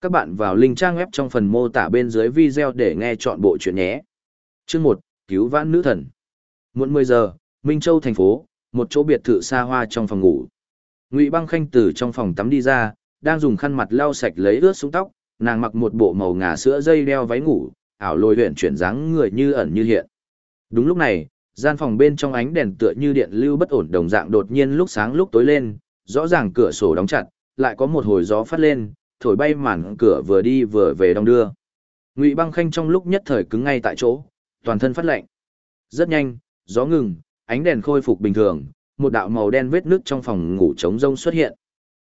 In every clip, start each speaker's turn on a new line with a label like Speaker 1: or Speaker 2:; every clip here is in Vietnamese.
Speaker 1: Các bạn vào link trang web trong phần mô tả bên dưới video để nghe chọn bộ chuyện nhé. Chương 1, Cứu vãn nữ thần. Muộn 10 giờ, Minh Châu thành phố, một chỗ biệt thự xa hoa trong phòng ngủ. Ngụy Băng Khanh từ trong phòng tắm đi ra, đang dùng khăn mặt lau sạch lấy ướt xuống tóc, nàng mặc một bộ màu ngà sữa dây đeo váy ngủ, ảo lôi luyện chuyển dáng người như ẩn như hiện. Đúng lúc này, gian phòng bên trong ánh đèn tựa như điện lưu bất ổn đồng dạng đột nhiên lúc sáng lúc tối lên, rõ ràng cửa sổ đóng chặt, lại có một hồi gió phát lên, thổi bay màn cửa vừa đi vừa về đong đưa. Ngụy Băng Khanh trong lúc nhất thời cứng ngay tại chỗ, toàn thân phát lạnh. Rất nhanh, gió ngừng, ánh đèn khôi phục bình thường, một đạo màu đen vết nước trong phòng ngủ trống rông xuất hiện.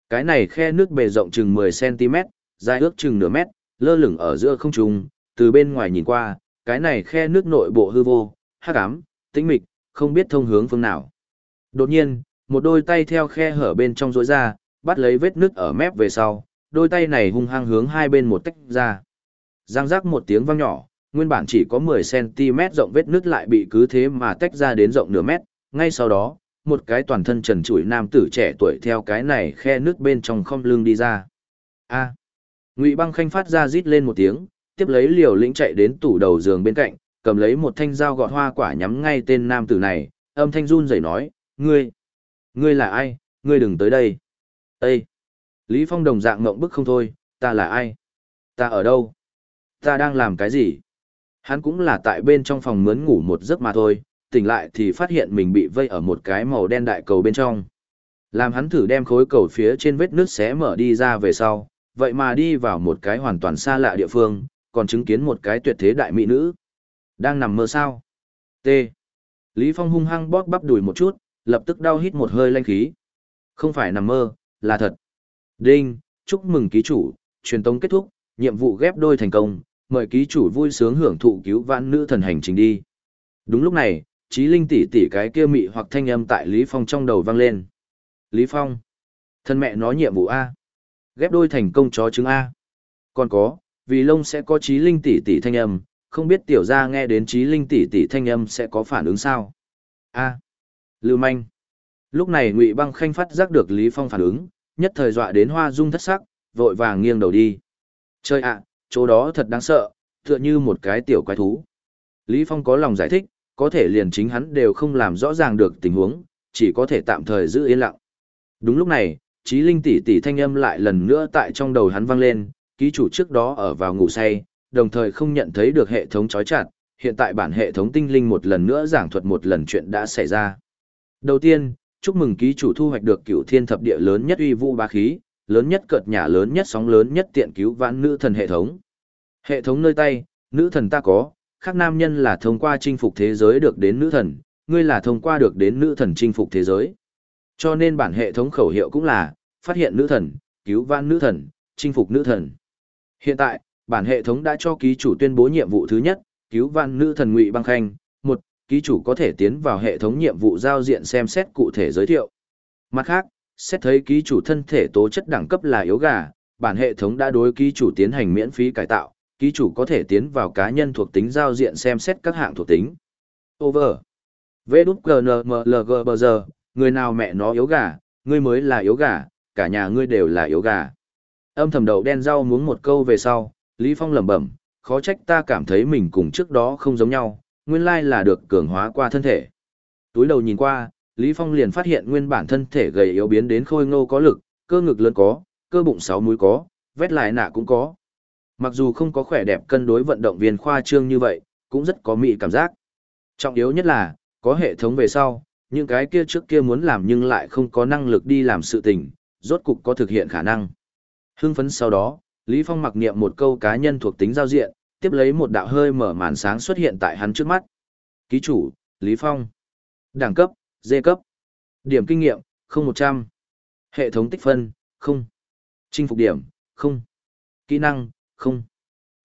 Speaker 1: Cái này khe nước bề rộng chừng 10 cm, dài ước chừng nửa mét, lơ lửng ở giữa không trung, từ bên ngoài nhìn qua, cái này khe nước nội bộ hư vô, hắc ám, tĩnh mịch, không biết thông hướng phương nào. Đột nhiên, một đôi tay theo khe hở bên trong rối ra, bắt lấy vết nước ở mép về sau, đôi tay này hung hăng hướng hai bên một tách ra. Giang rác một tiếng vang nhỏ, nguyên bản chỉ có 10cm rộng vết nứt lại bị cứ thế mà tách ra đến rộng nửa mét, ngay sau đó, một cái toàn thân trần trụi nam tử trẻ tuổi theo cái này khe nước bên trong không lưng đi ra. A. Ngụy Băng Khanh phát ra rít lên một tiếng, tiếp lấy liều lĩnh chạy đến tủ đầu giường bên cạnh, cầm lấy một thanh dao gọt hoa quả nhắm ngay tên nam tử này, âm thanh run rẩy nói, "Ngươi, ngươi là ai? Ngươi đừng tới đây." Ê! Lý Phong đồng dạng ngộng bức không thôi, ta là ai? Ta ở đâu? Ta đang làm cái gì? Hắn cũng là tại bên trong phòng mướn ngủ một giấc mà thôi, tỉnh lại thì phát hiện mình bị vây ở một cái màu đen đại cầu bên trong. Làm hắn thử đem khối cầu phía trên vết nước xé mở đi ra về sau, vậy mà đi vào một cái hoàn toàn xa lạ địa phương, còn chứng kiến một cái tuyệt thế đại mỹ nữ. Đang nằm mơ sao? T. Lý Phong hung hăng bóp bắp đùi một chút, lập tức đau hít một hơi lanh khí. Không phải nằm mơ, là thật. Đinh, chúc mừng ký chủ, truyền tống kết thúc, nhiệm vụ ghép đôi thành công, mời ký chủ vui sướng hưởng thụ cứu vãn nữ thần hành trình đi. Đúng lúc này, trí linh tỷ tỷ cái kia mị hoặc thanh âm tại Lý Phong trong đầu vang lên. Lý Phong, thân mẹ nói nhiệm vụ A. Ghép đôi thành công chó trứng A. Còn có, vì lông sẽ có trí linh tỷ tỷ thanh âm, không biết tiểu gia nghe đến trí linh tỷ tỷ thanh âm sẽ có phản ứng sao? A. Lưu manh. Lúc này Ngụy Băng Khanh phát giác được Lý Phong phản ứng, nhất thời dọa đến hoa dung thất sắc, vội vàng nghiêng đầu đi. Chơi ạ, chỗ đó thật đáng sợ, tựa như một cái tiểu quái thú. Lý Phong có lòng giải thích, có thể liền chính hắn đều không làm rõ ràng được tình huống, chỉ có thể tạm thời giữ yên lặng. Đúng lúc này, trí linh tỷ tỷ thanh âm lại lần nữa tại trong đầu hắn vang lên, ký chủ trước đó ở vào ngủ say, đồng thời không nhận thấy được hệ thống chói chặt, hiện tại bản hệ thống tinh linh một lần nữa giảng thuật một lần chuyện đã xảy ra. Đầu tiên, chúc mừng ký chủ thu hoạch được cửu thiên thập địa lớn nhất uy vũ ba khí, lớn nhất cợt nhà lớn nhất sóng lớn nhất tiện cứu vãn nữ thần hệ thống. Hệ thống nơi tay, nữ thần ta có, khác nam nhân là thông qua chinh phục thế giới được đến nữ thần, ngươi là thông qua được đến nữ thần chinh phục thế giới. Cho nên bản hệ thống khẩu hiệu cũng là, phát hiện nữ thần, cứu vãn nữ thần, chinh phục nữ thần. Hiện tại, bản hệ thống đã cho ký chủ tuyên bố nhiệm vụ thứ nhất, cứu vãn nữ thần Ngụy Băng Khanh, ký chủ có thể tiến vào hệ thống nhiệm vụ giao diện xem xét cụ thể giới thiệu. Mặt khác, xét thấy ký chủ thân thể tố chất đẳng cấp là yếu gà, bản hệ thống đã đối ký chủ tiến hành miễn phí cải tạo, ký chủ có thể tiến vào cá nhân thuộc tính giao diện xem xét các hạng thuộc tính. Over. VđQNMLG giờ, người nào mẹ nó yếu gà, ngươi mới là yếu gà, cả nhà ngươi đều là yếu gà. Âm thầm đầu đen rau muốn một câu về sau, Lý Phong lẩm bẩm, khó trách ta cảm thấy mình cùng trước đó không giống nhau, nguyên lai là được cường hóa qua thân thể. Túi đầu nhìn qua, Lý Phong liền phát hiện nguyên bản thân thể gầy yếu biến đến khôi ngô có lực, cơ ngực lớn có, cơ bụng sáu múi có, vét lại nạ cũng có. Mặc dù không có khỏe đẹp cân đối vận động viên khoa trương như vậy, cũng rất có mị cảm giác. Trọng yếu nhất là, có hệ thống về sau, những cái kia trước kia muốn làm nhưng lại không có năng lực đi làm sự tình, rốt cục có thực hiện khả năng. Hưng phấn sau đó, Lý Phong mặc niệm một câu cá nhân thuộc tính giao diện, tiếp lấy một đạo hơi mở màn sáng xuất hiện tại hắn trước mắt. Ký chủ, Lý Phong. Đẳng cấp, D cấp. Điểm kinh nghiệm, 0100. Hệ thống tích phân, 0. Chinh phục điểm, 0. Kỹ năng, 0.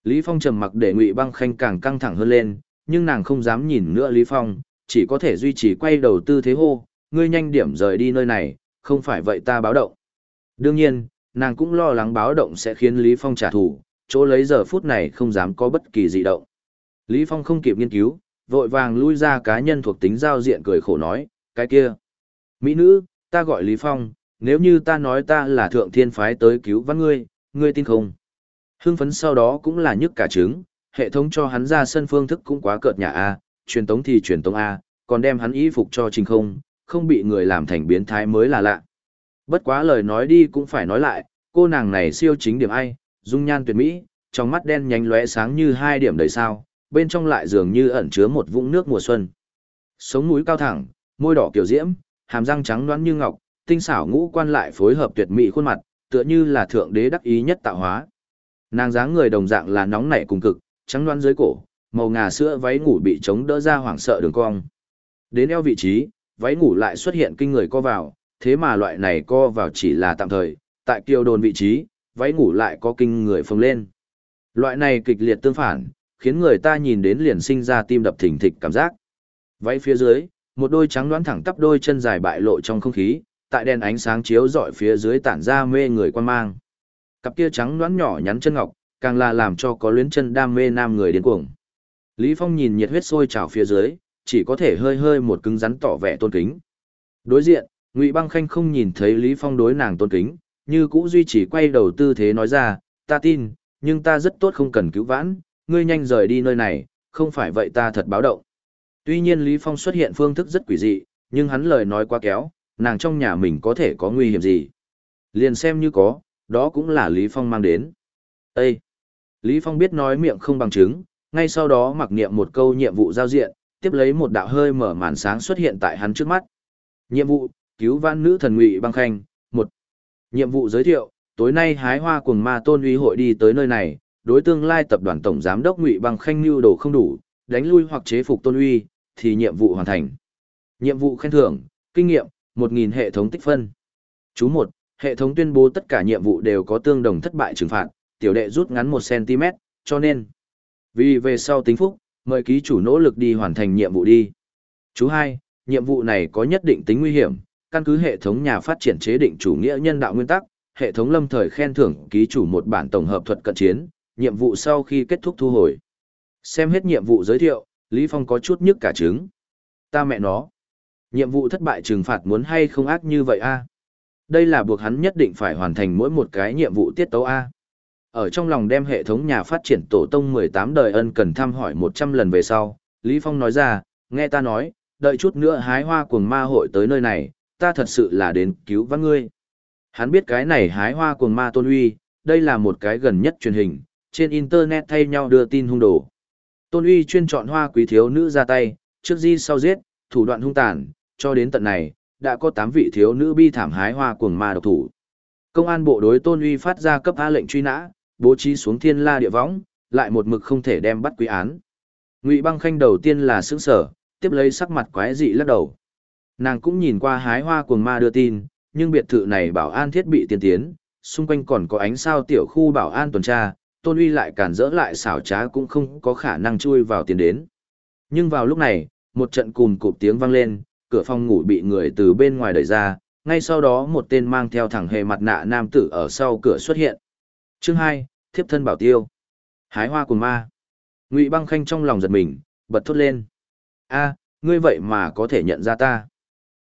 Speaker 1: Lý Phong trầm mặc để Ngụy Băng Khanh càng căng thẳng hơn lên, nhưng nàng không dám nhìn nữa Lý Phong, chỉ có thể duy trì quay đầu tư thế hô, ngươi nhanh điểm rời đi nơi này, không phải vậy ta báo động. Đương nhiên, nàng cũng lo lắng báo động sẽ khiến Lý Phong trả thù, chỗ lấy giờ phút này không dám có bất kỳ dị động. Lý Phong không kịp nghiên cứu, vội vàng lui ra cá nhân thuộc tính giao diện cười khổ nói, cái kia. Mỹ nữ, ta gọi Lý Phong, nếu như ta nói ta là thượng thiên phái tới cứu vãn ngươi, ngươi tin không? Hưng phấn sau đó cũng là nhức cả trứng, hệ thống cho hắn ra sân phương thức cũng quá cợt nhà A, truyền tống thì truyền tống A, còn đem hắn y phục cho trình không, không bị người làm thành biến thái mới là lạ. Bất quá lời nói đi cũng phải nói lại, cô nàng này siêu chính điểm ai, dung nhan tuyệt mỹ, trong mắt đen nhánh lóe sáng như hai điểm đầy sao, bên trong lại dường như ẩn chứa một vũng nước mùa xuân. Sống mũi cao thẳng, môi đỏ kiểu diễm, hàm răng trắng đoán như ngọc, tinh xảo ngũ quan lại phối hợp tuyệt mỹ khuôn mặt, tựa như là thượng đế đắc ý nhất tạo hóa. Nàng dáng người đồng dạng là nóng nảy cùng cực, trắng đoán dưới cổ, màu ngà sữa váy ngủ bị chống đỡ ra hoảng sợ đường cong. Đến eo vị trí, váy ngủ lại xuất hiện kinh người co vào, thế mà loại này co vào chỉ là tạm thời, tại kiều đồn vị trí, váy ngủ lại có kinh người phồng lên. Loại này kịch liệt tương phản, khiến người ta nhìn đến liền sinh ra tim đập thình thịch cảm giác. Váy phía dưới, một đôi trắng đoán thẳng tắp đôi chân dài bại lộ trong không khí, tại đèn ánh sáng chiếu rọi phía dưới tản ra mê người quan mang. Cặp kia trắng đoán nhỏ nhắn chân ngọc, càng là làm cho có luyến chân đam mê nam người điên cuồng. Lý Phong nhìn nhiệt huyết sôi trào phía dưới, chỉ có thể hơi hơi một cứng rắn tỏ vẻ tôn kính. Đối diện, Ngụy Băng Khanh không nhìn thấy Lý Phong đối nàng tôn kính, như cũ duy trì quay đầu tư thế nói ra, ta tin, nhưng ta rất tốt không cần cứu vãn, ngươi nhanh rời đi nơi này, không phải vậy ta thật báo động. Tuy nhiên Lý Phong xuất hiện phương thức rất quỷ dị, nhưng hắn lời nói quá kéo, nàng trong nhà mình có thể có nguy hiểm gì. Liền xem như có, đó cũng là Lý Phong mang đến. Ê! Lý Phong biết nói miệng không bằng chứng, ngay sau đó mặc niệm một câu nhiệm vụ giao diện, tiếp lấy một đạo hơi mở màn sáng xuất hiện tại hắn trước mắt. Nhiệm vụ, cứu vãn nữ thần ngụy băng khanh, Nhiệm vụ giới thiệu, tối nay hái hoa cùng ma tôn uy hội đi tới nơi này, đối tương lai tập đoàn tổng giám đốc ngụy bằng khanh lưu đồ không đủ, đánh lui hoặc chế phục tôn uy, thì nhiệm vụ hoàn thành. Nhiệm vụ khen thưởng, kinh nghiệm, 1.000 hệ thống tích phân. Chú 1, hệ thống tuyên bố tất cả nhiệm vụ đều có tương đồng thất bại trừng phạt, tiểu đệ rút ngắn 1cm, cho nên. Vì về sau tính phúc, mời ký chủ nỗ lực đi hoàn thành nhiệm vụ đi. Chú 2, nhiệm vụ này có nhất định tính nguy hiểm, căn cứ hệ thống nhà phát triển chế định chủ nghĩa nhân đạo nguyên tắc, hệ thống lâm thời khen thưởng ký chủ một bản tổng hợp thuật cận chiến, nhiệm vụ sau khi kết thúc thu hồi. Xem hết nhiệm vụ giới thiệu, Lý Phong có chút nhức cả trứng. Ta mẹ nó. Nhiệm vụ thất bại trừng phạt muốn hay không ác như vậy a? Đây là buộc hắn nhất định phải hoàn thành mỗi một cái nhiệm vụ tiết tấu a. Ở trong lòng đem hệ thống nhà phát triển tổ tông 18 đời ân cần thăm hỏi 100 lần về sau, Lý Phong nói ra, nghe ta nói, đợi chút nữa hái hoa cuồng ma hội tới nơi này, ta thật sự là đến cứu vãn ngươi. Hắn biết cái này hái hoa cuồng ma tôn uy, đây là một cái gần nhất truyền hình, trên internet thay nhau đưa tin hung đồ. Tôn uy chuyên chọn hoa quý thiếu nữ ra tay, trước di sau giết, thủ đoạn hung tàn, cho đến tận này, đã có 8 vị thiếu nữ bi thảm hái hoa cuồng ma độc thủ. Công an bộ đối Tôn uy phát ra cấp A lệnh truy nã, bố trí xuống thiên la địa võng, lại một mực không thể đem bắt quý án. Ngụy Băng Khanh đầu tiên là sững sở, tiếp lấy sắc mặt quái dị lắc đầu. Nàng cũng nhìn qua hái hoa cuồng ma đưa tin, nhưng biệt thự này bảo an thiết bị tiên tiến, xung quanh còn có ánh sao tiểu khu bảo an tuần tra, tôn uy lại cản rỡ lại xảo trá cũng không có khả năng chui vào tiền đến. Nhưng vào lúc này, một trận cùm cụp tiếng vang lên, cửa phòng ngủ bị người từ bên ngoài đẩy ra, ngay sau đó một tên mang theo thẳng hề mặt nạ nam tử ở sau cửa xuất hiện. Chương 2, thiếp thân bảo tiêu. Hái hoa cuồng ma. Ngụy băng khanh trong lòng giật mình, bật thốt lên. a ngươi vậy mà có thể nhận ra ta.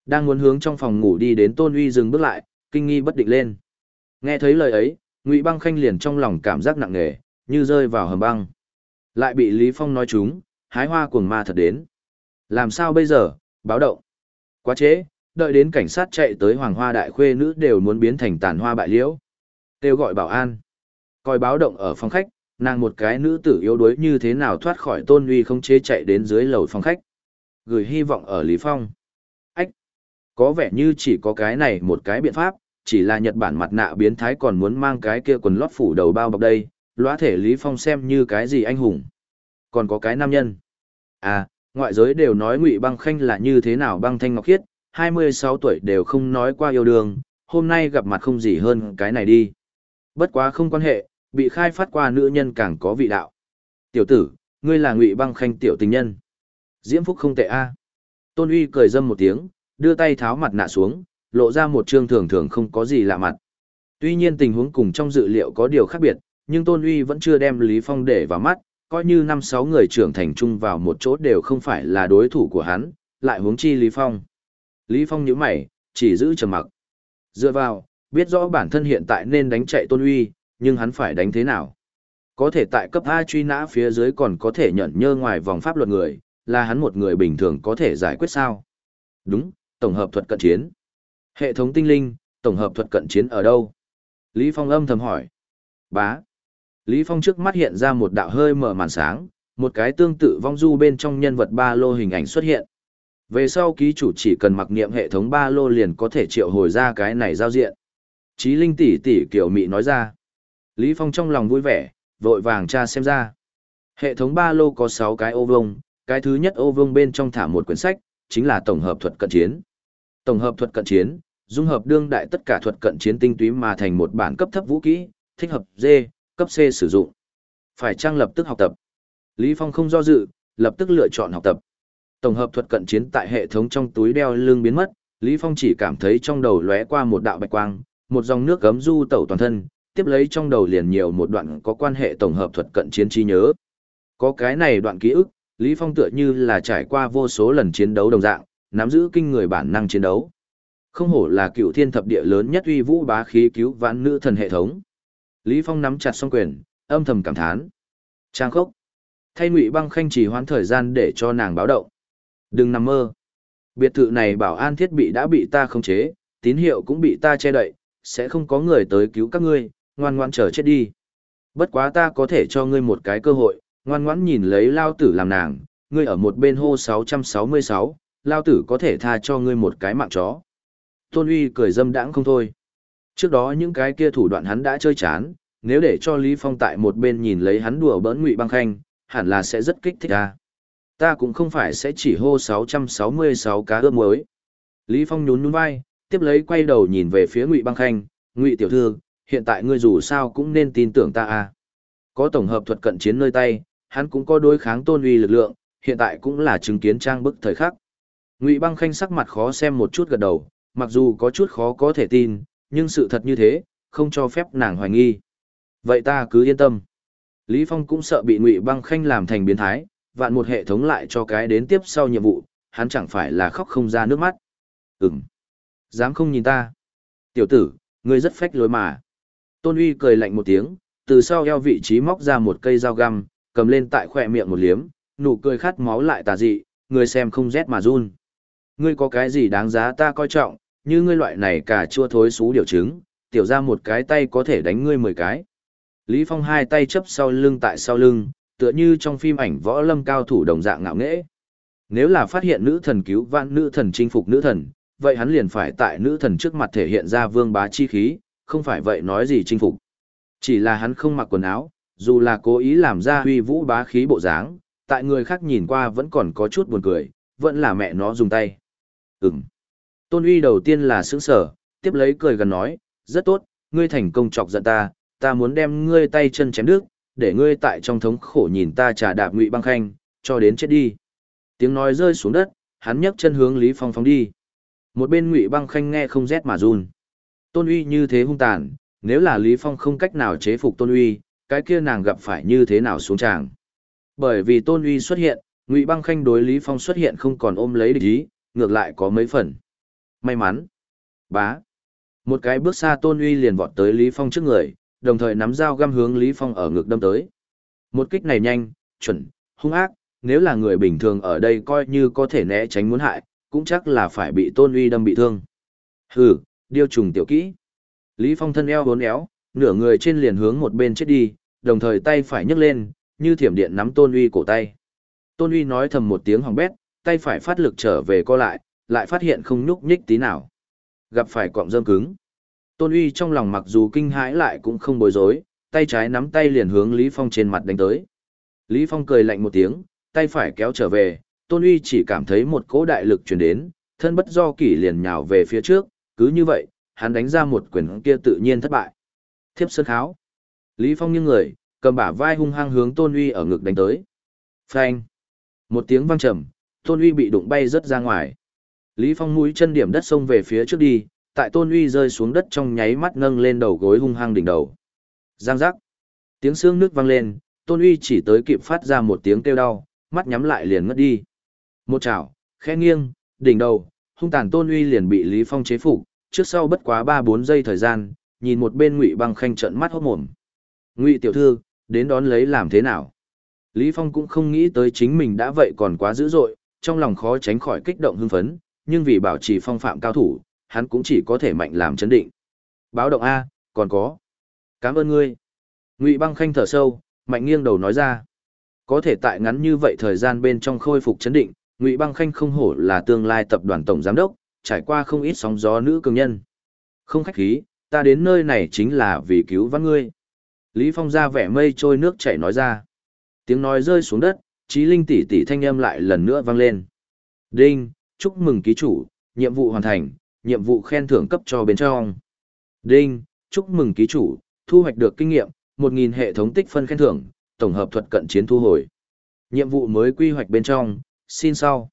Speaker 1: Đang muốn hướng trong phòng ngủ đi đến tôn uy dừng bước lại, kinh nghi bất định lên. Nghe thấy lời ấy, Ngụy băng khanh liền trong lòng cảm giác nặng nề, như rơi vào hầm băng. Lại bị Lý Phong nói chúng, hái hoa cuồng ma thật đến. Làm sao bây giờ, báo động. Quá chế, đợi đến cảnh sát chạy tới hoàng hoa đại khuê nữ đều muốn biến thành tàn hoa bại liễu. Kêu gọi bảo an. Coi báo động ở phòng khách, nàng một cái nữ tử yếu đuối như thế nào thoát khỏi tôn uy không chế chạy đến dưới lầu phòng khách. Gửi hy vọng ở Lý Phong. Có vẻ như chỉ có cái này một cái biện pháp, chỉ là Nhật Bản mặt nạ biến thái còn muốn mang cái kia quần lót phủ đầu bao bọc đây, lõa thể Lý Phong xem như cái gì anh hùng. Còn có cái nam nhân. À, ngoại giới đều nói Ngụy Băng Khanh là như thế nào băng thanh ngọc khiết, 26 tuổi đều không nói qua yêu đương, hôm nay gặp mặt không gì hơn cái này đi. Bất quá không quan hệ, bị khai phát qua nữ nhân càng có vị đạo. Tiểu tử, ngươi là Ngụy Băng Khanh tiểu tình nhân. Diễm Phúc không tệ a. Tôn Uy cười dâm một tiếng, đưa tay tháo mặt nạ xuống, lộ ra một trương thường thường không có gì lạ mặt. Tuy nhiên tình huống cùng trong dự liệu có điều khác biệt, nhưng Tôn Uy vẫn chưa đem Lý Phong để vào mắt, coi như năm sáu người trưởng thành chung vào một chỗ đều không phải là đối thủ của hắn, lại huống chi Lý Phong. Lý Phong nhíu mày, chỉ giữ trầm mặc. Dựa vào, biết rõ bản thân hiện tại nên đánh chạy Tôn Uy, nhưng hắn phải đánh thế nào? có thể tại cấp A truy nã phía dưới còn có thể nhận nhơ ngoài vòng pháp luật người, là hắn một người bình thường có thể giải quyết sao? Đúng, tổng hợp thuật cận chiến. Hệ thống tinh linh, tổng hợp thuật cận chiến ở đâu? Lý Phong âm thầm hỏi. Bá. Lý Phong trước mắt hiện ra một đạo hơi mở màn sáng, một cái tương tự vong du bên trong nhân vật ba lô hình ảnh xuất hiện. Về sau ký chủ chỉ cần mặc niệm hệ thống ba lô liền có thể triệu hồi ra cái này giao diện. Chí Linh tỷ tỷ kiểu mị nói ra. Lý Phong trong lòng vui vẻ, vội vàng tra xem ra. Hệ thống ba lô có 6 cái ô vông, cái thứ nhất ô vông bên trong thả một quyển sách, chính là tổng hợp thuật cận chiến. Tổng hợp thuật cận chiến, dung hợp đương đại tất cả thuật cận chiến tinh túy mà thành một bản cấp thấp vũ kỹ, thích hợp D, cấp C sử dụng. Phải trang lập tức học tập. Lý Phong không do dự, lập tức lựa chọn học tập. Tổng hợp thuật cận chiến tại hệ thống trong túi đeo lưng biến mất, Lý Phong chỉ cảm thấy trong đầu lóe qua một đạo bạch quang, một dòng nước gấm du tẩu toàn thân, tiếp lấy trong đầu liền nhiều một đoạn có quan hệ tổng hợp thuật cận chiến trí nhớ. Có cái này đoạn ký ức, Lý Phong tựa như là trải qua vô số lần chiến đấu đồng dạng, nắm giữ kinh người bản năng chiến đấu. Không hổ là cựu thiên thập địa lớn nhất uy vũ bá khí cứu vãn nữ thần hệ thống. Lý Phong nắm chặt song quyền, âm thầm cảm thán. Trang khốc. Thay Ngụy Băng Khanh chỉ hoãn thời gian để cho nàng báo động. Đừng nằm mơ. Biệt thự này bảo an thiết bị đã bị ta khống chế, tín hiệu cũng bị ta che đậy, sẽ không có người tới cứu các ngươi, ngoan ngoãn chờ chết đi. Bất quá ta có thể cho ngươi một cái cơ hội, ngoan ngoãn nhìn lấy lao tử làm nàng, ngươi ở một bên hô 666, lao tử có thể tha cho ngươi một cái mạng chó. Tôn Uy cười dâm đãng không thôi. Trước đó những cái kia thủ đoạn hắn đã chơi chán, nếu để cho Lý Phong tại một bên nhìn lấy hắn đùa bỡn ngụy băng khanh, hẳn là sẽ rất kích thích ta. Ta cũng không phải sẽ chỉ hô 666 cá ướp muối. Lý Phong nhún nhún vai, tiếp lấy quay đầu nhìn về phía ngụy băng khanh, ngụy tiểu thư, hiện tại ngươi dù sao cũng nên tin tưởng ta à. Có tổng hợp thuật cận chiến nơi tay, hắn cũng có đối kháng tôn uy lực lượng, hiện tại cũng là chứng kiến trang bức thời khắc. Ngụy băng khanh sắc mặt khó xem một chút gật đầu, mặc dù có chút khó có thể tin, nhưng sự thật như thế, không cho phép nàng hoài nghi. Vậy ta cứ yên tâm. Lý Phong cũng sợ bị Ngụy băng khanh làm thành biến thái, vạn một hệ thống lại cho cái đến tiếp sau nhiệm vụ, hắn chẳng phải là khóc không ra nước mắt. Ừm. Dám không nhìn ta. Tiểu tử, ngươi rất phách lối mà. Tôn Uy cười lạnh một tiếng, từ sau eo vị trí móc ra một cây dao găm, cầm lên tại khỏe miệng một liếm, nụ cười khát máu lại tà dị, người xem không rét mà run. Ngươi có cái gì đáng giá ta coi trọng, như ngươi loại này cả chua thối xú điều chứng, tiểu ra một cái tay có thể đánh ngươi mười cái. Lý Phong hai tay chấp sau lưng tại sau lưng, tựa như trong phim ảnh võ lâm cao thủ đồng dạng ngạo nghễ. Nếu là phát hiện nữ thần cứu vãn nữ thần chinh phục nữ thần, vậy hắn liền phải tại nữ thần trước mặt thể hiện ra vương bá chi khí, không phải vậy nói gì chinh phục. Chỉ là hắn không mặc quần áo, dù là cố ý làm ra huy vũ bá khí bộ dáng, tại người khác nhìn qua vẫn còn có chút buồn cười, vẫn là mẹ nó dùng tay. Ừm. Tôn uy đầu tiên là sững sở, tiếp lấy cười gần nói, rất tốt, ngươi thành công chọc giận ta, ta muốn đem ngươi tay chân chém đứt, để ngươi tại trong thống khổ nhìn ta trà đạp ngụy băng khanh, cho đến chết đi. Tiếng nói rơi xuống đất, hắn nhấc chân hướng Lý Phong phóng đi. Một bên ngụy băng khanh nghe không rét mà run. Tôn uy như thế hung tàn, nếu là Lý Phong không cách nào chế phục Tôn uy, cái kia nàng gặp phải như thế nào xuống tràng. Bởi vì Tôn uy xuất hiện, ngụy băng khanh đối Lý Phong xuất hiện không còn ôm lấy địch ý, ngược lại có mấy phần. May mắn. Bá. Một cái bước xa Tôn uy liền vọt tới Lý Phong trước người, đồng thời nắm dao găm hướng Lý Phong ở ngực đâm tới. Một kích này nhanh, chuẩn, hung ác, nếu là người bình thường ở đây coi như có thể né tránh muốn hại, cũng chắc là phải bị tôn uy đâm bị thương. Hừ, điêu trùng tiểu kỹ. Lý Phong thân eo vốn éo, nửa người trên liền hướng một bên chết đi, đồng thời tay phải nhấc lên, như thiểm điện nắm tôn uy cổ tay. Tôn uy nói thầm một tiếng hỏng bét, tay phải phát lực trở về co lại, lại phát hiện không nhúc nhích tí nào. Gặp phải cọng rơm cứng. Tôn uy trong lòng mặc dù kinh hãi lại cũng không bối rối, tay trái nắm tay liền hướng Lý Phong trên mặt đánh tới. Lý Phong cười lạnh một tiếng, tay phải kéo trở về, Tôn uy chỉ cảm thấy một cỗ đại lực truyền đến, thân bất do kỷ liền nhào về phía trước, cứ như vậy, hắn đánh ra một quyền kia tự nhiên thất bại. Thiếp sơn kháo. Lý Phong nghiêng người, cầm bả vai hung hăng hướng Tôn uy ở ngực đánh tới. Phanh. Một tiếng vang trầm, Tôn uy bị đụng bay rất ra ngoài. Lý Phong mũi chân điểm đất xông về phía trước đi, tại tôn uy rơi xuống đất trong nháy mắt nâng lên đầu gối hung hăng đỉnh đầu. Giang giác. Tiếng xương nước vang lên, tôn uy chỉ tới kịp phát ra một tiếng kêu đau, mắt nhắm lại liền ngất đi. Một chảo, khẽ nghiêng, đỉnh đầu, hung tàn tôn uy liền bị Lý Phong chế phục, trước sau bất quá 3-4 giây thời gian, nhìn một bên ngụy băng khanh trợn mắt hốt mồm. Ngụy tiểu thư, đến đón lấy làm thế nào. Lý Phong cũng không nghĩ tới chính mình đã vậy còn quá dữ dội, trong lòng khó tránh khỏi kích động hưng phấn, nhưng vì bảo trì phong phạm cao thủ, hắn cũng chỉ có thể mạnh làm chấn định. Báo động A, còn có. Cảm ơn ngươi. Ngụy băng khanh thở sâu, mạnh nghiêng đầu nói ra. Có thể tại ngắn như vậy thời gian bên trong khôi phục chấn định, Ngụy băng khanh không hổ là tương lai tập đoàn tổng giám đốc, trải qua không ít sóng gió nữ cường nhân. Không khách khí, ta đến nơi này chính là vì cứu vãn ngươi. Lý Phong ra vẻ mây trôi nước chảy nói ra. Tiếng nói rơi xuống đất, trí linh tỷ tỷ thanh âm lại lần nữa vang lên. Đinh, chúc mừng ký chủ, nhiệm vụ hoàn thành, nhiệm vụ khen thưởng cấp cho bên trong. Đinh, chúc mừng ký chủ, thu hoạch được kinh nghiệm, 1.000 hệ thống tích phân khen thưởng, tổng hợp thuật cận chiến thu hồi. Nhiệm vụ mới quy hoạch bên trong, xin sau.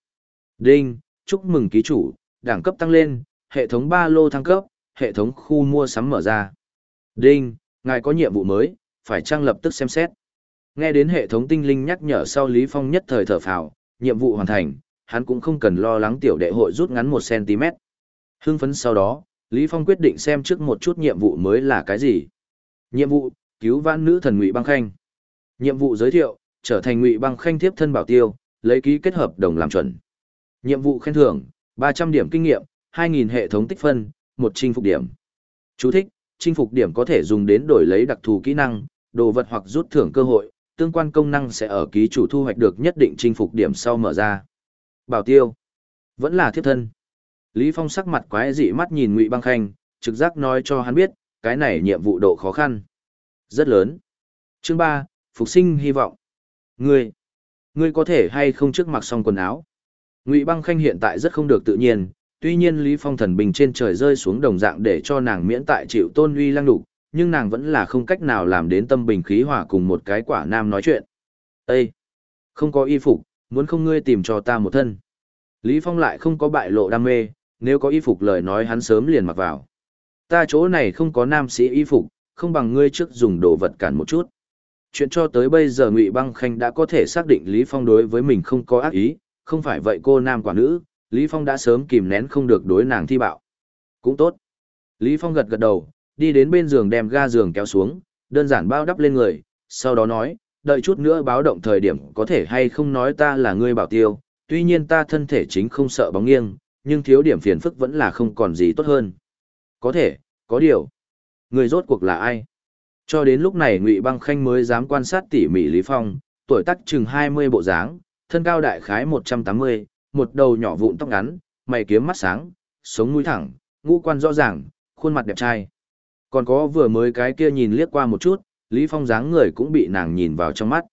Speaker 1: Đinh, chúc mừng ký chủ, đẳng cấp tăng lên, hệ thống ba lô thăng cấp, hệ thống khu mua sắm mở ra. Đinh, ngài có nhiệm vụ mới, phải trang lập tức xem xét. Nghe đến hệ thống tinh linh nhắc nhở sau Lý Phong nhất thời thở phào, nhiệm vụ hoàn thành, hắn cũng không cần lo lắng tiểu đệ hội rút ngắn 1cm. Hưng phấn sau đó, Lý Phong quyết định xem trước một chút nhiệm vụ mới là cái gì. Nhiệm vụ, cứu vãn nữ thần Ngụy Băng Khanh. Nhiệm vụ giới thiệu, trở thành Ngụy Băng Khanh tiếp thân bảo tiêu, lấy ký kết hợp đồng làm chuẩn. Nhiệm vụ khen thưởng, 300 điểm kinh nghiệm, 2.000 hệ thống tích phân, một chinh phục điểm. Chú thích, chinh phục điểm có thể dùng đến đổi lấy đặc thù kỹ năng, đồ vật hoặc rút thưởng cơ hội, tương quan công năng sẽ ở ký chủ thu hoạch được nhất định chinh phục điểm sau mở ra. Bảo tiêu, vẫn là thiết thân. Lý Phong sắc mặt quái dị mắt nhìn Ngụy Băng Khanh, trực giác nói cho hắn biết, cái này nhiệm vụ độ khó khăn. Rất lớn. Chương 3, Phục sinh hy vọng. Ngươi, ngươi có thể hay không trước mặc xong quần áo? Ngụy Băng Khanh hiện tại rất không được tự nhiên, tuy nhiên Lý Phong thần bình trên trời rơi xuống đồng dạng để cho nàng miễn tại chịu tôn uy lăng đục, nhưng nàng vẫn là không cách nào làm đến tâm bình khí hòa cùng một cái quả nam nói chuyện. Ê! Không có y phục, muốn không ngươi tìm cho ta một thân. Lý Phong lại không có bại lộ đam mê, nếu có y phục lời nói hắn sớm liền mặc vào. Ta chỗ này không có nam sĩ y phục, không bằng ngươi trước dùng đồ vật cản một chút. Chuyện cho tới bây giờ Ngụy Băng Khanh đã có thể xác định Lý Phong đối với mình không có ác ý, không phải vậy cô nam quả nữ, Lý Phong đã sớm kìm nén không được đối nàng thi bạo. Cũng tốt. Lý Phong gật gật đầu, đi đến bên giường đem ga giường kéo xuống, đơn giản bao đắp lên người, sau đó nói, đợi chút nữa báo động thời điểm có thể hay không nói ta là ngươi bảo tiêu, tuy nhiên ta thân thể chính không sợ bóng nghiêng, nhưng thiếu điểm phiền phức vẫn là không còn gì tốt hơn. Có thể, có điều. Người rốt cuộc là ai? Cho đến lúc này Ngụy Băng Khanh mới dám quan sát tỉ mỉ Lý Phong, tuổi tác chừng 20 bộ dáng, thân cao đại khái 180, một đầu nhỏ vụn tóc ngắn, mày kiếm mắt sáng, sống mũi thẳng, ngũ quan rõ ràng, khuôn mặt đẹp trai. Còn có vừa mới cái kia nhìn liếc qua một chút, Lý Phong dáng người cũng bị nàng nhìn vào trong mắt.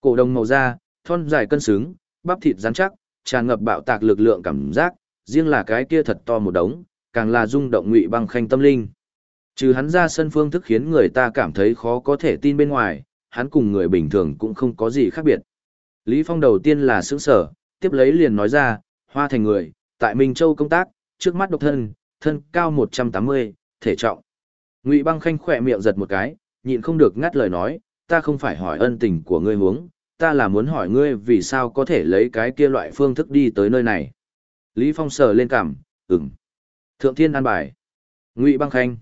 Speaker 1: Cổ đồng màu da, thon dài cân xứng, bắp thịt rắn chắc, tràn ngập bạo tạc lực lượng cảm giác, riêng là cái kia thật to một đống, càng là rung động ngụy băng khanh tâm linh. Trừ hắn ra sân phương thức khiến người ta cảm thấy khó có thể tin bên ngoài, hắn cùng người bình thường cũng không có gì khác biệt. Lý Phong đầu tiên là sững sở, tiếp lấy liền nói ra, hoa thành người, tại Minh Châu công tác, trước mắt độc thân, thân cao 180, thể trọng. Ngụy băng khanh khỏe miệng giật một cái, nhịn không được ngắt lời nói, ta không phải hỏi ân tình của ngươi huống, ta là muốn hỏi ngươi vì sao có thể lấy cái kia loại phương thức đi tới nơi này. Lý Phong sờ lên cằm, ừm. Thượng thiên an bài. Ngụy băng khanh.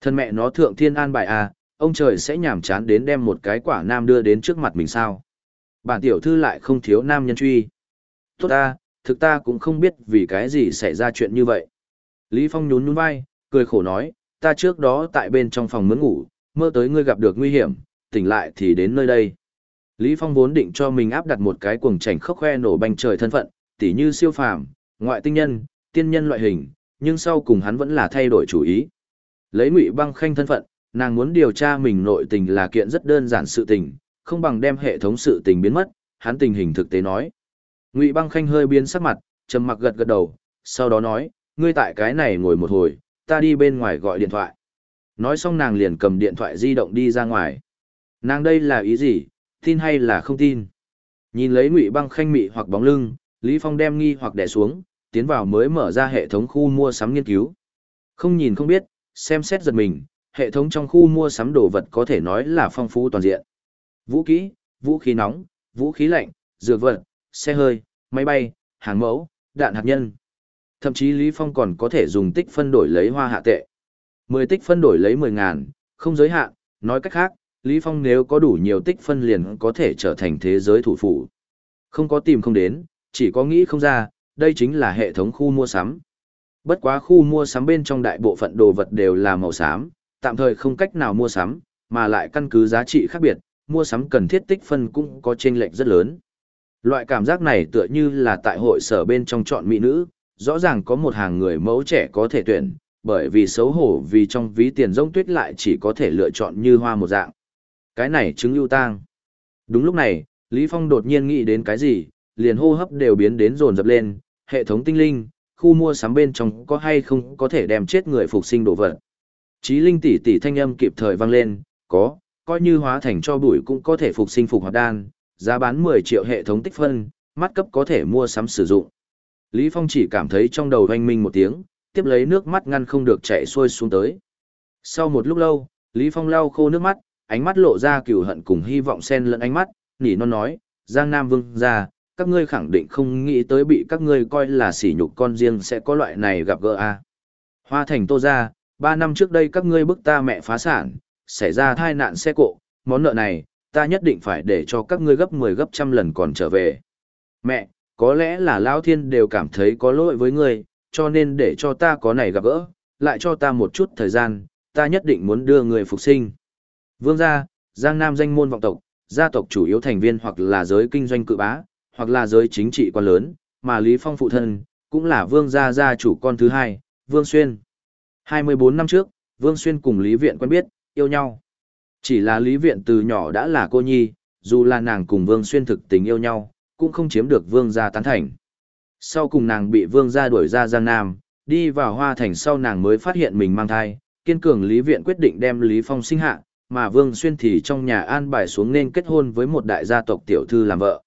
Speaker 1: Thân mẹ nó thượng thiên an bài à, ông trời sẽ nhảm chán đến đem một cái quả nam đưa đến trước mặt mình sao. Bản tiểu thư lại không thiếu nam nhân truy. Tốt ta, thực ta cũng không biết vì cái gì xảy ra chuyện như vậy. Lý Phong nhún nhún vai, cười khổ nói, ta trước đó tại bên trong phòng mướn ngủ, mơ tới ngươi gặp được nguy hiểm, tỉnh lại thì đến nơi đây. Lý Phong vốn định cho mình áp đặt một cái cuồng chảnh khốc khoe nổ banh trời thân phận, tỉ như siêu phàm, ngoại tinh nhân, tiên nhân loại hình, nhưng sau cùng hắn vẫn là thay đổi chủ ý. Lấy Ngụy Băng Khanh thân phận, nàng muốn điều tra mình nội tình là kiện rất đơn giản sự tình, không bằng đem hệ thống sự tình biến mất, hắn tình hình thực tế nói. Ngụy Băng Khanh hơi biến sắc mặt, trầm mặc gật gật đầu, sau đó nói, ngươi tại cái này ngồi một hồi, ta đi bên ngoài gọi điện thoại. Nói xong nàng liền cầm điện thoại di động đi ra ngoài. Nàng đây là ý gì, tin hay là không tin? Nhìn lấy Ngụy Băng Khanh mị hoặc bóng lưng, Lý Phong đem nghi hoặc đè xuống, tiến vào mới mở ra hệ thống khu mua sắm nghiên cứu. Không nhìn không biết, xem xét giật mình, hệ thống trong khu mua sắm đồ vật có thể nói là phong phú toàn diện. Vũ khí, vũ khí nóng, vũ khí lạnh, dược vật, xe hơi, máy bay, hàng mẫu, đạn hạt nhân. Thậm chí Lý Phong còn có thể dùng tích phân đổi lấy hoa hạ tệ. 10 tích phân đổi lấy 10 ngàn, không giới hạn, nói cách khác, Lý Phong nếu có đủ nhiều tích phân liền có thể trở thành thế giới thủ phủ. Không có tìm không đến, chỉ có nghĩ không ra, đây chính là hệ thống khu mua sắm. Bất quá khu mua sắm bên trong đại bộ phận đồ vật đều là màu xám, tạm thời không cách nào mua sắm, mà lại căn cứ giá trị khác biệt, mua sắm cần thiết tích phân cũng có chênh lệch rất lớn. Loại cảm giác này tựa như là tại hội sở bên trong chọn mỹ nữ, rõ ràng có một hàng người mẫu trẻ có thể tuyển, bởi vì xấu hổ vì trong ví tiền rông tuyết lại chỉ có thể lựa chọn như hoa một dạng. Cái này chứng ưu tang. Đúng lúc này, Lý Phong đột nhiên nghĩ đến cái gì, liền hô hấp đều biến đến rồn dập lên, hệ thống tinh linh, khu mua sắm bên trong có hay không có thể đem chết người phục sinh đồ vật. Chí linh tỷ tỷ thanh âm kịp thời vang lên, có, coi như hóa thành cho bụi cũng có thể phục sinh phục hoạt đan, giá bán 10 triệu hệ thống tích phân, mắt cấp có thể mua sắm sử dụng. Lý Phong chỉ cảm thấy trong đầu hoanh minh một tiếng, tiếp lấy nước mắt ngăn không được chảy xuôi xuống tới. Sau một lúc lâu, Lý Phong lau khô nước mắt, ánh mắt lộ ra cừu hận cùng hy vọng xen lẫn ánh mắt, nỉ non nói, Giang Nam Vương ra, các ngươi khẳng định không nghĩ tới bị các ngươi coi là sỉ nhục con riêng sẽ có loại này gặp gỡ a. À. Hoa thành tô ra, ba năm trước đây các ngươi bức ta mẹ phá sản, xảy ra tai nạn xe cộ, món nợ này, ta nhất định phải để cho các ngươi gấp 10 gấp trăm lần còn trở về. Mẹ, có lẽ là Lão Thiên đều cảm thấy có lỗi với ngươi, cho nên để cho ta có này gặp gỡ, lại cho ta một chút thời gian, ta nhất định muốn đưa người phục sinh. Vương gia, Giang Nam danh môn vọng tộc, gia tộc chủ yếu thành viên hoặc là giới kinh doanh cự bá, hoặc là giới chính trị quan lớn, mà Lý Phong phụ thân, cũng là vương gia gia chủ con thứ hai, Vương Xuyên. 24 năm trước, Vương Xuyên cùng Lý Viện quen biết, yêu nhau. Chỉ là Lý Viện từ nhỏ đã là cô nhi, dù là nàng cùng Vương Xuyên thực tình yêu nhau, cũng không chiếm được Vương gia tán thành. Sau cùng nàng bị Vương gia đuổi ra Giang Nam, đi vào Hoa Thành sau nàng mới phát hiện mình mang thai, kiên cường Lý Viện quyết định đem Lý Phong sinh hạ, mà Vương Xuyên thì trong nhà an bài xuống nên kết hôn với một đại gia tộc tiểu thư làm vợ.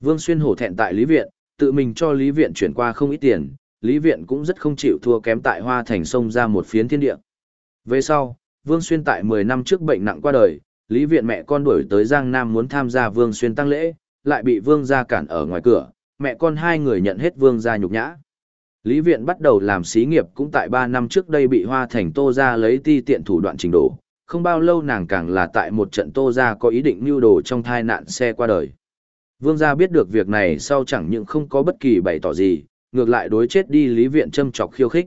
Speaker 1: Vương Xuyên hổ thẹn tại Lý Viện, tự mình cho Lý Viện chuyển qua không ít tiền, Lý Viện cũng rất không chịu thua kém tại Hoa Thành sông ra một phiến thiên địa. Về sau, Vương Xuyên tại 10 năm trước bệnh nặng qua đời, Lý Viện mẹ con đuổi tới Giang Nam muốn tham gia Vương Xuyên tăng lễ, lại bị Vương gia cản ở ngoài cửa, mẹ con hai người nhận hết Vương gia nhục nhã. Lý Viện bắt đầu làm xí nghiệp cũng tại 3 năm trước đây bị Hoa Thành Tô gia lấy ti tiện thủ đoạn trình độ, không bao lâu nàng càng là tại một trận Tô gia có ý định mưu đồ trong thai nạn xe qua đời. Vương gia biết được việc này sau chẳng những không có bất kỳ bày tỏ gì, ngược lại đối chết đi Lý Viện châm chọc khiêu khích.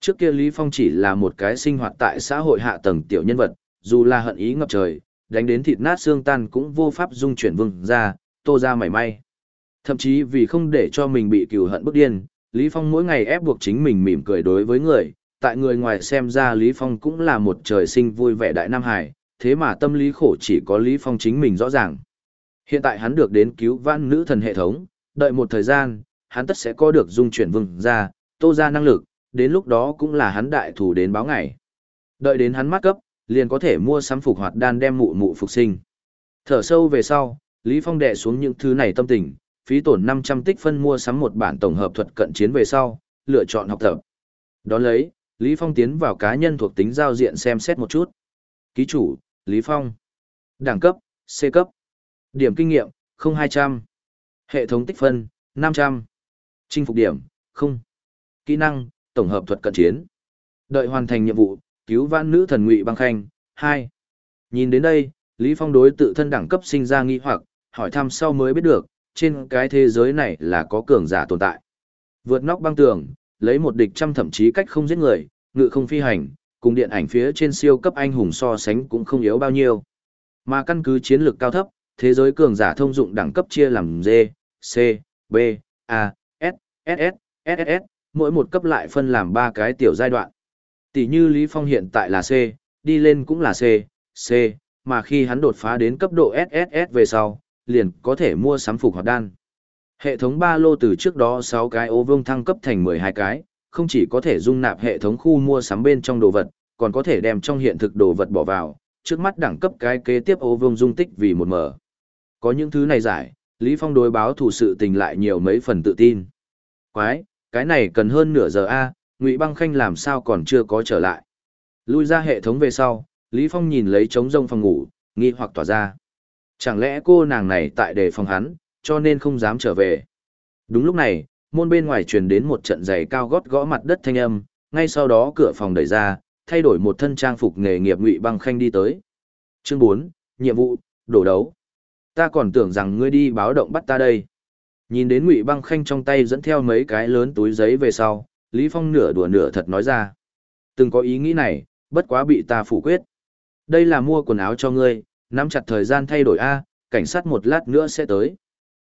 Speaker 1: Trước kia Lý Phong chỉ là một cái sinh hoạt tại xã hội hạ tầng tiểu nhân vật, dù là hận ý ngập trời, đánh đến thịt nát xương tan cũng vô pháp dung chuyển vương ra, tô ra mảy may. Thậm chí vì không để cho mình bị cừu hận bức điên, Lý Phong mỗi ngày ép buộc chính mình mỉm cười đối với người, tại người ngoài xem ra Lý Phong cũng là một trời sinh vui vẻ đại Nam Hải, thế mà tâm lý khổ chỉ có Lý Phong chính mình rõ ràng. Hiện tại hắn được đến cứu vãn nữ thần hệ thống, đợi một thời gian, hắn tất sẽ có được dung chuyển vừng ra, tô ra năng lực, đến lúc đó cũng là hắn đại thủ đến báo ngày. Đợi đến hắn mắc cấp, liền có thể mua sắm phục hoạt đan đem mụ mụ phục sinh. Thở sâu về sau, Lý Phong đệ xuống những thứ này tâm tình, phí tổn 500 tích phân mua sắm một bản tổng hợp thuật cận chiến về sau, lựa chọn học tập. Đón lấy, Lý Phong tiến vào cá nhân thuộc tính giao diện xem xét một chút. Ký chủ, Lý Phong. Đẳng cấp, C cấp. Điểm kinh nghiệm, 0200. Hệ thống tích phân, 500. Chinh phục điểm, 0. Kỹ năng, tổng hợp thuật cận chiến. Đợi hoàn thành nhiệm vụ, cứu vãn nữ thần ngụy băng khanh, 2. Nhìn đến đây, Lý Phong đối tự thân đẳng cấp sinh ra nghi hoặc, hỏi thăm sau mới biết được, trên cái thế giới này là có cường giả tồn tại. Vượt nóc băng tường, lấy một địch trăm thậm chí cách không giết người, ngự không phi hành, cùng điện ảnh phía trên siêu cấp anh hùng so sánh cũng không yếu bao nhiêu. Mà căn cứ chiến lược cao thấp, thế giới cường giả thông dụng đẳng cấp chia làm D, C, B, A, S, SS, SSS, mỗi một cấp lại phân làm ba cái tiểu giai đoạn. Tỷ như Lý Phong hiện tại là C, đi lên cũng là C, C, mà khi hắn đột phá đến cấp độ SSS về sau, liền có thể mua sắm phục hoạt đan. Hệ thống ba lô từ trước đó 6 cái ô vương thăng cấp thành 12 cái, không chỉ có thể dung nạp hệ thống khu mua sắm bên trong đồ vật, còn có thể đem trong hiện thực đồ vật bỏ vào, trước mắt đẳng cấp cái kế tiếp ô vương dung tích vì một mở. Có những thứ này giải, Lý Phong đối báo thủ sự tình lại nhiều mấy phần tự tin. Quái, cái này cần hơn nửa giờ a ngụy băng khanh làm sao còn chưa có trở lại lui ra hệ thống về sau lý phong nhìn lấy trống rông phòng ngủ nghi hoặc tỏa ra chẳng lẽ cô nàng này tại đề phòng hắn cho nên không dám trở về đúng lúc này môn bên ngoài truyền đến một trận giày cao gót gõ mặt đất thanh âm ngay sau đó cửa phòng đẩy ra thay đổi một thân trang phục nghề nghiệp ngụy băng khanh đi tới Chương 4, nhiệm vụ, đổ đấu. Ta còn tưởng rằng ngươi đi báo động bắt ta đây. Nhìn đến Ngụy Băng Khanh trong tay dẫn theo mấy cái lớn túi giấy về sau, Lý Phong nửa đùa nửa thật nói ra. Từng có ý nghĩ này, bất quá bị ta phủ quyết. Đây là mua quần áo cho ngươi, nắm chặt thời gian thay đổi A, cảnh sát một lát nữa sẽ tới.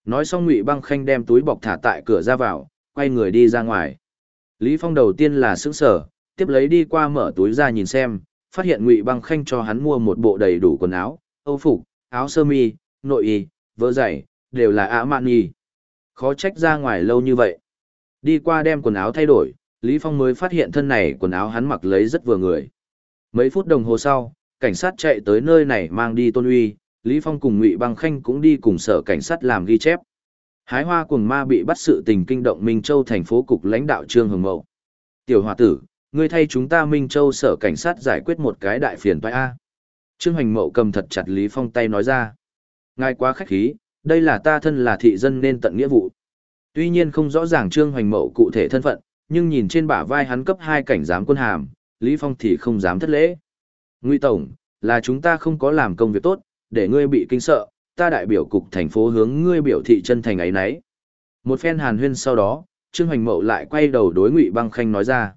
Speaker 1: Nói xong Ngụy Băng Khanh đem túi bọc thả tại cửa ra vào, quay người đi ra ngoài. Lý Phong đầu tiên là sững sờ, tiếp lấy đi qua mở túi ra nhìn xem, phát hiện Ngụy Băng Khanh cho hắn mua một bộ đầy đủ quần áo, âu phục, áo sơ mi, nội y, vớ giày, đều là ả mạn y. Khó trách ra ngoài lâu như vậy. Đi qua đem quần áo thay đổi, Lý Phong mới phát hiện thân này quần áo hắn mặc lấy rất vừa người. Mấy phút đồng hồ sau, cảnh sát chạy tới nơi này mang đi tôn uy, Lý Phong cùng Ngụy Băng Khanh cũng đi cùng sở cảnh sát làm ghi chép. Hái hoa cuồng ma bị bắt sự tình kinh động Minh Châu thành phố cục lãnh đạo Trương Hồng Mậu. Tiểu hòa tử, ngươi thay chúng ta Minh Châu sở cảnh sát giải quyết một cái đại phiền toái A. Trương Hoành Mậu cầm thật chặt Lý Phong tay nói ra. Ngài quá khách khí, đây là ta thân là thị dân nên tận nghĩa vụ. Tuy nhiên không rõ ràng Trương Hoành Mậu cụ thể thân phận, nhưng nhìn trên bả vai hắn cấp hai cảnh giám quân hàm, Lý Phong thì không dám thất lễ. Ngụy Tổng, là chúng ta không có làm công việc tốt, để ngươi bị kinh sợ, ta đại biểu cục thành phố hướng ngươi biểu thị chân thành ấy nấy. Một phen hàn huyên sau đó, Trương Hoành Mậu lại quay đầu đối Ngụy Băng Khanh nói ra.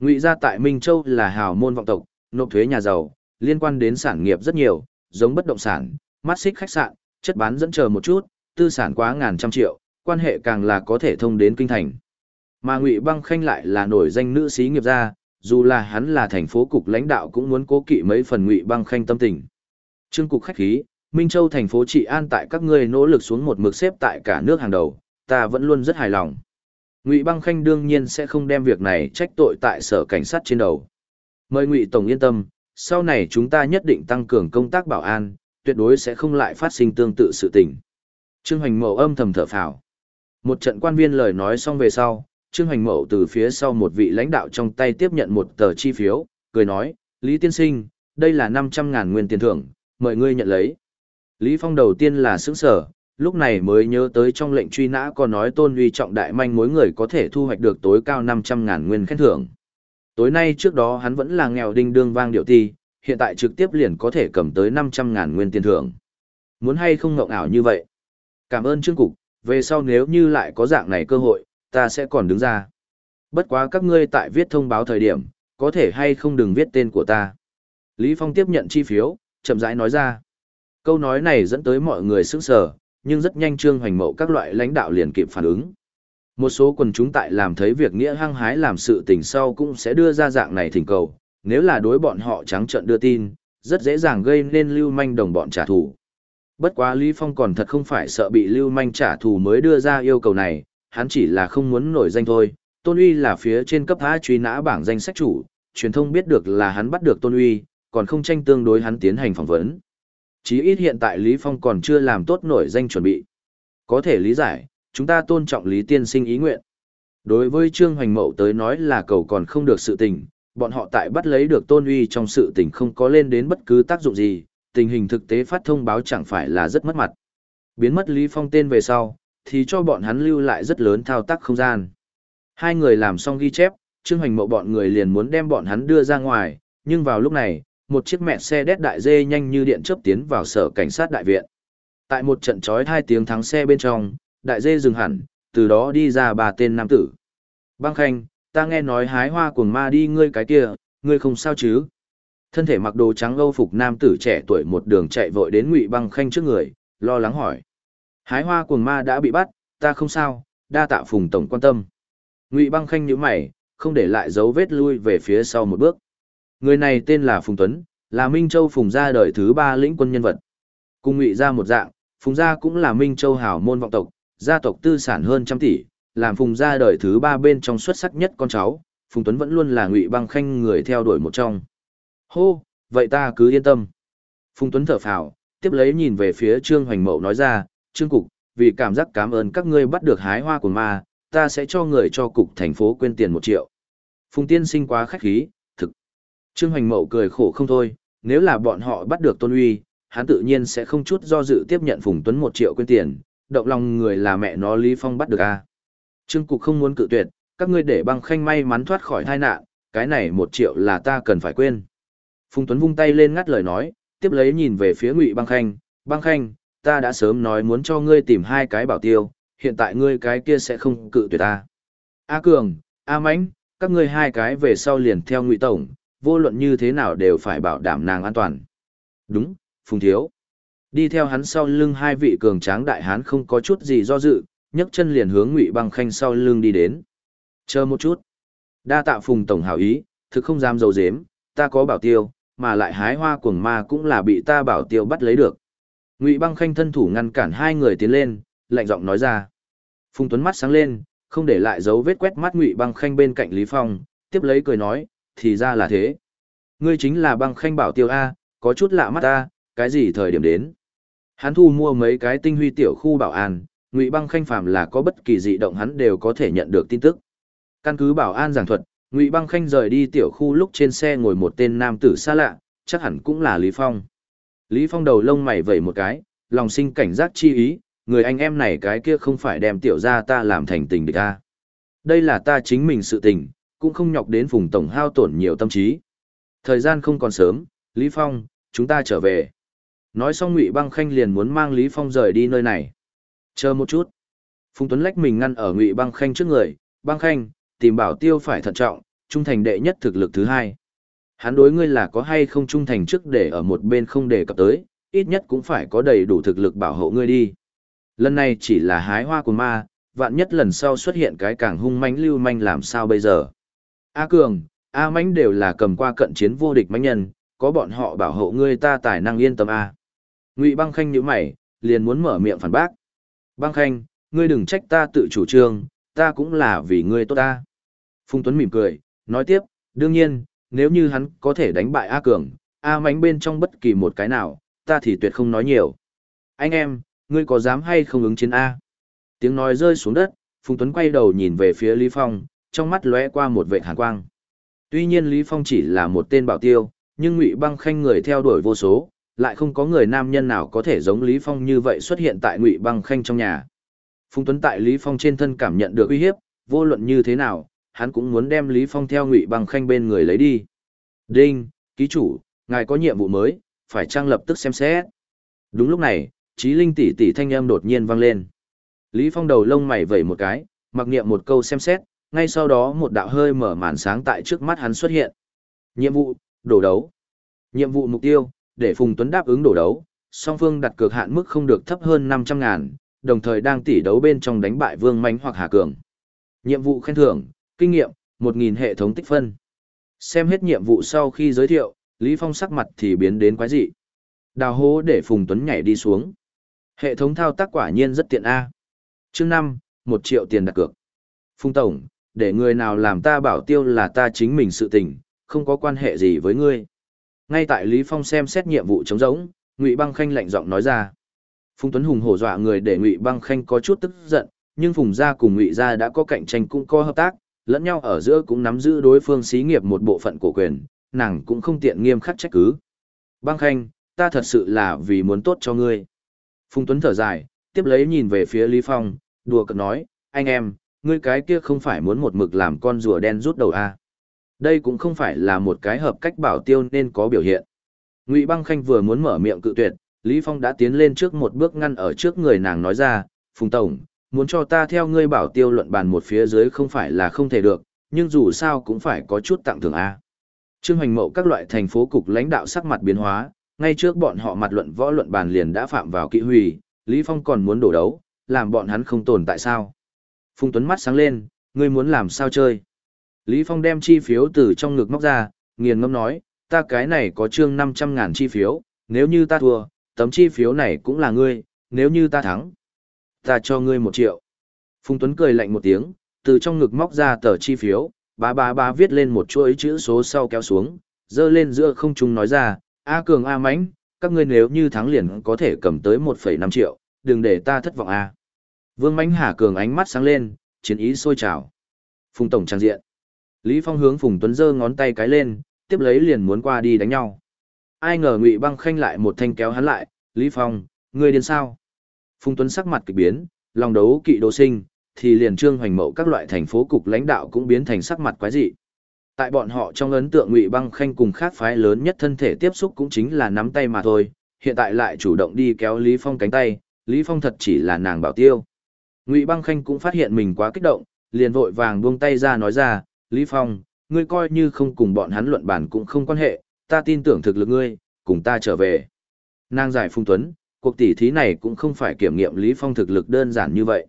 Speaker 1: Ngụy gia tại Minh Châu là hào môn vọng tộc, nộp thuế nhà giàu, liên quan đến sản nghiệp rất nhiều, giống bất động sản, mắt xích khách sạn, chất bán dẫn chờ một chút, tư sản quá ngàn trăm triệu, quan hệ càng là có thể thông đến kinh thành. Mà Ngụy Băng Khanh lại là nổi danh nữ sĩ nghiệp gia, dù là hắn là thành phố cục lãnh đạo cũng muốn cố kỵ mấy phần Ngụy Băng Khanh tâm tình. Trương cục khách khí, Minh Châu thành phố trị an tại các ngươi nỗ lực xuống một mực xếp tại cả nước hàng đầu, ta vẫn luôn rất hài lòng. Ngụy Băng Khanh đương nhiên sẽ không đem việc này trách tội tại sở cảnh sát trên đầu. Mời Ngụy tổng yên tâm, sau này chúng ta nhất định tăng cường công tác bảo an, tuyệt đối sẽ không lại phát sinh tương tự sự tình. Trương Hoành Mậu âm thầm thở phào. Một trận quan viên lời nói xong về sau, Trương Hoành Mậu từ phía sau một vị lãnh đạo trong tay tiếp nhận một tờ chi phiếu, cười nói, Lý Tiên Sinh, đây là 500.000 nguyên tiền thưởng, mời ngươi nhận lấy. Lý Phong đầu tiên là sững sở, lúc này mới nhớ tới trong lệnh truy nã có nói tôn uy trọng đại manh mối người có thể thu hoạch được tối cao 500.000 nguyên khen thưởng. Tối nay trước đó hắn vẫn là nghèo đinh đương vang điệu ti, hiện tại trực tiếp liền có thể cầm tới 500.000 nguyên tiền thưởng. Muốn hay không ngộng ảo như vậy? Cảm ơn Trương Cục, về sau nếu như lại có dạng này cơ hội, ta sẽ còn đứng ra. Bất quá các ngươi tại viết thông báo thời điểm, có thể hay không đừng viết tên của ta. Lý Phong tiếp nhận chi phiếu, chậm rãi nói ra. Câu nói này dẫn tới mọi người sững sờ, nhưng rất nhanh Trương Hoành Mậu các loại lãnh đạo liền kịp phản ứng. Một số quần chúng tại làm thấy việc nghĩa hăng hái làm sự tình sau cũng sẽ đưa ra dạng này thỉnh cầu, nếu là đối bọn họ trắng trợn đưa tin, rất dễ dàng gây nên lưu manh đồng bọn trả thù. Bất quá Lý Phong còn thật không phải sợ bị lưu manh trả thù mới đưa ra yêu cầu này, hắn chỉ là không muốn nổi danh thôi. Tôn Uy là phía trên cấp A truy nã bảng danh sách chủ, truyền thông biết được là hắn bắt được Tôn Uy, còn không tranh tương đối hắn tiến hành phỏng vấn. Chí ít hiện tại Lý Phong còn chưa làm tốt nổi danh chuẩn bị. Có thể lý giải, chúng ta tôn trọng Lý Tiên Sinh ý nguyện. Đối với Trương Hoành Mậu tới nói là cầu còn không được sự tình, bọn họ tại bắt lấy được tôn uy trong sự tình không có lên đến bất cứ tác dụng gì, tình hình thực tế phát thông báo chẳng phải là rất mất mặt. Biến mất Lý Phong tên về sau, thì cho bọn hắn lưu lại rất lớn thao tác không gian. Hai người làm xong ghi chép, Trương Hoành Mậu bọn người liền muốn đem bọn hắn đưa ra ngoài, nhưng vào lúc này, một chiếc mẹ xe đét đại dê nhanh như điện chớp tiến vào sở cảnh sát đại viện. Tại một trận chói hai tiếng thắng xe bên trong, đại dê dừng hẳn, từ đó đi ra ba tên nam tử. Băng Khanh, ta nghe nói hái hoa cuồng ma đi ngươi cái kia, ngươi không sao chứ? Thân thể mặc đồ trắng âu phục nam tử trẻ tuổi một đường chạy vội đến Ngụy Băng Khanh trước người, lo lắng hỏi. Hái hoa cuồng ma đã bị bắt, ta không sao, đa tạ phùng tổng quan tâm. Ngụy Băng Khanh nhíu mày, không để lại dấu vết lui về phía sau một bước. Người này tên là Phùng Tuấn, là Minh Châu Phùng gia đời thứ ba lĩnh quân nhân vật. Cùng Ngụy gia một dạng, Phùng gia cũng là Minh Châu hảo môn vọng tộc, gia tộc tư sản hơn trăm tỷ, làm Phùng gia đời thứ ba bên trong xuất sắc nhất con cháu, Phùng Tuấn vẫn luôn là Ngụy Băng Khanh người theo đuổi một trong. Hô, vậy ta cứ yên tâm. Phùng Tuấn thở phào, tiếp lấy nhìn về phía Trương Hoành Mậu nói ra, Trương Cục, vì cảm giác cảm ơn các ngươi bắt được hái hoa của ma, ta sẽ cho người cho cục thành phố quên tiền một triệu. Phùng Tiên sinh quá khách khí, thực. Trương Hoành Mậu cười khổ không thôi, nếu là bọn họ bắt được Tôn Uy, hắn tự nhiên sẽ không chút do dự tiếp nhận Phùng Tuấn một triệu quên tiền, động lòng người là mẹ nó Lý Phong bắt được a. Trương Cục không muốn cự tuyệt, các ngươi để băng khanh may mắn thoát khỏi tai nạn, cái này một triệu là ta cần phải quên. Phùng Tuấn vung tay lên ngắt lời nói, tiếp lấy nhìn về phía Ngụy Băng Khanh, "Băng Khanh, ta đã sớm nói muốn cho ngươi tìm hai cái bảo tiêu, hiện tại ngươi cái kia sẽ không cự tuyệt ta." A Cường, A Mãnh, các ngươi hai cái về sau liền theo Ngụy tổng, vô luận như thế nào đều phải bảo đảm nàng an toàn. Đúng, Phùng Thiếu. Đi theo hắn sau lưng hai vị cường tráng đại hán không có chút gì do dự, nhấc chân liền hướng Ngụy Băng Khanh sau lưng đi đến. Chờ một chút. Đa tạ Phùng tổng hảo ý, thực không dám dầu dếm, ta có bảo tiêu, mà lại hái hoa cuồng ma cũng là bị ta bảo tiêu bắt lấy được. Ngụy Băng Khanh thân thủ ngăn cản hai người tiến lên, lạnh giọng nói ra. Phùng Tuấn mắt sáng lên, không để lại dấu vết quét mắt Ngụy Băng Khanh bên cạnh Lý Phong, tiếp lấy cười nói, thì ra là thế. Ngươi chính là Băng Khanh bảo tiêu a, có chút lạ mắt ta, cái gì thời điểm đến? Hắn thu mua mấy cái tinh huy tiểu khu bảo an, Ngụy Băng Khanh phàm là có bất kỳ dị động hắn đều có thể nhận được tin tức. Căn cứ bảo an giảng thuật, Ngụy Băng Khanh rời đi tiểu khu lúc trên xe ngồi một tên nam tử xa lạ, chắc hẳn cũng là Lý Phong. Lý Phong đầu lông mày vẩy một cái, lòng sinh cảnh giác chi ý, người anh em này cái kia không phải đem tiểu gia ta làm thành tình địch a. Đây là ta chính mình sự tình, cũng không nhọc đến vùng tổng hao tổn nhiều tâm trí. Thời gian không còn sớm, Lý Phong, chúng ta trở về. Nói xong Ngụy Băng Khanh liền muốn mang Lý Phong rời đi nơi này. Chờ một chút. Phùng Tuấn lách mình ngăn ở Ngụy Băng Khanh trước người, Băng Khanh, tìm bảo tiêu phải thận trọng, trung thành đệ nhất thực lực thứ hai. Hắn đối ngươi là có hay không trung thành trước để ở một bên không đề cập tới, ít nhất cũng phải có đầy đủ thực lực bảo hộ ngươi đi. Lần này chỉ là hái hoa của ma, vạn nhất lần sau xuất hiện cái càng hung manh lưu manh làm sao bây giờ. A Cường, A mãnh đều là cầm qua cận chiến vô địch mãnh nhân, có bọn họ bảo hộ ngươi ta tài năng yên tâm A. Ngụy băng khanh nhíu mày, liền muốn mở miệng phản bác. Băng khanh, ngươi đừng trách ta tự chủ trương, ta cũng là vì ngươi tốt ta. Phùng Tuấn mỉm cười, nói tiếp, đương nhiên, nếu như hắn có thể đánh bại A Cường, A mánh bên trong bất kỳ một cái nào, ta thì tuyệt không nói nhiều. Anh em, ngươi có dám hay không ứng chiến A? Tiếng nói rơi xuống đất, Phùng Tuấn quay đầu nhìn về phía Lý Phong, trong mắt lóe qua một vệ hàn quang. Tuy nhiên Lý Phong chỉ là một tên bảo tiêu, nhưng Ngụy Băng Khanh người theo đuổi vô số, lại không có người nam nhân nào có thể giống Lý Phong như vậy xuất hiện tại Ngụy Băng Khanh trong nhà. Phùng Tuấn tại Lý Phong trên thân cảm nhận được uy hiếp, vô luận như thế nào, hắn cũng muốn đem Lý Phong theo Ngụy Băng Khanh bên người lấy đi. Đinh, ký chủ, ngài có nhiệm vụ mới, phải trang lập tức xem xét. Đúng lúc này, Chí Linh tỷ tỷ thanh âm đột nhiên vang lên. Lý Phong đầu lông mày vẩy một cái, mặc niệm một câu xem xét, ngay sau đó một đạo hơi mở màn sáng tại trước mắt hắn xuất hiện. Nhiệm vụ, đổ đấu. Nhiệm vụ mục tiêu, để Phùng Tuấn đáp ứng đổ đấu, song phương đặt cược hạn mức không được thấp hơn 500 ngàn, đồng thời đang tỷ đấu bên trong đánh bại Vương Mánh hoặc Hà Cường. Nhiệm vụ khen thưởng, kinh nghiệm, 1.000 hệ thống tích phân. Xem hết nhiệm vụ sau khi giới thiệu, Lý Phong sắc mặt thì biến đến quái dị. Đào hố để Phùng Tuấn nhảy đi xuống. Hệ thống thao tác quả nhiên rất tiện A. Chương 5, 1 triệu tiền đặt cược. Phùng Tổng, để người nào làm ta bảo tiêu là ta chính mình sự tình, không có quan hệ gì với ngươi. Ngay tại Lý Phong xem xét nhiệm vụ chống rỗng, Ngụy Băng Khanh lạnh giọng nói ra. Phùng Tuấn Hùng hổ dọa người để Ngụy Băng Khanh có chút tức giận, nhưng Phùng gia cùng Ngụy gia đã có cạnh tranh cũng có hợp tác, lẫn nhau ở giữa cũng nắm giữ đối phương xí nghiệp một bộ phận cổ quyền, nàng cũng không tiện nghiêm khắc trách cứ. Băng Khanh, ta thật sự là vì muốn tốt cho ngươi. Phùng Tuấn thở dài, tiếp lấy nhìn về phía Lý Phong, đùa cợt nói, anh em, ngươi cái kia không phải muốn một mực làm con rùa đen rút đầu à. Đây cũng không phải là một cái hợp cách bảo tiêu nên có biểu hiện. Ngụy Băng Khanh vừa muốn mở miệng cự tuyệt, Lý Phong đã tiến lên trước một bước ngăn ở trước người nàng nói ra, Phùng Tổng, muốn cho ta theo ngươi bảo tiêu luận bàn một phía dưới không phải là không thể được, nhưng dù sao cũng phải có chút tặng thưởng A. Trương Hoành Mậu các loại thành phố cục lãnh đạo sắc mặt biến hóa, ngay trước bọn họ mặt luận võ luận bàn liền đã phạm vào kỵ hủy, Lý Phong còn muốn đổ đấu, làm bọn hắn không tồn tại sao. Phùng Tuấn mắt sáng lên, ngươi muốn làm sao chơi. Lý Phong đem chi phiếu từ trong ngực móc ra, nghiền ngâm nói, ta cái này có trương 500 ngàn chi phiếu, nếu như ta thua, tấm chi phiếu này cũng là ngươi, nếu như ta thắng, ta cho ngươi một triệu. Phùng Tuấn cười lạnh một tiếng, từ trong ngực móc ra tờ chi phiếu, ba ba ba viết lên một chuỗi chữ số sau kéo xuống, dơ lên giữa không trung nói ra, A Cường A Mãnh, các ngươi nếu như thắng liền có thể cầm tới 1,5 triệu, đừng để ta thất vọng A. Vương Mãnh Hà Cường ánh mắt sáng lên, chiến ý sôi trào. Phùng Tổng trang diện. Lý Phong hướng Phùng Tuấn giơ ngón tay cái lên, tiếp lấy liền muốn qua đi đánh nhau. Ai ngờ Ngụy Băng Khanh lại một thanh kéo hắn lại, Lý Phong, ngươi điên sao? Phùng Tuấn sắc mặt kỳ biến, lòng đấu kỵ đồ sinh, thì liền trương hoành mậu các loại thành phố cục lãnh đạo cũng biến thành sắc mặt quái dị. Tại bọn họ trong ấn tượng Ngụy Băng Khanh cùng khác phái lớn nhất thân thể tiếp xúc cũng chính là nắm tay mà thôi, hiện tại lại chủ động đi kéo Lý Phong cánh tay, Lý Phong thật chỉ là nàng bảo tiêu. Ngụy Băng Khanh cũng phát hiện mình quá kích động, liền vội vàng buông tay ra nói ra, Lý Phong, ngươi coi như không cùng bọn hắn luận bản cũng không quan hệ, ta tin tưởng thực lực ngươi, cùng ta trở về. Nàng giải Phung Tuấn, cuộc tỷ thí này cũng không phải kiểm nghiệm Lý Phong thực lực đơn giản như vậy.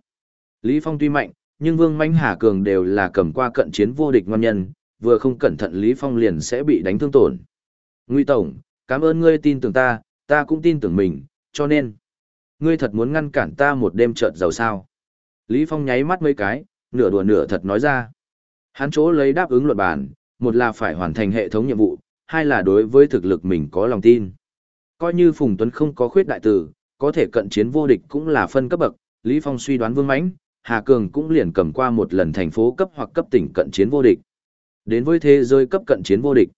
Speaker 1: Lý Phong tuy mạnh, nhưng Vương Mạnh Hà Cường đều là cầm qua cận chiến vô địch ngon nhân, vừa không cẩn thận Lý Phong liền sẽ bị đánh thương tổn. Ngụy Tổng, cảm ơn ngươi tin tưởng ta, ta cũng tin tưởng mình, cho nên, ngươi thật muốn ngăn cản ta một đêm chợt giàu sao. Lý Phong nháy mắt mấy cái, nửa đùa nửa thật nói ra. Hắn chỗ lấy đáp ứng luật bản, một là phải hoàn thành hệ thống nhiệm vụ, hai là đối với thực lực mình có lòng tin. Coi như Phùng Tuấn không có khuyết đại tử, có thể cận chiến vô địch cũng là phân cấp bậc, Lý Phong suy đoán vương mãnh, Hà Cường cũng liền cầm qua một lần thành phố cấp hoặc cấp tỉnh cận chiến vô địch. Đến với thế giới cấp cận chiến vô địch.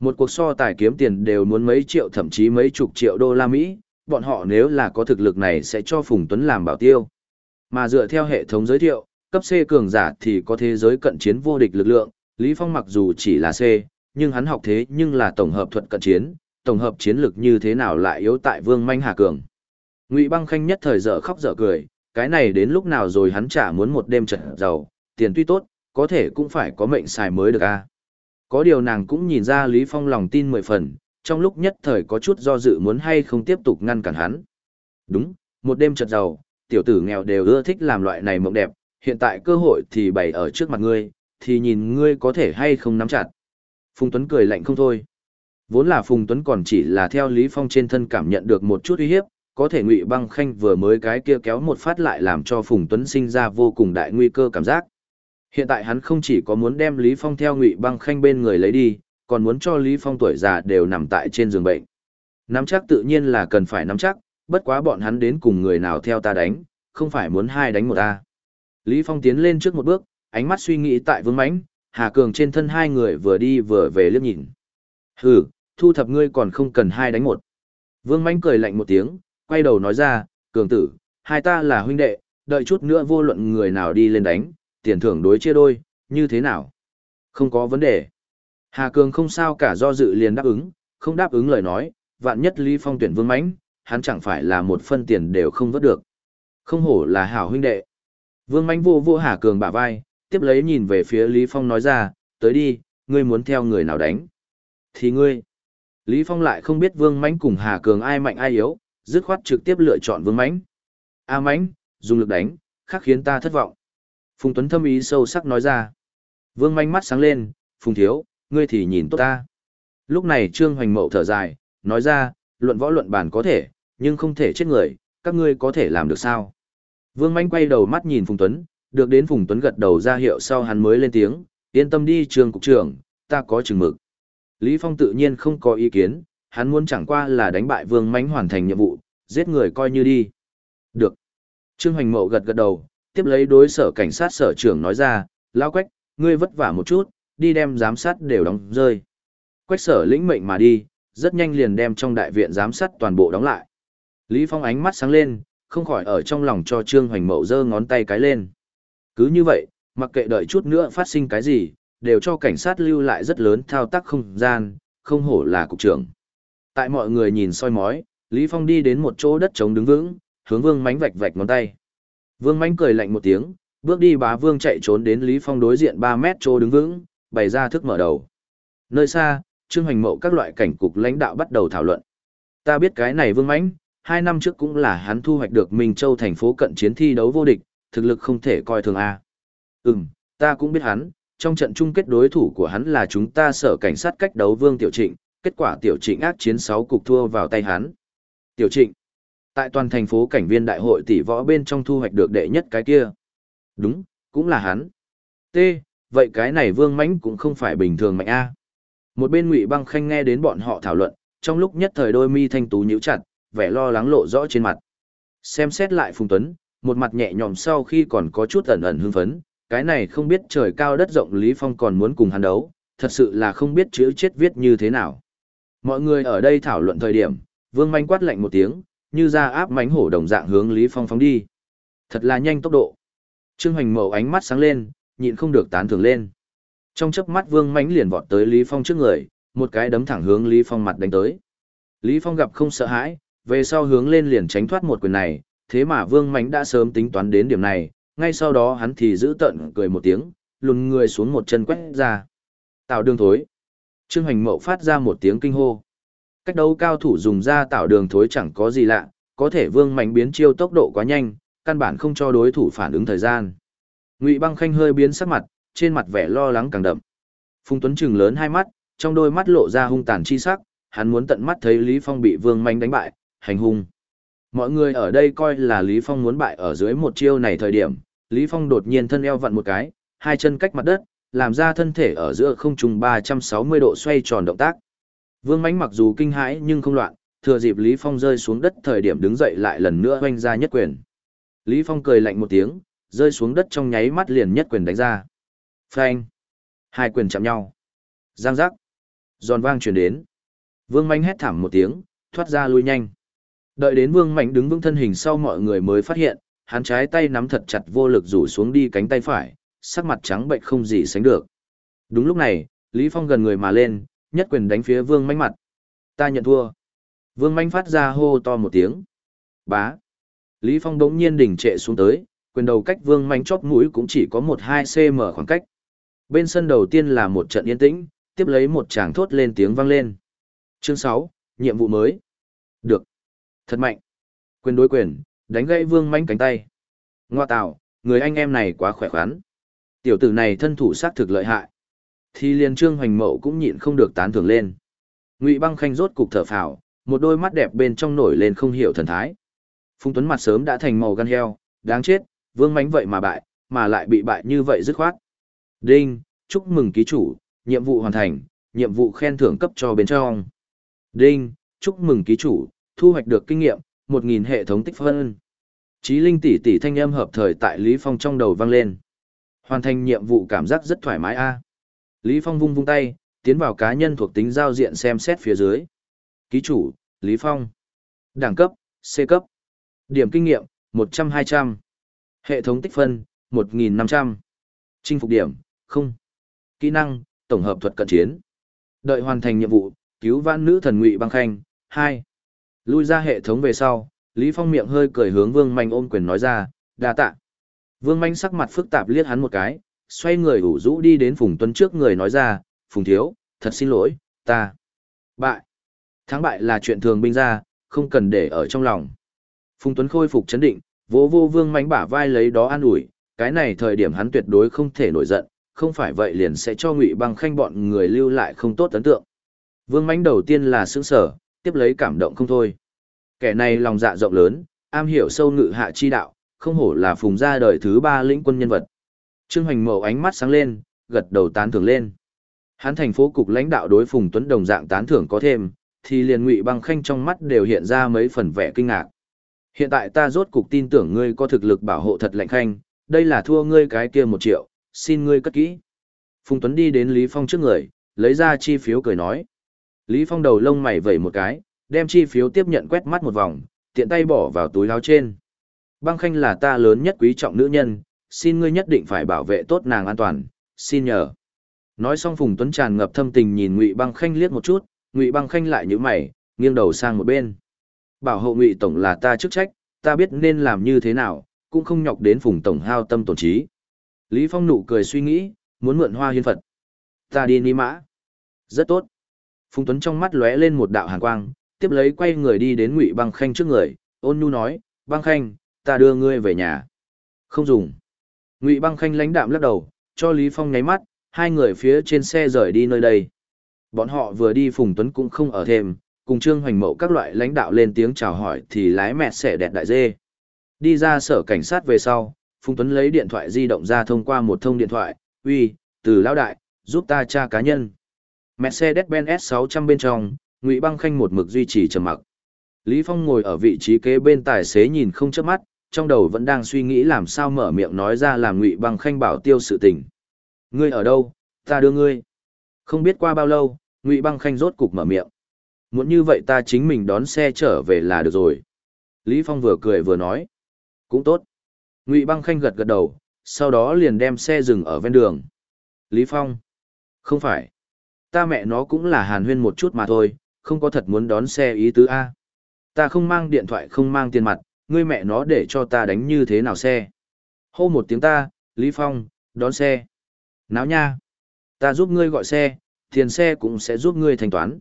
Speaker 1: Một cuộc so tài kiếm tiền đều muốn mấy triệu thậm chí mấy chục triệu đô la Mỹ, bọn họ nếu là có thực lực này sẽ cho Phùng Tuấn làm bảo tiêu. Mà dựa theo hệ thống giới thiệu, cấp C cường giả thì có thế giới cận chiến vô địch lực lượng, Lý Phong mặc dù chỉ là C, nhưng hắn học thế nhưng là tổng hợp thuật cận chiến, tổng hợp chiến lực như thế nào lại yếu tại Vương Manh Hà Cường. Ngụy Băng Khanh nhất thời dở khóc dở cười, cái này đến lúc nào rồi hắn chả muốn một đêm trận giàu, tiền tuy tốt, có thể cũng phải có mệnh xài mới được a. Có điều nàng cũng nhìn ra Lý Phong lòng tin mười phần, trong lúc nhất thời có chút do dự muốn hay không tiếp tục ngăn cản hắn. Đúng, một đêm trận giàu, tiểu tử nghèo đều ưa thích làm loại này mộng đẹp, hiện tại cơ hội thì bày ở trước mặt ngươi, thì nhìn ngươi có thể hay không nắm chặt. Phùng Tuấn cười lạnh không thôi. Vốn là Phùng Tuấn còn chỉ là theo Lý Phong trên thân cảm nhận được một chút uy hiếp, có thể Ngụy Băng Khanh vừa mới cái kia kéo một phát lại làm cho Phùng Tuấn sinh ra vô cùng đại nguy cơ cảm giác. Hiện tại hắn không chỉ có muốn đem Lý Phong theo Ngụy Băng Khanh bên người lấy đi, còn muốn cho Lý Phong tuổi già đều nằm tại trên giường bệnh. Nắm chắc tự nhiên là cần phải nắm chắc, bất quá bọn hắn đến cùng người nào theo ta đánh, không phải muốn hai đánh một ta. Lý Phong tiến lên trước một bước, ánh mắt suy nghĩ tại Vương Mãnh, Hà Cường trên thân hai người vừa đi vừa về liếc nhìn. Hừ, thu thập ngươi còn không cần hai đánh một. Vương Mánh cười lạnh một tiếng, quay đầu nói ra, Cường tử, hai ta là huynh đệ, đợi chút nữa vô luận người nào đi lên đánh, tiền thưởng đối chia đôi, như thế nào? Không có vấn đề. Hà Cường không sao cả do dự liền đáp ứng, không đáp ứng lời nói, vạn nhất Lý Phong tuyển Vương Mánh, hắn chẳng phải là một phân tiền đều không vớt được. Không hổ là hảo huynh đệ. Vương Mánh vô vô Hà Cường bả vai, tiếp lấy nhìn về phía Lý Phong nói ra, tới đi, ngươi muốn theo người nào đánh. Thì ngươi. Lý Phong lại không biết Vương Mãnh cùng Hà Cường ai mạnh ai yếu, dứt khoát trực tiếp lựa chọn Vương Mãnh. A Mãnh, dùng lực đánh, khác khiến ta thất vọng. Phùng Tuấn thâm ý sâu sắc nói ra. Vương Mãnh mắt sáng lên, Phùng Thiếu, ngươi thì nhìn tốt ta. Lúc này Trương Hoành Mậu thở dài, nói ra, luận võ luận bản có thể, nhưng không thể chết người, các ngươi có thể làm được sao? Vương Manh quay đầu mắt nhìn Phùng Tuấn, được đến Phùng Tuấn gật đầu ra hiệu sau hắn mới lên tiếng, yên tâm đi trường cục trưởng, ta có chừng mực. Lý Phong tự nhiên không có ý kiến, hắn muốn chẳng qua là đánh bại Vương Mánh hoàn thành nhiệm vụ, giết người coi như đi. Được. Trương Hoành Mậu gật gật đầu, tiếp lấy đối sở cảnh sát sở trưởng nói ra, Lão quách, ngươi vất vả một chút, đi đem giám sát đều đóng rơi. Quách sở lĩnh mệnh mà đi, rất nhanh liền đem trong đại viện giám sát toàn bộ đóng lại. Lý Phong ánh mắt sáng lên, không khỏi ở trong lòng cho Trương Hoành Mậu giơ ngón tay cái lên. Cứ như vậy, mặc kệ đợi chút nữa phát sinh cái gì, đều cho cảnh sát lưu lại rất lớn thao tác không gian, không hổ là cục trưởng. Tại mọi người nhìn soi mói, Lý Phong đi đến một chỗ đất trống đứng vững, hướng Vương Mánh vạch vạch ngón tay. Vương Mánh cười lạnh một tiếng, bước đi bá Vương chạy trốn đến Lý Phong đối diện 3 mét chỗ đứng vững, bày ra thức mở đầu. Nơi xa, Trương Hoành Mậu các loại cảnh cục lãnh đạo bắt đầu thảo luận. Ta biết cái này Vương Mánh, hai năm trước cũng là hắn thu hoạch được Minh Châu thành phố cận chiến thi đấu vô địch, thực lực không thể coi thường A. Ừm, ta cũng biết hắn, trong trận chung kết đối thủ của hắn là chúng ta sở cảnh sát cách đấu Vương Tiểu Trịnh, kết quả Tiểu Trịnh ác chiến 6 cục thua vào tay hắn. Tiểu Trịnh, tại toàn thành phố cảnh viên đại hội tỷ võ bên trong thu hoạch được đệ nhất cái kia. Đúng, cũng là hắn. T, vậy cái này Vương Mãnh cũng không phải bình thường mạnh A. Một bên Ngụy Băng Khanh nghe đến bọn họ thảo luận, trong lúc nhất thời đôi mi thanh tú nhíu chặt, vẻ lo lắng lộ rõ trên mặt. Xem xét lại Phùng Tuấn, một mặt nhẹ nhõm sau khi còn có chút ẩn ẩn hưng phấn, cái này không biết trời cao đất rộng Lý Phong còn muốn cùng hắn đấu, thật sự là không biết chữ chết viết như thế nào. Mọi người ở đây thảo luận thời điểm, Vương Manh quát lạnh một tiếng, như ra áp mánh hổ đồng dạng hướng Lý Phong phóng đi. Thật là nhanh tốc độ. Trương Hoành Mậu ánh mắt sáng lên, nhịn không được tán thưởng lên. Trong chớp mắt Vương Mánh liền vọt tới Lý Phong trước người, một cái đấm thẳng hướng Lý Phong mặt đánh tới. Lý Phong gặp không sợ hãi, về sau hướng lên liền tránh thoát một quyền này, thế mà Vương Mánh đã sớm tính toán đến điểm này, ngay sau đó hắn thì giữ tận cười một tiếng, lùn người xuống một chân quét ra. Tạo đường thối. Trương Hoành Mậu phát ra một tiếng kinh hô. Cách đấu cao thủ dùng ra tạo đường thối chẳng có gì lạ, có thể Vương Mánh biến chiêu tốc độ quá nhanh, căn bản không cho đối thủ phản ứng thời gian. Ngụy Băng Khanh hơi biến sắc mặt, trên mặt vẻ lo lắng càng đậm. Phùng Tuấn trừng lớn hai mắt, trong đôi mắt lộ ra hung tàn chi sắc, hắn muốn tận mắt thấy Lý Phong bị Vương Mạnh đánh bại, hành hung. Mọi người ở đây coi là Lý Phong muốn bại ở dưới một chiêu này thời điểm, Lý Phong đột nhiên thân eo vặn một cái, hai chân cách mặt đất, làm ra thân thể ở giữa không trung 360 độ xoay tròn động tác. Vương Mánh mặc dù kinh hãi nhưng không loạn, thừa dịp Lý Phong rơi xuống đất thời điểm đứng dậy lại lần nữa hoanh ra nhất quyền. Lý Phong cười lạnh một tiếng, rơi xuống đất trong nháy mắt liền nhất quyền đánh ra. Phanh! Hai quyền chạm nhau. Giang giác! Giòn vang truyền đến. Vương Mạnh hét thảm một tiếng, thoát ra lui nhanh. Đợi đến Vương Mạnh đứng vững thân hình sau mọi người mới phát hiện, hắn trái tay nắm thật chặt vô lực rủ xuống đi cánh tay phải, sắc mặt trắng bệnh không gì sánh được. Đúng lúc này, Lý Phong gần người mà lên, nhất quyền đánh phía Vương Mạnh mặt. Ta nhận thua. Vương Mạnh phát ra hô to một tiếng. Bá. Lý Phong đống nhiên đỉnh trệ xuống tới, quyền đầu cách Vương Mạnh chóp mũi cũng chỉ có một hai cm khoảng cách. Bên sân đầu tiên là một trận yên tĩnh, tiếp lấy một tràng thốt lên tiếng vang lên. Chương 6, nhiệm vụ mới. Được. Thật mạnh. Quyền đối quyền, đánh gãy vương manh cánh tay. Ngoa tạo, người anh em này quá khỏe khoắn. Tiểu tử này thân thủ sát thực lợi hại. Thì liền trương hoành mậu cũng nhịn không được tán thưởng lên. Ngụy băng khanh rốt cục thở phào, một đôi mắt đẹp bên trong nổi lên không hiểu thần thái. Phung Tuấn mặt sớm đã thành màu gan heo, đáng chết, vương mánh vậy mà bại, mà lại bị bại như vậy dứt khoát. Đinh, chúc mừng ký chủ, nhiệm vụ hoàn thành, nhiệm vụ khen thưởng cấp cho bên trong. Đinh, chúc mừng ký chủ, thu hoạch được kinh nghiệm, 1.000 hệ thống tích phân. Chí linh tỷ tỷ thanh âm hợp thời tại Lý Phong trong đầu vang lên. Hoàn thành nhiệm vụ cảm giác rất thoải mái a. Lý Phong vung vung tay, tiến vào cá nhân thuộc tính giao diện xem xét phía dưới. Ký chủ, Lý Phong. Đẳng cấp, C cấp. Điểm kinh nghiệm, 100-200. Hệ thống tích phân, 1.500. Chinh phục điểm, không. Kỹ năng, tổng hợp thuật cận chiến. Đợi hoàn thành nhiệm vụ, cứu vãn nữ thần ngụy băng khanh hai lui ra hệ thống về sau lý phong miệng hơi cười hướng vương manh ôm quyền nói ra đa tạ. Vương manh sắc mặt phức tạp liếc hắn một cái xoay người ủ rũ đi đến phùng tuấn trước người nói ra phùng thiếu thật xin lỗi ta bại. Thắng bại là chuyện thường binh ra không cần để ở trong lòng. Phùng tuấn khôi phục chấn định vỗ vô vương manh bả vai lấy đó an ủi cái này thời điểm hắn tuyệt đối không thể nổi giận không phải vậy liền sẽ cho ngụy băng khanh bọn người lưu lại không tốt ấn tượng. Vương Mạnh đầu tiên là sững sở, tiếp lấy cảm động không thôi. Kẻ này lòng dạ rộng lớn, am hiểu sâu ngự hạ chi đạo, không hổ là phùng gia đời thứ ba lĩnh quân nhân vật. Trương Hoành Mậu ánh mắt sáng lên, gật đầu tán thưởng lên. Hắn thành phố cục lãnh đạo đối Phùng Tuấn đồng dạng tán thưởng có thêm, thì liền ngụy băng khanh trong mắt đều hiện ra mấy phần vẻ kinh ngạc. Hiện tại ta rốt cục tin tưởng ngươi có thực lực bảo hộ thật lạnh khanh, đây là thua ngươi cái kia một triệu, xin ngươi cất kỹ. Phùng Tuấn đi đến Lý Phong trước người, lấy ra chi phiếu cười nói. Lý Phong đầu lông mày vẩy một cái, đem chi phiếu tiếp nhận quét mắt một vòng, tiện tay bỏ vào túi áo trên. Băng Khanh là ta lớn nhất quý trọng nữ nhân, xin ngươi nhất định phải bảo vệ tốt nàng an toàn, xin nhờ. Nói xong Phùng Tuấn tràn ngập thâm tình nhìn Ngụy Băng Khanh liếc một chút, Ngụy Băng Khanh lại nhíu mày, nghiêng đầu sang một bên. Bảo hộ Ngụy tổng là ta chức trách, ta biết nên làm như thế nào, cũng không nhọc đến Phùng tổng hao tâm tổn trí. Lý Phong nụ cười suy nghĩ, muốn mượn hoa hiên Phật. Ta đi ni mã. Rất tốt. Phùng Tuấn trong mắt lóe lên một đạo hàn quang, tiếp lấy quay người đi đến Ngụy Băng Khanh trước người, ôn nhu nói, Băng Khanh, ta đưa ngươi về nhà. Không dùng. Ngụy Băng Khanh lãnh đạm lắc đầu, cho Lý Phong nháy mắt, hai người phía trên xe rời đi nơi đây. Bọn họ vừa đi Phùng Tuấn cũng không ở thêm, cùng Trương Hoành Mậu các loại lãnh đạo lên tiếng chào hỏi thì lái mẹ xẻ đẹp đại dê. Đi ra sở cảnh sát về sau, Phùng Tuấn lấy điện thoại di động ra thông qua một thông điện thoại, uy, từ lão đại, giúp ta tra cá nhân. Mercedes-Benz S600 bên trong, Ngụy Băng Khanh một mực duy trì trầm mặc. Lý Phong ngồi ở vị trí kế bên tài xế nhìn không chớp mắt, trong đầu vẫn đang suy nghĩ làm sao mở miệng nói ra làm Ngụy Băng Khanh bảo tiêu sự tình. Ngươi ở đâu, ta đưa ngươi. Không biết qua bao lâu, Ngụy Băng Khanh rốt cục mở miệng. Muốn như vậy ta chính mình đón xe trở về là được rồi. Lý Phong vừa cười vừa nói. Cũng tốt. Ngụy Băng Khanh gật gật đầu, sau đó liền đem xe dừng ở ven đường. Lý Phong. Không phải. Ta mẹ nó cũng là hàn huyên một chút mà thôi, không có thật muốn đón xe ý tứ A. Ta không mang điện thoại không mang tiền mặt, ngươi mẹ nó để cho ta đánh như thế nào xe. Hô một tiếng ta, Lý Phong, đón xe. Náo nha. Ta giúp ngươi gọi xe, tiền xe cũng sẽ giúp ngươi thanh toán.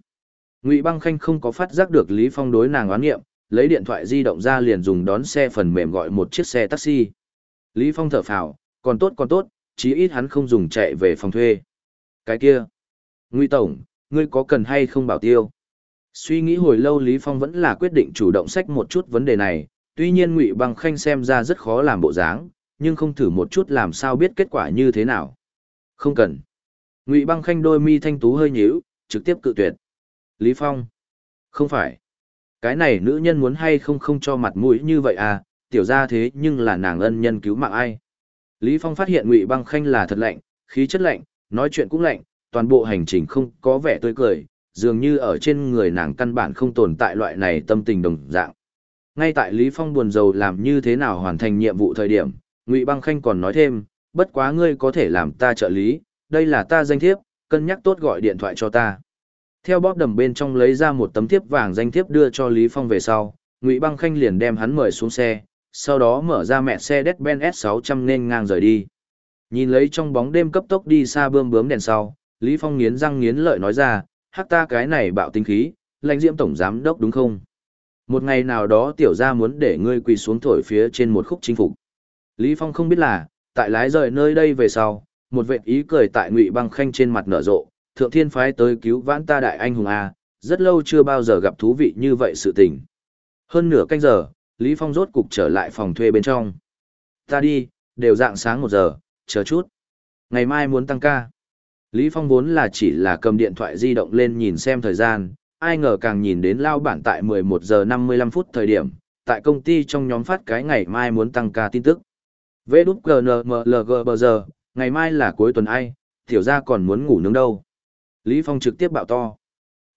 Speaker 1: Ngụy Băng Khanh không có phát giác được Lý Phong đối nàng oán nghiệm, lấy điện thoại di động ra liền dùng đón xe phần mềm gọi một chiếc xe taxi. Lý Phong thở phào, còn tốt còn tốt, chí ít hắn không dùng chạy về phòng thuê. Cái kia. Ngụy Tổng, ngươi có cần hay không bảo tiêu? Suy nghĩ hồi lâu Lý Phong vẫn là quyết định chủ động sách một chút vấn đề này, tuy nhiên Ngụy Băng Khanh xem ra rất khó làm bộ dáng, nhưng không thử một chút làm sao biết kết quả như thế nào. Không cần. Ngụy Băng Khanh đôi mi thanh tú hơi nhíu, trực tiếp cự tuyệt. Lý Phong. Không phải. Cái này nữ nhân muốn hay không không cho mặt mũi như vậy à, tiểu ra thế nhưng là nàng ân nhân cứu mạng ai. Lý Phong phát hiện Ngụy Băng Khanh là thật lạnh, khí chất lạnh, nói chuyện cũng lạnh, toàn bộ hành trình không có vẻ tươi cười, dường như ở trên người nàng căn bản không tồn tại loại này tâm tình đồng dạng. Ngay tại Lý Phong buồn rầu làm như thế nào hoàn thành nhiệm vụ thời điểm, Ngụy Băng Khanh còn nói thêm, bất quá ngươi có thể làm ta trợ lý, đây là ta danh thiếp, cân nhắc tốt gọi điện thoại cho ta. Theo bóp đầm bên trong lấy ra một tấm thiếp vàng danh thiếp đưa cho Lý Phong về sau, Ngụy Băng Khanh liền đem hắn mời xuống xe, sau đó mở ra mẹ xe Mercedes-Benz S600 nên ngang rời đi. Nhìn lấy trong bóng đêm cấp tốc đi xa bươm bướm đèn sau, Lý Phong nghiến răng nghiến lợi nói ra, hắc ta cái này bạo tính khí, lãnh diễm tổng giám đốc đúng không? Một ngày nào đó tiểu gia muốn để ngươi quỳ xuống thổi phía trên một khúc chinh phục. Lý Phong không biết là, tại lái rời nơi đây về sau, một vệt ý cười tại Ngụy Băng Khanh trên mặt nở rộ, thượng thiên phái tới cứu vãn ta đại anh hùng a, rất lâu chưa bao giờ gặp thú vị như vậy sự tình. Hơn nửa canh giờ, Lý Phong rốt cục trở lại phòng thuê bên trong. Ta đi, đều dạng sáng một giờ, chờ chút. Ngày mai muốn tăng ca. Lý Phong vốn là chỉ là cầm điện thoại di động lên nhìn xem thời gian, ai ngờ càng nhìn đến lao bản tại 11 giờ 55 phút thời điểm, tại công ty trong nhóm phát cái ngày mai muốn tăng ca tin tức. Vê đút GNMLG bờ giờ, ngày mai là cuối tuần ai, tiểu ra còn muốn ngủ nướng đâu. Lý Phong trực tiếp bạo to.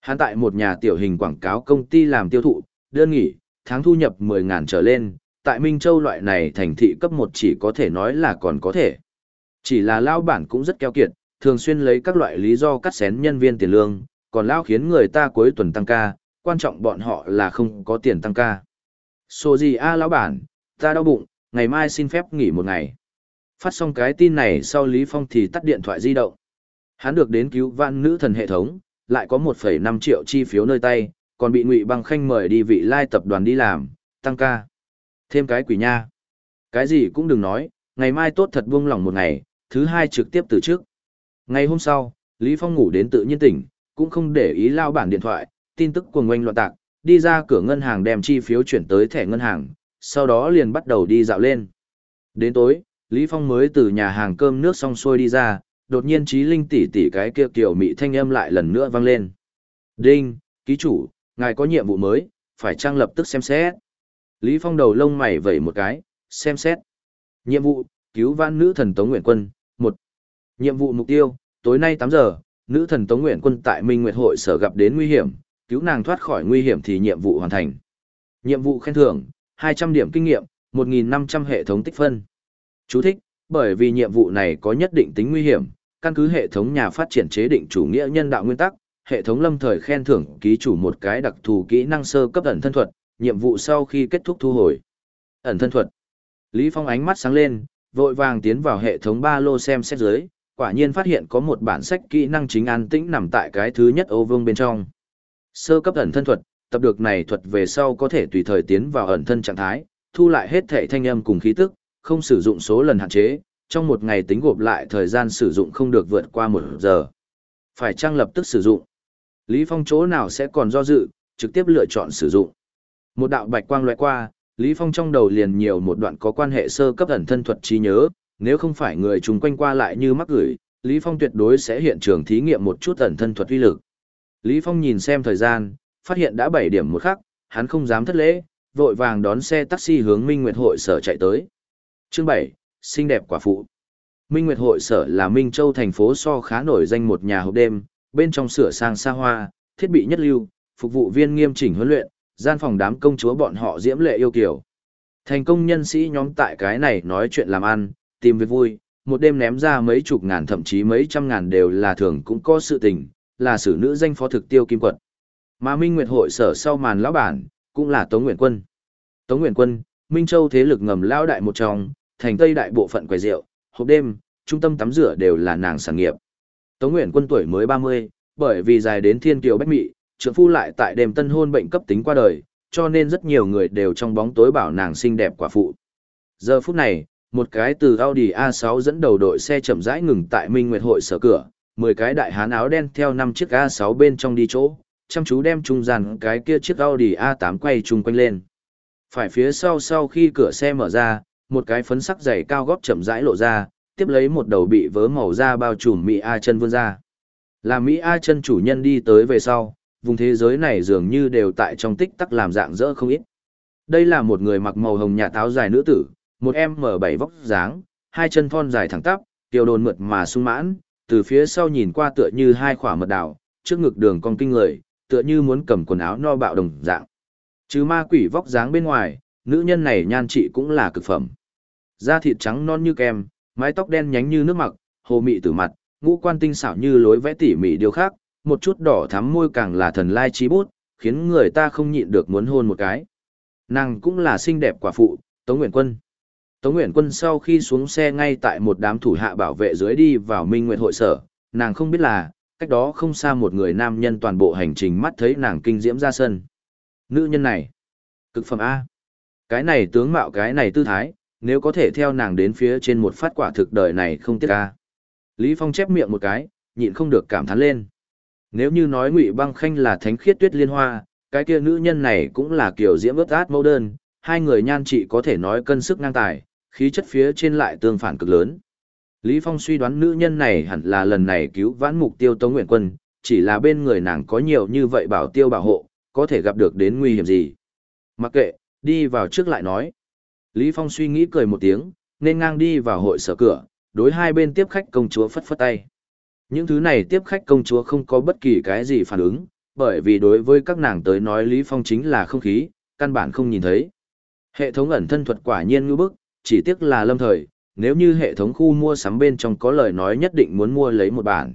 Speaker 1: Hắn tại một nhà tiểu hình quảng cáo công ty làm tiêu thụ, đơn nghỉ, tháng thu nhập 10.000 trở lên, tại Minh Châu loại này thành thị cấp 1 chỉ có thể nói là còn có thể. Chỉ là lao bản cũng rất keo kiệt, thường xuyên lấy các loại lý do cắt xén nhân viên tiền lương, còn lao khiến người ta cuối tuần tăng ca, quan trọng bọn họ là không có tiền tăng ca. Số gì a lão bản, ta đau bụng, ngày mai xin phép nghỉ một ngày. Phát xong cái tin này sau Lý Phong thì tắt điện thoại di động. Hắn được đến cứu vãn nữ thần hệ thống, lại có 1,5 triệu chi phiếu nơi tay, còn bị Ngụy Băng Khanh mời đi vị lai tập đoàn đi làm, tăng ca. Thêm cái quỷ nha. Cái gì cũng đừng nói, ngày mai tốt thật buông lỏng một ngày, thứ hai trực tiếp từ trước. Ngày hôm sau, Lý Phong ngủ đến tự nhiên tỉnh, cũng không để ý lao bản điện thoại, tin tức cuồng ngoanh loạn tạc, đi ra cửa ngân hàng đem chi phiếu chuyển tới thẻ ngân hàng, sau đó liền bắt đầu đi dạo lên. Đến tối, Lý Phong mới từ nhà hàng cơm nước xong xuôi đi ra, đột nhiên trí linh tỷ tỷ cái kia kiểu mị thanh âm lại lần nữa vang lên. Đinh, ký chủ, ngài có nhiệm vụ mới, phải trang lập tức xem xét. Lý Phong đầu lông mày vẩy một cái, xem xét. Nhiệm vụ, cứu vãn nữ thần Tống Nguyện Quân, Nhiệm vụ mục tiêu, tối nay tám giờ, nữ thần Tống Nguyện Quân tại Minh Nguyệt hội sở gặp đến nguy hiểm, cứu nàng thoát khỏi nguy hiểm thì nhiệm vụ hoàn thành. Nhiệm vụ khen thưởng, hai trăm điểm kinh nghiệm, một nghìn năm trăm hệ thống tích phân. Chú thích, bởi vì nhiệm vụ này có nhất định tính nguy hiểm, căn cứ hệ thống nhà phát triển chế định chủ nghĩa nhân đạo nguyên tắc, hệ thống lâm thời khen thưởng ký chủ một cái đặc thù kỹ năng sơ cấp ẩn thân thuật, nhiệm vụ sau khi kết thúc thu hồi. Ẩn thân thuật. Lý Phong ánh mắt sáng lên, vội vàng tiến vào hệ thống ba lô xem xét dưới, quả nhiên phát hiện có một bản sách kỹ năng chính an tĩnh nằm tại cái thứ nhất ô vương bên trong. Sơ cấp ẩn thân thuật, tập được này thuật về sau có thể tùy thời tiến vào ẩn thân trạng thái, thu lại hết thể thanh âm cùng khí tức, không sử dụng số lần hạn chế, trong một ngày tính gộp lại thời gian sử dụng không được vượt qua một giờ. Phải trang lập tức sử dụng. Lý Phong chỗ nào sẽ còn do dự, trực tiếp lựa chọn sử dụng. Một đạo bạch quang loại qua, Lý Phong trong đầu liền nhiều một đoạn có quan hệ sơ cấp ẩn thân thuật trí nhớ, nếu không phải người chung quanh qua lại như mắc gửi, Lý Phong tuyệt đối sẽ hiện trường thí nghiệm một chút ẩn thân thuật uy lực. Lý Phong nhìn xem thời gian, phát hiện đã 7 điểm một khắc, hắn không dám thất lễ, vội vàng đón xe taxi hướng Minh Nguyệt hội sở chạy tới. Chương 7, xinh đẹp quả phụ. Minh Nguyệt hội sở là Minh Châu thành phố so khá nổi danh một nhà hộp đêm, bên trong sửa sang xa hoa, thiết bị nhất lưu, phục vụ viên nghiêm chỉnh huấn luyện, gian phòng đám công chúa bọn họ diễm lệ yêu kiều. Thành công nhân sĩ nhóm tại cái này nói chuyện làm ăn, tìm việc vui, một đêm ném ra mấy chục ngàn thậm chí mấy trăm ngàn đều là thường cũng có sự tình, là sử nữ danh phó thực tiêu kim quật. Mà Minh Nguyệt hội sở sau màn lão bản, cũng là Tống Nguyện Quân. Tống Nguyện Quân, Minh Châu thế lực ngầm lão đại một trong, thành tây đại bộ phận quầy rượu, hộp đêm, trung tâm tắm rửa đều là nàng sản nghiệp. Tống Nguyện Quân tuổi mới 30, bởi vì dài đến thiên kiều bách mị, trưởng phu lại tại đêm tân hôn bệnh cấp tính qua đời, cho nên rất nhiều người đều trong bóng tối bảo nàng xinh đẹp quả phụ. Giờ phút này, một cái từ Audi A6 dẫn đầu đội xe chậm rãi ngừng tại Minh Nguyệt hội sở cửa, 10 cái đại hán áo đen theo năm chiếc A6 bên trong đi chỗ, chăm chú đem trung gian cái kia chiếc Audi A8 quay chung quanh lên. Phải phía sau sau khi cửa xe mở ra, một cái phấn sắc dày cao gót chậm rãi lộ ra, tiếp lấy một đầu bị vớ màu da bao trùm Mỹ A chân vươn ra. Là Mỹ A chân chủ nhân đi tới về sau, vùng thế giới này dường như đều tại trong tích tắc làm dạng dỡ không ít. Đây là một người mặc màu hồng nhà táo dài nữ tử, một em m bảy vóc dáng, hai chân thon dài thẳng tắp, kiều đồn mượt mà sung mãn, từ phía sau nhìn qua tựa như hai khỏa mật đào, trước ngực đường cong kinh người, tựa như muốn cầm quần áo no bạo đồng dạng. Chứ ma quỷ vóc dáng bên ngoài, nữ nhân này nhan trị cũng là cực phẩm. Da thịt trắng non như kem, mái tóc đen nhánh như nước mặc, hồ mị từ mặt, ngũ quan tinh xảo như lối vẽ tỉ mỉ điều khác, một chút đỏ thắm môi càng là thần lai trí bút, khiến người ta không nhịn được muốn hôn một cái. Nàng cũng là xinh đẹp quả phụ, Tống Nguyện Quân. Tống Nguyễn Quân sau khi xuống xe ngay tại một đám thủ hạ bảo vệ dưới đi vào Minh Nguyệt hội sở, nàng không biết là, cách đó không xa một người nam nhân toàn bộ hành trình mắt thấy nàng kinh diễm ra sân. Nữ nhân này, cực phẩm A. Cái này tướng mạo cái này tư thái, nếu có thể theo nàng đến phía trên một phát quả thực đời này không tiếc A. Lý Phong chép miệng một cái, nhịn không được cảm thán lên. Nếu như nói Ngụy Băng Khanh là thánh khiết tuyết liên hoa, cái kia nữ nhân này cũng là kiểu diễm ướt át mẫu đơn, hai người nhan trị có thể nói cân sức ngang tài, khí chất phía trên lại tương phản cực lớn. Lý Phong suy đoán nữ nhân này hẳn là lần này cứu vãn mục tiêu Tống Nguyện Quân, chỉ là bên người nàng có nhiều như vậy bảo tiêu bảo hộ, có thể gặp được đến nguy hiểm gì. Mặc kệ, đi vào trước lại nói. Lý Phong suy nghĩ cười một tiếng, nên ngang đi vào hội sở cửa, đối hai bên tiếp khách công chúa phất phất tay. Những thứ này tiếp khách công chúa không có bất kỳ cái gì phản ứng, bởi vì đối với các nàng tới nói Lý Phong chính là không khí, căn bản không nhìn thấy. Hệ thống ẩn thân thuật quả nhiên ngư bức, chỉ tiếc là lâm thời, nếu như hệ thống khu mua sắm bên trong có lời nói nhất định muốn mua lấy một bản.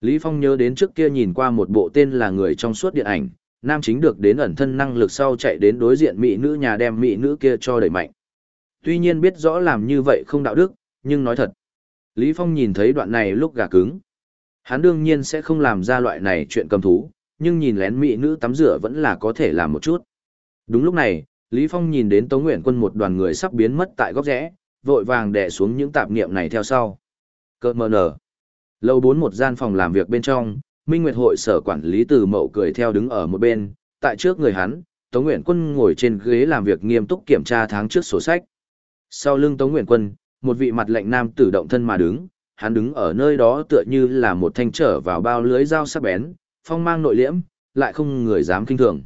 Speaker 1: Lý Phong nhớ đến trước kia nhìn qua một bộ tên là người trong suốt điện ảnh, nam chính được đến ẩn thân năng lực sau chạy đến đối diện mỹ nữ nhà đem mỹ nữ kia cho đẩy mạnh. Tuy nhiên biết rõ làm như vậy không đạo đức, nhưng nói thật. Lý Phong nhìn thấy đoạn này lúc gà cứng. Hắn đương nhiên sẽ không làm ra loại này chuyện cầm thú, nhưng nhìn lén mỹ nữ tắm rửa vẫn là có thể làm một chút. Đúng lúc này, Lý Phong nhìn đến Tống Nguyện Quân một đoàn người sắp biến mất tại góc rẽ, vội vàng đè xuống những tạp niệm này theo sau. Cơ mờ nở. Lầu bốn một gian phòng làm việc bên trong, Minh Nguyệt hội sở quản lý từ mậu cười theo đứng ở một bên, tại trước người hắn, Tống Nguyện Quân ngồi trên ghế làm việc nghiêm túc kiểm tra tháng trước sổ sách. Sau lưng Tống Nguyện Quân, một vị mặt lệnh nam tử động thân mà đứng, hắn đứng ở nơi đó tựa như là một thanh trở vào bao lưới dao sắc bén, phong mang nội liễm, lại không người dám kinh thường.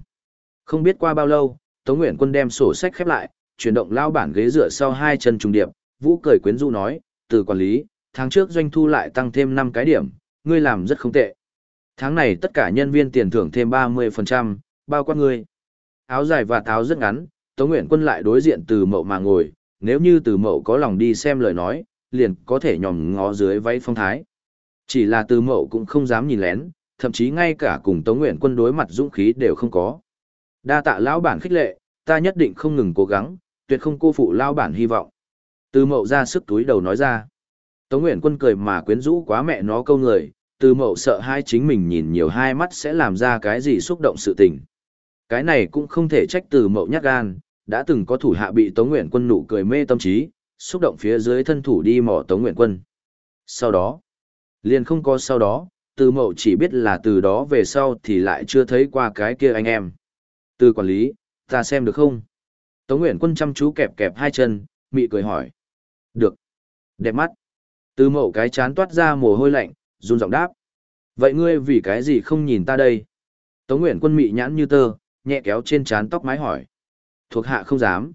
Speaker 1: Không biết qua bao lâu, Tống Nguyện Quân đem sổ sách khép lại, chuyển động lao bản ghế dựa sau hai chân trùng điệp, Vũ cười quyến rũ nói, từ quản lý, tháng trước doanh thu lại tăng thêm 5 cái điểm, ngươi làm rất không tệ. Tháng này tất cả nhân viên tiền thưởng thêm 30%, bao quát ngươi. Áo dài và táo rất ngắn, Tống Nguyện Quân lại đối diện từ mậu mà ngồi, nếu như từ mậu có lòng đi xem lời nói, liền có thể nhòm ngó dưới váy phong thái. Chỉ là từ mậu cũng không dám nhìn lén, thậm chí ngay cả cùng Tống Nguyện Quân đối mặt dũng khí đều không có. Đa tạ lão bản khích lệ, ta nhất định không ngừng cố gắng, tuyệt không cô phụ lão bản hy vọng. Từ mậu ra sức túi đầu nói ra. Tống Nguyện Quân cười mà quyến rũ quá mẹ nó câu người, từ mậu sợ hai chính mình nhìn nhiều hai mắt sẽ làm ra cái gì xúc động sự tình. Cái này cũng không thể trách từ mậu nhát gan, đã từng có thủ hạ bị Tống Nguyện Quân nụ cười mê tâm trí, xúc động phía dưới thân thủ đi mò Tống Nguyện Quân. Sau đó, liền không có sau đó, từ mậu chỉ biết là từ đó về sau thì lại chưa thấy qua cái kia anh em. Từ quản lý, ta xem được không? Tống Nguyện Quân chăm chú kẹp kẹp hai chân, mị cười hỏi. Được. Đẹp mắt. Từ mậu cái chán toát ra mồ hôi lạnh, run giọng đáp. Vậy ngươi vì cái gì không nhìn ta đây? Tống Nguyện Quân mị nhãn như tơ, nhẹ kéo trên chán tóc mái hỏi. Thuộc hạ không dám.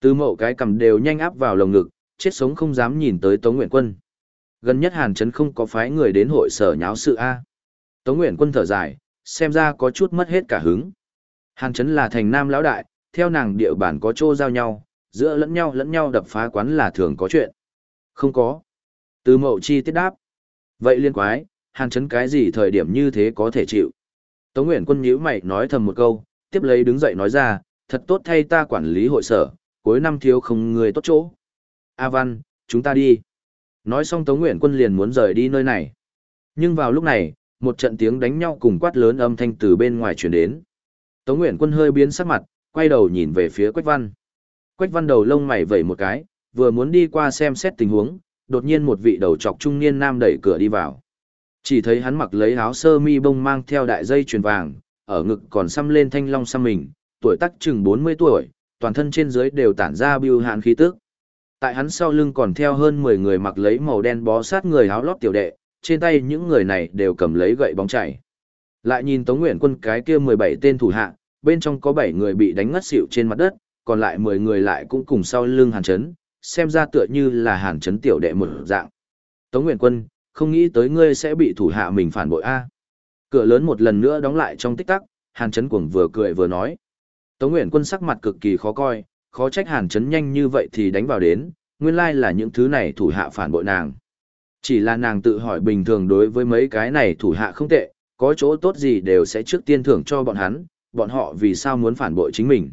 Speaker 1: Từ mậu cái cầm đều nhanh áp vào lồng ngực, chết sống không dám nhìn tới Tống Nguyện Quân. Gần nhất Hàn Trấn không có phái người đến hội sở nháo sự A. Tống Nguyện Quân thở dài, xem ra có chút mất hết cả hứng. Hàn Trấn là thành nam lão đại, theo nàng địa bản có chỗ giao nhau, giữa lẫn nhau lẫn nhau đập phá quán là thường có chuyện. Không có. Từ mậu chi tiết đáp. Vậy liên quái, hàn chấn cái gì thời điểm như thế có thể chịu. Tống Nguyễn Quân nhíu mày nói thầm một câu, tiếp lấy đứng dậy nói ra, thật tốt thay ta quản lý hội sở, cuối năm thiếu không người tốt chỗ. A Văn, chúng ta đi. Nói xong Tống Nguyễn Quân liền muốn rời đi nơi này. Nhưng vào lúc này, một trận tiếng đánh nhau cùng quát lớn âm thanh từ bên ngoài truyền đến. Tống Nguyễn Quân hơi biến sắc mặt, quay đầu nhìn về phía Quách Văn. Quách Văn đầu lông mày vẩy một cái, vừa muốn đi qua xem xét tình huống, đột nhiên một vị đầu trọc trung niên nam đẩy cửa đi vào. Chỉ thấy hắn mặc lấy áo sơ mi bông mang theo đại dây chuyền vàng, ở ngực còn xăm lên thanh long xăm mình, tuổi tác chừng 40 tuổi, toàn thân trên dưới đều tản ra biêu hạn khí tức. Tại hắn sau lưng còn theo hơn 10 người mặc lấy màu đen bó sát người áo lót tiểu đệ, trên tay những người này đều cầm lấy gậy bóng chảy. Lại nhìn Tống Nguyện quân cái kia 17 tên thủ hạ, bên trong có 7 người bị đánh ngất xỉu trên mặt đất, còn lại 10 người lại cũng cùng sau lưng hàn chấn, xem ra tựa như là hàn chấn tiểu đệ một dạng. Tống Nguyện quân, không nghĩ tới ngươi sẽ bị thủ hạ mình phản bội a. Cửa lớn một lần nữa đóng lại trong tích tắc, hàn chấn cuồng vừa cười vừa nói. Tống Nguyện quân sắc mặt cực kỳ khó coi, khó trách hàn chấn nhanh như vậy thì đánh vào đến, nguyên lai là những thứ này thủ hạ phản bội nàng. Chỉ là nàng tự hỏi bình thường đối với mấy cái này thủ hạ không tệ, có chỗ tốt gì đều sẽ trước tiên thưởng cho bọn hắn, bọn họ vì sao muốn phản bội chính mình.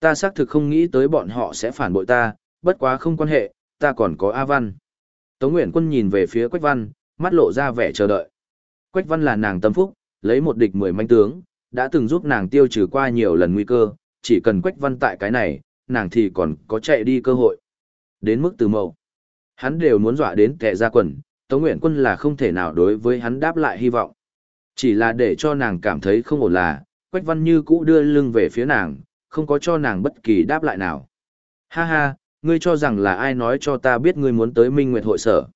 Speaker 1: Ta xác thực không nghĩ tới bọn họ sẽ phản bội ta, bất quá không quan hệ, ta còn có A Văn. Tống Nguyễn Quân nhìn về phía Quách Văn, mắt lộ ra vẻ chờ đợi. Quách Văn là nàng tâm phúc, lấy một địch mười manh tướng, đã từng giúp nàng tiêu trừ qua nhiều lần nguy cơ, chỉ cần Quách Văn tại cái này, nàng thì còn có chạy đi cơ hội. Đến mức từ mậu, hắn đều muốn dọa đến kẻ ra quần, Tống Nguyễn Quân là không thể nào đối với hắn đáp lại hy vọng. Chỉ là để cho nàng cảm thấy không ổn là, Quách Văn như cũ đưa lưng về phía nàng, không có cho nàng bất kỳ đáp lại nào. Ha ha, ngươi cho rằng là ai nói cho ta biết ngươi muốn tới Minh Nguyệt hội sở.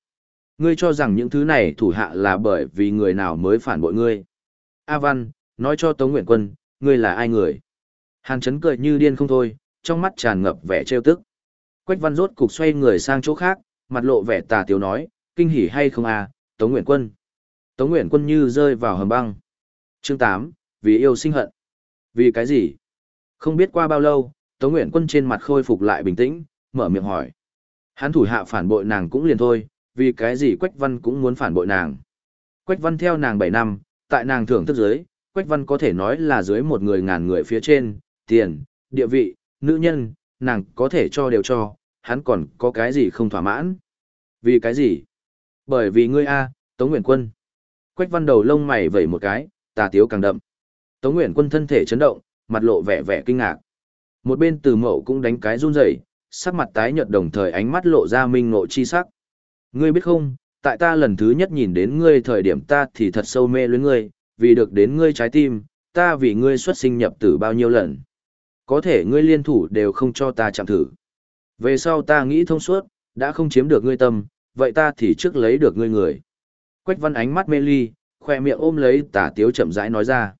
Speaker 1: Ngươi cho rằng những thứ này thủ hạ là bởi vì người nào mới phản bội ngươi. A Văn, nói cho Tống Nguyện Quân, ngươi là ai người. Hàn chấn cười như điên không thôi, trong mắt tràn ngập vẻ trêu tức. Quách Văn rốt cục xoay người sang chỗ khác, mặt lộ vẻ tà tiếu nói, kinh hỉ hay không à, Tống Nguyện Quân. Tống Nguyện Quân như rơi vào hầm băng. Chương 8, vì yêu sinh hận. Vì cái gì? Không biết qua bao lâu, Tống Nguyện Quân trên mặt khôi phục lại bình tĩnh, mở miệng hỏi. Hắn thủ hạ phản bội nàng cũng liền thôi, vì cái gì Quách Văn cũng muốn phản bội nàng. Quách Văn theo nàng 7 năm, tại nàng thưởng thức giới, Quách Văn có thể nói là dưới một người ngàn người phía trên, tiền, địa vị, nữ nhân, nàng có thể cho đều cho, hắn còn có cái gì không thỏa mãn. Vì cái gì? Bởi vì ngươi A, Tống Nguyện Quân. Quách Văn đầu lông mày vẩy một cái, tà tiếu càng đậm. Tống Nguyện Quân thân thể chấn động, mặt lộ vẻ vẻ kinh ngạc. Một bên từ mậu cũng đánh cái run rẩy, sắc mặt tái nhợt đồng thời ánh mắt lộ ra minh ngộ chi sắc. Ngươi biết không, tại ta lần thứ nhất nhìn đến ngươi thời điểm ta thì thật sâu mê luyến ngươi, vì được đến ngươi trái tim, ta vì ngươi xuất sinh nhập tử bao nhiêu lần. Có thể ngươi liên thủ đều không cho ta chạm thử. Về sau ta nghĩ thông suốt, đã không chiếm được ngươi tâm, vậy ta thì trước lấy được ngươi người. Quách văn ánh mắt mê ly, khoe miệng ôm lấy tả tiếu chậm rãi nói ra.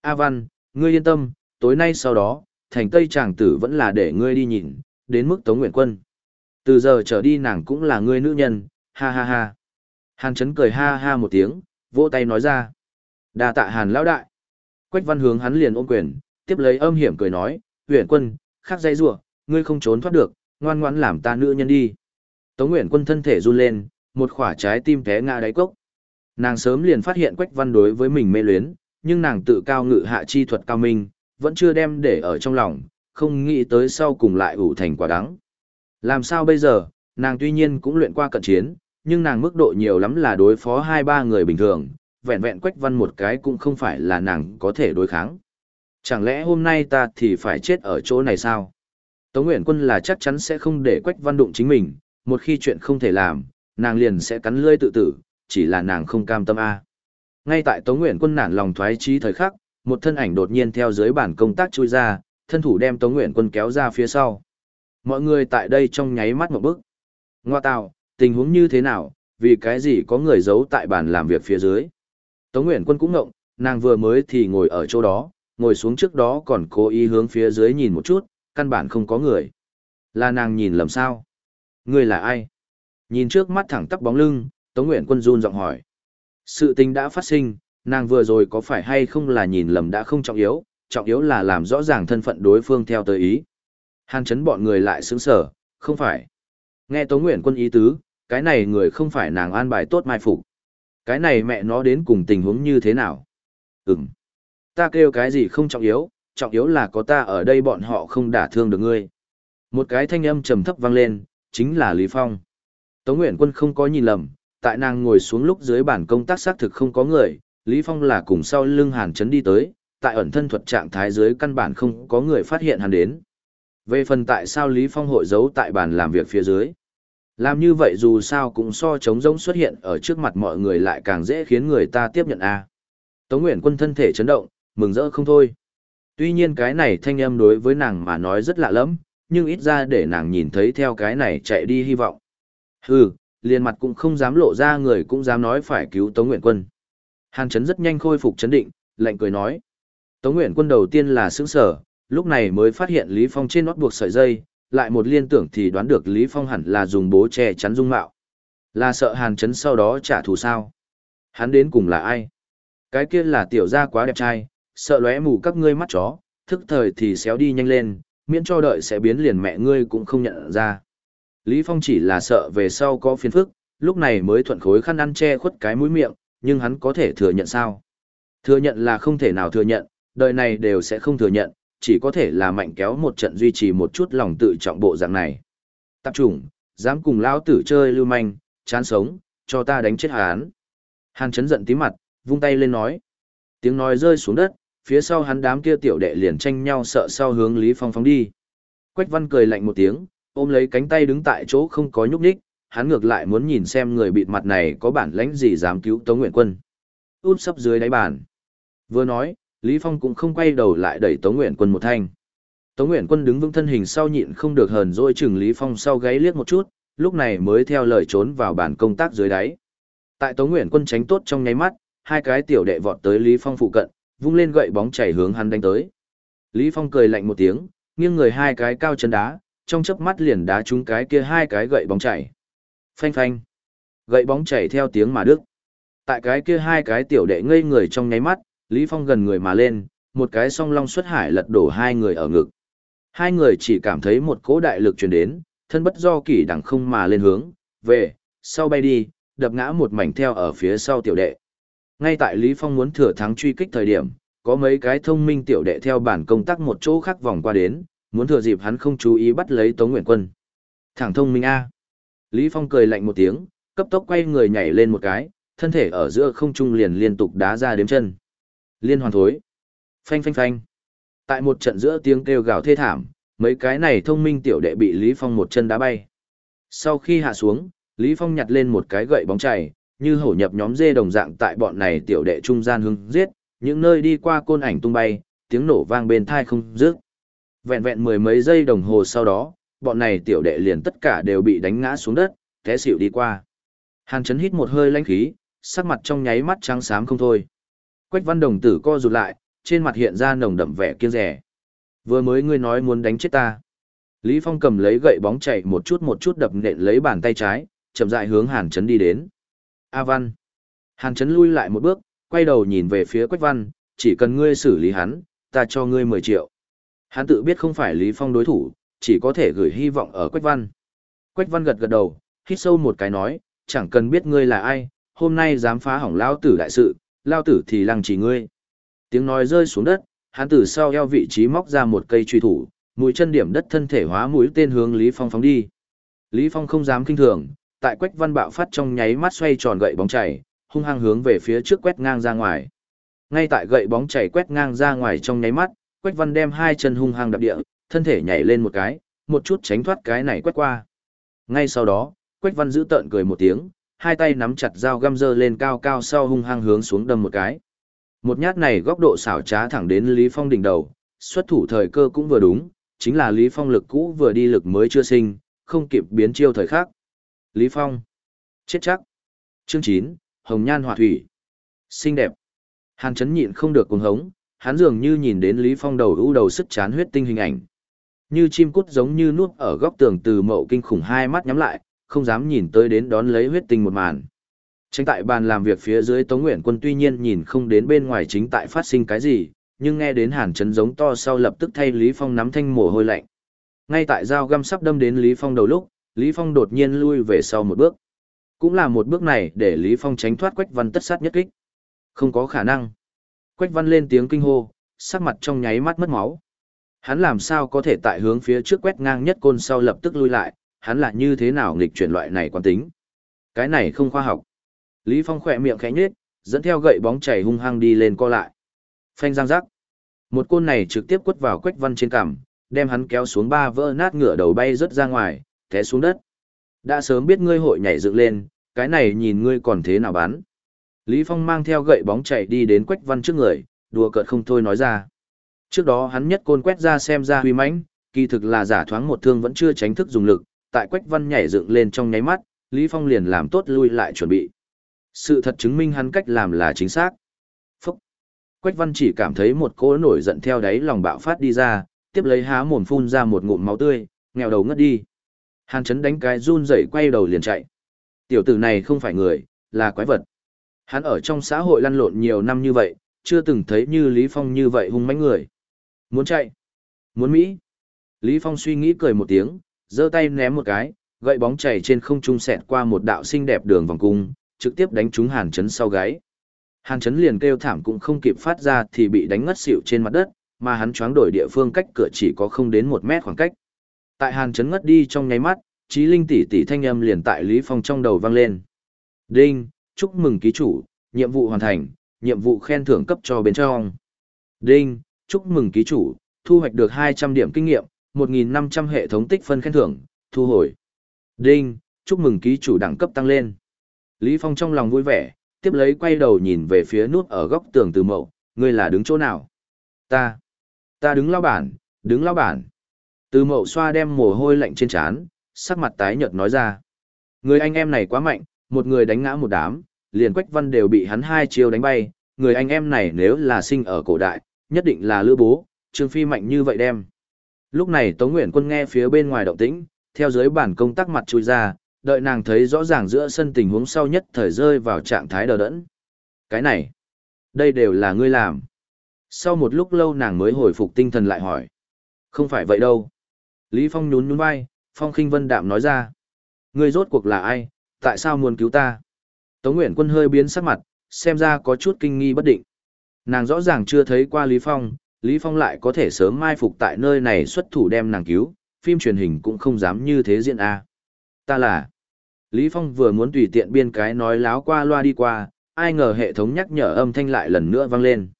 Speaker 1: A văn, ngươi yên tâm, tối nay sau đó, thành tây Tràng tử vẫn là để ngươi đi nhìn, đến mức tống nguyện quân. Từ giờ trở đi nàng cũng là ngươi nữ nhân, ha ha ha. Hàn Trấn cười ha ha một tiếng, vỗ tay nói ra. đa tạ hàn lão đại. Quách văn hướng hắn liền ôm quyền, tiếp lấy âm hiểm cười nói, Nguyện quân, khắc dây rủa ngươi không trốn thoát được, ngoan ngoãn làm ta nữ nhân đi. Tống Nguyện Quân thân thể run lên, một khỏa trái tim té ngã đáy cốc. Nàng sớm liền phát hiện Quách Văn đối với mình mê luyến, nhưng nàng tự cao ngự hạ chi thuật cao minh, vẫn chưa đem để ở trong lòng, không nghĩ tới sau cùng lại ủ thành quả đắng. Làm sao bây giờ, nàng tuy nhiên cũng luyện qua cận chiến, nhưng nàng mức độ nhiều lắm là đối phó hai ba người bình thường, vẹn vẹn Quách Văn một cái cũng không phải là nàng có thể đối kháng. Chẳng lẽ hôm nay ta thì phải chết ở chỗ này sao? Tống Nguyễn Quân là chắc chắn sẽ không để Quách Văn đụng chính mình, một khi chuyện không thể làm, nàng liền sẽ cắn lưỡi tự tử, chỉ là nàng không cam tâm a. Ngay tại Tống Nguyễn Quân nản lòng thoái chí thời khắc, một thân ảnh đột nhiên theo dưới bản công tác chui ra, thân thủ đem Tống Nguyễn Quân kéo ra phía sau. Mọi người tại đây trong nháy mắt một bước. Ngoa tạo, tình huống như thế nào, vì cái gì có người giấu tại bàn làm việc phía dưới. Tống Nguyễn Quân cũng ngộng, nàng vừa mới thì ngồi ở chỗ đó, ngồi xuống trước đó còn cố ý hướng phía dưới nhìn một chút, căn bản không có người. Là nàng nhìn lầm sao? Người là ai? Nhìn trước mắt thẳng tắp bóng lưng, Tống Nguyện Quân run giọng hỏi. Sự tình đã phát sinh, nàng vừa rồi có phải hay không là nhìn lầm đã không trọng yếu, trọng yếu là làm rõ ràng thân phận đối phương theo tới ý. Hàn chấn bọn người lại sướng sở, không phải. Nghe Tống Nguyện Quân ý tứ, Cái này người không phải nàng an bài tốt mai phục. Cái này mẹ nó đến cùng tình huống như thế nào? Ừm. Ta kêu cái gì không trọng yếu, trọng yếu là có ta ở đây bọn họ không đả thương được ngươi. Một cái thanh âm trầm thấp vang lên, chính là Lý Phong. Tống Nguyện Quân không có nhìn lầm, tại nàng ngồi xuống lúc dưới bản công tác xác thực không có người, Lý Phong là cùng sau lưng Hàn Chấn đi tới, tại ẩn thân thuật trạng thái dưới căn bản không có người phát hiện hắn đến. Về phần tại sao Lý Phong hội giấu tại bàn làm việc phía dưới. Làm như vậy dù sao cũng so chống rỗng xuất hiện ở trước mặt mọi người lại càng dễ khiến người ta tiếp nhận a. Tống Nguyễn Quân thân thể chấn động, mừng rỡ không thôi. Tuy nhiên cái này thanh âm đối với nàng mà nói rất lạ lẫm, nhưng ít ra để nàng nhìn thấy theo cái này chạy đi hy vọng. Hừ, liền mặt cũng không dám lộ ra người cũng dám nói phải cứu Tống Nguyện Quân. Hàn Chấn rất nhanh khôi phục chấn định, lạnh cười nói. Tống Nguyện Quân đầu tiên là sững sở, lúc này mới phát hiện Lý Phong trên nót buộc sợi dây, lại một liên tưởng thì đoán được Lý Phong hẳn là dùng bố che chắn dung mạo. Là sợ Hàn Chấn sau đó trả thù sao? Hắn đến cùng là ai? Cái kia là tiểu gia quá đẹp trai, sợ lóe mù các ngươi mắt chó, thức thời thì xéo đi nhanh lên, miễn cho đợi sẽ biến liền mẹ ngươi cũng không nhận ra. Lý Phong chỉ là sợ về sau có phiền phức, lúc này mới thuận khối khăn ăn che khuất cái mũi miệng, nhưng hắn có thể thừa nhận sao? Thừa nhận là không thể nào thừa nhận, đời này đều sẽ không thừa nhận, chỉ có thể là mạnh kéo một trận duy trì một chút lòng tự trọng bộ dạng này. Tạp trùng, dám cùng lão tử chơi lưu manh, chán sống, cho ta đánh chết hắn. Hàn chấn giận tí mặt, vung tay lên nói. Tiếng nói rơi xuống đất, phía sau hắn đám kia tiểu đệ liền tranh nhau sợ sau hướng Lý Phong phóng đi. Quách văn cười lạnh một tiếng, ôm lấy cánh tay đứng tại chỗ không có nhúc nhích, hắn ngược lại muốn nhìn xem người bịt mặt này có bản lãnh gì dám cứu Tống Nguyện Quân. Út sấp dưới đáy bàn. Vừa nói, Lý Phong cũng không quay đầu lại đẩy Tống Nguyện Quân một thanh. Tống Nguyện Quân đứng vững thân hình sau nhịn không được hờn dỗi chừng Lý Phong sau gáy liếc một chút, lúc này mới theo lời trốn vào bàn công tác dưới đáy. Tại Tống Nguyện Quân tránh tốt trong nháy mắt, hai cái tiểu đệ vọt tới Lý Phong phụ cận, vung lên gậy bóng chảy hướng hắn đánh tới. Lý Phong cười lạnh một tiếng, nghiêng người hai cái cao chân đá, trong chớp mắt liền đá trúng cái kia hai cái gậy bóng chảy. Phanh phanh. Gậy bóng chảy theo tiếng mà đức. Tại cái kia hai cái tiểu đệ ngây người trong nháy mắt, Lý Phong gần người mà lên, một cái song long xuất hải lật đổ hai người ở ngực. Hai người chỉ cảm thấy một cỗ đại lực truyền đến, thân bất do kỷ đẳng không mà lên hướng, về, sau bay đi, đập ngã một mảnh theo ở phía sau tiểu đệ. Ngay tại Lý Phong muốn thừa thắng truy kích thời điểm, có mấy cái thông minh tiểu đệ theo bản công tác một chỗ khác vòng qua đến, muốn thừa dịp hắn không chú ý bắt lấy Tống Nguyện Quân. Thẳng thông minh A. Lý Phong cười lạnh một tiếng, cấp tốc quay người nhảy lên một cái, thân thể ở giữa không trung liền liên tục đá ra đếm chân. Liên hoàn thối. Phanh phanh phanh. Tại một trận giữa tiếng kêu gào thê thảm, mấy cái này thông minh tiểu đệ bị Lý Phong một chân đá bay. Sau khi hạ xuống, Lý Phong nhặt lên một cái gậy bóng chảy, như hổ nhập nhóm dê đồng dạng tại bọn này tiểu đệ trung gian hưng giết, những nơi đi qua côn ảnh tung bay, tiếng nổ vang bên thai không dứt. Vẹn vẹn mười mấy giây đồng hồ sau đó, bọn này tiểu đệ liền tất cả đều bị đánh ngã xuống đất, té xỉu đi qua. Hàn chấn hít một hơi lãnh khí, sắc mặt trong nháy mắt trắng xám không thôi. Quách văn đồng tử co rụt lại, trên mặt hiện ra nồng đậm vẻ kiêng rẻ. Vừa mới ngươi nói muốn đánh chết ta. Lý Phong cầm lấy gậy bóng chạy một chút một chút đập nện lấy bàn tay trái, chậm rãi hướng Hàn Chấn đi đến. A Văn. Hàn Chấn lui lại một bước, quay đầu nhìn về phía Quách Văn, chỉ cần ngươi xử lý hắn, ta cho ngươi 10 triệu. Hắn tự biết không phải Lý Phong đối thủ, chỉ có thể gửi hy vọng ở Quách Văn. Quách Văn gật gật đầu, hít sâu một cái nói, chẳng cần biết ngươi là ai, hôm nay dám phá hỏng lao tử đại sự, lao tử thì lăng chỉ ngươi. Tiếng nói rơi xuống đất, hắn từ sau eo vị trí móc ra một cây truy thủ, mũi chân điểm đất thân thể hóa mũi tên hướng Lý Phong phóng đi. Lý Phong không dám kinh thường, tại Quách Văn bạo phát trong nháy mắt xoay tròn gậy bóng chảy, hung hăng hướng về phía trước quét ngang ra ngoài. Ngay tại gậy bóng chảy quét ngang ra ngoài trong nháy mắt, Quách Văn đem hai chân hung hăng đạp địa, thân thể nhảy lên một cái, một chút tránh thoát cái này quét qua. Ngay sau đó, Quách Văn giữ tợn cười một tiếng, hai tay nắm chặt dao găm dơ lên cao cao sau hung hăng hướng xuống đâm một cái. Một nhát này góc độ xảo trá thẳng đến Lý Phong đỉnh đầu, xuất thủ thời cơ cũng vừa đúng, chính là Lý Phong lực cũ vừa đi lực mới chưa sinh, không kịp biến chiêu thời khắc. Lý Phong. Chết chắc. Chương 9, Hồng Nhan Hỏa Thủy. Xinh đẹp. Hàn chấn nhịn không được cuồng hống, hắn dường như nhìn đến Lý Phong đầu ưu đầu sức chán huyết tinh hình ảnh. Như chim cút giống như nuốt ở góc tường từ mậu kinh khủng hai mắt nhắm lại, không dám nhìn tới đến đón lấy huyết tinh một màn. Tránh tại bàn làm việc phía dưới Tống Nguyện Quân tuy nhiên nhìn không đến bên ngoài chính tại phát sinh cái gì, nhưng nghe đến hàn chấn giống to sau lập tức thay Lý Phong nắm thanh mồ hôi lạnh. Ngay tại dao găm sắp đâm đến Lý Phong đầu lúc, Lý Phong đột nhiên lui về sau một bước. Cũng là một bước này để Lý Phong tránh thoát Quách Văn tất sát nhất kích. Không có khả năng. Quách Văn lên tiếng kinh hô, sắc mặt trong nháy mắt mất máu. Hắn làm sao có thể tại hướng phía trước quét ngang nhất côn sau lập tức lui lại, hắn là như thế nào nghịch chuyển loại này quan tính. Cái này không khoa học. Lý Phong khỏe miệng khẽ nhếch, dẫn theo gậy bóng chảy hung hăng đi lên co lại. Phanh giang rắc. Một côn này trực tiếp quất vào Quách Văn trên cằm, đem hắn kéo xuống ba vỡ nát ngửa đầu bay rớt ra ngoài, té xuống đất. Đã sớm biết ngươi hội nhảy dựng lên, cái này nhìn ngươi còn thế nào bán. Lý Phong mang theo gậy bóng chạy đi đến Quách Văn trước người, đùa cợt không thôi nói ra. Trước đó hắn nhất côn quét ra xem ra huy mãnh, kỳ thực là giả thoáng một thương vẫn chưa tránh thức dùng lực, tại Quách Văn nhảy dựng lên trong nháy mắt, Lý Phong liền làm tốt lui lại chuẩn bị. Sự thật chứng minh hắn cách làm là chính xác. Phúc! Quách Văn chỉ cảm thấy một cỗ nổi giận theo đáy lòng bạo phát đi ra, tiếp lấy há mồm phun ra một ngụm máu tươi, nghèo đầu ngất đi. Hàn chấn đánh cái run rẩy quay đầu liền chạy. Tiểu tử này không phải người, là quái vật. Hắn ở trong xã hội lăn lộn nhiều năm như vậy, chưa từng thấy như Lý Phong như vậy hung mãnh người. Muốn chạy? Muốn Mỹ? Lý Phong suy nghĩ cười một tiếng, giơ tay ném một cái, gậy bóng chảy trên không trung xẹt qua một đạo xinh đẹp đường vòng cung, trực tiếp đánh trúng Hàn Chấn sau gáy. Hàn Chấn liền kêu thảm cũng không kịp phát ra thì bị đánh ngất xỉu trên mặt đất, mà hắn choáng đổi địa phương cách cửa chỉ có không đến một mét khoảng cách. Tại Hàn Chấn ngất đi trong nháy mắt, trí linh tỷ tỷ thanh âm liền tại Lý Phong trong đầu vang lên. Đinh, chúc mừng ký chủ, nhiệm vụ hoàn thành, nhiệm vụ khen thưởng cấp cho bên trong. Đinh, chúc mừng ký chủ, thu hoạch được 200 điểm kinh nghiệm, 1.500 hệ thống tích phân khen thưởng, thu hồi. Đinh, chúc mừng ký chủ đẳng cấp tăng lên. Lý Phong trong lòng vui vẻ, tiếp lấy quay đầu nhìn về phía nút ở góc tường từ mậu, ngươi là đứng chỗ nào? Ta. Ta đứng lao bản, đứng lao bản. Từ mậu xoa đem mồ hôi lạnh trên trán, sắc mặt tái nhợt nói ra. Người anh em này quá mạnh, một người đánh ngã một đám, liền quách văn đều bị hắn hai chiêu đánh bay. Người anh em này nếu là sinh ở cổ đại, nhất định là lữ bố, Trương Phi mạnh như vậy đem. Lúc này Tống Nguyễn Quân nghe phía bên ngoài động tĩnh, theo dưới bản công tác mặt chui ra, đợi nàng thấy rõ ràng giữa sân tình huống sau nhất thời rơi vào trạng thái đờ đẫn. Cái này, đây đều là ngươi làm. Sau một lúc lâu nàng mới hồi phục tinh thần lại hỏi. Không phải vậy đâu. Lý Phong nhún nhún vai, Phong khinh vân đạm nói ra. Ngươi rốt cuộc là ai, tại sao muốn cứu ta? Tống Nguyễn Quân hơi biến sắc mặt, xem ra có chút kinh nghi bất định. Nàng rõ ràng chưa thấy qua Lý Phong, Lý Phong lại có thể sớm mai phục tại nơi này xuất thủ đem nàng cứu, phim truyền hình cũng không dám như thế diễn a. Ta là Lý Phong vừa muốn tùy tiện biên cái nói láo qua loa đi qua, ai ngờ hệ thống nhắc nhở âm thanh lại lần nữa vang lên.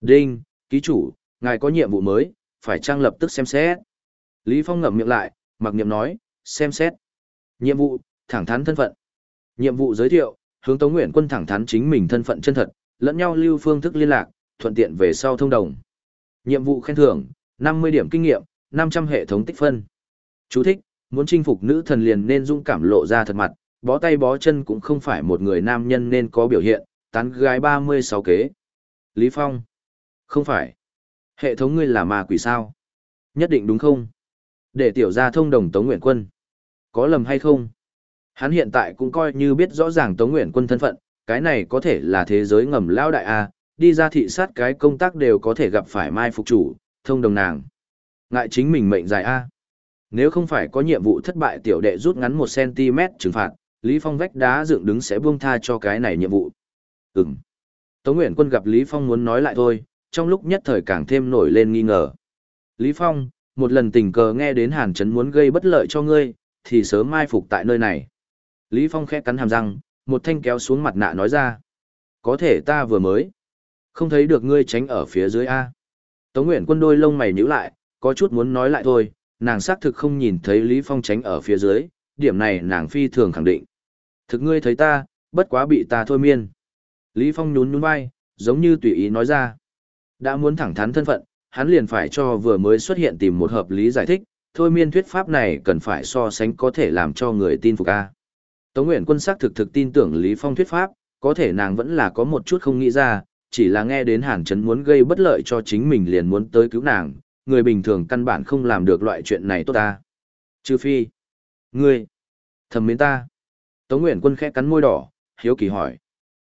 Speaker 1: Đinh, ký chủ, ngài có nhiệm vụ mới, phải trang lập tức xem xét. Lý Phong ngậm miệng lại, mặc niệm nói, xem xét. Nhiệm vụ, thẳng thắn thân phận. Nhiệm vụ giới thiệu, hướng Tống Nguyện quân thẳng thắn chính mình thân phận chân thật, lẫn nhau lưu phương thức liên lạc, thuận tiện về sau thông đồng. Nhiệm vụ khen thưởng, 50 điểm kinh nghiệm, 500 hệ thống tích phân. Chú thích, muốn chinh phục nữ thần liền nên dũng cảm lộ ra thật mặt, bó tay bó chân cũng không phải một người nam nhân nên có biểu hiện, tán gái 36 kế. Lý Phong. Không phải. Hệ thống ngươi là ma quỷ sao? Nhất định đúng không? Để tiểu gia thông đồng Tống Nguyện Quân. Có lầm hay không? Hắn hiện tại cũng coi như biết rõ ràng Tống Nguyện Quân thân phận, cái này có thể là thế giới ngầm lao đại A, đi ra thị sát cái công tác đều có thể gặp phải mai phục chủ, thông đồng nàng. Ngại chính mình mệnh dài A. Nếu không phải có nhiệm vụ thất bại tiểu đệ rút ngắn 1cm trừng phạt, Lý Phong vách đá dựng đứng sẽ buông tha cho cái này nhiệm vụ. Ừm. Tống Nguyễn Quân gặp Lý Phong muốn nói lại thôi, trong lúc nhất thời càng thêm nổi lên nghi ngờ. Lý Phong, một lần tình cờ nghe đến Hàn Trấn muốn gây bất lợi cho ngươi, thì sớm mai phục tại nơi này. Lý Phong khẽ cắn hàm răng, một thanh kéo xuống mặt nạ nói ra. Có thể ta vừa mới. Không thấy được ngươi tránh ở phía dưới A. Tống Nguyễn quân đôi lông mày nhíu lại, có chút muốn nói lại thôi, nàng xác thực không nhìn thấy Lý Phong tránh ở phía dưới, điểm này nàng phi thường khẳng định. Thực ngươi thấy ta, bất quá bị ta thôi miên. Lý Phong nhún nhún vai, giống như tùy ý nói ra. Đã muốn thẳng thắn thân phận, hắn liền phải cho vừa mới xuất hiện tìm một hợp lý giải thích, thôi miên thuyết pháp này cần phải so sánh có thể làm cho người tin phục a. Tống Nguyễn Quân xác thực thực tin tưởng Lý Phong thuyết pháp, có thể nàng vẫn là có một chút không nghĩ ra, chỉ là nghe đến Hàn Trấn muốn gây bất lợi cho chính mình liền muốn tới cứu nàng, người bình thường căn bản không làm được loại chuyện này tốt ta. Trừ phi, ngươi, thầm mến ta. Tống Nguyễn Quân khẽ cắn môi đỏ, hiếu kỳ hỏi.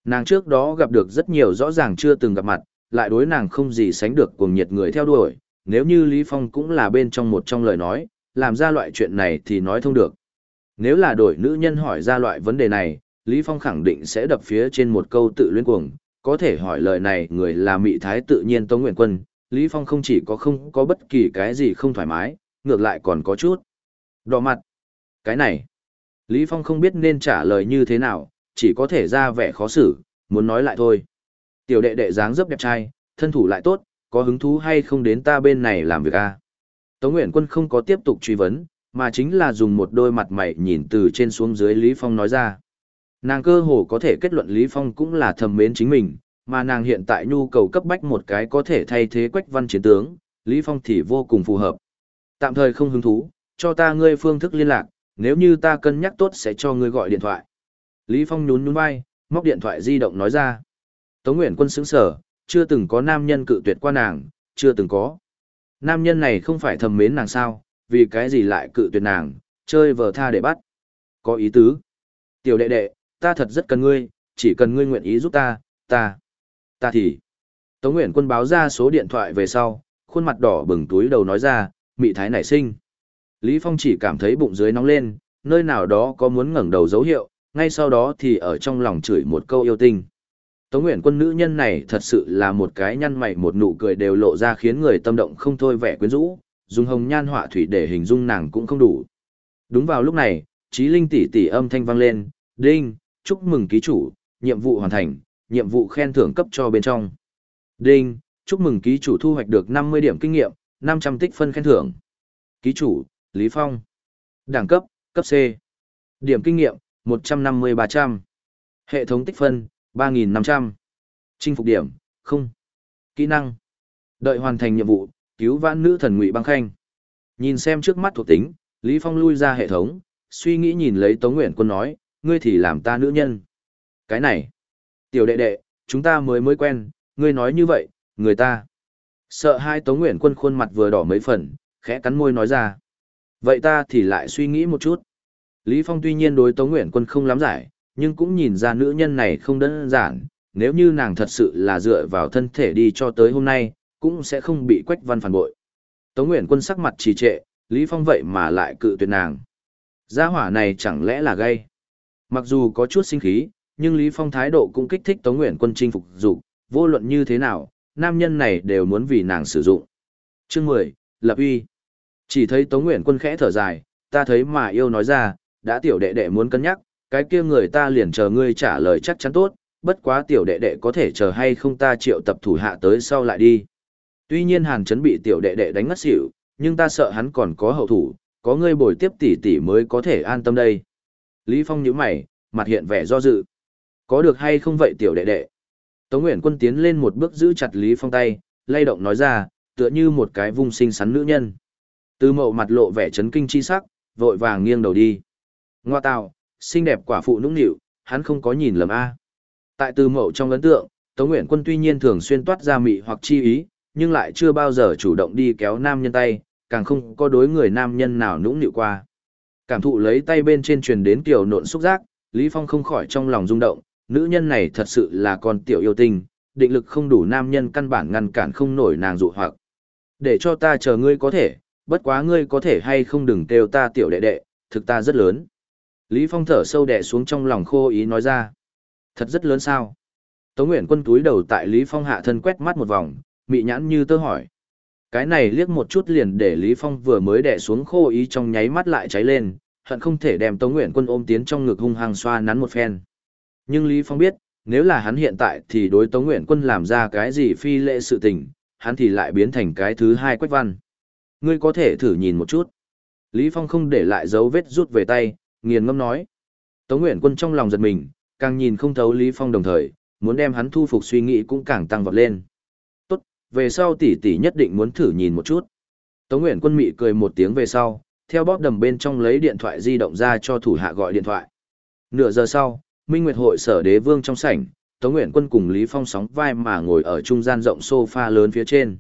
Speaker 1: Nàng trước đó gặp được rất nhiều rõ ràng chưa từng gặp mặt, lại đối nàng không gì sánh được cuồng nhiệt người theo đuổi, nếu như Lý Phong cũng là bên trong một trong lời nói, làm ra loại chuyện này thì nói thông được. Nếu là đổi nữ nhân hỏi ra loại vấn đề này, Lý Phong khẳng định sẽ đập phía trên một câu tự luyến cuồng, có thể hỏi lời này người là Mị Thái tự nhiên Tống Nguyện Quân, Lý Phong không chỉ có không có bất kỳ cái gì không thoải mái, ngược lại còn có chút. Đỏ mặt. Cái này. Lý Phong không biết nên trả lời như thế nào, chỉ có thể ra vẻ khó xử, muốn nói lại thôi. Tiểu đệ đệ dáng dấp đẹp trai, thân thủ lại tốt, có hứng thú hay không đến ta bên này làm việc a? À? Tống Nguyện Quân không có tiếp tục truy vấn, mà chính là dùng một đôi mặt mày nhìn từ trên xuống dưới Lý Phong nói ra. Nàng cơ hồ có thể kết luận Lý Phong cũng là thầm mến chính mình, mà nàng hiện tại nhu cầu cấp bách một cái có thể thay thế quách văn chiến tướng, Lý Phong thì vô cùng phù hợp. Tạm thời không hứng thú, cho ta ngươi phương thức liên lạc, nếu như ta cân nhắc tốt sẽ cho ngươi gọi điện thoại. Lý Phong nhún nhún vai, móc điện thoại di động nói ra. Tống Nguyễn Quân sững sở, chưa từng có nam nhân cự tuyệt qua nàng, chưa từng có. Nam nhân này không phải thầm mến nàng sao, vì cái gì lại cự tuyệt nàng, chơi vờ tha để bắt. Có ý tứ. Tiểu đệ đệ, ta thật rất cần ngươi, chỉ cần ngươi nguyện ý giúp ta, ta, ta thì. Tống Nguyễn Quân báo ra số điện thoại về sau, khuôn mặt đỏ bừng túi đầu nói ra, mị thái nảy sinh. Lý Phong chỉ cảm thấy bụng dưới nóng lên, nơi nào đó có muốn ngẩng đầu dấu hiệu, ngay sau đó thì ở trong lòng chửi một câu yêu tinh. Tống Nguyễn Quân nữ nhân này thật sự là một cái nhăn mày một nụ cười đều lộ ra khiến người tâm động không thôi vẻ quyến rũ, dùng hồng nhan họa thủy để hình dung nàng cũng không đủ. Đúng vào lúc này, trí Linh tỷ tỷ âm thanh vang lên, "Đinh, chúc mừng ký chủ, nhiệm vụ hoàn thành, nhiệm vụ khen thưởng cấp cho bên trong." "Đinh, chúc mừng ký chủ thu hoạch được 50 điểm kinh nghiệm, 500 tích phân khen thưởng." Ký chủ, Lý Phong. Đẳng cấp, cấp C. Điểm kinh nghiệm, 150-300. Hệ thống tích phân, 3.500. Chinh phục điểm, không. Kỹ năng. Đợi hoàn thành nhiệm vụ, cứu vãn nữ thần ngụy băng khanh. Nhìn xem trước mắt thuộc tính, Lý Phong lui ra hệ thống, suy nghĩ nhìn lấy Tống Nguyện Quân nói, ngươi thì làm ta nữ nhân. Cái này. Tiểu đệ đệ, chúng ta mới mới quen, ngươi nói như vậy, người ta. Sợ hai Tống Nguyện Quân khuôn mặt vừa đỏ mấy phần, khẽ cắn môi nói ra. Vậy ta thì lại suy nghĩ một chút. Lý Phong tuy nhiên đối Tống Nguyện Quân không lắm giải, nhưng cũng nhìn ra nữ nhân này không đơn giản, nếu như nàng thật sự là dựa vào thân thể đi cho tới hôm nay, cũng sẽ không bị Quách Văn phản bội. Tống Nguyện Quân sắc mặt trì trệ, Lý Phong vậy mà lại cự tuyệt nàng. Gia hỏa này chẳng lẽ là gay? Mặc dù có chút sinh khí, nhưng Lý Phong thái độ cũng kích thích Tống Nguyện Quân chinh phục dục, vô luận như thế nào, nam nhân này đều muốn vì nàng sử dụng. Chương 10, Lập uy. Chỉ thấy Tống Nguyện Quân khẽ thở dài, ta thấy mà yêu nói ra, đã tiểu đệ đệ muốn cân nhắc, cái kia người ta liền chờ ngươi trả lời chắc chắn tốt, bất quá tiểu đệ đệ có thể chờ hay không ta triệu tập thủ hạ tới sau lại đi. Tuy nhiên Hàn Chấn bị tiểu đệ đệ đánh ngất xỉu, nhưng ta sợ hắn còn có hậu thủ, có ngươi bồi tiếp tỷ tỷ mới có thể an tâm đây. Lý Phong nhíu mày, mặt hiện vẻ do dự. Có được hay không vậy tiểu đệ đệ? Tống Nguyễn Quân tiến lên một bước giữ chặt Lý Phong tay, lay động nói ra, tựa như một cái vung sinh sắn nữ nhân. Từ mậu mặt lộ vẻ chấn kinh chi sắc, vội vàng nghiêng đầu đi. Ngoa tạo, xinh đẹp quả phụ nũng nịu, hắn không có nhìn lầm A. Tại từ mậu trong ấn tượng, Tống nguyễn Quân tuy nhiên thường xuyên toát ra mị hoặc chi ý, nhưng lại chưa bao giờ chủ động đi kéo nam nhân tay, càng không có đối người nam nhân nào nũng nịu qua. Cảm thụ lấy tay bên trên truyền đến tiểu nộn xúc giác, Lý Phong không khỏi trong lòng rung động, nữ nhân này thật sự là con tiểu yêu tinh, định lực không đủ nam nhân căn bản ngăn cản không nổi nàng dụ hoặc. Để cho ta chờ ngươi có thể, bất quá ngươi có thể hay không đừng kêu ta tiểu đệ đệ, thực ta rất lớn. Lý Phong thở sâu đè xuống trong lòng khô ý nói ra. Thật rất lớn sao? Tống Nguyễn quân túi đầu tại Lý Phong hạ thân quét mắt một vòng, mị nhãn như tơ hỏi. Cái này liếc một chút liền để Lý Phong vừa mới đè xuống khô ý trong nháy mắt lại cháy lên, hận không thể đem Tống Nguyện quân ôm tiến trong ngực hung hăng xoa nắn một phen. Nhưng Lý Phong biết, nếu là hắn hiện tại thì đối Tống Nguyện quân làm ra cái gì phi lệ sự tình, hắn thì lại biến thành cái thứ hai quách văn. Ngươi có thể thử nhìn một chút. Lý Phong không để lại dấu vết rút về tay, nghiền ngâm nói. Tống Nguyện Quân trong lòng giật mình, càng nhìn không thấu Lý Phong đồng thời, muốn đem hắn thu phục suy nghĩ cũng càng tăng vọt lên. Về sau tỷ tỷ nhất định muốn thử nhìn một chút. Tống Nguyện Quân mị cười một tiếng về sau, theo bóp đầm bên trong lấy điện thoại di động ra cho thủ hạ gọi điện thoại. Nửa giờ sau, Minh Nguyệt hội sở đế vương trong sảnh, Tống Nguyện Quân cùng Lý Phong sóng vai mà ngồi ở trung gian rộng sofa lớn phía trên.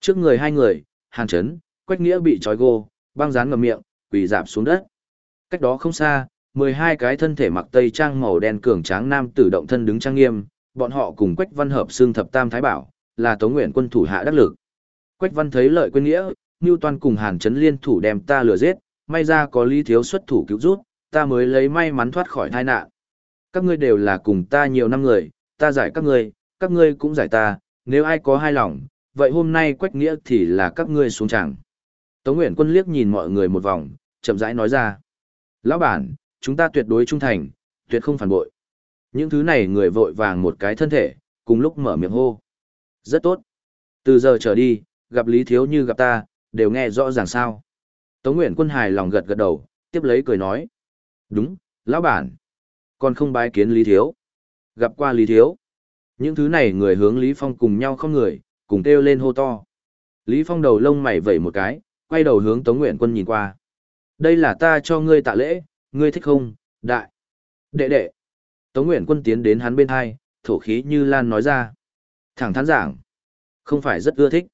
Speaker 1: Trước người hai người, Hàn Chấn, Quách Nghĩa bị trói gô, băng dán ngầm miệng, quỳ dạp xuống đất. Cách đó không xa, 12 cái thân thể mặc tây trang màu đen cường tráng nam tử động thân đứng trang nghiêm, bọn họ cùng Quách Văn hợp xương thập tam thái bảo, là Tống Nguyện quân thủ hạ đắc lực. Quách Văn thấy lợi quên nghĩa, Nưu Toan cùng Hàn Chấn liên thủ đem ta lừa giết, may ra có Lý Thiếu xuất thủ cứu rút, ta mới lấy may mắn thoát khỏi tai nạn. Các ngươi đều là cùng ta nhiều năm người, ta giải các ngươi, các ngươi cũng giải ta, nếu ai có hai lòng, vậy hôm nay quách nghĩa thì là các ngươi xuống chẳng. Tống Nguyễn Quân liếc nhìn mọi người một vòng, chậm rãi nói ra. Lão bản, chúng ta tuyệt đối trung thành, tuyệt không phản bội. Những thứ này người vội vàng một cái thân thể, cùng lúc mở miệng hô. Rất tốt. Từ giờ trở đi, gặp Lý Thiếu như gặp ta, đều nghe rõ ràng sao. Tống Nguyễn Quân hài lòng gật gật đầu, tiếp lấy cười nói. Đúng, lão bản. Còn không bái kiến Lý Thiếu. Gặp qua Lý Thiếu. Những thứ này người hướng Lý Phong cùng nhau không người, cùng kêu lên hô to. Lý Phong đầu lông mày vẩy một cái, quay đầu hướng Tống Nguyện Quân nhìn qua. Đây là ta cho ngươi tạ lễ, ngươi thích không, đại. Đệ đệ. Tống Nguyện Quân tiến đến hắn bên hai, thổ khí như lan nói ra. Thẳng thắn giảng. Không phải rất ưa thích.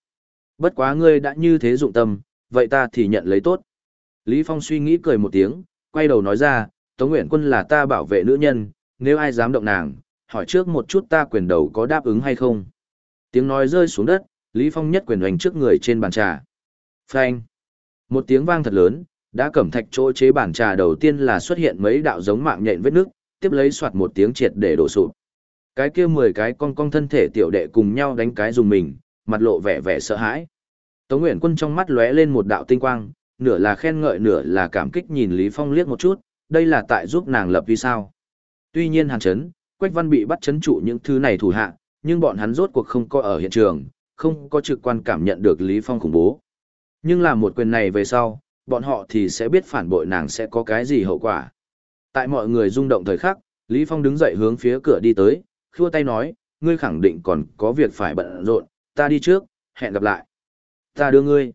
Speaker 1: Bất quá ngươi đã như thế dụng tâm, vậy ta thì nhận lấy tốt. Lý Phong suy nghĩ cười một tiếng, quay đầu nói ra, Tống Nguyện Quân là ta bảo vệ nữ nhân, nếu ai dám động nàng, hỏi trước một chút ta quyền đầu có đáp ứng hay không. Tiếng nói rơi xuống đất, Lý Phong nhất quyền hoành trước người trên bàn trà. Phanh. Một tiếng vang thật lớn, đã cẩm thạch chỗ chế bàn trà đầu tiên là xuất hiện mấy đạo giống mạng nhện vết nước, tiếp lấy soạt một tiếng triệt để đổ sụp. Cái kia mười cái con con thân thể tiểu đệ cùng nhau đánh cái dùng mình, mặt lộ vẻ vẻ sợ hãi. Tống Nguyễn Quân trong mắt lóe lên một đạo tinh quang, nửa là khen ngợi nửa là cảm kích nhìn Lý Phong liếc một chút, đây là tại giúp nàng lập vì sao. Tuy nhiên hàn chấn, Quách Văn bị bắt chấn trụ những thứ này thủ hạ, nhưng bọn hắn rốt cuộc không có ở hiện trường, không có trực quan cảm nhận được Lý Phong khủng bố. Nhưng làm một quyền này về sau, bọn họ thì sẽ biết phản bội nàng sẽ có cái gì hậu quả. Tại mọi người rung động thời khắc, Lý Phong đứng dậy hướng phía cửa đi tới, khua tay nói, ngươi khẳng định còn có việc phải bận rộn, ta đi trước, hẹn gặp lại. Ta đưa ngươi.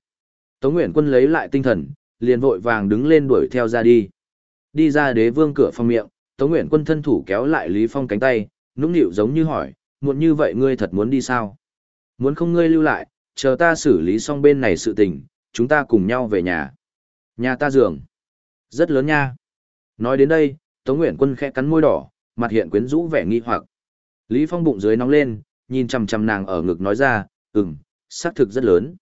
Speaker 1: Tống Nguyễn Quân lấy lại tinh thần, liền vội vàng đứng lên đuổi theo ra đi. Đi ra đế vương cửa phòng miệng, Tống Nguyễn Quân thân thủ kéo lại Lý Phong cánh tay, nũng nịu giống như hỏi, muộn như vậy ngươi thật muốn đi sao? Muốn không ngươi lưu lại, chờ ta xử lý xong bên này sự tình, chúng ta cùng nhau về nhà. Nhà ta giường. Rất lớn nha. Nói đến đây, Tống Nguyễn Quân khẽ cắn môi đỏ, mặt hiện quyến rũ vẻ nghi hoặc. Lý Phong bụng dưới nóng lên, nhìn chằm chằm nàng ở ngực nói ra, ừm, xác thực rất lớn.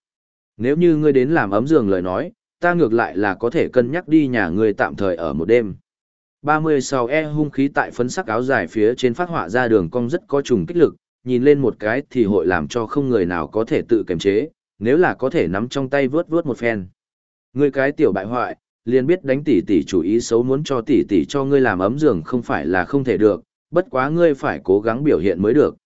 Speaker 1: Nếu như ngươi đến làm ấm giường lời nói, ta ngược lại là có thể cân nhắc đi nhà ngươi tạm thời ở một đêm. 36 e hung khí tại phấn sắc áo dài phía trên phát họa ra đường cong rất có trùng kích lực, nhìn lên một cái thì hội làm cho không người nào có thể tự kiềm chế, nếu là có thể nắm trong tay vướt vướt một phen. Ngươi cái tiểu bại hoại, liền biết đánh tỷ tỷ chủ ý xấu muốn cho tỷ tỷ cho ngươi làm ấm giường không phải là không thể được, bất quá ngươi phải cố gắng biểu hiện mới được.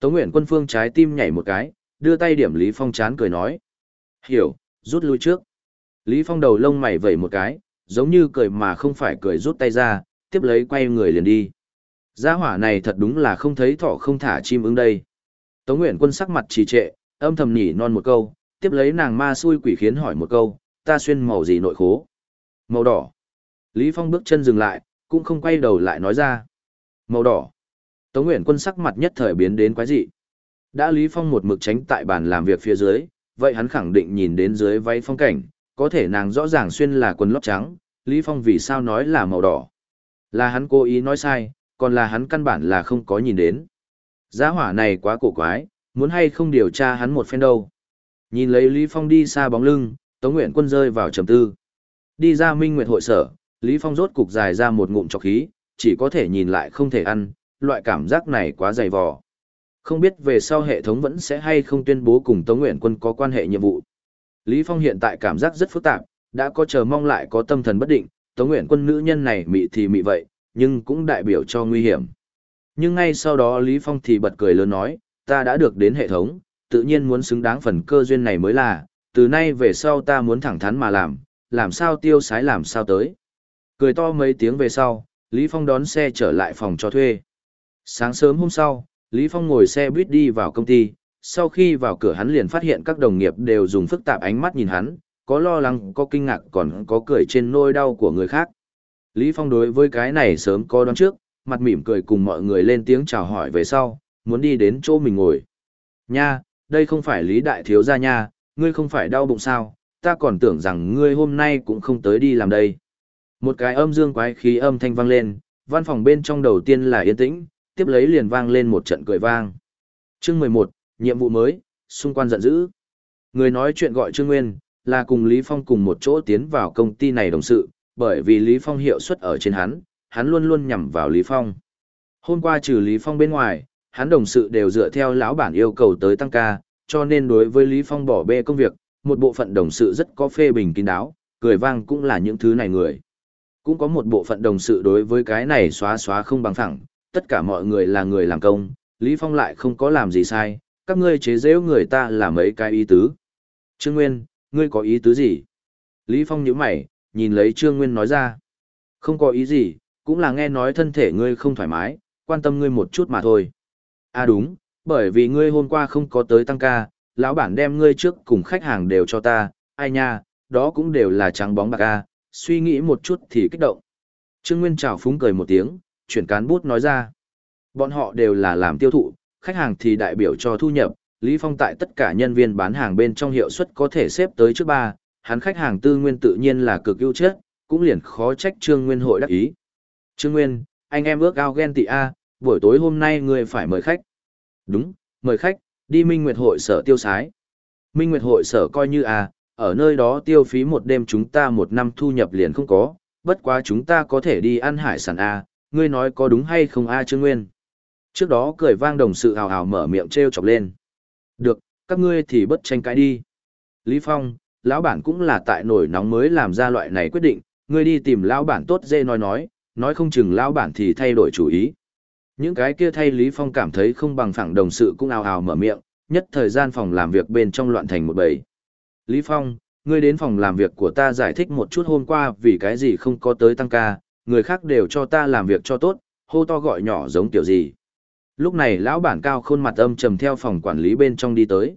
Speaker 1: Tống Nguyễn Quân Phương trái tim nhảy một cái, đưa tay điểm Lý Phong chán cười nói. Hiểu, rút lui trước. Lý Phong đầu lông mày vẩy một cái, giống như cười mà không phải cười rút tay ra, tiếp lấy quay người liền đi. Gia hỏa này thật đúng là không thấy thỏ không thả chim ứng đây. Tống Nguyễn Quân sắc mặt trì trệ, âm thầm nhỉ non một câu, tiếp lấy nàng ma xui quỷ khiến hỏi một câu, ta xuyên màu gì nội khố? Màu đỏ. Lý Phong bước chân dừng lại, cũng không quay đầu lại nói ra. Màu đỏ. Tống Nguyễn Quân sắc mặt nhất thời biến đến quái dị. Đã Lý Phong một mực tránh tại bàn làm việc phía dưới, vậy hắn khẳng định nhìn đến dưới váy phong cảnh, có thể nàng rõ ràng xuyên là quần lót trắng, Lý Phong vì sao nói là màu đỏ. Là hắn cố ý nói sai, còn là hắn căn bản là không có nhìn đến. Giá hỏa này quá cổ quái, muốn hay không điều tra hắn một phen đâu. Nhìn lấy Lý Phong đi xa bóng lưng, Tống Nguyện Quân rơi vào trầm tư. Đi ra Minh Nguyệt hội sở, Lý Phong rốt cục dài ra một ngụm trọc khí, chỉ có thể nhìn lại không thể ăn, loại cảm giác này quá dày vò. Không biết về sau hệ thống vẫn sẽ hay không tuyên bố cùng Tống Nguyện Quân có quan hệ nhiệm vụ. Lý Phong hiện tại cảm giác rất phức tạp, đã có chờ mong lại có tâm thần bất định, Tống Nguyện Quân nữ nhân này mị thì mị vậy, nhưng cũng đại biểu cho nguy hiểm. Nhưng ngay sau đó Lý Phong thì bật cười lớn nói, ta đã được đến hệ thống, tự nhiên muốn xứng đáng phần cơ duyên này mới là, từ nay về sau ta muốn thẳng thắn mà làm, làm sao tiêu sái làm sao tới. Cười to mấy tiếng về sau, Lý Phong đón xe trở lại phòng cho thuê. Sáng sớm hôm sau, Lý Phong ngồi xe buýt đi vào công ty, sau khi vào cửa hắn liền phát hiện các đồng nghiệp đều dùng phức tạp ánh mắt nhìn hắn, có lo lắng, có kinh ngạc còn có cười trên nôi đau của người khác. Lý Phong đối với cái này sớm có đoán trước, mặt mỉm cười cùng mọi người lên tiếng chào hỏi về sau, muốn đi đến chỗ mình ngồi. Nha, đây không phải Lý Đại Thiếu gia nha, ngươi không phải đau bụng sao, ta còn tưởng rằng ngươi hôm nay cũng không tới đi làm đây. Một cái âm dương quái khí âm thanh vang lên, văn phòng bên trong đầu tiên là yên tĩnh, tiếp lấy liền vang lên một trận cười vang. Chương 11, nhiệm vụ mới, xung quanh giận dữ. Người nói chuyện gọi Trương Nguyên, là cùng Lý Phong cùng một chỗ tiến vào công ty này đồng sự, bởi vì Lý Phong hiệu suất ở trên hắn, hắn luôn luôn nhằm vào Lý Phong. Hôm qua trừ Lý Phong bên ngoài, hắn đồng sự đều dựa theo lão bản yêu cầu tới tăng ca, cho nên đối với Lý Phong bỏ bê công việc, một bộ phận đồng sự rất có phê bình kín đáo, cười vang cũng là những thứ này người. Cũng có một bộ phận đồng sự đối với cái này xóa xóa không bằng thẳng, tất cả mọi người là người làm công, Lý Phong lại không có làm gì sai, các ngươi chế giễu người ta là mấy cái ý tứ. Trương Nguyên, ngươi có ý tứ gì? Lý Phong nhíu mày, nhìn lấy Trương Nguyên nói ra. Không có ý gì, cũng là nghe nói thân thể ngươi không thoải mái, quan tâm ngươi một chút mà thôi. À đúng, bởi vì ngươi hôm qua không có tới tăng ca, lão bản đem ngươi trước cùng khách hàng đều cho ta, ai nha, đó cũng đều là trắng bóng bạc a, suy nghĩ một chút thì kích động. Trương Nguyên chào phúng cười một tiếng, chuyển cán bút nói ra. Bọn họ đều là làm tiêu thụ, khách hàng thì đại biểu cho thu nhập, Lý Phong tại tất cả nhân viên bán hàng bên trong hiệu suất có thể xếp tới trước ba, hắn khách hàng tư nguyên tự nhiên là cực ưu chất, cũng liền khó trách Trương Nguyên hội đắc ý. Trương Nguyên, anh em ước ao ghen tị A, buổi tối hôm nay người phải mời khách. Đúng, mời khách, đi Minh Nguyệt hội sở tiêu sái. Minh Nguyệt hội sở coi như A, ở nơi đó tiêu phí một đêm chúng ta một năm thu nhập liền không có, bất quá chúng ta có thể đi ăn hải sản A, ngươi nói có đúng hay không A Trương Nguyên. Trước đó cười vang đồng sự hào hào mở miệng treo chọc lên. Được, các ngươi thì bất tranh cãi đi. Lý Phong, lão bản cũng là tại nổi nóng mới làm ra loại này quyết định, ngươi đi tìm lão bản tốt dê nói nói, nói không chừng lão bản thì thay đổi chủ ý. Những cái kia thay Lý Phong cảm thấy không bằng phẳng đồng sự cũng ào ào mở miệng, nhất thời gian phòng làm việc bên trong loạn thành một bầy. Lý Phong, ngươi đến phòng làm việc của ta giải thích một chút hôm qua vì cái gì không có tới tăng ca, người khác đều cho ta làm việc cho tốt, hô to gọi nhỏ giống kiểu gì. Lúc này lão bản cao khôn mặt âm trầm theo phòng quản lý bên trong đi tới.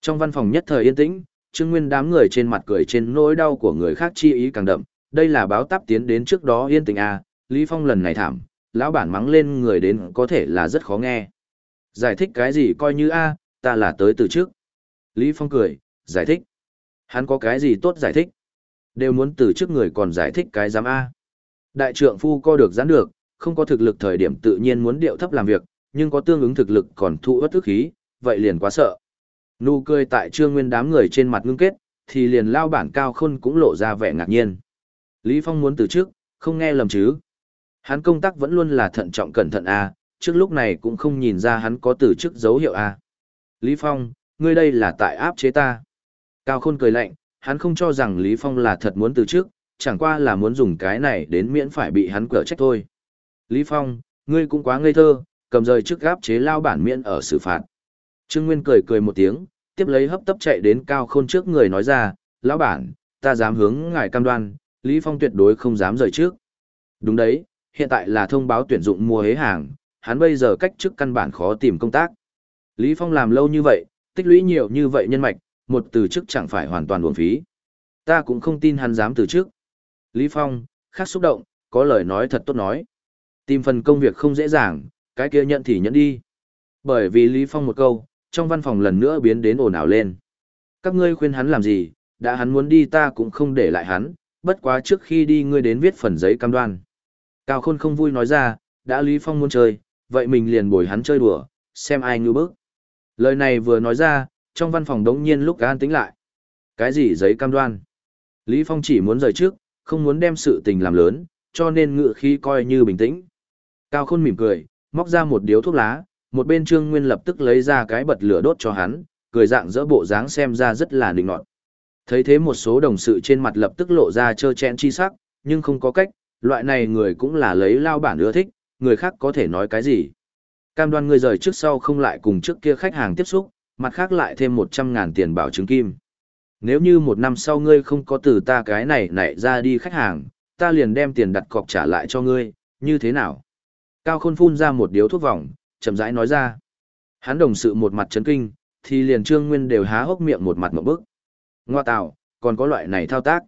Speaker 1: Trong văn phòng nhất thời yên tĩnh, Trương Nguyên đám người trên mặt cười trên nỗi đau của người khác chi ý càng đậm, đây là báo táp tiến đến trước đó yên tĩnh à, Lý Phong lần này thảm, lão bản mắng lên người đến có thể là rất khó nghe. Giải thích cái gì coi như a, ta là tới từ trước. Lý Phong cười, giải thích. Hắn có cái gì tốt giải thích? Đều muốn từ trước người còn giải thích cái giám a. Đại trượng phu co được giãn được, không có thực lực thời điểm tự nhiên muốn điệu thấp làm việc, nhưng có tương ứng thực lực còn thụ bất tức khí, vậy liền quá sợ. Nụ cười tại trương nguyên đám người trên mặt ngưng kết, thì liền lao bản cao khôn cũng lộ ra vẻ ngạc nhiên. Lý Phong muốn từ trước, không nghe lầm chứ. Hắn công tác vẫn luôn là thận trọng cẩn thận a, trước lúc này cũng không nhìn ra hắn có từ chức dấu hiệu a. Lý Phong, ngươi đây là tại áp chế ta. Cao Khôn cười lạnh, hắn không cho rằng Lý Phong là thật muốn từ chức, chẳng qua là muốn dùng cái này đến miễn phải bị hắn cở trách thôi. Lý Phong, ngươi cũng quá ngây thơ, cầm rời trước gáp chế lao bản miễn ở xử phạt. Trương Nguyên cười cười một tiếng, tiếp lấy hấp tấp chạy đến Cao Khôn trước người nói ra, lão bản, ta dám hướng ngài cam đoan, Lý Phong tuyệt đối không dám rời trước. Đúng đấy, hiện tại là thông báo tuyển dụng mua hế hàng, hắn bây giờ cách chức căn bản khó tìm công tác. Lý Phong làm lâu như vậy, tích lũy nhiều như vậy nhân mạch, một từ chức chẳng phải hoàn toàn uổng phí. Ta cũng không tin hắn dám từ chức. Lý Phong, khác xúc động, có lời nói thật tốt nói. Tìm phần công việc không dễ dàng, cái kia nhận thì nhận đi. Bởi vì Lý Phong một câu, trong văn phòng lần nữa biến đến ồn ào lên. Các ngươi khuyên hắn làm gì, đã hắn muốn đi ta cũng không để lại hắn, bất quá trước khi đi ngươi đến viết phần giấy cam đoan. Cao Khôn không vui nói ra, đã Lý Phong muốn chơi, vậy mình liền bồi hắn chơi đùa, xem ai ngư bức. Lời này vừa nói ra, trong văn phòng đống nhiên lúc an tĩnh lại. Cái gì giấy cam đoan? Lý Phong chỉ muốn rời trước, không muốn đem sự tình làm lớn, cho nên ngựa khí coi như bình tĩnh. Cao Khôn mỉm cười, móc ra một điếu thuốc lá, một bên Trương Nguyên lập tức lấy ra cái bật lửa đốt cho hắn, cười dạng dỡ bộ dáng xem ra rất là định nọt. Thấy thế một số đồng sự trên mặt lập tức lộ ra trơ chẽn chi sắc, nhưng không có cách, loại này người cũng là lấy lao bản ưa thích, người khác có thể nói cái gì. Cam đoan ngươi rời trước sau không lại cùng trước kia khách hàng tiếp xúc, mặt khác lại thêm 100 ngàn tiền bảo chứng kim. Nếu như một năm sau ngươi không có từ ta cái này nảy ra đi khách hàng, ta liền đem tiền đặt cọc trả lại cho ngươi, như thế nào? Cao Khôn phun ra một điếu thuốc vòng, chậm rãi nói ra. Hắn đồng sự một mặt chấn kinh, thì liền Trương Nguyên đều há hốc miệng một mặt một bức. Ngoa tạo, còn có loại này thao tác.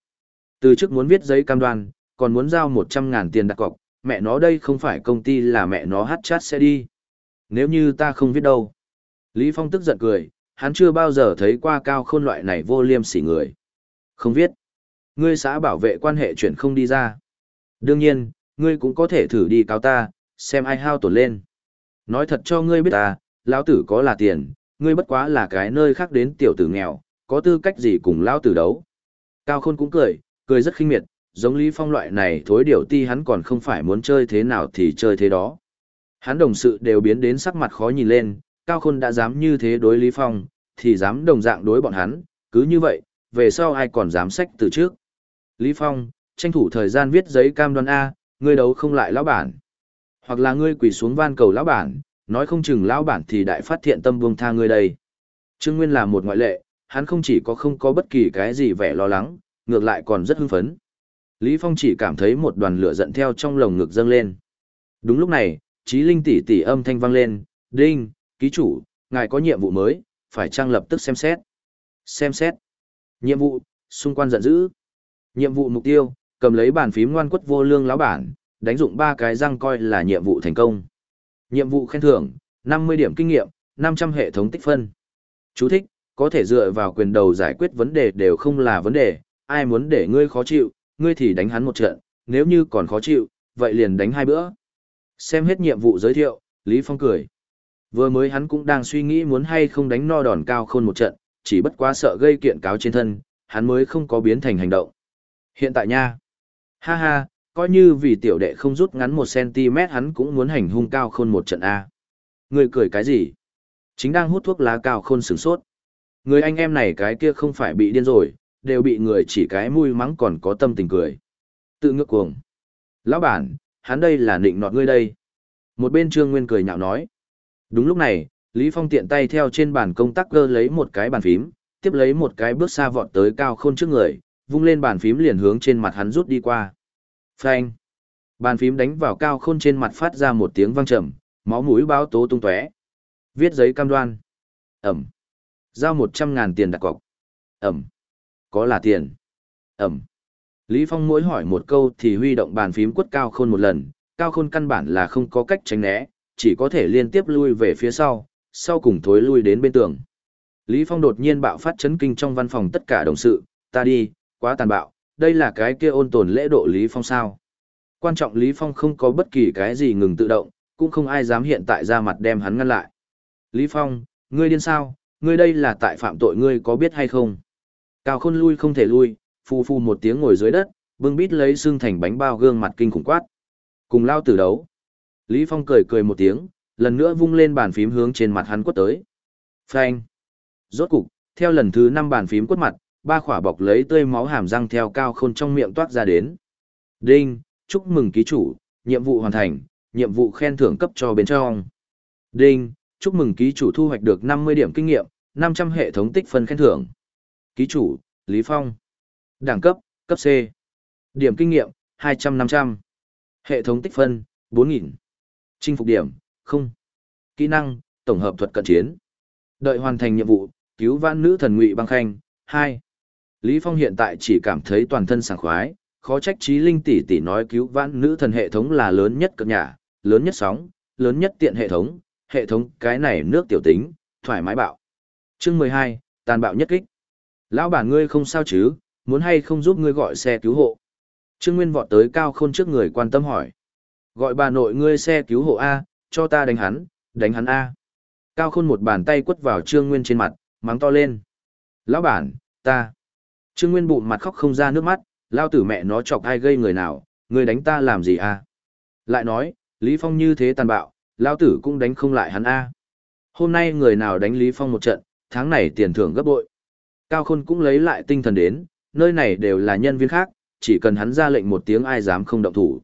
Speaker 1: Từ trước muốn viết giấy cam đoan, còn muốn giao 100 ngàn tiền đặt cọc, mẹ nó đây không phải công ty là mẹ nó hát chát sẽ đi. Nếu như ta không viết đâu. Lý Phong tức giận cười, hắn chưa bao giờ thấy qua cao khôn loại này vô liêm sỉ người. Không viết. Ngươi xã bảo vệ quan hệ chuyển không đi ra. Đương nhiên, ngươi cũng có thể thử đi cáo ta, xem ai hao tổn lên. Nói thật cho ngươi biết ta, lão tử có là tiền, ngươi bất quá là cái nơi khác đến tiểu tử nghèo, có tư cách gì cùng lão tử đấu. Cao khôn cũng cười, cười rất khinh miệt, giống Lý Phong loại này thối điều ti hắn còn không phải muốn chơi thế nào thì chơi thế đó. Hắn đồng sự đều biến đến sắc mặt khó nhìn lên, Cao Khôn đã dám như thế đối Lý Phong, thì dám đồng dạng đối bọn hắn, cứ như vậy, về sau ai còn dám sách từ trước. Lý Phong, tranh thủ thời gian viết giấy cam đoan A, ngươi đấu không lại lão bản. Hoặc là ngươi quỳ xuống van cầu lão bản, nói không chừng lão bản thì đại phát thiện tâm buông tha ngươi đây. Trương Nguyên là một ngoại lệ, hắn không chỉ có không có bất kỳ cái gì vẻ lo lắng, ngược lại còn rất hưng phấn. Lý Phong chỉ cảm thấy một đoàn lửa giận theo trong lồng ngực dâng lên. Đúng lúc này, Chí Linh tỷ tỷ âm thanh vang lên, "Đinh, ký chủ, ngài có nhiệm vụ mới, phải trang lập tức xem xét." Xem xét. Nhiệm vụ, xung quanh giận dữ. Nhiệm vụ mục tiêu, cầm lấy bàn phím ngoan quất vô lương lão bản, đánh dụng ba cái răng coi là nhiệm vụ thành công. Nhiệm vụ khen thưởng, 50 điểm kinh nghiệm, 500 hệ thống tích phân. Chú thích, có thể dựa vào quyền đầu giải quyết vấn đề đều không là vấn đề, ai muốn để ngươi khó chịu, ngươi thì đánh hắn một trận, nếu như còn khó chịu, vậy liền đánh hai bữa. Xem hết nhiệm vụ giới thiệu, Lý Phong cười. Vừa mới hắn cũng đang suy nghĩ muốn hay không đánh no đòn cao khôn một trận, chỉ bất quá sợ gây kiện cáo trên thân, hắn mới không có biến thành hành động. Hiện tại nha. Ha ha, coi như vì tiểu đệ không rút ngắn một cm hắn cũng muốn hành hung cao khôn một trận A. Người cười cái gì? Chính đang hút thuốc lá cao khôn sửng sốt. Người anh em này cái kia không phải bị điên rồi, đều bị người chỉ cái mùi mắng còn có tâm tình cười. Tự ngược cuồng. Lão bản, hắn đây là nịnh nọt ngươi đây. Một bên Trương Nguyên cười nhạo nói. Đúng lúc này, Lý Phong tiện tay theo trên bàn công tác cơ lấy một cái bàn phím, tiếp lấy một cái bước xa vọt tới cao khôn trước người, vung lên bàn phím liền hướng trên mặt hắn rút đi qua. Phanh! Bàn phím đánh vào cao khôn trên mặt phát ra một tiếng vang trầm, máu mũi báo tố tung tóe. Viết giấy cam đoan. Ẩm. Giao một trăm ngàn tiền đặt cọc. Ẩm. Có là tiền. Ẩm. Lý Phong mỗi hỏi một câu thì huy động bàn phím quất cao khôn một lần, cao khôn căn bản là không có cách tránh né, chỉ có thể liên tiếp lui về phía sau, sau cùng thối lui đến bên tường. Lý Phong đột nhiên bạo phát chấn kinh trong văn phòng tất cả đồng sự, ta đi, quá tàn bạo, đây là cái kia ôn tồn lễ độ Lý Phong sao. Quan trọng Lý Phong không có bất kỳ cái gì ngừng tự động, cũng không ai dám hiện tại ra mặt đem hắn ngăn lại. Lý Phong, ngươi điên sao, ngươi đây là tại phạm tội ngươi có biết hay không? Cao khôn lui không thể lui, phu phu một tiếng ngồi dưới đất, bưng bít lấy xương thành bánh bao gương mặt kinh khủng quát. Cùng lao tử đấu. Lý Phong cười cười một tiếng, lần nữa vung lên bàn phím hướng trên mặt hắn quất tới. Phanh. Rốt cục, theo lần thứ năm bàn phím quất mặt, ba khỏa bọc lấy tươi máu hàm răng theo cao khôn trong miệng toát ra đến. Đinh, chúc mừng ký chủ, nhiệm vụ hoàn thành, nhiệm vụ khen thưởng cấp cho bên trong. Đinh, chúc mừng ký chủ thu hoạch được 50 điểm kinh nghiệm, 500 hệ thống tích phân khen thưởng. Ký chủ, Lý Phong. Đẳng cấp, cấp C. Điểm kinh nghiệm, 200-500. Hệ thống tích phân, 4.000. Chinh phục điểm, không. Kỹ năng, tổng hợp thuật cận chiến. Đợi hoàn thành nhiệm vụ, cứu vãn nữ thần ngụy băng khanh, 2. Lý Phong hiện tại chỉ cảm thấy toàn thân sảng khoái, khó trách trí linh tỷ tỷ nói cứu vãn nữ thần hệ thống là lớn nhất cực nhà, lớn nhất sóng, lớn nhất tiện hệ thống, hệ thống cái này nước tiểu tính, thoải mái bạo. Chương 12, tàn bạo nhất kích. Lão bản ngươi không sao chứ, muốn hay không giúp ngươi gọi xe cứu hộ. Trương Nguyên vọt tới cao khôn trước người quan tâm hỏi. Gọi bà nội ngươi xe cứu hộ A, cho ta đánh hắn, đánh hắn A. Cao khôn một bàn tay quất vào Trương Nguyên trên mặt, mắng to lên. Lão bản, ta. Trương Nguyên bụng mặt khóc không ra nước mắt, lao tử mẹ nó chọc ai gây người nào, người đánh ta làm gì a? Lại nói, Lý Phong như thế tàn bạo, lao tử cũng đánh không lại hắn a. Hôm nay người nào đánh Lý Phong một trận, tháng này tiền thưởng gấp bội. Cao Khôn cũng lấy lại tinh thần đến, nơi này đều là nhân viên khác, chỉ cần hắn ra lệnh một tiếng ai dám không động thủ.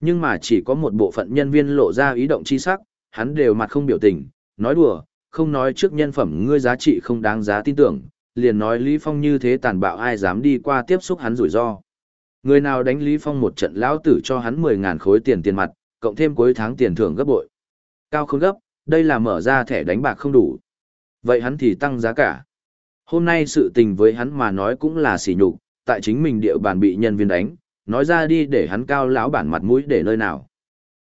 Speaker 1: Nhưng mà chỉ có một bộ phận nhân viên lộ ra ý động chi sắc, hắn đều mặt không biểu tình, nói đùa, không nói trước nhân phẩm ngươi giá trị không đáng giá tin tưởng, liền nói Lý Phong như thế tàn bạo ai dám đi qua tiếp xúc hắn rủi ro. Người nào đánh Lý Phong một trận lão tử cho hắn 10.000 khối tiền tiền mặt, cộng thêm cuối tháng tiền thưởng gấp bội. Cao không gấp, đây là mở ra thẻ đánh bạc không đủ. Vậy hắn thì tăng giá cả. Hôm nay sự tình với hắn mà nói cũng là sỉ nhục, tại chính mình địa bàn bị nhân viên đánh, nói ra đi để hắn cao lão bản mặt mũi để nơi nào.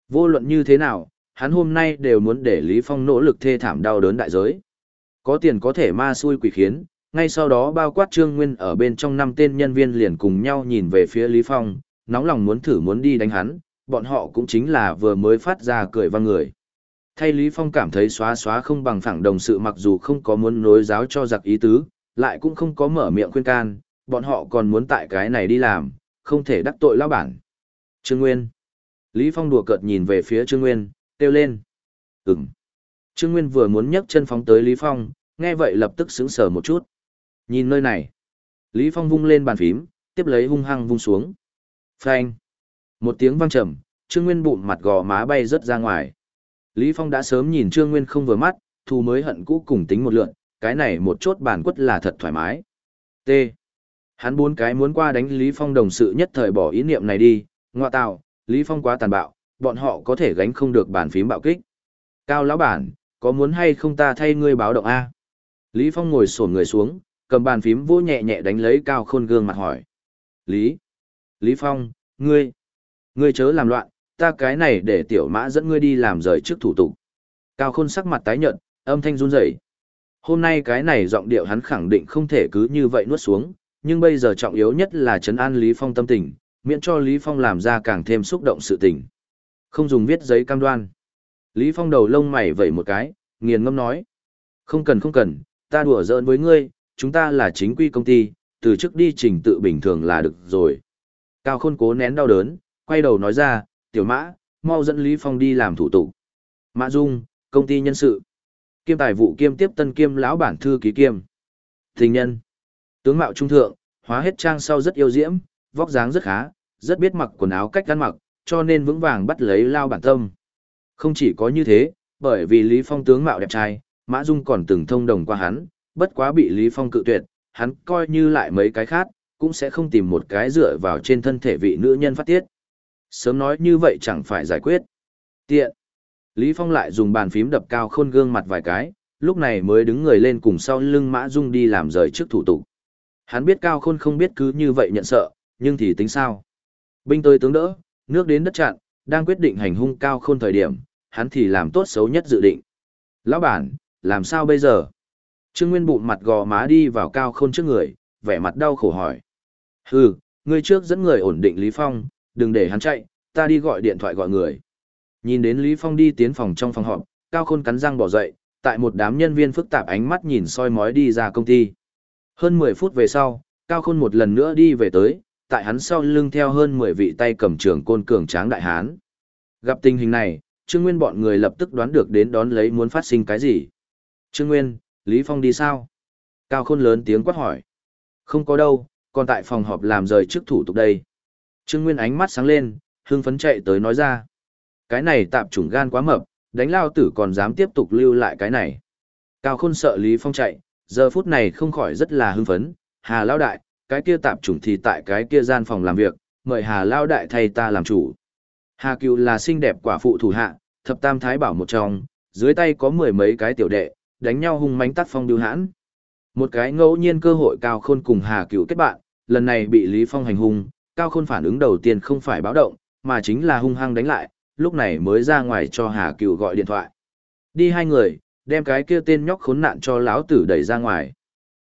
Speaker 1: Vô luận như thế nào, hắn hôm nay đều muốn để Lý Phong nỗ lực thê thảm đau đớn đại giới. Có tiền có thể ma xui quỷ khiến, ngay sau đó bao quát Trương Nguyên ở bên trong năm tên nhân viên liền cùng nhau nhìn về phía Lý Phong, nóng lòng muốn thử muốn đi đánh hắn, bọn họ cũng chính là vừa mới phát ra cười vang người. Thay Lý Phong cảm thấy xóa xóa không bằng phẳng đồng sự mặc dù không có muốn nối giáo cho giặc ý tứ, lại cũng không có mở miệng khuyên can, bọn họ còn muốn tại cái này đi làm, không thể đắc tội lão bản. Trương Nguyên. Lý Phong đùa cợt nhìn về phía Trương Nguyên, kêu lên. Ừm. Trương Nguyên vừa muốn nhấc chân phóng tới Lý Phong, nghe vậy lập tức sững sờ một chút. Nhìn nơi này. Lý Phong vung lên bàn phím, tiếp lấy hung hăng vung xuống. Phanh. Một tiếng vang trầm, Trương Nguyên bụng mặt gò má bay rớt ra ngoài. Lý Phong đã sớm nhìn Trương Nguyên không vừa mắt, thù mới hận cũ cùng tính một lượn, cái này một chốt bàn quất là thật thoải mái. T. Hắn bốn cái muốn qua đánh Lý Phong đồng sự nhất thời bỏ ý niệm này đi, Ngoại tạo, Lý Phong quá tàn bạo, bọn họ có thể gánh không được bàn phím bạo kích. Cao lão bản, có muốn hay không ta thay ngươi báo động A? Lý Phong ngồi xổm người xuống, cầm bàn phím vô nhẹ nhẹ đánh lấy cao khôn gương mặt hỏi. Lý? Lý Phong, ngươi? Ngươi chớ làm loạn, ta cái này để tiểu mã dẫn ngươi đi làm rời trước thủ tục. Cao khôn sắc mặt tái nhợt, âm thanh run rẩy. Hôm nay cái này giọng điệu hắn khẳng định không thể cứ như vậy nuốt xuống, nhưng bây giờ trọng yếu nhất là chấn an Lý Phong tâm tình, miễn cho Lý Phong làm ra càng thêm xúc động sự tình. Không dùng viết giấy cam đoan. Lý Phong đầu lông mày vẩy một cái, nghiền ngâm nói. Không cần không cần, ta đùa giỡn với ngươi, chúng ta là chính quy công ty, từ trước đi trình tự bình thường là được rồi. Cao khôn cố nén đau đớn, quay đầu nói ra, tiểu mã, mau dẫn Lý Phong đi làm thủ tục. Mã Dung, công ty nhân sự. Kiêm tài vụ kiêm tiếp tân kiêm lão bản thư ký kiêm. Tình nhân. Tướng mạo trung thượng, hóa hết trang sau rất yêu diễm, vóc dáng rất khá, rất biết mặc quần áo cách ăn mặc, cho nên vững vàng bắt lấy lao bản tâm. Không chỉ có như thế, bởi vì Lý Phong tướng mạo đẹp trai, Mã Dung còn từng thông đồng qua hắn, bất quá bị Lý Phong cự tuyệt, hắn coi như lại mấy cái khác, cũng sẽ không tìm một cái dựa vào trên thân thể vị nữ nhân phát tiết. Sớm nói như vậy chẳng phải giải quyết. Tiện. Lý Phong lại dùng bàn phím đập cao khôn gương mặt vài cái, lúc này mới đứng người lên cùng sau lưng Mã Dung đi làm rời trước thủ tục. Hắn biết cao khôn không biết cứ như vậy nhận sợ, nhưng thì tính sao? Binh tới tướng đỡ, nước đến đất chặn, đang quyết định hành hung cao khôn thời điểm, hắn thì làm tốt xấu nhất dự định. Lão bản, làm sao bây giờ? Trương Nguyên bụng mặt gò má đi vào cao khôn trước người, vẻ mặt đau khổ hỏi. Hừ, ngươi trước dẫn người ổn định Lý Phong, đừng để hắn chạy, ta đi gọi điện thoại gọi người. Nhìn đến Lý Phong đi tiến phòng trong phòng họp, cao khôn cắn răng bỏ dậy, tại một đám nhân viên phức tạp ánh mắt nhìn soi mói đi ra công ty. Hơn 10 phút về sau, cao khôn một lần nữa đi về tới, tại hắn sau lưng theo hơn 10 vị tay cầm trường côn cường tráng đại hán. Gặp tình hình này, Trương Nguyên bọn người lập tức đoán được đến đón lấy muốn phát sinh cái gì. Trương Nguyên, Lý Phong đi sao? Cao Khôn lớn tiếng quát hỏi. Không có đâu, còn tại phòng họp làm rời trước thủ tục đây. Trương Nguyên ánh mắt sáng lên, hưng phấn chạy tới nói ra. Cái này tạm chủng gan quá mập, đánh lao tử còn dám tiếp tục lưu lại cái này. Cao Khôn sợ Lý Phong chạy, giờ phút này không khỏi rất là hưng phấn. Hà Lao Đại, cái kia tạm chủng thì tại cái kia gian phòng làm việc, mời Hà Lao Đại thay ta làm chủ. Hà Cựu là xinh đẹp quả phụ thủ hạ, thập tam thái bảo một trong, dưới tay có mười mấy cái tiểu đệ, đánh nhau hung mãnh tắt phong điêu hãn. Một cái ngẫu nhiên cơ hội cao khôn cùng Hà Cựu kết bạn, lần này bị Lý Phong hành hung, cao khôn phản ứng đầu tiên không phải báo động, mà chính là hung hăng đánh lại, lúc này mới ra ngoài cho Hà Cựu gọi điện thoại. Đi hai người, đem cái kia tên nhóc khốn nạn cho lão tử đẩy ra ngoài.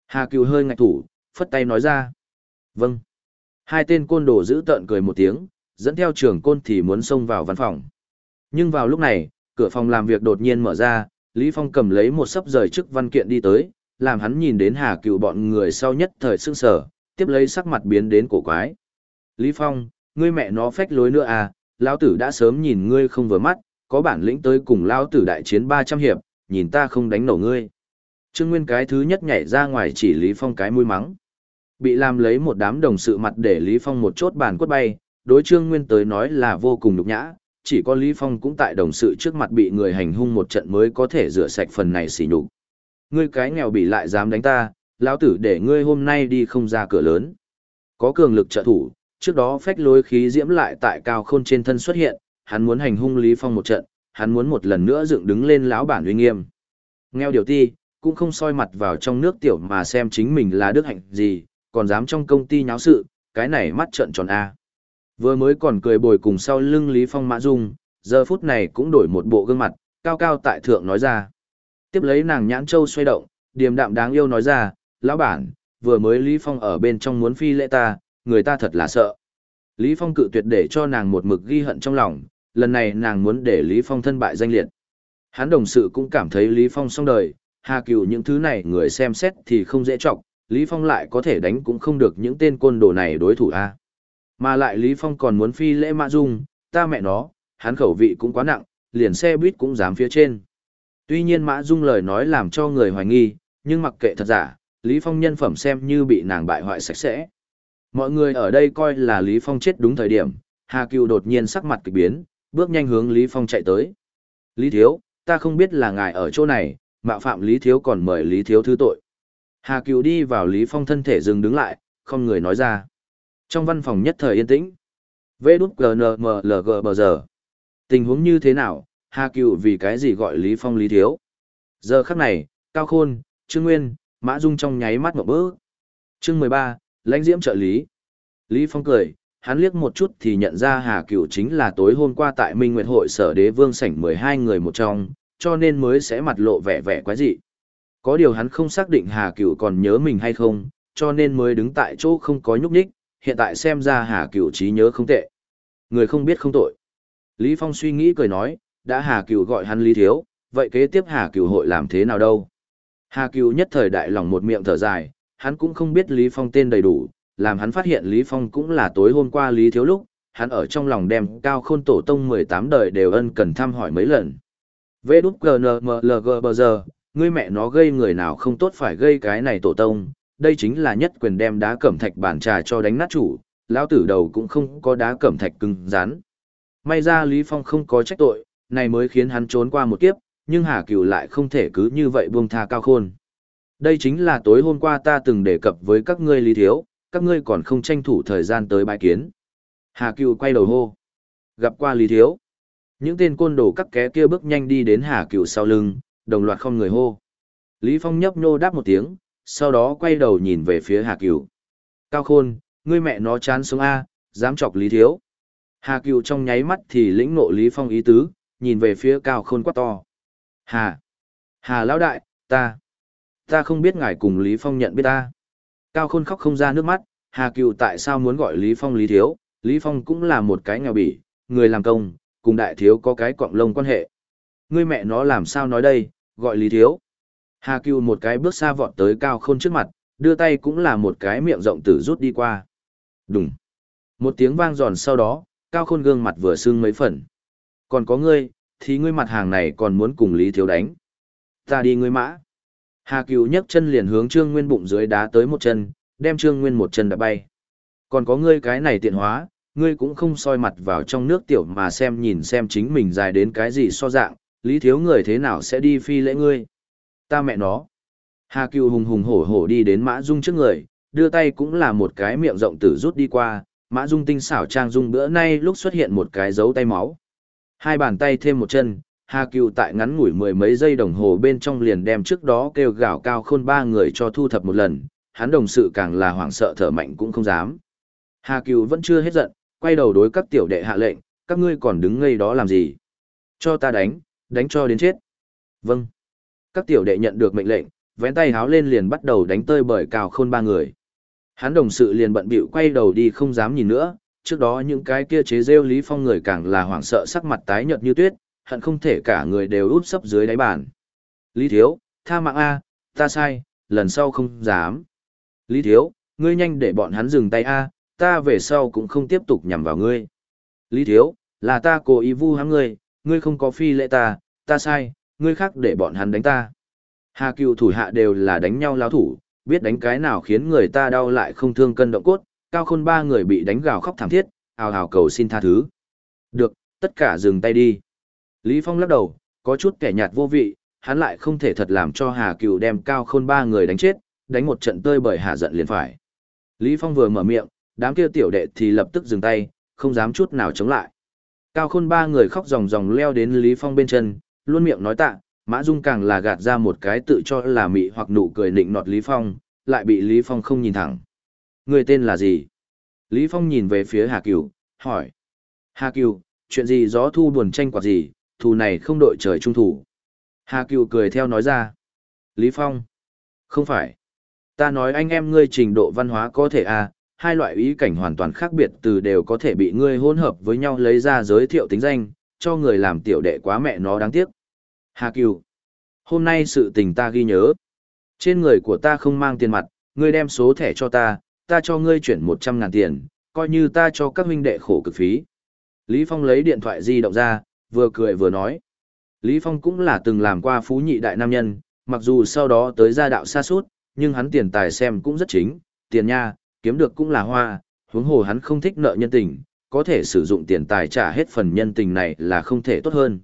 Speaker 1: Hà Cừu hơi ngạch thủ, phất tay nói ra. Vâng. Hai tên côn đồ giữ tợn cười một tiếng, dẫn theo trưởng côn thì muốn xông vào văn phòng. Nhưng vào lúc này, cửa phòng làm việc đột nhiên mở ra, Lý Phong cầm lấy một sấp rời trước văn kiện đi tới, làm hắn nhìn đến Hà Cừu bọn người sau nhất thời sững sờ, tiếp lấy sắc mặt biến đến cổ quái. Lý Phong, ngươi mẹ nó phách lối nữa à, lão tử đã sớm nhìn ngươi không vừa mắt, có bản lĩnh tới cùng lão tử đại chiến 300 hiệp, nhìn ta không đánh nổ ngươi. Trương Nguyên cái thứ nhất nhảy ra ngoài chỉ Lý Phong cái mũi mắng. Bị làm lấy một đám đồng sự mặt để Lý Phong một chốt bàn quất bay, đối Trương Nguyên tới nói là vô cùng nhục nhã, chỉ có Lý Phong cũng tại đồng sự trước mặt bị người hành hung một trận mới có thể rửa sạch phần này xỉ nhục. Ngươi cái nghèo bị lại dám đánh ta, lão tử để ngươi hôm nay đi không ra cửa lớn. Có cường lực trợ thủ, trước đó phách lối khí diễm lại tại cao khôn trên thân xuất hiện, hắn muốn hành hung Lý Phong một trận, hắn muốn một lần nữa dựng đứng lên lão bản uy nghiêm. Nghèo điều ti, cũng không soi mặt vào trong nước tiểu mà xem chính mình là đức hạnh gì, còn dám trong công ty nháo sự, cái này mắt trợn tròn A. Vừa mới còn cười bồi cùng sau lưng Lý Phong Mã Dung, giờ phút này cũng đổi một bộ gương mặt, cao cao tại thượng nói ra. Tiếp lấy nàng nhãn châu xoay động, điềm đạm đáng yêu nói ra, lão bản, vừa mới Lý Phong ở bên trong muốn phi lễ ta, người ta thật là sợ. Lý Phong cự tuyệt để cho nàng một mực ghi hận trong lòng, lần này nàng muốn để Lý Phong thân bại danh liệt. Hắn đồng sự cũng cảm thấy Lý Phong xong đời, Hà Cửu những thứ này người xem xét thì không dễ trọng, Lý Phong lại có thể đánh cũng không được những tên côn đồ này đối thủ a. Mà lại Lý Phong còn muốn phi lễ Mã Dung, ta mẹ nó, hắn khẩu vị cũng quá nặng, liền xe buýt cũng dám phía trên. Tuy nhiên Mã Dung lời nói làm cho người hoài nghi, nhưng mặc kệ thật giả, Lý Phong nhân phẩm xem như bị nàng bại hoại sạch sẽ. Mọi người ở đây coi là Lý Phong chết đúng thời điểm, Hà Cựu đột nhiên sắc mặt kỳ biến, bước nhanh hướng Lý Phong chạy tới. Lý Thiếu, ta không biết là ngài ở chỗ này, mạo phạm Lý Thiếu còn mời Lý Thiếu thứ tội. Hà Cựu đi vào Lý Phong thân thể dừng đứng lại, không người nói ra. Trong văn phòng nhất thời yên tĩnh. Vê đút GNMLG bờ giờ. Tình huống như thế nào, Hà Cựu vì cái gì gọi Lý Phong Lý Thiếu? Giờ khắc này, Cao Khôn, Trương Nguyên, Mã Dung trong nháy mắt một bớ. Chương 13, lãnh diễm trợ lý. Lý Phong cười, hắn liếc một chút thì nhận ra Hà Cửu chính là tối hôm qua tại Minh Nguyệt hội sở đế vương sảnh 12 người một trong, cho nên mới sẽ mặt lộ vẻ vẻ quái dị. Có điều hắn không xác định Hà Cửu còn nhớ mình hay không, cho nên mới đứng tại chỗ không có nhúc nhích, hiện tại xem ra Hà Cửu trí nhớ không tệ. Người không biết không tội. Lý Phong suy nghĩ cười nói, đã Hà Cửu gọi hắn Lý Thiếu, vậy kế tiếp Hà Cửu hội làm thế nào đâu? Hà Cửu nhất thời đại lòng một miệng thở dài, hắn cũng không biết Lý Phong tên đầy đủ, làm hắn phát hiện Lý Phong cũng là tối hôm qua Lý Thiếu lúc, hắn ở trong lòng đem cao khôn tổ tông 18 đời đều ân cần thăm hỏi mấy lần. Vê đút GNMLG bờ giờ, ngươi mẹ nó gây người nào không tốt phải gây cái này tổ tông, đây chính là nhất quyền đem đá cẩm thạch bản trà cho đánh nát chủ, lão tử đầu cũng không có đá cẩm thạch cứng rắn. May ra Lý Phong không có trách tội, này mới khiến hắn trốn qua một kiếp, nhưng Hà Cửu lại không thể cứ như vậy buông tha cao khôn. Đây chính là tối hôm qua ta từng đề cập với các ngươi Lý Thiếu, các ngươi còn không tranh thủ thời gian tới bãi kiến. Hà Cửu quay đầu hô. Gặp qua Lý Thiếu. Những tên côn đồ các ké kia bước nhanh đi đến Hà Cửu sau lưng, đồng loạt không người hô. Lý Phong nhấp nhô đáp một tiếng, sau đó quay đầu nhìn về phía Hà Cửu. Cao Khôn, ngươi mẹ nó chán sống A, dám chọc Lý Thiếu. Hà Cửu trong nháy mắt thì lĩnh ngộ Lý Phong ý tứ, nhìn về phía Cao Khôn quát to. Hà! Hà Lão Đại, ta! Ta không biết ngài cùng Lý Phong nhận biết ta. Cao Khôn khóc không ra nước mắt, Hà Cựu tại sao muốn gọi Lý Phong Lý Thiếu, Lý Phong cũng là một cái nghèo bỉ, người làm công, cùng đại thiếu có cái quọng lông quan hệ. Ngươi mẹ nó làm sao nói đây, gọi Lý Thiếu. Hà Cựu một cái bước xa vọt tới Cao Khôn trước mặt, đưa tay cũng là một cái miệng rộng tử rút đi qua. Đùng. Một tiếng vang giòn sau đó, Cao Khôn gương mặt vừa sưng mấy phần. Còn có ngươi, thì ngươi mặt hàng này còn muốn cùng Lý Thiếu đánh. Ta đi ngươi mã. Hà Cừu nhấc chân liền hướng Trương Nguyên bụng dưới đá tới một chân, đem Trương Nguyên một chân đã bay. Còn có ngươi cái này tiện hóa, ngươi cũng không soi mặt vào trong nước tiểu mà xem nhìn xem chính mình dài đến cái gì so dạng, lý thiếu người thế nào sẽ đi phi lễ ngươi. Ta mẹ nó. Hà Cừu hùng hùng hổ hổ đi đến Mã Dung trước người, đưa tay cũng là một cái miệng rộng tử rút đi qua, Mã Dung tinh xảo trang dung bữa nay lúc xuất hiện một cái dấu tay máu. Hai bàn tay thêm một chân, Hà Cựu tại ngắn ngủi mười mấy giây đồng hồ bên trong liền đem trước đó kêu gào cao khôn ba người cho thu thập một lần, hắn đồng sự càng là hoảng sợ thở mạnh cũng không dám. Hà Cựu vẫn chưa hết giận, quay đầu đối các tiểu đệ hạ lệnh, các ngươi còn đứng ngây đó làm gì? Cho ta đánh, đánh cho đến chết. Vâng. Các tiểu đệ nhận được mệnh lệnh, vén tay háo lên liền bắt đầu đánh tơi bởi cao khôn ba người. Hắn đồng sự liền bận bịu quay đầu đi không dám nhìn nữa, trước đó những cái kia chế rêu Lý Phong người càng là hoảng sợ sắc mặt tái nhợt như tuyết, hận không thể cả người đều út sấp dưới đáy bàn. Lý Thiếu, tha mạng A, ta sai, lần sau không dám. Lý Thiếu, ngươi nhanh để bọn hắn dừng tay A, ta về sau cũng không tiếp tục nhằm vào ngươi. Lý Thiếu, là ta cố ý vu hãm ngươi, ngươi không có phi lệ ta, ta sai, ngươi khác để bọn hắn đánh ta. Hà cựu thủ hạ đều là đánh nhau lao thủ, biết đánh cái nào khiến người ta đau lại không thương cân động cốt, cao khôn ba người bị đánh gào khóc thảm thiết, ào ào cầu xin tha thứ. Được, tất cả dừng tay đi. Lý Phong lắc đầu, có chút kẻ nhạt vô vị, hắn lại không thể thật làm cho Hà Cửu đem cao khôn ba người đánh chết, đánh một trận tơi bởi Hà giận liền phải. Lý Phong vừa mở miệng, đám kia tiểu đệ thì lập tức dừng tay, không dám chút nào chống lại. Cao khôn ba người khóc ròng ròng leo đến Lý Phong bên chân, luôn miệng nói tạ, Mã Dung càng là gạt ra một cái tự cho là mị hoặc nụ cười nịnh nọt Lý Phong, lại bị Lý Phong không nhìn thẳng. Người tên là gì? Lý Phong nhìn về phía Hà Cửu, hỏi. Hà Cửu, chuyện gì gió thu buồn tranh quạt gì, thù này không đội trời trung thủ. Hà Cửu cười theo nói ra. Lý Phong. Không phải. Ta nói anh em ngươi trình độ văn hóa có thể à, hai loại ý cảnh hoàn toàn khác biệt từ đều có thể bị ngươi hỗn hợp với nhau lấy ra giới thiệu tính danh, cho người làm tiểu đệ quá mẹ nó đáng tiếc. Hà Cửu. Hôm nay sự tình ta ghi nhớ. Trên người của ta không mang tiền mặt, ngươi đem số thẻ cho ta, ta cho ngươi chuyển một trăm ngàn tiền, coi như ta cho các huynh đệ khổ cực phí. Lý Phong lấy điện thoại di động ra, vừa cười vừa nói. Lý Phong cũng là từng làm qua phú nhị đại nam nhân, mặc dù sau đó tới gia đạo xa suốt, nhưng hắn tiền tài xem cũng rất chính, tiền nha, kiếm được cũng là hoa, huống hồ hắn không thích nợ nhân tình, có thể sử dụng tiền tài trả hết phần nhân tình này là không thể tốt hơn.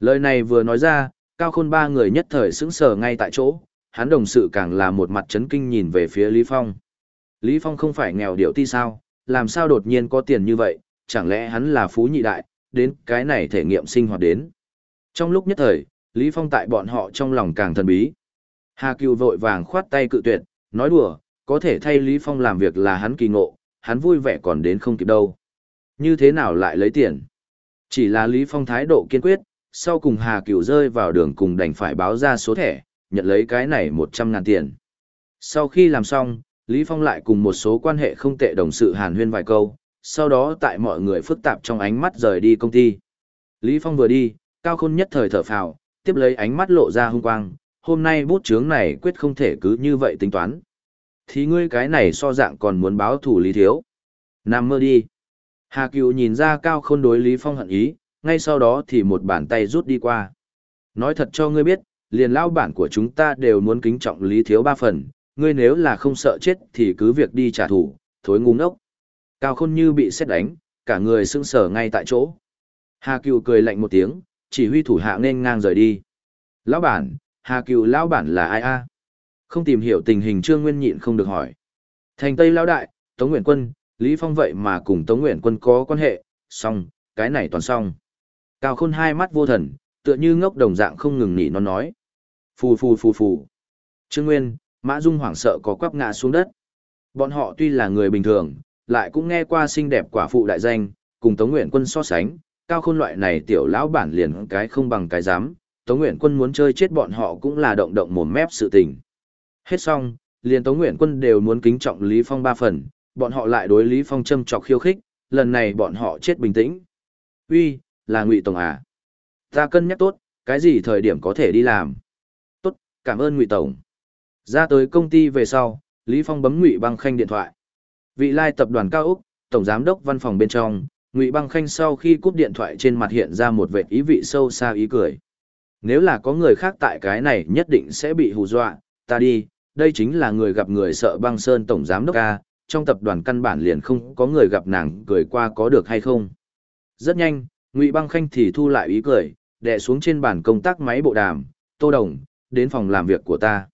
Speaker 1: Lời này vừa nói ra, cao khôn ba người nhất thời sững sờ ngay tại chỗ, hắn đồng sự càng là một mặt chấn kinh nhìn về phía Lý Phong. Lý Phong không phải nghèo điệu ti sao, làm sao đột nhiên có tiền như vậy, chẳng lẽ hắn là phú nhị đại, đến cái này thể nghiệm sinh hoạt đến. Trong lúc nhất thời, Lý Phong tại bọn họ trong lòng càng thần bí. Hà Cừu vội vàng khoát tay cự tuyệt, nói đùa, có thể thay Lý Phong làm việc là hắn kỳ ngộ, hắn vui vẻ còn đến không kịp đâu. Như thế nào lại lấy tiền? Chỉ là Lý Phong thái độ kiên quyết, sau cùng Hà Cửu rơi vào đường cùng đành phải báo ra số thẻ, nhận lấy cái này 100 ngàn tiền. Sau khi làm xong, Lý Phong lại cùng một số quan hệ không tệ đồng sự hàn huyên vài câu, sau đó tại mọi người phức tạp trong ánh mắt rời đi công ty. Lý Phong vừa đi, Cao Khôn nhất thời thở phào, tiếp lấy ánh mắt lộ ra hung quang, hôm nay bút chướng này quyết không thể cứ như vậy tính toán. Thì ngươi cái này so dạng còn muốn báo thủ Lý Thiếu. Nằm mơ đi. Hà Cựu nhìn ra Cao Khôn đối Lý Phong hận ý, ngay sau đó thì một bàn tay rút đi qua. Nói thật cho ngươi biết, liền lao bản của chúng ta đều muốn kính trọng Lý Thiếu ba phần, ngươi nếu là không sợ chết thì cứ việc đi trả thù, thối ngu ngốc. Cao Khôn như bị xét đánh, cả người sững sờ ngay tại chỗ. Hà Cựu cười lạnh một tiếng, chỉ huy thủ hạ nên ngang rời đi. Lão bản, Hà Cựu lão bản là ai a? Không tìm hiểu tình hình Trương Nguyên nhịn không được hỏi. Thành Tây lão đại, Tống Nguyện Quân, Lý Phong vậy mà cùng Tống Nguyện Quân có quan hệ, xong, cái này toàn xong. Cao Khôn hai mắt vô thần, tựa như ngốc đồng dạng không ngừng nỉ nó nói. Phù phù phù phù. Trương Nguyên, Mã Dung hoảng sợ có quắp ngã xuống đất. Bọn họ tuy là người bình thường, lại cũng nghe qua xinh đẹp quả phụ đại danh, cùng Tống Nguyện Quân so sánh, cao khôn loại này tiểu lão bản liền cái không bằng cái dám, Tống Nguyện Quân muốn chơi chết bọn họ cũng là động động mồm mép sự tình. Hết xong, liền Tống Nguyện Quân đều muốn kính trọng Lý Phong ba phần, bọn họ lại đối Lý Phong châm chọc khiêu khích, lần này bọn họ chết bình tĩnh. Uy, là Ngụy Tổng à? Ta cân nhắc tốt, cái gì thời điểm có thể đi làm? Tốt, cảm ơn Ngụy Tổng. Ra tới công ty về sau, Lý Phong bấm Ngụy Băng Khanh điện thoại. Vị lai tập đoàn cao Úc, Tổng Giám đốc văn phòng bên trong, Ngụy Băng Khanh sau khi cúp điện thoại trên mặt hiện ra một vệt ý vị sâu xa ý cười. Nếu là có người khác tại cái này nhất định sẽ bị hù dọa, ta đi, đây chính là người gặp người sợ băng sơn Tổng Giám đốc ca. trong tập đoàn căn bản liền không có người gặp nàng cười qua có được hay không. Rất nhanh, Ngụy Băng Khanh thì thu lại ý cười, đè xuống trên bàn công tác máy bộ đàm, Tô Đồng, đến phòng làm việc của ta.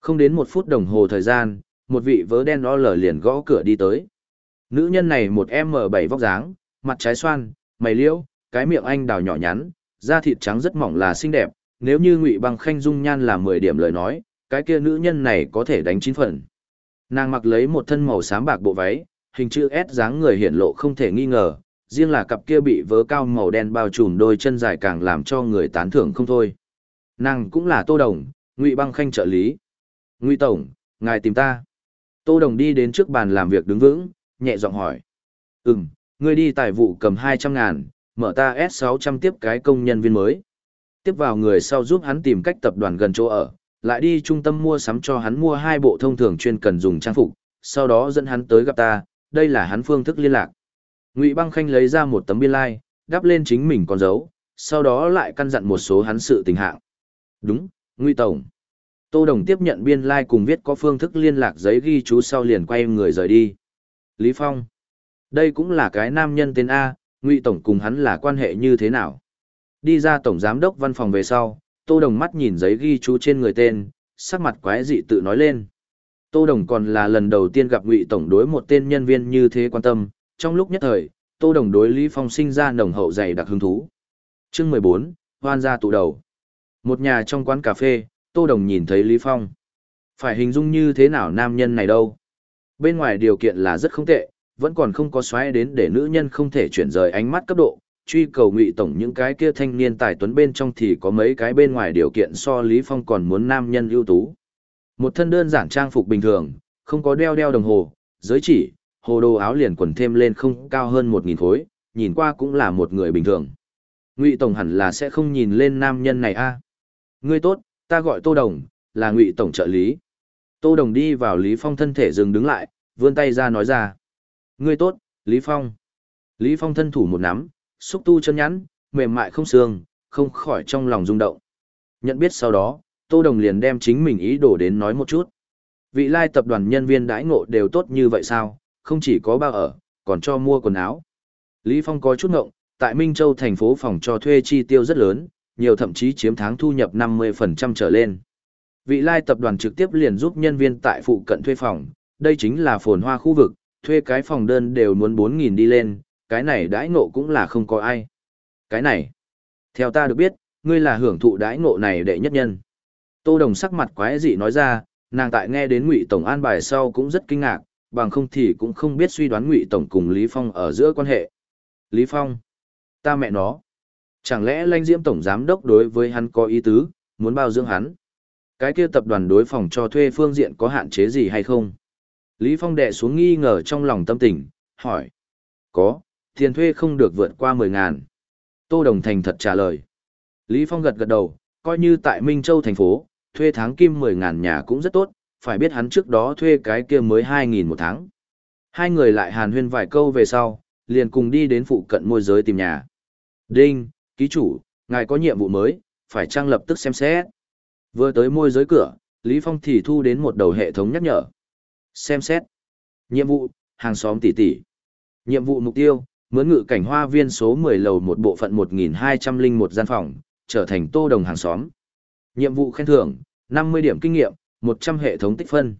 Speaker 1: Không đến một phút đồng hồ thời gian, một vị vớ đen o lở liền gõ cửa đi tới. Nữ nhân này một M7 vóc dáng, mặt trái xoan, mày liễu, cái miệng anh đào nhỏ nhắn, da thịt trắng rất mỏng là xinh đẹp, nếu như Ngụy Băng Khanh dung nhan là 10 điểm lời nói, cái kia nữ nhân này có thể đánh 9 phần. Nàng mặc lấy một thân màu xám bạc bộ váy, hình chữ S dáng người hiển lộ không thể nghi ngờ, riêng là cặp kia bị vớ cao màu đen bao trùm đôi chân dài càng làm cho người tán thưởng không thôi. Nàng cũng là Tô Đồng, Ngụy Băng Khanh trợ lý. Ngụy Tổng, ngài tìm ta. Tô Đồng đi đến trước bàn làm việc đứng vững, nhẹ giọng hỏi. Ừm, ngươi đi tài vụ cầm 200 ngàn, mở ta S600 tiếp cái công nhân viên mới. Tiếp vào người sau giúp hắn tìm cách tập đoàn gần chỗ ở, lại đi trung tâm mua sắm cho hắn mua hai bộ thông thường chuyên cần dùng trang phục, sau đó dẫn hắn tới gặp ta, đây là hắn phương thức liên lạc. Ngụy Băng Khanh lấy ra một tấm biên lai, like, đắp lên chính mình con dấu, sau đó lại căn dặn một số hắn sự tình hạng. Đúng, Ngụy Tổng. Tô Đồng tiếp nhận biên lai like cùng viết có phương thức liên lạc giấy ghi chú sau liền quay người rời đi. Lý Phong. Đây cũng là cái nam nhân tên A, Ngụy Tổng cùng hắn là quan hệ như thế nào? Đi ra Tổng Giám đốc văn phòng về sau, Tô Đồng mắt nhìn giấy ghi chú trên người tên, sắc mặt quái dị tự nói lên. Tô Đồng còn là lần đầu tiên gặp Ngụy Tổng đối một tên nhân viên như thế quan tâm, trong lúc nhất thời, Tô Đồng đối Lý Phong sinh ra nồng hậu dày đặc hứng thú. Chương 14, hoan gia tụ đầu. Một nhà trong quán cà phê, Tô Đồng nhìn thấy Lý Phong. Phải hình dung như thế nào nam nhân này đâu? Bên ngoài điều kiện là rất không tệ, vẫn còn không có xoáy đến để nữ nhân không thể chuyển rời ánh mắt cấp độ, truy cầu ngụy tổng những cái kia thanh niên tài tuấn bên trong thì có mấy cái bên ngoài điều kiện so Lý Phong còn muốn nam nhân ưu tú. Một thân đơn giản trang phục bình thường, không có đeo đeo đồng hồ, giới chỉ, hồ đồ áo liền quần thêm lên không cao hơn một nghìn khối, nhìn qua cũng là một người bình thường. Ngụy tổng hẳn là sẽ không nhìn lên nam nhân này a. Ngươi tốt, ta gọi Tô Đồng, là Ngụy tổng trợ lý. Tô Đồng đi vào Lý Phong thân thể dừng đứng lại, vươn tay ra nói ra. Ngươi tốt, Lý Phong. Lý Phong thân thủ một nắm, xúc tu chân nhắn, mềm mại không xương, không khỏi trong lòng rung động. Nhận biết sau đó, Tô Đồng liền đem chính mình ý đồ đến nói một chút. Vị lai tập đoàn nhân viên đãi ngộ đều tốt như vậy sao, không chỉ có bao ở, còn cho mua quần áo. Lý Phong có chút ngộng, tại Minh Châu thành phố phòng cho thuê chi tiêu rất lớn, nhiều thậm chí chiếm tháng thu nhập 50% trở lên. Vị lai tập đoàn trực tiếp liền giúp nhân viên tại phụ cận thuê phòng, đây chính là phồn hoa khu vực, thuê cái phòng đơn đều muốn 4.000 đi lên, cái này đãi ngộ cũng là không có ai. Cái này, theo ta được biết, ngươi là hưởng thụ đãi ngộ này đệ nhất nhân. Tô Đồng sắc mặt quái dị nói ra, nàng tại nghe đến Ngụy Tổng an bài sau cũng rất kinh ngạc, bằng không thì cũng không biết suy đoán Ngụy Tổng cùng Lý Phong ở giữa quan hệ. Lý Phong, ta mẹ nó. Chẳng lẽ lãnh diễm tổng giám đốc đối với hắn có ý tứ, muốn bao dưỡng hắn? Cái kia tập đoàn đối phòng cho thuê phương diện có hạn chế gì hay không? Lý Phong đệ xuống nghi ngờ trong lòng tâm tình, hỏi. Có, tiền thuê không được vượt qua 10 ngàn. Tô Đồng Thành thật trả lời. Lý Phong gật gật đầu, coi như tại Minh Châu thành phố, thuê tháng kim 10 ngàn nhà cũng rất tốt, phải biết hắn trước đó thuê cái kia mới 2 nghìn một tháng. Hai người lại hàn huyên vài câu về sau, liền cùng đi đến phụ cận môi giới tìm nhà. Đinh, ký chủ, ngài có nhiệm vụ mới, phải trang lập tức xem xét. Vừa tới môi giới cửa, Lý Phong thì thu đến một đầu hệ thống nhắc nhở. Xem xét. Nhiệm vụ, hàng xóm tỷ tỷ. Nhiệm vụ mục tiêu, mướn ngự cảnh hoa viên số 10 lầu một bộ phận 1201 gian phòng, trở thành tô đồng hàng xóm. Nhiệm vụ khen thưởng, 50 điểm kinh nghiệm, 100 hệ thống tích phân.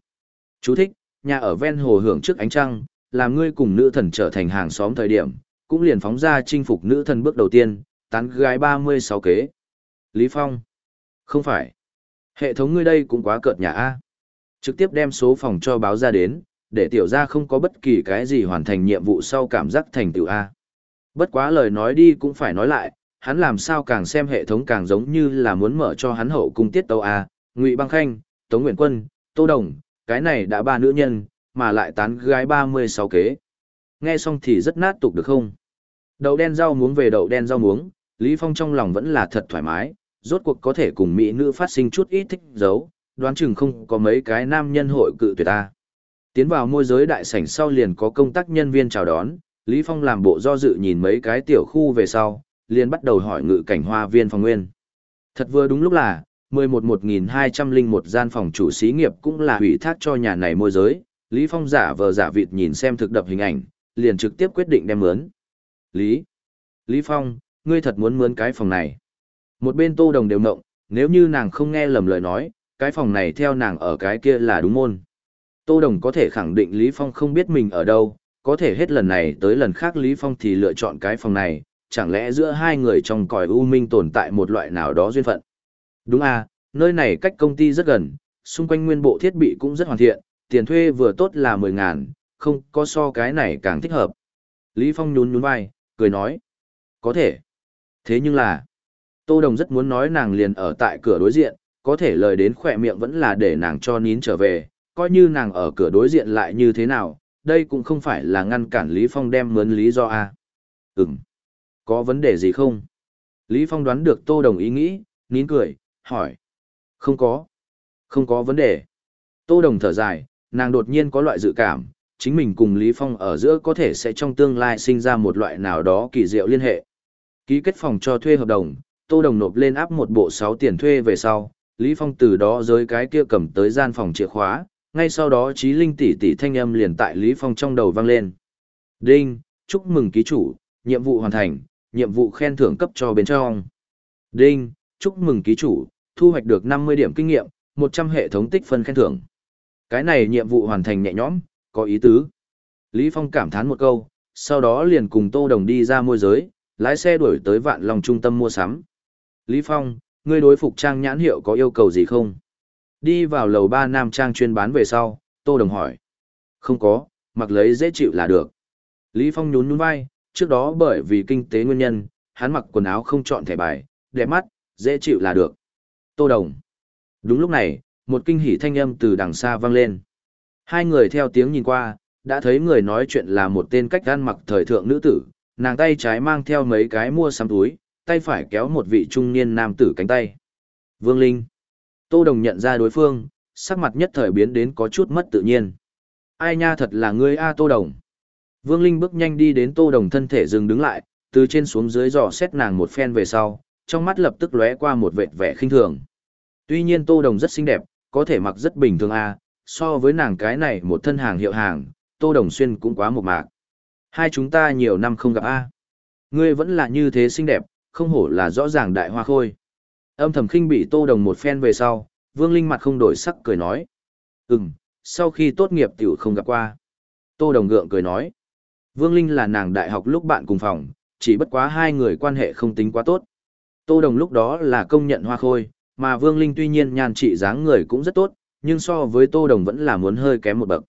Speaker 1: Chú thích, nhà ở ven hồ hưởng trước ánh trăng, làm ngươi cùng nữ thần trở thành hàng xóm thời điểm, cũng liền phóng ra chinh phục nữ thần bước đầu tiên, tán gái 36 kế. Lý Phong. Không phải. Hệ thống ngươi đây cũng quá cợt nhà A. Trực tiếp đem số phòng cho báo ra đến, để tiểu gia không có bất kỳ cái gì hoàn thành nhiệm vụ sau cảm giác thành tựu A. Bất quá lời nói đi cũng phải nói lại, hắn làm sao càng xem hệ thống càng giống như là muốn mở cho hắn hậu cung tiết tâu A, Ngụy Băng Khanh, Tống Nguyễn Quân, Tô Đồng, cái này đã ba nữ nhân, mà lại tán gái 36 kế. Nghe xong thì rất nát tục được không? Đậu đen rau muống về đậu đen rau muống, Lý Phong trong lòng vẫn là thật thoải mái, rốt cuộc có thể cùng mỹ nữ phát sinh chút ít thích dấu, đoán chừng không có mấy cái nam nhân hội cự tuyệt ta. Tiến vào môi giới đại sảnh sau liền có công tác nhân viên chào đón, Lý Phong làm bộ do dự nhìn mấy cái tiểu khu về sau, liền bắt đầu hỏi ngự cảnh hoa viên phòng nguyên. Thật vừa đúng lúc là, 11-1201 gian phòng chủ xí nghiệp cũng là ủy thác cho nhà này môi giới, Lý Phong giả vờ giả vịt nhìn xem thực đập hình ảnh, liền trực tiếp quyết định đem mướn. Lý, Lý Phong, ngươi thật muốn mướn cái phòng này. Một bên tô đồng đều mộng, nếu như nàng không nghe lầm lời nói, cái phòng này theo nàng ở cái kia là đúng môn. Tô đồng có thể khẳng định Lý Phong không biết mình ở đâu, có thể hết lần này tới lần khác Lý Phong thì lựa chọn cái phòng này, chẳng lẽ giữa hai người trong còi u minh tồn tại một loại nào đó duyên phận. Đúng à, nơi này cách công ty rất gần, xung quanh nguyên bộ thiết bị cũng rất hoàn thiện, tiền thuê vừa tốt là 10 ngàn, không có so cái này càng thích hợp. Lý Phong nhún nhún vai, cười nói. Có thể. Thế nhưng là, Tô Đồng rất muốn nói nàng liền ở tại cửa đối diện, có thể lời đến khỏe miệng vẫn là để nàng cho nín trở về, coi như nàng ở cửa đối diện lại như thế nào, đây cũng không phải là ngăn cản Lý Phong đem mướn lý do a. À. Ừm. Có vấn đề gì không? Lý Phong đoán được Tô Đồng ý nghĩ, nín cười, hỏi. Không có. Không có vấn đề. Tô Đồng thở dài, nàng đột nhiên có loại dự cảm, chính mình cùng Lý Phong ở giữa có thể sẽ trong tương lai sinh ra một loại nào đó kỳ diệu liên hệ. Ký kết phòng cho thuê hợp đồng, Tô Đồng nộp lên áp một bộ 6 tiền thuê về sau, Lý Phong từ đó giới cái kia cầm tới gian phòng chìa khóa, ngay sau đó trí linh tỷ tỷ thanh âm liền tại Lý Phong trong đầu vang lên. Đinh, chúc mừng ký chủ, nhiệm vụ hoàn thành, nhiệm vụ khen thưởng cấp cho bên trong. Đinh, chúc mừng ký chủ, thu hoạch được 50 điểm kinh nghiệm, 100 hệ thống tích phân khen thưởng. Cái này nhiệm vụ hoàn thành nhẹ nhõm, có ý tứ. Lý Phong cảm thán một câu, sau đó liền cùng Tô Đồng đi ra môi giới, lái xe đuổi tới vạn lòng trung tâm mua sắm. Lý Phong, ngươi đối phục trang nhãn hiệu có yêu cầu gì không? Đi vào lầu ba nam trang chuyên bán về sau, Tô Đồng hỏi. Không có, mặc lấy dễ chịu là được. Lý Phong nhún nhún vai, trước đó bởi vì kinh tế nguyên nhân, hắn mặc quần áo không chọn thẻ bài, đẹp mắt, dễ chịu là được. Tô Đồng. Đúng lúc này, một kinh hỉ thanh âm từ đằng xa vang lên. Hai người theo tiếng nhìn qua, đã thấy người nói chuyện là một tên cách gan mặc thời thượng nữ tử, nàng tay trái mang theo mấy cái mua sắm túi, tay phải kéo một vị trung niên nam tử cánh tay. Vương Linh. Tô Đồng nhận ra đối phương, sắc mặt nhất thời biến đến có chút mất tự nhiên. Ai nha thật là ngươi A Tô Đồng. Vương Linh bước nhanh đi đến Tô Đồng thân thể dừng đứng lại, từ trên xuống dưới dò xét nàng một phen về sau, trong mắt lập tức lóe qua một vệt vẻ khinh thường. Tuy nhiên Tô Đồng rất xinh đẹp, có thể mặc rất bình thường a, so với nàng cái này một thân hàng hiệu hàng, Tô Đồng Xuyên cũng quá một mạc. Hai chúng ta nhiều năm không gặp a. Ngươi vẫn là như thế xinh đẹp, không hổ là rõ ràng đại hoa khôi. Âm thầm khinh bị Tô Đồng một phen về sau, Vương Linh mặt không đổi sắc cười nói. Ừm, sau khi tốt nghiệp tiểu không gặp qua. Tô Đồng gượng cười nói. Vương Linh là nàng đại học lúc bạn cùng phòng, chỉ bất quá hai người quan hệ không tính quá tốt. Tô Đồng lúc đó là công nhận hoa khôi, mà Vương Linh tuy nhiên nhan trị dáng người cũng rất tốt, nhưng so với Tô Đồng vẫn là muốn hơi kém một bậc.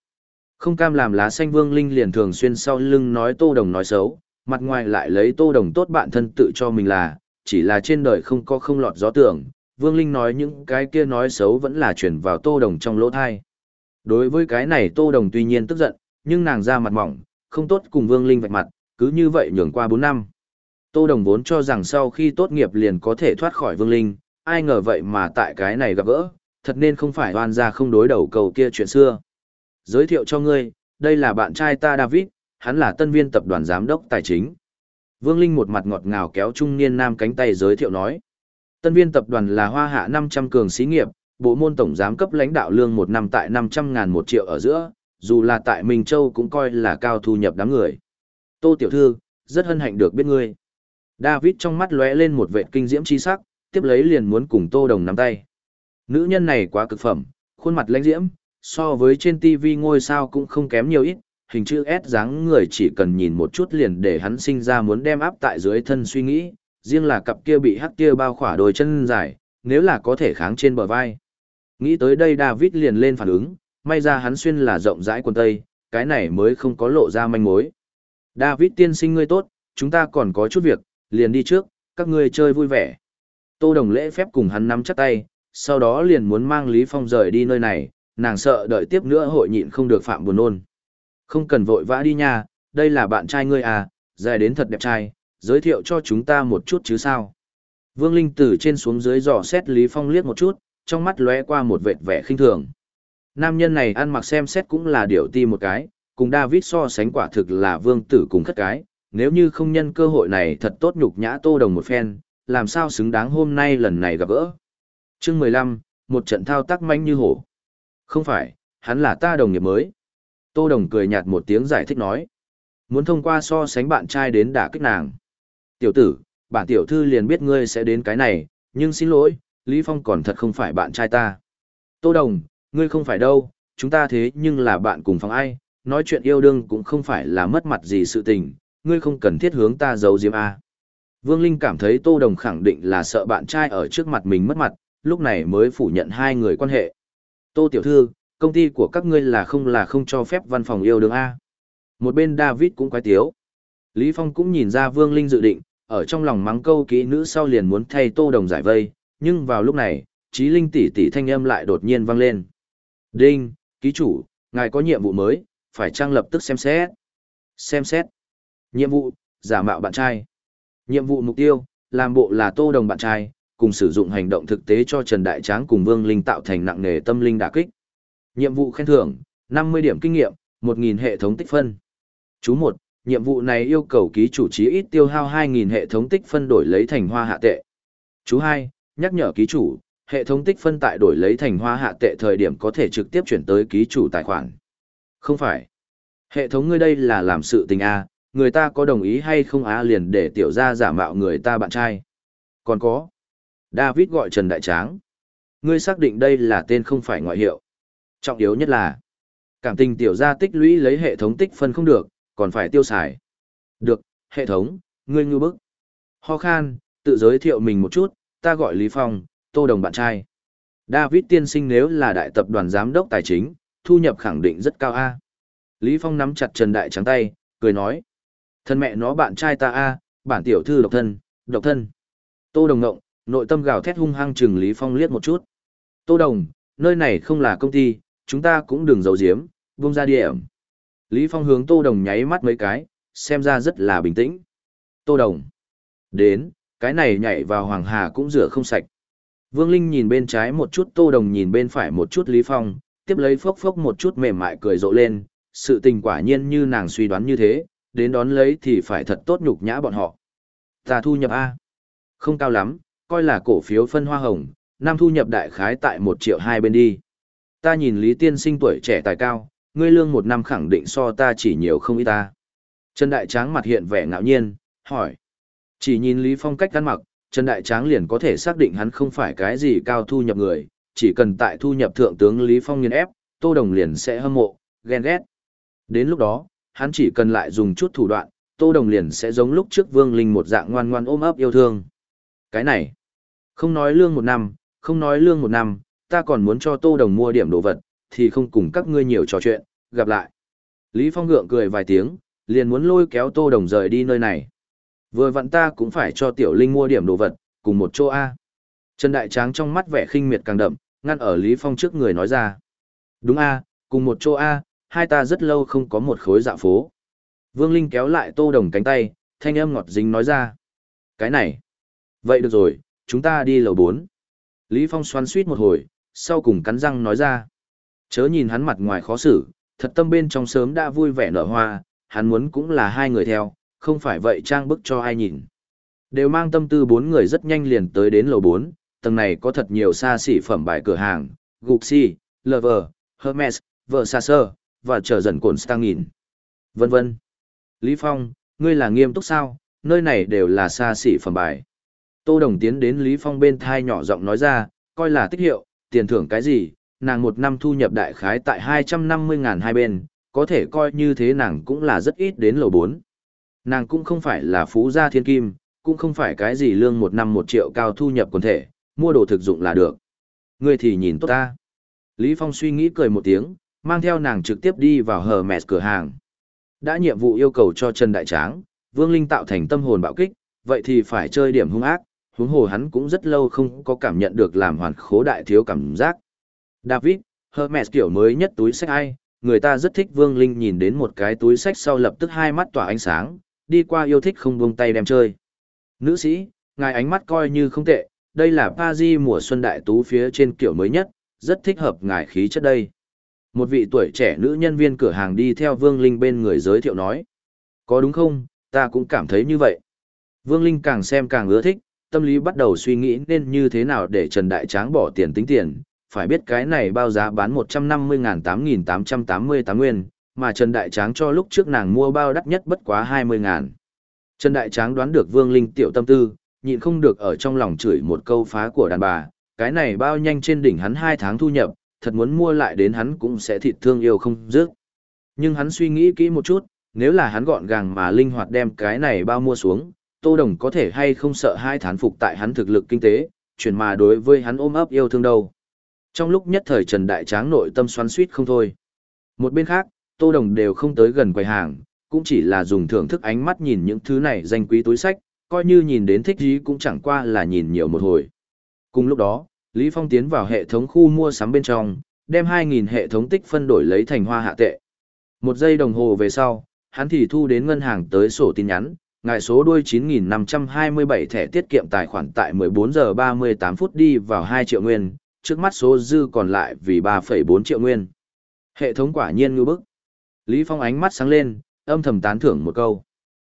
Speaker 1: Không cam làm lá xanh Vương Linh liền thường xuyên sau lưng nói Tô Đồng nói xấu, mặt ngoài lại lấy Tô Đồng tốt bạn thân tự cho mình là, chỉ là trên đời không có không lọt gió tưởng, Vương Linh nói những cái kia nói xấu vẫn là chuyển vào Tô Đồng trong lỗ thai. Đối với cái này Tô Đồng tuy nhiên tức giận, nhưng nàng ra mặt mỏng, không tốt cùng Vương Linh vạch mặt, cứ như vậy nhường qua bốn năm. Tô Đồng vốn cho rằng sau khi tốt nghiệp liền có thể thoát khỏi Vương Linh, ai ngờ vậy mà tại cái này gặp gỡ, thật nên không phải oan ra không đối đầu cầu kia chuyện xưa. Giới thiệu cho ngươi, đây là bạn trai ta David, hắn là tân viên tập đoàn giám đốc tài chính. Vương Linh một mặt ngọt ngào kéo trung niên nam cánh tay giới thiệu nói. Tân viên tập đoàn là hoa hạ 500 cường xí nghiệp, bộ môn tổng giám cấp lãnh đạo lương một năm tại 500 ngàn một triệu ở giữa, dù là tại Minh Châu cũng coi là cao thu nhập đám người. Tô Tiểu Thư, rất hân hạnh được biết ngươi. David trong mắt lóe lên một vệ kinh diễm chi sắc, tiếp lấy liền muốn cùng Tô Đồng nắm tay. Nữ nhân này quá cực phẩm, khuôn mặt lãnh diễm, so với trên TV ngôi sao cũng không kém nhiều ít, hình chữ S dáng người chỉ cần nhìn một chút liền để hắn sinh ra muốn đem áp tại dưới thân suy nghĩ, riêng là cặp kia bị hắc kia bao khỏa đôi chân dài, nếu là có thể kháng trên bờ vai. Nghĩ tới đây David liền lên phản ứng, may ra hắn xuyên là rộng rãi quần tây, cái này mới không có lộ ra manh mối. David tiên sinh ngươi tốt, chúng ta còn có chút việc, liền đi trước, các ngươi chơi vui vẻ. Tô Đồng lễ phép cùng hắn nắm chắc tay, sau đó liền muốn mang Lý Phong rời đi nơi này, nàng sợ đợi tiếp nữa hội nhịn không được phạm buồn nôn. Không cần vội vã đi nha, đây là bạn trai ngươi à, dài đến thật đẹp trai, giới thiệu cho chúng ta một chút chứ sao. Vương Linh từ trên xuống dưới dò xét Lý Phong liếc một chút, trong mắt lóe qua một vệt vẻ khinh thường. Nam nhân này ăn mặc xem xét cũng là điều ti một cái, cùng David so sánh quả thực là vương tử cùng khất cái, nếu như không nhân cơ hội này thật tốt nhục nhã tô đồng một phen, làm sao xứng đáng hôm nay lần này gặp gỡ. Chương mười lăm, một trận thao tác manh như hổ. Không phải, hắn là ta đồng nghiệp mới. Tô Đồng cười nhạt một tiếng giải thích nói. Muốn thông qua so sánh bạn trai đến đả kích nàng. Tiểu tử, bản tiểu thư liền biết ngươi sẽ đến cái này, nhưng xin lỗi, Lý Phong còn thật không phải bạn trai ta. Tô Đồng, ngươi không phải đâu, chúng ta thế nhưng là bạn cùng phòng ai, nói chuyện yêu đương cũng không phải là mất mặt gì sự tình, ngươi không cần thiết hướng ta giấu diếm A. Vương Linh cảm thấy Tô Đồng khẳng định là sợ bạn trai ở trước mặt mình mất mặt, lúc này mới phủ nhận hai người quan hệ. Tô Tiểu Thư, công ty của các ngươi là không là không cho phép văn phòng yêu đương A. Một bên David cũng quái tiếu. Lý Phong cũng nhìn ra Vương Linh dự định, ở trong lòng mắng câu kỹ nữ sau liền muốn thay Tô Đồng giải vây, nhưng vào lúc này, trí linh tỷ tỷ thanh âm lại đột nhiên vang lên. Đinh, ký chủ, ngài có nhiệm vụ mới, phải trang lập tức xem xét. Xem xét. Nhiệm vụ, giả mạo bạn trai. Nhiệm vụ mục tiêu, làm bộ là Tô Đồng bạn trai, cùng sử dụng hành động thực tế cho Trần Đại Tráng cùng Vương Linh tạo thành nặng nề tâm linh đả kích. Nhiệm vụ khen thưởng, 50 điểm kinh nghiệm, 1.000 hệ thống tích phân. Chú 1, nhiệm vụ này yêu cầu ký chủ chí ít tiêu hao 2.000 hệ thống tích phân đổi lấy thành hoa hạ tệ. Chú 2, nhắc nhở ký chủ, hệ thống tích phân tại đổi lấy thành hoa hạ tệ thời điểm có thể trực tiếp chuyển tới ký chủ tài khoản. Không phải. Hệ thống ngươi đây là làm sự tình A, người ta có đồng ý hay không á liền để tiểu gia giả mạo người ta bạn trai. Còn có. David gọi Trần Đại Tráng. Ngươi xác định đây là tên không phải ngoại hiệu. Trọng yếu nhất là, cảm tình tiểu gia tích lũy lấy hệ thống tích phân không được, còn phải tiêu xài. Được, hệ thống, ngươi ngư bức. Ho khan, tự giới thiệu mình một chút, ta gọi Lý Phong, tô đồng bạn trai. David tiên sinh nếu là đại tập đoàn giám đốc tài chính, thu nhập khẳng định rất cao A. Lý Phong nắm chặt Trần Đại Trắng tay, cười nói. Thân mẹ nó bạn trai ta A, bản tiểu thư độc thân, độc thân. Tô đồng ngộng, nội tâm gào thét hung hăng chừng Lý Phong liếc một chút. Tô đồng, nơi này không là công ty, chúng ta cũng đừng giấu giếm, buông ra điểm. Lý Phong hướng Tô Đồng nháy mắt mấy cái, xem ra rất là bình tĩnh. Tô Đồng. Đến, cái này nhảy vào Hoàng Hà cũng rửa không sạch. Vương Linh nhìn bên trái một chút Tô Đồng nhìn bên phải một chút Lý Phong, tiếp lấy phốc phốc một chút mềm mại cười rộ lên, sự tình quả nhiên như nàng suy đoán như thế, đến đón lấy thì phải thật tốt nhục nhã bọn họ. Ta thu nhập A. Không cao lắm, coi là cổ phiếu phân hoa hồng, năm thu nhập đại khái tại một triệu hai bên đi. Ta nhìn Lý Tiên sinh tuổi trẻ tài cao, ngươi lương một năm khẳng định so ta chỉ nhiều không ít ta. Trần Đại Tráng mặt hiện vẻ ngạo nhiên, hỏi. Chỉ nhìn Lý Phong cách ăn mặc, Trần Đại Tráng liền có thể xác định hắn không phải cái gì cao thu nhập người, chỉ cần tại thu nhập thượng tướng Lý Phong nghiền ép, Tô Đồng liền sẽ hâm mộ, ghen ghét. Đến lúc đó, hắn chỉ cần lại dùng chút thủ đoạn, Tô Đồng liền sẽ giống lúc trước Vương Linh một dạng ngoan ngoan ôm ấp yêu thương. Cái này, không nói lương một năm, không nói lương một năm, ta còn muốn cho Tô Đồng mua điểm đồ vật, thì không cùng các ngươi nhiều trò chuyện, gặp lại. Lý Phong gượng cười vài tiếng, liền muốn lôi kéo Tô Đồng rời đi nơi này. Vừa vặn ta cũng phải cho Tiểu Linh mua điểm đồ vật, cùng một chỗ A. Trần Đại Tráng trong mắt vẻ khinh miệt càng đậm, ngăn ở Lý Phong trước người nói ra. Đúng A, cùng một chỗ A, hai ta rất lâu không có một khối dạ phố. Vương Linh kéo lại Tô Đồng cánh tay, thanh âm ngọt dính nói ra. Cái này. Vậy được rồi, chúng ta đi lầu 4. Lý Phong xoắn suýt một hồi, sau cùng cắn răng nói ra. Chớ nhìn hắn mặt ngoài khó xử, thật tâm bên trong sớm đã vui vẻ nở hoa, hắn muốn cũng là hai người theo, không phải vậy trang bức cho ai nhìn. Đều mang tâm tư bốn người rất nhanh liền tới đến lầu 4, tầng này có thật nhiều xa xỉ phẩm bài cửa hàng, Gucci, Lover, Hermes, Versace, và trở dần cồn Stangin. Vân vân. Lý Phong, ngươi là nghiêm túc sao, nơi này đều là xa xỉ phẩm bài. Tô Đồng tiến đến Lý Phong bên thai nhỏ giọng nói ra, coi là tích hiệu, tiền thưởng cái gì, nàng một năm thu nhập đại khái tại 250 ngàn hai bên, có thể coi như thế nàng cũng là rất ít đến lầu 4. Nàng cũng không phải là phú gia thiên kim, cũng không phải cái gì lương một năm một triệu cao thu nhập quần thể, mua đồ thực dụng là được. Ngươi thì nhìn tốt ta. Lý Phong suy nghĩ cười một tiếng, mang theo nàng trực tiếp đi vào hờ mẹt cửa hàng. Đã nhiệm vụ yêu cầu cho Trần Đại Tráng, Vương Linh tạo thành tâm hồn bạo kích, vậy thì phải chơi điểm hung ác, huống hồ hắn cũng rất lâu không có cảm nhận được làm hoàn khố đại thiếu cảm giác. David, Hermes kiểu mới nhất túi sách ai, người ta rất thích Vương Linh nhìn đến một cái túi sách sau lập tức hai mắt tỏa ánh sáng, đi qua yêu thích không buông tay đem chơi. Nữ sĩ, ngài ánh mắt coi như không tệ, đây là Paris mùa xuân đại tú phía trên kiểu mới nhất, rất thích hợp ngài khí chất đây. Một vị tuổi trẻ nữ nhân viên cửa hàng đi theo Vương Linh bên người giới thiệu nói. Có đúng không, ta cũng cảm thấy như vậy. Vương Linh càng xem càng ưa thích, tâm lý bắt đầu suy nghĩ nên như thế nào để Trần Đại Tráng bỏ tiền tính tiền, phải biết cái này bao giá bán 150.000-8.888 nguyên, mà Trần Đại Tráng cho lúc trước nàng mua bao đắt nhất bất quá 20.000. Trần Đại Tráng đoán được Vương Linh tiểu tâm tư, nhịn không được ở trong lòng chửi một câu phá của đàn bà, cái này bao nhanh trên đỉnh hắn 2 tháng thu nhập, thật muốn mua lại đến hắn cũng sẽ thịt thương yêu không dứt. Nhưng hắn suy nghĩ kỹ một chút, nếu là hắn gọn gàng mà linh hoạt đem cái này bao mua xuống, Tô Đồng có thể hay không sợ hai thán phục tại hắn thực lực kinh tế, chuyển mà đối với hắn ôm ấp yêu thương đâu. Trong lúc nhất thời Trần Đại Tráng nội tâm xoắn suýt không thôi. Một bên khác, Tô Đồng đều không tới gần quầy hàng, cũng chỉ là dùng thưởng thức ánh mắt nhìn những thứ này danh quý túi sách, coi như nhìn đến thích gì cũng chẳng qua là nhìn nhiều một hồi. Cùng lúc đó, Lý Phong tiến vào hệ thống khu mua sắm bên trong, đem 2.000 hệ thống tích phân đổi lấy thành hoa hạ tệ. Một giây đồng hồ về sau, hắn thì thu đến ngân hàng tới sổ tin nhắn, ngài số đuôi 9527 thẻ tiết kiệm tài khoản tại 14 giờ 38 phút đi vào 2 triệu nguyên, trước mắt số dư còn lại vì 3,4 triệu nguyên. Hệ thống quả nhiên ngư bức. Lý Phong ánh mắt sáng lên, âm thầm tán thưởng một câu.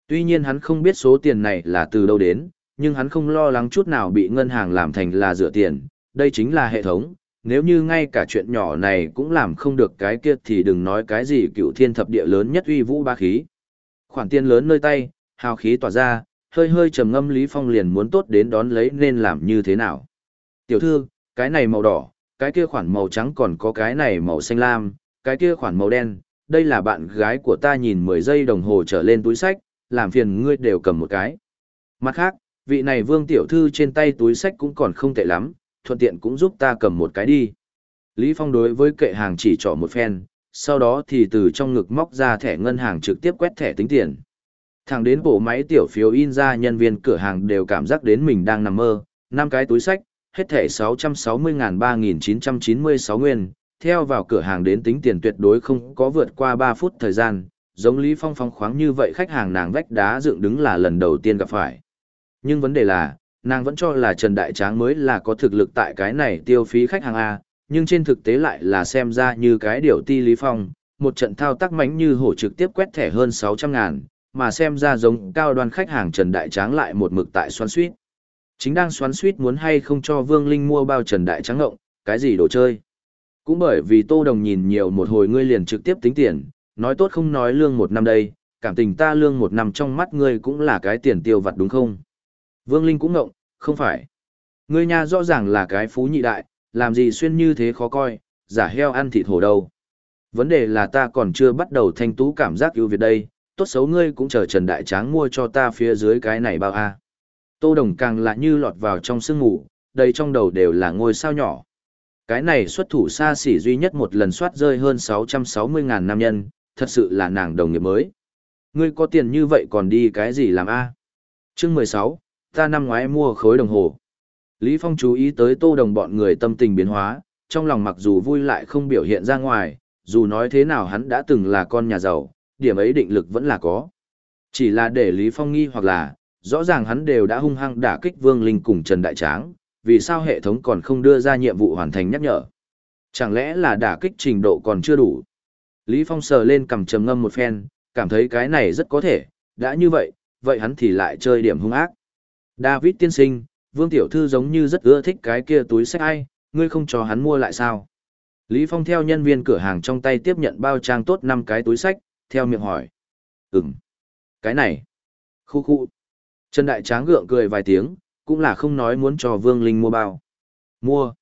Speaker 1: Tuy nhiên hắn không biết số tiền này là từ đâu đến, nhưng hắn không lo lắng chút nào bị ngân hàng làm thành là rửa tiền, đây chính là hệ thống. Nếu như ngay cả chuyện nhỏ này cũng làm không được cái kia thì đừng nói cái gì cựu thiên thập địa lớn nhất uy vũ ba khí. Khoản tiền lớn nơi tay, hào khí tỏa ra, hơi hơi trầm ngâm Lý Phong liền muốn tốt đến đón lấy nên làm như thế nào. Tiểu thư, cái này màu đỏ, cái kia khoản màu trắng còn có cái này màu xanh lam, cái kia khoản màu đen, đây là bạn gái của ta nhìn 10 giây đồng hồ trở lên túi sách, làm phiền ngươi đều cầm một cái. Mặt khác, vị này vương tiểu thư trên tay túi sách cũng còn không tệ lắm, thuận tiện cũng giúp ta cầm một cái đi. Lý Phong đối với kệ hàng chỉ trỏ một phen, sau đó thì từ trong ngực móc ra thẻ ngân hàng trực tiếp quét thẻ tính tiền. Thẳng đến bộ máy tiểu phiếu in ra nhân viên cửa hàng đều cảm giác đến mình đang nằm mơ, năm cái túi sách, hết thẻ 660.3996 nguyên, theo vào cửa hàng đến tính tiền tuyệt đối không có vượt qua 3 phút thời gian, giống Lý Phong phong khoáng như vậy khách hàng nàng vách đá dựng đứng là lần đầu tiên gặp phải. Nhưng vấn đề là, nàng vẫn cho là Trần Đại Tráng mới là có thực lực tại cái này tiêu phí khách hàng A, nhưng trên thực tế lại là xem ra như cái điều ti Lý Phong, một trận thao tác mánh như hổ trực tiếp quét thẻ hơn 600 ngàn, mà xem ra giống cao đoan khách hàng Trần Đại Tráng lại một mực tại xoắn suýt. Chính đang xoắn suýt muốn hay không cho Vương Linh mua bao Trần Đại Tráng ngộng, cái gì đồ chơi. Cũng bởi vì Tô Đồng nhìn nhiều một hồi ngươi liền trực tiếp tính tiền, nói tốt không nói lương một năm đây, cảm tình ta lương một năm trong mắt ngươi cũng là cái tiền tiêu vặt đúng không? Vương Linh cũng ngộng, không phải. Ngươi nhà rõ ràng là cái phú nhị đại, làm gì xuyên như thế khó coi, giả heo ăn thịt hổ đâu. Vấn đề là ta còn chưa bắt đầu thanh tú cảm giác ưu việt đây, tốt xấu ngươi cũng chờ Trần Đại Tráng mua cho ta phía dưới cái này bao a. Tô Đồng càng là như lọt vào trong sương ngủ, đầy trong đầu đều là ngôi sao nhỏ. Cái này xuất thủ xa xỉ duy nhất một lần soát rơi hơn 660.000 nam nhân, thật sự là nàng đồng nghiệp mới. Ngươi có tiền như vậy còn đi cái gì làm a? Chương 16, ta năm ngoái mua khối đồng hồ. Lý Phong chú ý tới tô đồng bọn người tâm tình biến hóa, trong lòng mặc dù vui lại không biểu hiện ra ngoài, dù nói thế nào hắn đã từng là con nhà giàu, điểm ấy định lực vẫn là có. Chỉ là để Lý Phong nghi hoặc là, rõ ràng hắn đều đã hung hăng đả kích Vương Linh cùng Trần Đại Tráng, vì sao hệ thống còn không đưa ra nhiệm vụ hoàn thành nhắc nhở? Chẳng lẽ là đả kích trình độ còn chưa đủ? Lý Phong sờ lên cầm trầm ngâm một phen, cảm thấy cái này rất có thể, đã như vậy, vậy hắn thì lại chơi điểm hung ác. David tiên sinh, Vương Tiểu Thư giống như rất ưa thích cái kia túi sách ai, ngươi không cho hắn mua lại sao? Lý Phong theo nhân viên cửa hàng trong tay tiếp nhận bao trang tốt 5 cái túi sách, theo miệng hỏi. Ừm. Cái này. Khu khu. Trần Đại Tráng gượng cười vài tiếng, cũng là không nói muốn cho Vương Linh mua bao. Mua.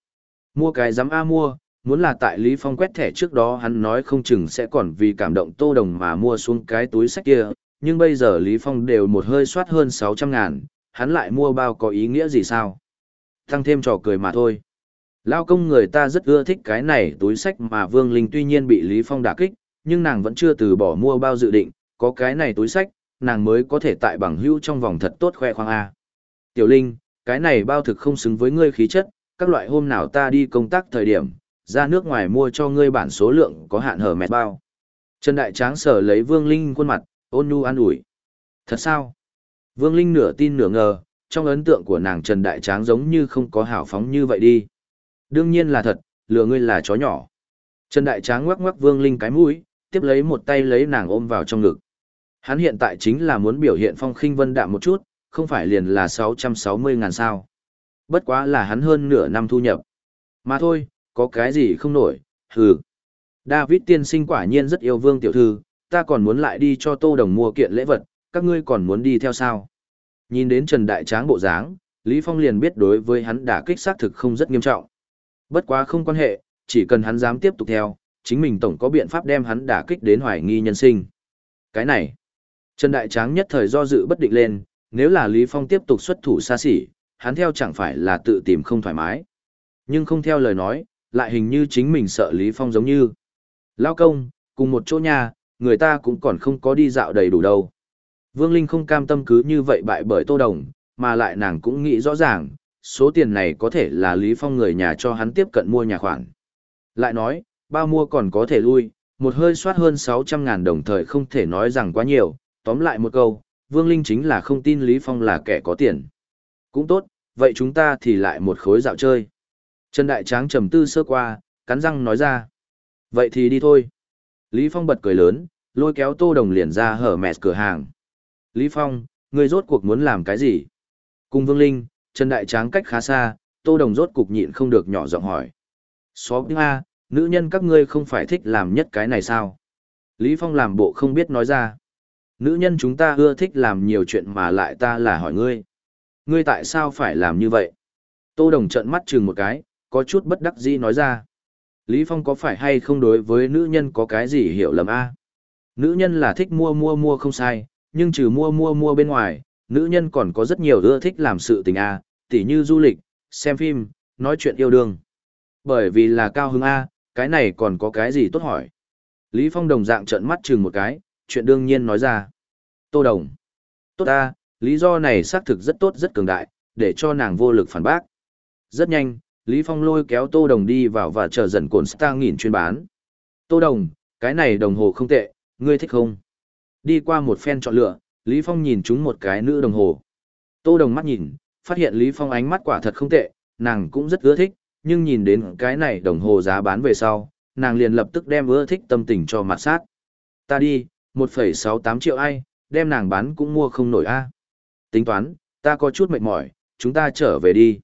Speaker 1: Mua cái giám A mua, muốn là tại Lý Phong quét thẻ trước đó hắn nói không chừng sẽ còn vì cảm động tô đồng mà mua xuống cái túi sách kia, nhưng bây giờ Lý Phong đều một hơi soát hơn 600 ngàn, hắn lại mua bao có ý nghĩa gì sao? Tăng thêm trò cười mà thôi. Lao công người ta rất ưa thích cái này túi sách mà Vương Linh tuy nhiên bị Lý Phong đả kích, nhưng nàng vẫn chưa từ bỏ mua bao dự định, có cái này túi sách, nàng mới có thể tại bằng hữu trong vòng thật tốt khoe khoang A. Tiểu Linh, cái này bao thực không xứng với ngươi khí chất, các loại hôm nào ta đi công tác thời điểm, ra nước ngoài mua cho ngươi bản số lượng có hạn hở mẹ bao. Trần Đại Tráng sở lấy Vương Linh khuôn mặt, ôn nhu an ủi. Thật sao? Vương Linh nửa tin nửa ngờ, trong ấn tượng của nàng Trần Đại Tráng giống như không có hảo phóng như vậy đi. Đương nhiên là thật, lừa ngươi là chó nhỏ. Trần Đại Tráng ngoắc ngoắc Vương Linh cái mũi, tiếp lấy một tay lấy nàng ôm vào trong ngực. Hắn hiện tại chính là muốn biểu hiện phong khinh vân đạm một chút, không phải liền là 660 ngàn sao. Bất quá là hắn hơn nửa năm thu nhập. Mà thôi, có cái gì không nổi, hừ. David tiên sinh quả nhiên rất yêu vương tiểu thư, ta còn muốn lại đi cho tô đồng mua kiện lễ vật, các ngươi còn muốn đi theo sao? Nhìn đến Trần Đại Tráng bộ dáng, Lý Phong liền biết đối với hắn đả kích xác thực không rất nghiêm trọng. Bất quá không quan hệ, chỉ cần hắn dám tiếp tục theo, chính mình tổng có biện pháp đem hắn đả kích đến hoài nghi nhân sinh. Cái này, Trần Đại Tráng nhất thời do dự bất định lên, nếu là Lý Phong tiếp tục xuất thủ xa xỉ, hắn theo chẳng phải là tự tìm không thoải mái. Nhưng không theo lời nói, lại hình như chính mình sợ Lý Phong giống như. Lao công, cùng một chỗ nhà, người ta cũng còn không có đi dạo đầy đủ đâu. Vương Linh không cam tâm cứ như vậy bại bởi Tô Đồng, mà lại nàng cũng nghĩ rõ ràng, số tiền này có thể là Lý Phong người nhà cho hắn tiếp cận mua nhà khoản. Lại nói, bao mua còn có thể lui, một hơi soát hơn 600 ngàn đồng thời không thể nói rằng quá nhiều, tóm lại một câu, Vương Linh chính là không tin Lý Phong là kẻ có tiền. Cũng tốt, vậy chúng ta thì lại một khối dạo chơi. Trần Đại Tráng trầm tư sơ qua, cắn răng nói ra. Vậy thì đi thôi. Lý Phong bật cười lớn, lôi kéo Tô Đồng liền ra hở mẹt cửa hàng. Lý Phong, người rốt cuộc muốn làm cái gì? Cùng Vương Linh, Trần Đại Tráng cách khá xa, Tô Đồng rốt cục nhịn không được nhỏ giọng hỏi. Xóa A, nữ nhân các ngươi không phải thích làm nhất cái này sao? Lý Phong làm bộ không biết nói ra. Nữ nhân chúng ta ưa thích làm nhiều chuyện mà lại ta là hỏi ngươi. Ngươi tại sao phải làm như vậy? Tô Đồng trợn mắt chừng một cái, có chút bất đắc dĩ nói ra. Lý Phong có phải hay không đối với nữ nhân có cái gì hiểu lầm a? Nữ nhân là thích mua mua mua không sai, nhưng trừ mua mua mua bên ngoài, nữ nhân còn có rất nhiều ưa thích làm sự tình a, tỉ như du lịch, xem phim, nói chuyện yêu đương. Bởi vì là cao hứng a, cái này còn có cái gì tốt hỏi. Lý Phong đồng dạng trợn mắt chừng một cái, chuyện đương nhiên nói ra. Tô Đồng. Tốt ta lý do này xác thực rất tốt rất cường đại, để cho nàng vô lực phản bác. Rất nhanh, Lý Phong lôi kéo Tô Đồng đi vào và chờ dần cồn Star nghìn chuyên bán. Tô Đồng, cái này đồng hồ không tệ, ngươi thích không? Đi qua một phen chọn lựa, Lý Phong nhìn chúng một cái nữ đồng hồ. Tô Đồng mắt nhìn, phát hiện Lý Phong ánh mắt quả thật không tệ, nàng cũng rất ưa thích, nhưng nhìn đến cái này đồng hồ giá bán về sau, nàng liền lập tức đem ưa thích tâm tình cho mặt sát. Ta đi, 1,68 triệu ai, đem nàng bán cũng mua không nổi a. Tính toán, ta có chút mệt mỏi, chúng ta trở về đi.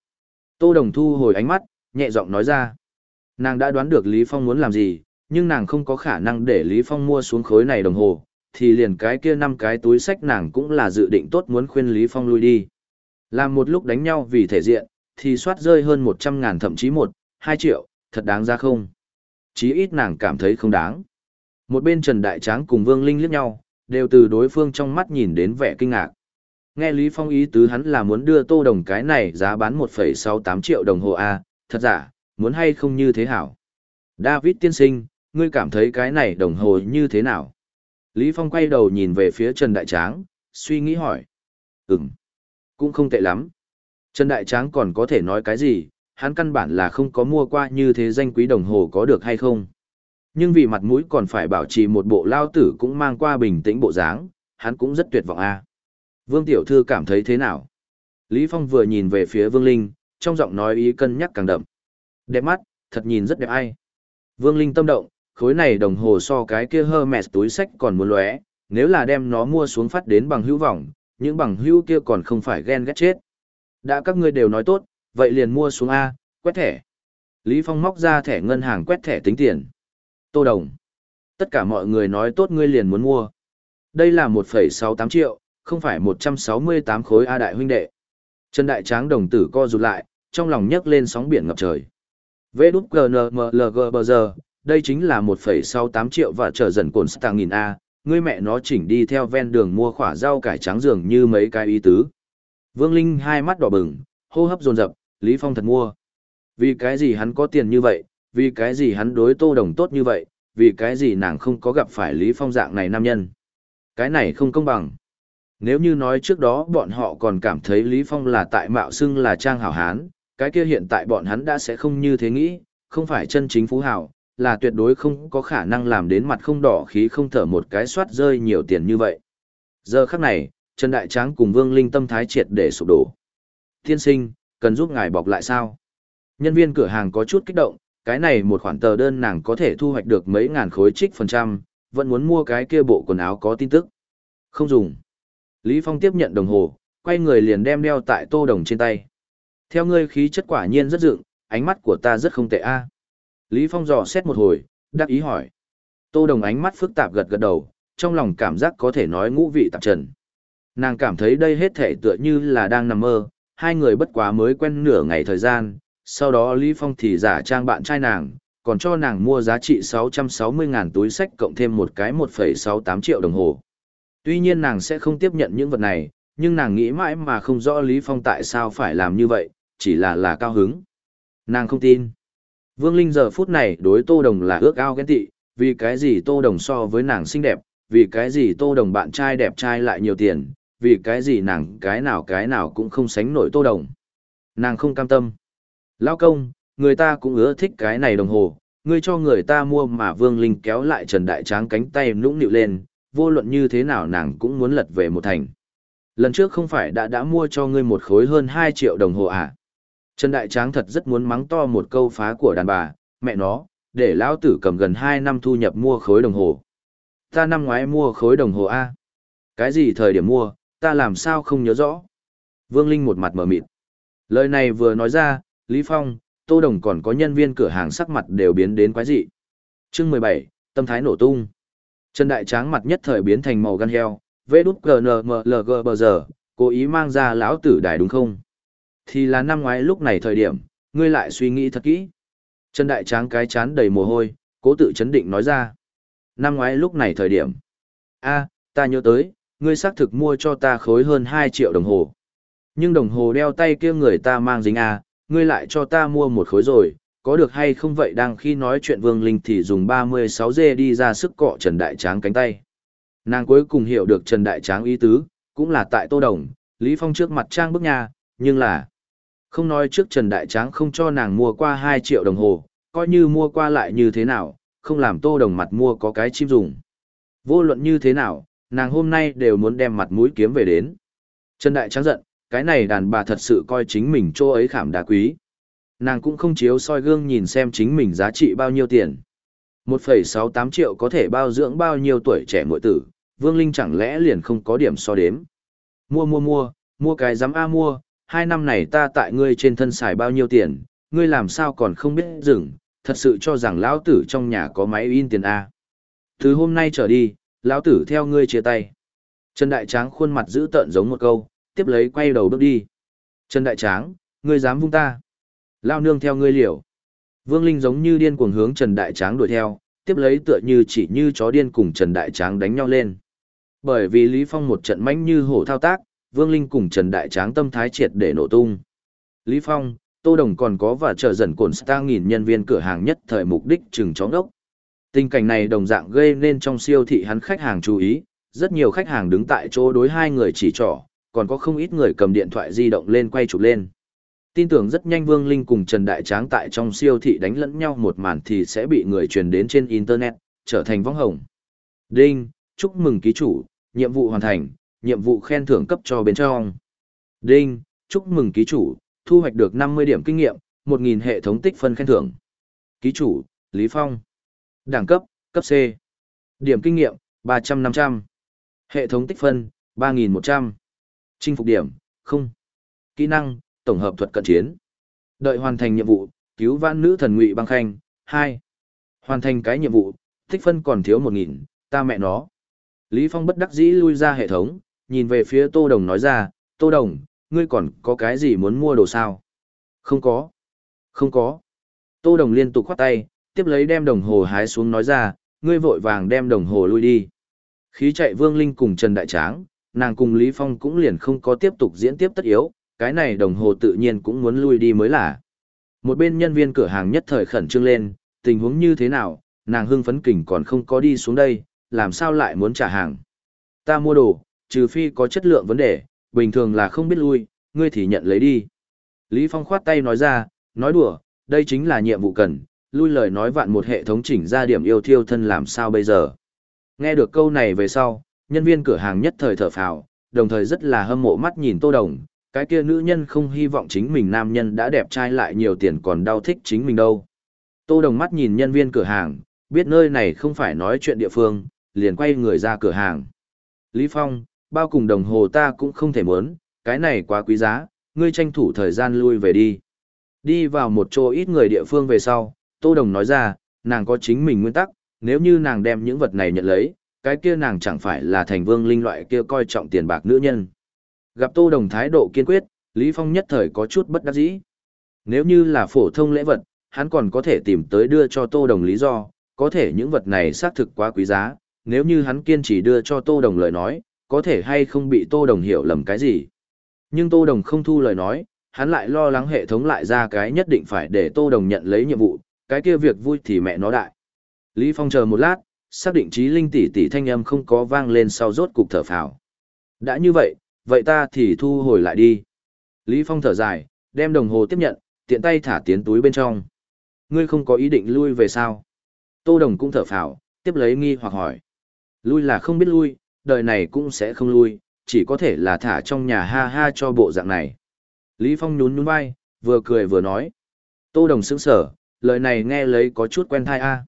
Speaker 1: Tô Đồng thu hồi ánh mắt, nhẹ giọng nói ra. Nàng đã đoán được Lý Phong muốn làm gì, nhưng nàng không có khả năng để Lý Phong mua xuống khối này đồng hồ, thì liền cái kia năm cái túi sách nàng cũng là dự định tốt muốn khuyên Lý Phong lui đi. Làm một lúc đánh nhau vì thể diện, thì soát rơi hơn 100 ngàn thậm chí 1, 2 triệu, thật đáng ra không? Chí ít nàng cảm thấy không đáng. Một bên Trần Đại Tráng cùng Vương Linh liếc nhau, đều từ đối phương trong mắt nhìn đến vẻ kinh ngạc. Nghe Lý Phong ý tứ hắn là muốn đưa tô đồng cái này giá bán 1,68 triệu đồng hồ A, thật giả, muốn hay không như thế hảo. David tiên sinh, ngươi cảm thấy cái này đồng hồ như thế nào? Lý Phong quay đầu nhìn về phía Trần Đại Tráng, suy nghĩ hỏi. Ừm, cũng không tệ lắm. Trần Đại Tráng còn có thể nói cái gì, hắn căn bản là không có mua qua như thế danh quý đồng hồ có được hay không. Nhưng vì mặt mũi còn phải bảo trì một bộ lao tử cũng mang qua bình tĩnh bộ dáng, hắn cũng rất tuyệt vọng a. Vương Tiểu Thư cảm thấy thế nào? Lý Phong vừa nhìn về phía Vương Linh, trong giọng nói ý cân nhắc càng đậm. Đẹp mắt, thật nhìn rất đẹp ai. Vương Linh tâm động, khối này đồng hồ so cái kia Hermes túi sách còn muốn lóe, nếu là đem nó mua xuống phát đến bằng hữu vọng, những bằng hữu kia còn không phải ghen ghét chết. Đã các ngươi đều nói tốt, vậy liền mua xuống A, quét thẻ. Lý Phong móc ra thẻ ngân hàng quét thẻ tính tiền. Tô Đồng. Tất cả mọi người nói tốt ngươi liền muốn mua. Đây là 1,68 triệu, không phải 168 khối A đại huynh đệ. Trần Đại Tráng đồng tử co rụt lại, trong lòng nhấc lên sóng biển ngập trời. Vê đút GNMLG bờ giờ, đây chính là 1,68 triệu và trở dần cồn stang nghìn A, ngươi mẹ nó chỉnh đi theo ven đường mua khỏa rau cải trắng dường như mấy cái ý tứ. Vương Linh hai mắt đỏ bừng, hô hấp dồn dập, Lý Phong thật mua. Vì cái gì hắn có tiền như vậy, vì cái gì hắn đối tô đồng tốt như vậy, vì cái gì nàng không có gặp phải Lý Phong dạng này nam nhân. Cái này không công bằng. Nếu như nói trước đó bọn họ còn cảm thấy Lý Phong là tại mạo xưng là trang hảo hán, cái kia hiện tại bọn hắn đã sẽ không như thế nghĩ, không phải chân chính phú hảo, là tuyệt đối không có khả năng làm đến mặt không đỏ khí không thở một cái soát rơi nhiều tiền như vậy. Giờ khắc này, Trần Đại Tráng cùng Vương Linh tâm thái triệt để sụp đổ. Tiên sinh, cần giúp ngài bọc lại sao? Nhân viên cửa hàng có chút kích động, cái này một khoản tờ đơn nàng có thể thu hoạch được mấy ngàn khối trích phần trăm, vẫn muốn mua cái kia bộ quần áo có tin tức. Không dùng. Lý Phong tiếp nhận đồng hồ, quay người liền đem đeo tại tô đồng trên tay. Theo ngươi khí chất quả nhiên rất dựng, ánh mắt của ta rất không tệ a. Lý Phong dò xét một hồi, đắc ý hỏi. Tô đồng ánh mắt phức tạp gật gật đầu, trong lòng cảm giác có thể nói ngũ vị tạp trần. Nàng cảm thấy đây hết thể tựa như là đang nằm mơ, hai người bất quá mới quen nửa ngày thời gian, sau đó Lý Phong thì giả trang bạn trai nàng, còn cho nàng mua giá trị 660.000 túi sách cộng thêm một cái 1,68 triệu đồng hồ. Tuy nhiên nàng sẽ không tiếp nhận những vật này, nhưng nàng nghĩ mãi mà không rõ Lý Phong tại sao phải làm như vậy, chỉ là là cao hứng. Nàng không tin. Vương Linh giờ phút này đối Tô Đồng là ước ao ghen tị, vì cái gì Tô Đồng so với nàng xinh đẹp, vì cái gì Tô Đồng bạn trai đẹp trai lại nhiều tiền, vì cái gì nàng cái nào cái nào cũng không sánh nổi Tô Đồng. Nàng không cam tâm. Lao công, người ta cũng ưa thích cái này đồng hồ, ngươi cho người ta mua mà Vương Linh kéo lại Trần Đại Tráng cánh tay nũng nịu lên, vô luận như thế nào nàng cũng muốn lật về một thành. Lần trước không phải đã đã mua cho ngươi một khối hơn 2 triệu đồng hồ à? Trần Đại Tráng thật rất muốn mắng to một câu phá của đàn bà, mẹ nó, để lão tử cầm gần 2 năm thu nhập mua khối đồng hồ. Ta năm ngoái mua khối đồng hồ A. Cái gì thời điểm mua, ta làm sao không nhớ rõ. Vương Linh một mặt mở mịt. Lời này vừa nói ra, Lý Phong, Tô Đồng còn có nhân viên cửa hàng sắc mặt đều biến đến quái dị. Chương 17, tâm thái nổ tung. Trần Đại Tráng mặt nhất thời biến thành màu gan heo, vê đút GNMLG bờ giờ, cố ý mang ra lão tử đài đúng không? Thì là năm ngoái lúc này thời điểm, ngươi lại suy nghĩ thật kỹ. Trần Đại Tráng cái chán đầy mồ hôi, cố tự chấn định nói ra. Năm ngoái lúc này thời điểm. a ta nhớ tới, ngươi xác thực mua cho ta khối hơn 2 triệu đồng hồ. Nhưng đồng hồ đeo tay kia người ta mang dính à? ngươi lại cho ta mua một khối rồi, có được hay không vậy đang khi nói chuyện Vương Linh thì dùng 36 dê đi ra sức cọ Trần Đại Tráng cánh tay. Nàng cuối cùng hiểu được Trần Đại Tráng ý tứ, cũng là tại Tô Đồng, Lý Phong trước mặt trang bức nhà, nhưng là không nói trước Trần Đại Tráng không cho nàng mua qua 2 triệu đồng hồ, coi như mua qua lại như thế nào, không làm Tô Đồng mặt mua có cái chim dùng. Vô luận như thế nào, nàng hôm nay đều muốn đem mặt mũi kiếm về đến. Trần Đại trắng giận, cái này đàn bà thật sự coi chính mình chỗ ấy khảm đá quý. Nàng cũng không chiếu soi gương nhìn xem chính mình giá trị bao nhiêu tiền. 1,68 triệu có thể bao dưỡng bao nhiêu tuổi trẻ muội tử, Vương Linh chẳng lẽ liền không có điểm so đếm. Mua mua mua, mua cái giám A mua, hai năm này ta tại ngươi trên thân xài bao nhiêu tiền, ngươi làm sao còn không biết dừng, thật sự cho rằng lão tử trong nhà có máy in tiền A. Từ hôm nay trở đi, lão tử theo ngươi chia tay. Trần Đại Tráng khuôn mặt giữ tợn giống một câu, tiếp lấy quay đầu bước đi. Trần Đại Tráng, ngươi dám vung ta. Lao nương theo ngươi liều. Vương Linh giống như điên cuồng hướng Trần Đại Tráng đuổi theo, tiếp lấy tựa như chỉ như chó điên cùng Trần Đại Tráng đánh nhau lên. Bởi vì Lý Phong một trận mãnh như hổ thao tác, Vương Linh cùng Trần Đại Tráng tâm thái triệt để nổ tung. Lý Phong, Tô Đồng còn có và chờ dần cồn star nghìn nhân viên cửa hàng nhất thời mục đích chừng chó ngốc. Tình cảnh này đồng dạng gây nên trong siêu thị hắn khách hàng chú ý, rất nhiều khách hàng đứng tại chỗ đối hai người chỉ trỏ, còn có không ít người cầm điện thoại di động lên quay chụp lên. Tin tưởng rất nhanh Vương Linh cùng Trần Đại Tráng tại trong siêu thị đánh lẫn nhau một màn thì sẽ bị người truyền đến trên Internet, trở thành vong hồng. Đinh, chúc mừng ký chủ, nhiệm vụ hoàn thành, nhiệm vụ khen thưởng cấp cho bên trong. Đinh, chúc mừng ký chủ, thu hoạch được 50 điểm kinh nghiệm, 1.000 hệ thống tích phân khen thưởng. Ký chủ, Lý Phong. Đẳng cấp, cấp C. Điểm kinh nghiệm, 300-500. Hệ thống tích phân, 3.100. Chinh phục điểm, không. Kỹ năng, tổng hợp thuật cận chiến. Đợi hoàn thành nhiệm vụ, cứu vãn nữ thần ngụy băng khanh, 2. Hoàn thành cái nhiệm vụ, tích phân còn thiếu 1.000, ta mẹ nó. Lý Phong bất đắc dĩ lui ra hệ thống, nhìn về phía Tô Đồng nói ra, Tô Đồng, ngươi còn có cái gì muốn mua đồ sao? Không có. Không có. Tô Đồng liên tục khoát tay, tiếp lấy đem đồng hồ hái xuống nói ra, ngươi vội vàng đem đồng hồ lui đi. Khí chạy Vương Linh cùng Trần Đại Tráng, nàng cùng Lý Phong cũng liền không có tiếp tục diễn tiếp tất yếu, cái này đồng hồ tự nhiên cũng muốn lui đi mới là. Một bên nhân viên cửa hàng nhất thời khẩn trương lên, tình huống như thế nào, nàng hưng phấn kỉnh còn không có đi xuống đây, làm sao lại muốn trả hàng. Ta mua đồ, trừ phi có chất lượng vấn đề, bình thường là không biết lui, ngươi thì nhận lấy đi. Lý Phong khoát tay nói ra, nói đùa, đây chính là nhiệm vụ cần, lui lời nói vạn một hệ thống chỉnh ra điểm yêu thiêu thân làm sao bây giờ. Nghe được câu này về sau, nhân viên cửa hàng nhất thời thở phào, đồng thời rất là hâm mộ mắt nhìn Tô Đồng, cái kia nữ nhân không hy vọng chính mình nam nhân đã đẹp trai lại nhiều tiền còn đau thích chính mình đâu. Tô Đồng mắt nhìn nhân viên cửa hàng, biết nơi này không phải nói chuyện địa phương, liền quay người ra cửa hàng. Lý Phong, bao cùng đồng hồ ta cũng không thể muốn, cái này quá quý giá, ngươi tranh thủ thời gian lui về đi. Đi vào một chỗ ít người địa phương về sau, Tô Đồng nói ra, nàng có chính mình nguyên tắc, nếu như nàng đem những vật này nhận lấy, cái kia nàng chẳng phải là thành vương linh loại kia coi trọng tiền bạc nữ nhân. Gặp Tô Đồng thái độ kiên quyết, Lý Phong nhất thời có chút bất đắc dĩ. Nếu như là phổ thông lễ vật, hắn còn có thể tìm tới đưa cho Tô Đồng lý do, có thể những vật này xác thực quá quý giá, nếu như hắn kiên trì đưa cho Tô Đồng lời nói, có thể hay không bị Tô Đồng hiểu lầm cái gì. Nhưng Tô Đồng không thu lời nói, hắn lại lo lắng hệ thống lại ra cái nhất định phải để Tô Đồng nhận lấy nhiệm vụ, cái kia việc vui thì mẹ nó đại. Lý Phong chờ một lát, xác định trí linh tỷ tỷ thanh âm không có vang lên sau rốt cục thở phào. Đã như vậy, vậy ta thì thu hồi lại đi. Lý Phong thở dài, đem đồng hồ tiếp nhận, tiện tay thả tiến túi bên trong. Ngươi không có ý định lui về sao? Tô Đồng cũng thở phào, tiếp lấy nghi hoặc hỏi. Lui là không biết lui, đời này cũng sẽ không lui, chỉ có thể là thả trong nhà ha ha cho bộ dạng này. Lý Phong nhún nhún vai, vừa cười vừa nói. Tô Đồng sững sờ lời này nghe lấy có chút quen thai a.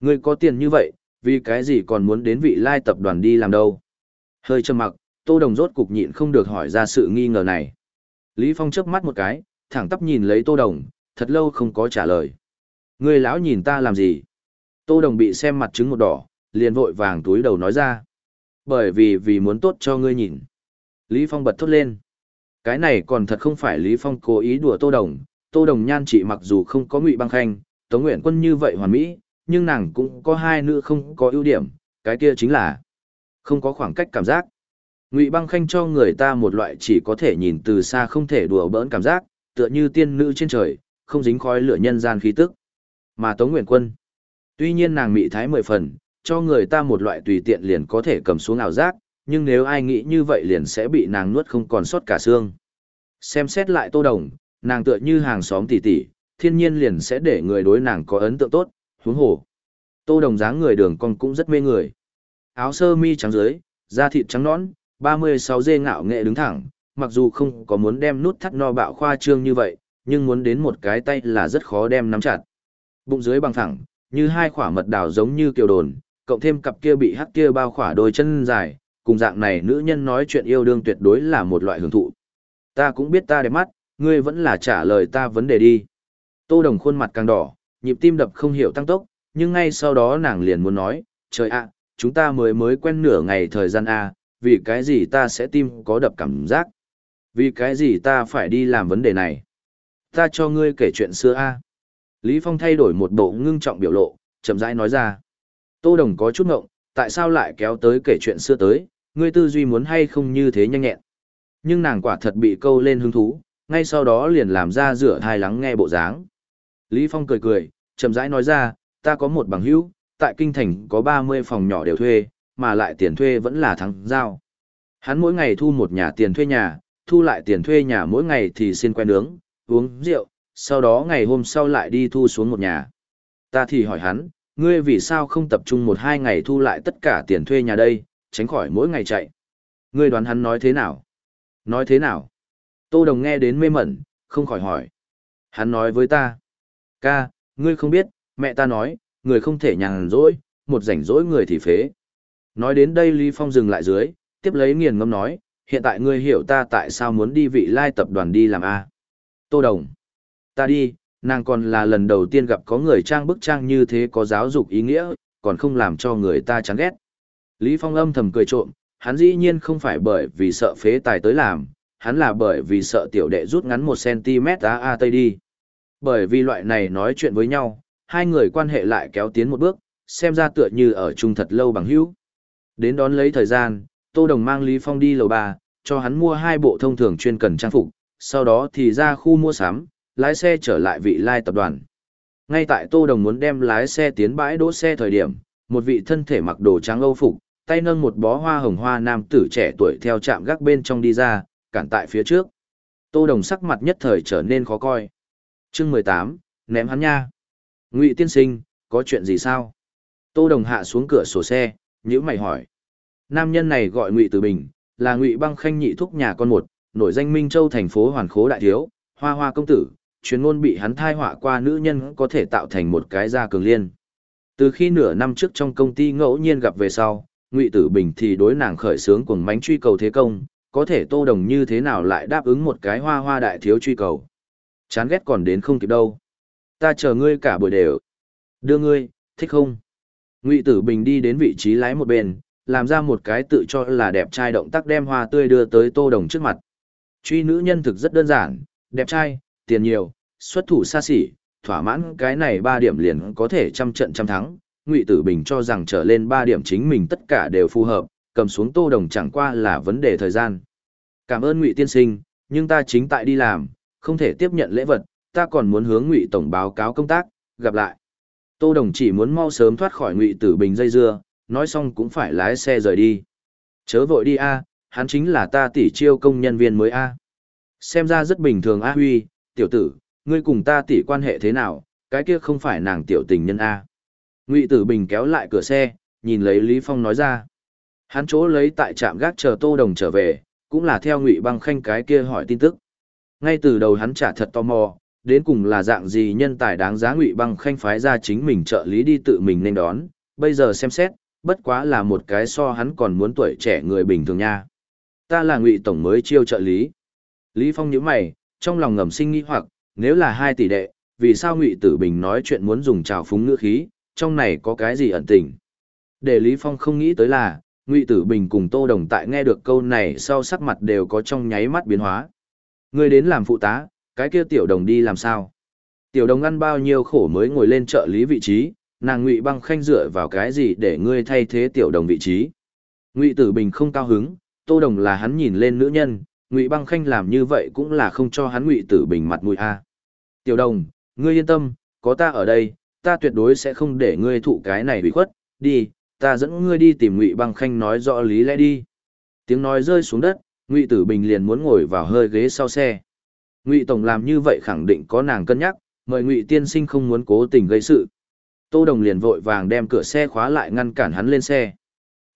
Speaker 1: Ngươi có tiền như vậy, vì cái gì còn muốn đến vị lai tập đoàn đi làm đâu? Hơi trầm mặc, Tô Đồng rốt cục nhịn không được hỏi ra sự nghi ngờ này. Lý Phong chớp mắt một cái, thẳng tắp nhìn lấy Tô Đồng, thật lâu không có trả lời. Ngươi lão nhìn ta làm gì? Tô Đồng bị xem mặt trứng một đỏ, liền vội vàng túi đầu nói ra. Bởi vì vì muốn tốt cho ngươi nhìn. Lý Phong bật thốt lên. Cái này còn thật không phải Lý Phong cố ý đùa Tô Đồng. Tô Đồng nhan chị mặc dù không có ngụy băng khanh, Tống Nguyện Quân như vậy hoàn mỹ, nhưng nàng cũng có hai nữ không có ưu điểm, cái kia chính là không có khoảng cách cảm giác. Ngụy băng khanh cho người ta một loại chỉ có thể nhìn từ xa không thể đùa bỡn cảm giác, tựa như tiên nữ trên trời, không dính khói lửa nhân gian khí tức. Mà Tống Nguyện Quân, tuy nhiên nàng mị thái mười phần, cho người ta một loại tùy tiện liền có thể cầm xuống ảo giác, nhưng nếu ai nghĩ như vậy liền sẽ bị nàng nuốt không còn sót cả xương. Xem xét lại Tô Đồng, nàng tựa như hàng xóm tỷ tỷ, thiên nhiên liền sẽ để người đối nàng có ấn tượng tốt, huống hồ. Tô Đồng dáng người đường cong cũng rất mê người. Áo sơ mi trắng dưới, da thịt trắng nõn, 36 dê ngạo nghệ đứng thẳng, mặc dù không có muốn đem nút thắt no bạo khoa trương như vậy, nhưng muốn đến một cái tay là rất khó đem nắm chặt. Bụng dưới bằng thẳng, như hai khỏa mật đào giống như kiều đồn, cộng thêm cặp kia bị hắc kia bao khỏa đôi chân dài, cùng dạng này nữ nhân nói chuyện yêu đương tuyệt đối là một loại hưởng thụ. Ta cũng biết ta đẹp mắt, ngươi vẫn là trả lời ta vấn đề đi. Tô Đồng khuôn mặt càng đỏ, nhịp tim đập không hiểu tăng tốc, nhưng ngay sau đó nàng liền muốn nói, trời ạ, chúng ta mới mới quen nửa ngày thời gian A, vì cái gì ta sẽ tim có đập cảm giác? Vì cái gì ta phải đi làm vấn đề này? Ta cho ngươi kể chuyện xưa A. Lý Phong thay đổi một bộ ngưng trọng biểu lộ, chậm rãi nói ra. Tô Đồng có chút ngộng, tại sao lại kéo tới kể chuyện xưa tới, ngươi tư duy muốn hay không như thế nhanh nhẹn. Nhưng nàng quả thật bị câu lên hứng thú, ngay sau đó liền làm ra rửa thai lắng nghe bộ dáng. Lý Phong cười cười, chậm rãi nói ra, ta có một bằng hữu, tại kinh thành có 30 phòng nhỏ đều thuê, mà lại tiền thuê vẫn là thắng giao. Hắn mỗi ngày thu một nhà tiền thuê nhà, thu lại tiền thuê nhà mỗi ngày thì xin quen nướng, uống rượu, sau đó ngày hôm sau lại đi thu xuống một nhà. Ta thì hỏi hắn, ngươi vì sao không tập trung một hai ngày thu lại tất cả tiền thuê nhà đây, tránh khỏi mỗi ngày chạy. Ngươi đoán hắn nói thế nào? Nói thế nào? Tô Đồng nghe đến mê mẩn, không khỏi hỏi. Hắn nói với ta. Ca, ngươi không biết, mẹ ta nói, người không thể nhàn rỗi, một rảnh rỗi người thì phế. Nói đến đây Lý Phong dừng lại dưới, tiếp lấy nghiền ngâm nói, hiện tại ngươi hiểu ta tại sao muốn đi vị lai tập đoàn đi làm A. Tô Đồng. Ta đi, nàng còn là lần đầu tiên gặp có người trang bức trang như thế có giáo dục ý nghĩa, còn không làm cho người ta chán ghét. Lý Phong âm thầm cười trộm, hắn dĩ nhiên không phải bởi vì sợ phế tài tới làm, hắn là bởi vì sợ tiểu đệ rút ngắn 1cm a a tây đi. Bởi vì loại này nói chuyện với nhau, hai người quan hệ lại kéo tiến một bước, xem ra tựa như ở chung thật lâu bằng hữu. Đến đón lấy thời gian, Tô Đồng mang Lý Phong đi lầu ba, cho hắn mua hai bộ thông thường chuyên cần trang phục, sau đó thì ra khu mua sắm, lái xe trở lại vị lai tập đoàn. Ngay tại Tô Đồng muốn đem lái xe tiến bãi đỗ xe thời điểm, một vị thân thể mặc đồ trắng âu phục, tay nâng một bó hoa hồng hoa nam tử trẻ tuổi theo chạm gác bên trong đi ra, cản tại phía trước. Tô Đồng sắc mặt nhất thời trở nên khó coi. Chương mười tám ném hắn nha. Ngụy tiên sinh, có chuyện gì sao? Tô Đồng hạ xuống cửa sổ xe, nhíu mày hỏi. Nam nhân này gọi Ngụy Từ Bình, là Ngụy Băng Khanh nhị thúc nhà con một, nổi danh Minh Châu thành phố hoàn khố đại thiếu, hoa hoa công tử, chuyên ngôn bị hắn thai họa qua nữ nhân có thể tạo thành một cái gia cường liên. Từ khi nửa năm trước trong công ty ngẫu nhiên gặp về sau, Ngụy Tử Bình thì đối nàng khởi sướng cuồng mánh truy cầu thế công, có thể Tô Đồng như thế nào lại đáp ứng một cái hoa hoa đại thiếu truy cầu. Chán ghét còn đến không kịp đâu. Ta chờ ngươi cả buổi đều. Đưa ngươi, thích không? Ngụy Tử Bình đi đến vị trí lái một bên, làm ra một cái tự cho là đẹp trai động tác đem hoa tươi đưa tới Tô Đồng trước mặt. Truy nữ nhân thực rất đơn giản, đẹp trai, tiền nhiều, xuất thủ xa xỉ, thỏa mãn cái này ba điểm liền có thể trăm trận trăm thắng. Ngụy Tử Bình cho rằng trở lên ba điểm chính mình tất cả đều phù hợp, cầm xuống Tô Đồng chẳng qua là vấn đề thời gian. Cảm ơn Ngụy tiên sinh, nhưng ta chính tại đi làm, không thể tiếp nhận lễ vật, ta còn muốn hướng Ngụy tổng báo cáo công tác, gặp lại. Tô Đồng chỉ muốn mau sớm thoát khỏi Ngụy Tử Bình dây dưa, nói xong cũng phải lái xe rời đi. Chớ vội đi a, hắn chính là ta tỷ chiêu công nhân viên mới a. Xem ra rất bình thường a Huy, tiểu tử, ngươi cùng ta tỷ quan hệ thế nào, cái kia không phải nàng tiểu tình nhân a. Ngụy Tử Bình kéo lại cửa xe, nhìn lấy Lý Phong nói ra. Hắn chỗ lấy tại trạm gác chờ Tô Đồng trở về, cũng là theo Ngụy Băng Khanh cái kia hỏi tin tức. Ngay từ đầu hắn trả thật tò mò, đến cùng là dạng gì nhân tài đáng giá Ngụy Băng Khanh phái ra chính mình trợ lý đi tự mình nên đón, bây giờ xem xét, bất quá là một cái so hắn còn muốn tuổi trẻ người bình thường nha. Ta là Ngụy tổng mới chiêu trợ lý. Lý Phong nhíu mày, trong lòng ngầm sinh nghi hoặc, nếu là hai tỷ đệ, vì sao Ngụy Tử Bình nói chuyện muốn dùng trào phúng ngữ khí, trong này có cái gì ẩn tình? Để Lý Phong không nghĩ tới là, Ngụy Tử Bình cùng Tô Đồng tại nghe được câu này sau sắc mặt đều có trong nháy mắt biến hóa. Người đến làm phụ tá, cái kia tiểu đồng đi làm sao? Tiểu đồng ăn bao nhiêu khổ mới ngồi lên trợ lý vị trí, nàng Ngụy Băng Khanh dựa vào cái gì để ngươi thay thế tiểu đồng vị trí? Ngụy Tử Bình không cao hứng, Tô Đồng là hắn nhìn lên nữ nhân, Ngụy Băng Khanh làm như vậy cũng là không cho hắn Ngụy Tử Bình mặt mũi a. Tiểu đồng, ngươi yên tâm, có ta ở đây, ta tuyệt đối sẽ không để ngươi thụ cái này bị khuất, đi, ta dẫn ngươi đi tìm Ngụy Băng Khanh nói rõ lý lẽ đi. Tiếng nói rơi xuống đất, Ngụy Tử Bình liền muốn ngồi vào hơi ghế sau xe. Ngụy tổng làm như vậy khẳng định có nàng cân nhắc, mời Ngụy tiên sinh không muốn cố tình gây sự. Tô Đồng liền vội vàng đem cửa xe khóa lại ngăn cản hắn lên xe.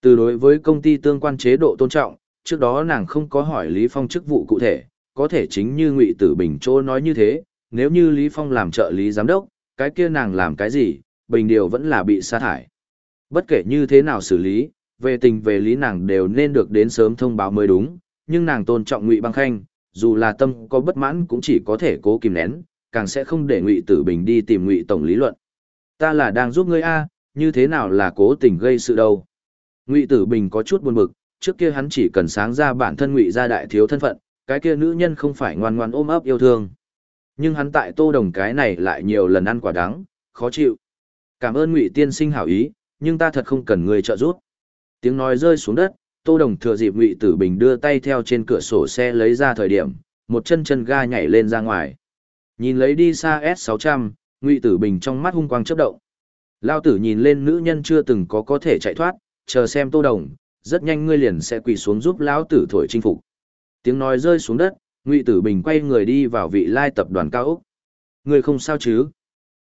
Speaker 1: Từ đối với công ty tương quan chế độ tôn trọng, trước đó nàng không có hỏi Lý Phong chức vụ cụ thể, có thể chính như Ngụy Tử Bình chỗ nói như thế, nếu như Lý Phong làm trợ lý giám đốc, cái kia nàng làm cái gì, Bình Điều vẫn là bị sa thải. Bất kể như thế nào xử lý, về tình về lý nàng đều nên được đến sớm thông báo mới đúng, nhưng nàng tôn trọng Ngụy Băng Khanh, dù là tâm có bất mãn cũng chỉ có thể cố kìm nén, càng sẽ không để Ngụy Tử Bình đi tìm Ngụy tổng lý luận. Ta là đang giúp ngươi a, như thế nào là cố tình gây sự đâu? Ngụy Tử Bình có chút buồn bực, trước kia hắn chỉ cần sáng ra bản thân Ngụy gia đại thiếu thân phận, cái kia nữ nhân không phải ngoan ngoan ôm ấp yêu thương. Nhưng hắn tại Tô Đồng cái này lại nhiều lần ăn quả đắng, khó chịu. Cảm ơn Ngụy tiên sinh hảo ý, nhưng ta thật không cần người trợ giúp. Tiếng nói rơi xuống đất, Tô Đồng thừa dịp Ngụy Tử Bình đưa tay theo trên cửa sổ xe lấy ra thời điểm, một chân chân ga nhảy lên ra ngoài. Nhìn lấy đi xa S600, Ngụy Tử Bình trong mắt hung quang chớp động. Lao tử nhìn lên nữ nhân chưa từng có có thể chạy thoát, chờ xem Tô Đồng, rất nhanh ngươi liền sẽ quỳ xuống giúp lão tử thổi chinh phục. Tiếng nói rơi xuống đất, Ngụy Tử Bình quay người đi vào vị lai tập đoàn cao ốc. Ngươi không sao chứ?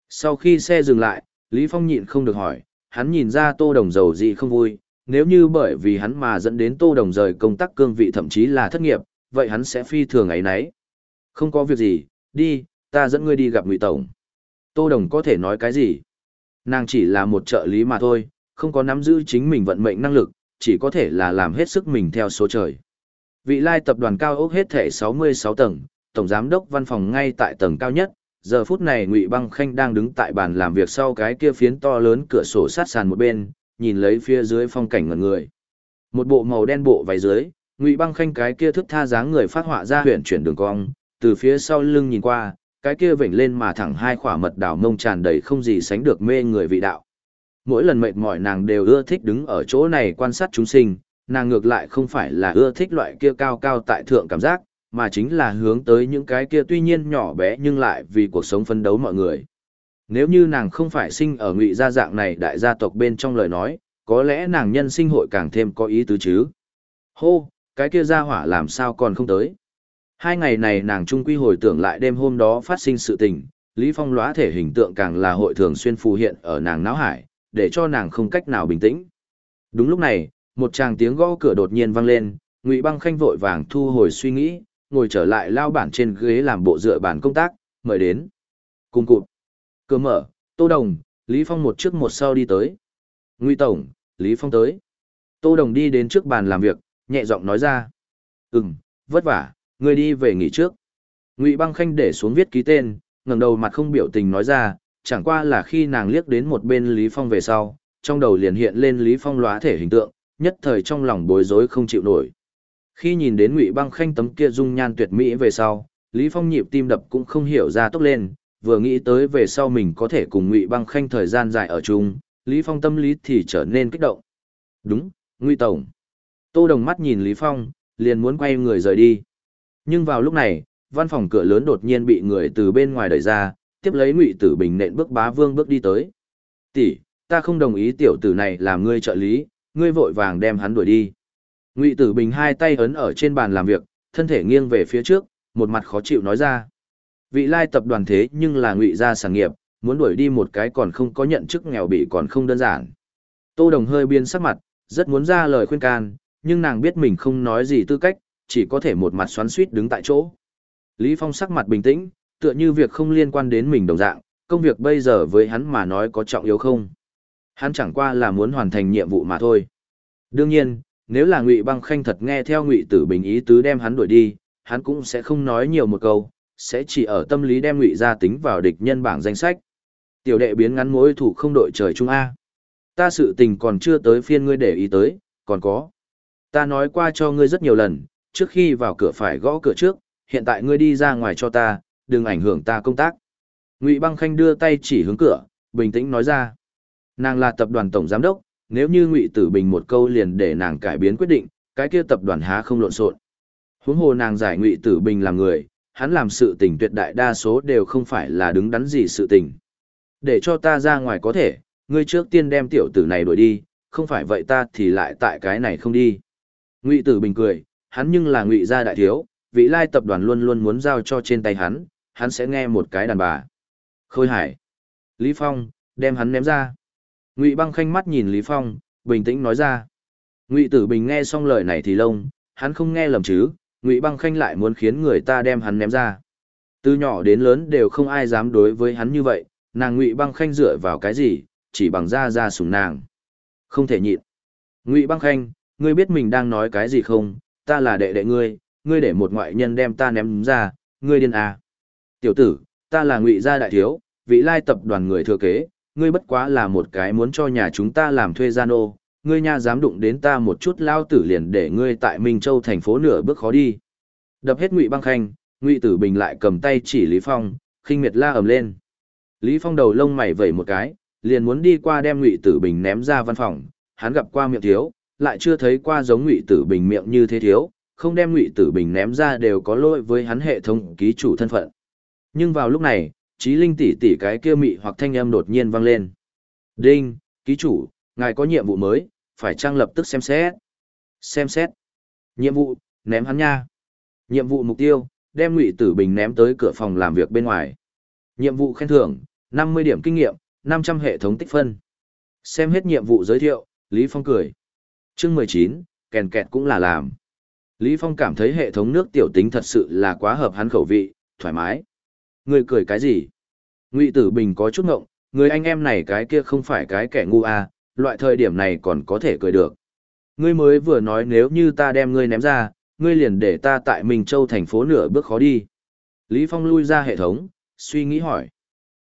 Speaker 1: Sau khi xe dừng lại, Lý Phong nhịn không được hỏi, hắn nhìn ra Tô Đồng giàu gì không vui, nếu như bởi vì hắn mà dẫn đến Tô Đồng rời công tác cương vị thậm chí là thất nghiệp, vậy hắn sẽ phi thường ấy nấy. Không có việc gì, đi, ta dẫn ngươi đi gặp Ngụy Tổng. Tô Đồng có thể nói cái gì? Nàng chỉ là một trợ lý mà thôi, không có nắm giữ chính mình vận mệnh năng lực, chỉ có thể là làm hết sức mình theo số trời. Vị lai tập đoàn cao ốc hết thể 66 tầng, tổng giám đốc văn phòng ngay tại tầng cao nhất, giờ phút này Ngụy Băng Khanh đang đứng tại bàn làm việc sau cái kia phiến to lớn cửa sổ sát sàn một bên, nhìn lấy phía dưới phong cảnh ngần người. Một bộ màu đen bộ váy dưới, Ngụy Băng Khanh cái kia thức tha dáng người phát họa ra huyện chuyển đường cong, từ phía sau lưng nhìn qua, cái kia vểnh lên mà thẳng hai khỏa mật đảo mông tràn đầy không gì sánh được mê người vị đạo. Mỗi lần mệt mỏi nàng đều ưa thích đứng ở chỗ này quan sát chúng sinh, nàng ngược lại không phải là ưa thích loại kia cao cao tại thượng cảm giác, mà chính là hướng tới những cái kia tuy nhiên nhỏ bé nhưng lại vì cuộc sống phấn đấu mọi người. Nếu như nàng không phải sinh ở ngụy gia dạng này đại gia tộc bên trong lời nói, có lẽ nàng nhân sinh hội càng thêm có ý tứ chứ. Hô, cái kia gia hỏa làm sao còn không tới. Hai ngày này nàng trung quy hồi tưởng lại đêm hôm đó phát sinh sự tình, Lý Phong lóa thể hình tượng càng là hội thường xuyên phù hiện ở nàng não hải, để cho nàng không cách nào bình tĩnh. Đúng lúc này, một tràng tiếng gõ cửa đột nhiên vang lên, Ngụy Băng Khanh vội vàng thu hồi suy nghĩ, ngồi trở lại lao bản trên ghế làm bộ dựa bản công tác, mời đến. Cùng cụt. Cửa mở, Tô Đồng, Lý Phong một trước một sau đi tới. Ngụy Tổng, Lý Phong tới. Tô Đồng đi đến trước bàn làm việc, nhẹ giọng nói ra. Ừm, vất vả, người đi về nghỉ trước. Ngụy Băng Khanh để xuống viết ký tên, ngẩng đầu mặt không biểu tình nói ra, chẳng qua là khi nàng liếc đến một bên Lý Phong về sau, trong đầu liền hiện lên Lý Phong lóa thể hình tượng, nhất thời trong lòng bối rối không chịu nổi. Khi nhìn đến Ngụy Băng Khanh tấm kia dung nhan tuyệt mỹ về sau, Lý Phong nhịp tim đập cũng không hiểu ra tốc lên, vừa nghĩ tới về sau mình có thể cùng Ngụy Băng Khanh thời gian dài ở chung, Lý Phong tâm lý thì trở nên kích động. Đúng, Ngụy Tổng. Tô Đồng mắt nhìn Lý Phong, liền muốn quay người rời đi. Nhưng vào lúc này, văn phòng cửa lớn đột nhiên bị người từ bên ngoài đẩy ra, tiếp lấy Ngụy Tử Bình nện bước bá vương bước đi tới. "Tỷ, ta không đồng ý tiểu tử này làm ngươi trợ lý, ngươi vội vàng đem hắn đuổi đi." Ngụy Tử Bình hai tay ấn ở trên bàn làm việc, thân thể nghiêng về phía trước, một mặt khó chịu nói ra. Vị lai tập đoàn thế nhưng là ngụy gia sản nghiệp, muốn đuổi đi một cái còn không có nhận chức nghèo bị còn không đơn giản. Tô Đồng hơi biên sắc mặt, rất muốn ra lời khuyên can, nhưng nàng biết mình không nói gì tư cách, chỉ có thể một mặt xoắn suýt đứng tại chỗ. Lý Phong sắc mặt bình tĩnh, tựa như việc không liên quan đến mình đồng dạng, công việc bây giờ với hắn mà nói có trọng yếu không. Hắn chẳng qua là muốn hoàn thành nhiệm vụ mà thôi. Đương nhiên, nếu là Ngụy Băng Khanh thật nghe theo Ngụy Tử Bình ý tứ đem hắn đuổi đi, hắn cũng sẽ không nói nhiều một câu, sẽ chỉ ở tâm lý đem Ngụy gia tính vào địch nhân bảng danh sách. Tiểu đệ biến ngắn mối thủ không đội trời chung a. Ta sự tình còn chưa tới phiên ngươi để ý tới, còn có. Ta nói qua cho ngươi rất nhiều lần, trước khi vào cửa phải gõ cửa trước, hiện tại ngươi đi ra ngoài cho ta, đừng ảnh hưởng ta công tác. Ngụy Băng Khanh đưa tay chỉ hướng cửa, bình tĩnh nói ra. Nàng là tập đoàn tổng giám đốc, nếu như Ngụy Tử Bình một câu liền để nàng cải biến quyết định, cái kia tập đoàn há không lộn xộn. Huống hồ nàng giải Ngụy Tử Bình làm người, hắn làm sự tình tuyệt đại đa số đều không phải là đứng đắn gì sự tình. Để cho ta ra ngoài có thể, ngươi trước tiên đem tiểu tử này đuổi đi, không phải vậy ta thì lại tại cái này không đi. Ngụy Tử Bình cười, hắn nhưng là Ngụy gia đại thiếu, vị lai tập đoàn luôn luôn muốn giao cho trên tay hắn, hắn sẽ nghe một cái đàn bà. Khôi Hải. Lý Phong, đem hắn ném ra. Ngụy Băng khanh mắt nhìn Lý Phong, bình tĩnh nói ra. Ngụy Tử Bình nghe xong lời này thì lông, hắn không nghe lầm chứ, Ngụy Băng khanh lại muốn khiến người ta đem hắn ném ra. Từ nhỏ đến lớn đều không ai dám đối với hắn như vậy, nàng Ngụy Băng Khanh dựa vào cái gì, chỉ bằng ra ra sủng nàng. Không thể nhịn. Ngụy Băng Khanh, ngươi biết mình đang nói cái gì không? Ta là đệ đệ ngươi, ngươi để một ngoại nhân đem ta ném ra, ngươi điên à. Tiểu tử, ta là Ngụy gia đại thiếu, vị lai tập đoàn người thừa kế, ngươi bất quá là một cái muốn cho nhà chúng ta làm thuê gian ô, ngươi nha dám đụng đến ta một chút lao tử liền để ngươi tại Minh Châu thành phố nửa bước khó đi. Đập hết Ngụy Băng Khanh, Ngụy Tử Bình lại cầm tay chỉ Lý Phong, khinh miệt la ầm lên. Lý Phong đầu lông mày vẩy một cái, liền muốn đi qua đem Ngụy Tử Bình ném ra văn phòng, hắn gặp qua miệng thiếu, lại chưa thấy qua giống Ngụy Tử Bình miệng như thế thiếu, không đem Ngụy Tử Bình ném ra đều có lỗi với hắn hệ thống ký chủ thân phận. Nhưng vào lúc này, trí linh tỷ tỷ cái kia mị hoặc thanh âm đột nhiên vang lên. Đinh, ký chủ, ngài có nhiệm vụ mới, phải trang lập tức xem xét. Xem xét. Nhiệm vụ, ném hắn nha. Nhiệm vụ mục tiêu, đem Ngụy Tử Bình ném tới cửa phòng làm việc bên ngoài. Nhiệm vụ khen thưởng, 50 điểm kinh nghiệm, 500 hệ thống tích phân. Xem hết nhiệm vụ giới thiệu, Lý Phong cười. Chương 19, kèn kẹt cũng là làm. Lý Phong cảm thấy hệ thống nước tiểu tính thật sự là quá hợp hắn khẩu vị, thoải mái. Ngươi cười cái gì? Ngụy Tử Bình có chút ngộng, người anh em này cái kia không phải cái kẻ ngu à, loại thời điểm này còn có thể cười được. Ngươi mới vừa nói nếu như ta đem ngươi ném ra, ngươi liền để ta tại Minh Châu thành phố nửa bước khó đi. Lý Phong lui ra hệ thống, suy nghĩ hỏi.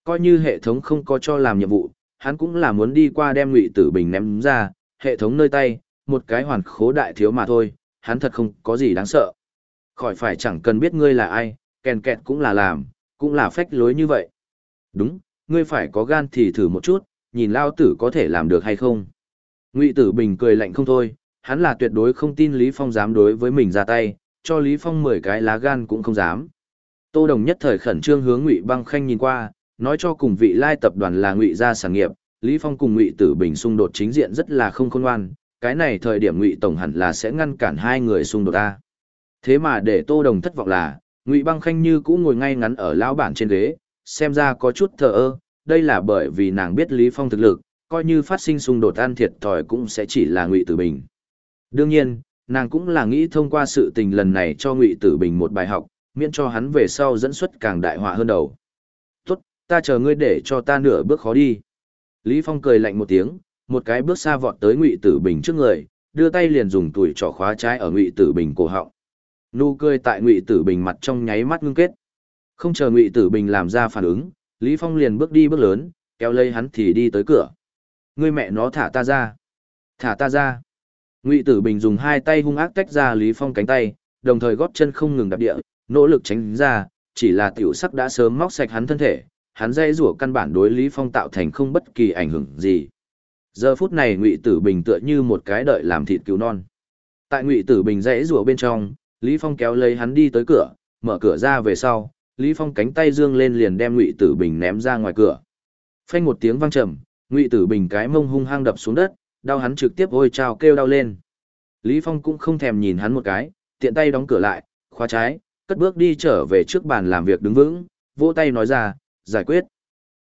Speaker 1: Coi như hệ thống không có cho làm nhiệm vụ, hắn cũng là muốn đi qua đem Ngụy Tử Bình ném ra, hệ thống nơi tay, một cái hoàn khố đại thiếu mà thôi, hắn thật không có gì đáng sợ. Khỏi phải chẳng cần biết ngươi là ai, kèn kẹt cũng là làm, cũng là phách lối như vậy. Đúng, ngươi phải có gan thì thử một chút, nhìn lao tử có thể làm được hay không. Ngụy Tử Bình cười lạnh không thôi, hắn là tuyệt đối không tin Lý Phong dám đối với mình ra tay, cho Lý Phong 10 cái lá gan cũng không dám. Tô Đồng nhất thời khẩn trương hướng Ngụy Băng Khanh nhìn qua, nói cho cùng vị lai tập đoàn là Ngụy gia sản nghiệp, Lý Phong cùng Ngụy Tử Bình xung đột chính diện rất là không khôn ngoan, cái này thời điểm Ngụy tổng hẳn là sẽ ngăn cản hai người xung đột a. Thế mà để Tô Đồng thất vọng là, Ngụy Băng Khanh như cũ ngồi ngay ngắn ở lão bản trên ghế, xem ra có chút thờ ơ, đây là bởi vì nàng biết Lý Phong thực lực, coi như phát sinh xung đột ăn thiệt thòi cũng sẽ chỉ là Ngụy Tử Bình. Đương nhiên, nàng cũng là nghĩ thông qua sự tình lần này cho Ngụy Tử Bình một bài học, miễn cho hắn về sau dẫn xuất càng đại họa hơn đầu. Tốt, ta chờ ngươi để cho ta nửa bước khó đi. Lý Phong cười lạnh một tiếng, một cái bước xa vọt tới Ngụy Tử Bình trước người, đưa tay liền dùng tuổi trỏ khóa trái ở Ngụy Tử Bình cổ họng. Nụ cười tại Ngụy Tử Bình mặt trong nháy mắt ngưng kết. Không chờ Ngụy Tử Bình làm ra phản ứng, Lý Phong liền bước đi bước lớn, kéo lấy hắn thì đi tới cửa. Ngươi mẹ nó thả ta ra. Thả ta ra. Ngụy Tử Bình dùng hai tay hung ác tách ra Lý Phong cánh tay, đồng thời gót chân không ngừng đạp địa, nỗ lực tránh ra, chỉ là tiểu sắc đã sớm móc sạch hắn thân thể, hắn dây rủa căn bản đối Lý Phong tạo thành không bất kỳ ảnh hưởng gì. Giờ phút này Ngụy Tử Bình tựa như một cái đợi làm thịt cứu non. Tại Ngụy Tử Bình dãy rủa bên trong, Lý Phong kéo lấy hắn đi tới cửa, mở cửa ra về sau, Lý Phong cánh tay dương lên liền đem Ngụy Tử Bình ném ra ngoài cửa. Phanh một tiếng vang trầm, Ngụy Tử Bình cái mông hung hăng đập xuống đất, đau hắn trực tiếp ôi trao kêu đau lên. Lý Phong cũng không thèm nhìn hắn một cái, tiện tay đóng cửa lại, khóa trái, cất bước đi trở về trước bàn làm việc đứng vững, vỗ tay nói ra, giải quyết.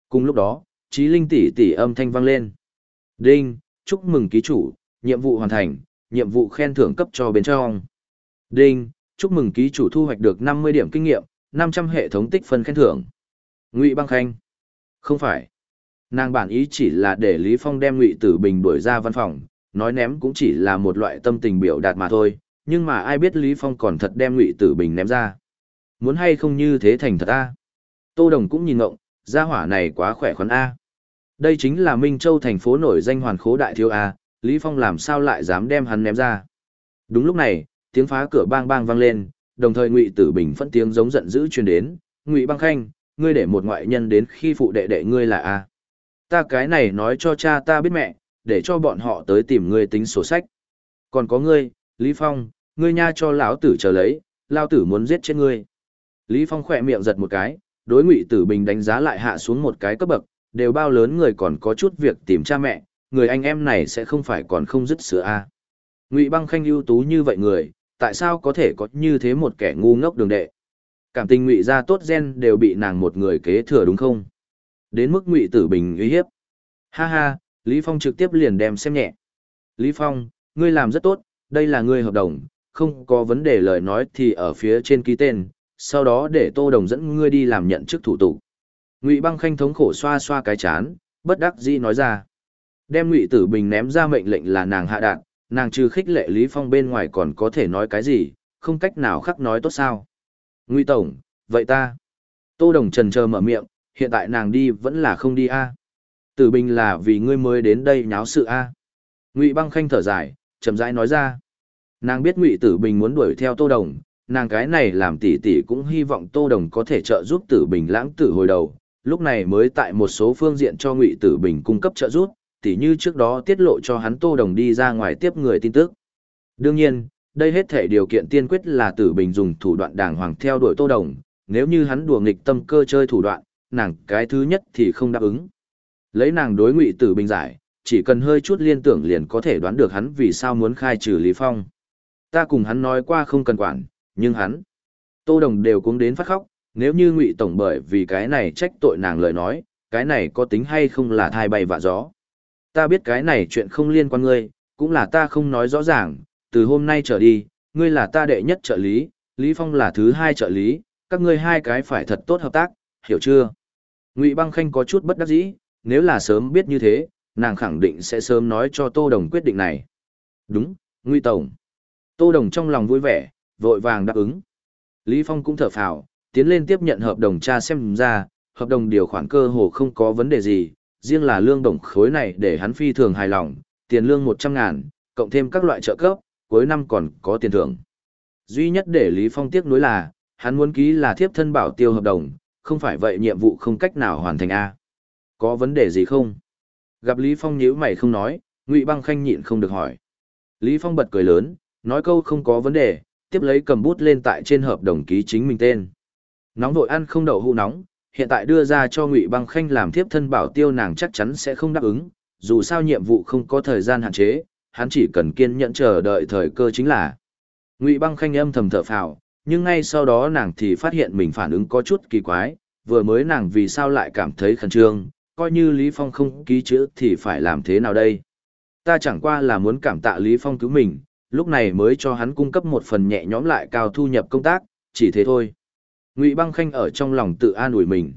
Speaker 1: Cùng lúc đó, trí linh tỷ tỷ âm thanh vang lên. Đinh, chúc mừng ký chủ, nhiệm vụ hoàn thành, nhiệm vụ khen thưởng cấp cho bên trong. Đinh, chúc mừng ký chủ thu hoạch được 50 điểm kinh nghiệm, 500 hệ thống tích phân khen thưởng. Ngụy Băng Khanh. Không phải. Nàng bản ý chỉ là để Lý Phong đem Ngụy Tử Bình đuổi ra văn phòng, nói ném cũng chỉ là một loại tâm tình biểu đạt mà thôi, nhưng mà ai biết Lý Phong còn thật đem Ngụy Tử Bình ném ra. Muốn hay không như thế thành thật a? Tô Đồng cũng nhìn ngộng, gia hỏa này quá khỏe khoắn a. Đây chính là Minh Châu thành phố nổi danh hoàn khố đại thiếu a, Lý Phong làm sao lại dám đem hắn ném ra. Đúng lúc này, tiếng phá cửa bang bang vang lên, đồng thời Ngụy Tử Bình phân tiếng giống giận dữ truyền đến, "Ngụy Băng Khanh, ngươi để một ngoại nhân đến khi phụ đệ đệ ngươi là a?" Ta cái này nói cho cha ta biết mẹ, để cho bọn họ tới tìm ngươi tính sổ sách. Còn có ngươi, Lý Phong, ngươi nha cho lão tử chờ lấy, lão tử muốn giết chết ngươi. Lý Phong khỏe miệng giật một cái, đối Ngụy Tử Bình đánh giá lại hạ xuống một cái cấp bậc, đều bao lớn người còn có chút việc tìm cha mẹ, người anh em này sẽ không phải còn không dứt sữa a. Ngụy Băng Khanh ưu tú như vậy người, tại sao có thể có như thế một kẻ ngu ngốc đường đệ? Cảm tình Ngụy gia tốt gen đều bị nàng một người kế thừa đúng không? Đến mức Ngụy Tử Bình uy hiếp. Ha ha, Lý Phong trực tiếp liền đem xem nhẹ. Lý Phong, ngươi làm rất tốt, đây là ngươi hợp đồng, không có vấn đề lời nói thì ở phía trên ký tên, sau đó để Tô Đồng dẫn ngươi đi làm nhận chức thủ tục. Ngụy Băng Khanh thống khổ xoa xoa cái chán, bất đắc dĩ nói ra. Đem Ngụy Tử Bình ném ra mệnh lệnh là nàng hạ đạn, nàng trừ khích lệ Lý Phong bên ngoài còn có thể nói cái gì, không cách nào khắc nói tốt sao. Ngụy Tổng, vậy ta. Tô Đồng trần chờ mở miệng, hiện tại nàng đi vẫn là không đi a. Tử Bình là vì ngươi mới đến đây nháo sự a. Ngụy Băng Khanh thở dài, chậm rãi nói ra. Nàng biết Ngụy Tử Bình muốn đuổi theo Tô Đồng, nàng cái này làm tỷ tỷ cũng hy vọng Tô Đồng có thể trợ giúp Tử Bình lãng tử hồi đầu, lúc này mới tại một số phương diện cho Ngụy Tử Bình cung cấp trợ giúp, tỉ như trước đó tiết lộ cho hắn Tô Đồng đi ra ngoài tiếp người tin tức. Đương nhiên, đây hết thể điều kiện tiên quyết là Tử Bình dùng thủ đoạn đàng hoàng theo đuổi Tô Đồng, nếu như hắn đùa nghịch tâm cơ chơi thủ đoạn, nàng cái thứ nhất thì không đáp ứng. Lấy nàng đối Ngụy Tử Bình giải, chỉ cần hơi chút liên tưởng liền có thể đoán được hắn vì sao muốn khai trừ Lý Phong. Ta cùng hắn nói qua không cần quản, nhưng hắn, Tô Đồng đều cũng đến phát khóc, nếu như Ngụy Tổng bởi vì cái này trách tội nàng lời nói, cái này có tính hay không là thai bay vạ gió. Ta biết cái này chuyện không liên quan ngươi, cũng là ta không nói rõ ràng, từ hôm nay trở đi, ngươi là ta đệ nhất trợ lý, Lý Phong là thứ hai trợ lý, các ngươi hai cái phải thật tốt hợp tác, hiểu chưa? Ngụy Băng Khanh có chút bất đắc dĩ, nếu là sớm biết như thế, nàng khẳng định sẽ sớm nói cho Tô Đồng quyết định này. Đúng, Ngụy Tổng. Tô Đồng trong lòng vui vẻ, vội vàng đáp ứng. Lý Phong cũng thở phào, tiến lên tiếp nhận hợp đồng tra xem ra, hợp đồng điều khoản cơ hồ không có vấn đề gì, riêng là lương đồng khối này để hắn phi thường hài lòng, tiền lương 100 ngàn, cộng thêm các loại trợ cấp, cuối năm còn có tiền thưởng. Duy nhất để Lý Phong tiếc nuối là, hắn muốn ký là thiếp thân bảo tiêu hợp đồng, không phải vậy nhiệm vụ không cách nào hoàn thành A. Có vấn đề gì không? Gặp Lý Phong nhíu mày không nói, Ngụy Băng Khanh nhịn không được hỏi. Lý Phong bật cười lớn, nói câu không có vấn đề, tiếp lấy cầm bút lên tại trên hợp đồng ký chính mình tên. Nóng vội ăn không đậu hũ nóng, hiện tại đưa ra cho Ngụy Băng Khanh làm thiếp thân bảo tiêu nàng chắc chắn sẽ không đáp ứng, dù sao nhiệm vụ không có thời gian hạn chế, hắn chỉ cần kiên nhẫn chờ đợi thời cơ chính là. Ngụy Băng Khanh âm thầm thở phào, nhưng ngay sau đó nàng thì phát hiện mình phản ứng có chút kỳ quái, vừa mới nàng vì sao lại cảm thấy khẩn trương, coi như Lý Phong không ký chữ thì phải làm thế nào đây? Ta chẳng qua là muốn cảm tạ Lý Phong cứu mình, lúc này mới cho hắn cung cấp một phần nhẹ nhõm lại cao thu nhập công tác, chỉ thế thôi. Ngụy Băng Khanh ở trong lòng tự an ủi mình.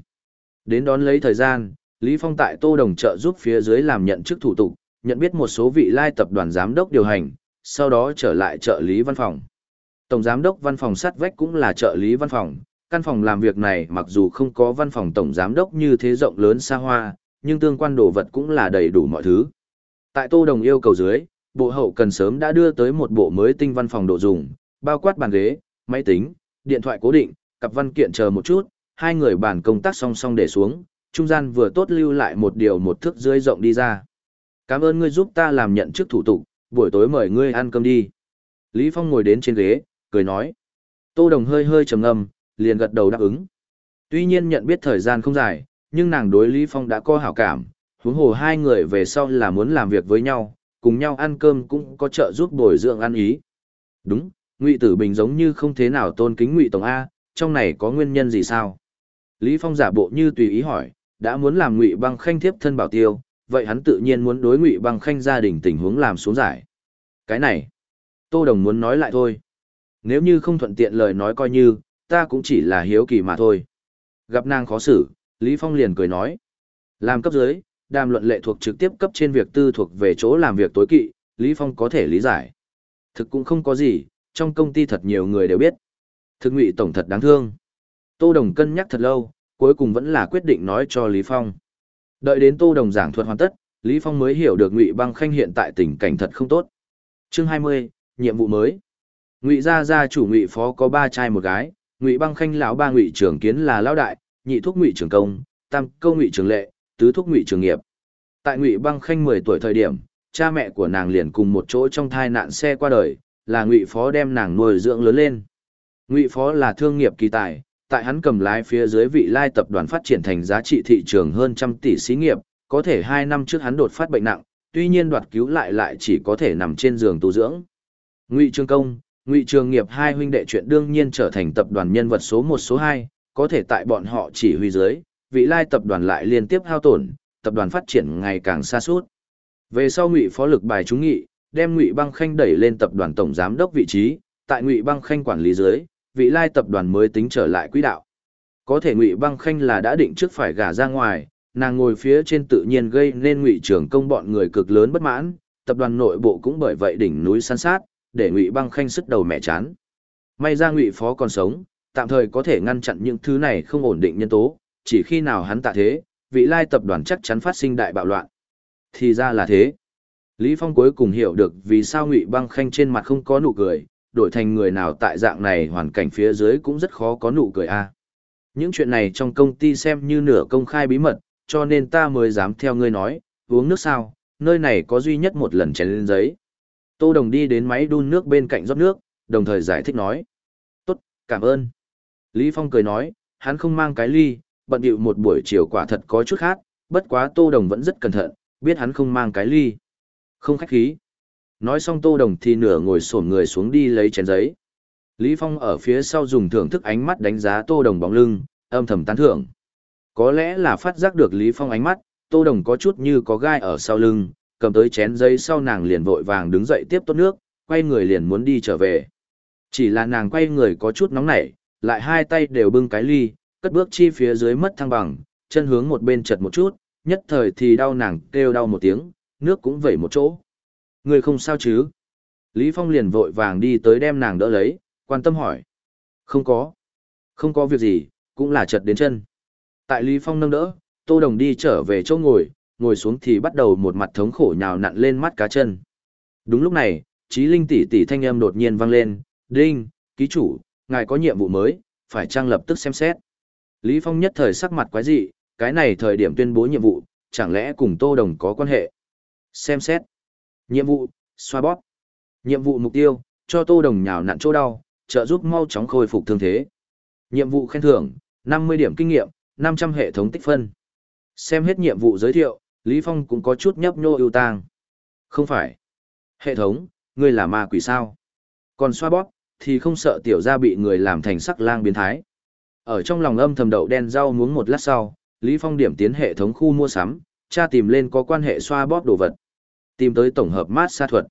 Speaker 1: Đến đón lấy thời gian, Lý Phong tại Tô Đồng trợ giúp phía dưới làm nhận chức thủ tục, nhận biết một số vị lai tập đoàn giám đốc điều hành, sau đó trở lại trợ lý văn phòng. Tổng giám đốc văn phòng sát vách cũng là trợ lý văn phòng, căn phòng làm việc này mặc dù không có văn phòng tổng giám đốc như thế rộng lớn xa hoa, nhưng tương quan đồ vật cũng là đầy đủ mọi thứ. Tại Tô Đồng yêu cầu dưới, bộ hậu cần sớm đã đưa tới một bộ mới tinh văn phòng độ dùng, bao quát bàn ghế, máy tính, điện thoại cố định, cặp văn kiện chờ một chút, hai người bàn công tác song song để xuống, trung gian vừa tốt lưu lại một điều một thước dưới rộng đi ra. Cảm ơn ngươi giúp ta làm nhận chức thủ tục, buổi tối mời ngươi ăn cơm đi. Lý Phong ngồi đến trên ghế, cười nói. Tô Đồng hơi hơi trầm ngâm, liền gật đầu đáp ứng. Tuy nhiên nhận biết thời gian không dài, nhưng nàng đối Lý Phong đã có hảo cảm, huống hồ hai người về sau là muốn làm việc với nhau, cùng nhau ăn cơm cũng có trợ giúp bồi dưỡng ăn ý. Đúng, Ngụy Tử Bình giống như không thế nào tôn kính Ngụy Tổng A, trong này có nguyên nhân gì sao? Lý Phong giả bộ như tùy ý hỏi, đã muốn làm Ngụy Băng Khanh thiếp thân bảo tiêu, vậy hắn tự nhiên muốn đối Ngụy Băng Khanh gia đình tình huống làm xuống giải. Cái này, Tô Đồng muốn nói lại thôi. Nếu như không thuận tiện lời nói coi như, ta cũng chỉ là hiếu kỳ mà thôi. Gặp nàng khó xử, Lý Phong liền cười nói. Làm cấp dưới, đàm luận lệ thuộc trực tiếp cấp trên việc tư thuộc về chỗ làm việc tối kỵ, Lý Phong có thể lý giải. Thực cũng không có gì, trong công ty thật nhiều người đều biết. Thực ngụy tổng thật đáng thương. Tô Đồng cân nhắc thật lâu, cuối cùng vẫn là quyết định nói cho Lý Phong. Đợi đến Tô Đồng giảng thuật hoàn tất, Lý Phong mới hiểu được Ngụy Băng Khanh hiện tại tình cảnh thật không tốt. Chương 20, nhiệm vụ mới. Ngụy gia gia chủ Ngụy phó có ba trai một gái, Ngụy Băng Khanh lão ba Ngụy trưởng kiến là lão đại, nhị thúc Ngụy trưởng công, tam câu Ngụy trưởng lệ, tứ thúc Ngụy trưởng nghiệp. Tại Ngụy Băng Khanh 10 tuổi thời điểm, cha mẹ của nàng liền cùng một chỗ trong thai nạn xe qua đời, là Ngụy phó đem nàng nuôi dưỡng lớn lên. Ngụy phó là thương nghiệp kỳ tài, tại hắn cầm lái phía dưới vị lai tập đoàn phát triển thành giá trị thị trường hơn trăm tỷ xí nghiệp, có thể hai năm trước hắn đột phát bệnh nặng, tuy nhiên đoạt cứu lại lại chỉ có thể nằm trên giường tu dưỡng. Ngụy Trường Công, Ngụy Trường Nghiệp hai huynh đệ chuyện đương nhiên trở thành tập đoàn nhân vật số một số hai, có thể tại bọn họ chỉ huy dưới, vị lai tập đoàn lại liên tiếp hao tổn, tập đoàn phát triển ngày càng xa suốt. Về sau Ngụy Phó lực bài trúng nghị, đem Ngụy Băng Khanh đẩy lên tập đoàn tổng giám đốc vị trí, tại Ngụy Băng Khanh quản lý dưới, vị lai tập đoàn mới tính trở lại quỹ đạo. Có thể Ngụy Băng Khanh là đã định trước phải gả ra ngoài, nàng ngồi phía trên tự nhiên gây nên Ngụy trưởng Công bọn người cực lớn bất mãn, tập đoàn nội bộ cũng bởi vậy đỉnh núi san sát, để Ngụy Băng Khanh sức đầu mẹ chán. May ra Ngụy Phó còn sống, tạm thời có thể ngăn chặn những thứ này không ổn định nhân tố, chỉ khi nào hắn tạ thế, vị lai tập đoàn chắc chắn phát sinh đại bạo loạn. Thì ra là thế. Lý Phong cuối cùng hiểu được vì sao Ngụy Băng Khanh trên mặt không có nụ cười, đổi thành người nào tại dạng này hoàn cảnh phía dưới cũng rất khó có nụ cười a. Những chuyện này trong công ty xem như nửa công khai bí mật, cho nên ta mới dám theo ngươi nói, uống nước sao, nơi này có duy nhất một lần chén lên giấy. Tô Đồng đi đến máy đun nước bên cạnh rót nước, đồng thời giải thích nói. Tốt, cảm ơn. Lý Phong cười nói, hắn không mang cái ly, bận điệu một buổi chiều quả thật có chút khác, bất quá Tô Đồng vẫn rất cẩn thận, biết hắn không mang cái ly. Không khách khí. Nói xong Tô Đồng thì nửa ngồi xổm người xuống đi lấy chén giấy. Lý Phong ở phía sau dùng thưởng thức ánh mắt đánh giá Tô Đồng bóng lưng, âm thầm tán thưởng. Có lẽ là phát giác được Lý Phong ánh mắt, Tô Đồng có chút như có gai ở sau lưng, cầm tới chén giấy sau nàng liền vội vàng đứng dậy tiếp tốt nước, quay người liền muốn đi trở về. Chỉ là nàng quay người có chút nóng nảy, lại hai tay đều bưng cái ly, cất bước chi phía dưới mất thăng bằng, chân hướng một bên chật một chút, nhất thời thì đau nàng kêu đau một tiếng, nước cũng vẩy một chỗ. Người không sao chứ? Lý Phong liền vội vàng đi tới đem nàng đỡ lấy, quan tâm hỏi. Không có. Không có việc gì, cũng là chật đến chân. Tại Lý Phong nâng đỡ, Tô Đồng đi trở về chỗ ngồi, ngồi xuống thì bắt đầu một mặt thống khổ nhào nặn lên mắt cá chân. Đúng lúc này, Chí Linh tỷ tỷ thanh âm đột nhiên vang lên, "Đinh, ký chủ, ngài có nhiệm vụ mới, phải trang lập tức xem xét." Lý Phong nhất thời sắc mặt quái dị, cái này thời điểm tuyên bố nhiệm vụ, chẳng lẽ cùng Tô Đồng có quan hệ? Xem xét. Nhiệm vụ, xoa bóp. Nhiệm vụ mục tiêu, cho Tô Đồng nhào nặn chỗ đau, trợ giúp mau chóng khôi phục thương thế. Nhiệm vụ khen thưởng, 50 điểm kinh nghiệm, 500 hệ thống tích phân. Xem hết nhiệm vụ giới thiệu, Lý Phong cũng có chút nhấp nhô ưu tang. Không phải. Hệ thống, ngươi là ma quỷ sao? Còn xoa bóp, thì không sợ tiểu gia bị người làm thành sắc lang biến thái. Ở trong lòng âm thầm đậu đen rau muống một lát sau, Lý Phong điểm tiến hệ thống khu mua sắm, tra tìm lên có quan hệ xoa bóp đồ vật. Tìm tới tổng hợp mát xa thuật.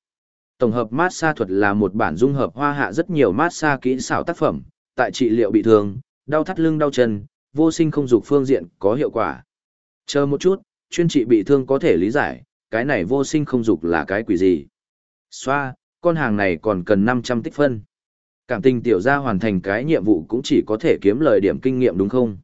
Speaker 1: Tổng hợp mát xa thuật là một bản dung hợp hoa hạ rất nhiều mát xa kỹ xảo tác phẩm, tại trị liệu bị thương, đau thắt lưng đau chân, vô sinh không dục phương diện có hiệu quả. Chờ một chút, chuyên trị bị thương có thể lý giải, cái này vô sinh không dục là cái quỷ gì. Xoa, con hàng này còn cần 500 tích phân. Cảm tình tiểu gia hoàn thành cái nhiệm vụ cũng chỉ có thể kiếm lời điểm kinh nghiệm đúng không?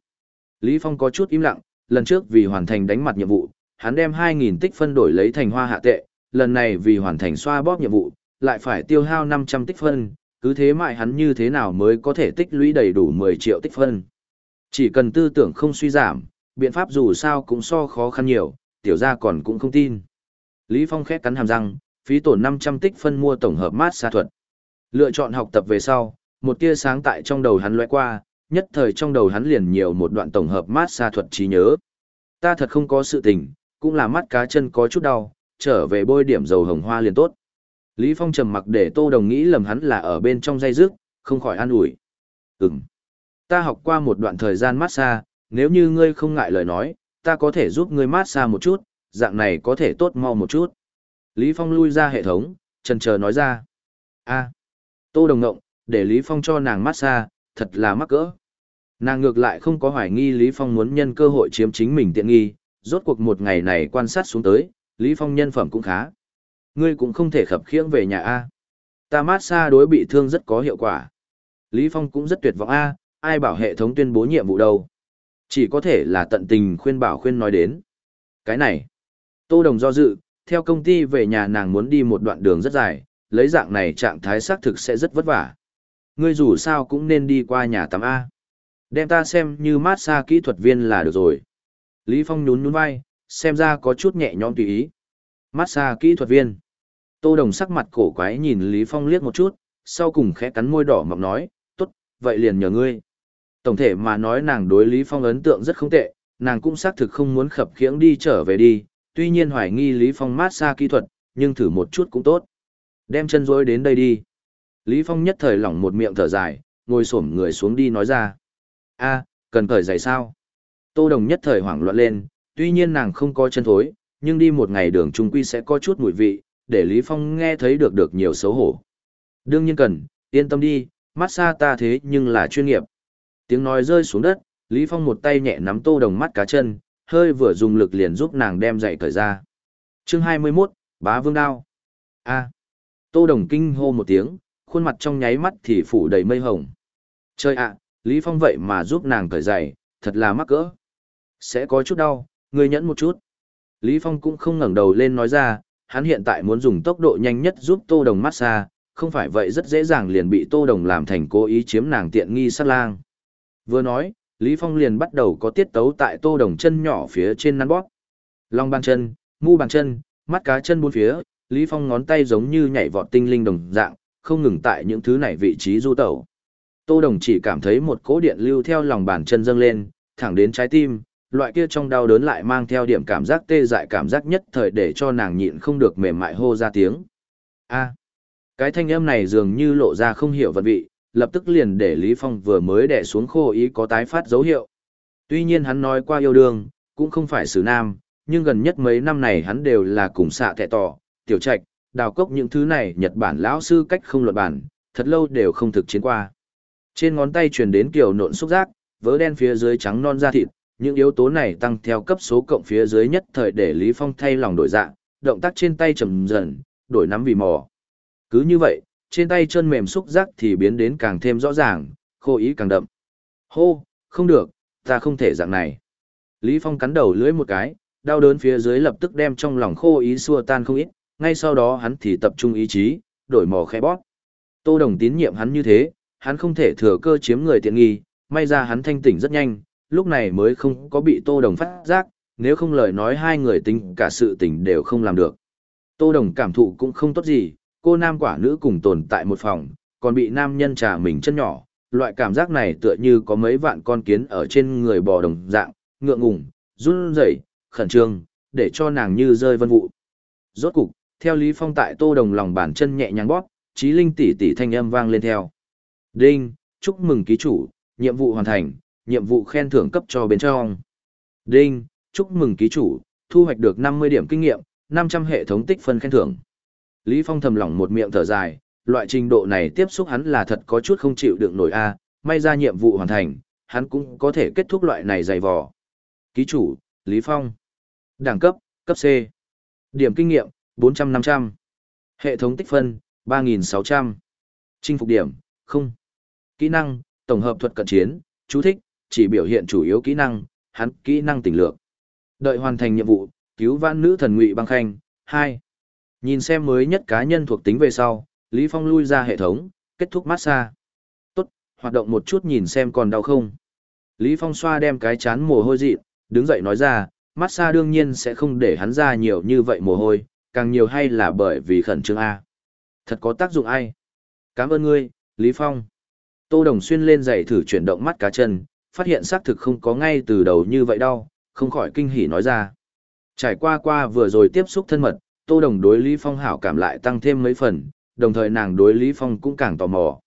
Speaker 1: Lý Phong có chút im lặng, lần trước vì hoàn thành đánh mặt nhiệm vụ, hắn đem 2.000 tích phân đổi lấy thành hoa hạ tệ, lần này vì hoàn thành xoa bóp nhiệm vụ, lại phải tiêu hao 500 tích phân, cứ thế mãi hắn như thế nào mới có thể tích lũy đầy đủ 10 triệu tích phân. Chỉ cần tư tưởng không suy giảm, biện pháp dù sao cũng so khó khăn nhiều, tiểu gia còn cũng không tin. Lý Phong khét cắn hàm răng, phí tổn 500 tích phân mua tổng hợp mát xa thuật. Lựa chọn học tập về sau, một tia sáng tại trong đầu hắn lóe qua, nhất thời trong đầu hắn liền nhiều một đoạn tổng hợp mát xa thuật trí nhớ. Ta thật không có sự tình, cũng là mắt cá chân có chút đau, trở về bôi điểm dầu hồng hoa liền tốt. Lý Phong trầm mặc để Tô Đồng nghĩ lầm hắn là ở bên trong dây dứt, không khỏi an ủi. Ừm. Ta học qua một đoạn thời gian massage, nếu như ngươi không ngại lời nói, ta có thể giúp ngươi massage một chút, dạng này có thể tốt mau một chút. Lý Phong lui ra hệ thống, trần chờ nói ra. a Tô Đồng Ngộng, để Lý Phong cho nàng massage, thật là mắc cỡ. Nàng ngược lại không có hoài nghi Lý Phong muốn nhân cơ hội chiếm chính mình tiện nghi, rốt cuộc một ngày này quan sát xuống tới, Lý Phong nhân phẩm cũng khá. Ngươi cũng không thể khập khiễng về nhà A. Ta mát xa đối bị thương rất có hiệu quả. Lý Phong cũng rất tuyệt vọng A, ai bảo hệ thống tuyên bố nhiệm vụ đâu. Chỉ có thể là tận tình khuyên bảo khuyên nói đến. Cái này, Tô Đồng do dự, theo công ty về nhà nàng muốn đi một đoạn đường rất dài, lấy dạng này trạng thái xác thực sẽ rất vất vả. Ngươi dù sao cũng nên đi qua nhà tắm A. Đem ta xem như mát xa kỹ thuật viên là được rồi. Lý Phong nhún nhún vai, xem ra có chút nhẹ nhõm tùy ý. Massage kỹ thuật viên. Tô Đồng sắc mặt cổ quái nhìn Lý Phong liếc một chút, sau cùng khẽ cắn môi đỏ mọng nói, tốt, vậy liền nhờ ngươi. Tổng thể mà nói nàng đối Lý Phong ấn tượng rất không tệ, nàng cũng xác thực không muốn khập khiễng đi trở về đi, tuy nhiên hoài nghi Lý Phong massage kỹ thuật, nhưng thử một chút cũng tốt. Đem chân rối đến đây đi. Lý Phong nhất thời lỏng một miệng thở dài, ngồi xổm người xuống đi nói ra. a cần thời giày sao? Tô Đồng nhất thời hoảng loạn lên, tuy nhiên nàng không có chân thối, nhưng đi một ngày đường trung quy sẽ có chút mùi vị, để Lý Phong nghe thấy được được nhiều xấu hổ. Đương nhiên cần, yên tâm đi, massage ta thế nhưng là chuyên nghiệp. Tiếng nói rơi xuống đất, Lý Phong một tay nhẹ nắm tô đồng mắt cá chân, hơi vừa dùng lực liền giúp nàng đem dậy cởi ra. Chương 21, bá vương đao. A. Tô đồng kinh hô một tiếng, khuôn mặt trong nháy mắt thì phủ đầy mây hồng. Trời ạ, Lý Phong vậy mà giúp nàng cởi giày, thật là mắc cỡ. Sẽ có chút đau, ngươi nhẫn một chút. Lý Phong cũng không ngẩng đầu lên nói ra, hắn hiện tại muốn dùng tốc độ nhanh nhất giúp Tô Đồng massage, không phải vậy rất dễ dàng liền bị Tô Đồng làm thành cố ý chiếm nàng tiện nghi sát lang. Vừa nói, Lý Phong liền bắt đầu có tiết tấu tại Tô Đồng chân nhỏ phía trên nắn bóp. Long bàn chân, mu bàn chân, mắt cá chân bốn phía, Lý Phong ngón tay giống như nhảy vọt tinh linh đồng dạng, không ngừng tại những thứ này vị trí du tẩu. Tô Đồng chỉ cảm thấy một cỗ điện lưu theo lòng bàn chân dâng lên, thẳng đến trái tim, loại kia trong đau đớn lại mang theo điểm cảm giác tê dại cảm giác nhất thời để cho nàng nhịn không được mềm mại hô ra tiếng. A. cái thanh âm này dường như lộ ra không hiểu vật vị, lập tức liền để Lý Phong vừa mới đè xuống khô ý có tái phát dấu hiệu. Tuy nhiên hắn nói qua yêu đương, cũng không phải xử nam, nhưng gần nhất mấy năm này hắn đều là cùng xạ kẻ tỏ, tiểu trạch, đào cốc những thứ này Nhật Bản lão sư cách không luận bản, thật lâu đều không thực chiến qua. Trên ngón tay truyền đến kiểu nộn xúc giác, vớ đen phía dưới trắng non da thịt, những yếu tố này tăng theo cấp số cộng phía dưới nhất thời để Lý Phong thay lòng đổi dạng, động tác trên tay chậm dần, đổi nắm vì mò. Cứ như vậy, trên tay chân mềm xúc giác thì biến đến càng thêm rõ ràng, khô ý càng đậm. Hô, không được, ta không thể dạng này. Lý Phong cắn đầu lưỡi một cái, đau đớn phía dưới lập tức đem trong lòng khô ý xua tan không ít, ngay sau đó hắn thì tập trung ý chí, đổi mò khẽ bót. Tô Đồng tín nhiệm hắn như thế, hắn không thể thừa cơ chiếm người tiện nghi, may ra hắn thanh tỉnh rất nhanh, lúc này mới không có bị Tô Đồng phát giác, nếu không lời nói hai người tính cả sự tình đều không làm được. Tô Đồng cảm thụ cũng không tốt gì, cô nam quả nữ cùng tồn tại một phòng, còn bị nam nhân trà mình chân nhỏ, loại cảm giác này tựa như có mấy vạn con kiến ở trên người bò đồng dạng, ngượng ngùng, run rẩy, khẩn trương, để cho nàng như rơi vân vụ. Rốt cục, theo Lý Phong tại Tô Đồng lòng bàn chân nhẹ nhàng bóp, trí linh tỷ tỷ thanh âm vang lên theo. Đinh, chúc mừng ký chủ, nhiệm vụ hoàn thành, nhiệm vụ khen thưởng cấp cho bên trong. Đinh, chúc mừng ký chủ, thu hoạch được 50 điểm kinh nghiệm, 500 hệ thống tích phân khen thưởng. Lý Phong thầm lỏng một miệng thở dài, loại trình độ này tiếp xúc hắn là thật có chút không chịu đựng nổi a, may ra nhiệm vụ hoàn thành, hắn cũng có thể kết thúc loại này dày vò. Ký chủ, Lý Phong. Đẳng cấp, cấp C. Điểm kinh nghiệm, 400-500. Hệ thống tích phân, 3.600. Chinh phục điểm, không. Kỹ năng, tổng hợp thuật cận chiến, chú thích, chỉ biểu hiện chủ yếu kỹ năng, hắn kỹ năng tỉnh lược. Đợi hoàn thành nhiệm vụ, cứu vãn nữ thần ngụy băng khanh, 2. Nhìn xem mới nhất cá nhân thuộc tính về sau, Lý Phong lui ra hệ thống, kết thúc massage. Tốt, hoạt động một chút nhìn xem còn đau không. Lý Phong xoa đem cái chán mồ hôi dị, đứng dậy nói ra, massage đương nhiên sẽ không để hắn ra nhiều như vậy mồ hôi, càng nhiều hay là bởi vì khẩn trương A. Thật có tác dụng ai? Cảm ơn ngươi, Lý Phong. Tô Đồng Xuyên lên giày thử chuyển động mắt cá chân, phát hiện xác thực không có ngay từ đầu như vậy đâu, không khỏi kinh hỉ nói ra. Trải qua qua vừa rồi tiếp xúc thân mật, Tô Đồng đối Lý Phong hảo cảm lại tăng thêm mấy phần, đồng thời nàng đối Lý Phong cũng càng tò mò.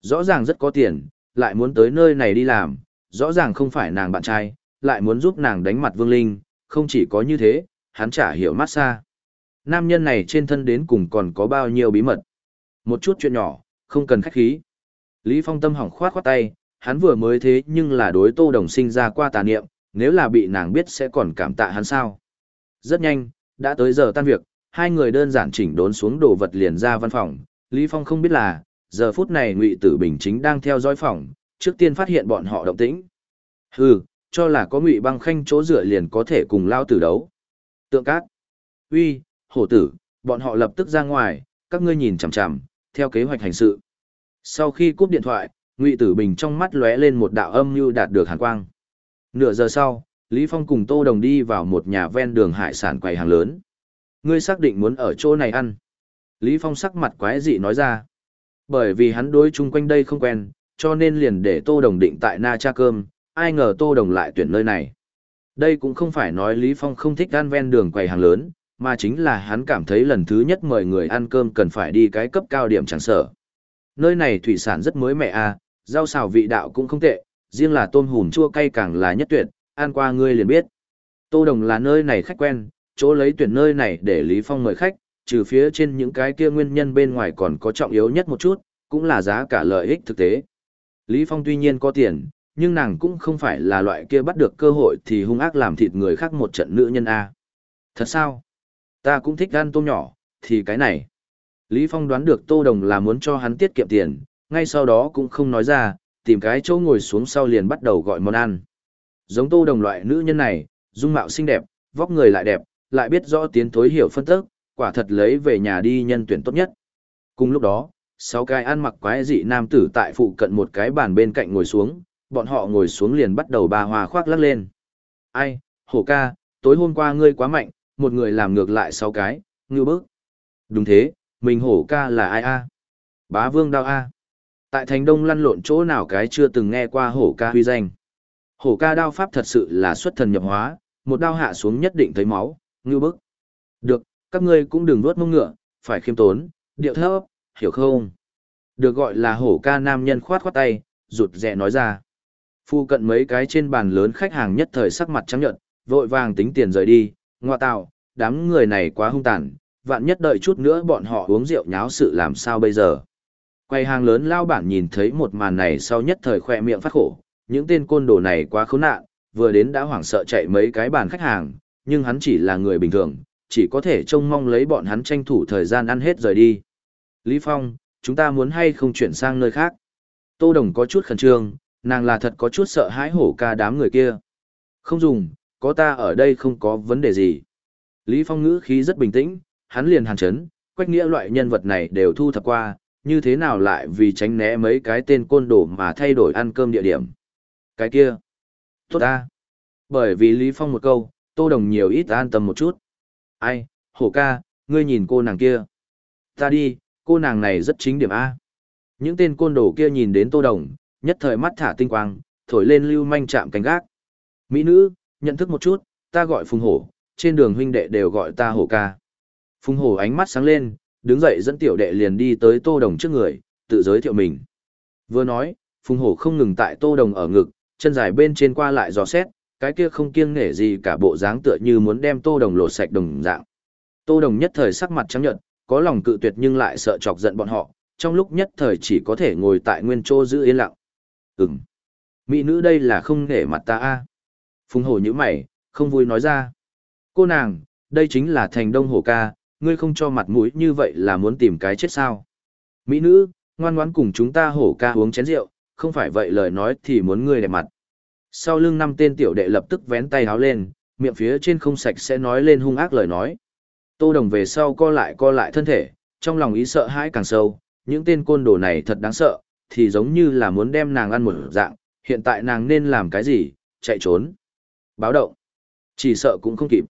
Speaker 1: Rõ ràng rất có tiền, lại muốn tới nơi này đi làm, rõ ràng không phải nàng bạn trai, lại muốn giúp nàng đánh mặt Vương Linh, không chỉ có như thế, hắn chả hiểu massage. Nam nhân này trên thân đến cùng còn có bao nhiêu bí mật. Một chút chuyện nhỏ, không cần khách khí. Lý Phong tâm hỏng khoát khoát tay, hắn vừa mới thế nhưng là đối Tô Đồng sinh ra qua tà niệm, nếu là bị nàng biết sẽ còn cảm tạ hắn sao. Rất nhanh, đã tới giờ tan việc, hai người đơn giản chỉnh đốn xuống đồ vật liền ra văn phòng. Lý Phong không biết là, giờ phút này Ngụy Tử Bình chính đang theo dõi phòng, trước tiên phát hiện bọn họ động tĩnh. Hừ, cho là có Ngụy Băng Khanh chỗ dựa liền có thể cùng lao tử đấu. Tượng cát. Uy, hổ tử, bọn họ lập tức ra ngoài, các ngươi nhìn chằm chằm, theo kế hoạch hành sự. Sau khi cúp điện thoại, Ngụy Tử Bình trong mắt lóe lên một đạo âm như đạt được hàn quang. Nửa giờ sau, Lý Phong cùng Tô Đồng đi vào một nhà ven đường hải sản quầy hàng lớn. Ngươi xác định muốn ở chỗ này ăn. Lý Phong sắc mặt quái dị nói ra. Bởi vì hắn đối chung quanh đây không quen, cho nên liền để Tô Đồng định tại Na Cha Cơm, ai ngờ Tô Đồng lại tuyển nơi này. Đây cũng không phải nói Lý Phong không thích ăn ven đường quầy hàng lớn, mà chính là hắn cảm thấy lần thứ nhất mời người ăn cơm cần phải đi cái cấp cao điểm chẳng sở. Nơi này thủy sản rất mới mẻ à, rau xào vị đạo cũng không tệ, riêng là tôm hùm chua cay càng là nhất tuyệt, ăn qua ngươi liền biết. Tô Đồng là nơi này khách quen, chỗ lấy tuyển nơi này để Lý Phong mời khách, trừ phía trên những cái kia nguyên nhân bên ngoài còn có trọng yếu nhất một chút, cũng là giá cả lợi ích thực tế. Lý Phong tuy nhiên có tiền, nhưng nàng cũng không phải là loại kia bắt được cơ hội thì hung ác làm thịt người khác một trận nữ nhân A. Thật sao? Ta cũng thích ăn tôm nhỏ, thì cái này. Lý Phong đoán được Tô Đồng là muốn cho hắn tiết kiệm tiền, ngay sau đó cũng không nói ra, tìm cái chỗ ngồi xuống sau liền bắt đầu gọi món ăn. Giống Tô Đồng loại nữ nhân này, dung mạo xinh đẹp, vóc người lại đẹp, lại biết rõ tiến thối hiểu phân tức, quả thật lấy về nhà đi nhân tuyển tốt nhất. Cùng lúc đó, sáu cái ăn mặc quái dị nam tử tại phụ cận một cái bàn bên cạnh ngồi xuống, bọn họ ngồi xuống liền bắt đầu ba hòa khoác lắc lên. Ai, hổ ca, tối hôm qua ngươi quá mạnh, một người làm ngược lại sáu cái, ngư bức. Đúng thế, mình hổ ca là ai a? Bá vương đao a. Tại thành đông lăn lộn chỗ nào cái chưa từng nghe qua hổ ca huy danh. Hổ ca đao pháp thật sự là xuất thần nhập hóa, một đao hạ xuống nhất định thấy máu, ngư bức. Được, các ngươi cũng đừng nuốt mông ngựa, phải khiêm tốn, điệu thấp, hiểu không? Được gọi là hổ ca nam nhân khoát khoát tay, rụt rè nói ra. Phu cận mấy cái trên bàn lớn khách hàng nhất thời sắc mặt trắng nhợt, vội vàng tính tiền rời đi, ngoa tạo, đám người này quá hung tàn, vạn nhất đợi chút nữa bọn họ uống rượu nháo sự làm sao bây giờ. Quay hàng lớn lao bản nhìn thấy một màn này sau nhất thời khoe miệng phát khổ, những tên côn đồ này quá khốn nạn, vừa đến đã hoảng sợ chạy mấy cái bàn khách hàng, nhưng hắn chỉ là người bình thường, chỉ có thể trông mong lấy bọn hắn tranh thủ thời gian ăn hết rời đi. Lý Phong, chúng ta muốn hay không chuyển sang nơi khác? Tô Đồng có chút khẩn trương, nàng là thật có chút sợ hãi hổ ca đám người kia. Không dùng, có ta ở đây không có vấn đề gì. Lý Phong ngữ khí rất bình tĩnh, hắn liền hàn chấn, quách nghĩa loại nhân vật này đều thu thập qua, như thế nào lại vì tránh né mấy cái tên côn đồ mà thay đổi ăn cơm địa điểm. Cái kia, tốt ta. Bởi vì Lý Phong một câu, Tô Đồng nhiều ít an tâm một chút. Ai, hổ ca, ngươi nhìn cô nàng kia. Ta đi, cô nàng này rất chính điểm A. Những tên côn đồ kia nhìn đến Tô Đồng, nhất thời mắt thả tinh quang, thổi lên lưu manh chạm cánh gác. Mỹ nữ, nhận thức một chút, ta gọi Phùng Hổ, trên đường huynh đệ đều gọi ta Hổ ca. Phùng Hổ ánh mắt sáng lên, đứng dậy dẫn tiểu đệ liền đi tới Tô Đồng trước người, tự giới thiệu mình. Vừa nói, Phùng Hổ không ngừng tại Tô Đồng ở ngực, chân dài bên trên qua lại dò xét, cái kia không kiêng nể gì cả bộ dáng tựa như muốn đem Tô Đồng lột sạch đồng dạng. Tô Đồng nhất thời sắc mặt trắng nhợt, có lòng cự tuyệt nhưng lại sợ chọc giận bọn họ, trong lúc nhất thời chỉ có thể ngồi tại nguyên chỗ giữ yên lặng. Ừm. Mỹ nữ đây là không nể mặt ta a. Phùng hổ nhíu mày, không vui nói ra. Cô nàng, đây chính là thành đông hổ ca, ngươi không cho mặt mũi như vậy là muốn tìm cái chết sao. Mỹ nữ, ngoan ngoãn cùng chúng ta hổ ca uống chén rượu, không phải vậy lời nói thì muốn ngươi đẹp mặt. Sau lưng năm tên tiểu đệ lập tức vén tay háo lên, miệng phía trên không sạch sẽ nói lên hung ác lời nói. Tô Đồng về sau co lại co lại thân thể, trong lòng ý sợ hãi càng sâu, những tên côn đồ này thật đáng sợ, thì giống như là muốn đem nàng ăn một dạng, hiện tại nàng nên làm cái gì, chạy trốn. Báo động. Chỉ sợ cũng không kịp.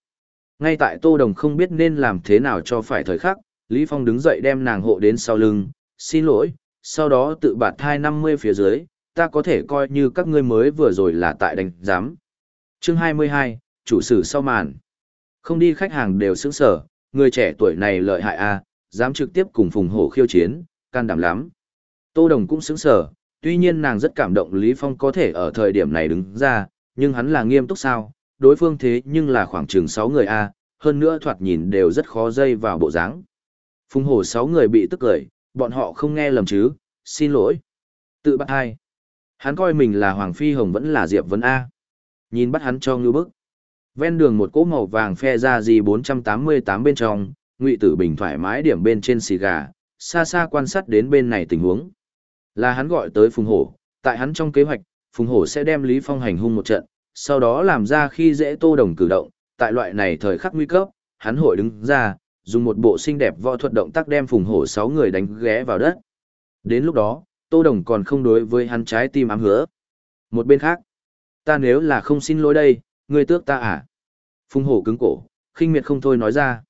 Speaker 1: Ngay tại Tô Đồng không biết nên làm thế nào cho phải thời khắc, Lý Phong đứng dậy đem nàng hộ đến sau lưng, xin lỗi, sau đó tự bạt thai 50 phía dưới, ta có thể coi như các ngươi mới vừa rồi là tại đánh giám. Chương 22, chủ sử sau màn. Không đi khách hàng đều sững sở, người trẻ tuổi này lợi hại a, dám trực tiếp cùng Phùng Hổ khiêu chiến, can đảm lắm. Tô Đồng cũng sững sở, tuy nhiên nàng rất cảm động Lý Phong có thể ở thời điểm này đứng ra, nhưng hắn là nghiêm túc sao, đối phương thế nhưng là khoảng chừng 6 người a, hơn nữa thoạt nhìn đều rất khó dây vào bộ dáng. Phùng Hổ 6 người bị tức cười, bọn họ không nghe lầm chứ, xin lỗi. Tự bắt hai. Hắn coi mình là Hoàng Phi Hồng vẫn là Diệp Vân A. Nhìn bắt hắn cho ngư bức. Ven đường một cỗ màu vàng phe ra gì 488 bên trong, Ngụy Tử Bình thoải mái điểm bên trên xì gà, xa xa quan sát đến bên này tình huống. Là hắn gọi tới Phùng Hổ, tại hắn trong kế hoạch, Phùng Hổ sẽ đem Lý Phong hành hung một trận, sau đó làm ra khi dễ Tô Đồng cử động, tại loại này thời khắc nguy cấp, hắn hội đứng ra, dùng một bộ xinh đẹp võ thuật động tác đem Phùng Hổ sáu người đánh ghé vào đất. Đến lúc đó, Tô Đồng còn không đối với hắn trái tim ám hứa. Một bên khác, ta nếu là không xin lỗi đây, ngươi tước ta à? Phùng hổ cứng cổ, khinh miệt không thôi nói ra.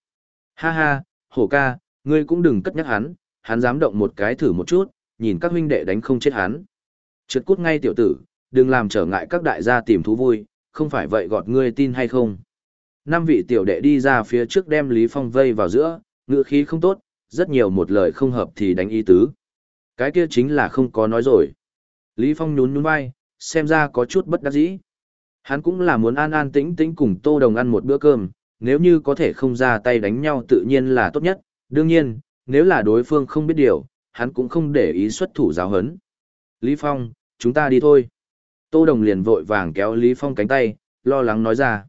Speaker 1: Ha ha, hổ ca, ngươi cũng đừng cất nhắc hắn, hắn dám động một cái thử một chút, nhìn các huynh đệ đánh không chết hắn. Trượt cút ngay tiểu tử, đừng làm trở ngại các đại gia tìm thú vui, không phải vậy gọt ngươi tin hay không. Năm vị tiểu đệ đi ra phía trước đem Lý Phong vây vào giữa, ngựa khí không tốt, rất nhiều một lời không hợp thì đánh ý tứ. Cái kia chính là không có nói rồi. Lý Phong nhún nhún vai, xem ra có chút bất đắc dĩ. Hắn cũng là muốn an an tĩnh tĩnh cùng Tô Đồng ăn một bữa cơm, nếu như có thể không ra tay đánh nhau tự nhiên là tốt nhất. Đương nhiên, nếu là đối phương không biết điều, hắn cũng không để ý xuất thủ giáo hấn. Lý Phong, chúng ta đi thôi. Tô Đồng liền vội vàng kéo Lý Phong cánh tay, lo lắng nói ra.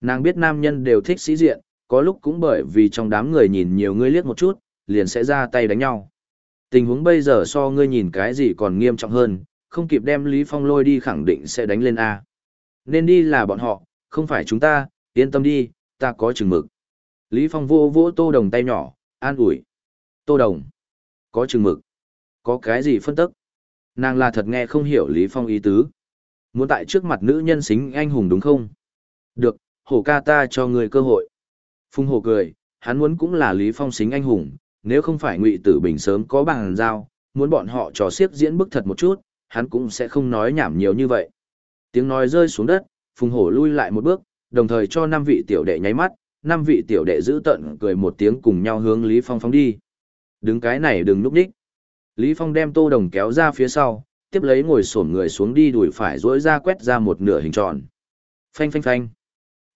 Speaker 1: Nàng biết nam nhân đều thích sĩ diện, có lúc cũng bởi vì trong đám người nhìn nhiều người liếc một chút, liền sẽ ra tay đánh nhau. Tình huống bây giờ so ngươi nhìn cái gì còn nghiêm trọng hơn, không kịp đem Lý Phong lôi đi khẳng định sẽ đánh lên A. Nên đi là bọn họ, không phải chúng ta, yên tâm đi, ta có chừng mực. Lý Phong vô vỗ Tô Đồng tay nhỏ, an ủi. Tô Đồng, có chừng mực. Có cái gì phân tức? Nàng là thật nghe không hiểu Lý Phong ý tứ. Muốn tại trước mặt nữ nhân xính anh hùng đúng không? Được, hổ ca ta cho người cơ hội. Phung hổ cười, hắn muốn cũng là Lý Phong xính anh hùng, nếu không phải ngụy tử bình sớm có bằng giao, muốn bọn họ trò xiếc diễn bức thật một chút, hắn cũng sẽ không nói nhảm nhiều như vậy. Tiếng nói rơi xuống đất, phùng hổ lui lại một bước, đồng thời cho năm vị tiểu đệ nháy mắt, năm vị tiểu đệ giữ tận cười một tiếng cùng nhau hướng Lý Phong phóng đi. Đứng cái này đừng núp đích. Lý Phong đem tô đồng kéo ra phía sau, tiếp lấy ngồi xổm người xuống đi đuổi phải dỗi ra quét ra một nửa hình tròn. Phanh phanh phanh.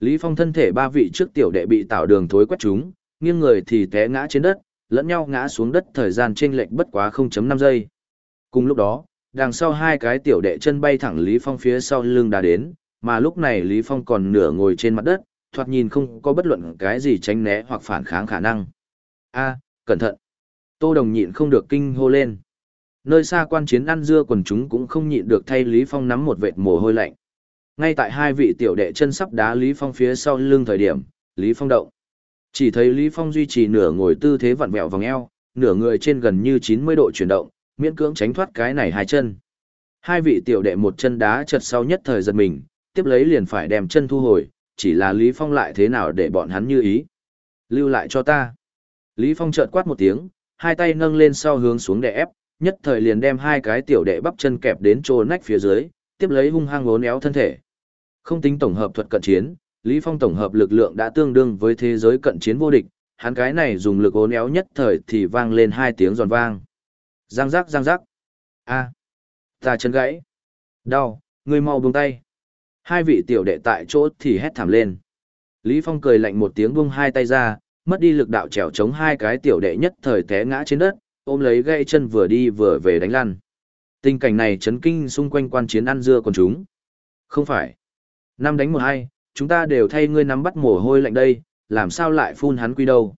Speaker 1: Lý Phong thân thể ba vị trước tiểu đệ bị tạo đường thối quét chúng, nghiêng người thì té ngã trên đất, lẫn nhau ngã xuống đất thời gian chênh lệch bất quá 0.5 giây. Cùng lúc đó, đằng sau hai cái tiểu đệ chân bay thẳng Lý Phong phía sau lưng đã đến, mà lúc này Lý Phong còn nửa ngồi trên mặt đất, thoạt nhìn không có bất luận cái gì tránh né hoặc phản kháng khả năng. A, cẩn thận. Tô Đồng nhịn không được kinh hô lên. Nơi xa quan chiến ăn dưa quần chúng cũng không nhịn được thay Lý Phong nắm một vệt mồ hôi lạnh. Ngay tại hai vị tiểu đệ chân sắp đá Lý Phong phía sau lưng thời điểm, Lý Phong động. Chỉ thấy Lý Phong duy trì nửa ngồi tư thế vặn vẹo vòng eo, nửa người trên gần như 90 độ chuyển động, miễn cưỡng tránh thoát cái này hai chân. Hai vị tiểu đệ một chân đá chật sau nhất thời giật mình, tiếp lấy liền phải đem chân thu hồi, chỉ là Lý Phong lại thế nào để bọn hắn như ý. Lưu lại cho ta. Lý Phong chợt quát một tiếng, hai tay nâng lên sau hướng xuống để ép, nhất thời liền đem hai cái tiểu đệ bắp chân kẹp đến chỗ nách phía dưới, tiếp lấy hung hăng uốn éo thân thể. Không tính tổng hợp thuật cận chiến, Lý Phong tổng hợp lực lượng đã tương đương với thế giới cận chiến vô địch, hắn cái này dùng lực uốn éo nhất thời thì vang lên hai tiếng giòn vang. Giang giác giang giác. A, ta chân gãy. Đau, ngươi mau buông tay. Hai vị tiểu đệ tại chỗ thì hét thảm lên. Lý Phong cười lạnh một tiếng buông hai tay ra, mất đi lực đạo trèo chống hai cái tiểu đệ nhất thời té ngã trên đất, ôm lấy gãy chân vừa đi vừa về đánh lăn. Tình cảnh này chấn kinh xung quanh quan chiến ăn dưa con chúng. Không phải. Năm đánh một hai, chúng ta đều thay ngươi nắm bắt mồ hôi lạnh đây, làm sao lại phun hắn quy đâu.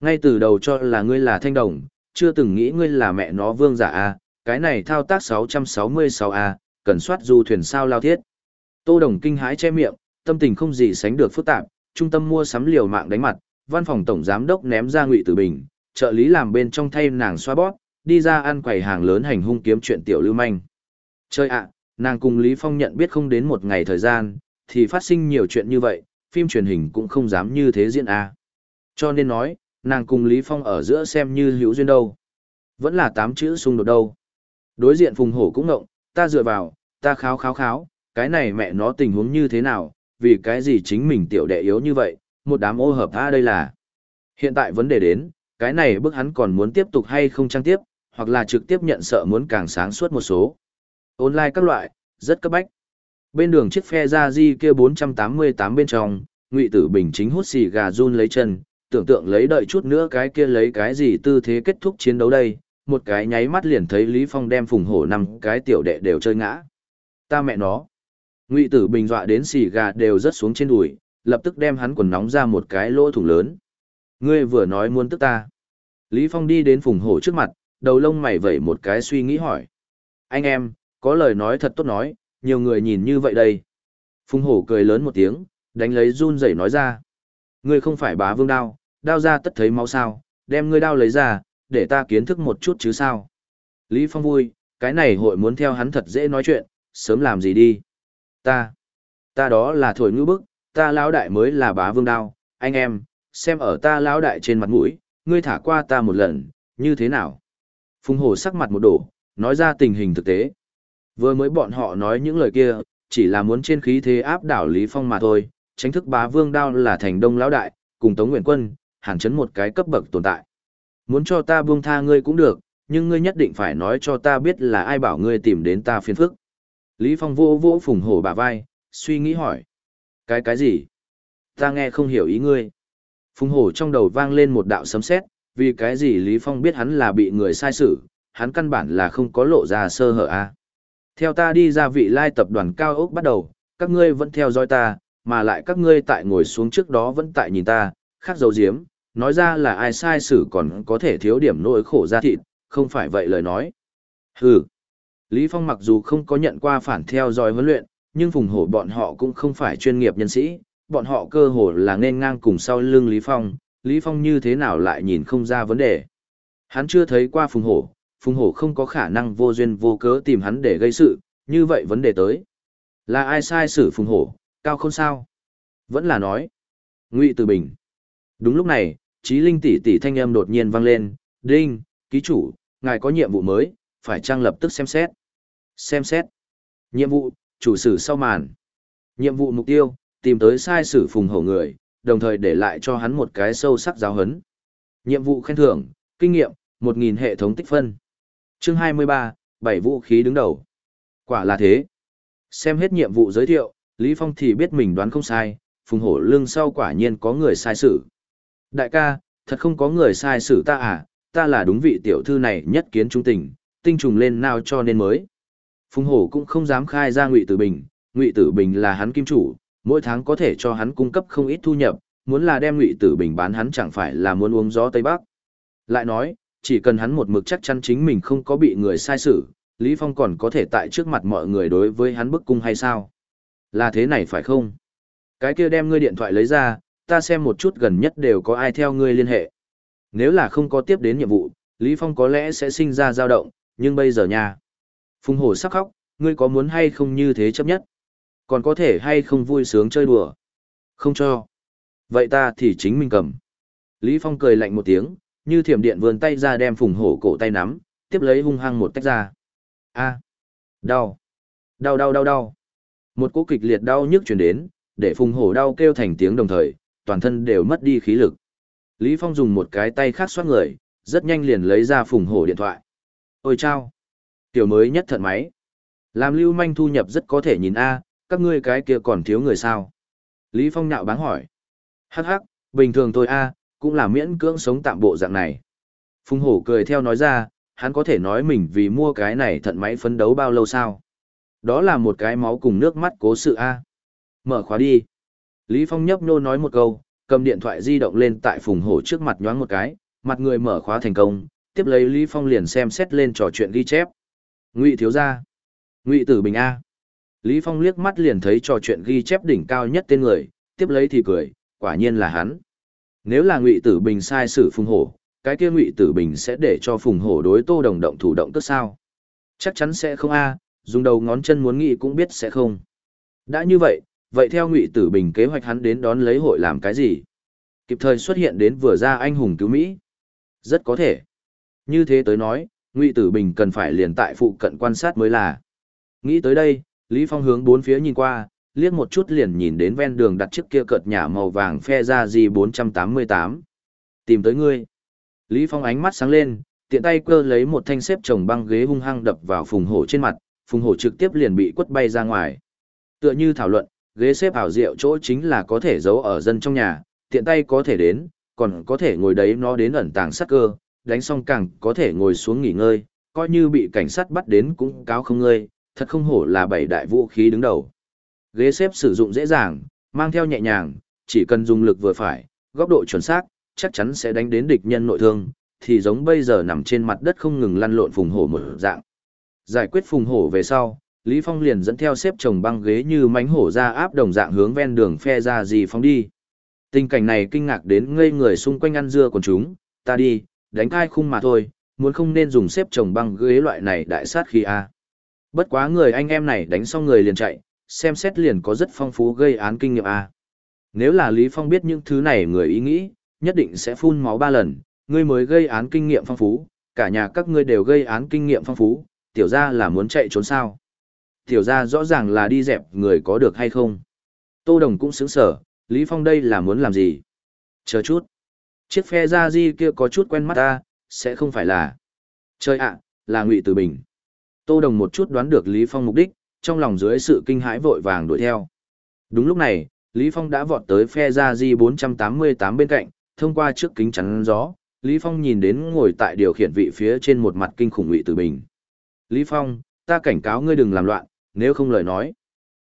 Speaker 1: Ngay từ đầu cho là ngươi là thanh đồng, chưa từng nghĩ ngươi là mẹ nó vương giả a cái này thao tác 666A, cần soát du thuyền sao lao thiết. Tô Đồng kinh hãi che miệng, tâm tình không gì sánh được phức tạp, trung tâm mua sắm liều mạng đánh mặt, văn phòng tổng giám đốc ném ra ngụy tử bình, trợ lý làm bên trong thay nàng xoa bóp, đi ra ăn quầy hàng lớn hành hung kiếm chuyện tiểu lưu manh. Chơi ạ, nàng cùng Lý Phong nhận biết không đến một ngày thời gian, thì phát sinh nhiều chuyện như vậy, phim truyền hình cũng không dám như thế diễn a. Cho nên nói, nàng cùng Lý Phong ở giữa xem như hữu duyên đâu. Vẫn là tám chữ xung đột đâu. Đối diện Phùng Hổ cũng ngộng, ta dựa vào, ta kháo kháo kháo, cái này mẹ nó tình huống như thế nào, vì cái gì chính mình tiểu đệ yếu như vậy, một đám ô hợp tha đây là. Hiện tại vấn đề đến, cái này bức hắn còn muốn tiếp tục hay không trang tiếp, hoặc là trực tiếp nhận sợ muốn càng sáng suốt một số. Online các loại, rất cấp bách. Bên đường chiếc phe ra di kia 488 bên trong, Ngụy Tử Bình chính hút xì gà run lấy chân, tưởng tượng lấy đợi chút nữa cái kia lấy cái gì tư thế kết thúc chiến đấu đây, một cái nháy mắt liền thấy Lý Phong đem phùng hổ năm cái tiểu đệ đều chơi ngã. Ta mẹ nó. Ngụy Tử Bình dọa đến xì gà đều rớt xuống trên đùi, lập tức đem hắn quần nóng ra một cái lỗ thủng lớn. Ngươi vừa nói muốn tức ta. Lý Phong đi đến phùng hổ trước mặt, đầu lông mày vẩy một cái suy nghĩ hỏi. Anh em, có lời nói thật tốt nói, nhiều người nhìn như vậy đây. Phùng hổ cười lớn một tiếng, đánh lấy run rẩy nói ra. Ngươi không phải bá vương đao, đao ra tất thấy máu sao, đem ngươi đao lấy ra, để ta kiến thức một chút chứ sao. Lý Phong vui, cái này hội muốn theo hắn thật dễ nói chuyện, sớm làm gì đi. Ta, ta đó là thổi ngữ bức, ta lão đại mới là bá vương đao, anh em, xem ở ta lão đại trên mặt mũi, ngươi thả qua ta một lần, như thế nào? Phùng hổ sắc mặt một đổ, nói ra tình hình thực tế. Vừa mới bọn họ nói những lời kia, chỉ là muốn trên khí thế áp đảo Lý Phong mà thôi, tránh thức bá vương đao là thành đông lão đại, cùng Tống Nguyện Quân, hàn chấn một cái cấp bậc tồn tại. Muốn cho ta buông tha ngươi cũng được, nhưng ngươi nhất định phải nói cho ta biết là ai bảo ngươi tìm đến ta phiền phức. Lý Phong vô vô phùng hổ bả vai, suy nghĩ hỏi. Cái cái gì? Ta nghe không hiểu ý ngươi. Phùng hổ trong đầu vang lên một đạo sấm sét, vì cái gì Lý Phong biết hắn là bị người sai xử, hắn căn bản là không có lộ ra sơ hở a. À? Theo ta đi ra vị lai tập đoàn cao ốc bắt đầu, các ngươi vẫn theo dõi ta, mà lại các ngươi tại ngồi xuống trước đó vẫn tại nhìn ta, khác dấu diếm, nói ra là ai sai xử còn có thể thiếu điểm nỗi khổ ra thịt, không phải vậy lời nói. Hừ. Lý Phong mặc dù không có nhận qua phản theo dõi huấn luyện, nhưng phùng hổ bọn họ cũng không phải chuyên nghiệp nhân sĩ, bọn họ cơ hồ là nên ngang cùng sau lưng Lý Phong, Lý Phong như thế nào lại nhìn không ra vấn đề. Hắn chưa thấy qua phùng hổ, phùng hổ không có khả năng vô duyên vô cớ tìm hắn để gây sự, như vậy vấn đề tới. Là ai sai xử phùng hổ, cao không sao? Vẫn là nói. Ngụy Từ Bình. Đúng lúc này, Chí linh tỷ tỷ thanh âm đột nhiên vang lên, đinh, ký chủ, ngài có nhiệm vụ mới, phải trang lập tức xem xét. Xem xét. Nhiệm vụ, chủ sử sau màn. Nhiệm vụ mục tiêu, tìm tới sai sử phùng hổ người, đồng thời để lại cho hắn một cái sâu sắc giáo hấn. Nhiệm vụ khen thưởng, kinh nghiệm, 1.000 hệ thống tích phân. Chương 23, bảy vũ khí đứng đầu. Quả là thế. Xem hết nhiệm vụ giới thiệu, Lý Phong thì biết mình đoán không sai, phùng hổ lưng sau quả nhiên có người sai sử. Đại ca, thật không có người sai sử ta à, ta là đúng vị tiểu thư này nhất kiến trung tình, tinh trùng lên nào cho nên mới. Phùng hổ cũng không dám khai ra ngụy tử bình, ngụy tử bình là hắn kim chủ, mỗi tháng có thể cho hắn cung cấp không ít thu nhập, muốn là đem ngụy tử bình bán hắn chẳng phải là muốn uống gió Tây Bắc. Lại nói, chỉ cần hắn một mực chắc chắn chính mình không có bị người sai sử, Lý Phong còn có thể tại trước mặt mọi người đối với hắn bức cung hay sao? Là thế này phải không? Cái kia đem ngươi điện thoại lấy ra, ta xem một chút gần nhất đều có ai theo ngươi liên hệ. Nếu là không có tiếp đến nhiệm vụ, Lý Phong có lẽ sẽ sinh ra dao động, nhưng bây giờ nha. Phùng hổ sắc khóc, ngươi có muốn hay không như thế chấp nhất? Còn có thể hay không vui sướng chơi đùa? Không cho. Vậy ta thì chính mình cầm. Lý Phong cười lạnh một tiếng, như thiểm điện vươn tay ra đem phùng hổ cổ tay nắm, tiếp lấy hung hăng một tách ra. A. Đau. Đau đau đau đau. Một cú kịch liệt đau nhức truyền đến, để phùng hổ đau kêu thành tiếng đồng thời, toàn thân đều mất đi khí lực. Lý Phong dùng một cái tay khác xoát người, rất nhanh liền lấy ra phùng hổ điện thoại. Ôi chao! Tiểu mới nhất thận máy. Làm lưu manh thu nhập rất có thể nhìn A, các ngươi cái kia còn thiếu người sao? Lý Phong nhạo báng hỏi. Hắc hắc, bình thường thôi A, cũng là miễn cưỡng sống tạm bộ dạng này. Phùng hổ cười theo nói ra, hắn có thể nói mình vì mua cái này thận máy phấn đấu bao lâu sao? Đó là một cái máu cùng nước mắt cố sự A. Mở khóa đi. Lý Phong nhấp nô nói một câu, cầm điện thoại di động lên tại phùng hổ trước mặt nhoáng một cái, mặt người mở khóa thành công, tiếp lấy Lý Phong liền xem xét lên trò chuyện ghi chép. Ngụy thiếu gia, Ngụy Tử Bình a. Lý Phong liếc mắt liền thấy trò chuyện ghi chép đỉnh cao nhất tên người, tiếp lấy thì cười, quả nhiên là hắn. Nếu là Ngụy Tử Bình sai sử Phùng Hổ, cái kia Ngụy Tử Bình sẽ để cho Phùng Hổ đối Tô Đồng động thủ động tức sao? Chắc chắn sẽ không a, dùng đầu ngón chân muốn nghĩ cũng biết sẽ không. Đã như vậy, vậy theo Ngụy Tử Bình kế hoạch hắn đến đón lấy hội làm cái gì? Kịp thời xuất hiện đến vừa ra anh hùng cứu Mỹ. Rất có thể. Như thế tới nói, Ngụy Tử Bình cần phải liền tại phụ cận quan sát mới là. Nghĩ tới đây, Lý Phong hướng bốn phía nhìn qua, liếc một chút liền nhìn đến ven đường đặt chiếc kia cợt nhà màu vàng phe ra gì 488. Tìm tới ngươi. Lý Phong ánh mắt sáng lên, tiện tay cơ lấy một thanh xếp chồng băng ghế hung hăng đập vào phùng hổ trên mặt, phùng hổ trực tiếp liền bị quất bay ra ngoài. Tựa như thảo luận, ghế xếp ảo diệu chỗ chính là có thể giấu ở dân trong nhà, tiện tay có thể đến, còn có thể ngồi đấy nó đến ẩn tàng sát cơ, đánh xong càng có thể ngồi xuống nghỉ ngơi, coi như bị cảnh sát bắt đến cũng cáo không ngơi, thật không hổ là bảy đại vũ khí đứng đầu. Ghế xếp sử dụng dễ dàng, mang theo nhẹ nhàng, chỉ cần dùng lực vừa phải, góc độ chuẩn xác, chắc chắn sẽ đánh đến địch nhân nội thương, thì giống bây giờ nằm trên mặt đất không ngừng lăn lộn phùng hổ một dạng. Giải quyết phùng hổ về sau, Lý Phong liền dẫn theo xếp chồng băng ghế như mánh hổ ra áp đồng dạng hướng ven đường phe ra gì phóng đi. Tình cảnh này kinh ngạc đến ngây người xung quanh ăn dưa của chúng, ta đi, đánh cai khung mà thôi, muốn không nên dùng xếp chồng băng ghế loại này đại sát khi a. Bất quá người anh em này đánh xong người liền chạy, xem xét liền có rất phong phú gây án kinh nghiệm a. Nếu là Lý Phong biết những thứ này người ý nghĩ, nhất định sẽ phun máu ba lần, ngươi mới gây án kinh nghiệm phong phú, cả nhà các ngươi đều gây án kinh nghiệm phong phú, tiểu gia là muốn chạy trốn sao. Tiểu gia rõ ràng là đi dẹp người có được hay không. Tô Đồng cũng sững sở, Lý Phong đây là muốn làm gì? Chờ chút. Chiếc phe gia di kia có chút quen mắt ta, sẽ không phải là... Chơi ạ, là Ngụy Tử Bình. Tô Đồng một chút đoán được Lý Phong mục đích, trong lòng dưới sự kinh hãi vội vàng đuổi theo. Đúng lúc này, Lý Phong đã vọt tới phe ra di 488 bên cạnh, thông qua trước kính chắn gió, Lý Phong nhìn đến ngồi tại điều khiển vị phía trên một mặt kinh khủng Ngụy Tử Bình. Lý Phong, ta cảnh cáo ngươi đừng làm loạn, nếu không lời nói.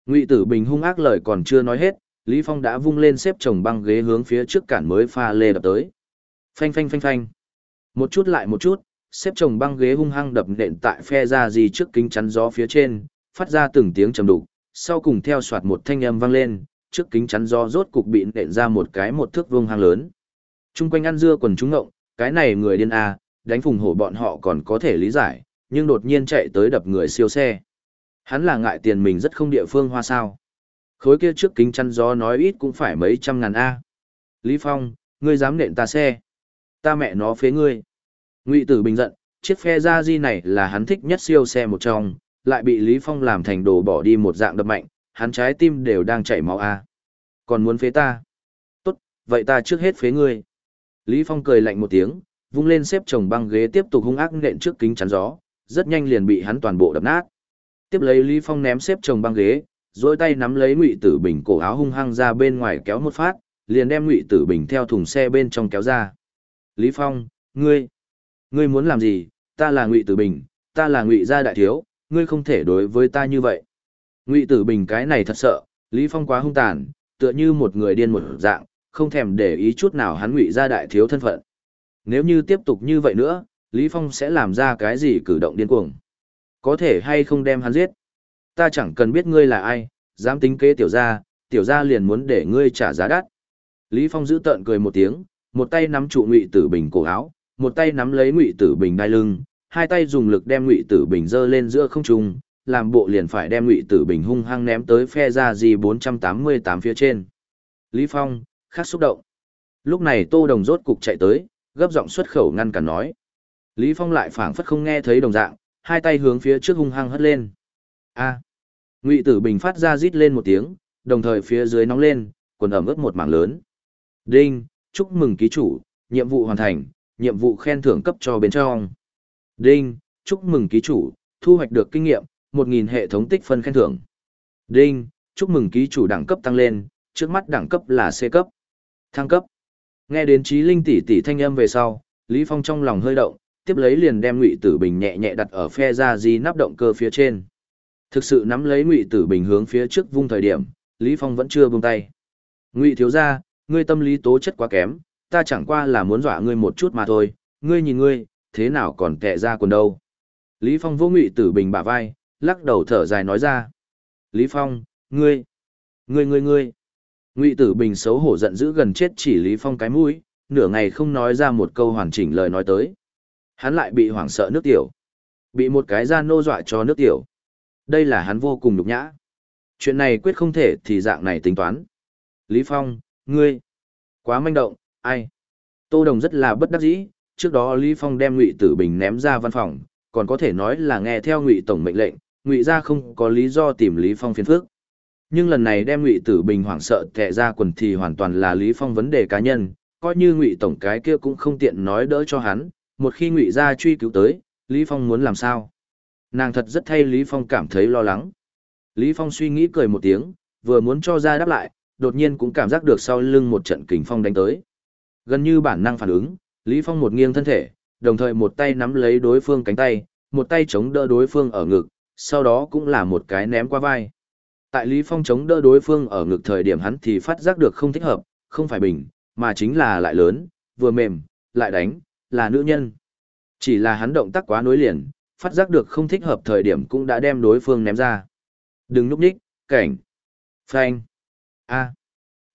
Speaker 1: Ngụy Tử Bình hung ác lời còn chưa nói hết, Lý Phong đã vung lên xếp chồng băng ghế hướng phía trước cản mới pha lê đập tới. Phanh phanh phanh phanh. Một chút lại một chút, xếp chồng băng ghế hung hăng đập nện tại phe ra gì trước kính chắn gió phía trên, phát ra từng tiếng trầm đục, sau cùng theo soạt một thanh âm vang lên, trước kính chắn gió rốt cục bị nện ra một cái một thước vuông hang lớn. Trung quanh ăn dưa quần chúng ngộng, cái này người điên a, đánh phùng hổ bọn họ còn có thể lý giải, nhưng đột nhiên chạy tới đập người siêu xe. Hắn là ngại tiền mình rất không địa phương hoa sao. Khối kia trước kính chắn gió nói ít cũng phải mấy trăm ngàn A. Lý Phong, ngươi dám nện ta xe. Ta mẹ nó phế ngươi. Ngụy tử bình giận, chiếc phe gia di này là hắn thích nhất siêu xe một trong, lại bị Lý Phong làm thành đồ bỏ đi một dạng đập mạnh, hắn trái tim đều đang chảy máu A. Còn muốn phế ta? Tốt, vậy ta trước hết phế ngươi. Lý Phong cười lạnh một tiếng, vung lên xếp chồng băng ghế tiếp tục hung ác nện trước kính chắn gió, rất nhanh liền bị hắn toàn bộ đập nát. Tiếp lấy Lý Phong ném xếp chồng băng ghế, rồi tay nắm lấy Ngụy Tử Bình cổ áo hung hăng ra bên ngoài kéo một phát, liền đem Ngụy Tử Bình theo thùng xe bên trong kéo ra. Lý Phong, ngươi, ngươi muốn làm gì? Ta là Ngụy Tử Bình, ta là Ngụy gia đại thiếu, ngươi không thể đối với ta như vậy. Ngụy Tử Bình cái này thật sợ, Lý Phong quá hung tàn, tựa như một người điên một dạng, không thèm để ý chút nào hắn Ngụy gia đại thiếu thân phận. Nếu như tiếp tục như vậy nữa, Lý Phong sẽ làm ra cái gì cử động điên cuồng? Có thể hay không đem hắn giết? Ta chẳng cần biết ngươi là ai, dám tính kế tiểu gia, tiểu gia liền muốn để ngươi trả giá đắt. Lý Phong giữ tợn cười một tiếng, một tay nắm trụ Ngụy Tử Bình cổ áo, một tay nắm lấy Ngụy Tử Bình đai lưng, hai tay dùng lực đem Ngụy Tử Bình giơ lên giữa không trung, làm bộ liền phải đem Ngụy Tử Bình hung hăng ném tới phe ra di 488 phía trên. Lý Phong, khắc xúc động. Lúc này Tô Đồng rốt cục chạy tới, gấp giọng xuất khẩu ngăn cản nói. Lý Phong lại phảng phất không nghe thấy đồng dạng, hai tay hướng phía trước hung hăng hất lên. A. Ngụy Tử Bình phát ra rít lên một tiếng, đồng thời phía dưới nóng lên, quần ẩm ướt một mảng lớn. Đinh, chúc mừng ký chủ, nhiệm vụ hoàn thành, nhiệm vụ khen thưởng cấp cho bên trong. Đinh, chúc mừng ký chủ, thu hoạch được kinh nghiệm, 1.000 hệ thống tích phân khen thưởng. Đinh, chúc mừng ký chủ đẳng cấp tăng lên, trước mắt đẳng cấp là C cấp. Thăng cấp. Nghe đến trí linh tỷ tỷ thanh âm về sau, Lý Phong trong lòng hơi động, tiếp lấy liền đem Ngụy Tử Bình nhẹ nhẹ đặt ở phe ra di nắp động cơ phía trên. Thực sự nắm lấy Ngụy Tử Bình hướng phía trước vung thời điểm, Lý Phong vẫn chưa buông tay. Ngụy thiếu gia, ngươi tâm lý tố chất quá kém, ta chẳng qua là muốn dọa ngươi một chút mà thôi, ngươi nhìn ngươi, thế nào còn kệ ra quần đâu. Lý Phong vô Ngụy Tử Bình bả vai, lắc đầu thở dài nói ra. Lý Phong, ngươi, ngươi ngươi ngươi. Ngụy Tử Bình xấu hổ giận dữ gần chết chỉ Lý Phong cái mũi, nửa ngày không nói ra một câu hoàn chỉnh lời nói tới. Hắn lại bị hoảng sợ nước tiểu. Bị một cái gian nô dọa cho nước tiểu. Đây là hắn vô cùng nhục nhã. Chuyện này quyết không thể thì dạng này tính toán. Lý Phong, ngươi, quá manh động, ai? Tô Đồng rất là bất đắc dĩ, trước đó Lý Phong đem Ngụy Tử Bình ném ra văn phòng, còn có thể nói là nghe theo Ngụy tổng mệnh lệnh, Ngụy gia không có lý do tìm Lý Phong phiền phức. Nhưng lần này đem Ngụy Tử Bình hoảng sợ tệ ra quần thì hoàn toàn là Lý Phong vấn đề cá nhân, coi như Ngụy tổng cái kia cũng không tiện nói đỡ cho hắn, một khi ngụy gia truy cứu tới lý phong muốn làm sao nàng thật rất thay lý phong cảm thấy lo lắng lý phong suy nghĩ cười một tiếng vừa muốn cho ra đáp lại đột nhiên cũng cảm giác được sau lưng một trận kình phong đánh tới gần như bản năng phản ứng lý phong một nghiêng thân thể đồng thời một tay nắm lấy đối phương cánh tay một tay chống đỡ đối phương ở ngực sau đó cũng là một cái ném qua vai tại lý phong chống đỡ đối phương ở ngực thời điểm hắn thì phát giác được không thích hợp không phải bình mà chính là lại lớn vừa mềm lại đánh là nữ nhân. Chỉ là hắn động tác quá nối liền, phát giác được không thích hợp thời điểm cũng đã đem đối phương ném ra. Đừng núp nhích, cảnh. Phanh. A.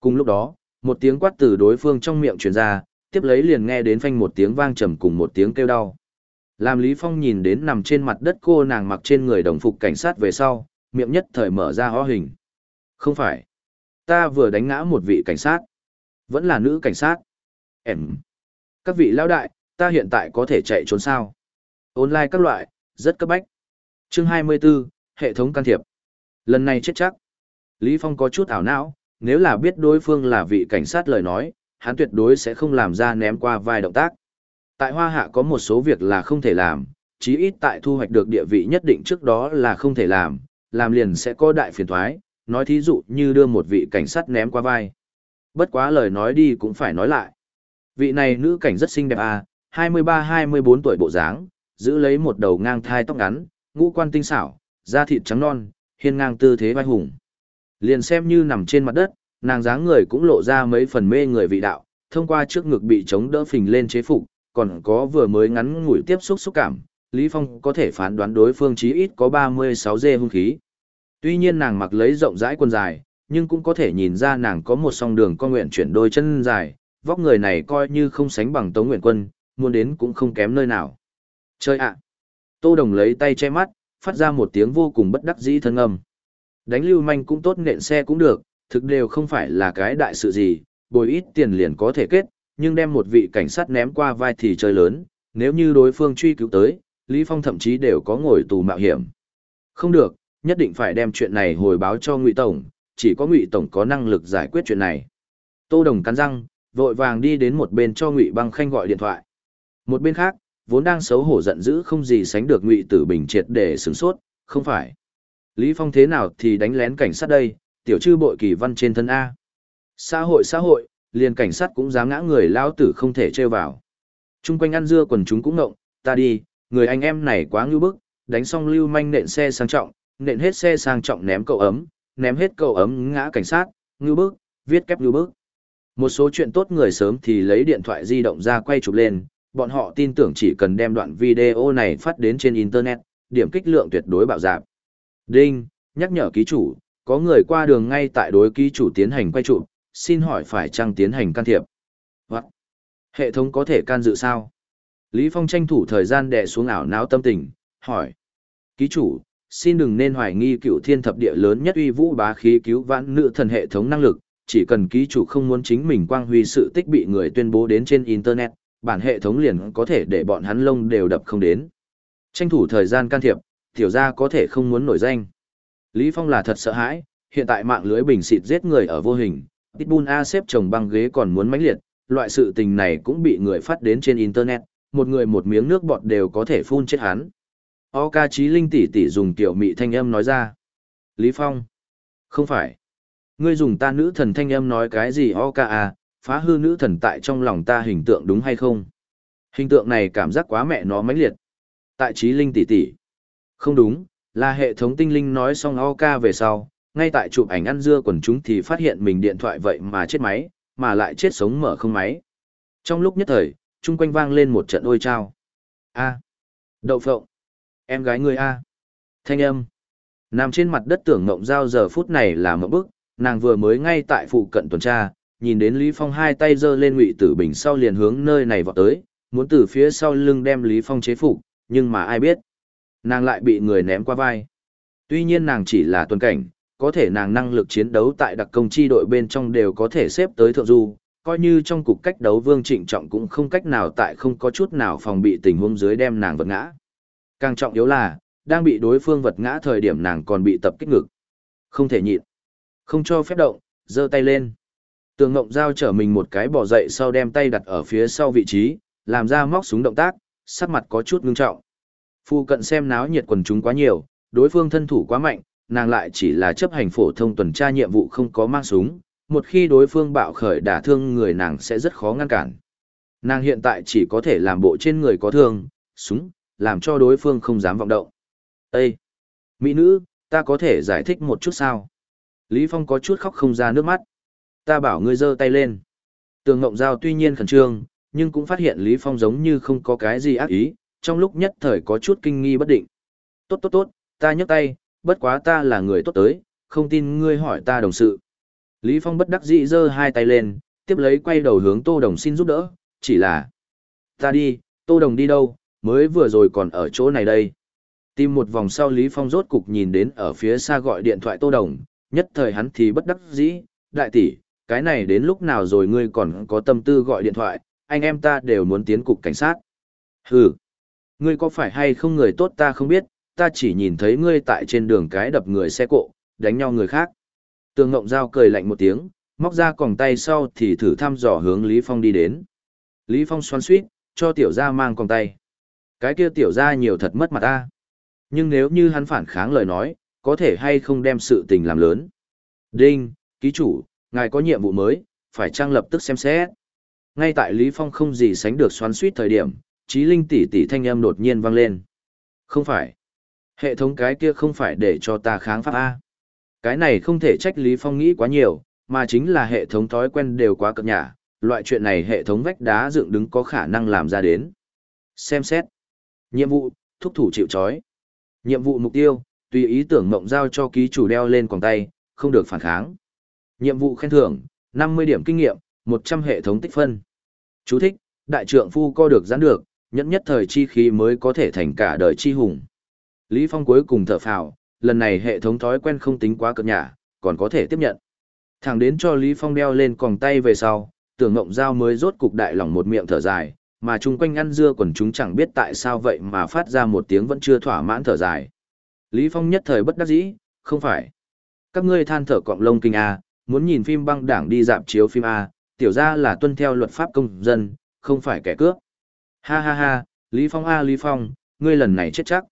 Speaker 1: Cùng lúc đó, một tiếng quát từ đối phương trong miệng truyền ra, tiếp lấy liền nghe đến phanh một tiếng vang trầm cùng một tiếng kêu đau. Làm Lý Phong nhìn đến nằm trên mặt đất cô nàng mặc trên người đồng phục cảnh sát về sau, miệng nhất thời mở ra ho hình. Không phải. Ta vừa đánh ngã một vị cảnh sát. Vẫn là nữ cảnh sát. Em. Các vị lão đại, ta hiện tại có thể chạy trốn sao? Online các loại, rất cấp bách. Chương 24, hệ thống can thiệp. Lần này chết chắc. Lý Phong có chút ảo não, nếu là biết đối phương là vị cảnh sát lời nói, hắn tuyệt đối sẽ không làm ra ném qua vai động tác. Tại Hoa Hạ có một số việc là không thể làm, chí ít tại thu hoạch được địa vị nhất định trước đó là không thể làm, làm liền sẽ có đại phiền thoái, nói thí dụ như đưa một vị cảnh sát ném qua vai. Bất quá lời nói đi cũng phải nói lại. Vị này nữ cảnh rất xinh đẹp à, 23-24 tuổi bộ dáng, giữ lấy một đầu ngang thai tóc ngắn, ngũ quan tinh xảo, da thịt trắng non, hiên ngang tư thế vai hùng. Liền xem như nằm trên mặt đất, nàng dáng người cũng lộ ra mấy phần mê người vị đạo, thông qua trước ngực bị chống đỡ phình lên chế phục, còn có vừa mới ngắn ngủi tiếp xúc xúc cảm, Lý Phong có thể phán đoán đối phương chí ít có 36 dê hung khí. Tuy nhiên nàng mặc lấy rộng rãi quần dài, nhưng cũng có thể nhìn ra nàng có một song đường con nguyện chuyển đôi chân dài, vóc người này coi như không sánh bằng Tống Nguyện Quân, muốn đến cũng không kém nơi nào. Chơi ạ! Tô Đồng lấy tay che mắt, phát ra một tiếng vô cùng bất đắc dĩ thân âm. Đánh lưu manh cũng tốt nện xe cũng được, thực đều không phải là cái đại sự gì, bồi ít tiền liền có thể kết, nhưng đem một vị cảnh sát ném qua vai thì chơi lớn, nếu như đối phương truy cứu tới, Lý Phong thậm chí đều có ngồi tù mạo hiểm. Không được, nhất định phải đem chuyện này hồi báo cho Ngụy Tổng, chỉ có Ngụy Tổng có năng lực giải quyết chuyện này. Tô Đồng cắn răng, vội vàng đi đến một bên cho Ngụy Băng Khanh gọi điện thoại. Một bên khác, vốn đang xấu hổ giận dữ không gì sánh được Ngụy Tử Bình triệt để sửng sốt, không phải. Lý Phong thế nào thì đánh lén cảnh sát đây, tiểu chư bội kỳ văn trên thân A. Xã hội xã hội, liền cảnh sát cũng dám ngã người lao tử không thể trêu vào. Trung quanh ăn dưa quần chúng cũng ngộng, ta đi, người anh em này quá ngưu bức, đánh xong lưu manh nện xe sang trọng, nện hết xe sang trọng ném cậu ấm, ném hết cậu ấm ngã cảnh sát, ngưu bức, viết kép ngưu bức. Một số chuyện tốt người sớm thì lấy điện thoại di động ra quay chụp lên, bọn họ tin tưởng chỉ cần đem đoạn video này phát đến trên Internet, điểm kích lượng tuyệt đối bạo dạp. Đinh, nhắc nhở ký chủ, có người qua đường ngay tại đối ký chủ tiến hành quay trụ, xin hỏi phải chăng tiến hành can thiệp? Hoặc, hệ thống có thể can dự sao? Lý Phong tranh thủ thời gian đè xuống ảo não tâm tình, hỏi. Ký chủ, xin đừng nên hoài nghi cựu thiên thập địa lớn nhất uy vũ bá khí cứu vãn nữ thần hệ thống năng lực, chỉ cần ký chủ không muốn chính mình quang huy sự tích bị người tuyên bố đến trên Internet, bản hệ thống liền có thể để bọn hắn lông đều đập không đến. Tranh thủ thời gian can thiệp, tiểu gia có thể không muốn nổi danh. Lý Phong là thật sợ hãi, hiện tại mạng lưới bình xịt giết người ở vô hình, Pitbull A xếp chồng băng ghế còn muốn mãnh liệt, loại sự tình này cũng bị người phát đến trên Internet, một người một miếng nước bọt đều có thể phun chết hắn. Oka Chí linh tỷ tỷ dùng tiểu mị thanh âm nói ra. Lý Phong. Không phải. Ngươi dùng ta nữ thần thanh âm nói cái gì Oka à, phá hư nữ thần tại trong lòng ta hình tượng đúng hay không? Hình tượng này cảm giác quá mẹ nó mãnh liệt. Tại Chí linh tỷ tỷ. Không đúng, là hệ thống tinh linh nói xong O ca về sau, ngay tại chụp ảnh ăn dưa quần chúng thì phát hiện mình điện thoại vậy mà chết máy, mà lại chết sống mở không máy. Trong lúc nhất thời, chung quanh vang lên một trận ôi trao. A. Đậu phộng. Em gái người A. Thanh âm. Nằm trên mặt đất tưởng ngộng giao giờ phút này là một bức, nàng vừa mới ngay tại phụ cận tuần tra, nhìn đến Lý Phong hai tay giơ lên ngụy tử bình sau liền hướng nơi này vọt tới, muốn từ phía sau lưng đem Lý Phong chế phục, nhưng mà ai biết. Nàng lại bị người ném qua vai. Tuy nhiên nàng chỉ là tuần cảnh, có thể nàng năng lực chiến đấu tại đặc công chi đội bên trong đều có thể xếp tới thượng du, coi như trong cục cách đấu Vương Trịnh Trọng cũng không cách nào tại không có chút nào phòng bị tình huống dưới đem nàng vật ngã. Càng trọng yếu là, đang bị đối phương vật ngã thời điểm nàng còn bị tập kích ngực. Không thể nhịn. Không cho phép động, giơ tay lên. Tường Ngộng Giao trở mình một cái bỏ dậy sau đem tay đặt ở phía sau vị trí, làm ra móc súng động tác, sắc mặt có chút ngưng trọng. Phu cận xem náo nhiệt quần chúng quá nhiều, đối phương thân thủ quá mạnh, nàng lại chỉ là chấp hành phổ thông tuần tra nhiệm vụ không có mang súng, một khi đối phương bạo khởi đả thương người nàng sẽ rất khó ngăn cản. Nàng hiện tại chỉ có thể làm bộ trên người có thương, súng, làm cho đối phương không dám vọng động. Ê! Mỹ nữ, ta có thể giải thích một chút sao? Lý Phong có chút khóc không ra nước mắt. Ta bảo ngươi giơ tay lên. Tường Ngộng Giao tuy nhiên khẩn trương, nhưng cũng phát hiện Lý Phong giống như không có cái gì ác ý, trong lúc nhất thời có chút kinh nghi bất định. Tốt tốt tốt, ta nhấc tay, bất quá ta là người tốt tới, không tin ngươi hỏi ta đồng sự. Lý Phong bất đắc dĩ giơ hai tay lên, tiếp lấy quay đầu hướng Tô Đồng xin giúp đỡ, chỉ là Ta đi, Tô Đồng đi đâu, mới vừa rồi còn ở chỗ này đây. Tìm một vòng sau Lý Phong rốt cục nhìn đến ở phía xa gọi điện thoại Tô Đồng, nhất thời hắn thì bất đắc dĩ, đại tỷ, cái này đến lúc nào rồi ngươi còn có tâm tư gọi điện thoại, anh em ta đều muốn tiến cục cảnh sát. Hừ, ngươi có phải hay không người tốt ta không biết, ta chỉ nhìn thấy ngươi tại trên đường cái đập người xe cộ, đánh nhau người khác. Tường Ngộng Giao cười lạnh một tiếng, móc ra còng tay sau thì thử thăm dò hướng Lý Phong đi đến. Lý Phong xoắn suýt, cho tiểu gia mang còng tay. Cái kia tiểu gia nhiều thật mất mặt ta. Nhưng nếu như hắn phản kháng lời nói, có thể hay không đem sự tình làm lớn. Đinh, ký chủ, ngài có nhiệm vụ mới, phải trang lập tức xem xét. Ngay tại Lý Phong không gì sánh được xoắn suýt thời điểm, trí linh tỷ tỷ thanh âm đột nhiên vang lên. Không phải. Hệ thống cái kia không phải để cho ta kháng pháp A. Cái này không thể trách Lý Phong nghĩ quá nhiều, mà chính là hệ thống thói quen đều quá cập nhả, loại chuyện này hệ thống vách đá dựng đứng có khả năng làm ra đến. Xem xét. Nhiệm vụ, thúc thủ chịu chói. Nhiệm vụ mục tiêu, tùy ý tưởng mộng giao cho ký chủ đeo lên quòng tay, không được phản kháng. Nhiệm vụ khen thưởng, 50 điểm kinh nghiệm, 100 hệ thống tích phân. Chú thích, đại trượng phu co được giãn được, nhẫn nhất thời chi khí mới có thể thành cả đời chi hùng. Lý Phong cuối cùng thở phào, lần này hệ thống thói quen không tính quá cực nhả, còn có thể tiếp nhận. Thẳng đến cho Lý Phong đeo lên còng tay về sau, tưởng ngộng giao mới rốt cục đại lòng một miệng thở dài, mà chung quanh ăn dưa quần chúng chẳng biết tại sao vậy mà phát ra một tiếng vẫn chưa thỏa mãn thở dài. Lý Phong nhất thời bất đắc dĩ, không phải. Các ngươi than thở cọng lông kinh A, muốn nhìn phim băng đảng đi dạp chiếu phim A, tiểu ra là tuân theo luật pháp công dân, không phải kẻ cướp. Ha ha ha, Lý Phong A Lý Phong, ngươi lần này chết chắc.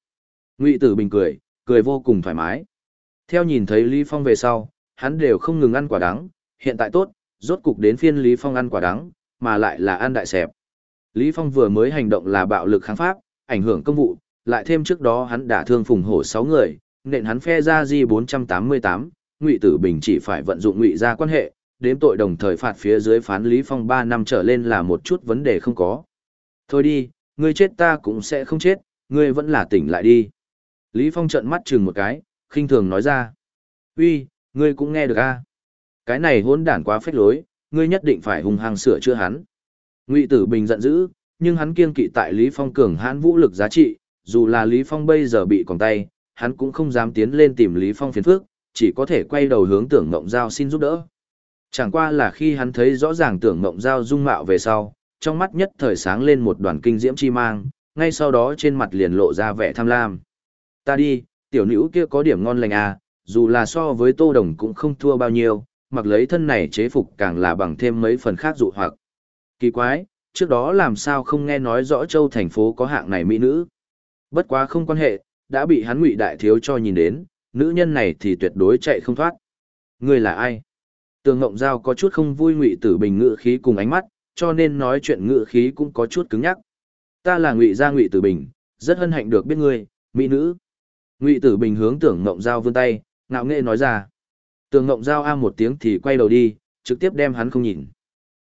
Speaker 1: Ngụy Tử Bình cười, cười vô cùng thoải mái. Theo nhìn thấy Lý Phong về sau, hắn đều không ngừng ăn quả đắng, hiện tại tốt, rốt cục đến phiên Lý Phong ăn quả đắng, mà lại là ăn đại sẹp. Lý Phong vừa mới hành động là bạo lực kháng pháp, ảnh hưởng công vụ, lại thêm trước đó hắn đã thương phùng hổ 6 người, nên hắn phe ra di 488, Ngụy Tử Bình chỉ phải vận dụng ngụy ra quan hệ, đếm tội đồng thời phạt phía dưới phán Lý Phong 3 năm trở lên là một chút vấn đề không có. Thôi đi, ngươi chết ta cũng sẽ không chết, ngươi vẫn là tỉnh lại đi. Lý Phong trợn mắt chừng một cái, khinh thường nói ra. Uy, ngươi cũng nghe được a? Cái này hỗn đản quá phách lối, ngươi nhất định phải hung hăng sửa chữa hắn. Ngụy Tử Bình giận dữ, nhưng hắn kiên kỵ tại Lý Phong cường hãn vũ lực giá trị, dù là Lý Phong bây giờ bị còng tay, hắn cũng không dám tiến lên tìm Lý Phong phiền phức, chỉ có thể quay đầu hướng Tưởng Ngộng Giao xin giúp đỡ. Chẳng qua là khi hắn thấy rõ ràng Tưởng Ngộng Giao dung mạo về sau, trong mắt nhất thời sáng lên một đoàn kinh diễm chi mang, ngay sau đó trên mặt liền lộ ra vẻ tham lam. Ta đi, tiểu nữ kia có điểm ngon lành à, dù là so với tô đồng cũng không thua bao nhiêu, mặc lấy thân này chế phục càng là bằng thêm mấy phần khác dụ hoặc. Kỳ quái, trước đó làm sao không nghe nói rõ châu thành phố có hạng này mỹ nữ. Bất quá không quan hệ, đã bị hắn ngụy đại thiếu cho nhìn đến, nữ nhân này thì tuyệt đối chạy không thoát. Người là ai? Tường Ngộng Giao có chút không vui ngụy tử bình ngự khí cùng ánh mắt, cho nên nói chuyện ngự khí cũng có chút cứng nhắc. Ta là ngụy gia ngụy tử bình, rất hân hạnh được biết ngươi, mỹ nữ. Ngụy tử bình hướng tưởng Ngộng Giao vươn tay, ngạo nghệ nói ra. Tường Ngộng Giao a một tiếng thì quay đầu đi, trực tiếp đem hắn không nhìn.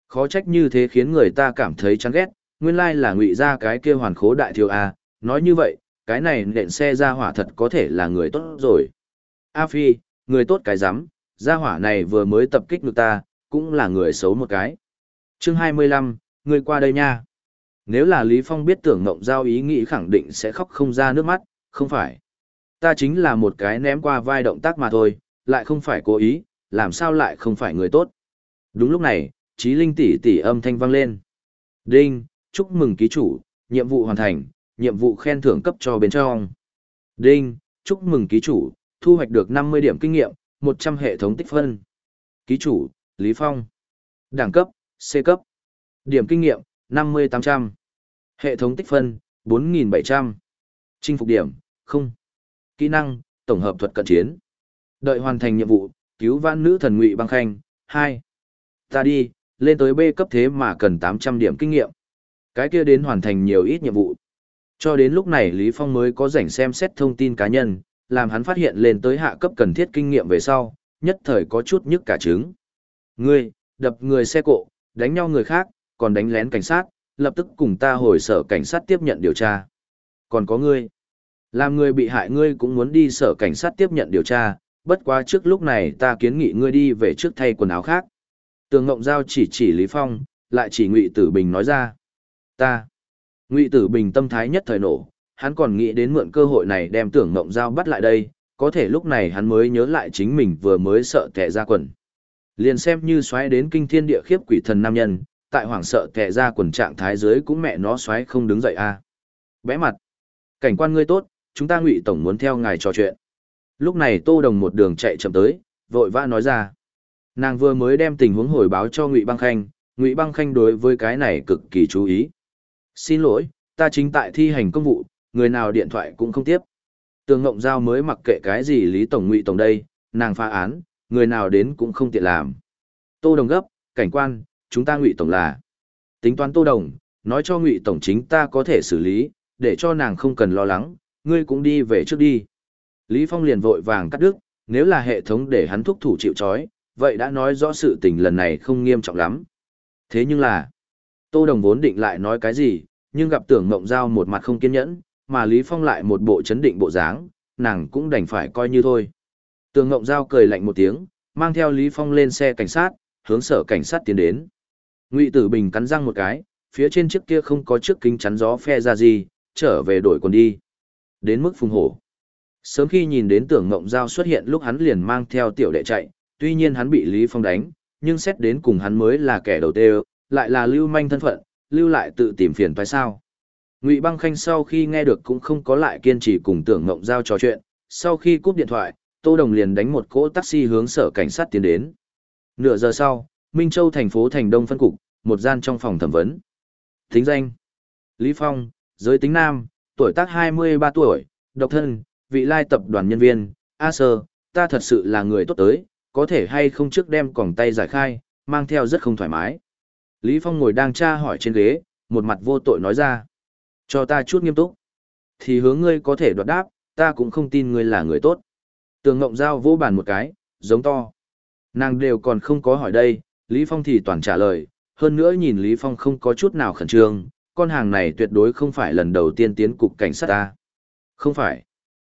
Speaker 1: Khó trách như thế khiến người ta cảm thấy chán ghét, nguyên lai là ngụy Gia cái kia hoàn khố đại thiếu A, nói như vậy, cái này nện xe ra hỏa thật có thể là người tốt rồi. A Phi, người tốt cái rắm Gia hỏa này vừa mới tập kích được ta, cũng là người xấu một cái chương 25, người qua đây nha. Nếu là Lý Phong biết tưởng ngộng giao ý nghĩ khẳng định sẽ khóc không ra nước mắt, không phải. Ta chính là một cái ném qua vai động tác mà thôi, lại không phải cố ý, làm sao lại không phải người tốt. Đúng lúc này, trí linh tỷ tỷ âm thanh vang lên. Đinh, chúc mừng ký chủ, nhiệm vụ hoàn thành, nhiệm vụ khen thưởng cấp cho bên trong. Đinh, chúc mừng ký chủ, thu hoạch được 50 điểm kinh nghiệm, 100 hệ thống tích phân. Ký chủ, Lý Phong. Đẳng cấp, C cấp. Điểm kinh nghiệm, 50-800. Hệ thống tích phân, 4.700. Chinh phục điểm, không. Kỹ năng, tổng hợp thuật cận chiến. Đợi hoàn thành nhiệm vụ, cứu vãn nữ thần ngụy băng khanh, 2. Ta đi, lên tới B cấp thế mà cần 800 điểm kinh nghiệm. Cái kia đến hoàn thành nhiều ít nhiệm vụ. Cho đến lúc này Lý Phong mới có rảnh xem xét thông tin cá nhân, làm hắn phát hiện lên tới hạ cấp cần thiết kinh nghiệm về sau, nhất thời có chút nhức cả trứng. Ngươi, đập người xe cộ, đánh nhau người khác, còn đánh lén cảnh sát, lập tức cùng ta hồi sở cảnh sát tiếp nhận điều tra. Còn có ngươi, làm người bị hại ngươi cũng muốn đi sở cảnh sát tiếp nhận điều tra, bất quá trước lúc này ta kiến nghị ngươi đi về trước thay quần áo khác. Tường Ngộng Giao chỉ chỉ Lý Phong, lại chỉ Ngụy Tử Bình nói ra. Ta. Ngụy Tử Bình tâm thái nhất thời nổ, hắn còn nghĩ đến mượn cơ hội này đem Tưởng Ngộng Giao bắt lại đây, có thể lúc này hắn mới nhớ lại chính mình vừa mới sợ tệ ra quần. Liền xem như xoáy đến kinh thiên địa khiếp quỷ thần nam nhân, tại hoảng sợ tệ ra quần trạng thái dưới cũng mẹ nó xoáy không đứng dậy a. À. Bẽ mặt. Cảnh quan ngươi tốt, chúng ta Ngụy Tổng muốn theo ngài trò chuyện. Lúc này Tô Đồng một đường chạy chậm tới, vội vã nói ra. Nàng vừa mới đem tình huống hồi báo cho Ngụy Băng Khanh, Ngụy Băng Khanh đối với cái này cực kỳ chú ý. Xin lỗi, ta chính tại thi hành công vụ, người nào điện thoại cũng không tiếp. Tường Ngộng Giao mới mặc kệ cái gì Lý Tổng Ngụy Tổng đây, nàng phá án, người nào đến cũng không tiện làm. Tô Đồng gấp, cảnh quan, chúng ta Ngụy Tổng là. Tính toán Tô Đồng, nói cho Ngụy Tổng chính ta có thể xử lý, để cho nàng không cần lo lắng, ngươi cũng đi về trước đi. Lý Phong liền vội vàng cắt đứt, nếu là hệ thống để hắn thúc thủ chịu chói, vậy đã nói rõ sự tình lần này không nghiêm trọng lắm. Thế nhưng là, Tô Đồng vốn định lại nói cái gì, nhưng gặp tưởng mộng giao một mặt không kiên nhẫn, mà Lý Phong lại một bộ chấn định bộ dáng, nàng cũng đành phải coi như thôi. Tưởng Ngộng giao cười lạnh một tiếng, mang theo Lý Phong lên xe cảnh sát, hướng sở cảnh sát tiến đến. Ngụy Tử Bình cắn răng một cái, phía trên chiếc kia không có chiếc kính chắn gió phe ra gì, trở về đổi quần đi. Đến mức phùng hổ. Sớm khi nhìn đến tưởng ngộng giao xuất hiện lúc hắn liền mang theo tiểu đệ chạy, tuy nhiên hắn bị Lý Phong đánh, nhưng xét đến cùng hắn mới là kẻ đầu tiên, lại là lưu manh thân phận, lưu lại tự tìm phiền phải sao. Ngụy băng khanh sau khi nghe được cũng không có lại kiên trì cùng tưởng ngộng giao trò chuyện, sau khi cúp điện thoại, Tô Đồng liền đánh một cỗ taxi hướng sở cảnh sát tiến đến. Nửa giờ sau, Minh Châu thành phố thành đông phân cục, một gian trong phòng thẩm vấn. Tính danh Lý Phong, giới tính nam, tuổi tác 23 tuổi, độc thân, vị lai tập đoàn nhân viên, A sơ, ta thật sự là người tốt tới, có thể hay không trước đem còng tay giải khai, mang theo rất không thoải mái. Lý Phong ngồi đang tra hỏi trên ghế, một mặt vô tội nói ra. Cho ta chút nghiêm túc. Thì hướng ngươi có thể đoạt đáp, ta cũng không tin ngươi là người tốt. Tường Ngộng Giao vô bàn một cái, giống to. Nàng đều còn không có hỏi đây, Lý Phong thì toàn trả lời, hơn nữa nhìn Lý Phong không có chút nào khẩn trương, con hàng này tuyệt đối không phải lần đầu tiên tiến cục cảnh sát ta. Không phải.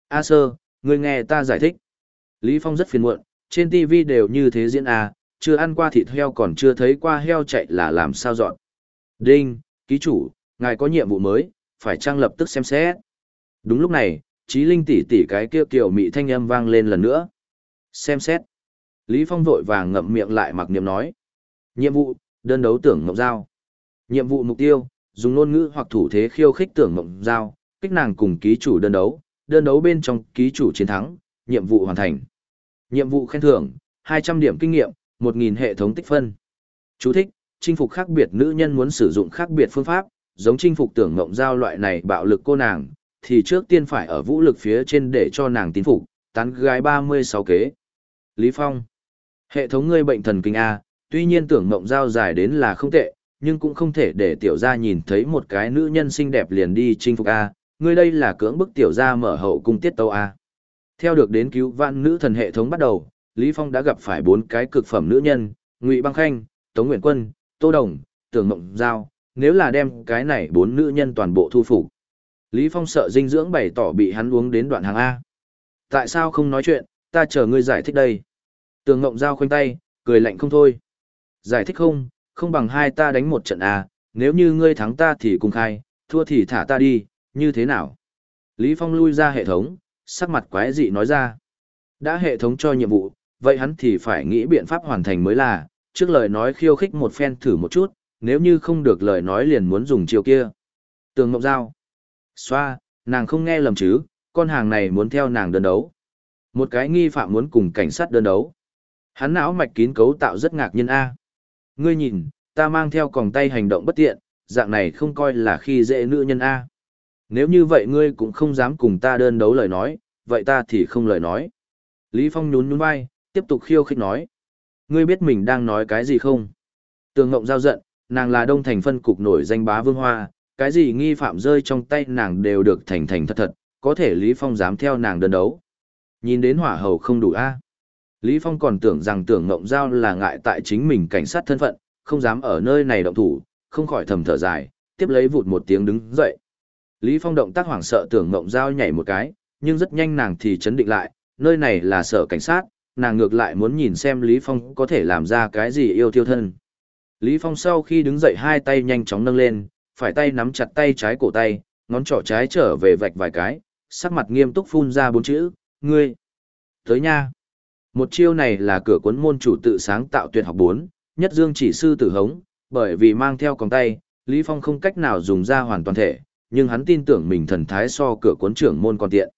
Speaker 1: A sơ, ngươi nghe ta giải thích. Lý Phong rất phiền muộn, trên TV đều như thế diễn A, chưa ăn qua thịt heo còn chưa thấy qua heo chạy là làm sao dọn. Đinh, ký chủ, ngài có nhiệm vụ mới, phải trang lập tức xem xét. Đúng lúc này, trí linh tỷ tỷ cái kia kiểu mị thanh âm vang lên lần nữa. Xem xét. Lý Phong vội vàng ngậm miệng lại mặc niệm nói. Nhiệm vụ, đơn đấu tưởng ngọc giao. Nhiệm vụ mục tiêu, dùng ngôn ngữ hoặc thủ thế khiêu khích tưởng ngọc giao, kích nàng cùng ký chủ đơn đấu, đơn đấu bên trong ký chủ chiến thắng, nhiệm vụ hoàn thành. Nhiệm vụ khen thưởng, 200 điểm kinh nghiệm, 1.000 hệ thống tích phân. Chú thích, chinh phục khác biệt nữ nhân muốn sử dụng khác biệt phương pháp, giống chinh phục tưởng ngộng giao loại này bạo lực cô nàng, thì trước tiên phải ở vũ lực phía trên để cho nàng tín phục, tán gái 36 kế. Lý Phong Hệ thống ngươi bệnh thần kinh A, tuy nhiên tưởng mộng giao dài đến là không tệ, nhưng cũng không thể để tiểu gia nhìn thấy một cái nữ nhân xinh đẹp liền đi chinh phục A, ngươi đây là cưỡng bức tiểu gia mở hậu cung tiết tâu A. Theo được đến cứu vãn nữ thần hệ thống bắt đầu, Lý Phong đã gặp phải bốn cái cực phẩm nữ nhân, Ngụy Băng Khanh, Tống Nguyện Quân, Tô Đồng, Tưởng Mộng Giao, nếu là đem cái này bốn nữ nhân toàn bộ thu phục. Lý Phong sợ dinh dưỡng bày tỏ bị hắn uống đến đoạn hàng A. Tại sao không nói chuyện, ta chờ ngươi giải thích đây. Tường Ngộng Giao khoanh tay, cười lạnh không thôi. Giải thích không, không bằng hai ta đánh một trận A, nếu như ngươi thắng ta thì cùng khai, thua thì thả ta đi, như thế nào? Lý Phong lui ra hệ thống, sắc mặt quái dị nói ra. Đã hệ thống cho nhiệm vụ, vậy hắn thì phải nghĩ biện pháp hoàn thành mới là, trước lời nói khiêu khích một phen thử một chút, nếu như không được lời nói liền muốn dùng chiều kia. Tường Ngộng Giao. Xoa, nàng không nghe lầm chứ, con hàng này muốn theo nàng đơn đấu. Một cái nghi phạm muốn cùng cảnh sát đơn đấu. Hắn não mạch kín cấu tạo rất ngạc nhiên A. Ngươi nhìn, ta mang theo còng tay hành động bất tiện, dạng này không coi là khi dễ nữ nhân A. Nếu như vậy ngươi cũng không dám cùng ta đơn đấu lời nói, vậy ta thì không lời nói. Lý Phong nhún nhún vai, tiếp tục khiêu khích nói. Ngươi biết mình đang nói cái gì không? Tường Ngộng giao giận, nàng là đông thành phân cục nổi danh bá vương hoa, cái gì nghi phạm rơi trong tay nàng đều được thành thành thật thật, có thể Lý Phong dám theo nàng đơn đấu. Nhìn đến hỏa hầu không đủ a. Lý Phong còn tưởng rằng tưởng Ngộng Giao là ngại tại chính mình cảnh sát thân phận, không dám ở nơi này động thủ, không khỏi thầm thở dài, tiếp lấy vụt một tiếng đứng dậy. Lý Phong động tác hoảng sợ tưởng Ngộng Giao nhảy một cái, nhưng rất nhanh nàng thì chấn định lại, nơi này là sở cảnh sát, nàng ngược lại muốn nhìn xem Lý Phong có thể làm ra cái gì yêu thiêu thân. Lý Phong sau khi đứng dậy hai tay nhanh chóng nâng lên, phải tay nắm chặt tay trái cổ tay, ngón trỏ trái trở về vạch vài cái, sắc mặt nghiêm túc phun ra bốn chữ, ngươi. Tới nha. Một chiêu này là cửa cuốn môn chủ tự sáng tạo tuyệt học 4, nhất dương chỉ sư tử hống, bởi vì mang theo còng tay, Lý Phong không cách nào dùng ra hoàn toàn thể, nhưng hắn tin tưởng mình thần thái so cửa cuốn trưởng môn còn tiện.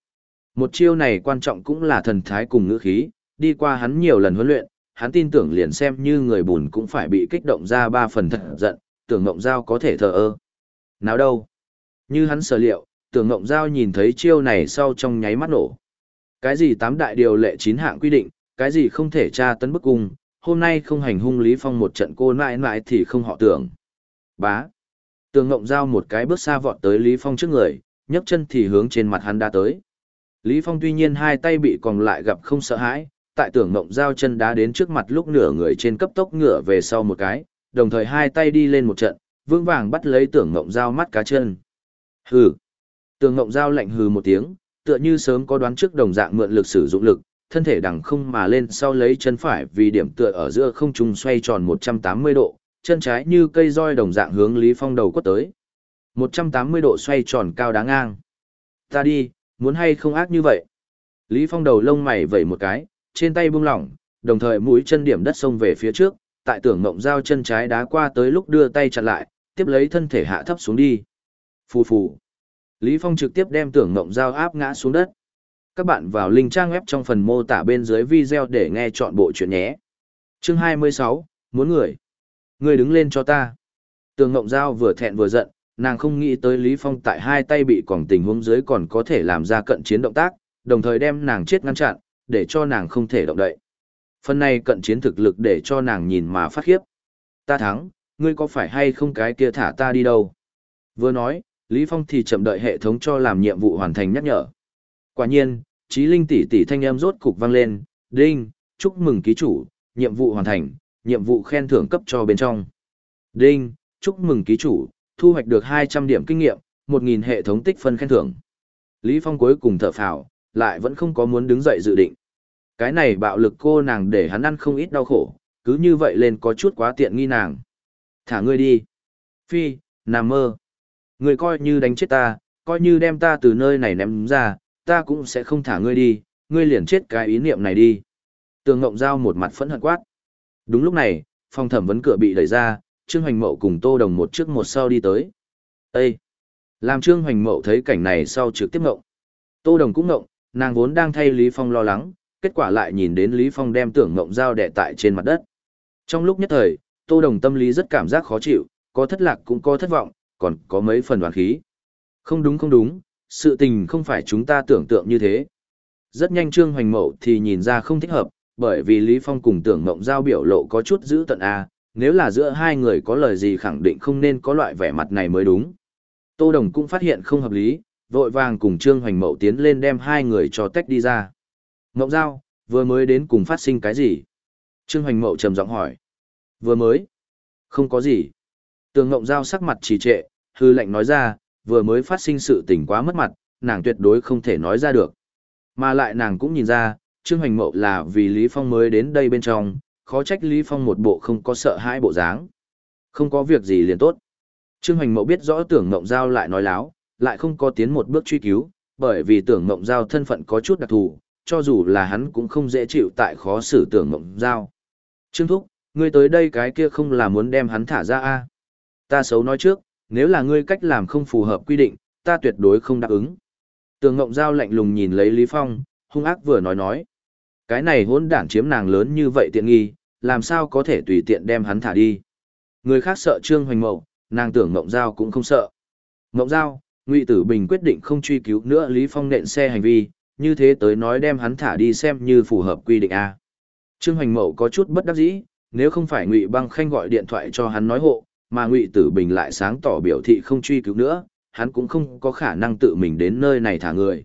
Speaker 1: Một chiêu này quan trọng cũng là thần thái cùng ngữ khí, đi qua hắn nhiều lần huấn luyện, hắn tin tưởng liền xem như người bùn cũng phải bị kích động ra ba phần thật giận, tưởng ngộng giao có thể thờ ơ. Nào đâu? Như hắn sở liệu, tưởng ngộng giao nhìn thấy chiêu này sau trong nháy mắt nổ. Cái gì tám đại điều lệ chín hạng quy định, cái gì không thể tra tấn bức cung, hôm nay không hành hung Lý Phong một trận cô nãi nãi thì không họ tưởng. Bá. Tường Ngộng Giao một cái bước xa vọt tới Lý Phong trước người, nhấc chân thì hướng trên mặt hắn đã tới. Lý Phong tuy nhiên hai tay bị còn lại gặp không sợ hãi, tại tưởng ngộng giao chân đá đến trước mặt lúc nửa người trên cấp tốc ngửa về sau một cái, đồng thời hai tay đi lên một trận, vững vàng bắt lấy tưởng ngộng dao mắt cá chân. Hừ. Tưởng ngộng dao lạnh hừ một tiếng, tựa như sớm có đoán trước đồng dạng mượn lực sử dụng lực, thân thể đằng không mà lên sau lấy chân phải vì điểm tựa ở giữa không trung xoay tròn 180 độ, chân trái như cây roi đồng dạng hướng Lý Phong đầu quất tới. 180 độ xoay tròn cao đáng ngang. Ta đi, muốn hay không ác như vậy. Lý Phong đầu lông mày vẩy một cái, trên tay buông lỏng, đồng thời mũi chân điểm đất sông về phía trước, tại tưởng ngộng giao chân trái đá qua tới lúc đưa tay chặn lại, tiếp lấy thân thể hạ thấp xuống đi. Phù phù. Lý Phong trực tiếp đem tưởng ngộng giao áp ngã xuống đất. Các bạn vào link trang web trong phần mô tả bên dưới video để nghe chọn bộ chuyện nhé. Chương 26, muốn người. Người đứng lên cho ta. Tưởng Ngộng giao vừa thẹn vừa giận, nàng không nghĩ tới Lý Phong tại hai tay bị quẳng tình huống dưới còn có thể làm ra cận chiến động tác, đồng thời đem nàng chết ngăn chặn, để cho nàng không thể động đậy. Phần này cận chiến thực lực để cho nàng nhìn mà phát khiếp. Ta thắng, ngươi có phải hay không cái kia thả ta đi đâu? Vừa nói, Lý Phong thì chậm đợi hệ thống cho làm nhiệm vụ hoàn thành nhắc nhở. Quả nhiên, trí linh tỷ tỷ thanh âm rốt cục vang lên, đinh, chúc mừng ký chủ, nhiệm vụ hoàn thành, nhiệm vụ khen thưởng cấp cho bên trong. Đinh, chúc mừng ký chủ, thu hoạch được 200 điểm kinh nghiệm, 1.000 hệ thống tích phân khen thưởng. Lý Phong cuối cùng thở phào, lại vẫn không có muốn đứng dậy dự định. Cái này bạo lực cô nàng để hắn ăn không ít đau khổ, cứ như vậy lên có chút quá tiện nghi nàng. Thả ngươi đi. Phi, nằm mơ. Ngươi coi như đánh chết ta, coi như đem ta từ nơi này ném ra, ta cũng sẽ không thả ngươi đi, ngươi liền chết cái ý niệm này đi. Tường Ngộng Giao một mặt phẫn hận quát. Đúng lúc này, phòng thẩm vấn cửa bị đẩy ra, Trương Hoành Mậu cùng Tô Đồng một trước một sau đi tới. Ê! Làm Trương Hoành Mậu thấy cảnh này sau trực tiếp ngộng. Tô Đồng cũng ngộng, nàng vốn đang thay Lý Phong lo lắng, kết quả lại nhìn đến Lý Phong đem tưởng ngộng Giao đẻ tại trên mặt đất. Trong lúc nhất thời, Tô Đồng tâm lý rất cảm giác khó chịu, có thất lạc cũng có thất vọng, còn có mấy phần đoàn khí. Không đúng không đúng, sự tình không phải chúng ta tưởng tượng như thế. Rất nhanh Trương Hoành Mậu thì nhìn ra không thích hợp, bởi vì Lý Phong cùng tưởng mộng giao biểu lộ có chút giữ tận A, nếu là giữa hai người có lời gì khẳng định không nên có loại vẻ mặt này mới đúng. Tô Đồng cũng phát hiện không hợp lý, vội vàng cùng Trương Hoành Mậu tiến lên đem hai người cho tách đi ra. Mộng Giao, vừa mới đến cùng phát sinh cái gì? Trương Hoành Mậu trầm giọng hỏi. Vừa mới? Không có gì. Tường Ngộng Giao sắc mặt trì trệ, hư lệnh nói ra, vừa mới phát sinh sự tình quá mất mặt, nàng tuyệt đối không thể nói ra được. Mà lại nàng cũng nhìn ra, Trương Hoành Mậu là vì Lý Phong mới đến đây bên trong, khó trách Lý Phong một bộ không có sợ hãi bộ dáng. Không có việc gì liền tốt. Trương Hoành Mậu biết rõ tưởng Ngộng Giao lại nói láo, lại không có tiến một bước truy cứu, bởi vì tưởng Ngộng Giao thân phận có chút đặc thù, cho dù là hắn cũng không dễ chịu tại khó xử tưởng Ngộng Giao. Trương Thúc, ngươi tới đây cái kia không là muốn đem hắn thả ra a Ta xấu nói trước, nếu là ngươi cách làm không phù hợp quy định, ta tuyệt đối không đáp ứng. Tường Ngộng Giao lạnh lùng nhìn lấy Lý Phong, hung ác vừa nói nói. Cái này hỗn đản chiếm nàng lớn như vậy tiện nghi, làm sao có thể tùy tiện đem hắn thả đi. Người khác sợ Trương Hoành Mậu, nàng tưởng Ngộng Giao cũng không sợ. Ngộng Giao, Ngụy Tử Bình quyết định không truy cứu nữa Lý Phong nện xe hành vi, như thế tới nói đem hắn thả đi xem như phù hợp quy định A. Trương Hoành Mậu có chút bất đắc dĩ, nếu không phải Ngụy Băng Khanh gọi điện thoại cho hắn nói hộ, mà Ngụy Tử Bình lại sáng tỏ biểu thị không truy cứu nữa, hắn cũng không có khả năng tự mình đến nơi này thả người.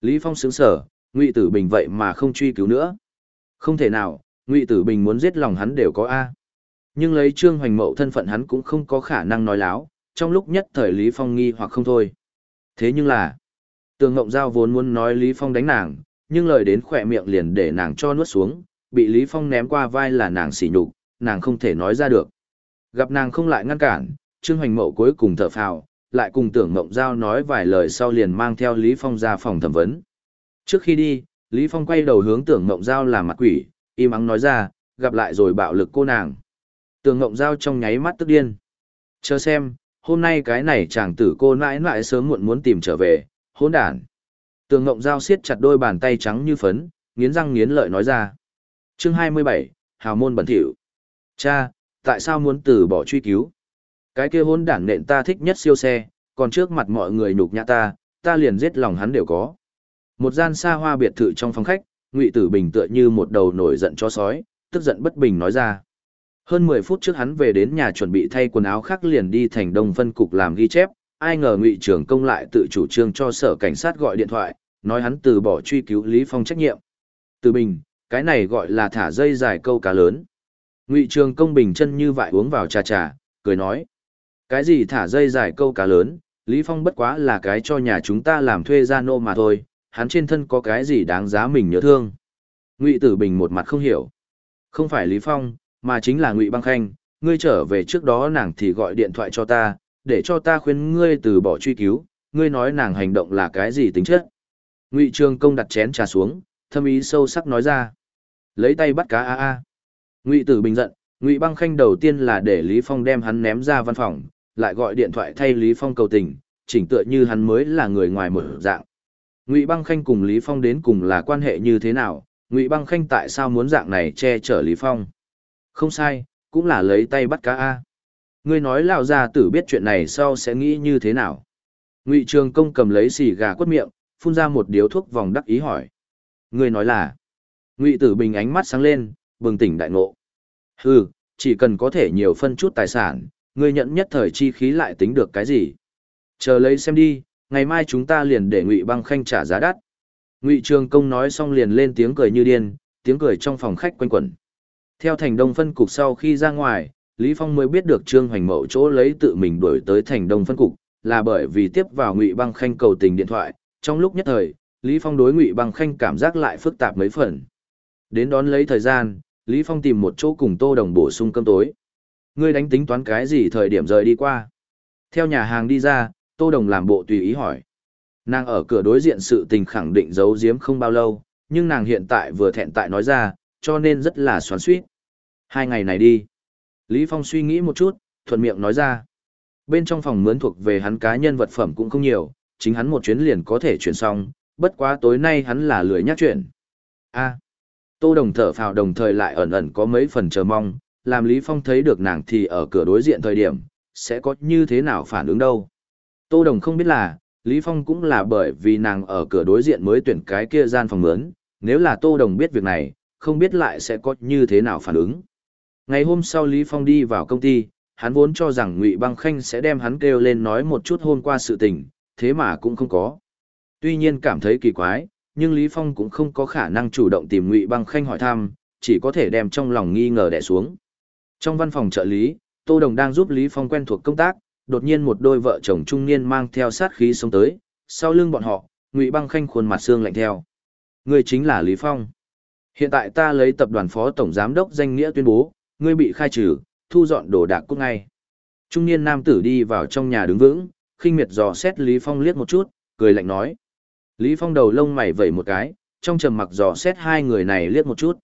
Speaker 1: Lý Phong xứng sở, Ngụy Tử Bình vậy mà không truy cứu nữa. Không thể nào, Ngụy Tử Bình muốn giết lòng hắn đều có A. Nhưng lấy Trương Hoành Mậu thân phận hắn cũng không có khả năng nói láo, trong lúc nhất thời Lý Phong nghi hoặc không thôi. Thế nhưng là, Tường Ngộng Giao vốn muốn nói Lý Phong đánh nàng, nhưng lời đến khỏe miệng liền để nàng cho nuốt xuống, bị Lý Phong ném qua vai là nàng xỉ nhục, nàng không thể nói ra được. Gặp nàng không lại ngăn cản, Trương Hoành Mậu cuối cùng thở phào, lại cùng Tưởng Mộng Giao nói vài lời sau liền mang theo Lý Phong ra phòng thẩm vấn. Trước khi đi, Lý Phong quay đầu hướng Tưởng Mộng Giao làm mặt quỷ, im ắng nói ra, gặp lại rồi bạo lực cô nàng. Tưởng Mộng Giao trong nháy mắt tức điên. Chờ xem, hôm nay cái này chàng tử cô nãi nãi sớm muộn muốn tìm trở về, hỗn đản. Tường Ngộng Giao siết chặt đôi bàn tay trắng như phấn, nghiến răng nghiến lợi nói ra. Chương 27, Hào môn bẩn thỉu. Cha, tại sao muốn từ bỏ truy cứu? Cái kia hỗn đản nện ta thích nhất siêu xe, còn trước mặt mọi người nhục nhã ta, ta liền giết lòng hắn đều có. Một gian xa hoa biệt thự trong phòng khách, Ngụy Tử Bình tựa như một đầu nổi giận cho sói, tức giận bất bình nói ra. Hơn 10 phút trước hắn về đến nhà chuẩn bị thay quần áo khác liền đi thành đông phân cục làm ghi chép, ai ngờ ngụy trưởng công lại tự chủ trương cho sở cảnh sát gọi điện thoại, nói hắn từ bỏ truy cứu Lý Phong trách nhiệm. Từ bình, cái này gọi là thả dây dài câu cá lớn. Ngụy Trường Công bình chân như vậy uống vào trà trà, cười nói: "Cái gì thả dây dài câu cá lớn, Lý Phong bất quá là cái cho nhà chúng ta làm thuê gia nô mà thôi, hắn trên thân có cái gì đáng giá mình nhớ thương?" Ngụy Tử Bình một mặt không hiểu. "Không phải Lý Phong, mà chính là Ngụy Băng Khanh, ngươi trở về trước đó nàng thì gọi điện thoại cho ta, để cho ta khuyên ngươi từ bỏ truy cứu, ngươi nói nàng hành động là cái gì tính chất?" Ngụy Trường Công đặt chén trà xuống, thâm ý sâu sắc nói ra. Lấy tay bắt cá a a. Ngụy Tử Bình giận, Ngụy Băng Khanh đầu tiên là để Lý Phong đem hắn ném ra văn phòng, lại gọi điện thoại thay Lý Phong cầu tình, chỉnh tựa như hắn mới là người ngoài mở dạng. Ngụy Băng Khanh cùng Lý Phong đến cùng là quan hệ như thế nào? Ngụy Băng Khanh tại sao muốn dạng này che chở Lý Phong? Không sai, cũng là lấy tay bắt cá a. Ngươi nói lão gia tử biết chuyện này sau sẽ nghĩ như thế nào? Ngụy Trường Công cầm lấy xì gà quất miệng, phun ra một điếu thuốc vòng đắc ý hỏi. Ngươi nói là? Ngụy Tử Bình ánh mắt sáng lên, bừng tỉnh đại ngộ. Hừ, chỉ cần có thể nhiều phân chút tài sản, ngươi nhận nhất thời chi khí lại tính được cái gì? Chờ lấy xem đi, ngày mai chúng ta liền để Ngụy Băng Khanh trả giá đắt. Ngụy Trường Công nói xong liền lên tiếng cười như điên, tiếng cười trong phòng khách quanh quẩn. Theo thành đông phân cục sau khi ra ngoài, Lý Phong mới biết được Trương Hoành Mậu chỗ lấy tự mình đuổi tới thành đông phân cục, là bởi vì tiếp vào Ngụy Băng Khanh cầu tình điện thoại, trong lúc nhất thời, Lý Phong đối Ngụy Băng Khanh cảm giác lại phức tạp mấy phần. Đến đón lấy thời gian, Lý Phong tìm một chỗ cùng Tô Đồng bổ sung cơm tối. Ngươi đánh tính toán cái gì thời điểm rời đi qua? Theo nhà hàng đi ra, Tô Đồng làm bộ tùy ý hỏi. Nàng ở cửa đối diện sự tình khẳng định giấu giếm không bao lâu, nhưng nàng hiện tại vừa thẹn tại nói ra, cho nên rất là xoắn xuýt. Hai ngày này đi. Lý Phong suy nghĩ một chút, thuận miệng nói ra. Bên trong phòng mướn thuộc về hắn cá nhân vật phẩm cũng không nhiều, chính hắn một chuyến liền có thể chuyển xong, bất quá tối nay hắn là lười nhắc chuyện. A. Tô Đồng thở phào đồng thời lại ẩn ẩn có mấy phần chờ mong, làm Lý Phong thấy được nàng thì ở cửa đối diện thời điểm, sẽ có như thế nào phản ứng đâu. Tô Đồng không biết là, Lý Phong cũng là bởi vì nàng ở cửa đối diện mới tuyển cái kia gian phòng mướn, nếu là Tô Đồng biết việc này, không biết lại sẽ có như thế nào phản ứng. Ngày hôm sau Lý Phong đi vào công ty, hắn vốn cho rằng Ngụy Băng Khanh sẽ đem hắn kêu lên nói một chút hôm qua sự tình, thế mà cũng không có. Tuy nhiên cảm thấy kỳ quái, nhưng Lý Phong cũng không có khả năng chủ động tìm Ngụy Băng Khanh hỏi thăm, chỉ có thể đem trong lòng nghi ngờ đè xuống. Trong văn phòng trợ lý, Tô Đồng đang giúp Lý Phong quen thuộc công tác, đột nhiên một đôi vợ chồng trung niên mang theo sát khí xông tới, sau lưng bọn họ, Ngụy Băng Khanh khuôn mặt xương lạnh theo. Người chính là Lý Phong. Hiện tại ta lấy tập đoàn phó tổng giám đốc danh nghĩa tuyên bố, ngươi bị khai trừ, thu dọn đồ đạc cút ngay. Trung niên nam tử đi vào trong nhà đứng vững, khinh miệt dò xét Lý Phong liếc một chút, cười lạnh nói. Lý Phong đầu lông mày vẩy một cái, trong trầm mặc dò xét hai người này liếc một chút.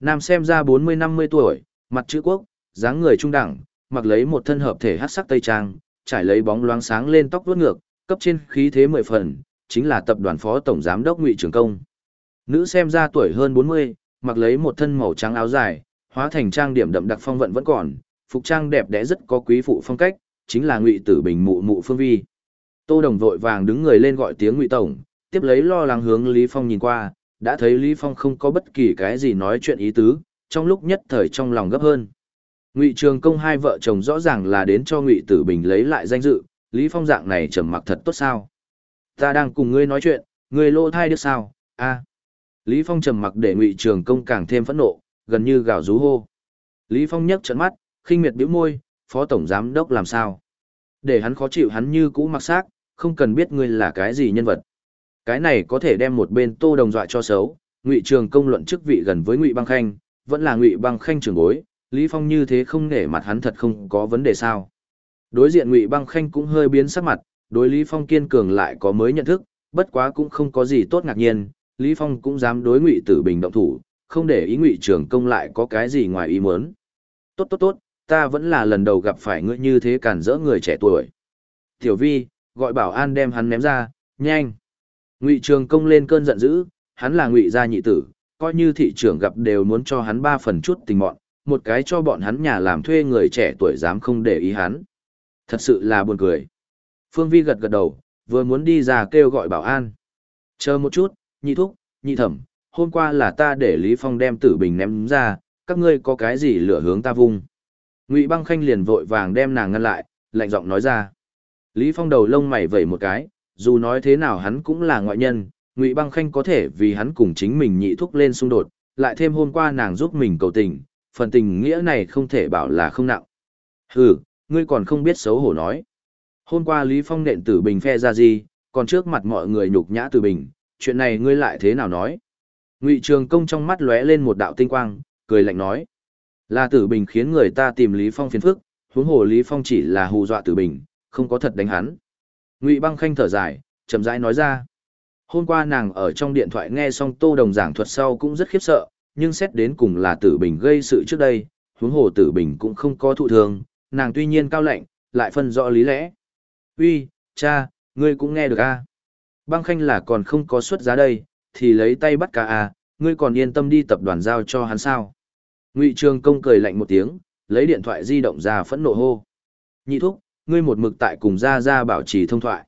Speaker 1: Nam xem ra 40-50 tuổi, mặt chữ quốc, dáng người trung đẳng, mặc lấy một thân hợp thể hắc sắc tây trang, trải lấy bóng loáng sáng lên tóc vuốt ngược, cấp trên khí thế mười phần, chính là tập đoàn phó tổng giám đốc Ngụy Trường Công. Nữ xem ra tuổi hơn 40, mặc lấy một thân màu trắng áo dài, hóa thành trang điểm đậm đặc phong vận vẫn còn, phục trang đẹp đẽ rất có quý phụ phong cách, chính là Ngụy Tử Bình mụ mụ Phương Vi. Tô Đồng vội vàng đứng người lên gọi tiếng Ngụy tổng, tiếp lấy lo lắng hướng Lý Phong nhìn qua, đã thấy Lý Phong không có bất kỳ cái gì nói chuyện ý tứ, trong lúc nhất thời trong lòng gấp hơn. Ngụy Trường Công hai vợ chồng rõ ràng là đến cho Ngụy Tử Bình lấy lại danh dự, Lý Phong dạng này trầm mặc thật tốt sao? Ta đang cùng ngươi nói chuyện, ngươi lô thai được sao? A. Lý Phong trầm mặc để Ngụy Trường Công càng thêm phẫn nộ, gần như gào rú hô. Lý Phong nhấc trợn mắt, khinh miệt bĩu môi, phó tổng giám đốc làm sao? Để hắn khó chịu hắn như cũ mặc xác, không cần biết ngươi là cái gì nhân vật. Cái này có thể đem một bên Tô Đồng dọa cho xấu, Ngụy Trường công luận chức vị gần với Ngụy Băng Khanh, vẫn là Ngụy Băng Khanh trưởng bối, Lý Phong như thế không nể mặt hắn thật không có vấn đề sao? Đối diện Ngụy Băng Khanh cũng hơi biến sắc mặt, đối Lý Phong kiên cường lại có mới nhận thức, bất quá cũng không có gì tốt ngạc nhiên, Lý Phong cũng dám đối Ngụy Tử Bình động thủ, không để ý Ngụy Trường công lại có cái gì ngoài ý muốn. Tốt tốt tốt, ta vẫn là lần đầu gặp phải ngươi như thế cản rỡ người trẻ tuổi. Tiểu Vi, gọi bảo an đem hắn ném ra, nhanh. Ngụy Trường Công lên cơn giận dữ, hắn là Ngụy gia nhị tử, coi như thị trưởng gặp đều muốn cho hắn ba phần chút tình mọn, một cái cho bọn hắn nhà làm thuê người trẻ tuổi dám không để ý hắn. Thật sự là buồn cười. Phương Vi gật gật đầu, vừa muốn đi ra kêu gọi bảo an. Chờ một chút, nhị thúc, nhị thẩm, hôm qua là ta để Lý Phong đem tử bình ném ra, các ngươi có cái gì lửa hướng ta vung. Ngụy băng khanh liền vội vàng đem nàng ngăn lại, lạnh giọng nói ra. Lý Phong đầu lông mày vẩy một cái, dù nói thế nào hắn cũng là ngoại nhân, Ngụy Băng Khanh có thể vì hắn cùng chính mình nhị thúc lên xung đột, lại thêm hôm qua nàng giúp mình cầu tình, phần tình nghĩa này không thể bảo là không nặng. Hừ, ngươi còn không biết xấu hổ nói. Hôm qua Lý Phong nện tử bình phe ra gì, còn trước mặt mọi người nhục nhã tử bình, chuyện này ngươi lại thế nào nói? Ngụy Trường Công trong mắt lóe lên một đạo tinh quang, cười lạnh nói: "Là Tử Bình khiến người ta tìm Lý Phong phiền phức, huống hồ Lý Phong chỉ là hù dọa Tử Bình, không có thật đánh hắn." Ngụy Băng Khanh thở dài, chậm rãi nói ra: Hôm qua nàng ở trong điện thoại nghe xong Tô Đồng giảng thuật sau cũng rất khiếp sợ, nhưng xét đến cùng là Tử Bình gây sự trước đây, huống hồ Tử Bình cũng không có thụ thường, nàng tuy nhiên cao lạnh, lại phân rõ lý lẽ. "Uy, cha, ngươi cũng nghe được a?" À? Băng Khanh là còn không có xuất giá đây, thì lấy tay bắt cả a, à, ngươi còn yên tâm đi tập đoàn giao cho hắn sao? Ngụy Trường Công cười lạnh một tiếng, lấy điện thoại di động ra phẫn nộ hô. Nhị thúc, ngươi một mực tại cùng gia gia bảo trì thông thoại.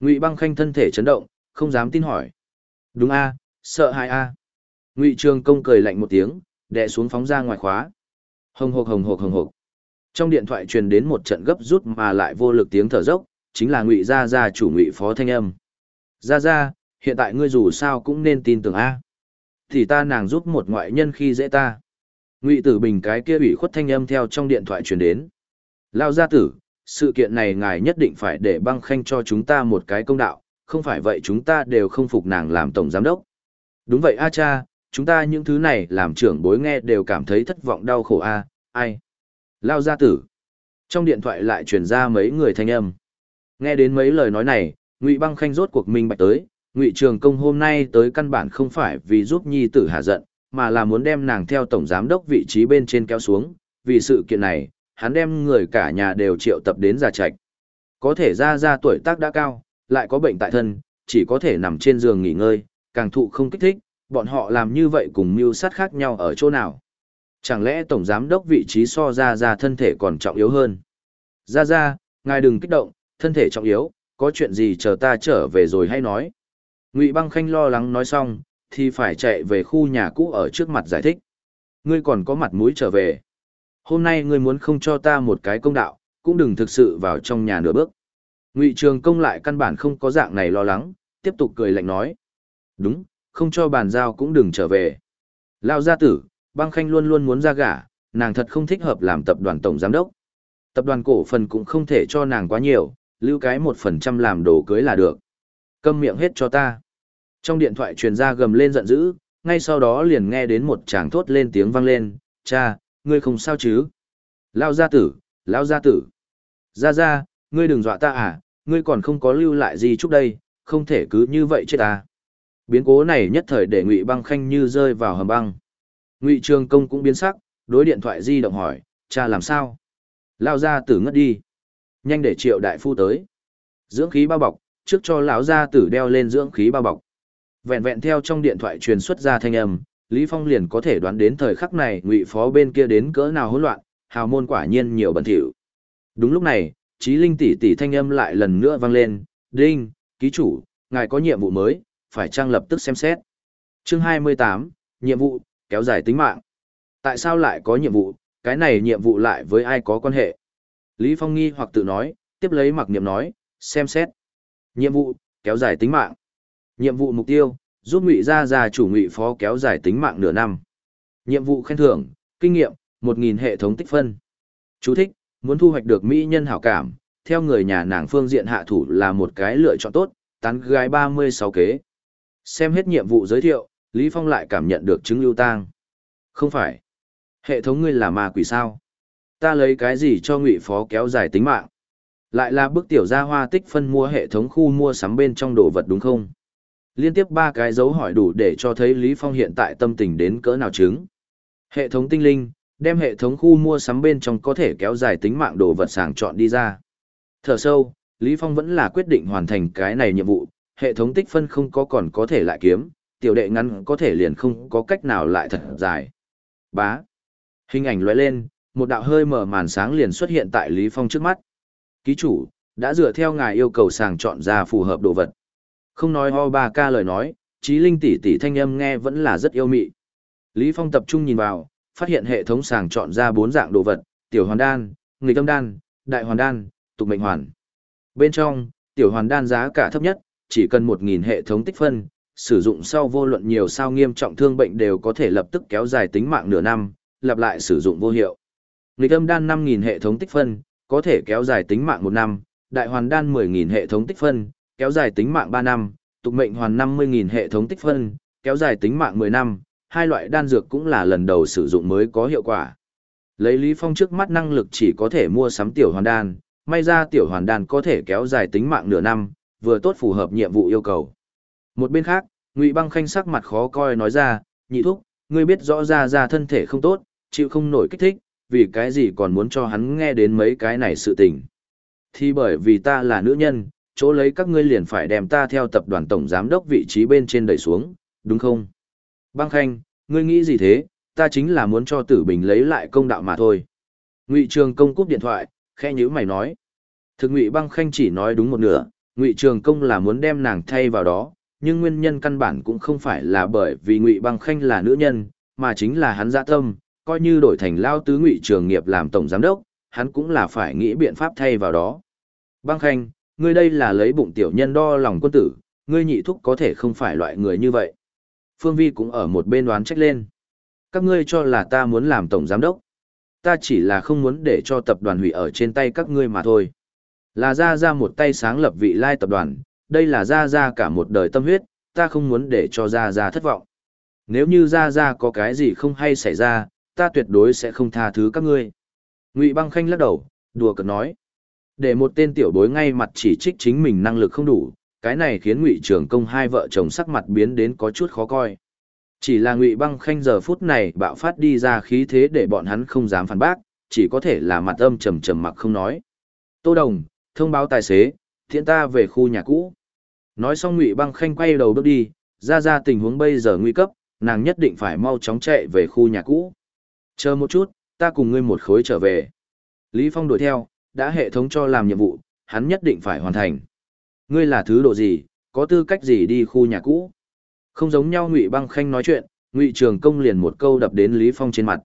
Speaker 1: Ngụy Băng Khanh thân thể chấn động, không dám tin hỏi. Đúng a, sợ hãi a. Ngụy Trường Công cười lạnh một tiếng, đè xuống phóng ra ngoài khóa. Hồng hộc hồng hộc hồng hộc. Trong điện thoại truyền đến một trận gấp rút mà lại vô lực tiếng thở dốc, chính là Ngụy gia gia chủ Ngụy Phó thanh âm. Gia gia, hiện tại ngươi dù sao cũng nên tin tưởng a. Thì ta nàng giúp một ngoại nhân khi dễ ta. Ngụy Tử Bình cái kia ủy khuất thanh âm theo trong điện thoại truyền đến. Lao gia tử, sự kiện này ngài nhất định phải để băng khanh cho chúng ta một cái công đạo, không phải vậy chúng ta đều không phục nàng làm tổng giám đốc. Đúng vậy a cha, chúng ta những thứ này làm trưởng bối nghe đều cảm thấy thất vọng đau khổ a, ai. Lao gia tử. Trong điện thoại lại truyền ra mấy người thanh âm. Nghe đến mấy lời nói này, Ngụy Băng Khanh rốt cuộc minh bạch tới, Ngụy Trường Công hôm nay tới căn bản không phải vì giúp nhi tử hạ giận, mà là muốn đem nàng theo tổng giám đốc vị trí bên trên kéo xuống, vì sự kiện này, hắn đem người cả nhà đều triệu tập đến già trạch. Có thể ra ra tuổi tác đã cao, lại có bệnh tại thân, chỉ có thể nằm trên giường nghỉ ngơi, càng thụ không kích thích, bọn họ làm như vậy cùng mưu sát khác nhau ở chỗ nào. Chẳng lẽ tổng giám đốc vị trí so ra ra thân thể còn trọng yếu hơn? Ra ra, ngài đừng kích động, thân thể trọng yếu, có chuyện gì chờ ta trở về rồi hay nói. Ngụy băng khanh lo lắng nói xong, thì phải chạy về khu nhà cũ ở trước mặt giải thích. Ngươi còn có mặt mũi trở về. Hôm nay ngươi muốn không cho ta một cái công đạo, cũng đừng thực sự vào trong nhà nửa bước. Ngụy Trường Công lại căn bản không có dạng này lo lắng, tiếp tục cười lạnh nói. Đúng, không cho bàn giao cũng đừng trở về. Lao gia tử, băng khanh luôn luôn muốn ra gả, nàng thật không thích hợp làm tập đoàn tổng giám đốc. Tập đoàn cổ phần cũng không thể cho nàng quá nhiều, lưu cái một phần trăm làm đồ cưới là được. Câm miệng hết cho ta. Trong điện thoại truyền ra gầm lên giận dữ, ngay sau đó liền nghe đến một chàng thốt lên tiếng vang lên, cha, ngươi không sao chứ? Lao gia tử, lao gia tử. gia gia, ngươi đừng dọa ta à, ngươi còn không có lưu lại gì chúc đây, không thể cứ như vậy chết ta. Biến cố này nhất thời để Ngụy Băng Khanh như rơi vào hầm băng. Ngụy Trường Công cũng biến sắc, đối điện thoại di động hỏi, cha làm sao? Lao gia tử ngất đi. Nhanh để triệu đại phu tới. Dưỡng khí bao bọc, trước cho lão gia tử đeo lên dưỡng khí bao bọc. Vẹn vẹn theo trong điện thoại truyền xuất ra thanh âm, Lý Phong liền có thể đoán đến thời khắc này Ngụy Phó bên kia đến cỡ nào hỗn loạn, hào môn quả nhiên nhiều bẩn thỉu. Đúng lúc này, trí linh tỷ tỷ thanh âm lại lần nữa vang lên, đinh, ký chủ, ngài có nhiệm vụ mới, phải trang lập tức xem xét. Chương 28, nhiệm vụ, kéo dài tính mạng. Tại sao lại có nhiệm vụ, cái này nhiệm vụ lại với ai có quan hệ? Lý Phong nghi hoặc tự nói, tiếp lấy mặc niệm nói, xem xét. Nhiệm vụ, kéo dài tính mạng. Nhiệm vụ mục tiêu, giúp ngụy gia gia chủ ngụy phó kéo dài tính mạng nửa năm. Nhiệm vụ khen thưởng, kinh nghiệm, 1.000 hệ thống tích phân. Chú thích, muốn thu hoạch được mỹ nhân hảo cảm, theo người nhà nàng phương diện hạ thủ là một cái lựa chọn tốt, tán gái 36 kế. Xem hết nhiệm vụ giới thiệu, Lý Phong lại cảm nhận được chứng lưu tang. Không phải. Hệ thống ngươi là ma quỷ sao? Ta lấy cái gì cho ngụy phó kéo dài tính mạng? Lại là bức tiểu gia hoa tích phân mua hệ thống khu mua sắm bên trong đồ vật đúng không? Liên tiếp ba cái dấu hỏi đủ để cho thấy Lý Phong hiện tại tâm tình đến cỡ nào chứng. Hệ thống tinh linh, đem hệ thống khu mua sắm bên trong có thể kéo dài tính mạng đồ vật sàng chọn đi ra. Thở sâu, Lý Phong vẫn là quyết định hoàn thành cái này nhiệm vụ, hệ thống tích phân không có còn có thể lại kiếm, tiểu đệ ngắn có thể liền không có cách nào lại thật dài. Bá. Hình ảnh lóe lên, một đạo hơi mở màn sáng liền xuất hiện tại Lý Phong trước mắt. Ký chủ, đã dựa theo ngài yêu cầu sàng chọn ra phù hợp đồ vật. Không nói ho ba ca lời nói, trí linh tỷ tỷ thanh âm nghe vẫn là rất yêu mị. Lý Phong tập trung nhìn vào, phát hiện hệ thống sàng chọn ra bốn dạng đồ vật, tiểu hoàn đan, nghịch tâm đan, đại hoàn đan, tục mệnh hoàn. Bên trong, tiểu hoàn đan giá cả thấp nhất, chỉ cần 1.000 hệ thống tích phân, sử dụng sau vô luận nhiều sao nghiêm trọng thương bệnh đều có thể lập tức kéo dài tính mạng nửa năm, lặp lại sử dụng vô hiệu. Nghịch âm đan 5.000 hệ thống tích phân, có thể kéo dài tính mạng một năm, đại hoàn đan 10.000 hệ thống tích phân, kéo dài tính mạng 3 năm, tục mệnh hoàn 50.000 hệ thống tích phân, kéo dài tính mạng 10 năm, hai loại đan dược cũng là lần đầu sử dụng mới có hiệu quả. Lấy Lý Phong trước mắt năng lực chỉ có thể mua sắm tiểu hoàn đan, may ra tiểu hoàn đan có thể kéo dài tính mạng nửa năm, vừa tốt phù hợp nhiệm vụ yêu cầu. Một bên khác, Ngụy Băng Khanh sắc mặt khó coi nói ra, nhị thúc, ngươi biết rõ ra ra thân thể không tốt, chịu không nổi kích thích, vì cái gì còn muốn cho hắn nghe đến mấy cái này sự tình. Thì bởi vì ta là nữ nhân, chỗ lấy các ngươi liền phải đem ta theo tập đoàn tổng giám đốc vị trí bên trên đẩy xuống, đúng không? Băng Khanh, ngươi nghĩ gì thế, ta chính là muốn cho tử bình lấy lại công đạo mà thôi. Ngụy Trường Công cúp điện thoại, khẽ nhíu mày nói. Thực Ngụy Băng Khanh chỉ nói đúng một nửa, Ngụy Trường Công là muốn đem nàng thay vào đó, nhưng nguyên nhân căn bản cũng không phải là bởi vì Ngụy Băng Khanh là nữ nhân, mà chính là hắn dạ tâm, coi như đổi thành lao tứ Ngụy Trường Nghiệp làm tổng giám đốc, hắn cũng là phải nghĩ biện pháp thay vào đó. Băng Khanh, ngươi đây là lấy bụng tiểu nhân đo lòng quân tử, ngươi nhị thúc có thể không phải loại người như vậy. Phương Vi cũng ở một bên đoán trách lên. Các ngươi cho là ta muốn làm tổng giám đốc. Ta chỉ là không muốn để cho tập đoàn hủy ở trên tay các ngươi mà thôi. Là ra ra một tay sáng lập vị lai tập đoàn, đây là ra ra cả một đời tâm huyết, ta không muốn để cho ra ra thất vọng. Nếu như ra ra có cái gì không hay xảy ra, ta tuyệt đối sẽ không tha thứ các ngươi. Ngụy băng khanh lắc đầu, đùa cợt nói. Để một tên tiểu bối ngay mặt chỉ trích chính mình năng lực không đủ, cái này khiến Ngụy Trường Công hai vợ chồng sắc mặt biến đến có chút khó coi. Chỉ là Ngụy Băng Khanh giờ phút này bạo phát đi ra khí thế để bọn hắn không dám phản bác, chỉ có thể là mặt âm trầm trầm mặc không nói. Tô Đồng, thông báo tài xế, thiện ta về khu nhà cũ. Nói xong Ngụy Băng Khanh quay đầu bước đi, ra ra tình huống bây giờ nguy cấp, nàng nhất định phải mau chóng chạy về khu nhà cũ. Chờ một chút, ta cùng ngươi một khối trở về. Lý Phong đuổi theo, đã hệ thống cho làm nhiệm vụ, hắn nhất định phải hoàn thành. Ngươi là thứ độ gì, có tư cách gì đi khu nhà cũ? Không giống nhau Ngụy Băng Khanh nói chuyện, Ngụy Trường Công liền một câu đập đến Lý Phong trên mặt.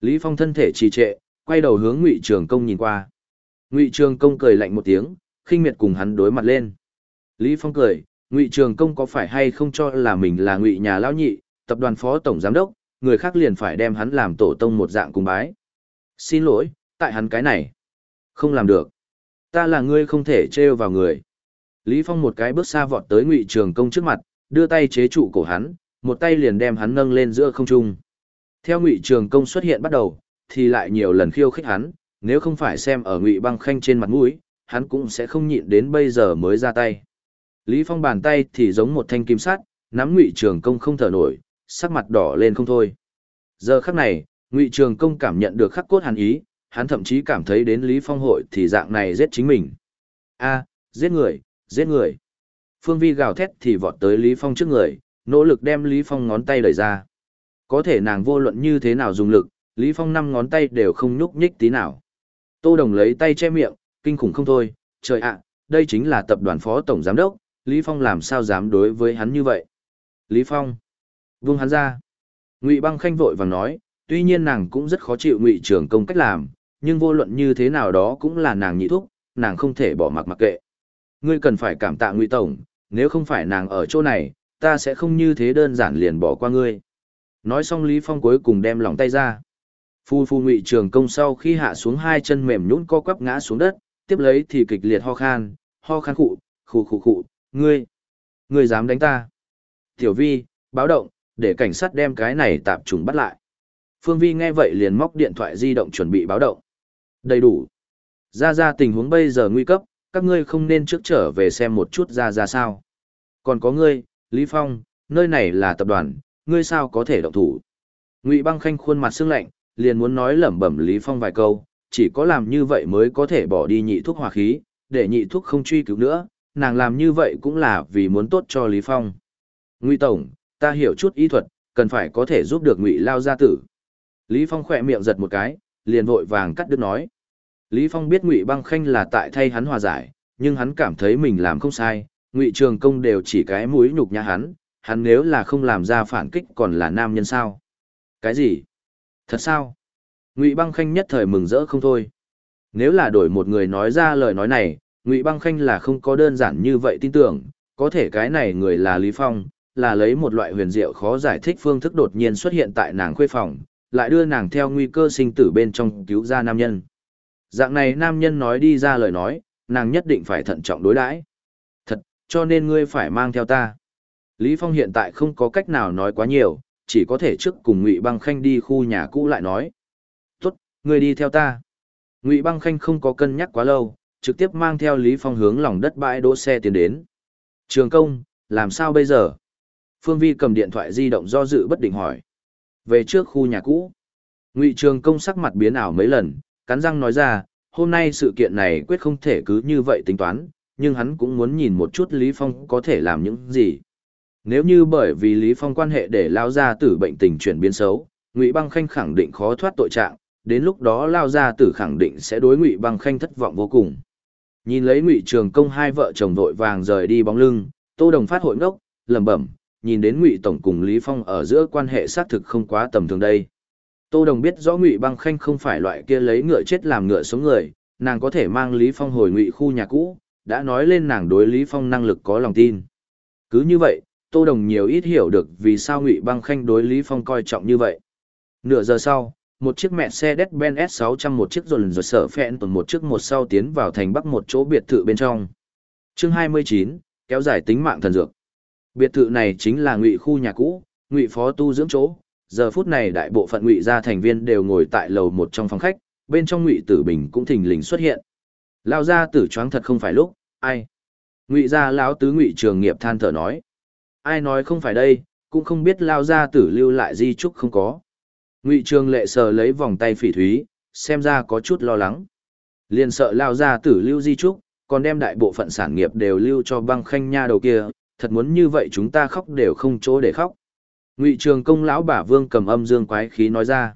Speaker 1: Lý Phong thân thể trì trệ, quay đầu hướng Ngụy Trường Công nhìn qua. Ngụy Trường Công cười lạnh một tiếng, khinh miệt cùng hắn đối mặt lên. Lý Phong cười, Ngụy Trường Công có phải hay không cho là mình là Ngụy nhà lão nhị, tập đoàn phó tổng giám đốc, người khác liền phải đem hắn làm tổ tông một dạng cùng bái. Xin lỗi, tại hắn cái này. Không làm được. Ta là ngươi không thể trêu vào người. Lý Phong một cái bước xa vọt tới Ngụy Trường Công trước mặt, đưa tay chế trụ cổ hắn, một tay liền đem hắn nâng lên giữa không trung. Theo Ngụy Trường Công xuất hiện bắt đầu, thì lại nhiều lần khiêu khích hắn, nếu không phải xem ở Ngụy Băng Khanh trên mặt mũi, hắn cũng sẽ không nhịn đến bây giờ mới ra tay. Lý Phong bàn tay thì giống một thanh kim sắt, nắm Ngụy Trường Công không thở nổi, sắc mặt đỏ lên không thôi. Giờ khắc này, Ngụy Trường Công cảm nhận được khắc cốt hàn ý, hắn thậm chí cảm thấy đến Lý Phong hội thì dạng này giết chính mình. A, giết người, giết người. Phương Vi gào thét thì vọt tới Lý Phong trước người, nỗ lực đem Lý Phong ngón tay đẩy ra. Có thể nàng vô luận như thế nào dùng lực, Lý Phong năm ngón tay đều không nhúc nhích tí nào. Tô Đồng lấy tay che miệng, kinh khủng không thôi, trời ạ, đây chính là tập đoàn phó tổng giám đốc, Lý Phong làm sao dám đối với hắn như vậy. Lý Phong, vung hắn ra. Ngụy băng khanh vội vàng nói, tuy nhiên nàng cũng rất khó chịu ngụy trưởng công cách làm, nhưng vô luận như thế nào đó cũng là nàng nhị thúc, nàng không thể bỏ mặc mặc kệ. Ngươi cần phải cảm tạ ngụy tổng, nếu không phải nàng ở chỗ này, ta sẽ không như thế đơn giản liền bỏ qua ngươi. Nói xong Lý Phong cuối cùng đem lòng tay ra. Phu phu ngụy trường công sau khi hạ xuống hai chân mềm nhũn co quắp ngã xuống đất, tiếp lấy thì kịch liệt ho khan, ho khan khụ, khụ khụ khụ, ngươi, ngươi dám đánh ta. Tiểu vi, báo động, để cảnh sát đem cái này tạm trùng bắt lại. Phương Vi nghe vậy liền móc điện thoại di động chuẩn bị báo động. Đầy đủ. Ra ra tình huống bây giờ nguy cấp, các ngươi không nên trước trở về xem một chút ra ra sao. Còn có ngươi, Lý Phong, nơi này là tập đoàn, ngươi sao có thể động thủ. Ngụy băng khanh khuôn mặt sương lạnh, liền muốn nói lẩm bẩm Lý Phong vài câu, chỉ có làm như vậy mới có thể bỏ đi nhị thuốc hòa khí, để nhị thuốc không truy cứu nữa, nàng làm như vậy cũng là vì muốn tốt cho Lý Phong. Ngụy Tổng, ta hiểu chút y thuật, cần phải có thể giúp được Ngụy Lao gia tử. Lý Phong khỏe miệng giật một cái, liền vội vàng cắt đứt nói. Lý Phong biết Ngụy Băng Khanh là tại thay hắn hòa giải, nhưng hắn cảm thấy mình làm không sai, Ngụy Trường Công đều chỉ cái mũi nhục nhã hắn, hắn nếu là không làm ra phản kích còn là nam nhân sao? Cái gì? Thật sao? Ngụy Băng Khanh nhất thời mừng rỡ không thôi. Nếu là đổi một người nói ra lời nói này, Ngụy Băng Khanh là không có đơn giản như vậy tin tưởng, có thể cái này người là Lý Phong, là lấy một loại huyền diệu khó giải thích phương thức đột nhiên xuất hiện tại nàng khuê phòng, lại đưa nàng theo nguy cơ sinh tử bên trong cứu ra nam nhân. Dạng này nam nhân nói đi ra lời nói, nàng nhất định phải thận trọng đối đãi. Thật, cho nên ngươi phải mang theo ta. Lý Phong hiện tại không có cách nào nói quá nhiều, chỉ có thể trước cùng Ngụy Băng Khanh đi khu nhà cũ lại nói. Tốt, ngươi đi theo ta. Ngụy Băng Khanh không có cân nhắc quá lâu, trực tiếp mang theo Lý Phong hướng lòng đất bãi đỗ xe tiến đến. Trường công, làm sao bây giờ? Phương Vi cầm điện thoại di động do dự bất định hỏi. Về trước khu nhà cũ. Ngụy Trường công sắc mặt biến ảo mấy lần, cắn răng nói ra, hôm nay sự kiện này quyết không thể cứ như vậy tính toán, nhưng hắn cũng muốn nhìn một chút Lý Phong có thể làm những gì. Nếu như bởi vì Lý Phong quan hệ để lao gia tử bệnh tình chuyển biến xấu, Ngụy Băng Khanh khẳng định khó thoát tội trạng, đến lúc đó lao gia tử khẳng định sẽ đối Ngụy Băng Khanh thất vọng vô cùng. Nhìn lấy Ngụy Trường Công hai vợ chồng vội vàng rời đi bóng lưng, Tô Đồng phát hội ngốc, lẩm bẩm, nhìn đến Ngụy tổng cùng Lý Phong ở giữa quan hệ xác thực không quá tầm thường đây. Tô Đồng biết rõ Ngụy Băng Khanh không phải loại kia lấy ngựa chết làm ngựa sống người, nàng có thể mang Lý Phong hồi Ngụy khu nhà cũ, đã nói lên nàng đối Lý Phong năng lực có lòng tin. Cứ như vậy, Tô Đồng nhiều ít hiểu được vì sao Ngụy Băng Khanh đối Lý Phong coi trọng như vậy. Nửa giờ sau, một chiếc mẹ xe Mercedes-Benz S600 một chiếc dồn dồn sở phẹn tuần một chiếc một sau tiến vào thành bắc một chỗ biệt thự bên trong. Chương 29, kéo dài tính mạng thần dược. Biệt thự này chính là Ngụy khu nhà cũ, Ngụy phó tu dưỡng chỗ. Giờ phút này đại bộ phận Ngụy gia thành viên đều ngồi tại lầu một trong phòng khách, bên trong Ngụy Tử Bình cũng thình lình xuất hiện. Lao gia tử choáng thật không phải lúc, ai? Ngụy gia lão tứ Ngụy Trường Nghiệp than thở nói ai nói không phải đây, cũng không biết lao gia tử lưu lại di trúc không có. Ngụy Trường Lệ sờ lấy vòng tay phỉ thúy, xem ra có chút lo lắng. Liền sợ lao gia tử lưu di trúc, còn đem đại bộ phận sản nghiệp đều lưu cho băng khanh nha đầu kia, thật muốn như vậy chúng ta khóc đều không chỗ để khóc. Ngụy Trường Công lão Bà Vương cầm âm dương quái khí nói ra.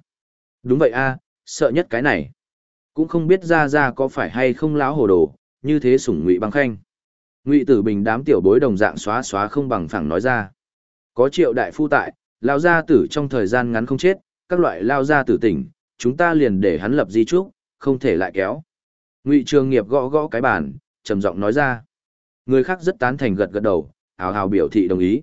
Speaker 1: Đúng vậy a, sợ nhất cái này. Cũng không biết ra ra có phải hay không lão hồ đồ, như thế sủng Ngụy băng khanh. Ngụy Tử Bình đám tiểu bối đồng dạng xóa xóa không bằng phẳng nói ra. Có triệu đại phu tại, lao gia tử trong thời gian ngắn không chết, các loại lao gia tử tỉnh, chúng ta liền để hắn lập di trúc, không thể lại kéo. Ngụy Trường Nghiệp gõ gõ cái bàn, trầm giọng nói ra. Người khác rất tán thành gật gật đầu, hào hào biểu thị đồng ý.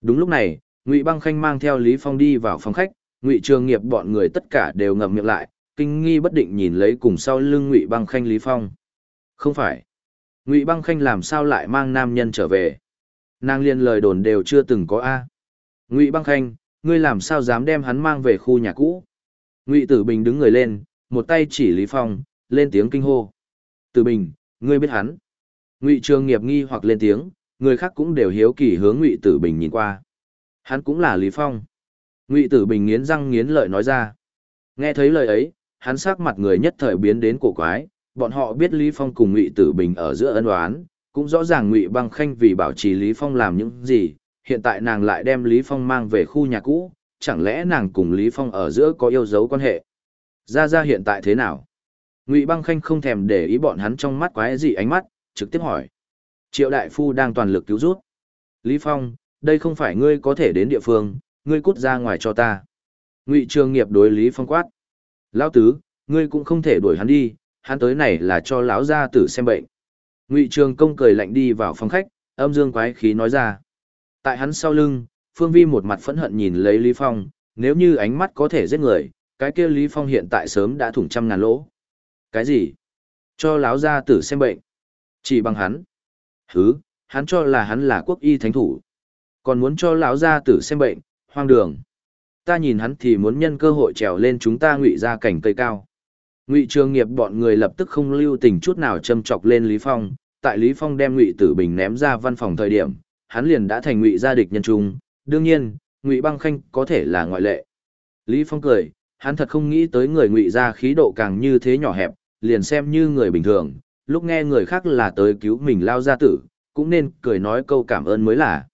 Speaker 1: Đúng lúc này, Ngụy Băng Khanh mang theo Lý Phong đi vào phòng khách, Ngụy Trường Nghiệp bọn người tất cả đều ngậm miệng lại, kinh nghi bất định nhìn lấy cùng sau lưng Ngụy Băng Khanh Lý Phong. Không phải. Ngụy băng khanh làm sao lại mang nam nhân trở về? Nàng liên lời đồn đều chưa từng có a. Ngụy băng khanh ngươi làm sao dám đem hắn mang về khu nhà cũ? Ngụy tử bình đứng người lên một tay chỉ lý phong lên tiếng kinh hô. Tử bình ngươi biết hắn? Ngụy trường nghiệp nghi hoặc lên tiếng người khác cũng đều hiếu kỳ hướng ngụy tử bình nhìn qua hắn cũng là lý phong ngụy tử bình nghiến răng nghiến lợi nói ra nghe thấy lời ấy hắn sắc mặt người nhất thời biến đến cổ quái bọn họ biết Lý Phong cùng Ngụy Tử Bình ở giữa ân oán, cũng rõ ràng Ngụy Băng Khanh vì bảo trì Lý Phong làm những gì, hiện tại nàng lại đem Lý Phong mang về khu nhà cũ, chẳng lẽ nàng cùng Lý Phong ở giữa có yêu dấu quan hệ? Ra ra hiện tại thế nào? Ngụy Băng Khanh không thèm để ý bọn hắn trong mắt quái gì ánh mắt, trực tiếp hỏi. Triệu đại phu đang toàn lực cứu rút. Lý Phong, đây không phải ngươi có thể đến địa phương, ngươi cút ra ngoài cho ta. Ngụy Trường Nghiệp đối Lý Phong quát. Lão tứ, ngươi cũng không thể đuổi hắn đi, hắn tới này là cho lão gia tử xem bệnh. Ngụy Trường Công cười lạnh đi vào phòng khách, âm dương quái khí nói ra. Tại hắn sau lưng, Phương Vi một mặt phẫn hận nhìn lấy Lý Phong, nếu như ánh mắt có thể giết người, cái kia Lý Phong hiện tại sớm đã thủng trăm ngàn lỗ. Cái gì? Cho lão gia tử xem bệnh. Chỉ bằng hắn. Hứ, hắn cho là hắn là quốc y thánh thủ. Còn muốn cho lão gia tử xem bệnh, hoang đường. Ta nhìn hắn thì muốn nhân cơ hội trèo lên chúng ta ngụy ra cảnh cây cao. Ngụy Trường Nghiệp bọn người lập tức không lưu tình chút nào châm chọc lên Lý Phong, tại Lý Phong đem Ngụy Tử Bình ném ra văn phòng thời điểm, hắn liền đã thành Ngụy gia địch nhân trung, đương nhiên, Ngụy Băng Khanh có thể là ngoại lệ. Lý Phong cười, hắn thật không nghĩ tới người Ngụy gia khí độ càng như thế nhỏ hẹp, liền xem như người bình thường, lúc nghe người khác là tới cứu mình lao gia tử, cũng nên cười nói câu cảm ơn mới là.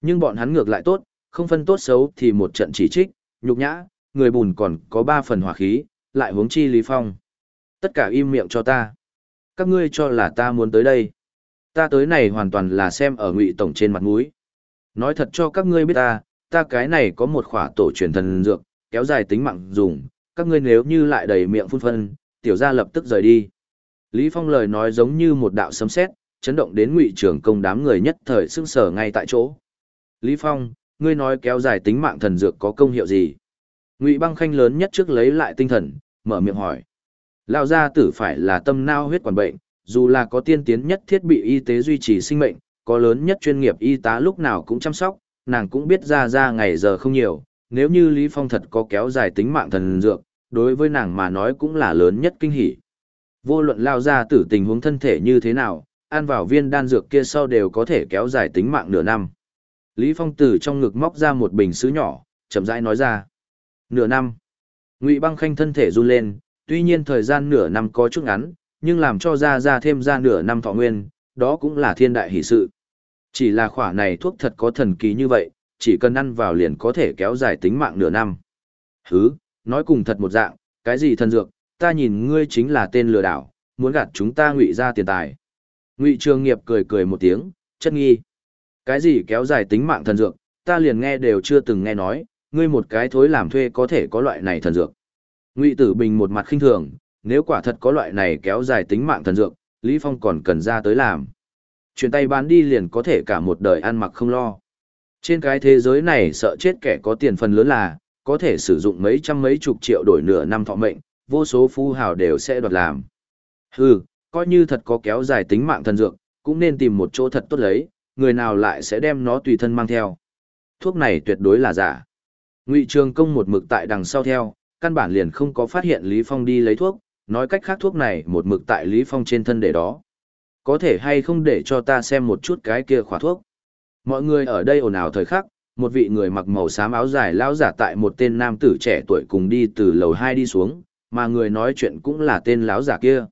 Speaker 1: Nhưng bọn hắn ngược lại tốt, không phân tốt xấu thì một trận chỉ trích, nhục nhã, người bùn còn có ba phần hỏa khí, lại huống chi Lý Phong. Tất cả im miệng cho ta. Các ngươi cho là ta muốn tới đây. Ta tới này hoàn toàn là xem ở ngụy tổng trên mặt mũi. Nói thật cho các ngươi biết ta, ta cái này có một khỏa tổ truyền thần dược, kéo dài tính mạng dùng, các ngươi nếu như lại đầy miệng phun phân, tiểu gia lập tức rời đi. Lý Phong lời nói giống như một đạo sấm sét, chấn động đến Ngụy Trường Công đám người nhất thời sững sờ ngay tại chỗ. Lý Phong, ngươi nói kéo dài tính mạng thần dược có công hiệu gì? Ngụy Băng Khanh lớn nhất trước lấy lại tinh thần, mở miệng hỏi. Lão gia tử phải là tâm nao huyết quản bệnh, dù là có tiên tiến nhất thiết bị y tế duy trì sinh mệnh, có lớn nhất chuyên nghiệp y tá lúc nào cũng chăm sóc, nàng cũng biết ra ra ngày giờ không nhiều, nếu như Lý Phong thật có kéo dài tính mạng thần dược, đối với nàng mà nói cũng là lớn nhất kinh hỉ. Vô luận lao ra tử tình huống thân thể như thế nào, ăn vào viên đan dược kia sau đều có thể kéo dài tính mạng nửa năm. Lý Phong từ trong ngực móc ra một bình sứ nhỏ, chậm rãi nói ra. Nửa năm. Ngụy băng khanh thân thể run lên, tuy nhiên thời gian nửa năm có chút ngắn, nhưng làm cho ra ra thêm ra nửa năm thọ nguyên, đó cũng là thiên đại hỷ sự. Chỉ là khỏa này thuốc thật có thần kỳ như vậy, chỉ cần ăn vào liền có thể kéo dài tính mạng nửa năm. Hứ, nói cùng thật một dạng, cái gì thần dược, ta nhìn ngươi chính là tên lừa đảo, muốn gạt chúng ta ngụy ra tiền tài. Ngụy Trường Nghiệp cười cười một tiếng, chất nghi. Cái gì kéo dài tính mạng thần dược, ta liền nghe đều chưa từng nghe nói, ngươi một cái thối làm thuê có thể có loại này thần dược. Ngụy Tử Bình một mặt khinh thường, nếu quả thật có loại này kéo dài tính mạng thần dược, Lý Phong còn cần ra tới làm. Chuyển tay bán đi liền có thể cả một đời ăn mặc không lo. Trên cái thế giới này sợ chết kẻ có tiền phần lớn là, có thể sử dụng mấy trăm mấy chục triệu đổi nửa năm thọ mệnh, vô số phu hào đều sẽ đoạt làm. Hừ, coi như thật có kéo dài tính mạng thần dược, cũng nên tìm một chỗ thật tốt lấy, người nào lại sẽ đem nó tùy thân mang theo. Thuốc này tuyệt đối là giả. Ngụy Trường Công một mực tại đằng sau theo, căn bản liền không có phát hiện Lý Phong đi lấy thuốc, nói cách khác thuốc này một mực tại Lý Phong trên thân để đó. Có thể hay không để cho ta xem một chút cái kia khóa thuốc. Mọi người ở đây ồn ào thời khắc, một vị người mặc màu xám áo dài lao giả tại một tên nam tử trẻ tuổi cùng đi từ lầu 2 đi xuống, mà người nói chuyện cũng là tên lão giả kia.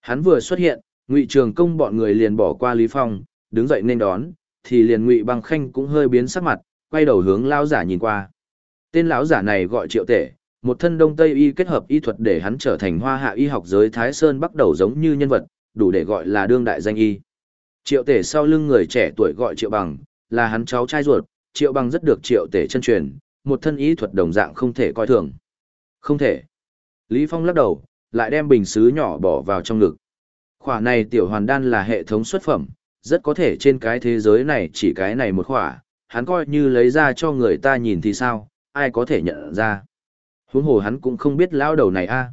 Speaker 1: Hắn vừa xuất hiện, Ngụy Trường Công bọn người liền bỏ qua Lý Phong, đứng dậy nên đón, thì liền Ngụy Băng Khanh cũng hơi biến sắc mặt, quay đầu hướng lão giả nhìn qua. Tên lão giả này gọi Triệu Tể, một thân đông tây y kết hợp y thuật để hắn trở thành hoa hạ y học giới Thái Sơn bắt đầu giống như nhân vật, đủ để gọi là đương đại danh y. Triệu Tể sau lưng người trẻ tuổi gọi Triệu Bằng, là hắn cháu trai ruột, Triệu Bằng rất được Triệu Tể chân truyền, một thân y thuật đồng dạng không thể coi thường. Không thể. Lý Phong lắc đầu, lại đem bình sứ nhỏ bỏ vào trong ngực. Khỏa này tiểu hoàn đan là hệ thống xuất phẩm, rất có thể trên cái thế giới này chỉ cái này một khỏa, hắn coi như lấy ra cho người ta nhìn thì sao, ai có thể nhận ra. Huống hồ hắn cũng không biết lão đầu này a.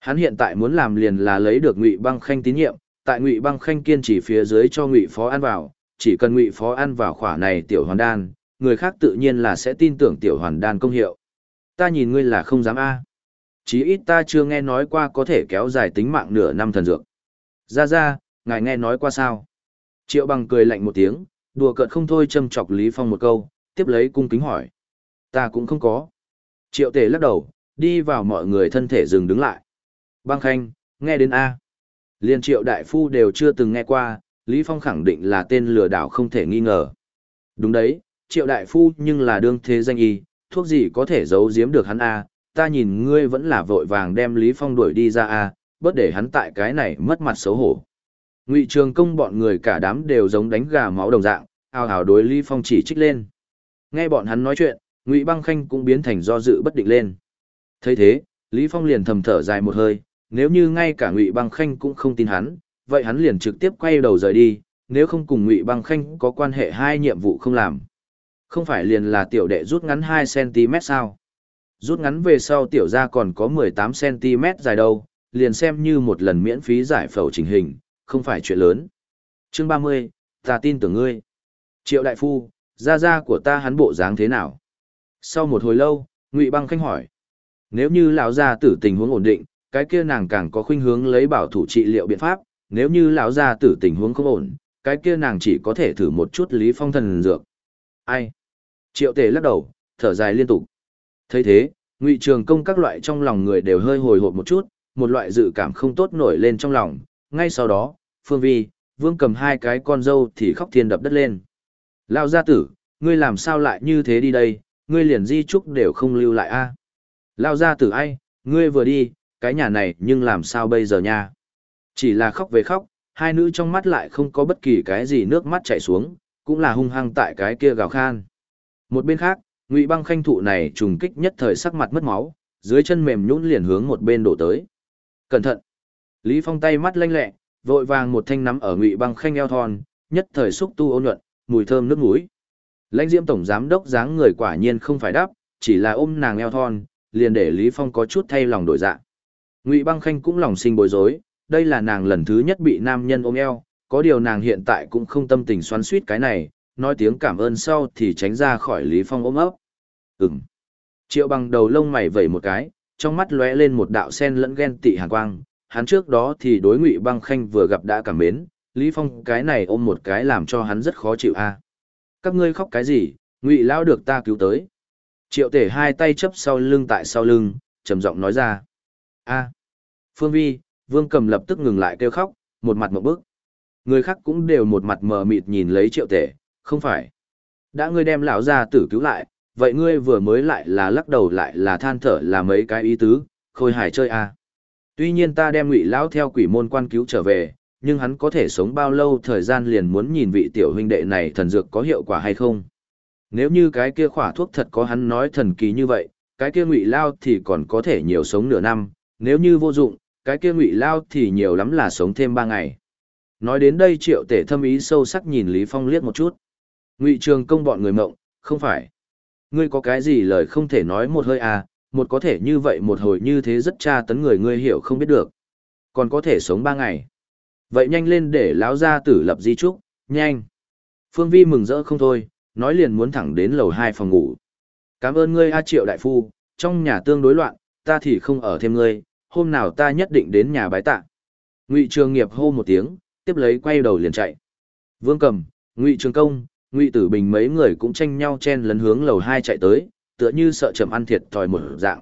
Speaker 1: Hắn hiện tại muốn làm liền là lấy được Ngụy Băng Khanh tín nhiệm, tại Ngụy Băng Khanh kiên trì phía dưới cho Ngụy Phó ăn vào, chỉ cần Ngụy Phó ăn vào khỏa này tiểu hoàn đan, người khác tự nhiên là sẽ tin tưởng tiểu hoàn đan công hiệu. Ta nhìn ngươi là không dám a chí ít ta chưa nghe nói qua có thể kéo dài tính mạng nửa năm thần dược. Ra ra, ngài nghe nói qua sao? Triệu bằng cười lạnh một tiếng, đùa cợt không thôi châm chọc Lý Phong một câu, tiếp lấy cung kính hỏi. Ta cũng không có. Triệu tề lắc đầu, đi vào mọi người thân thể dừng đứng lại. Băng khanh, nghe đến A. Liên triệu đại phu đều chưa từng nghe qua, Lý Phong khẳng định là tên lừa đảo không thể nghi ngờ. Đúng đấy, triệu đại phu nhưng là đương thế danh y, thuốc gì có thể giấu giếm được hắn A, ta nhìn ngươi vẫn là vội vàng đem Lý Phong đuổi đi ra à, bớt để hắn tại cái này mất mặt xấu hổ. Ngụy Trường Công bọn người cả đám đều giống đánh gà máu đồng dạng, ào ào đối Lý Phong chỉ trích lên. Nghe bọn hắn nói chuyện, Ngụy Băng Khanh cũng biến thành do dự bất định lên. Thấy thế, Lý Phong liền thầm thở dài một hơi, nếu như ngay cả Ngụy Băng Khanh cũng không tin hắn, vậy hắn liền trực tiếp quay đầu rời đi, nếu không cùng Ngụy Băng Khanh có quan hệ hai nhiệm vụ không làm. Không phải liền là tiểu đệ rút ngắn 2 cm sao? Rút ngắn về sau tiểu ra còn có 18cm dài đâu, liền xem như một lần miễn phí giải phẫu chỉnh hình, không phải chuyện lớn. Chương 30, ta tin tưởng ngươi. Triệu đại phu, gia gia của ta hắn bộ dáng thế nào? Sau một hồi lâu, Ngụy Băng khanh hỏi. Nếu như lão gia tử tình huống ổn định, cái kia nàng càng có khuynh hướng lấy bảo thủ trị liệu biện pháp, nếu như lão gia tử tình huống không ổn, cái kia nàng chỉ có thể thử một chút Lý Phong thần dược. Ai? Triệu Tề lắc đầu, thở dài liên tục thấy thế, ngụy trường công các loại trong lòng người đều hơi hồi hộp một chút, một loại dự cảm không tốt nổi lên trong lòng. Ngay sau đó, phương vi, vương cầm hai cái con dâu thì khóc thiên đập đất lên. Lao gia tử, ngươi làm sao lại như thế đi đây? Ngươi liền di trúc đều không lưu lại a. Lao gia tử ai, ngươi vừa đi, cái nhà này nhưng làm sao bây giờ nha? Chỉ là khóc về khóc, hai nữ trong mắt lại không có bất kỳ cái gì nước mắt chảy xuống, cũng là hung hăng tại cái kia gào khan. Một bên khác ngụy băng khanh thụ này trùng kích nhất thời sắc mặt mất máu dưới chân mềm nhũn liền hướng một bên đổ tới cẩn thận Lý Phong tay mắt lanh lẹ, vội vàng một thanh nắm ở Ngụy Băng Khanh eo thon, nhất thời xúc tu ôn nhuận, mùi thơm nước mũi. Lãnh Diễm tổng giám đốc dáng người quả nhiên không phải đáp, chỉ là ôm nàng eo thon, liền để Lý Phong có chút thay lòng đổi dạ. Ngụy Băng Khanh cũng lòng sinh bối rối, đây là nàng lần thứ nhất bị nam nhân ôm eo, có điều nàng hiện tại cũng không tâm tình xoắn suýt cái này, nói tiếng cảm ơn sau thì tránh ra khỏi Lý Phong ôm ấp. Ừm. Triệu bằng đầu lông mày vẩy một cái, trong mắt lóe lên một đạo sen lẫn ghen tị hàn quang, hắn trước đó thì đối Ngụy Băng Khanh vừa gặp đã cảm mến, Lý Phong cái này ôm một cái làm cho hắn rất khó chịu a. Các ngươi khóc cái gì, Ngụy lão được ta cứu tới. Triệu Tể hai tay chấp sau lưng tại sau lưng, trầm giọng nói ra. A. Phương Vi, Vương Cầm lập tức ngừng lại kêu khóc, một mặt một bức. Người khác cũng đều một mặt mờ mịt nhìn lấy Triệu Tể, không phải. Đã ngươi đem lão gia tử cứu lại, vậy ngươi vừa mới lại là lắc đầu lại là than thở là mấy cái ý tứ, khôi hài chơi a. Tuy nhiên ta đem Ngụy lão theo quỷ môn quan cứu trở về, nhưng hắn có thể sống bao lâu thời gian liền muốn nhìn vị tiểu huynh đệ này thần dược có hiệu quả hay không. Nếu như cái kia khỏa thuốc thật có hắn nói thần kỳ như vậy, cái kia ngụy lao thì còn có thể nhiều sống nửa năm, nếu như vô dụng, cái kia ngụy lao thì nhiều lắm là sống thêm ba ngày. Nói đến đây triệu tể thâm ý sâu sắc nhìn Lý Phong liếc một chút. Ngụy trường công bọn người mộng, không phải. Ngươi có cái gì lời không thể nói một hơi à, một có thể như vậy một hồi như thế rất tra tấn người ngươi hiểu không biết được. Còn có thể sống ba ngày. Vậy nhanh lên để lão gia tử lập di trúc, nhanh. Phương Vi mừng rỡ không thôi, nói liền muốn thẳng đến lầu hai phòng ngủ. Cảm ơn ngươi A Triệu Đại Phu, trong nhà tương đối loạn, ta thì không ở thêm ngươi, hôm nào ta nhất định đến nhà bái tạ. Ngụy Trường Nghiệp hô một tiếng, tiếp lấy quay đầu liền chạy. Vương Cầm, Ngụy Trường Công, Ngụy Tử Bình mấy người cũng tranh nhau chen lấn hướng lầu hai chạy tới, tựa như sợ chậm ăn thiệt thòi một dạng.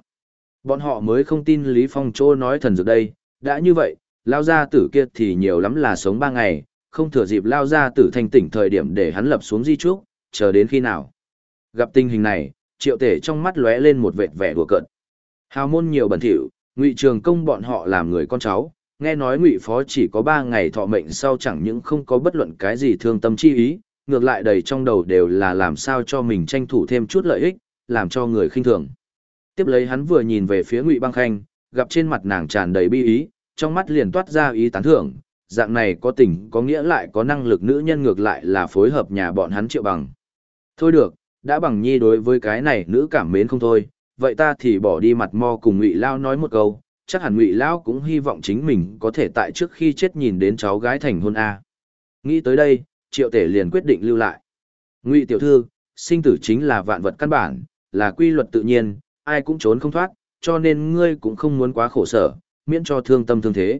Speaker 1: Bọn họ mới không tin Lý Phong chỗ nói thần dược đây, đã như vậy, lao gia tử kia thì nhiều lắm là sống ba ngày, không thừa dịp lao gia tử thanh tỉnh thời điểm để hắn lập xuống di trúc, chờ đến khi nào. Gặp tình hình này, triệu tể trong mắt lóe lên một vệt vẻ đùa cợt. Hào môn nhiều bẩn thỉu, ngụy trường công bọn họ làm người con cháu, nghe nói ngụy phó chỉ có ba ngày thọ mệnh sau chẳng những không có bất luận cái gì thương tâm chi ý, ngược lại đầy trong đầu đều là làm sao cho mình tranh thủ thêm chút lợi ích, làm cho người khinh thường. Tiếp lấy hắn vừa nhìn về phía ngụy băng khanh, gặp trên mặt nàng tràn đầy bi ý, trong mắt liền toát ra ý tán thưởng, dạng này có tình có nghĩa lại có năng lực nữ nhân ngược lại là phối hợp nhà bọn hắn triệu bằng. Thôi được, đã bằng nhi đối với cái này nữ cảm mến không thôi, vậy ta thì bỏ đi mặt mo cùng ngụy lao nói một câu, chắc hẳn ngụy lao cũng hy vọng chính mình có thể tại trước khi chết nhìn đến cháu gái thành hôn A. Nghĩ tới đây, triệu tể liền quyết định lưu lại. Ngụy tiểu thư, sinh tử chính là vạn vật căn bản, là quy luật tự nhiên, ai cũng trốn không thoát, cho nên ngươi cũng không muốn quá khổ sở, miễn cho thương tâm thương thế.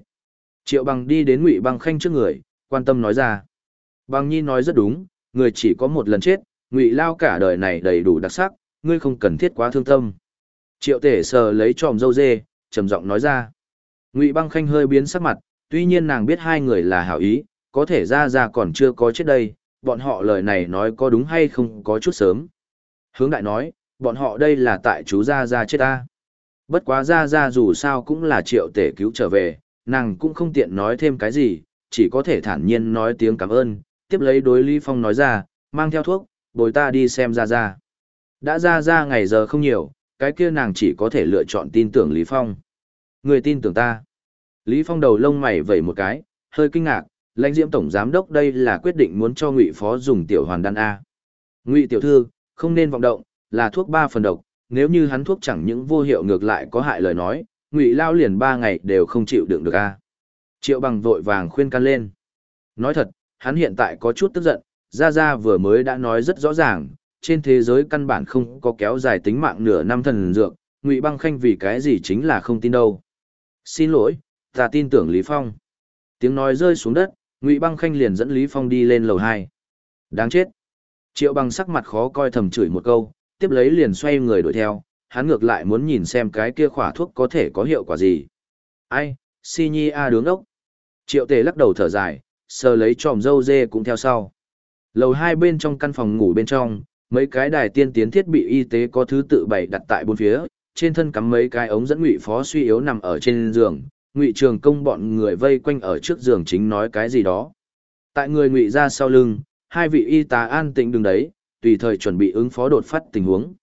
Speaker 1: Triệu bằng đi đến ngụy băng khanh trước người, quan tâm nói ra. Bằng nhi nói rất đúng, người chỉ có một lần chết, ngụy lao cả đời này đầy đủ đặc sắc, ngươi không cần thiết quá thương tâm. Triệu tể sờ lấy tròm dâu dê, trầm giọng nói ra. Ngụy băng khanh hơi biến sắc mặt, tuy nhiên nàng biết hai người là hảo ý, có thể ra ra còn chưa có chết đây, bọn họ lời này nói có đúng hay không có chút sớm. Hướng đại nói, bọn họ đây là tại chú ra ra chết ta. Bất quá ra ra dù sao cũng là triệu tể cứu trở về, nàng cũng không tiện nói thêm cái gì, chỉ có thể thản nhiên nói tiếng cảm ơn, tiếp lấy đối Lý Phong nói ra, mang theo thuốc, bồi ta đi xem ra ra. Đã ra ra ngày giờ không nhiều, cái kia nàng chỉ có thể lựa chọn tin tưởng Lý Phong. Người tin tưởng ta. Lý Phong đầu lông mày vẩy một cái, hơi kinh ngạc, lãnh diễm tổng giám đốc đây là quyết định muốn cho ngụy phó dùng tiểu hoàn đan A. Ngụy tiểu thư, không nên vọng động, là thuốc ba phần độc, nếu như hắn thuốc chẳng những vô hiệu ngược lại có hại lời nói, ngụy lao liền ba ngày đều không chịu đựng được a. Triệu bằng vội vàng khuyên can lên. Nói thật, hắn hiện tại có chút tức giận, Gia Gia vừa mới đã nói rất rõ ràng, trên thế giới căn bản không có kéo dài tính mạng nửa năm thần dược, Ngụy Băng Khanh vì cái gì chính là không tin đâu. Xin lỗi, ta tin tưởng Lý Phong. Tiếng nói rơi xuống đất, Ngụy Băng Khanh liền dẫn Lý Phong đi lên lầu hai. Đáng chết. Triệu Bằng sắc mặt khó coi thầm chửi một câu, tiếp lấy liền xoay người đuổi theo, hắn ngược lại muốn nhìn xem cái kia khỏa thuốc có thể có hiệu quả gì. Ai, si nhi a à đứng ốc. Triệu tề lắc đầu thở dài, sờ lấy tròm dâu dê cũng theo sau. Lầu hai bên trong căn phòng ngủ bên trong, mấy cái đài tiên tiến thiết bị y tế có thứ tự bày đặt tại bốn phía, trên thân cắm mấy cái ống dẫn ngụy phó suy yếu nằm ở trên giường, ngụy trường công bọn người vây quanh ở trước giường chính nói cái gì đó. Tại người ngụy ra sau lưng, hai vị y tá an tĩnh đứng đấy, tùy thời chuẩn bị ứng phó đột phát tình huống.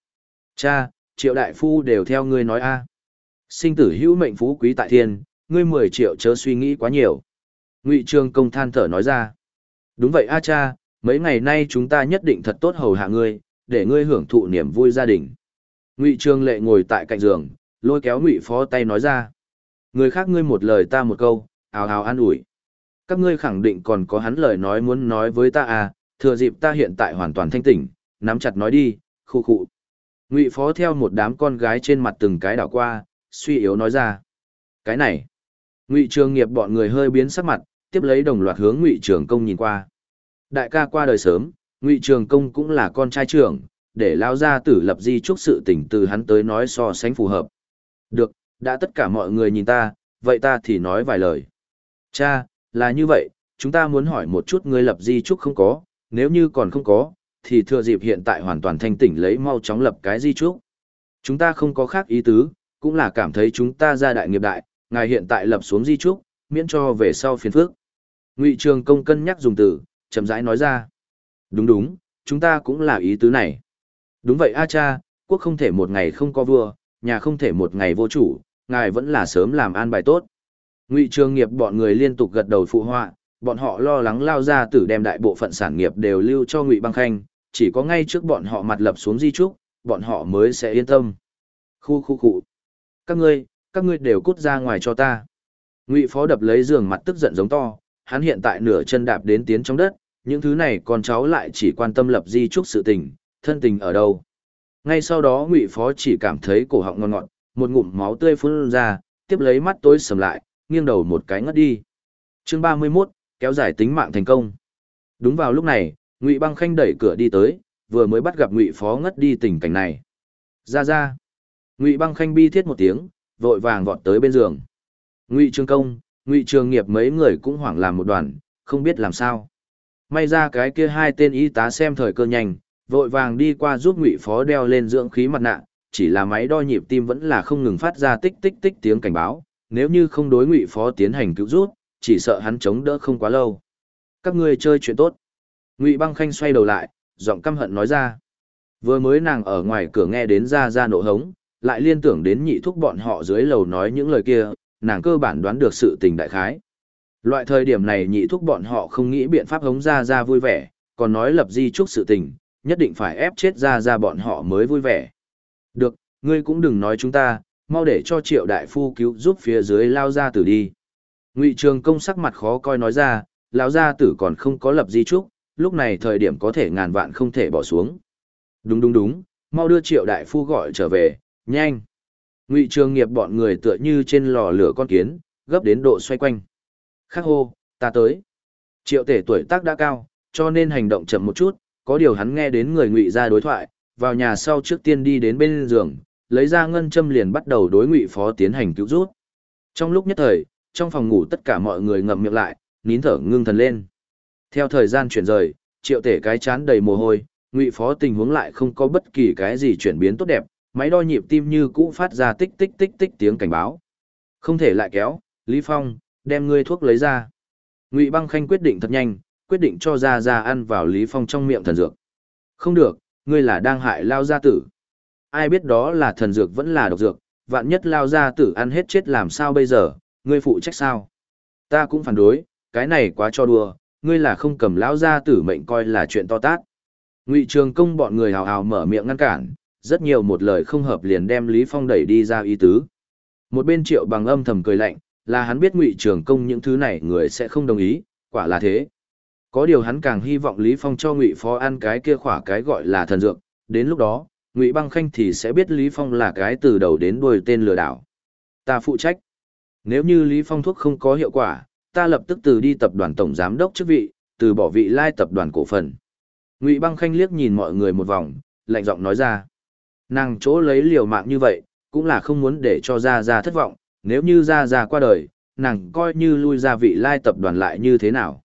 Speaker 1: Cha, triệu đại phu đều theo ngươi nói a. Sinh tử hữu mệnh phú quý tại thiên, ngươi 10 triệu chớ suy nghĩ quá nhiều. Ngụy Trường Công than thở nói ra. Đúng vậy a cha, mấy ngày nay chúng ta nhất định thật tốt hầu hạ ngươi, để ngươi hưởng thụ niềm vui gia đình. Ngụy Trường Lệ ngồi tại cạnh giường, lôi kéo Ngụy Phó tay nói ra. Người khác ngươi một lời ta một câu, ào ào an ủi. Các ngươi khẳng định còn có hắn lời nói muốn nói với ta à, thừa dịp ta hiện tại hoàn toàn thanh tỉnh, nắm chặt nói đi, khu khụ. Ngụy Phó theo một đám con gái trên mặt từng cái đảo qua, suy yếu nói ra. Cái này. Ngụy Trường Nghiệp bọn người hơi biến sắc mặt, tiếp lấy đồng loạt hướng Ngụy Trường Công nhìn qua. Đại ca qua đời sớm, Ngụy Trường Công cũng là con trai trưởng, để lao ra tử lập di chúc sự tỉnh từ hắn tới nói so sánh phù hợp. Được, đã tất cả mọi người nhìn ta, vậy ta thì nói vài lời. Cha, là như vậy, chúng ta muốn hỏi một chút ngươi lập di trúc không có, nếu như còn không có, thì thừa dịp hiện tại hoàn toàn thanh tỉnh lấy mau chóng lập cái di trúc. Chúng ta không có khác ý tứ, cũng là cảm thấy chúng ta ra đại nghiệp đại, ngài hiện tại lập xuống di trúc, miễn cho về sau phiền phước. Ngụy Trường Công cân nhắc dùng từ, chậm rãi nói ra. Đúng đúng, chúng ta cũng là ý tứ này. Đúng vậy a cha, quốc không thể một ngày không có vua, nhà không thể một ngày vô chủ, ngài vẫn là sớm làm an bài tốt. Ngụy Trường Nghiệp bọn người liên tục gật đầu phụ họa, bọn họ lo lắng lao ra tử đem đại bộ phận sản nghiệp đều lưu cho Ngụy Băng Khanh, chỉ có ngay trước bọn họ mặt lập xuống di trúc, bọn họ mới sẽ yên tâm. Khu khu khu. Các ngươi, các ngươi đều cút ra ngoài cho ta. Ngụy Phó đập lấy giường mặt tức giận giống to, hắn hiện tại nửa chân đạp đến tiến trong đất, những thứ này con cháu lại chỉ quan tâm lập di trúc sự tình, thân tình ở đâu. Ngay sau đó Ngụy Phó chỉ cảm thấy cổ họng ngon ngọt, một ngụm máu tươi phun ra, tiếp lấy mắt tối sầm lại, nghiêng đầu một cái ngất đi. Chương 31, kéo dài tính mạng thành công. Đúng vào lúc này, Ngụy Băng Khanh đẩy cửa đi tới, vừa mới bắt gặp Ngụy Phó ngất đi tình cảnh này. Ra ra. Ngụy Băng Khanh bi thiết một tiếng, vội vàng vọt tới bên giường. Ngụy Trường Công, Ngụy Trường Nghiệp mấy người cũng hoảng làm một đoàn, không biết làm sao. May ra cái kia hai tên y tá xem thời cơ nhanh, vội vàng đi qua giúp Ngụy Phó đeo lên dưỡng khí mặt nạ, chỉ là máy đo nhịp tim vẫn là không ngừng phát ra tích tích tích tiếng cảnh báo, nếu như không đối Ngụy Phó tiến hành cứu rút, chỉ sợ hắn chống đỡ không quá lâu. Các ngươi chơi chuyện tốt. Ngụy Băng Khanh xoay đầu lại, giọng căm hận nói ra. Vừa mới nàng ở ngoài cửa nghe đến ra ra nổ hống, lại liên tưởng đến nhị thúc bọn họ dưới lầu nói những lời kia, nàng cơ bản đoán được sự tình đại khái. Loại thời điểm này nhị thúc bọn họ không nghĩ biện pháp hống ra ra vui vẻ, còn nói lập di chúc sự tình, nhất định phải ép chết ra ra bọn họ mới vui vẻ. Được, ngươi cũng đừng nói chúng ta, mau để cho triệu đại phu cứu giúp phía dưới lao ra tử đi. Ngụy trường công sắc mặt khó coi nói ra, lão gia tử còn không có lập di trúc, lúc này thời điểm có thể ngàn vạn không thể bỏ xuống. Đúng đúng đúng, mau đưa triệu đại phu gọi trở về, nhanh. Ngụy trường nghiệp bọn người tựa như trên lò lửa con kiến, gấp đến độ xoay quanh. Khắc hô, ta tới. Triệu tể tuổi tác đã cao, cho nên hành động chậm một chút, có điều hắn nghe đến người ngụy ra đối thoại, vào nhà sau trước tiên đi đến bên giường, lấy ra ngân châm liền bắt đầu đối ngụy phó tiến hành cứu rút. Trong lúc nhất thời, trong phòng ngủ tất cả mọi người ngậm miệng lại, nín thở ngưng thần lên. Theo thời gian chuyển rời, triệu tể cái chán đầy mồ hôi, ngụy phó tình huống lại không có bất kỳ cái gì chuyển biến tốt đẹp, máy đo nhịp tim như cũ phát ra tích tích tích tích tiếng cảnh báo. Không thể lại kéo, Lý Phong, đem ngươi thuốc lấy ra. Ngụy Băng Khanh quyết định thật nhanh, quyết định cho ra ra ăn vào Lý Phong trong miệng thần dược. Không được, ngươi là đang hại lao gia tử. Ai biết đó là thần dược vẫn là độc dược, vạn nhất lao gia tử ăn hết chết làm sao bây giờ, ngươi phụ trách sao? Ta cũng phản đối, cái này quá cho đùa, ngươi là không cầm lão gia tử mệnh coi là chuyện to tát. Ngụy Trường Công bọn người hào hào mở miệng ngăn cản, rất nhiều một lời không hợp liền đem Lý Phong đẩy đi ra ý tứ. Một bên Triệu Bằng âm thầm cười lạnh, là hắn biết Ngụy Trường Công những thứ này người sẽ không đồng ý, quả là thế. Có điều hắn càng hy vọng Lý Phong cho Ngụy Phó ăn cái kia khỏa cái gọi là thần dược, đến lúc đó, Ngụy Băng Khanh thì sẽ biết Lý Phong là cái từ đầu đến đuôi tên lừa đảo. Ta phụ trách. Nếu như Lý Phong thuốc không có hiệu quả, ta lập tức từ đi tập đoàn tổng giám đốc chức vị, từ bỏ vị lai tập đoàn cổ phần. Ngụy Băng Khanh liếc nhìn mọi người một vòng, lạnh giọng nói ra. Nàng chỗ lấy liều mạng như vậy, cũng là không muốn để cho Gia Gia thất vọng, nếu như Gia Gia qua đời, nàng coi như lui ra vị lai tập đoàn lại như thế nào.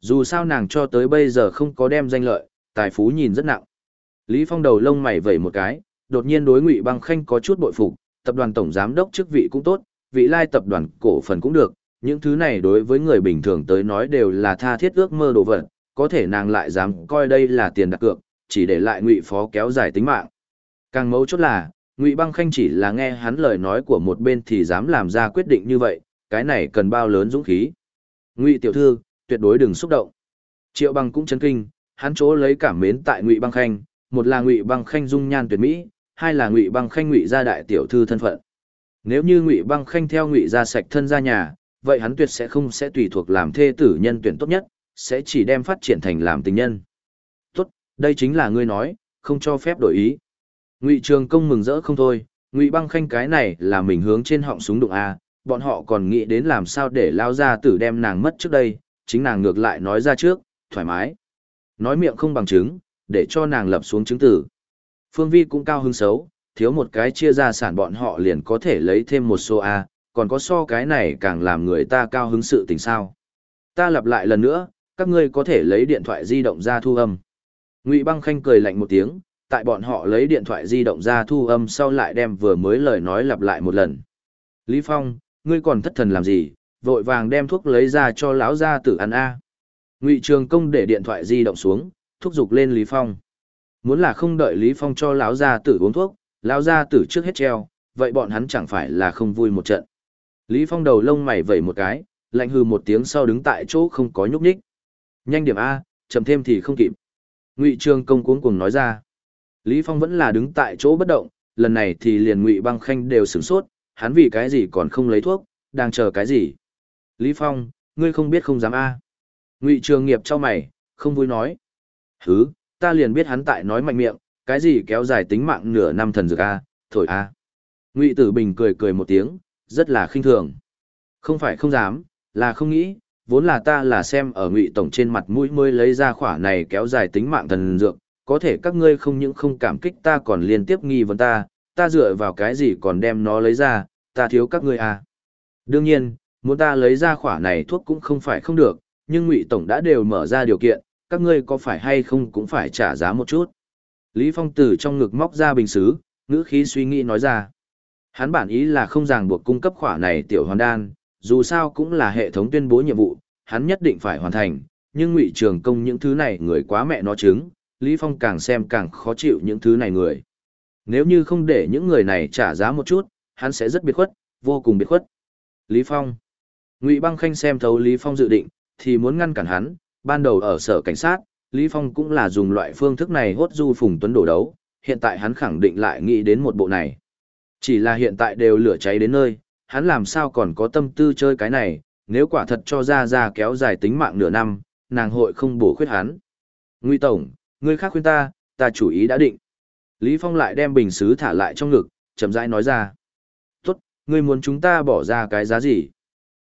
Speaker 1: Dù sao nàng cho tới bây giờ không có đem danh lợi, tài phú nhìn rất nặng. Lý Phong đầu lông mày vẩy một cái, đột nhiên đối Ngụy Băng Khanh có chút bội phục, tập đoàn tổng giám đốc chức vị cũng tốt, vị lai tập đoàn cổ phần cũng được, những thứ này đối với người bình thường tới nói đều là tha thiết ước mơ đồ vật, có thể nàng lại dám coi đây là tiền đặt cược, chỉ để lại Ngụy Phó kéo dài tính mạng. Càng mấu chốt là, Ngụy Băng Khanh chỉ là nghe hắn lời nói của một bên thì dám làm ra quyết định như vậy, cái này cần bao lớn dũng khí. Ngụy tiểu thư, tuyệt đối đừng xúc động. Triệu Băng cũng chấn kinh, hắn chỗ lấy cảm mến tại Ngụy Băng Khanh, một là Ngụy Băng Khanh dung nhan tuyệt mỹ, hai là Ngụy Băng Khanh Ngụy gia đại tiểu thư thân phận. Nếu như Ngụy Băng Khanh theo Ngụy gia sạch thân ra nhà, vậy hắn tuyệt sẽ không sẽ tùy thuộc làm thê tử nhân tuyển tốt nhất, sẽ chỉ đem phát triển thành làm tình nhân. Tốt, đây chính là ngươi nói, không cho phép đổi ý. Ngụy Trường Công mừng rỡ không thôi, Ngụy Băng Khanh cái này là mình hướng trên họng súng đụng a, bọn họ còn nghĩ đến làm sao để lao ra tử đem nàng mất trước đây, chính nàng ngược lại nói ra trước, thoải mái. Nói miệng không bằng chứng, để cho nàng lập xuống chứng tử. Phương Vi cũng cao hứng xấu, thiếu một cái chia ra sản bọn họ liền có thể lấy thêm một số A, còn có so cái này càng làm người ta cao hứng sự tình sao. Ta lặp lại lần nữa, các ngươi có thể lấy điện thoại di động ra thu âm. Ngụy Băng Khanh cười lạnh một tiếng, tại bọn họ lấy điện thoại di động ra thu âm sau lại đem vừa mới lời nói lặp lại một lần. Lý Phong, ngươi còn thất thần làm gì, vội vàng đem thuốc lấy ra cho lão gia tử ăn a. Ngụy Trường Công để điện thoại di động xuống, thúc giục lên Lý Phong. Muốn là không đợi Lý Phong cho lão gia tử uống thuốc, lão gia tử trước hết treo, vậy bọn hắn chẳng phải là không vui một trận. Lý Phong đầu lông mày vẩy một cái, lạnh hừ một tiếng sau đứng tại chỗ không có nhúc nhích. Nhanh điểm a, chậm thêm thì không kịp. Ngụy Trường Công cuống cuồng nói ra. Lý Phong vẫn là đứng tại chỗ bất động, lần này thì liền Ngụy Băng Khanh đều sửng sốt, hắn vì cái gì còn không lấy thuốc, đang chờ cái gì? Lý Phong, ngươi không biết không dám a. Ngụy Trường Nghiệp cho mày, không vui nói. Hứ, ta liền biết hắn tại nói mạnh miệng, cái gì kéo dài tính mạng nửa năm thần dược a, thổi a. Ngụy Tử Bình cười cười một tiếng, rất là khinh thường. Không phải không dám, là không nghĩ, vốn là ta là xem ở Ngụy tổng trên mặt mũi mới lấy ra khỏa này kéo dài tính mạng thần dược, có thể các ngươi không những không cảm kích ta còn liên tiếp nghi vấn ta, ta dựa vào cái gì còn đem nó lấy ra, ta thiếu các ngươi à. Đương nhiên, muốn ta lấy ra khỏa này thuốc cũng không phải không được, nhưng ngụy tổng đã đều mở ra điều kiện, các ngươi có phải hay không cũng phải trả giá một chút. Lý Phong từ trong ngực móc ra bình xứ, ngữ khí suy nghĩ nói ra. Hắn bản ý là không ràng buộc cung cấp khỏa này tiểu hoàn đan, dù sao cũng là hệ thống tuyên bố nhiệm vụ, hắn nhất định phải hoàn thành, nhưng ngụy trường công những thứ này người quá mẹ nó chứng, Lý Phong càng xem càng khó chịu những thứ này người. Nếu như không để những người này trả giá một chút, hắn sẽ rất biệt khuất, vô cùng biệt khuất. Lý Phong. Ngụy Băng Khanh xem thấu Lý Phong dự định, thì muốn ngăn cản hắn, ban đầu ở sở cảnh sát, Lý Phong cũng là dùng loại phương thức này hốt du Phùng Tuấn đổ đấu, hiện tại hắn khẳng định lại nghĩ đến một bộ này. Chỉ là hiện tại đều lửa cháy đến nơi, hắn làm sao còn có tâm tư chơi cái này, nếu quả thật cho ra ra kéo dài tính mạng nửa năm, nàng hội không bổ khuyết hắn. Ngụy Tổng, ngươi khác khuyên ta, ta chủ ý đã định. Lý Phong lại đem bình sứ thả lại trong ngực, chậm rãi nói ra. Tốt, ngươi muốn chúng ta bỏ ra cái giá gì?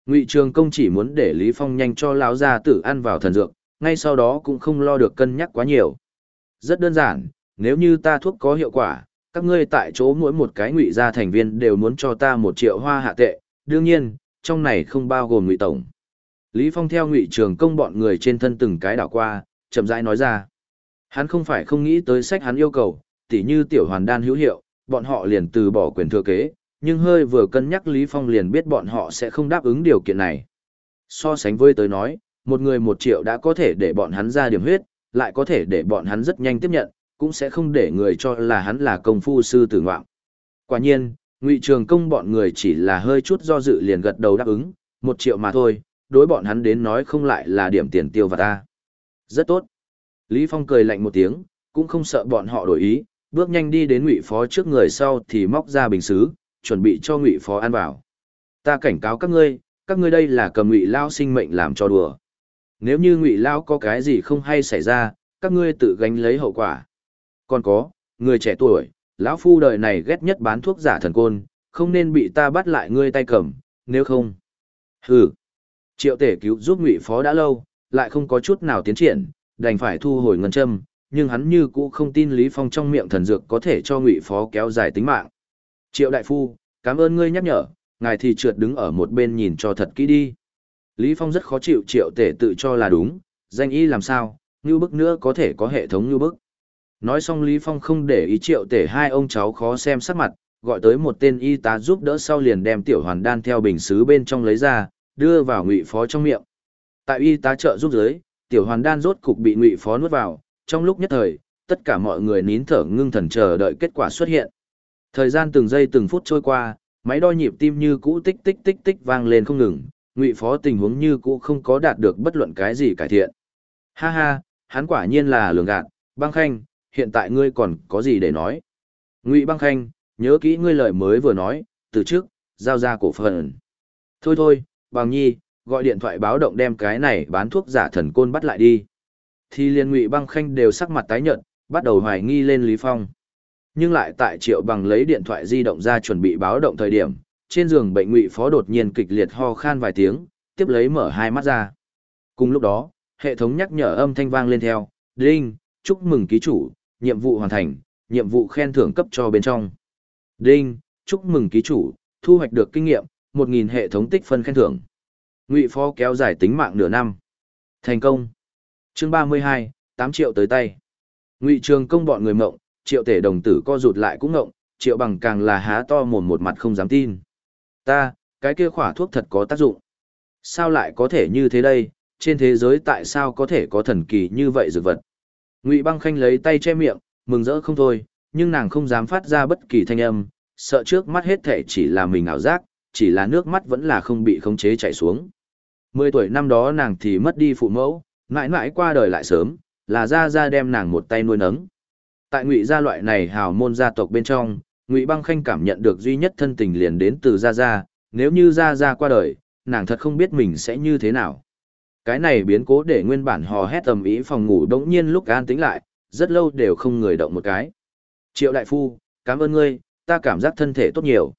Speaker 1: Ngụy Trường Công chỉ muốn để Lý Phong nhanh cho lão gia tử ăn vào thần dược, ngay sau đó cũng không lo được cân nhắc quá nhiều. Rất đơn giản, nếu như ta thuốc có hiệu quả, các ngươi tại chỗ mỗi một cái ngụy gia thành viên đều muốn cho ta một triệu hoa hạ tệ, đương nhiên, trong này không bao gồm ngụy tổng. Lý Phong theo ngụy trường công bọn người trên thân từng cái đảo qua, chậm rãi nói ra. Hắn không phải không nghĩ tới sách hắn yêu cầu, tỉ như tiểu hoàn đan hữu hiệu, bọn họ liền từ bỏ quyền thừa kế, nhưng hơi vừa cân nhắc Lý Phong liền biết bọn họ sẽ không đáp ứng điều kiện này. So sánh với tới nói, một người một triệu đã có thể để bọn hắn ra điểm huyết, lại có thể để bọn hắn rất nhanh tiếp nhận, cũng sẽ không để người cho là hắn là công phu sư tử ngoạm. Quả nhiên, ngụy trường công bọn người chỉ là hơi chút do dự liền gật đầu đáp ứng, một triệu mà thôi, đối bọn hắn đến nói không lại là điểm tiền tiêu và ta. Rất tốt. Lý Phong cười lạnh một tiếng, cũng không sợ bọn họ đổi ý, bước nhanh đi đến ngụy phó trước người sau thì móc ra bình xứ, chuẩn bị cho ngụy phó ăn vào. Ta cảnh cáo các ngươi, các ngươi đây là cầm ngụy lao sinh mệnh làm cho đùa. Nếu như ngụy lao có cái gì không hay xảy ra, các ngươi tự gánh lấy hậu quả. Còn có, người trẻ tuổi, lão phu đời này ghét nhất bán thuốc giả thần côn, không nên bị ta bắt lại ngươi tay cầm, nếu không. Hừ. Triệu tể cứu giúp ngụy phó đã lâu, lại không có chút nào tiến triển, đành phải thu hồi ngân châm, nhưng hắn như cũ không tin Lý Phong trong miệng thần dược có thể cho ngụy phó kéo dài tính mạng. Triệu đại phu, cảm ơn ngươi nhắc nhở, ngài thì trượt đứng ở một bên nhìn cho thật kỹ đi. Lý Phong rất khó chịu triệu tể tự cho là đúng, danh y làm sao, như bức nữa có thể có hệ thống như bức. Nói xong Lý Phong không để ý triệu tể hai ông cháu khó xem sắc mặt, gọi tới một tên y tá giúp đỡ sau liền đem tiểu hoàn đan theo bình xứ bên trong lấy ra, đưa vào ngụy phó trong miệng. Tại y tá trợ giúp dưới, tiểu hoàn đan rốt cục bị ngụy phó nuốt vào, trong lúc nhất thời, tất cả mọi người nín thở ngưng thần chờ đợi kết quả xuất hiện. Thời gian từng giây từng phút trôi qua, Máy đo nhịp tim như cũ tích tích tích tích vang lên không ngừng, Ngụy Phó tình huống như cũ không có đạt được bất luận cái gì cải thiện. Ha ha, hắn quả nhiên là lường gạt, Băng Khanh, hiện tại ngươi còn có gì để nói? Ngụy Băng Khanh, nhớ kỹ ngươi lời mới vừa nói, từ trước, giao ra cổ phần. Thôi thôi, Bằng Nhi, gọi điện thoại báo động đem cái này bán thuốc giả thần côn bắt lại đi. Thì liên Ngụy Băng Khanh đều sắc mặt tái nhợt, bắt đầu hoài nghi lên Lý Phong. Nhưng lại tại Triệu Bằng lấy điện thoại di động ra chuẩn bị báo động thời điểm, trên giường bệnh Ngụy Phó đột nhiên kịch liệt ho khan vài tiếng, tiếp lấy mở hai mắt ra. Cùng lúc đó, hệ thống nhắc nhở âm thanh vang lên theo, "Đinh, chúc mừng ký chủ, nhiệm vụ hoàn thành, nhiệm vụ khen thưởng cấp cho bên trong." "Đinh, chúc mừng ký chủ, thu hoạch được kinh nghiệm, 1000 hệ thống tích phân khen thưởng." Ngụy Phó kéo dài tính mạng nửa năm. Thành công. Chương 32, 8 triệu tới tay. Ngụy Trường Công bọn người mộng, Triệu Tể đồng tử co rụt lại cũng ngộng, Triệu Bằng càng là há to mồm một mặt không dám tin. Ta, cái kia khỏa thuốc thật có tác dụng. Sao lại có thể như thế đây, trên thế giới tại sao có thể có thần kỳ như vậy dược vật? Ngụy Băng Khanh lấy tay che miệng, mừng rỡ không thôi, nhưng nàng không dám phát ra bất kỳ thanh âm, sợ trước mắt hết thể chỉ là mình ảo giác, chỉ là nước mắt vẫn là không bị khống chế chảy xuống. Mười tuổi năm đó nàng thì mất đi phụ mẫu, mãi mãi qua đời lại sớm, là ra ra đem nàng một tay nuôi nấng. Tại Ngụy gia loại này hào môn gia tộc bên trong, Ngụy Băng Khanh cảm nhận được duy nhất thân tình liền đến từ gia gia, nếu như gia gia qua đời, nàng thật không biết mình sẽ như thế nào. Cái này biến cố để nguyên bản hò hét tầm ý phòng ngủ đống nhiên lúc an tĩnh lại, rất lâu đều không người động một cái. Triệu đại phu, cảm ơn ngươi, ta cảm giác thân thể tốt nhiều.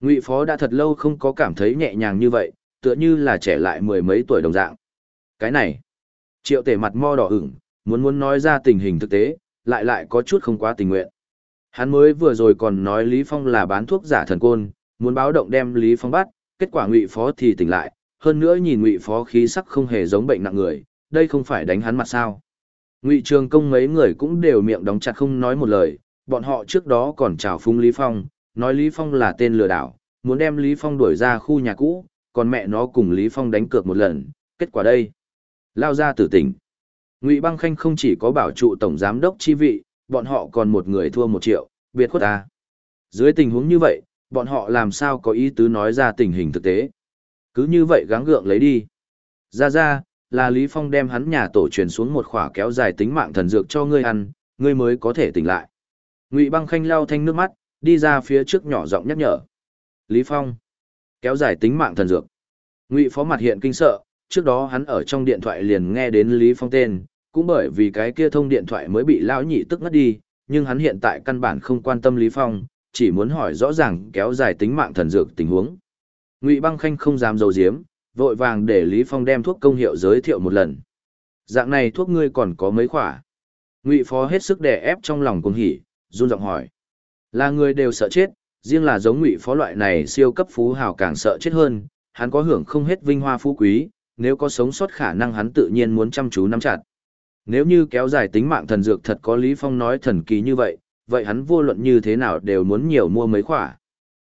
Speaker 1: Ngụy Phó đã thật lâu không có cảm thấy nhẹ nhàng như vậy, tựa như là trẻ lại mười mấy tuổi đồng dạng. Cái này, triệu tể mặt mo đỏ ửng, muốn muốn nói ra tình hình thực tế, lại lại có chút không quá tình nguyện. Hắn mới vừa rồi còn nói Lý Phong là bán thuốc giả thần côn, muốn báo động đem Lý Phong bắt, kết quả Ngụy Phó thì tỉnh lại, hơn nữa nhìn Ngụy Phó khí sắc không hề giống bệnh nặng người, đây không phải đánh hắn mặt sao? Ngụy Trường Công mấy người cũng đều miệng đóng chặt không nói một lời, bọn họ trước đó còn chào phúng Lý Phong, nói Lý Phong là tên lừa đảo, muốn đem Lý Phong đuổi ra khu nhà cũ, còn mẹ nó cùng Lý Phong đánh cược một lần, kết quả đây. Lao ra tử tỉnh. Ngụy Băng Khanh không chỉ có bảo trụ tổng giám đốc chi vị, bọn họ còn một người thua một triệu, biệt khuất ta. Dưới tình huống như vậy, bọn họ làm sao có ý tứ nói ra tình hình thực tế. Cứ như vậy gắng gượng lấy đi. Ra ra, là Lý Phong đem hắn nhà tổ truyền xuống một khỏa kéo dài tính mạng thần dược cho ngươi ăn, ngươi mới có thể tỉnh lại. Ngụy Băng Khanh lau thanh nước mắt, đi ra phía trước nhỏ giọng nhắc nhở. Lý Phong, kéo dài tính mạng thần dược. Ngụy Phó mặt hiện kinh sợ, trước đó hắn ở trong điện thoại liền nghe đến Lý Phong tên, cũng bởi vì cái kia thông điện thoại mới bị lão nhị tức ngất đi, nhưng hắn hiện tại căn bản không quan tâm Lý Phong, chỉ muốn hỏi rõ ràng kéo dài tính mạng thần dược tình huống. Ngụy Băng Khanh không dám dầu diếm, vội vàng để Lý Phong đem thuốc công hiệu giới thiệu một lần. Dạng này thuốc ngươi còn có mấy khỏa? Ngụy Phó hết sức đè ép trong lòng cuồng hỉ, run giọng hỏi. Là người đều sợ chết, riêng là giống Ngụy Phó loại này siêu cấp phú hào càng sợ chết hơn, hắn có hưởng không hết vinh hoa phú quý, nếu có sống sót khả năng hắn tự nhiên muốn chăm chú nắm chặt. Nếu như kéo dài tính mạng thần dược thật có Lý Phong nói thần kỳ như vậy, vậy hắn vô luận như thế nào đều muốn nhiều mua mấy khỏa.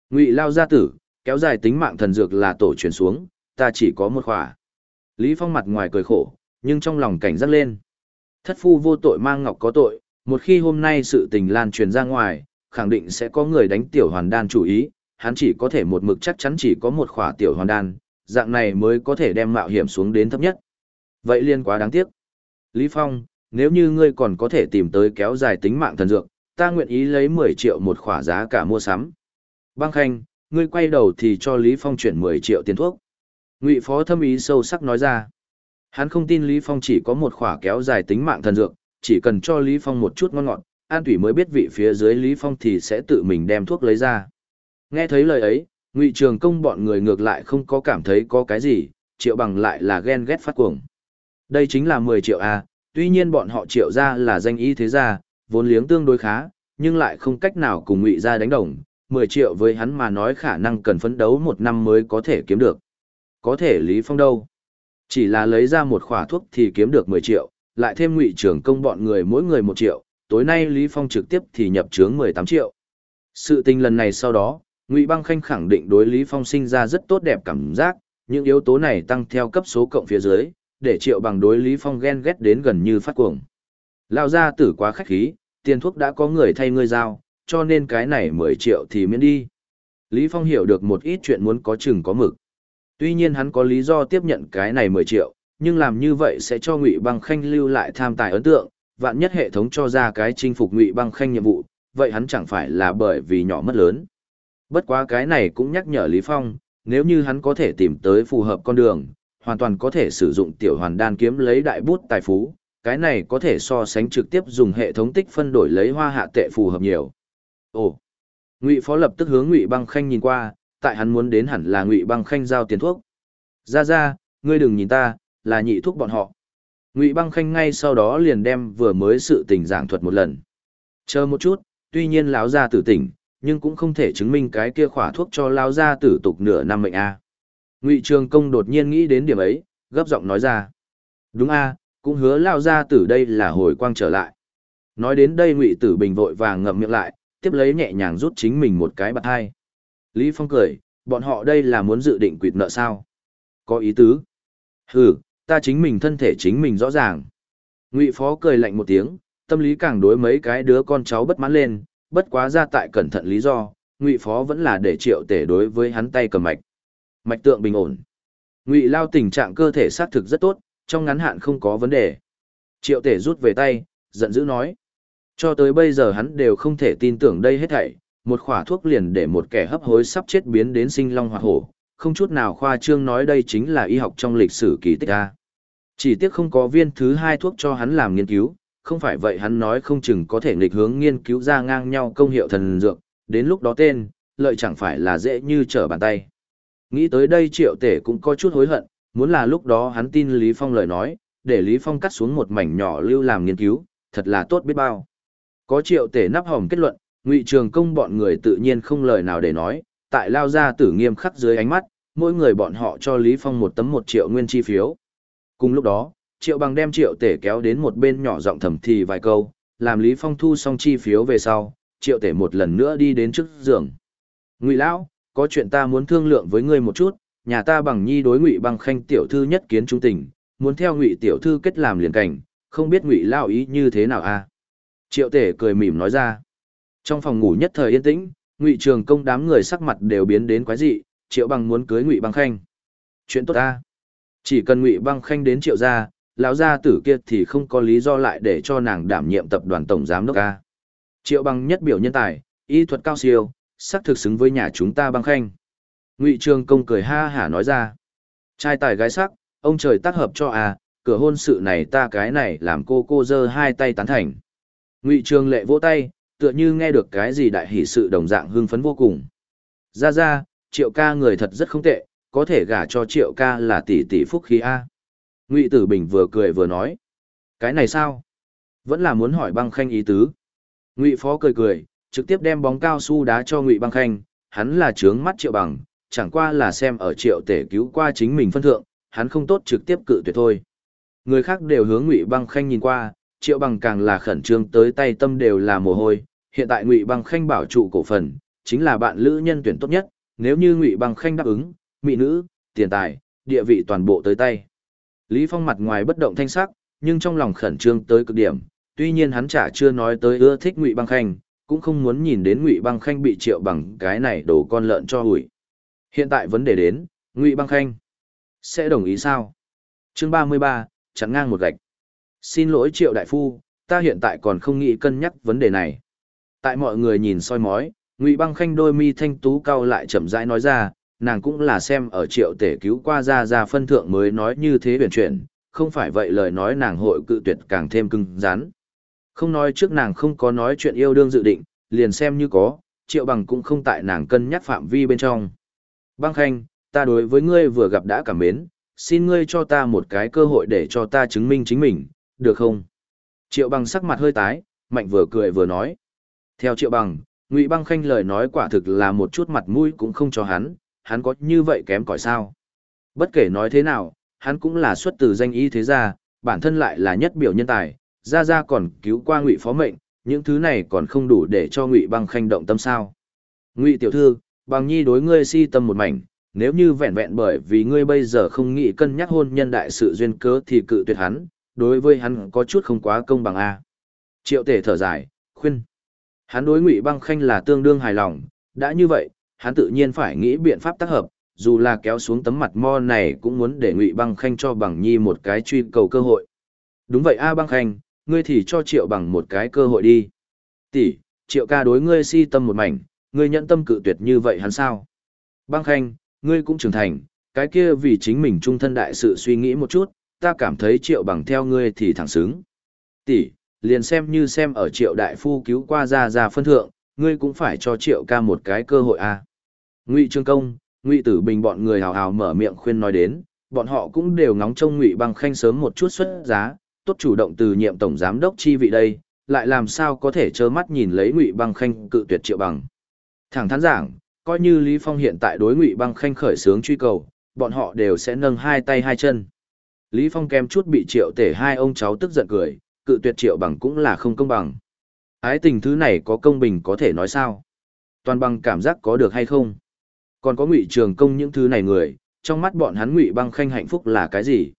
Speaker 1: Ngụy Lao gia tử, kéo dài tính mạng thần dược là tổ truyền xuống, ta chỉ có một khỏa. Lý Phong mặt ngoài cười khổ, nhưng trong lòng cảnh giác lên. Thất phu vô tội mang ngọc có tội, một khi hôm nay sự tình lan truyền ra ngoài, khẳng định sẽ có người đánh tiểu hoàn đan chủ ý, hắn chỉ có thể một mực chắc chắn chỉ có một khỏa tiểu hoàn đan, dạng này mới có thể đem mạo hiểm xuống đến thấp nhất. Vậy liên quá đáng tiếc. Lý Phong, nếu như ngươi còn có thể tìm tới kéo dài tính mạng thần dược, ta nguyện ý lấy 10 triệu một khỏa giá cả mua sắm. Băng Khanh, ngươi quay đầu thì cho Lý Phong chuyển 10 triệu tiền thuốc. Ngụy Phó thâm ý sâu sắc nói ra. Hắn không tin Lý Phong chỉ có một khỏa kéo dài tính mạng thần dược, chỉ cần cho Lý Phong một chút ngon ngọt, An Thủy mới biết vị phía dưới Lý Phong thì sẽ tự mình đem thuốc lấy ra. Nghe thấy lời ấy, Ngụy Trường Công bọn người ngược lại không có cảm thấy có cái gì, triệu bằng lại là ghen ghét phát cuồng. Đây chính là 10 triệu A, tuy nhiên bọn họ triệu ra là danh y thế gia, vốn liếng tương đối khá, nhưng lại không cách nào cùng ngụy ra đánh đồng. 10 triệu với hắn mà nói khả năng cần phấn đấu một năm mới có thể kiếm được. Có thể Lý Phong đâu? Chỉ là lấy ra một khỏa thuốc thì kiếm được 10 triệu, lại thêm ngụy trưởng công bọn người mỗi người một triệu, tối nay Lý Phong trực tiếp thì nhập trướng 18 triệu. Sự tình lần này sau đó, Ngụy Băng Khanh khẳng định đối Lý Phong sinh ra rất tốt đẹp cảm giác, những yếu tố này tăng theo cấp số cộng phía dưới, để triệu bằng đối Lý Phong ghen ghét đến gần như phát cuồng. Lao ra tử quá khách khí, tiền thuốc đã có người thay ngươi giao, cho nên cái này 10 triệu thì miễn đi. Lý Phong hiểu được một ít chuyện muốn có chừng có mực. Tuy nhiên hắn có lý do tiếp nhận cái này 10 triệu, nhưng làm như vậy sẽ cho Ngụy Băng Khanh lưu lại tham tài ấn tượng, vạn nhất hệ thống cho ra cái chinh phục Ngụy Băng Khanh nhiệm vụ, vậy hắn chẳng phải là bởi vì nhỏ mất lớn. Bất quá cái này cũng nhắc nhở Lý Phong, nếu như hắn có thể tìm tới phù hợp con đường, hoàn toàn có thể sử dụng tiểu hoàn đan kiếm lấy đại bút tài phú, cái này có thể so sánh trực tiếp dùng hệ thống tích phân đổi lấy hoa hạ tệ phù hợp nhiều. Ồ, Ngụy Phó lập tức hướng Ngụy Băng Khanh nhìn qua, tại hắn muốn đến hẳn là Ngụy Băng Khanh giao tiền thuốc. Ra ra, ngươi đừng nhìn ta, là nhị thuốc bọn họ. Ngụy Băng Khanh ngay sau đó liền đem vừa mới sự tình giảng thuật một lần. Chờ một chút, tuy nhiên lão gia tử tỉnh, nhưng cũng không thể chứng minh cái kia khỏa thuốc cho lão gia tử tục nửa năm mệnh a. Ngụy Trường Công đột nhiên nghĩ đến điểm ấy, gấp giọng nói ra. Đúng a, cũng hứa lão gia tử đây là hồi quang trở lại. Nói đến đây Ngụy Tử Bình vội vàng ngậm miệng lại, tiếp lấy nhẹ nhàng rút chính mình một cái bạt hai. Lý Phong cười, bọn họ đây là muốn dự định quỵt nợ sao? Có ý tứ. Hừ, ta chính mình thân thể chính mình rõ ràng. Ngụy Phó cười lạnh một tiếng, tâm lý càng đối mấy cái đứa con cháu bất mãn lên, bất quá ra tại cẩn thận lý do, Ngụy Phó vẫn là để triệu tể đối với hắn tay cầm mạch. Mạch tượng bình ổn. Ngụy Lao tình trạng cơ thể xác thực rất tốt, trong ngắn hạn không có vấn đề. Triệu tể rút về tay, giận dữ nói. Cho tới bây giờ hắn đều không thể tin tưởng đây hết thảy, một khỏa thuốc liền để một kẻ hấp hối sắp chết biến đến sinh long hoa hổ, không chút nào khoa trương nói đây chính là y học trong lịch sử kỳ tích a. Chỉ tiếc không có viên thứ hai thuốc cho hắn làm nghiên cứu, không phải vậy hắn nói không chừng có thể nghịch hướng nghiên cứu ra ngang nhau công hiệu thần dược, đến lúc đó tên, lợi chẳng phải là dễ như trở bàn tay. Nghĩ tới đây triệu tể cũng có chút hối hận, muốn là lúc đó hắn tin Lý Phong lời nói, để Lý Phong cắt xuống một mảnh nhỏ lưu làm nghiên cứu, thật là tốt biết bao. Có triệu tể nắp hòm kết luận, ngụy trường công bọn người tự nhiên không lời nào để nói, tại lao ra tử nghiêm khắc dưới ánh mắt, mỗi người bọn họ cho Lý Phong một tấm một triệu nguyên chi phiếu. Cùng lúc đó, triệu bằng đem triệu tể kéo đến một bên nhỏ giọng thầm thì vài câu, làm Lý Phong thu xong chi phiếu về sau, triệu tể một lần nữa đi đến trước giường. Ngụy lão, có chuyện ta muốn thương lượng với ngươi một chút, nhà ta bằng nhi đối ngụy bằng khanh tiểu thư nhất kiến trung tình, muốn theo ngụy tiểu thư kết làm liền cảnh, không biết ngụy lão ý như thế nào a? À? Triệu tể cười mỉm nói ra. Trong phòng ngủ nhất thời yên tĩnh, ngụy trường công đám người sắc mặt đều biến đến quái dị, triệu bằng muốn cưới ngụy băng khanh. Chuyện tốt ta. Chỉ cần ngụy băng khanh đến triệu gia, lão gia tử kia thì không có lý do lại để cho nàng đảm nhiệm tập đoàn tổng giám đốc ca. Triệu bằng nhất biểu nhân tài, y thuật cao siêu, sắc thực xứng với nhà chúng ta băng khanh. Ngụy trường công cười ha hả nói ra. Trai tài gái sắc, ông trời tác hợp cho à, cửa hôn sự này ta cái này làm cô cô dơ hai tay tán thành. Ngụy Trường Lệ vỗ tay, tựa như nghe được cái gì đại hỷ sự đồng dạng hưng phấn vô cùng. Ra ra, Triệu ca người thật rất không tệ, có thể gả cho Triệu ca là tỷ tỷ phúc khí a. Ngụy Tử Bình vừa cười vừa nói, cái này sao? Vẫn là muốn hỏi Băng Khanh ý tứ. Ngụy Phó cười cười, trực tiếp đem bóng cao su đá cho Ngụy Băng Khanh, hắn là trướng mắt Triệu Bằng, chẳng qua là xem ở Triệu Tể cứu qua chính mình phân thượng, hắn không tốt trực tiếp cự tuyệt thôi. Người khác đều hướng Ngụy Băng Khanh nhìn qua, triệu bằng càng là khẩn trương tới tay tâm đều là mồ hôi hiện tại ngụy băng khanh bảo trụ cổ phần chính là bạn lữ nhân tuyển tốt nhất nếu như ngụy băng khanh đáp ứng mỹ nữ tiền tài địa vị toàn bộ tới tay lý phong mặt ngoài bất động thanh sắc nhưng trong lòng khẩn trương tới cực điểm. Tuy nhiên hắn chả chưa nói tới ưa thích ngụy băng khanh cũng không muốn nhìn đến ngụy băng khanh bị triệu bằng cái này đổ con lợn cho hủi. Hiện tại vấn đề đến ngụy băng khanh sẽ đồng ý sao? Chương ba mươi ba chắn ngang một gạch. Xin lỗi triệu đại phu, ta hiện tại còn không nghĩ cân nhắc vấn đề này. Tại mọi người nhìn soi mói, Ngụy Băng Khanh đôi mi thanh tú cau lại chậm rãi nói ra, nàng cũng là xem ở triệu tể cứu qua ra ra phân thượng mới nói như thế huyền chuyển, không phải vậy lời nói nàng hội cự tuyệt càng thêm cứng rắn. Không nói trước nàng không có nói chuyện yêu đương dự định, liền xem như có, triệu bằng cũng không tại nàng cân nhắc phạm vi bên trong. Băng Khanh, ta đối với ngươi vừa gặp đã cảm mến, xin ngươi cho ta một cái cơ hội để cho ta chứng minh chính mình, được không? Triệu bằng sắc mặt hơi tái, mạnh vừa cười vừa nói. Theo triệu bằng, Ngụy băng khanh lời nói quả thực là một chút mặt mũi cũng không cho hắn, hắn có như vậy kém cỏi sao? Bất kể nói thế nào, hắn cũng là xuất từ danh y thế gia, bản thân lại là nhất biểu nhân tài, gia gia còn cứu qua Ngụy phó mệnh, những thứ này còn không đủ để cho Ngụy băng khanh động tâm sao? Ngụy tiểu thư, bằng nhi đối ngươi si tâm một mảnh, nếu như vẹn vẹn bởi vì ngươi bây giờ không nghĩ cân nhắc hôn nhân đại sự duyên cớ thì cự tuyệt hắn, đối với hắn có chút không quá công bằng a triệu tể thở dài khuyên hắn đối ngụy băng khanh là tương đương hài lòng đã như vậy hắn tự nhiên phải nghĩ biện pháp tác hợp, dù là kéo xuống tấm mặt mo này cũng muốn để Ngụy Băng Khanh cho Bằng Nhi một cái truy cầu cơ hội. Đúng vậy a Băng Khanh, ngươi thì cho Triệu Bằng một cái cơ hội đi. Tỷ, Triệu ca đối ngươi si tâm một mảnh, ngươi nhận tâm cự tuyệt như vậy hắn sao? Băng Khanh, ngươi cũng trưởng thành, cái kia vì chính mình trung thân đại sự suy nghĩ một chút, ta cảm thấy Triệu Bằng theo ngươi thì thẳng xứng. Tỷ, liền xem như xem ở Triệu đại phu cứu qua ra ra phân thượng, ngươi cũng phải cho Triệu ca một cái cơ hội a. Ngụy Trương Công, Ngụy Tử Bình bọn người hào hào mở miệng khuyên nói đến, bọn họ cũng đều ngóng trông Ngụy Băng Khanh sớm một chút xuất giá, tốt chủ động từ nhiệm tổng giám đốc chi vị đây, lại làm sao có thể trơ mắt nhìn lấy Ngụy Băng Khanh cự tuyệt Triệu Bằng. Thẳng thắn giảng, coi như Lý Phong hiện tại đối Ngụy Băng Khanh khởi sướng truy cầu, bọn họ đều sẽ nâng hai tay hai chân. Lý Phong kém chút bị Triệu Tể hai ông cháu tức giận cười, cự tuyệt Triệu Bằng cũng là không công bằng. Ái tình thứ này có công bình có thể nói sao? Toàn bằng cảm giác có được hay không? Còn có ngụy trường công những thứ này người, trong mắt bọn hắn ngụy băng khanh hạnh phúc là cái gì?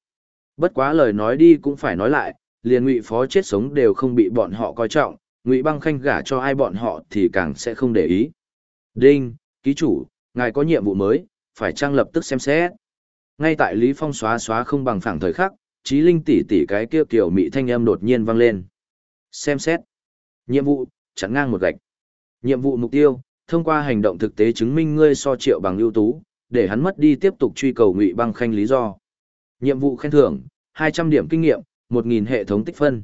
Speaker 1: Bất quá lời nói đi cũng phải nói lại, liền ngụy phó chết sống đều không bị bọn họ coi trọng, ngụy băng khanh gả cho ai bọn họ thì càng sẽ không để ý. Đinh, ký chủ, ngài có nhiệm vụ mới, phải trang lập tức xem xét. Ngay tại Lý Phong xóa xóa không bằng phẳng thời khắc, trí linh tỷ tỷ cái kia kiểu mị thanh âm đột nhiên vang lên. Xem xét. Nhiệm vụ, chắn ngang một gạch. Nhiệm vụ mục tiêu, thông qua hành động thực tế chứng minh ngươi so triệu bằng ưu tú, để hắn mất đi tiếp tục truy cầu ngụy băng khanh lý do. Nhiệm vụ khen thưởng, 200 điểm kinh nghiệm, 1.000 hệ thống tích phân.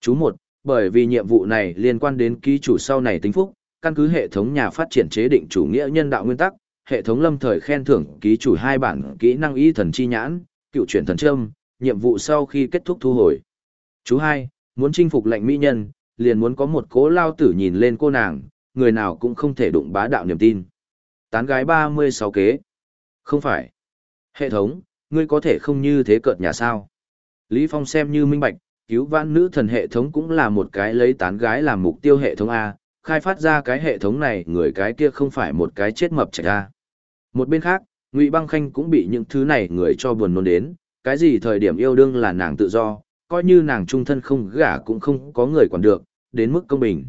Speaker 1: Chú một: bởi vì nhiệm vụ này liên quan đến ký chủ sau này tính phúc, căn cứ hệ thống nhà phát triển chế định chủ nghĩa nhân đạo nguyên tắc, hệ thống lâm thời khen thưởng ký chủ hai bản kỹ năng y thần chi nhãn, cựu chuyển thần trâm, nhiệm vụ sau khi kết thúc thu hồi. Chú hai: muốn chinh phục lệnh mỹ nhân, liền muốn có một cố lao tử nhìn lên cô nàng, người nào cũng không thể đụng bá đạo niềm tin. Tán gái 36 kế. Không phải. Hệ thống, ngươi có thể không như thế cợt nhà sao. Lý Phong xem như minh bạch, cứu vãn nữ thần hệ thống cũng là một cái lấy tán gái làm mục tiêu hệ thống A, khai phát ra cái hệ thống này người cái kia không phải một cái chết mập chạy ra. Một bên khác, Ngụy Băng Khanh cũng bị những thứ này người cho buồn nôn đến, cái gì thời điểm yêu đương là nàng tự do, coi như nàng trung thân không gả cũng không có người quản được, đến mức công bình.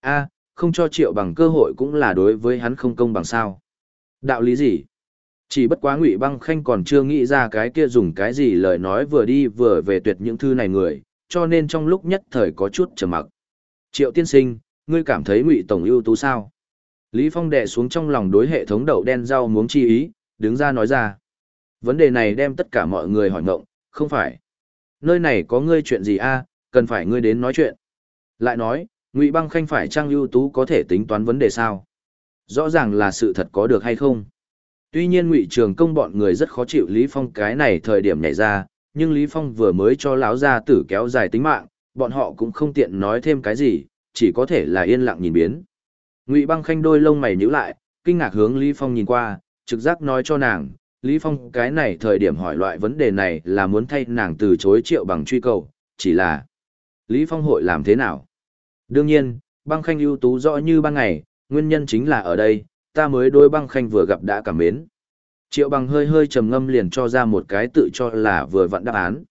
Speaker 1: A, không cho triệu bằng cơ hội cũng là đối với hắn không công bằng sao. Đạo lý gì? Chỉ bất quá ngụy băng khanh còn chưa nghĩ ra cái kia dùng cái gì lời nói vừa đi vừa về tuyệt những thư này người, cho nên trong lúc nhất thời có chút trầm mặc. Triệu tiên sinh, ngươi cảm thấy ngụy tổng ưu tú sao? Lý Phong đệ xuống trong lòng đối hệ thống đậu đen rau muống chi ý, đứng ra nói ra. Vấn đề này đem tất cả mọi người hỏi ngộng, không phải. Nơi này có ngươi chuyện gì a? cần phải ngươi đến nói chuyện. Lại nói, ngụy băng khanh phải trang ưu tú có thể tính toán vấn đề sao? Rõ ràng là sự thật có được hay không? Tuy nhiên ngụy trường công bọn người rất khó chịu lý phong cái này thời điểm nhảy ra, nhưng lý phong vừa mới cho lão gia tử kéo dài tính mạng, bọn họ cũng không tiện nói thêm cái gì, chỉ có thể là yên lặng nhìn biến. Ngụy băng khanh đôi lông mày nhíu lại, kinh ngạc hướng lý phong nhìn qua, trực giác nói cho nàng, lý phong, cái này thời điểm hỏi loại vấn đề này là muốn thay nàng từ chối triệu bằng truy cầu, chỉ là lý phong hội làm thế nào? Đương nhiên, băng khanh ưu tú rõ như ban ngày, nguyên nhân chính là ở đây, ta mới đôi băng khanh vừa gặp đã cảm mến. Triệu bằng hơi hơi trầm ngâm liền cho ra một cái tự cho là vừa vặn đáp án.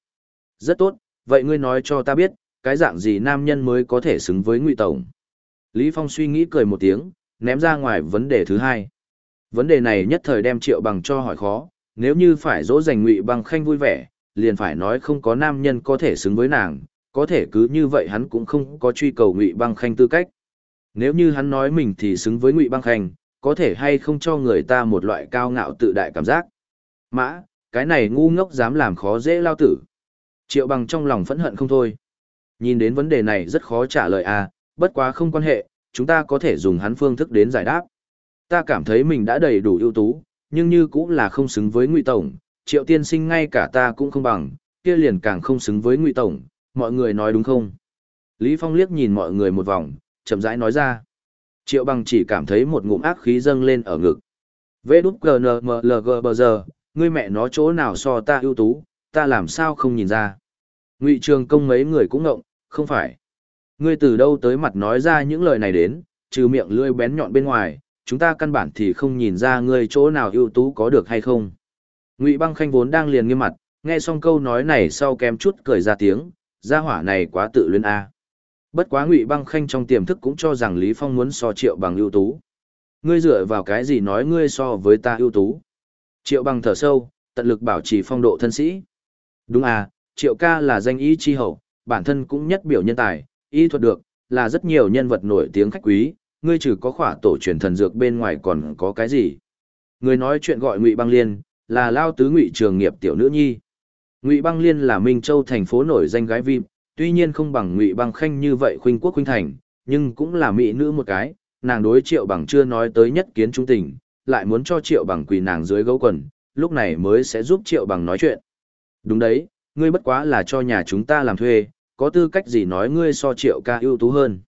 Speaker 1: Rất tốt, vậy ngươi nói cho ta biết, cái dạng gì nam nhân mới có thể xứng với ngụy tổng. Lý Phong suy nghĩ cười một tiếng, ném ra ngoài vấn đề thứ hai. Vấn đề này nhất thời đem triệu bằng cho hỏi khó, nếu như phải dỗ dành ngụy bằng khanh vui vẻ, liền phải nói không có nam nhân có thể xứng với nàng, có thể cứ như vậy hắn cũng không có truy cầu ngụy băng khanh tư cách. Nếu như hắn nói mình thì xứng với ngụy băng khanh, có thể hay không cho người ta một loại cao ngạo tự đại cảm giác? Mã, cái này ngu ngốc dám làm khó dễ lao tử. Triệu bằng trong lòng phẫn hận không thôi. Nhìn đến vấn đề này rất khó trả lời à bất quá không quan hệ, chúng ta có thể dùng hắn phương thức đến giải đáp. Ta cảm thấy mình đã đầy đủ ưu tú, nhưng như cũng là không xứng với ngụy tổng. Triệu tiên sinh ngay cả ta cũng không bằng, kia liền càng không xứng với ngụy tổng mọi người nói đúng không? Lý Phong liếc nhìn mọi người một vòng, chậm rãi nói ra. Triệu bằng chỉ cảm thấy một ngụm ác khí dâng lên ở ngực. Vê đút GNMLG bờ giờ, ngươi mẹ nó chỗ nào so ta ưu tú, ta làm sao không nhìn ra. Ngụy trường công mấy người cũng ngộng, không phải. Ngươi từ đâu tới mặt nói ra những lời này đến, trừ miệng lưỡi bén nhọn bên ngoài, chúng ta căn bản thì không nhìn ra ngươi chỗ nào ưu tú có được hay không. Ngụy băng khanh vốn đang liền nghiêm mặt, nghe xong câu nói này sau kém chút cười ra tiếng, gia hỏa này quá tự luyến a. Bất quá Ngụy Băng Khanh trong tiềm thức cũng cho rằng Lý Phong muốn so Triệu Bằng ưu tú. ngươi dựa vào cái gì nói ngươi so với ta ưu tú. Triệu bằng thở sâu, tận lực bảo trì phong độ thân sĩ. Đúng à, triệu ca là danh y chi hậu, bản thân cũng nhất biểu nhân tài, y thuật được, là rất nhiều nhân vật nổi tiếng khách quý, ngươi trừ có khỏa tổ truyền thần dược bên ngoài còn có cái gì. Người nói chuyện gọi Ngụy Băng Liên, là lao tứ Ngụy trường nghiệp tiểu nữ nhi. Ngụy Băng Liên là Minh Châu thành phố nổi danh gái vip, tuy nhiên không bằng Ngụy Băng Khanh như vậy khuynh quốc khuynh thành, nhưng cũng là mỹ nữ một cái, nàng đối Triệu Bằng chưa nói tới nhất kiến trung tình, lại muốn cho Triệu Bằng quỳ nàng dưới gấu quần, lúc này mới sẽ giúp Triệu Bằng nói chuyện. Đúng đấy, ngươi bất quá là cho nhà chúng ta làm thuê, có tư cách gì nói ngươi so Triệu ca ưu tú hơn.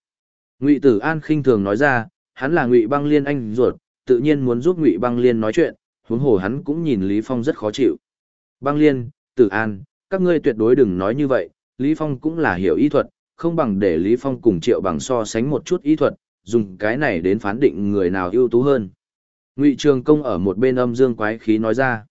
Speaker 1: Ngụy Tử An khinh thường nói ra, hắn là Ngụy Băng Liên anh ruột, tự nhiên muốn giúp Ngụy Băng Liên nói chuyện, huống hồ hắn cũng nhìn Lý Phong rất khó chịu. Băng Liên, Tử An, các ngươi tuyệt đối đừng nói như vậy, Lý Phong cũng là hiểu y thuật, không bằng để Lý Phong cùng Triệu Bằng so sánh một chút y thuật, dùng cái này đến phán định người nào ưu tú hơn. Ngụy Trường Công ở một bên âm dương quái khí nói ra.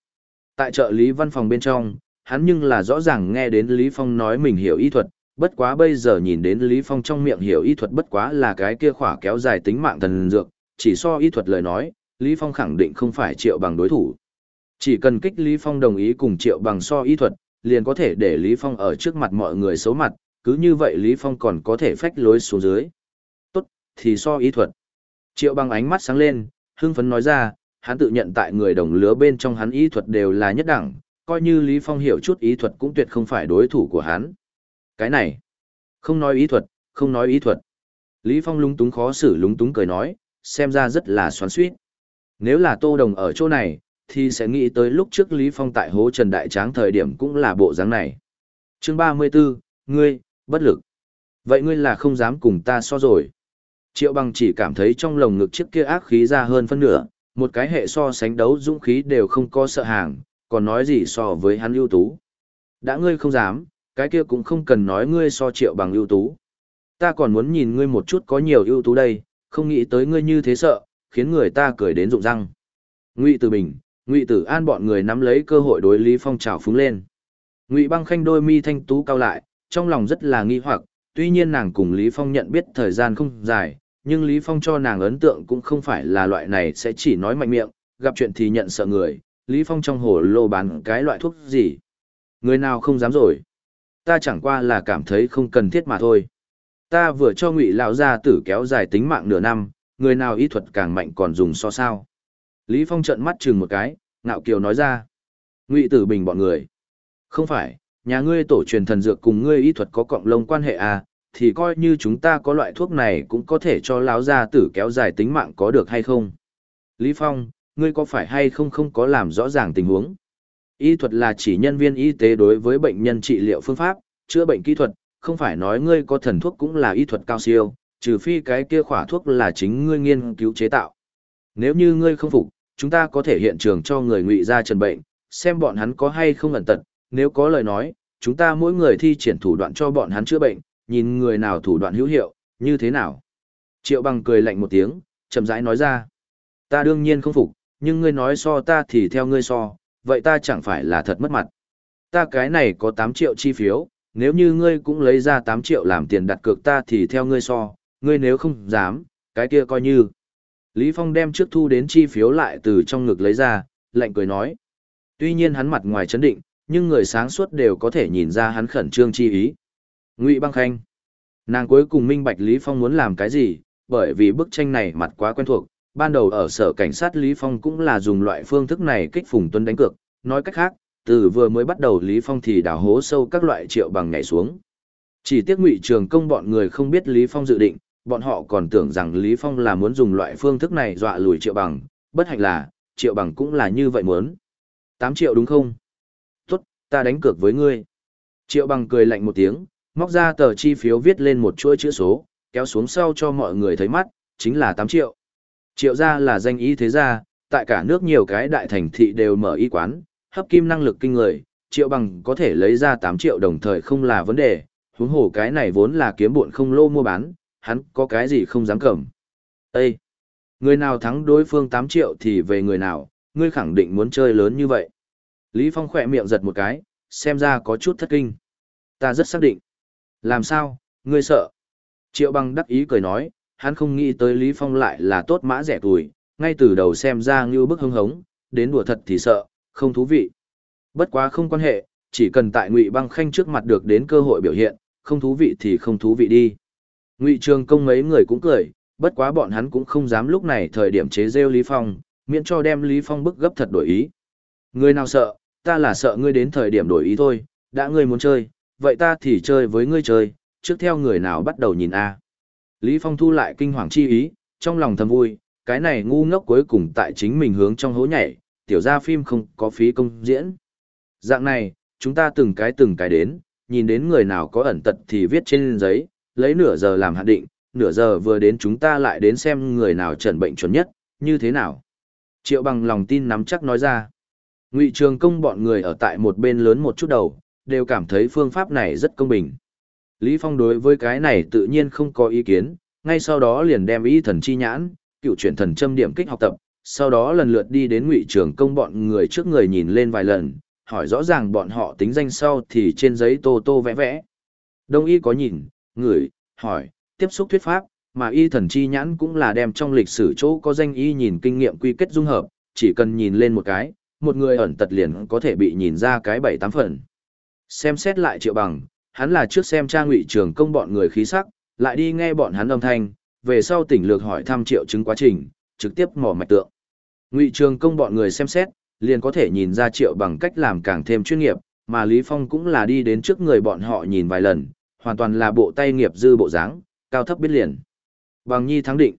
Speaker 1: Tại trợ lý văn phòng bên trong, hắn nhưng là rõ ràng nghe đến Lý Phong nói mình hiểu y thuật, bất quá bây giờ nhìn đến Lý Phong trong miệng hiểu y thuật bất quá là cái kia khỏa kéo dài tính mạng thần dược, chỉ so y thuật lời nói, Lý Phong khẳng định không phải triệu bằng đối thủ. Chỉ cần kích Lý Phong đồng ý cùng triệu bằng so y thuật, liền có thể để Lý Phong ở trước mặt mọi người xấu mặt, cứ như vậy Lý Phong còn có thể phách lối xuống dưới. Tốt, thì so y thuật. Triệu bằng ánh mắt sáng lên, hưng phấn nói ra, hắn tự nhận tại người đồng lứa bên trong hắn y thuật đều là nhất đẳng, coi như Lý Phong hiểu chút y thuật cũng tuyệt không phải đối thủ của hắn. Cái này, không nói y thuật, không nói y thuật. Lý Phong lúng túng khó xử lúng túng cười nói, xem ra rất là xoắn xuýt. Nếu là Tô Đồng ở chỗ này, thì sẽ nghĩ tới lúc trước Lý Phong tại hố Trần Đại Tráng thời điểm cũng là bộ dáng này. Chương 34, ngươi, bất lực. Vậy ngươi là không dám cùng ta so rồi. Triệu bằng chỉ cảm thấy trong lồng ngực chiếc kia ác khí ra hơn phân nửa, một cái hệ so sánh đấu dũng khí đều không có sợ hàng, còn nói gì so với hắn ưu tú. Đã ngươi không dám, cái kia cũng không cần nói ngươi so triệu bằng ưu tú. Ta còn muốn nhìn ngươi một chút có nhiều ưu tú đây, không nghĩ tới ngươi như thế sợ, khiến người ta cười đến rụng răng. Ngụy từ Bình, Ngụy Tử An bọn người nắm lấy cơ hội đối Lý Phong trào phúng lên. Ngụy Băng Khanh đôi mi thanh tú cao lại, trong lòng rất là nghi hoặc, tuy nhiên nàng cùng Lý Phong nhận biết thời gian không dài, nhưng Lý Phong cho nàng ấn tượng cũng không phải là loại này sẽ chỉ nói mạnh miệng, gặp chuyện thì nhận sợ người, Lý Phong trong hồ lô bán cái loại thuốc gì. Người nào không dám rồi. Ta chẳng qua là cảm thấy không cần thiết mà thôi. Ta vừa cho ngụy lão gia tử kéo dài tính mạng nửa năm, người nào y thuật càng mạnh còn dùng so sao. Lý Phong trợn mắt chừng một cái, ngạo kiều nói ra. Ngụy tử bình bọn người. Không phải, nhà ngươi tổ truyền thần dược cùng ngươi y thuật có cộng lông quan hệ à, thì coi như chúng ta có loại thuốc này cũng có thể cho láo gia tử kéo dài tính mạng có được hay không. Lý Phong, ngươi có phải hay không không có làm rõ ràng tình huống. Y thuật là chỉ nhân viên y tế đối với bệnh nhân trị liệu phương pháp, chữa bệnh kỹ thuật, không phải nói ngươi có thần thuốc cũng là y thuật cao siêu, trừ phi cái kia khỏa thuốc là chính ngươi nghiên cứu chế tạo. Nếu như ngươi không phục, chúng ta có thể hiện trường cho người ngụy ra trần bệnh, xem bọn hắn có hay không ẩn tật, nếu có lời nói, chúng ta mỗi người thi triển thủ đoạn cho bọn hắn chữa bệnh, nhìn người nào thủ đoạn hữu hiệu, như thế nào. Triệu bằng cười lạnh một tiếng, chậm rãi nói ra. Ta đương nhiên không phục, nhưng ngươi nói so ta thì theo ngươi so, vậy ta chẳng phải là thật mất mặt. Ta cái này có 8 triệu chi phiếu, nếu như ngươi cũng lấy ra 8 triệu làm tiền đặt cược ta thì theo ngươi so, ngươi nếu không dám, cái kia coi như. Lý Phong đem trước thu đến chi phiếu lại từ trong ngực lấy ra, lạnh cười nói. Tuy nhiên hắn mặt ngoài chấn định, nhưng người sáng suốt đều có thể nhìn ra hắn khẩn trương chi ý. Ngụy Băng Khanh. Nàng cuối cùng minh bạch Lý Phong muốn làm cái gì, bởi vì bức tranh này mặt quá quen thuộc, ban đầu ở sở cảnh sát Lý Phong cũng là dùng loại phương thức này kích Phùng Tuấn đánh cược, nói cách khác, từ vừa mới bắt đầu Lý Phong thì đào hố sâu các loại triệu bằng nhảy xuống. Chỉ tiếc ngụy trường công bọn người không biết Lý Phong dự định, bọn họ còn tưởng rằng Lý Phong là muốn dùng loại phương thức này dọa lùi triệu bằng, bất hạnh là, triệu bằng cũng là như vậy muốn. 8 triệu đúng không? Tốt, ta đánh cược với ngươi. Triệu bằng cười lạnh một tiếng, móc ra tờ chi phiếu viết lên một chuỗi chữ số, kéo xuống sau cho mọi người thấy mắt, chính là 8 triệu. Triệu gia là danh y thế gia, tại cả nước nhiều cái đại thành thị đều mở y quán, hấp kim năng lực kinh người, triệu bằng có thể lấy ra 8 triệu đồng thời không là vấn đề, huống hồ cái này vốn là kiếm buộn không lô mua bán, hắn có cái gì không dám cầm. Ê! Người nào thắng đối phương 8 triệu thì về người nào, ngươi khẳng định muốn chơi lớn như vậy. Lý Phong khỏe miệng giật một cái, xem ra có chút thất kinh. Ta rất xác định. Làm sao, ngươi sợ? Triệu bằng đắc ý cười nói, hắn không nghĩ tới Lý Phong lại là tốt mã rẻ tuổi, ngay từ đầu xem ra như bức hưng hống, đến đùa thật thì sợ, không thú vị. Bất quá không quan hệ, chỉ cần tại Ngụy Băng Khanh trước mặt được đến cơ hội biểu hiện, không thú vị thì không thú vị đi. Ngụy Trường Công mấy người cũng cười, bất quá bọn hắn cũng không dám lúc này thời điểm chế rêu Lý Phong, miễn cho đem Lý Phong bức gấp thật đổi ý. Ngươi nào sợ, ta là sợ ngươi đến thời điểm đổi ý thôi, đã ngươi muốn chơi, vậy ta thì chơi với ngươi chơi, trước theo người nào bắt đầu nhìn a. Lý Phong thu lại kinh hoàng chi ý, trong lòng thầm vui, cái này ngu ngốc cuối cùng tại chính mình hướng trong hố nhảy, tiểu ra phim không có phí công diễn. Dạng này, chúng ta từng cái từng cái đến, nhìn đến người nào có ẩn tật thì viết trên giấy, lấy nửa giờ làm hạn định, nửa giờ vừa đến chúng ta lại đến xem người nào trần bệnh chuẩn nhất, như thế nào. Triệu bằng lòng tin nắm chắc nói ra. Ngụy Trường Công bọn người ở tại một bên lớn một chút đầu, đều cảm thấy phương pháp này rất công bình. Lý Phong đối với cái này tự nhiên không có ý kiến, ngay sau đó liền đem ý thần chi nhãn, cựu chuyển thần châm điểm kích học tập, sau đó lần lượt đi đến Ngụy Trường Công bọn người trước người nhìn lên vài lần, hỏi rõ ràng bọn họ tính danh sau thì trên giấy tô tô vẽ vẽ. Đông y có nhìn, ngửi, hỏi, tiếp xúc thuyết pháp, mà y thần chi nhãn cũng là đem trong lịch sử chỗ có danh y nhìn kinh nghiệm quy kết dung hợp, chỉ cần nhìn lên một cái, một người ẩn tật liền có thể bị nhìn ra cái bảy tám phần. Xem xét lại triệu bằng, hắn là trước xem trang ngụy trường công bọn người khí sắc, lại đi nghe bọn hắn âm thanh, về sau tỉnh lược hỏi thăm triệu chứng quá trình, trực tiếp mỏ mạch tượng. Ngụy trường công bọn người xem xét, liền có thể nhìn ra triệu bằng cách làm càng thêm chuyên nghiệp, mà Lý Phong cũng là đi đến trước người bọn họ nhìn vài lần, hoàn toàn là bộ tay nghiệp dư bộ dáng, cao thấp biết liền. Bằng nhi thắng định.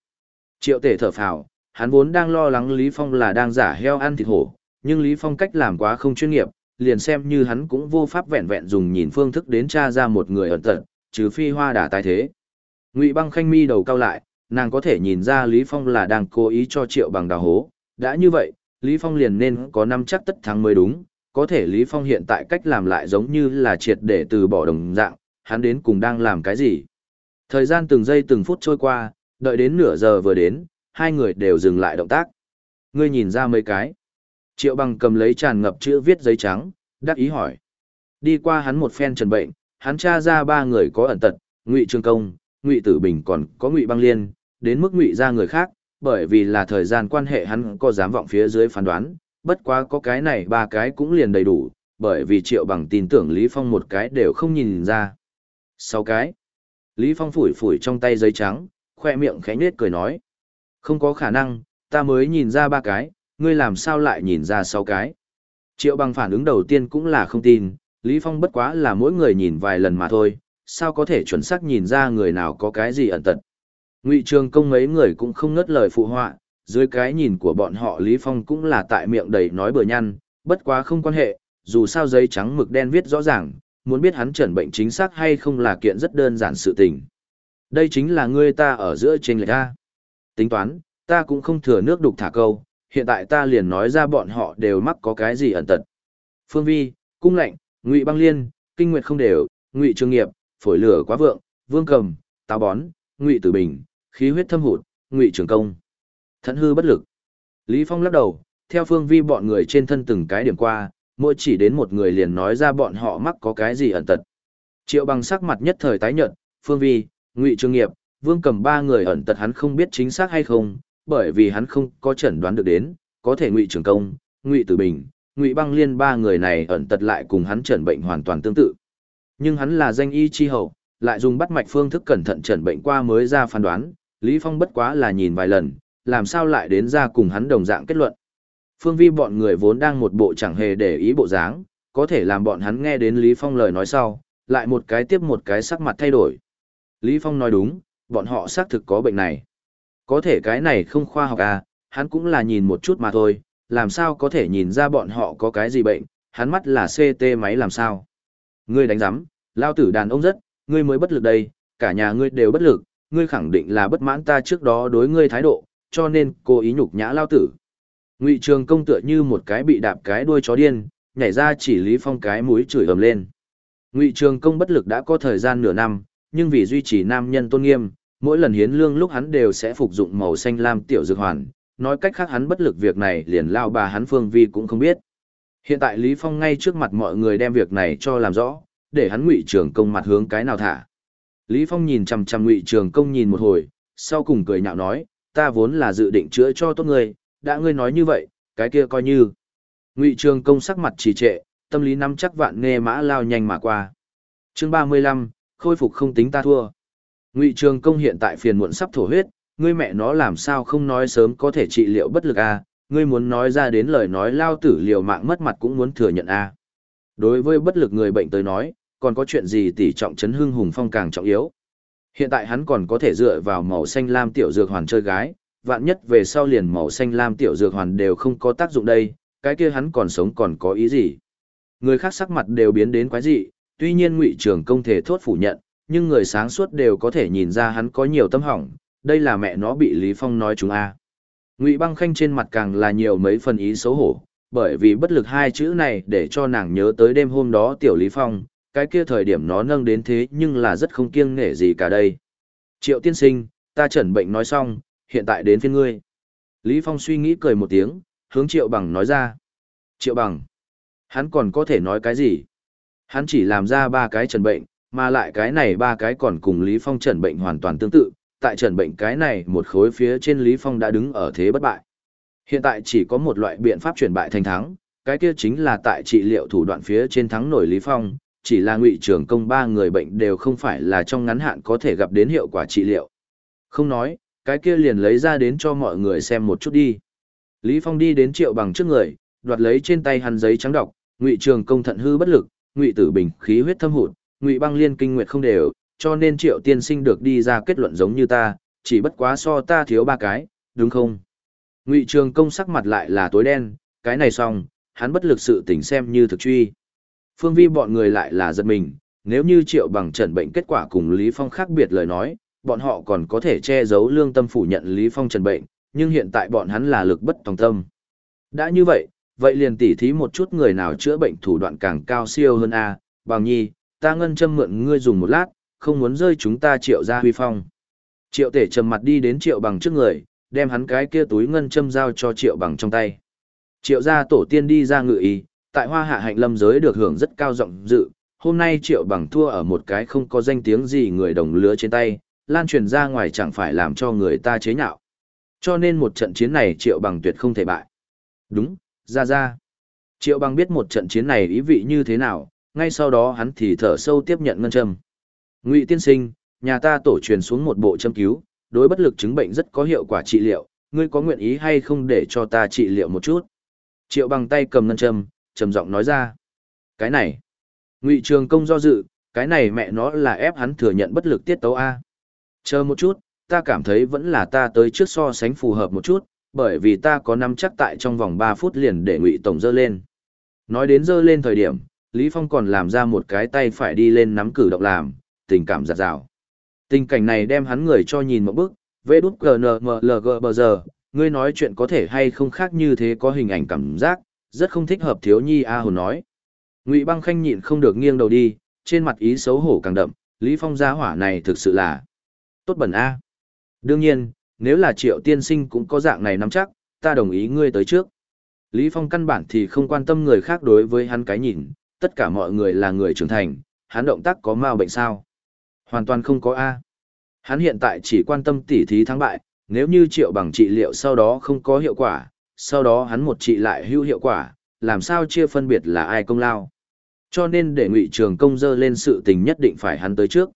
Speaker 1: Triệu tể thở phào, hắn vốn đang lo lắng Lý Phong là đang giả heo ăn thịt hổ, nhưng Lý Phong cách làm quá không chuyên nghiệp, liền xem như hắn cũng vô pháp vẹn vẹn dùng nhìn phương thức đến tra ra một người ẩn tật, trừ phi hoa đả tái thế. Ngụy băng khanh mi đầu cao lại, nàng có thể nhìn ra Lý Phong là đang cố ý cho triệu bằng đào hố, đã như vậy, Lý Phong liền nên có năm chắc tất thắng mới đúng, có thể Lý Phong hiện tại cách làm lại giống như là triệt để từ bỏ đồng dạng, hắn đến cùng đang làm cái gì. Thời gian từng giây từng phút trôi qua, đợi đến nửa giờ vừa đến, hai người đều dừng lại động tác. Ngươi nhìn ra mấy cái. Triệu bằng cầm lấy tràn ngập chữ viết giấy trắng, đắc ý hỏi. Đi qua hắn một phen trần bệnh, hắn tra ra ba người có ẩn tật, Ngụy Trương Công, Ngụy Tử Bình còn có Ngụy Băng Liên, đến mức Ngụy ra người khác, bởi vì là thời gian quan hệ hắn có dám vọng phía dưới phán đoán, bất quá có cái này ba cái cũng liền đầy đủ, bởi vì Triệu bằng tin tưởng Lý Phong một cái đều không nhìn ra. Sáu cái. Lý Phong phủi phủi trong tay giấy trắng, khoe miệng khẽ nhếch cười nói. Không có khả năng, ta mới nhìn ra ba cái, ngươi làm sao lại nhìn ra sáu cái. Triệu bằng phản ứng đầu tiên cũng là không tin, Lý Phong bất quá là mỗi người nhìn vài lần mà thôi, sao có thể chuẩn xác nhìn ra người nào có cái gì ẩn tật. Ngụy Trường Công mấy người cũng không ngớt lời phụ họa, dưới cái nhìn của bọn họ Lý Phong cũng là tại miệng đầy nói bừa nhăn, bất quá không quan hệ, dù sao giấy trắng mực đen viết rõ ràng, muốn biết hắn chẩn bệnh chính xác hay không là kiện rất đơn giản sự tình. Đây chính là ngươi ta ở giữa trên lệch ta. Tính toán, ta cũng không thừa nước đục thả câu, hiện tại ta liền nói ra bọn họ đều mắc có cái gì ẩn tật. Phương Vi, Cung Lệnh, Ngụy Băng Liên, Kinh Nguyệt không đều, Ngụy Trường Nghiệp, Phổi Lửa Quá Vượng, Vương Cầm, Táo Bón, Ngụy Tử Bình, Khí huyết thâm hụt, Ngụy Trường Công. Thận hư bất lực. Lý Phong lắc đầu, theo Phương Vi bọn người trên thân từng cái điểm qua, mỗi chỉ đến một người liền nói ra bọn họ mắc có cái gì ẩn tật. Triệu bằng sắc mặt nhất thời tái nhợt, Phương Vi, Ngụy Trường Nghiệp, Vương Cầm ba người ẩn tật hắn không biết chính xác hay không, bởi vì hắn không có chẩn đoán được đến, có thể Ngụy Trường Công, Ngụy Tử Bình, Ngụy Băng Liên ba người này ẩn tật lại cùng hắn chẩn bệnh hoàn toàn tương tự. Nhưng hắn là danh y chi hậu, lại dùng bắt mạch phương thức cẩn thận chẩn bệnh qua mới ra phán đoán, Lý Phong bất quá là nhìn vài lần, làm sao lại đến ra cùng hắn đồng dạng kết luận. Phương vi bọn người vốn đang một bộ chẳng hề để ý bộ dáng, có thể làm bọn hắn nghe đến Lý Phong lời nói sau, lại một cái tiếp một cái sắc mặt thay đổi. Lý Phong nói đúng, bọn họ xác thực có bệnh này. Có thể cái này không khoa học à, hắn cũng là nhìn một chút mà thôi, làm sao có thể nhìn ra bọn họ có cái gì bệnh, hắn mắt là CT máy làm sao. Ngươi đánh giám, lao tử đàn ông rất, ngươi mới bất lực đây, cả nhà ngươi đều bất lực, ngươi khẳng định là bất mãn ta trước đó đối ngươi thái độ, cho nên cố ý nhục nhã lao tử. Ngụy Trường Công tựa như một cái bị đạp cái đuôi chó điên, nhảy ra chỉ Lý Phong cái mũi chửi ầm lên. Ngụy Trường Công bất lực đã có thời gian nửa năm, nhưng vì duy trì nam nhân tôn nghiêm, mỗi lần hiến lương lúc hắn đều sẽ phục dụng màu xanh lam tiểu dược hoàn, nói cách khác hắn bất lực việc này liền lao bà hắn Phương Vi cũng không biết. Hiện tại Lý Phong ngay trước mặt mọi người đem việc này cho làm rõ, để hắn Ngụy Trường Công mặt hướng cái nào thả. Lý Phong nhìn chằm chằm Ngụy Trường Công nhìn một hồi, sau cùng cười nhạo nói, ta vốn là dự định chữa cho tốt ngươi, đã ngươi nói như vậy, cái kia coi như. Ngụy Trường Công sắc mặt trì trệ, tâm lý nắm chắc vạn nghe mã lao nhanh mà qua. Chương 35, khôi phục không tính ta thua. Ngụy Trường Công hiện tại phiền muộn sắp thổ huyết, ngươi mẹ nó làm sao không nói sớm có thể trị liệu bất lực a, à? ngươi muốn nói ra đến lời nói lao tử liều mạng mất mặt cũng muốn thừa nhận a. À? Đối với bất lực người bệnh tới nói, còn có chuyện gì tỷ trọng chấn hưng hùng phong càng trọng yếu. Hiện tại hắn còn có thể dựa vào màu xanh lam tiểu dược hoàn chơi gái, vạn nhất về sau liền màu xanh lam tiểu dược hoàn đều không có tác dụng đây, cái kia hắn còn sống còn có ý gì. Người khác sắc mặt đều biến đến quái dị, tuy nhiên ngụy trưởng công thể thốt phủ nhận, nhưng người sáng suốt đều có thể nhìn ra hắn có nhiều tâm hỏng, đây là mẹ nó bị Lý Phong nói chúng a. Ngụy Băng Khanh trên mặt càng là nhiều mấy phần ý xấu hổ, bởi vì bất lực hai chữ này để cho nàng nhớ tới đêm hôm đó tiểu Lý Phong, cái kia thời điểm nó nâng đến thế nhưng là rất không kiêng nể gì cả đây. Triệu tiên sinh, ta chẩn bệnh nói xong, hiện tại đến phiên ngươi. Lý Phong suy nghĩ cười một tiếng, hướng Triệu Bằng nói ra. Triệu Bằng, hắn còn có thể nói cái gì? Hắn chỉ làm ra ba cái trần bệnh, mà lại cái này ba cái còn cùng Lý Phong trần bệnh hoàn toàn tương tự, tại trần bệnh cái này một khối phía trên Lý Phong đã đứng ở thế bất bại. Hiện tại chỉ có một loại biện pháp chuyển bại thành thắng, cái kia chính là tại trị liệu thủ đoạn phía trên thắng nổi Lý Phong, chỉ là ngụy trưởng công ba người bệnh đều không phải là trong ngắn hạn có thể gặp đến hiệu quả trị liệu. Không nói, cái kia liền lấy ra đến cho mọi người xem một chút đi. Lý Phong đi đến triệu bằng trước người, đoạt lấy trên tay hắn giấy trắng đọc, ngụy trường công thận hư bất lực, ngụy tử bình khí huyết thâm hụt, ngụy băng liên kinh nguyệt không đều, cho nên triệu tiên sinh được đi ra kết luận giống như ta, chỉ bất quá so ta thiếu ba cái, đúng không? Ngụy trường công sắc mặt lại là tối đen, cái này xong, hắn bất lực sự tỉnh xem như thực truy. Phương vi bọn người lại là giật mình, nếu như triệu bằng trần bệnh kết quả cùng Lý Phong khác biệt lời nói, bọn họ còn có thể che giấu lương tâm phủ nhận Lý Phong trần bệnh, nhưng hiện tại bọn hắn là lực bất tòng tâm. Đã như vậy, vậy liền tỉ thí một chút người nào chữa bệnh thủ đoạn càng cao siêu hơn a bằng nhi, ta ngân châm mượn ngươi dùng một lát, không muốn rơi chúng ta triệu ra huy phong. Triệu tể trầm mặt đi đến triệu bằng trước người, đem hắn cái kia túi ngân châm giao cho triệu bằng trong tay. Triệu gia tổ tiên đi ra ngự ý, tại hoa hạ hạnh lâm giới được hưởng rất cao rộng dự, hôm nay triệu bằng thua ở một cái không có danh tiếng gì người đồng lứa trên tay, lan truyền ra ngoài chẳng phải làm cho người ta chế nhạo. Cho nên một trận chiến này triệu bằng tuyệt không thể bại. Đúng, ra ra. Triệu bằng biết một trận chiến này ý vị như thế nào, ngay sau đó hắn thì thở sâu tiếp nhận ngân châm. Ngụy tiên sinh, nhà ta tổ truyền xuống một bộ châm cứu, đối bất lực chứng bệnh rất có hiệu quả trị liệu, ngươi có nguyện ý hay không để cho ta trị liệu một chút? Triệu bằng tay cầm ngân châm, trầm giọng nói ra. Cái này, ngụy trường công do dự, cái này mẹ nó là ép hắn thừa nhận bất lực tiết tấu A. Chờ một chút, ta cảm thấy vẫn là ta tới trước so sánh phù hợp một chút, bởi vì ta có nắm chắc tại trong vòng 3 phút liền để ngụy tổng dơ lên. Nói đến dơ lên thời điểm, Lý Phong còn làm ra một cái tay phải đi lên nắm cử động làm, tình cảm giặt rào. Tình cảnh này đem hắn người cho nhìn một bức, vê đút GNMLG bờ giờ, ngươi nói chuyện có thể hay không khác như thế có hình ảnh cảm giác, rất không thích hợp thiếu nhi A hồn nói. Ngụy băng khanh nhịn không được nghiêng đầu đi, trên mặt ý xấu hổ càng đậm, Lý Phong gia hỏa này thực sự là tốt bẩn A. Đương nhiên, nếu là triệu tiên sinh cũng có dạng này nắm chắc, ta đồng ý ngươi tới trước. Lý Phong căn bản thì không quan tâm người khác đối với hắn cái nhìn, tất cả mọi người là người trưởng thành, hắn động tác có mau bệnh sao? Hoàn toàn không có A. Hắn hiện tại chỉ quan tâm tỉ thí thắng bại, nếu như triệu bằng trị liệu sau đó không có hiệu quả, sau đó hắn một trị lại hữu hiệu quả, làm sao chia phân biệt là ai công lao. Cho nên để ngụy trường công dơ lên sự tình nhất định phải hắn tới trước.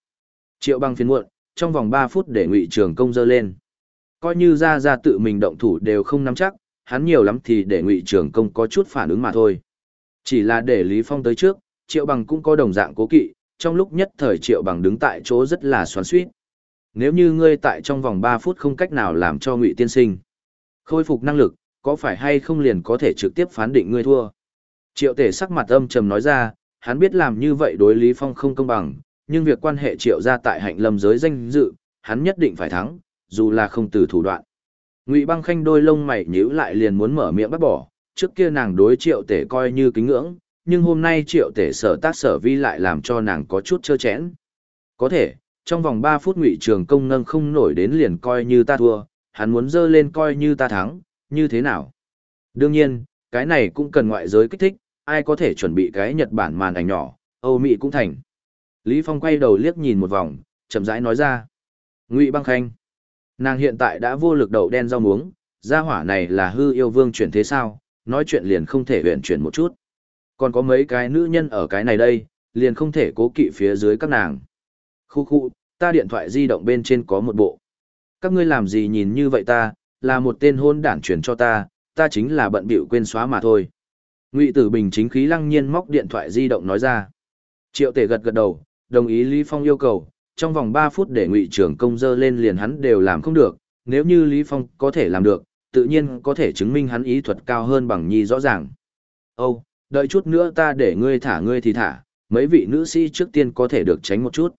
Speaker 1: Triệu bằng phiên muộn, trong vòng 3 phút để ngụy trường công dơ lên. Coi như ra ra tự mình động thủ đều không nắm chắc, hắn nhiều lắm thì để ngụy trường công có chút phản ứng mà thôi. Chỉ là để Lý Phong tới trước, triệu bằng cũng có đồng dạng cố kỵ, trong lúc nhất thời triệu bằng đứng tại chỗ rất là xoắn suýt. Nếu như ngươi tại trong vòng 3 phút không cách nào làm cho ngụy tiên sinh khôi phục năng lực, có phải hay không liền có thể trực tiếp phán định ngươi thua. Triệu tể sắc mặt âm trầm nói ra, hắn biết làm như vậy đối Lý Phong không công bằng, nhưng việc quan hệ triệu ra tại hạnh lâm giới danh dự, hắn nhất định phải thắng, dù là không từ thủ đoạn. Ngụy băng khanh đôi lông mày nhíu lại liền muốn mở miệng bắt bỏ, trước kia nàng đối triệu tể coi như kính ngưỡng, nhưng hôm nay triệu tể sở tác sở vi lại làm cho nàng có chút trơ chẽn. Có thể, trong vòng 3 phút ngụy trường công nâng không nổi đến liền coi như ta thua, hắn muốn dơ lên coi như ta thắng, như thế nào? Đương nhiên, cái này cũng cần ngoại giới kích thích, ai có thể chuẩn bị cái Nhật Bản màn ảnh nhỏ, Âu Mỹ cũng thành. Lý Phong quay đầu liếc nhìn một vòng, chậm rãi nói ra. Ngụy Băng Khanh. Nàng hiện tại đã vô lực đậu đen rau muống, gia hỏa này là hư yêu vương chuyển thế sao, nói chuyện liền không thể huyện chuyển một chút. Còn có mấy cái nữ nhân ở cái này đây, liền không thể cố kỵ phía dưới các nàng. Khu khu, ta điện thoại di động bên trên có một bộ. Các ngươi làm gì nhìn như vậy ta, là một tên hôn đản chuyển cho ta, ta chính là bận bịu quên xóa mà thôi. Ngụy Tử Bình chính khí lăng nhiên móc điện thoại di động nói ra. Triệu Tể gật gật đầu, đồng ý Lý Phong yêu cầu, trong vòng 3 phút để Ngụy trưởng công dơ lên liền hắn đều làm không được, nếu như Lý Phong có thể làm được, tự nhiên có thể chứng minh hắn ý thuật cao hơn bằng nhi rõ ràng. Âu, đợi chút nữa ta để ngươi thả ngươi thì thả, mấy vị nữ sĩ trước tiên có thể được tránh một chút.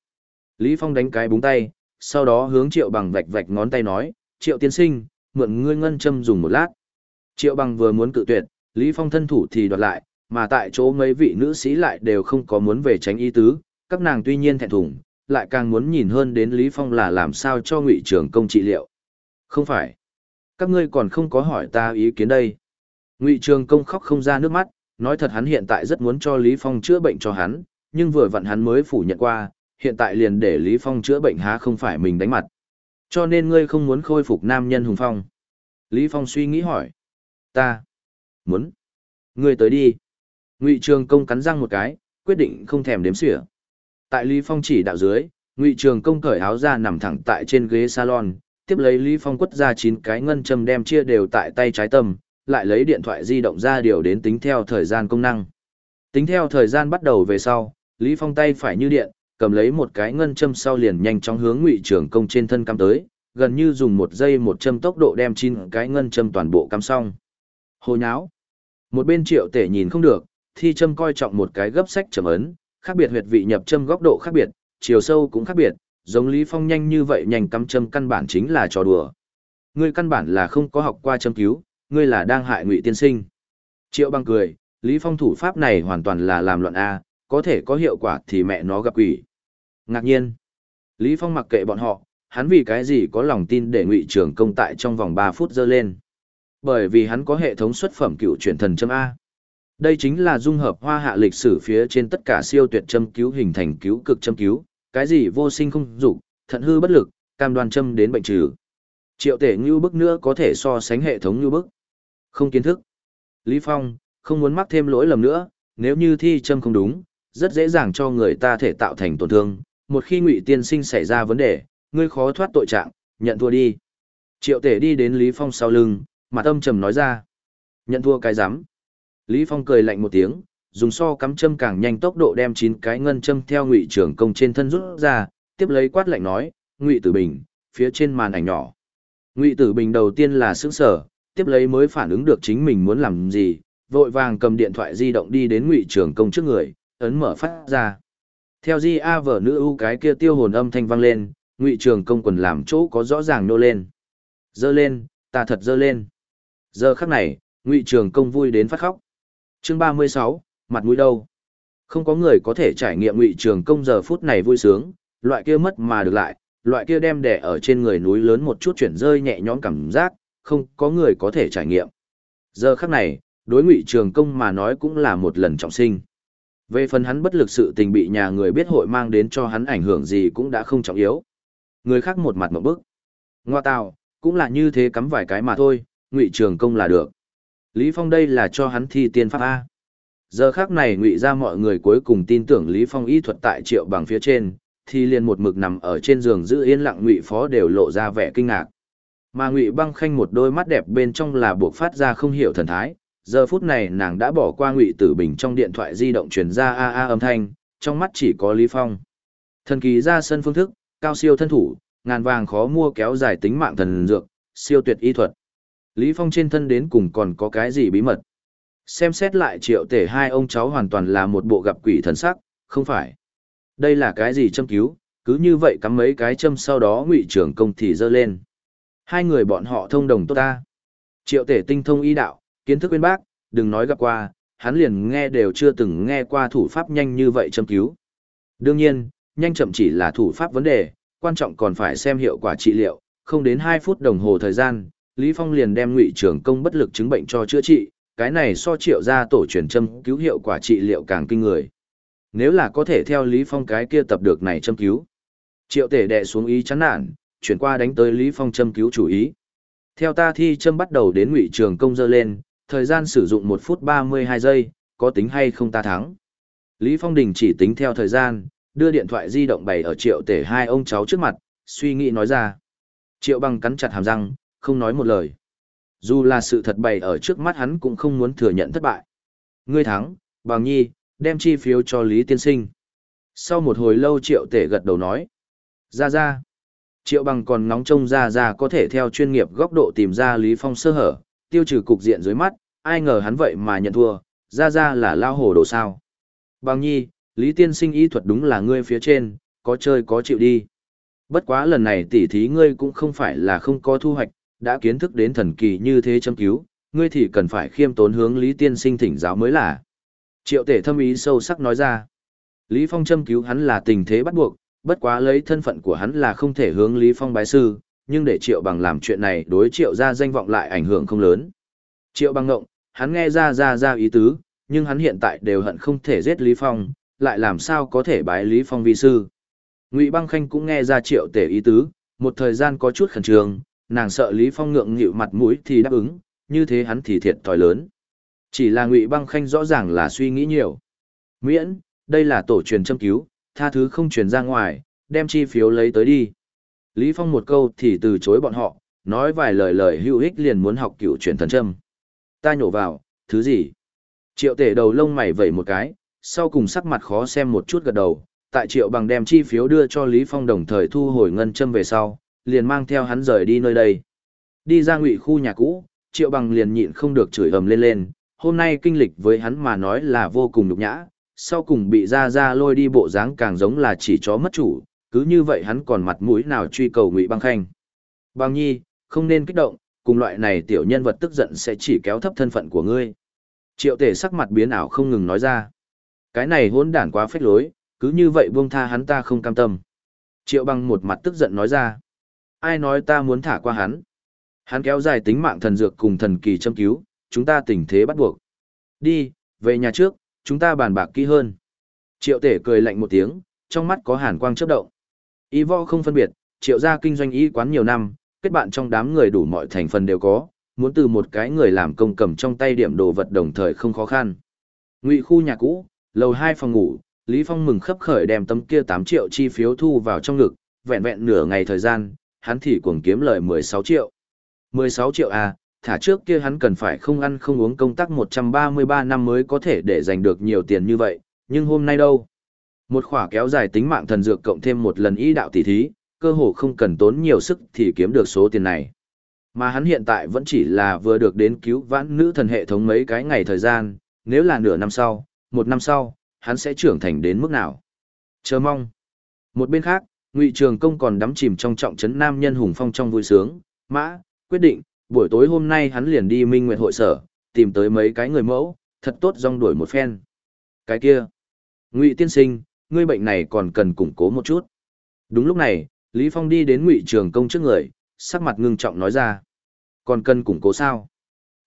Speaker 1: Lý Phong đánh cái búng tay, sau đó hướng Triệu Bằng vạch vạch ngón tay nói, Triệu tiên sinh, mượn ngươi ngân châm dùng một lát. Triệu Bằng vừa muốn cự tuyệt, Lý Phong thân thủ thì đoạt lại, mà tại chỗ mấy vị nữ sĩ lại đều không có muốn về tránh ý tứ, các nàng tuy nhiên thẹn thùng, lại càng muốn nhìn hơn đến Lý Phong là làm sao cho ngụy trưởng công trị liệu. Không phải. Các ngươi còn không có hỏi ta ý kiến đây. Ngụy trường công khóc không ra nước mắt, nói thật hắn hiện tại rất muốn cho Lý Phong chữa bệnh cho hắn, nhưng vừa vặn hắn mới phủ nhận qua, hiện tại liền để Lý Phong chữa bệnh há không phải mình đánh mặt. Cho nên ngươi không muốn khôi phục nam nhân hùng phong. Lý Phong suy nghĩ hỏi. Ta. Muốn. Ngươi tới đi. Ngụy Trường Công cắn răng một cái, quyết định không thèm đếm xỉa. Tại Lý Phong chỉ đạo dưới, Ngụy Trường Công cởi áo ra nằm thẳng tại trên ghế salon, tiếp lấy Lý Phong quất ra chín cái ngân châm đem chia đều tại tay trái tâm, lại lấy điện thoại di động ra điều đến tính theo thời gian công năng. Tính theo thời gian bắt đầu về sau, Lý Phong tay phải như điện, cầm lấy một cái ngân châm sau liền nhanh chóng hướng Ngụy Trường Công trên thân cắm tới, gần như dùng một giây một châm tốc độ đem chín cái ngân châm toàn bộ cắm xong. Hồi nháo. Một bên triệu tể nhìn không được, thi châm coi trọng một cái gấp sách trầm ấn, khác biệt huyệt vị nhập châm góc độ khác biệt, chiều sâu cũng khác biệt, giống Lý Phong nhanh như vậy nhanh cắm châm căn bản chính là trò đùa. Ngươi căn bản là không có học qua châm cứu, ngươi là đang hại ngụy tiên sinh. Triệu băng cười, Lý Phong thủ pháp này hoàn toàn là làm loạn A, có thể có hiệu quả thì mẹ nó gặp quỷ. Ngạc nhiên, Lý Phong mặc kệ bọn họ, hắn vì cái gì có lòng tin để ngụy trưởng công tại trong vòng 3 phút dơ lên. Bởi vì hắn có hệ thống xuất phẩm cựu chuyển thần châm A. Đây chính là dung hợp hoa hạ lịch sử phía trên tất cả siêu tuyệt châm cứu hình thành cứu cực châm cứu, cái gì vô sinh không dục, thận hư bất lực, cam đoan châm đến bệnh trừ. Triệu tể như bức nữa có thể so sánh hệ thống như bức. Không kiến thức. Lý Phong, không muốn mắc thêm lỗi lầm nữa, nếu như thi châm không đúng, rất dễ dàng cho người ta thể tạo thành tổn thương. Một khi ngụy tiên sinh xảy ra vấn đề, ngươi khó thoát tội trạng, nhận thua đi. Triệu tể đi đến Lý Phong sau lưng, mặt âm trầm nói ra. Nhận thua cái rắm Lý Phong cười lạnh một tiếng, dùng so cắm châm càng nhanh tốc độ đem chín cái ngân châm theo ngụy trưởng công trên thân rút ra, tiếp lấy quát lạnh nói, ngụy tử bình, phía trên màn ảnh nhỏ. Ngụy tử bình đầu tiên là sững sở, tiếp lấy mới phản ứng được chính mình muốn làm gì, vội vàng cầm điện thoại di động đi đến ngụy trưởng công trước người, ấn mở phát ra. Theo di a vở nữ ưu cái kia tiêu hồn âm thanh vang lên, ngụy trường công quần làm chỗ có rõ ràng nô lên. Dơ lên, ta thật dơ lên. Giờ khắc này, ngụy trường công vui đến phát khóc. Chương ba mươi sáu mặt mũi đâu? Không có người có thể trải nghiệm ngụy trường công giờ phút này vui sướng, loại kia mất mà được lại, loại kia đem đẻ ở trên người núi lớn một chút chuyển rơi nhẹ nhõm cảm giác, không có người có thể trải nghiệm. Giờ khắc này, đối ngụy trường công mà nói cũng là một lần trọng sinh. Về phần hắn bất lực sự tình bị nhà người biết hội mang đến cho hắn ảnh hưởng gì cũng đã không trọng yếu. Người khác một mặt một bức. Ngoa tào, cũng là như thế cắm vài cái mà thôi, ngụy trường công là được. Lý Phong đây là cho hắn thi tiên pháp A. Giờ khác này ngụy ra mọi người cuối cùng tin tưởng Lý Phong y thuật tại triệu bằng phía trên, thì liền một mực nằm ở trên giường giữ yên lặng ngụy phó đều lộ ra vẻ kinh ngạc. Mà ngụy băng khanh một đôi mắt đẹp bên trong là buộc phát ra không hiểu thần thái, giờ phút này nàng đã bỏ qua ngụy tử bình trong điện thoại di động truyền ra a a âm thanh, trong mắt chỉ có Lý Phong. Thần kỳ ra sân phương thức, cao siêu thân thủ, ngàn vàng khó mua kéo dài tính mạng thần dược, siêu tuyệt y thuật. Lý Phong trên thân đến cùng còn có cái gì bí mật? Xem xét lại triệu tể hai ông cháu hoàn toàn là một bộ gặp quỷ thần sắc, không phải. Đây là cái gì châm cứu, cứ như vậy cắm mấy cái châm sau đó ngụy trưởng công thì dơ lên. Hai người bọn họ thông đồng tốt ta. Triệu tể tinh thông y đạo, kiến thức bên bác, đừng nói gặp qua, hắn liền nghe đều chưa từng nghe qua thủ pháp nhanh như vậy châm cứu. Đương nhiên, nhanh chậm chỉ là thủ pháp vấn đề, quan trọng còn phải xem hiệu quả trị liệu, không đến 2 phút đồng hồ thời gian, Lý Phong liền đem ngụy trưởng công bất lực chứng bệnh cho chữa trị, cái này so triệu ra tổ truyền châm cứu hiệu quả trị liệu càng kinh người. Nếu là có thể theo Lý Phong cái kia tập được này châm cứu. Triệu tể đệ xuống ý chán nản, chuyển qua đánh tới Lý Phong châm cứu chủ ý. Theo ta thi châm bắt đầu đến ngụy trường công dơ lên, thời gian sử dụng 1 phút 32 giây, có tính hay không ta thắng. Lý Phong Đình chỉ tính theo thời gian, đưa điện thoại di động bày ở triệu tể hai ông cháu trước mặt, suy nghĩ nói ra. Triệu bằng cắn chặt hàm răng, không nói một lời. Dù là sự thật bày ở trước mắt hắn cũng không muốn thừa nhận thất bại. Ngươi thắng, bằng nhi, đem chi phiếu cho Lý Tiên Sinh. Sau một hồi lâu triệu tể gật đầu nói. Ra ra. Triệu bằng còn nóng trông ra ra có thể theo chuyên nghiệp góc độ tìm ra Lý Phong sơ hở, tiêu trừ cục diện dưới mắt, ai ngờ hắn vậy mà nhận thua, ra ra là lao hồ đồ sao. Bằng nhi, Lý Tiên Sinh y thuật đúng là ngươi phía trên, có chơi có chịu đi. Bất quá lần này tỉ thí ngươi cũng không phải là không có thu hoạch, đã kiến thức đến thần kỳ như thế châm cứu, ngươi thì cần phải khiêm tốn hướng Lý Tiên Sinh thỉnh giáo mới là. Triệu tể thâm ý sâu sắc nói ra. Lý Phong châm cứu hắn là tình thế bắt buộc, bất quá lấy thân phận của hắn là không thể hướng Lý Phong bái sư, nhưng để Triệu Bằng làm chuyện này đối Triệu ra danh vọng lại ảnh hưởng không lớn. Triệu Bằng ngộng, hắn nghe ra ra ra ý tứ, nhưng hắn hiện tại đều hận không thể giết Lý Phong, lại làm sao có thể bái Lý Phong vi sư. Ngụy Băng Khanh cũng nghe ra Triệu Tể ý tứ, một thời gian có chút khẩn trương, nàng sợ Lý Phong ngượng nghịu mặt mũi thì đáp ứng, như thế hắn thì thiệt thòi lớn. Chỉ là Ngụy Băng Khanh rõ ràng là suy nghĩ nhiều. Miễn, đây là tổ truyền châm cứu, tha thứ không truyền ra ngoài, đem chi phiếu lấy tới đi. Lý Phong một câu thì từ chối bọn họ, nói vài lời lời hữu ích liền muốn học cựu truyền thần châm. Ta nhổ vào, thứ gì? Triệu tể đầu lông mày vẩy một cái, sau cùng sắc mặt khó xem một chút gật đầu, tại triệu bằng đem chi phiếu đưa cho Lý Phong đồng thời thu hồi ngân châm về sau, liền mang theo hắn rời đi nơi đây. Đi ra ngụy khu nhà cũ, triệu bằng liền nhịn không được chửi ầm lên lên, hôm nay kinh lịch với hắn mà nói là vô cùng nhục nhã, sau cùng bị ra ra lôi đi bộ dáng càng giống là chỉ chó mất chủ, cứ như vậy hắn còn mặt mũi nào truy cầu ngụy băng khanh. Băng nhi, không nên kích động, cùng loại này tiểu nhân vật tức giận sẽ chỉ kéo thấp thân phận của ngươi. Triệu tể sắc mặt biến ảo không ngừng nói ra. Cái này hỗn đản quá phách lối, cứ như vậy buông tha hắn ta không cam tâm. Triệu băng một mặt tức giận nói ra. Ai nói ta muốn thả qua hắn? Hắn kéo dài tính mạng thần dược cùng thần kỳ châm cứu, chúng ta tình thế bắt buộc. Đi, về nhà trước, chúng ta bàn bạc kỹ hơn. Triệu tể cười lạnh một tiếng, trong mắt có hàn quang chớp động. Y võ không phân biệt, triệu gia kinh doanh y quán nhiều năm, kết bạn trong đám người đủ mọi thành phần đều có, muốn từ một cái người làm công cầm trong tay điểm đồ vật đồng thời không khó khăn. Ngụy khu nhà cũ, lầu hai phòng ngủ, Lý Phong mừng khấp khởi đem tấm kia 8 triệu chi phiếu thu vào trong ngực, vẹn vẹn nửa ngày thời gian, hắn thì cuồng kiếm lời 16 triệu. 16 triệu à, thả trước kia hắn cần phải không ăn không uống công tác 133 năm mới có thể để giành được nhiều tiền như vậy, nhưng hôm nay đâu? Một khỏa kéo dài tính mạng thần dược cộng thêm một lần ý đạo tỷ thí, cơ hồ không cần tốn nhiều sức thì kiếm được số tiền này. Mà hắn hiện tại vẫn chỉ là vừa được đến cứu vãn nữ thần hệ thống mấy cái ngày thời gian, nếu là nửa năm sau, một năm sau, hắn sẽ trưởng thành đến mức nào. Chờ mong. Một bên khác, Ngụy Trường Công còn đắm chìm trong trọng trấn nam nhân hùng phong trong vui sướng, mã, quyết định, buổi tối hôm nay hắn liền đi Minh Nguyệt hội sở, tìm tới mấy cái người mẫu, thật tốt rong đuổi một phen. Cái kia, Ngụy tiên sinh, ngươi bệnh này còn cần củng cố một chút. Đúng lúc này, Lý Phong đi đến Ngụy Trường Công trước người, sắc mặt ngưng trọng nói ra. Còn cần củng cố sao?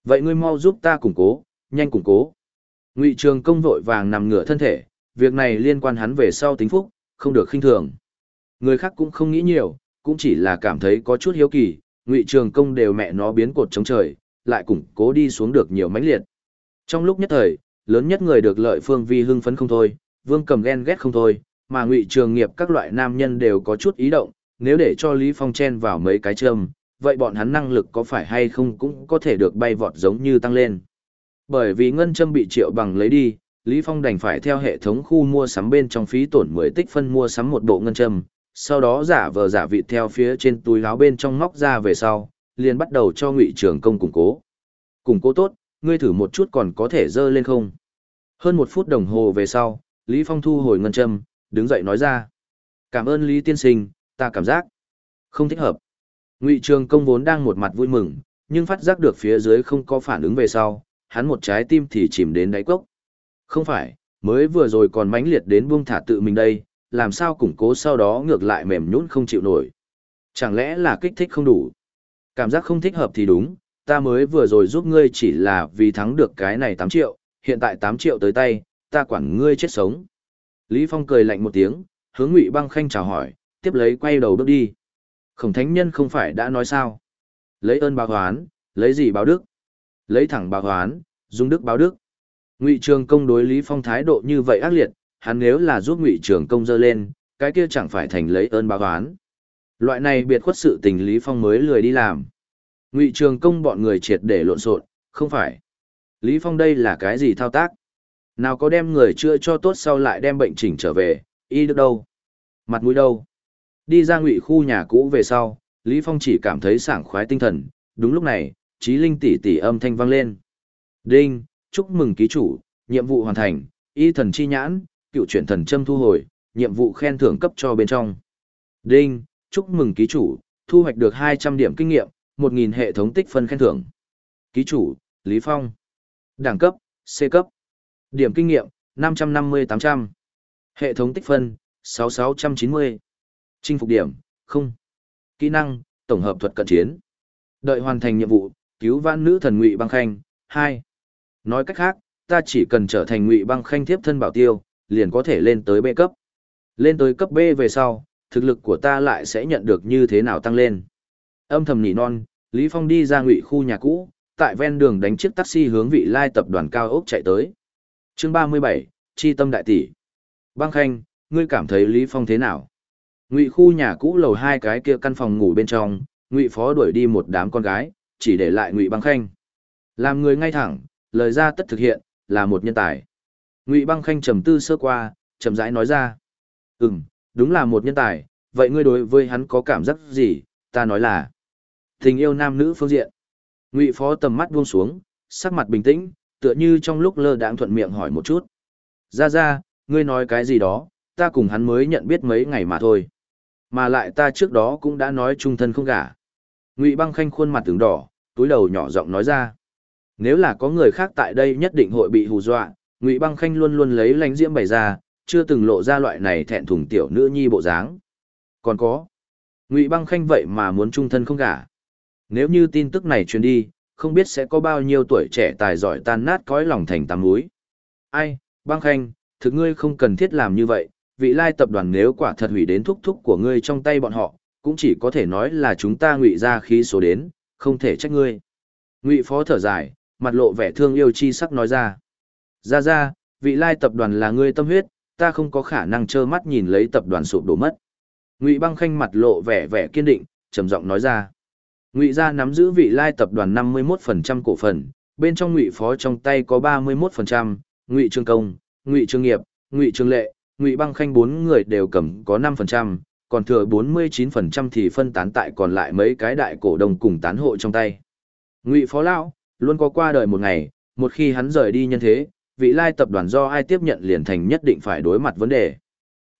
Speaker 1: Vậy ngươi mau giúp ta củng cố, nhanh củng cố. Ngụy Trường Công vội vàng nằm ngửa thân thể, việc này liên quan hắn về sau tính phúc, không được khinh thường. Người khác cũng không nghĩ nhiều, cũng chỉ là cảm thấy có chút hiếu kỳ, Ngụy Trường Công đều mẹ nó biến cột chống trời, lại củng cố đi xuống được nhiều mãnh liệt. Trong lúc nhất thời, lớn nhất người được lợi Phương Vi hưng phấn không thôi, Vương Cầm ghen ghét không thôi, mà Ngụy Trường Nghiệp các loại nam nhân đều có chút ý động, nếu để cho Lý Phong chen vào mấy cái châm, vậy bọn hắn năng lực có phải hay không cũng có thể được bay vọt giống như tăng lên. Bởi vì ngân châm bị triệu bằng lấy đi, Lý Phong đành phải theo hệ thống khu mua sắm bên trong phí tổn 10 tích phân mua sắm một bộ ngân châm, sau đó giả vờ giả vị theo phía trên túi láo bên trong móc ra về sau, liền bắt đầu cho ngụy trường công củng cố. Củng cố tốt, ngươi thử một chút còn có thể dơ lên không? Hơn một phút đồng hồ về sau, Lý Phong thu hồi ngân châm, đứng dậy nói ra. Cảm ơn Lý Tiên Sinh, ta cảm giác không thích hợp. Ngụy Trường Công vốn đang một mặt vui mừng, nhưng phát giác được phía dưới không có phản ứng về sau, hắn một trái tim thì chìm đến đáy cốc. Không phải, mới vừa rồi còn mãnh liệt đến buông thả tự mình đây, làm sao củng cố sau đó ngược lại mềm nhũn không chịu nổi. Chẳng lẽ là kích thích không đủ? Cảm giác không thích hợp thì đúng, ta mới vừa rồi giúp ngươi chỉ là vì thắng được cái này 8 triệu, hiện tại 8 triệu tới tay, ta quản ngươi chết sống. Lý Phong cười lạnh một tiếng, hướng Ngụy Băng Khanh chào hỏi, tiếp lấy quay đầu bước đi. Khổng thánh nhân không phải đã nói sao? Lấy ơn báo hoán, lấy gì báo đức? Lấy thẳng báo hoán, dùng đức báo đức. Ngụy Trường Công đối Lý Phong thái độ như vậy ác liệt, hắn nếu là giúp Ngụy Trường Công dơ lên, cái kia chẳng phải thành lấy ơn báo oán. Loại này biệt khuất sự tình Lý Phong mới lười đi làm. Ngụy Trường Công bọn người triệt để lộn xộn, không phải. Lý Phong đây là cái gì thao tác? Nào có đem người chữa cho tốt sau lại đem bệnh chỉnh trở về, y được đâu? Mặt mũi đâu? Đi ra ngụy khu nhà cũ về sau, Lý Phong chỉ cảm thấy sảng khoái tinh thần, đúng lúc này, trí linh tỷ tỷ âm thanh vang lên. Đinh, chúc mừng ký chủ, nhiệm vụ hoàn thành, y thần chi nhãn, cựu chuyển thần châm thu hồi, nhiệm vụ khen thưởng cấp cho bên trong. Đinh, chúc mừng ký chủ, thu hoạch được 200 điểm kinh nghiệm, 1.000 hệ thống tích phân khen thưởng. Ký chủ, Lý Phong. Đẳng cấp, C cấp. Điểm kinh nghiệm, 550-800. Hệ thống tích phân, 6690. Chinh phục điểm, không. Kỹ năng, tổng hợp thuật cận chiến. Đợi hoàn thành nhiệm vụ, cứu vãn nữ thần ngụy băng khanh, 2. Nói cách khác, ta chỉ cần trở thành ngụy băng khanh thiếp thân bảo tiêu, liền có thể lên tới B cấp. Lên tới cấp B về sau, thực lực của ta lại sẽ nhận được như thế nào tăng lên. Âm thầm nỉ non, Lý Phong đi ra ngụy khu nhà cũ, tại ven đường đánh chiếc taxi hướng vị lai tập đoàn cao ốc chạy tới. Chương 37, Chi tâm đại tỷ. Băng Khanh, ngươi cảm thấy Lý Phong thế nào? Ngụy khu nhà cũ lầu hai cái kia căn phòng ngủ bên trong, Ngụy Phó đuổi đi một đám con gái, chỉ để lại Ngụy Băng Khanh. Làm người ngay thẳng, lời ra tất thực hiện, là một nhân tài. Ngụy Băng Khanh trầm tư sơ qua, chậm rãi nói ra. Ừm, đúng là một nhân tài, vậy ngươi đối với hắn có cảm giác gì, ta nói là tình yêu nam nữ phương diện. Ngụy Phó tầm mắt buông xuống, sắc mặt bình tĩnh, tựa như trong lúc lơ đãng thuận miệng hỏi một chút. Ra ra, ngươi nói cái gì đó, ta cùng hắn mới nhận biết mấy ngày mà thôi. Mà lại ta trước đó cũng đã nói trung thân không gả. Ngụy băng khanh khuôn mặt tướng đỏ, túi đầu nhỏ giọng nói ra. Nếu là có người khác tại đây nhất định hội bị hù dọa, Ngụy băng khanh luôn luôn lấy lánh diễm bày ra, chưa từng lộ ra loại này thẹn thùng tiểu nữ nhi bộ dáng. Còn có, Ngụy băng khanh vậy mà muốn trung thân không gả. Nếu như tin tức này truyền đi, không biết sẽ có bao nhiêu tuổi trẻ tài giỏi tan nát cõi lòng thành tắm núi. Ai, băng khanh, thực ngươi không cần thiết làm như vậy, vị lai tập đoàn nếu quả thật hủy đến thúc thúc của ngươi trong tay bọn họ, cũng chỉ có thể nói là chúng ta ngụy ra khí số đến, không thể trách ngươi. Ngụy phó thở dài, mặt lộ vẻ thương yêu chi sắc nói ra. Ra ra, vị lai tập đoàn là ngươi tâm huyết, ta không có khả năng trơ mắt nhìn lấy tập đoàn sụp đổ mất. Ngụy băng khanh mặt lộ vẻ vẻ kiên định, trầm giọng nói ra. Ngụy gia nắm giữ vị lai tập đoàn 51% cổ phần, bên trong Ngụy phó trong tay có 31%, Ngụy Trương Công, Ngụy Trương Nghiệp, Ngụy Trương Lệ, Ngụy Băng Khanh bốn người đều cầm có 5%, còn thừa 49% thì phân tán tại còn lại mấy cái đại cổ đông cùng tán hộ trong tay. Ngụy Phó lão luôn có qua đời một ngày, một khi hắn rời đi nhân thế, vị lai tập đoàn do ai tiếp nhận liền thành nhất định phải đối mặt vấn đề.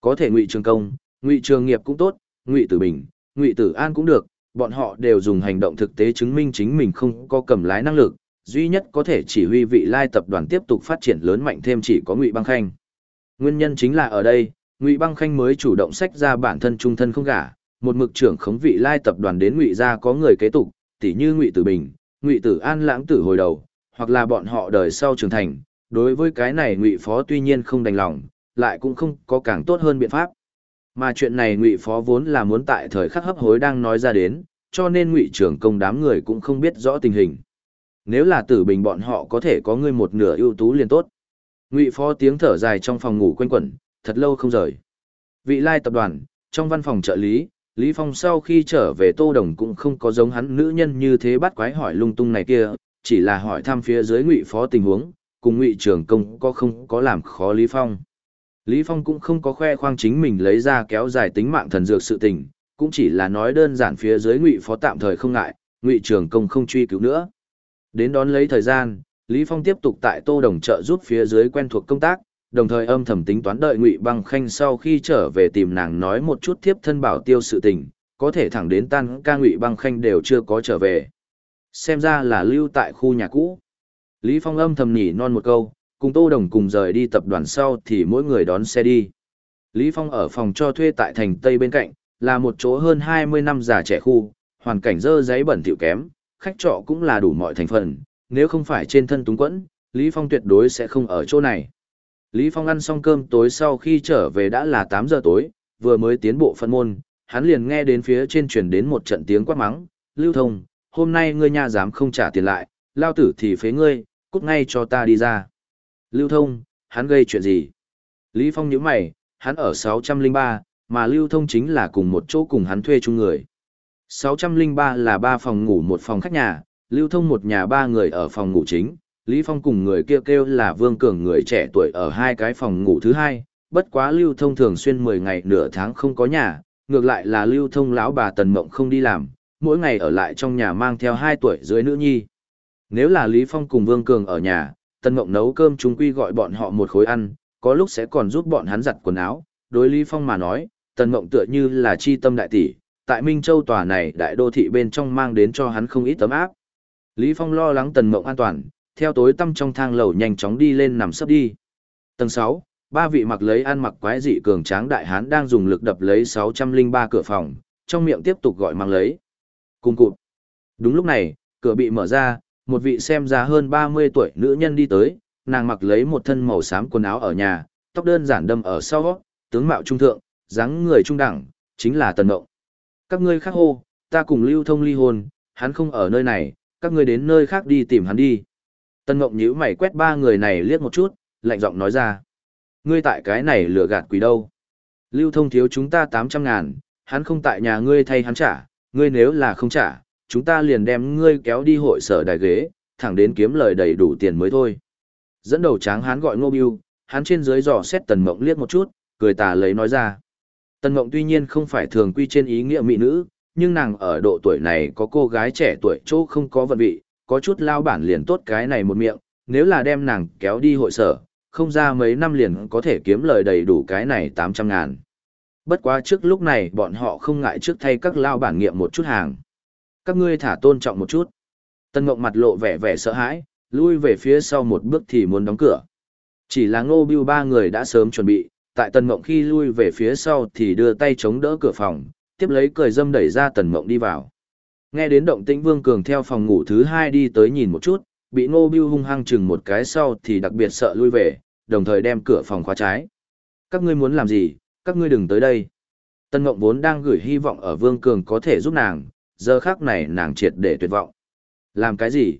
Speaker 1: Có thể Ngụy Trường Công, Ngụy Trường Nghiệp cũng tốt, Ngụy Tử Bình, Ngụy Tử An cũng được, bọn họ đều dùng hành động thực tế chứng minh chính mình không có cầm lái năng lực, duy nhất có thể chỉ huy vị lai tập đoàn tiếp tục phát triển lớn mạnh thêm chỉ có Ngụy Băng Khanh. Nguyên nhân chính là ở đây, Ngụy Băng Khanh mới chủ động sách ra bản thân trung thân không gả, một mực trưởng khống vị lai tập đoàn đến Ngụy gia có người kế tục, tỉ như Ngụy Tử Bình, Ngụy Tử An lãng tử hồi đầu, hoặc là bọn họ đời sau trưởng thành, đối với cái này Ngụy Phó tuy nhiên không đành lòng, lại cũng không có càng tốt hơn biện pháp. Mà chuyện này Ngụy Phó vốn là muốn tại thời khắc hấp hối đang nói ra đến, cho nên Ngụy trưởng công đám người cũng không biết rõ tình hình. Nếu là Tử Bình bọn họ có thể có người một nửa ưu tú liền tốt. Ngụy Phó tiếng thở dài trong phòng ngủ quanh quẩn, thật lâu không rời. Vị lai tập đoàn, trong văn phòng trợ lý, Lý Phong sau khi trở về Tô Đồng cũng không có giống hắn nữ nhân như thế bắt quái hỏi lung tung này kia, chỉ là hỏi thăm phía dưới Ngụy Phó tình huống, cùng Ngụy trưởng công có không có làm khó Lý Phong. Lý Phong cũng không có khoe khoang chính mình lấy ra kéo dài tính mạng thần dược sự tình, cũng chỉ là nói đơn giản phía dưới Ngụy Phó tạm thời không ngại, Ngụy trưởng công không truy cứu nữa. Đến đón lấy thời gian, Lý Phong tiếp tục tại Tô Đồng trợ giúp phía dưới quen thuộc công tác, đồng thời âm thầm tính toán đợi Ngụy Băng Khanh sau khi trở về tìm nàng nói một chút tiếp thân bảo tiêu sự tình, có thể thẳng đến tan ca Ngụy Băng Khanh đều chưa có trở về. Xem ra là lưu tại khu nhà cũ. Lý Phong âm thầm nhỉ non một câu, cùng Tô Đồng cùng rời đi tập đoàn sau thì mỗi người đón xe đi. Lý Phong ở phòng cho thuê tại thành Tây bên cạnh, là một chỗ hơn 20 năm già trẻ khu, hoàn cảnh dơ giấy bẩn thỉu kém, khách trọ cũng là đủ mọi thành phần, nếu không phải trên thân túng quẫn, Lý Phong tuyệt đối sẽ không ở chỗ này. Lý Phong ăn xong cơm tối sau khi trở về đã là 8 giờ tối, vừa mới tiến bộ phân môn, hắn liền nghe đến phía trên truyền đến một trận tiếng quát mắng, Lưu Thông, hôm nay ngươi nha dám không trả tiền lại, lao tử thì phế ngươi, cút ngay cho ta đi ra. Lưu Thông, hắn gây chuyện gì? Lý Phong nhíu mày, hắn ở 603, mà Lưu Thông chính là cùng một chỗ cùng hắn thuê chung người. 603 là ba phòng ngủ một phòng khách nhà, Lưu Thông một nhà ba người ở phòng ngủ chính, Lý Phong cùng người kia kêu, kêu là Vương Cường người trẻ tuổi ở hai cái phòng ngủ thứ hai, bất quá Lưu Thông thường xuyên 10 ngày nửa tháng không có nhà, ngược lại là Lưu Thông lão bà Tần Mộng không đi làm, mỗi ngày ở lại trong nhà mang theo 2 tuổi dưới nữ nhi. Nếu là Lý Phong cùng Vương Cường ở nhà, Tần Mộng nấu cơm chúng quy gọi bọn họ một khối ăn, có lúc sẽ còn giúp bọn hắn giặt quần áo. Đối Lý Phong mà nói, Tần Mộng tựa như là chi tâm đại tỷ, tại Minh Châu tòa này đại đô thị bên trong mang đến cho hắn không ít tấm áp. Lý Phong lo lắng Tần Mộng an toàn, theo tối tăm trong thang lầu nhanh chóng đi lên nằm sấp đi. Tầng 6, ba vị mặc lấy ăn mặc quái dị cường tráng đại hán đang dùng lực đập lấy 603 cửa phòng, trong miệng tiếp tục gọi mang lấy. Cùng cụt. Đúng lúc này, cửa bị mở ra, một vị xem ra hơn 30 tuổi nữ nhân đi tới, nàng mặc lấy một thân màu xám quần áo ở nhà, tóc đơn giản đâm ở sau, tướng mạo trung thượng, dáng người trung đẳng, chính là Tần Ngộng. Các ngươi khác hô, ta cùng lưu thông ly hôn, hắn không ở nơi này, các ngươi đến nơi khác đi tìm hắn đi. Tần Ngộng nhíu mày quét ba người này liếc một chút, lạnh giọng nói ra. Ngươi tại cái này lừa gạt quỷ đâu? Lưu thông thiếu chúng ta 800 ngàn, hắn không tại nhà ngươi thay hắn trả, ngươi nếu là không trả, chúng ta liền đem ngươi kéo đi hội sở đài ghế, thẳng đến kiếm lời đầy đủ tiền mới thôi. Dẫn đầu tráng hắn gọi Ngô Biêu, hắn trên dưới dò xét Tần Mộng liếc một chút, cười tà lấy nói ra. Tần Mộng tuy nhiên không phải thường quy trên ý nghĩa mỹ nữ, nhưng nàng ở độ tuổi này có cô gái trẻ tuổi chỗ không có vận vị, có chút lao bản liền tốt cái này một miệng, nếu là đem nàng kéo đi hội sở, không ra mấy năm liền có thể kiếm lời đầy đủ cái này 800 ngàn. Bất quá trước lúc này bọn họ không ngại trước thay các lao bản nghiệm một chút hàng. Các ngươi thả tôn trọng một chút. Tân Ngộng mặt lộ vẻ vẻ sợ hãi, lui về phía sau một bước thì muốn đóng cửa. Chỉ là ngô bưu ba người đã sớm chuẩn bị, tại Tần Mộng khi lui về phía sau thì đưa tay chống đỡ cửa phòng, tiếp lấy cười dâm đẩy ra Tần Mộng đi vào. Nghe đến động tĩnh Vương Cường theo phòng ngủ thứ hai đi tới nhìn một chút, bị Ngô Bưu hung hăng chừng một cái sau thì đặc biệt sợ lui về, đồng thời đem cửa phòng khóa trái. Các ngươi muốn làm gì, các ngươi đừng tới đây. Tân Ngộng vốn đang gửi hy vọng ở Vương Cường có thể giúp nàng, giờ khác này nàng triệt để tuyệt vọng. Làm cái gì?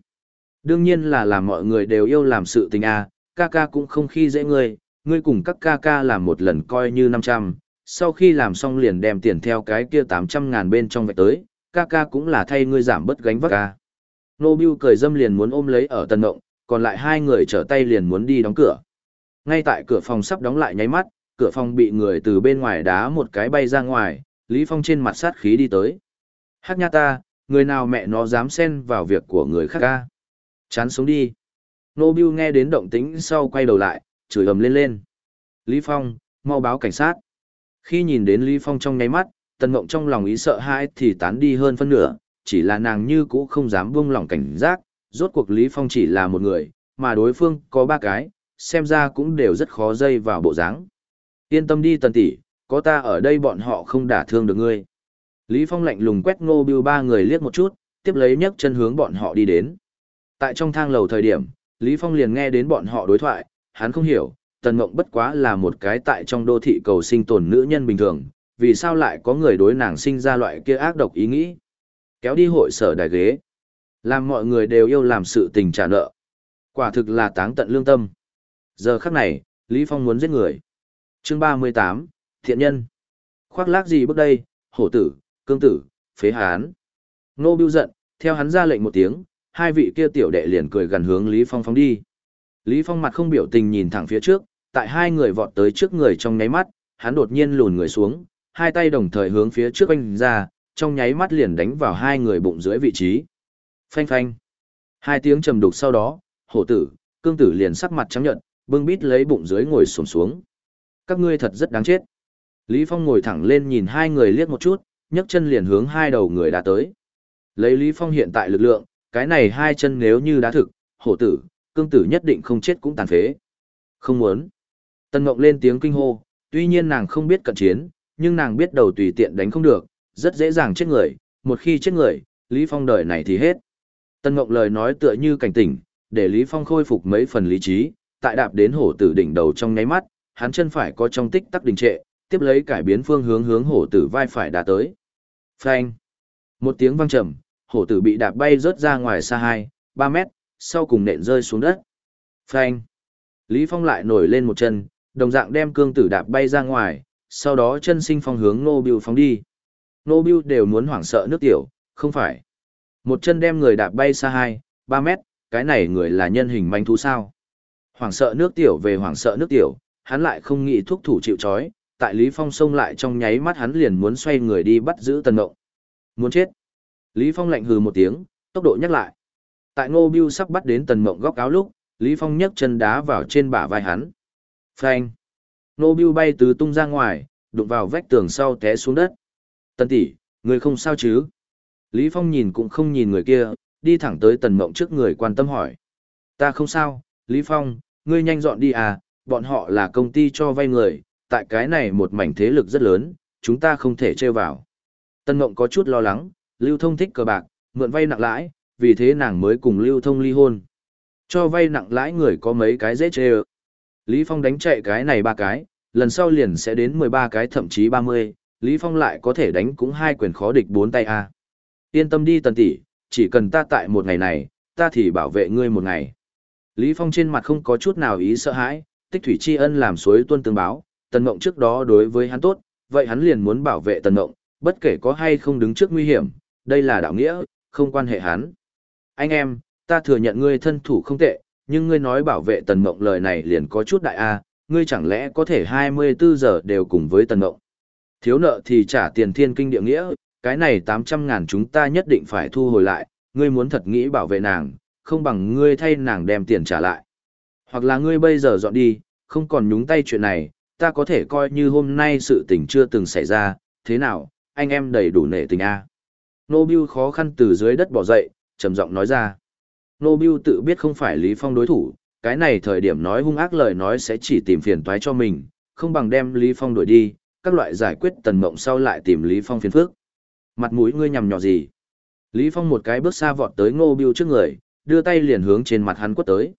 Speaker 1: Đương nhiên là làm mọi người đều yêu làm sự tình a, à, ca ca cũng không khi dễ ngươi, ngươi cùng các ca ca làm một lần coi như 500, sau khi làm xong liền đem tiền theo cái kia 800 ngàn bên trong vạch tới, ca ca cũng là thay ngươi giảm bớt gánh vác ca. Nô Biu cười dâm liền muốn ôm lấy ở tần Ngộng, còn lại hai người trở tay liền muốn đi đóng cửa. Ngay tại cửa phòng sắp đóng lại nháy mắt, cửa phòng bị người từ bên ngoài đá một cái bay ra ngoài, Lý Phong trên mặt sát khí đi tới. Hắc nha ta, người nào mẹ nó dám xen vào việc của người khác ca. Chán sống đi. Nô Biêu nghe đến động tĩnh sau quay đầu lại, chửi ầm lên lên. Lý Phong, mau báo cảnh sát. Khi nhìn đến Lý Phong trong nháy mắt, Tần Ngộng trong lòng ý sợ hãi thì tán đi hơn phân nửa, chỉ là nàng như cũ không dám buông lỏng cảnh giác, rốt cuộc Lý Phong chỉ là một người, mà đối phương có ba cái, xem ra cũng đều rất khó dây vào bộ dáng. Yên tâm đi tần tỷ, có ta ở đây bọn họ không đả thương được ngươi. Lý Phong lạnh lùng quét ngô biêu ba người liếc một chút, tiếp lấy nhấc chân hướng bọn họ đi đến. Tại trong thang lầu thời điểm, Lý Phong liền nghe đến bọn họ đối thoại, hắn không hiểu, tần mộng bất quá là một cái tại trong đô thị cầu sinh tồn nữ nhân bình thường, vì sao lại có người đối nàng sinh ra loại kia ác độc ý nghĩ. Kéo đi hội sở đài ghế. Làm mọi người đều yêu làm sự tình trả nợ. Quả thực là táng tận lương tâm. Giờ khắc này, Lý Phong muốn giết người. Chương 38, Thiện nhân. Khoác lác gì bước đây, hổ tử, cương tử, phế hán. Nô Bưu giận, theo hắn ra lệnh một tiếng, hai vị kia tiểu đệ liền cười gần hướng Lý Phong phóng đi. Lý Phong mặt không biểu tình nhìn thẳng phía trước, tại hai người vọt tới trước người trong nháy mắt, hắn đột nhiên lùn người xuống, hai tay đồng thời hướng phía trước anh ra, trong nháy mắt liền đánh vào hai người bụng dưới vị trí. Phanh phanh. Hai tiếng trầm đục sau đó, hổ tử, cương tử liền sắc mặt trắng nhợt, bưng bít lấy bụng dưới ngồi xổm xuống. Các ngươi thật rất đáng chết. Lý Phong ngồi thẳng lên nhìn hai người liếc một chút, nhấc chân liền hướng hai đầu người đã tới. Lấy Lý Phong hiện tại lực lượng, cái này hai chân nếu như đã thực, hổ tử, cương tử nhất định không chết cũng tàn phế. Không muốn. Tân Ngọc lên tiếng kinh hô, tuy nhiên nàng không biết cận chiến, nhưng nàng biết đầu tùy tiện đánh không được, rất dễ dàng chết người, một khi chết người, Lý Phong đời này thì hết. Tân Ngọc lời nói tựa như cảnh tỉnh, để Lý Phong khôi phục mấy phần lý trí, tại đạp đến hổ tử đỉnh đầu trong nháy mắt, hắn chân phải có trong tích tắc đình trệ, tiếp lấy cải biến phương hướng hướng hổ tử vai phải đã tới. Phanh! Một tiếng vang trầm, hổ tử bị đạp bay rớt ra ngoài xa 2, 3 mét, sau cùng nện rơi xuống đất. Phanh! Lý Phong lại nổi lên một chân, đồng dạng đem cương tử đạp bay ra ngoài, sau đó chân sinh phong hướng Nô Biu phóng đi. Nô Biu đều muốn hoảng sợ nước tiểu, không phải. Một chân đem người đạp bay xa 2, 3 mét, cái này người là nhân hình manh thú sao. Hoảng sợ nước tiểu về hoảng sợ nước tiểu, hắn lại không nghĩ thuốc thủ chịu chói, tại Lý Phong xông lại trong nháy mắt hắn liền muốn xoay người đi bắt giữ Tần Ngộng. Muốn chết. Lý Phong lạnh hừ một tiếng, tốc độ nhắc lại. Tại Ngô Bưu sắp bắt đến Tần Ngộng góc áo lúc, Lý Phong nhấc chân đá vào trên bả vai hắn. Phanh. Ngô Bưu bay từ tung ra ngoài, đụng vào vách tường sau té xuống đất. Tần tỷ, người không sao chứ? Lý Phong nhìn cũng không nhìn người kia, đi thẳng tới Tần Mộng trước người quan tâm hỏi. Ta không sao, Lý Phong, ngươi nhanh dọn đi à, bọn họ là công ty cho vay người, tại cái này một mảnh thế lực rất lớn, chúng ta không thể chơi vào. Tân Mộng có chút lo lắng, Lưu Thông thích cờ bạc, mượn vay nặng lãi, vì thế nàng mới cùng Lưu Thông ly hôn. Cho vay nặng lãi người có mấy cái dễ chê Lý Phong đánh chạy cái này ba cái, lần sau liền sẽ đến 13 cái thậm chí 30, Lý Phong lại có thể đánh cũng hai quyền khó địch bốn tay a. Yên tâm đi tần tỷ, chỉ cần ta tại một ngày này, ta thì bảo vệ ngươi một ngày. Lý Phong trên mặt không có chút nào ý sợ hãi, tích thủy tri ân làm suối tuân tương báo, tần mộng trước đó đối với hắn tốt, vậy hắn liền muốn bảo vệ tần mộng, bất kể có hay không đứng trước nguy hiểm, đây là đạo nghĩa, không quan hệ hắn. Anh em, ta thừa nhận ngươi thân thủ không tệ, nhưng ngươi nói bảo vệ tần mộng lời này liền có chút đại a, ngươi chẳng lẽ có thể 24 giờ đều cùng với tần mộng. Thiếu nợ thì trả tiền thiên kinh địa nghĩa, cái này 800 ngàn chúng ta nhất định phải thu hồi lại, ngươi muốn thật nghĩ bảo vệ nàng, không bằng ngươi thay nàng đem tiền trả lại. Hoặc là ngươi bây giờ dọn đi, không còn nhúng tay chuyện này, ta có thể coi như hôm nay sự tình chưa từng xảy ra, thế nào, anh em đầy đủ nể tình a. Nô Biu khó khăn từ dưới đất bỏ dậy, trầm giọng nói ra. Nô Biu tự biết không phải Lý Phong đối thủ, cái này thời điểm nói hung ác lời nói sẽ chỉ tìm phiền toái cho mình, không bằng đem Lý Phong đuổi đi, các loại giải quyết tần mộng sau lại tìm Lý Phong phiền phức. Mặt mũi ngươi nhằm nhỏ gì? Lý Phong một cái bước xa vọt tới Ngô Biu trước người, đưa tay liền hướng trên mặt hắn quất tới.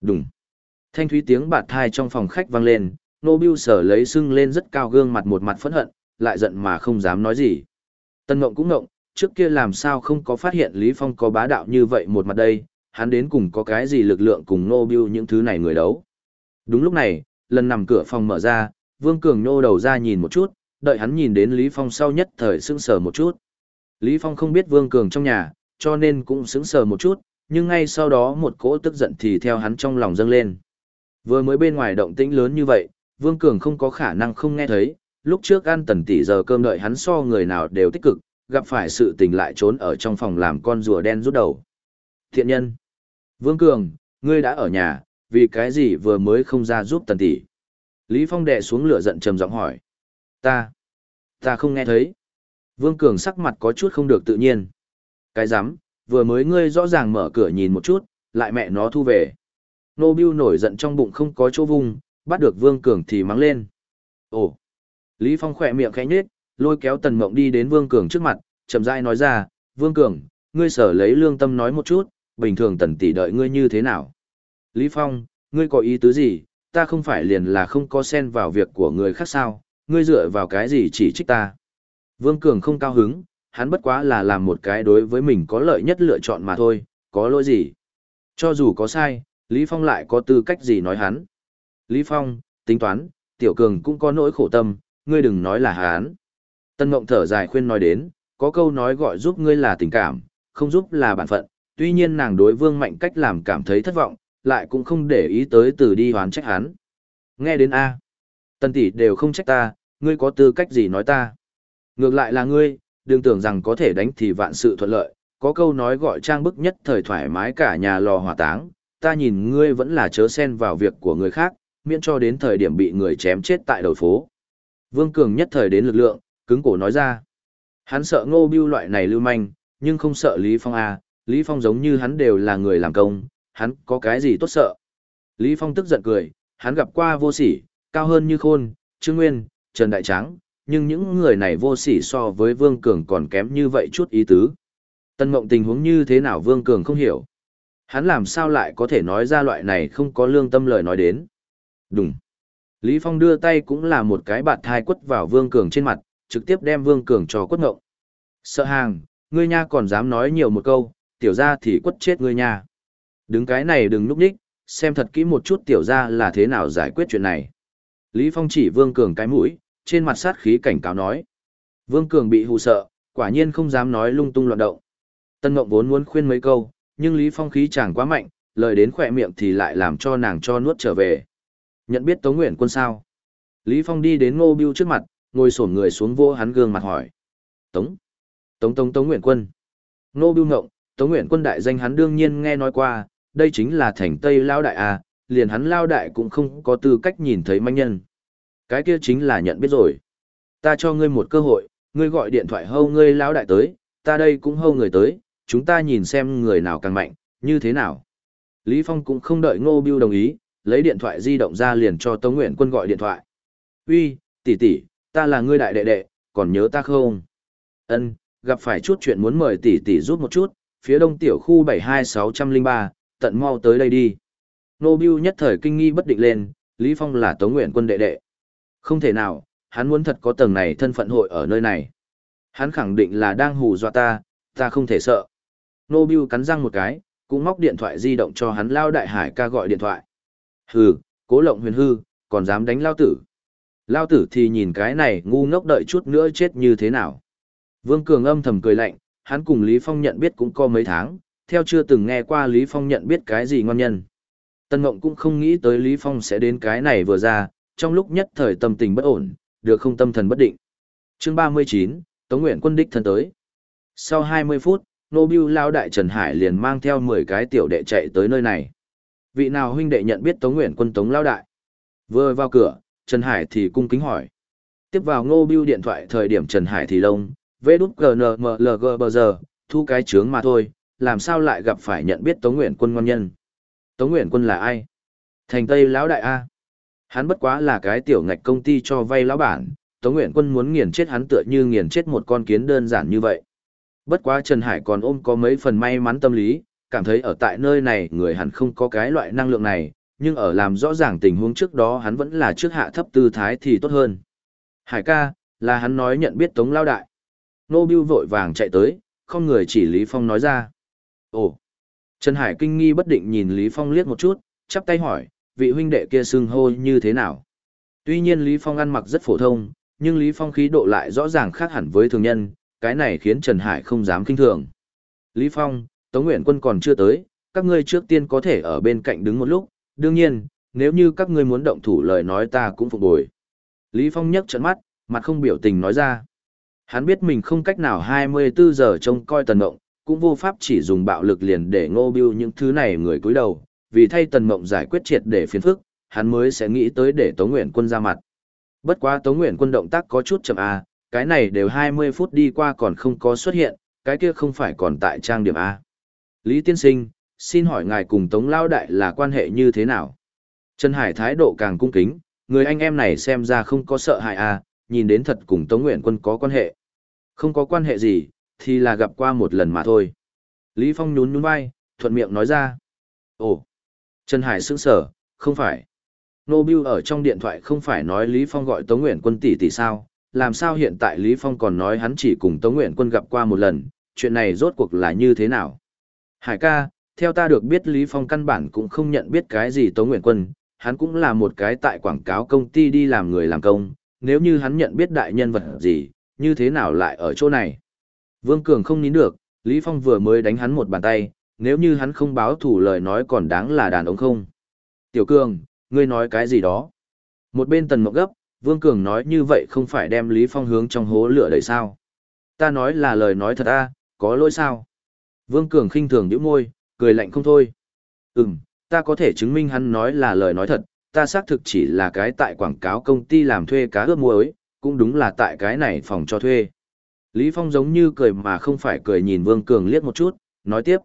Speaker 1: Đùng. Thanh thúy tiếng bạt thai trong phòng khách vang lên, nô Biêu sở lấy sưng lên rất cao gương mặt một mặt phẫn hận, lại giận mà không dám nói gì. Tân Ngộng cũng ngộng, trước kia làm sao không có phát hiện Lý Phong có bá đạo như vậy một mặt đây, hắn đến cùng có cái gì lực lượng cùng nô Biêu những thứ này người đấu. Đúng lúc này, lần nằm cửa phòng mở ra, Vương Cường nô đầu ra nhìn một chút, đợi hắn nhìn đến Lý Phong sau nhất thời sững sờ một chút. Lý Phong không biết Vương Cường trong nhà, cho nên cũng sững sờ một chút, nhưng ngay sau đó một cỗ tức giận thì theo hắn trong lòng dâng lên. Vừa mới bên ngoài động tĩnh lớn như vậy, Vương Cường không có khả năng không nghe thấy, lúc trước ăn tần tỷ giờ cơm đợi hắn so người nào đều tích cực, gặp phải sự tình lại trốn ở trong phòng làm con rùa đen rút đầu. Thiện nhân! Vương Cường, ngươi đã ở nhà, vì cái gì vừa mới không ra giúp tần tỷ? Lý Phong đè xuống lửa giận trầm giọng hỏi. Ta, ta không nghe thấy. Vương Cường sắc mặt có chút không được tự nhiên. Cái rắm vừa mới ngươi rõ ràng mở cửa nhìn một chút, lại mẹ nó thu về. Nô Biêu nổi giận trong bụng không có chỗ vùng, bắt được Vương Cường thì mắng lên. Ồ! Lý Phong khỏe miệng khẽ nhếch, lôi kéo Tần Mộng đi đến Vương Cường trước mặt, chậm rãi nói ra, Vương Cường, ngươi sở lấy lương tâm nói một chút, bình thường Tần tỷ đợi ngươi như thế nào? Lý Phong, ngươi có ý tứ gì, ta không phải liền là không có xen vào việc của người khác sao, ngươi dựa vào cái gì chỉ trích ta. Vương Cường không cao hứng, hắn bất quá là làm một cái đối với mình có lợi nhất lựa chọn mà thôi, có lỗi gì. Cho dù có sai, Lý Phong lại có tư cách gì nói hắn. Lý Phong, tính toán, Tiểu Cường cũng có nỗi khổ tâm, ngươi đừng nói là hán. Tân Mộng thở dài khuyên nói đến, có câu nói gọi giúp ngươi là tình cảm, không giúp là bản phận, tuy nhiên nàng đối vương mạnh cách làm cảm thấy thất vọng, lại cũng không để ý tới từ đi hoán trách hắn. Nghe đến A. Tân tỷ đều không trách ta, ngươi có tư cách gì nói ta. Ngược lại là ngươi, đừng tưởng rằng có thể đánh thì vạn sự thuận lợi, có câu nói gọi trang bức nhất thời thoải mái cả nhà lò hỏa táng, ta nhìn ngươi vẫn là chớ xen vào việc của người khác, miễn cho đến thời điểm bị người chém chết tại đầu phố. Vương Cường nhất thời đến lực lượng, cứng cổ nói ra. Hắn sợ ngô biêu loại này lưu manh, nhưng không sợ Lý Phong à, Lý Phong giống như hắn đều là người làm công, hắn có cái gì tốt sợ. Lý Phong tức giận cười, hắn gặp qua vô sỉ, cao hơn như khôn, Trương Nguyên, Trần Đại Tráng, nhưng những người này vô sỉ so với Vương Cường còn kém như vậy chút ý tứ. Tân mộng tình huống như thế nào Vương Cường không hiểu. Hắn làm sao lại có thể nói ra loại này không có lương tâm lời nói đến. Đúng. Lý Phong đưa tay cũng là một cái bạt thai quất vào Vương Cường trên mặt, trực tiếp đem Vương Cường cho quất ngộng. Sợ hàng, ngươi nha còn dám nói nhiều một câu, tiểu ra thì quất chết ngươi nha. Đứng cái này đừng núp đích, xem thật kỹ một chút tiểu ra là thế nào giải quyết chuyện này. Lý Phong chỉ Vương Cường cái mũi, trên mặt sát khí cảnh cáo nói. Vương Cường bị hù sợ, quả nhiên không dám nói lung tung loạn động. Tân Ngộng vốn muốn khuyên mấy câu, nhưng Lý Phong khí chẳng quá mạnh, lời đến khỏe miệng thì lại làm cho nàng cho nuốt trở về. Nhận biết Tống Nguyện quân sao? Lý Phong đi đến Ngô Biêu trước mặt, ngồi xổm người xuống vô hắn gương mặt hỏi. Tống? Tống Tống Tống Nguyện quân. Ngô Biêu ngộng, Tống Nguyện quân đại danh hắn đương nhiên nghe nói qua, đây chính là thành Tây Lao Đại à? liền hắn Lao Đại cũng không có tư cách nhìn thấy manh nhân. Cái kia chính là nhận biết rồi. Ta cho ngươi một cơ hội, ngươi gọi điện thoại hâu ngươi Lao Đại tới, ta đây cũng hâu người tới, chúng ta nhìn xem người nào càng mạnh, như thế nào. Lý Phong cũng không đợi Ngô Biêu đồng ý, lấy điện thoại di động ra liền cho Tống Nguyện Quân gọi điện thoại. Uy, tỷ tỷ, ta là ngươi đại đệ đệ, còn nhớ ta không? Ân, gặp phải chút chuyện muốn mời tỷ tỷ giúp một chút, phía đông tiểu khu 72603, tận mau tới đây đi. Nô Biu nhất thời kinh nghi bất định lên, Lý Phong là Tống Nguyện Quân đệ đệ. Không thể nào, hắn muốn thật có tầng này thân phận hội ở nơi này. Hắn khẳng định là đang hù dọa ta, ta không thể sợ. Nô Biu cắn răng một cái, cũng móc điện thoại di động cho hắn lao đại hải ca gọi điện thoại. Hừ, cố lộng huyền hư, còn dám đánh lao tử. Lao tử thì nhìn cái này ngu ngốc đợi chút nữa chết như thế nào. Vương Cường âm thầm cười lạnh, hắn cùng Lý Phong nhận biết cũng có mấy tháng, theo chưa từng nghe qua Lý Phong nhận biết cái gì ngon nhân. Tân Ngộng cũng không nghĩ tới Lý Phong sẽ đến cái này vừa ra, trong lúc nhất thời tâm tình bất ổn, được không tâm thần bất định. Chương 39, Tống Nguyện quân đích thân tới. Sau 20 phút, Nô Biêu Lao Đại Trần Hải liền mang theo 10 cái tiểu đệ chạy tới nơi này. Vị nào huynh đệ nhận biết Tống Nguyện quân Tống Lao Đại? Vừa vào cửa, Trần Hải thì cung kính hỏi. Tiếp vào Ngô Biêu điện thoại thời điểm Trần Hải thì lông, vê đút gnmlg bờ giờ, thu cái chướng mà thôi, làm sao lại gặp phải nhận biết Tống Nguyện quân ngon nhân. Tống Nguyện quân là ai? Thành Tây Lão Đại A. Hắn bất quá là cái tiểu ngạch công ty cho vay lão bản, Tống Nguyện quân muốn nghiền chết hắn tựa như nghiền chết một con kiến đơn giản như vậy. Bất quá Trần Hải còn ôm có mấy phần may mắn tâm lý, cảm thấy ở tại nơi này người hẳn không có cái loại năng lượng này, nhưng ở làm rõ ràng tình huống trước đó hắn vẫn là trước hạ thấp tư thái thì tốt hơn. Hải ca, là hắn nói nhận biết Tống Lao Đại. Nô Biêu vội vàng chạy tới, không người chỉ Lý Phong nói ra. Ồ! Trần Hải kinh nghi bất định nhìn Lý Phong liếc một chút, chắp tay hỏi, vị huynh đệ kia xưng hô như thế nào? Tuy nhiên Lý Phong ăn mặc rất phổ thông, nhưng Lý Phong khí độ lại rõ ràng khác hẳn với thường nhân, cái này khiến Trần Hải không dám kinh thường. Lý Phong, Tống Nguyện Quân còn chưa tới, các ngươi trước tiên có thể ở bên cạnh đứng một lúc, đương nhiên, nếu như các ngươi muốn động thủ lời nói ta cũng phục bồi. Lý Phong nhấc trận mắt, mặt không biểu tình nói ra. Hắn biết mình không cách nào 24 giờ trông coi tần mộng, cũng vô pháp chỉ dùng bạo lực liền để ngô biêu những thứ này người cúi đầu, vì thay tần mộng giải quyết triệt để phiền phức, hắn mới sẽ nghĩ tới để Tống Nguyện Quân ra mặt. Bất quá Tống Nguyện Quân động tác có chút chậm A, cái này đều 20 phút đi qua còn không có xuất hiện, cái kia không phải còn tại trang điểm A. Lý Tiên Sinh, xin hỏi ngài cùng Tống Lao Đại là quan hệ như thế nào? Trần Hải thái độ càng cung kính, người anh em này xem ra không có sợ hại à, nhìn đến thật cùng Tống Nguyện Quân có quan hệ. Không có quan hệ gì, thì là gặp qua một lần mà thôi. Lý Phong nhún nhún vai, thuận miệng nói ra. Ồ, Trần Hải sững sở, không phải. Nô Biu ở trong điện thoại không phải nói Lý Phong gọi Tống Nguyện Quân tỷ tỷ sao, làm sao hiện tại Lý Phong còn nói hắn chỉ cùng Tống Nguyện Quân gặp qua một lần, chuyện này rốt cuộc là như thế nào? Hải ca, theo ta được biết Lý Phong căn bản cũng không nhận biết cái gì Tống Nguyện Quân, hắn cũng là một cái tại quảng cáo công ty đi làm người làm công, nếu như hắn nhận biết đại nhân vật gì, như thế nào lại ở chỗ này. Vương Cường không nín được, Lý Phong vừa mới đánh hắn một bàn tay, nếu như hắn không báo thủ lời nói còn đáng là đàn ông không. Tiểu Cường, ngươi nói cái gì đó? Một bên tần mộng gấp, Vương Cường nói như vậy không phải đem Lý Phong hướng trong hố lửa đấy sao. Ta nói là lời nói thật a, có lỗi sao? Vương Cường khinh thường nhíu môi, cười lạnh không thôi. Ừm, ta có thể chứng minh hắn nói là lời nói thật, ta xác thực chỉ là cái tại quảng cáo công ty làm thuê cá ướp muối, cũng đúng là tại cái này phòng cho thuê. Lý Phong giống như cười mà không phải cười nhìn Vương Cường liếc một chút, nói tiếp.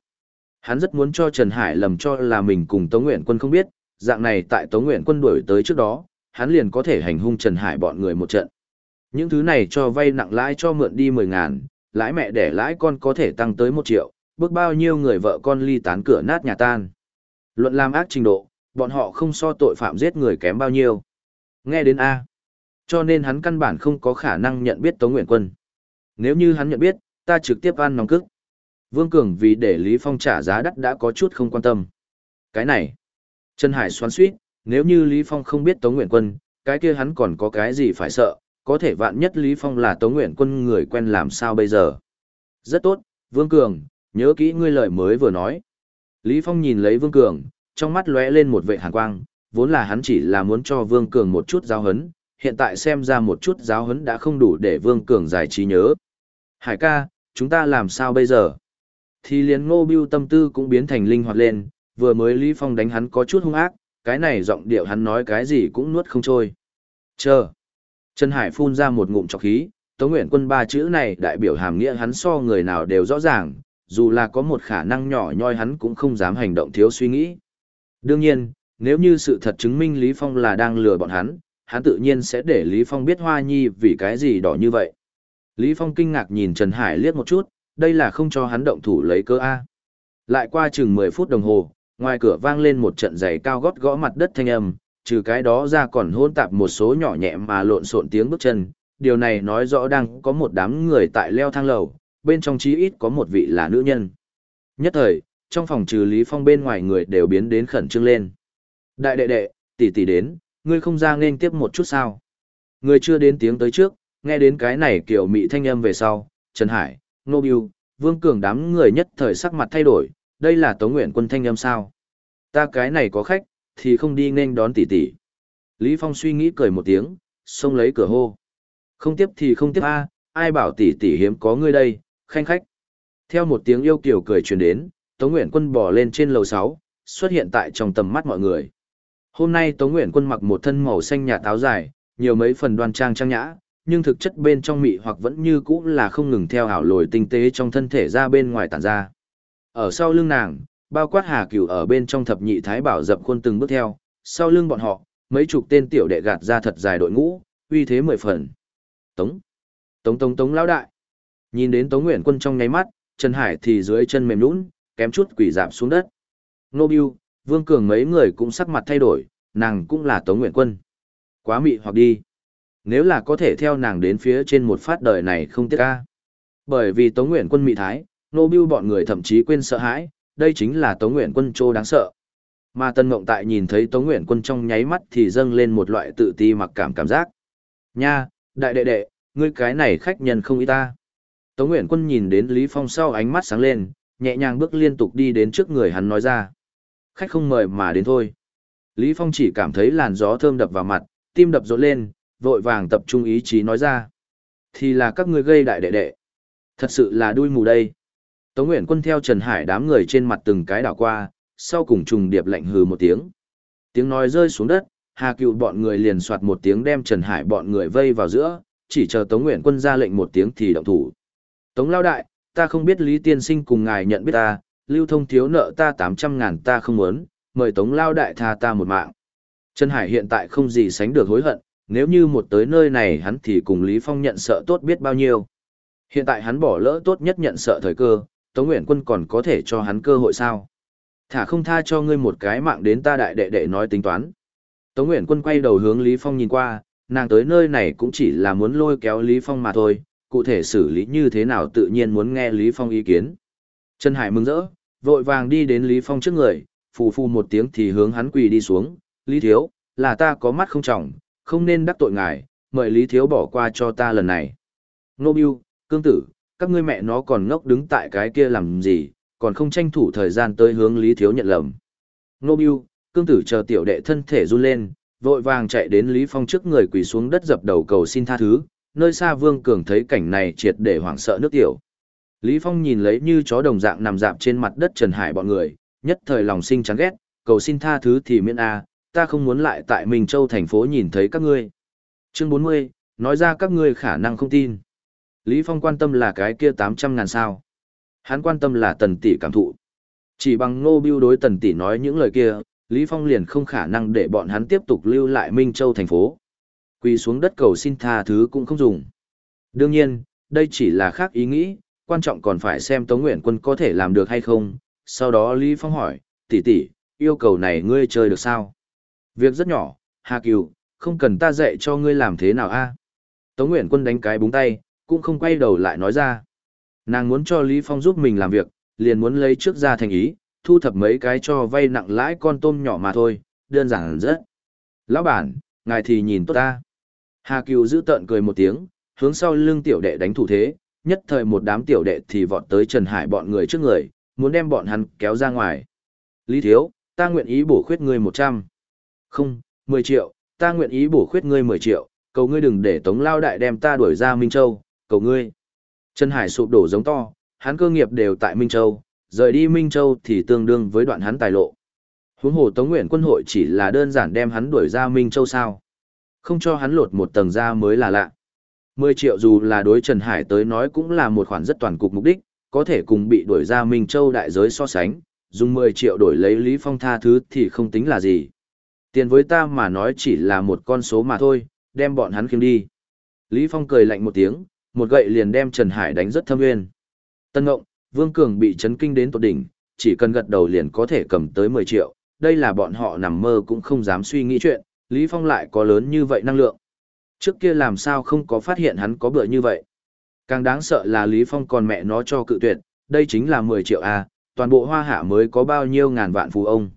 Speaker 1: Hắn rất muốn cho Trần Hải lầm cho là mình cùng Tống Nguyện Quân không biết, dạng này tại Tống Nguyện Quân đuổi tới trước đó, hắn liền có thể hành hung Trần Hải bọn người một trận. Những thứ này cho vay nặng lãi cho mượn đi 10 ngàn, lãi mẹ để lãi con có thể tăng tới 1 triệu, bước bao nhiêu người vợ con ly tán cửa nát nhà tan. Luận làm ác trình độ, bọn họ không so tội phạm giết người kém bao nhiêu. Nghe đến A. Cho nên hắn căn bản không có khả năng nhận biết Tống Nguyện Quân. Nếu như hắn nhận biết, ta trực tiếp ăn nóng cức. Vương Cường vì để Lý Phong trả giá đắt đã có chút không quan tâm. Cái này, Trần Hải xoắn suýt, nếu như Lý Phong không biết Tống Nguyện Quân, cái kia hắn còn có cái gì phải sợ, có thể vạn nhất Lý Phong là Tống Nguyện Quân người quen làm sao bây giờ. Rất tốt, Vương Cường, nhớ kỹ ngươi lời mới vừa nói. Lý Phong nhìn lấy Vương Cường, trong mắt lóe lên một vệ hàn quang, vốn là hắn chỉ là muốn cho Vương Cường một chút giáo hấn, hiện tại xem ra một chút giáo hấn đã không đủ để Vương Cường giải trí nhớ. Hải ca, chúng ta làm sao bây giờ? Thì liền ngô biêu tâm tư cũng biến thành linh hoạt lên, vừa mới Lý Phong đánh hắn có chút hung ác, cái này giọng điệu hắn nói cái gì cũng nuốt không trôi. Chờ. Trần Hải phun ra một ngụm trọc khí, Tống Nguyện Quân ba chữ này đại biểu hàm nghĩa hắn so người nào đều rõ ràng, dù là có một khả năng nhỏ nhoi hắn cũng không dám hành động thiếu suy nghĩ. Đương nhiên, nếu như sự thật chứng minh Lý Phong là đang lừa bọn hắn, hắn tự nhiên sẽ để Lý Phong biết Hoa Nhi vì cái gì đỏ như vậy. Lý Phong kinh ngạc nhìn Trần Hải liếc một chút, đây là không cho hắn động thủ lấy cơ A. Lại qua chừng 10 phút đồng hồ, ngoài cửa vang lên một trận giày cao gót gõ mặt đất thanh âm, trừ cái đó ra còn hôn tạp một số nhỏ nhẹ mà lộn xộn tiếng bước chân. Điều này nói rõ đang có một đám người tại leo thang lầu, bên trong chí ít có một vị là nữ nhân. Nhất thời, trong phòng trừ Lý Phong bên ngoài người đều biến đến khẩn trương lên. Đại đệ đệ, tỷ tỷ đến, ngươi không ra nên tiếp một chút sao? Người chưa đến tiếng tới trước, nghe đến cái này kiểu mị thanh âm về sau, Trần Hải, Nô Biu, Vương Cường đám người nhất thời sắc mặt thay đổi, đây là Tống Nguyện quân thanh âm sao? Ta cái này có khách, thì không đi nên đón tỷ tỷ. Lý Phong suy nghĩ cười một tiếng, xông lấy cửa hô. Không tiếp thì không tiếp a, ai bảo tỷ tỷ hiếm có ngươi đây, khanh khách. Theo một tiếng yêu kiều cười truyền đến, Tống Nguyện Quân bò lên trên lầu 6, xuất hiện tại trong tầm mắt mọi người. Hôm nay Tống Nguyện Quân mặc một thân màu xanh nhà táo dài, nhiều mấy phần đoan trang trang nhã, nhưng thực chất bên trong mị hoặc vẫn như cũ là không ngừng theo ảo lồi tinh tế trong thân thể ra bên ngoài tản ra. Ở sau lưng nàng, bao quát hà cửu ở bên trong thập nhị thái bảo dập khuôn từng bước theo, sau lưng bọn họ, mấy chục tên tiểu đệ gạt ra thật dài đội ngũ, uy thế mười phần. Tống, tống tống tống lão đại. Nhìn đến Tống Nguyện Quân trong nháy mắt, Trần Hải thì dưới chân mềm nhũn, kém chút quỳ dạp xuống đất. Nô Biêu, Vương Cường mấy người cũng sắc mặt thay đổi, nàng cũng là Tống Nguyện Quân. Quá mị hoặc đi. Nếu là có thể theo nàng đến phía trên một phát đời này không tiếc ca. Bởi vì Tống Nguyện Quân mị thái, Nô Biêu bọn người thậm chí quên sợ hãi, đây chính là Tống Nguyện Quân trô đáng sợ. Mà Tân Ngộng Tại nhìn thấy Tống Nguyện Quân trong nháy mắt thì dâng lên một loại tự ti mặc cảm cảm giác. Nha, đại đệ đệ, ngươi cái này khách nhân không ý ta. Tống Nguyện Quân nhìn đến Lý Phong sau ánh mắt sáng lên, nhẹ nhàng bước liên tục đi đến trước người hắn nói ra. Khách không mời mà đến thôi. Lý Phong chỉ cảm thấy làn gió thơm đập vào mặt, tim đập rộn lên, vội vàng tập trung ý chí nói ra. Thì là các ngươi gây đại đệ đệ. Thật sự là đuôi mù đây. Tống Nguyện Quân theo Trần Hải đám người trên mặt từng cái đảo qua, sau cùng trùng điệp lạnh hừ một tiếng. Tiếng nói rơi xuống đất, Hà Cựu bọn người liền soạt một tiếng đem Trần Hải bọn người vây vào giữa, chỉ chờ Tống Nguyện Quân ra lệnh một tiếng thì động thủ. Tống lao đại, ta không biết Lý Tiên Sinh cùng ngài nhận biết ta, lưu thông thiếu nợ ta tám trăm ngàn ta không muốn, mời Tống lao đại tha ta một mạng. Trần Hải hiện tại không gì sánh được hối hận, nếu như một tới nơi này hắn thì cùng Lý Phong nhận sợ tốt biết bao nhiêu. Hiện tại hắn bỏ lỡ tốt nhất nhận sợ thời cơ, Tống Nguyện Quân còn có thể cho hắn cơ hội sao? Thả không tha cho ngươi một cái mạng đến ta đại đệ đệ nói tính toán. Tống Nguyện Quân quay đầu hướng Lý Phong nhìn qua, nàng tới nơi này cũng chỉ là muốn lôi kéo Lý Phong mà thôi, cụ thể xử lý như thế nào tự nhiên muốn nghe Lý Phong ý kiến. Trần Hải mừng rỡ, vội vàng đi đến Lý Phong trước người, phù phù một tiếng thì hướng hắn quỳ đi xuống, Lý Thiếu, là ta có mắt không trọng, không nên đắc tội ngài, mời Lý Thiếu bỏ qua cho ta lần này. Nô Biu, cương tử, các ngươi mẹ nó còn ngốc đứng tại cái kia làm gì, còn không tranh thủ thời gian tới hướng Lý Thiếu nhận lầm. Nô Biu, cương tử chờ tiểu đệ thân thể run lên, vội vàng chạy đến Lý Phong trước người quỳ xuống đất dập đầu cầu xin tha thứ, nơi xa Vương Cường thấy cảnh này triệt để hoảng sợ nước tiểu. Lý Phong nhìn lấy như chó đồng dạng nằm dạp trên mặt đất Trần Hải bọn người, nhất thời lòng sinh chán ghét, cầu xin tha thứ thì miễn a, ta không muốn lại tại Minh Châu thành phố nhìn thấy các ngươi. Chương 40, nói ra các ngươi khả năng không tin. Lý Phong quan tâm là cái kia 800 ngàn sao. Hắn quan tâm là tần tỷ cảm thụ. Chỉ bằng ngô biêu đối tần tỷ nói những lời kia, Lý Phong liền không khả năng để bọn hắn tiếp tục lưu lại Minh Châu thành phố. Quỳ xuống đất cầu xin tha thứ cũng không dùng. Đương nhiên, đây chỉ là khác ý nghĩ, quan trọng còn phải xem Tống Nguyện Quân có thể làm được hay không. Sau đó Lý Phong hỏi, tỷ tỷ, yêu cầu này ngươi chơi được sao? Việc rất nhỏ, Hà Kiều, không cần ta dạy cho ngươi làm thế nào a Tống Nguyện Quân đánh cái búng tay, cũng không quay đầu lại nói ra. Nàng muốn cho Lý Phong giúp mình làm việc, liền muốn lấy trước ra thành ý, thu thập mấy cái cho vay nặng lãi con tôm nhỏ mà thôi, đơn giản rất. Lão bản, ngài thì nhìn tốt ta. Hà Cừu giữ tợn cười một tiếng, hướng sau lưng tiểu đệ đánh thủ thế, nhất thời một đám tiểu đệ thì vọt tới Trần Hải bọn người trước người, muốn đem bọn hắn kéo ra ngoài. Lý Thiếu, ta nguyện ý bổ khuyết ngươi 100. Không, 10 triệu, ta nguyện ý bổ khuyết ngươi 10 triệu, cầu ngươi đừng để Tống Lao Đại đem ta đuổi ra Minh Châu, cầu ngươi. Trần Hải sụp đổ giống to, hắn cơ nghiệp đều tại Minh Châu, rời đi Minh Châu thì tương đương với đoạn hắn tài lộ. Huống hồ Tống Nguyện quân hội chỉ là đơn giản đem hắn đuổi ra Minh Châu sao. Không cho hắn lột một tầng da mới là lạ. 10 triệu dù là đối Trần Hải tới nói cũng là một khoản rất toàn cục mục đích, có thể cùng bị đuổi ra Minh Châu đại giới so sánh, dùng 10 triệu đổi lấy Lý Phong tha thứ thì không tính là gì. Tiền với ta mà nói chỉ là một con số mà thôi, đem bọn hắn kiếm đi. Lý Phong cười lạnh một tiếng, một gậy liền đem Trần Hải đánh rất thâm nguyên. Tân Ngộng, Vương Cường bị chấn kinh đến tột đỉnh, chỉ cần gật đầu liền có thể cầm tới 10 triệu, đây là bọn họ nằm mơ cũng không dám suy nghĩ chuyện, Lý Phong lại có lớn như vậy năng lượng. Trước kia làm sao không có phát hiện hắn có bựa như vậy. Càng đáng sợ là Lý Phong còn mẹ nó cho cự tuyệt, đây chính là 10 triệu A, toàn bộ hoa hạ mới có bao nhiêu ngàn vạn phú ông.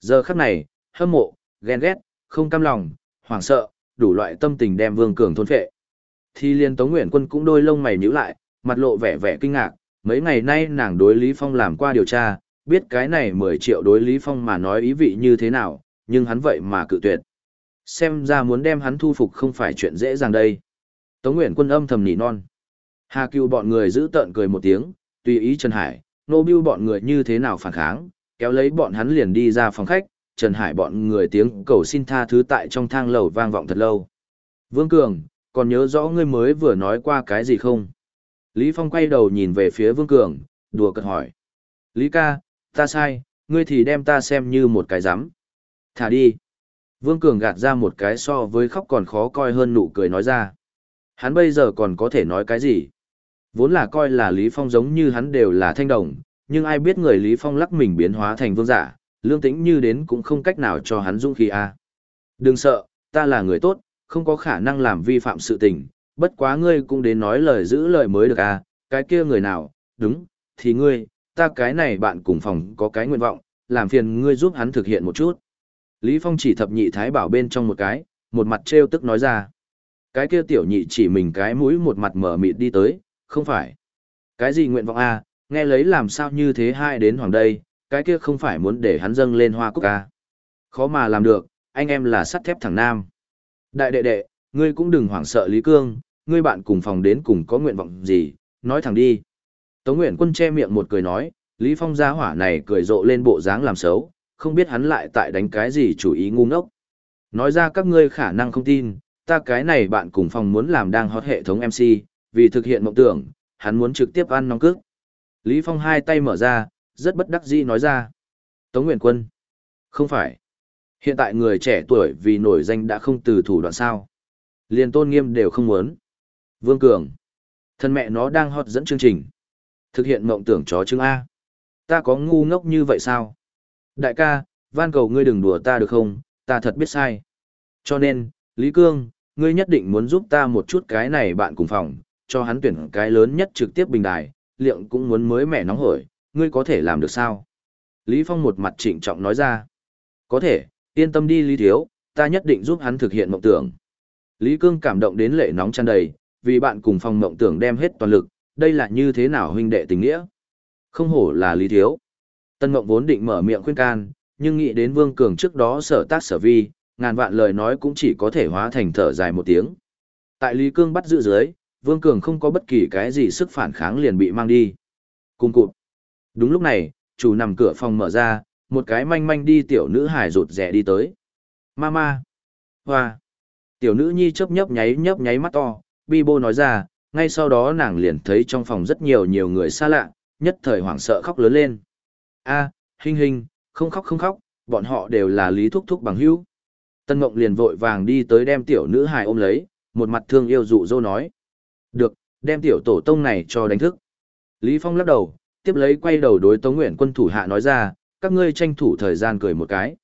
Speaker 1: Giờ khắc này, hâm mộ, ghen ghét, không cam lòng, hoảng sợ, đủ loại tâm tình đem Vương Cường thôn phệ. Thì liên Tống Nguyễn Quân cũng đôi lông mày nhíu lại, mặt lộ vẻ vẻ kinh ngạc, mấy ngày nay nàng đối Lý Phong làm qua điều tra, biết cái này 10 triệu đối Lý Phong mà nói ý vị như thế nào, nhưng hắn vậy mà cự tuyệt. Xem ra muốn đem hắn thu phục không phải chuyện dễ dàng đây. Tống Nguyễn Quân âm thầm nỉ non. Hà Cưu bọn người giữ tợn cười một tiếng, tùy ý Trần Hải, nô bưu bọn người như thế nào phản kháng, kéo lấy bọn hắn liền đi ra phòng khách, Trần Hải bọn người tiếng cầu xin tha thứ tại trong thang lầu vang vọng thật lâu. Vương Cường, còn nhớ rõ ngươi mới vừa nói qua cái gì không? Lý Phong quay đầu nhìn về phía Vương Cường, đùa cợt hỏi. Lý ca, ta sai, ngươi thì đem ta xem như một cái rắm Thả đi. Vương Cường gạt ra một cái so với khóc còn khó coi hơn nụ cười nói ra. Hắn bây giờ còn có thể nói cái gì? Vốn là coi là Lý Phong giống như hắn đều là thanh đồng, nhưng ai biết người Lý Phong lắc mình biến hóa thành vương giả, lương tĩnh như đến cũng không cách nào cho hắn dũng khí a. Đừng sợ, ta là người tốt, không có khả năng làm vi phạm sự tình, bất quá ngươi cũng đến nói lời giữ lời mới được a, cái kia người nào, đúng, thì ngươi, ta cái này bạn cùng phòng có cái nguyện vọng, làm phiền ngươi giúp hắn thực hiện một chút. Lý Phong chỉ thập nhị thái bảo bên trong một cái, một mặt trêu tức nói ra. Cái kia tiểu nhị chỉ mình cái mũi một mặt mở mịt đi tới, không phải. Cái gì nguyện vọng a, nghe lấy làm sao như thế hai đến hoàng đây, cái kia không phải muốn để hắn dâng lên hoa cúc a. Khó mà làm được, anh em là sắt thép thằng nam. Đại đệ đệ, ngươi cũng đừng hoảng sợ Lý Cương, ngươi bạn cùng phòng đến cùng có nguyện vọng gì, nói thẳng đi. Tống Nguyện Quân che miệng một cười nói, Lý Phong gia hỏa này cười rộ lên bộ dáng làm xấu, không biết hắn lại tại đánh cái gì chủ ý ngu ngốc. Nói ra các ngươi khả năng không tin, ta cái này bạn cùng phòng muốn làm đang hot hệ thống MC, vì thực hiện mộng tưởng, hắn muốn trực tiếp ăn nóng cước. Lý Phong hai tay mở ra, rất bất đắc dĩ nói ra. Tống Nguyện Quân. Không phải. Hiện tại người trẻ tuổi vì nổi danh đã không từ thủ đoạn sao. Liền tôn nghiêm đều không muốn. Vương Cường. Thân mẹ nó đang hot dẫn chương trình. Thực hiện mộng tưởng chó chứng A. Ta có ngu ngốc như vậy sao? Đại ca, van cầu ngươi đừng đùa ta được không? Ta thật biết sai. Cho nên, Lý Cương, ngươi nhất định muốn giúp ta một chút cái này bạn cùng phòng, cho hắn tuyển cái lớn nhất trực tiếp bình đài, liệu cũng muốn mới mẻ nóng hổi, ngươi có thể làm được sao? Lý Phong một mặt trịnh trọng nói ra. Có thể, yên tâm đi Lý Thiếu, ta nhất định giúp hắn thực hiện mộng tưởng. Lý Cương cảm động đến lệ nóng tràn đầy, vì bạn cùng phòng mộng tưởng đem hết toàn lực, đây là như thế nào huynh đệ tình nghĩa? Không hổ là Lý Thiếu. Tân Mộng vốn định mở miệng khuyên can, nhưng nghĩ đến Vương Cường trước đó sở tác sở vi, ngàn vạn lời nói cũng chỉ có thể hóa thành thở dài một tiếng. Tại Lý Cương bắt giữ dưới, Vương Cường không có bất kỳ cái gì sức phản kháng liền bị mang đi. Cùng cụt. Đúng lúc này, chủ nằm cửa phòng mở ra, một cái manh manh đi tiểu nữ hài rụt rẻ đi tới. Mama. Hoa. Tiểu nữ nhi chớp nhấp nháy nhấp nháy mắt to, Bibo nói ra, ngay sau đó nàng liền thấy trong phòng rất nhiều nhiều người xa lạ, nhất thời hoảng sợ khóc lớn lên. A, à, hình hình, không khóc không khóc, bọn họ đều là lý thúc thúc bằng hữu. Tân Mộng liền vội vàng đi tới đem tiểu nữ hài ôm lấy, một mặt thương yêu dụ dỗ nói. Được, đem tiểu tổ tông này cho đánh thức. Lý Phong lắc đầu, tiếp lấy quay đầu đối Tống Nguyện quân thủ hạ nói ra, các ngươi tranh thủ thời gian cười một cái.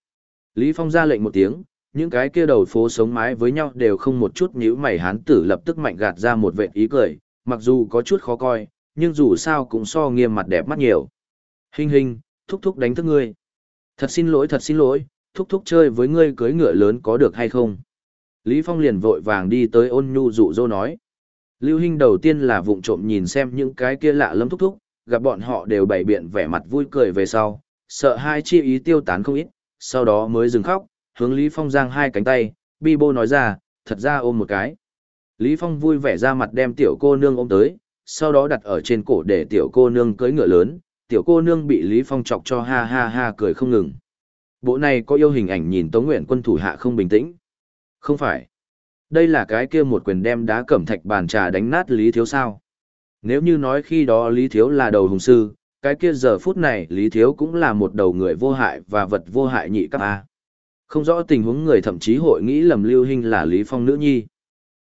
Speaker 1: Lý Phong ra lệnh một tiếng, những cái kia đầu phố sống mái với nhau đều không một chút nhíu mày hán tử lập tức mạnh gạt ra một vệt ý cười, mặc dù có chút khó coi, nhưng dù sao cũng so nghiêm mặt đẹp mắt nhiều. Hình hình, thúc thúc đánh thức ngươi. Thật xin lỗi thật xin lỗi, thúc thúc chơi với ngươi cưới ngựa lớn có được hay không? Lý Phong liền vội vàng đi tới ôn nhu dụ dỗ nói. Lưu Hinh đầu tiên là vụng trộm nhìn xem những cái kia lạ lẫm thúc thúc, gặp bọn họ đều bày biện vẻ mặt vui cười về sau, sợ hai chi ý tiêu tán không ít, sau đó mới dừng khóc, hướng Lý Phong giang hai cánh tay, bi bô nói ra, thật ra ôm một cái. Lý Phong vui vẻ ra mặt đem tiểu cô nương ôm tới, sau đó đặt ở trên cổ để tiểu cô nương cưỡi ngựa lớn, tiểu cô nương bị Lý Phong chọc cho ha ha ha cười không ngừng. Bộ này có yêu hình ảnh nhìn Tống Nguyện quân thủ hạ không bình tĩnh. Không phải. Đây là cái kia một quyền đem đá cẩm thạch bàn trà đánh nát Lý Thiếu sao. Nếu như nói khi đó Lý Thiếu là đầu hùng sư, cái kia giờ phút này Lý Thiếu cũng là một đầu người vô hại và vật vô hại nhị cấp A. Không rõ tình huống người thậm chí hội nghĩ lầm Lưu Hinh là Lý Phong nữ nhi.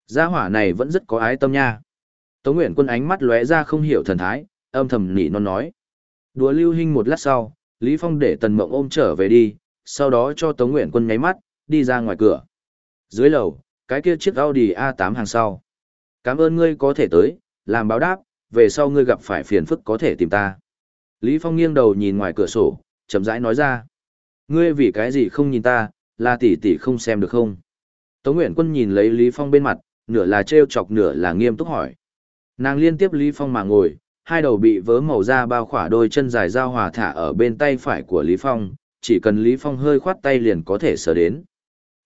Speaker 1: Gia hỏa này vẫn rất có ái tâm nha. Tống Nguyện quân ánh mắt lóe ra không hiểu thần thái, âm thầm nỉ non nói. Đùa Lưu hình một lát sau, Lý Phong để Tần Mộng ôm trở về đi, sau đó cho Tống Nguyện quân nháy mắt, đi ra ngoài cửa. Dưới lầu, cái kia chiếc Audi A8 hàng sau. Cảm ơn ngươi có thể tới, làm báo đáp, về sau ngươi gặp phải phiền phức có thể tìm ta. Lý Phong nghiêng đầu nhìn ngoài cửa sổ, chậm rãi nói ra. Ngươi vì cái gì không nhìn ta, là tỷ tỷ không xem được không? Tống Nguyện Quân nhìn lấy Lý Phong bên mặt, nửa là trêu chọc nửa là nghiêm túc hỏi. Nàng liên tiếp Lý Phong mà ngồi, hai đầu bị vớ màu da bao khỏa đôi chân dài dao hòa thả ở bên tay phải của Lý Phong, chỉ cần Lý Phong hơi khoát tay liền có thể sờ đến.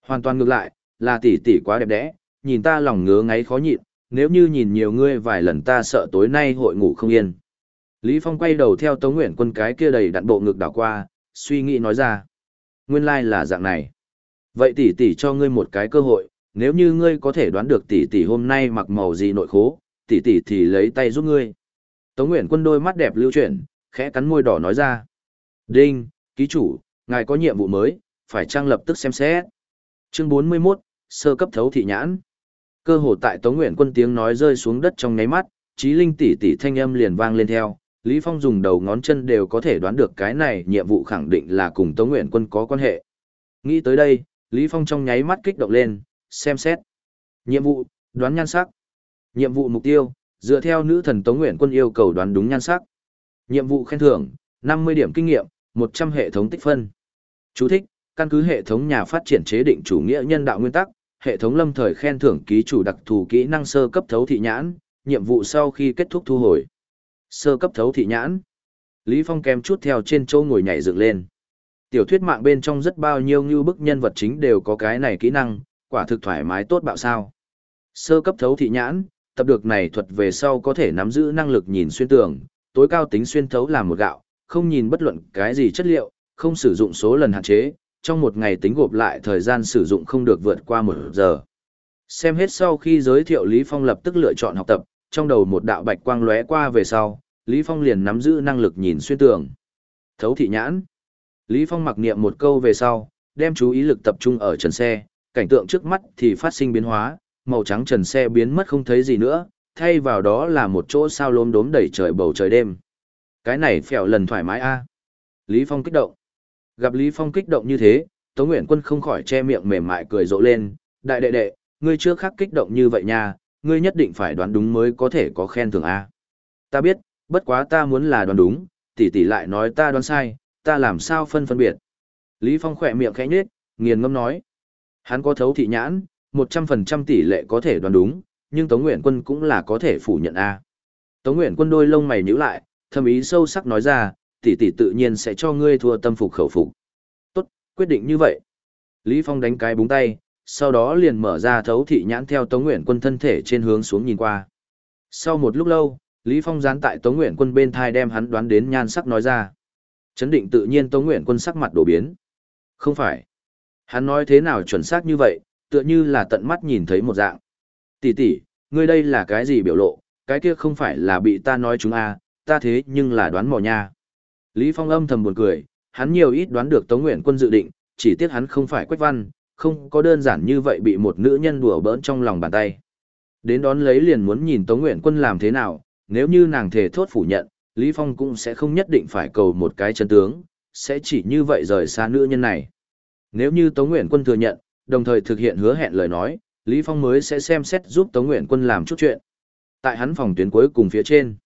Speaker 1: Hoàn toàn ngược lại, là tỷ tỷ quá đẹp đẽ, nhìn ta lòng ngứa ngáy khó nhịn, nếu như nhìn nhiều ngươi vài lần ta sợ tối nay hội ngủ không yên. Lý Phong quay đầu theo Tống Nguyện Quân cái kia đầy đặn bộ ngực đảo qua, suy nghĩ nói ra. Nguyên lai like là dạng này. Vậy tỷ tỷ cho ngươi một cái cơ hội, nếu như ngươi có thể đoán được tỷ tỷ hôm nay mặc màu gì nội khố, tỷ tỷ thì lấy tay giúp ngươi. Tống Nguyện Quân đôi mắt đẹp lưu chuyển, khẽ cắn môi đỏ nói ra. Đinh, ký chủ, ngài có nhiệm vụ mới, phải trang lập tức xem xét. Chương 41, sơ cấp thấu thị nhãn. Cơ hồ tại Tống Nguyện Quân tiếng nói rơi xuống đất trong nháy mắt, trí linh tỷ tỷ thanh âm liền vang lên theo, Lý Phong dùng đầu ngón chân đều có thể đoán được cái này nhiệm vụ khẳng định là cùng Tống Nguyện Quân có quan hệ. Nghĩ tới đây, Lý Phong trong nháy mắt kích động lên, xem xét. Nhiệm vụ, đoán nhan sắc. Nhiệm vụ mục tiêu, dựa theo nữ thần Tống Nguyện Quân yêu cầu đoán đúng nhan sắc. Nhiệm vụ khen thưởng, 50 điểm kinh nghiệm, 100 hệ thống tích phân. Chú thích, căn cứ hệ thống nhà phát triển chế định chủ nghĩa nhân đạo nguyên tắc, hệ thống lâm thời khen thưởng ký chủ đặc thù kỹ năng sơ cấp thấu thị nhãn, nhiệm vụ sau khi kết thúc thu hồi. Sơ cấp thấu thị nhãn. Lý Phong kèm chút theo trên châu ngồi nhảy dựng lên. Tiểu thuyết mạng bên trong rất bao nhiêu như bức nhân vật chính đều có cái này kỹ năng, quả thực thoải mái tốt bạo sao. Sơ cấp thấu thị nhãn, tập được này thuật về sau có thể nắm giữ năng lực nhìn xuyên tường, tối cao tính xuyên thấu là một gạo, không nhìn bất luận cái gì chất liệu, không sử dụng số lần hạn chế, trong một ngày tính gộp lại thời gian sử dụng không được vượt qua một giờ. Xem hết sau khi giới thiệu Lý Phong lập tức lựa chọn học tập, trong đầu một đạo bạch quang lóe qua về sau, Lý Phong liền nắm giữ năng lực nhìn xuyên tường. Thấu thị nhãn. Lý Phong mặc niệm một câu về sau, đem chú ý lực tập trung ở trần xe, cảnh tượng trước mắt thì phát sinh biến hóa, màu trắng trần xe biến mất không thấy gì nữa, thay vào đó là một chỗ sao lốm đốm đầy trời bầu trời đêm. Cái này phèo lần thoải mái a. Lý Phong kích động. Gặp Lý Phong kích động như thế, Tống Nguyện Quân không khỏi che miệng mềm mại cười rộ lên, đại đệ đệ, ngươi trước khác kích động như vậy nha, ngươi nhất định phải đoán đúng mới có thể có khen thưởng A. Ta biết, bất quá ta muốn là đoán đúng, tỷ tỷ lại nói ta đoán sai, ta làm sao phân phân biệt. Lý Phong khỏe miệng khẽ nhếch, nghiền ngâm nói. Hắn có thấu thị nhãn, 100% tỷ lệ có thể đoán đúng, nhưng Tống Nguyện Quân cũng là có thể phủ nhận A. Tống Nguyện Quân đôi lông mày nhíu lại, thầm ý sâu sắc nói ra, tỷ tỷ tự nhiên sẽ cho ngươi thua tâm phục khẩu phục. Tốt, quyết định như vậy. Lý Phong đánh cái búng tay, sau đó liền mở ra thấu thị nhãn theo Tống Nguyện Quân thân thể trên hướng xuống nhìn qua. Sau một lúc lâu, Lý Phong dán tại Tống Nguyện Quân bên thai đem hắn đoán đến nhan sắc nói ra. Chấn định tự nhiên Tống Nguyện Quân sắc mặt đổ biến. Không phải. Hắn nói thế nào chuẩn xác như vậy, tựa như là tận mắt nhìn thấy một dạng. Tỷ tỷ, ngươi đây là cái gì biểu lộ, cái kia không phải là bị ta nói chúng à, ta thế nhưng là đoán mò nha. Lý Phong âm thầm buồn cười, hắn nhiều ít đoán được Tống Nguyện Quân dự định, chỉ tiếc hắn không phải Quách Văn, không có đơn giản như vậy bị một nữ nhân đùa bỡn trong lòng bàn tay. Đến đón lấy liền muốn nhìn Tống Nguyện Quân làm thế nào, nếu như nàng thể thốt phủ nhận, Lý Phong cũng sẽ không nhất định phải cầu một cái chân tướng, sẽ chỉ như vậy rời xa nữ nhân này. Nếu như Tống Nguyện Quân thừa nhận, đồng thời thực hiện hứa hẹn lời nói, Lý Phong mới sẽ xem xét giúp Tống Nguyện Quân làm chút chuyện. Tại hắn phòng tuyến cuối cùng phía trên.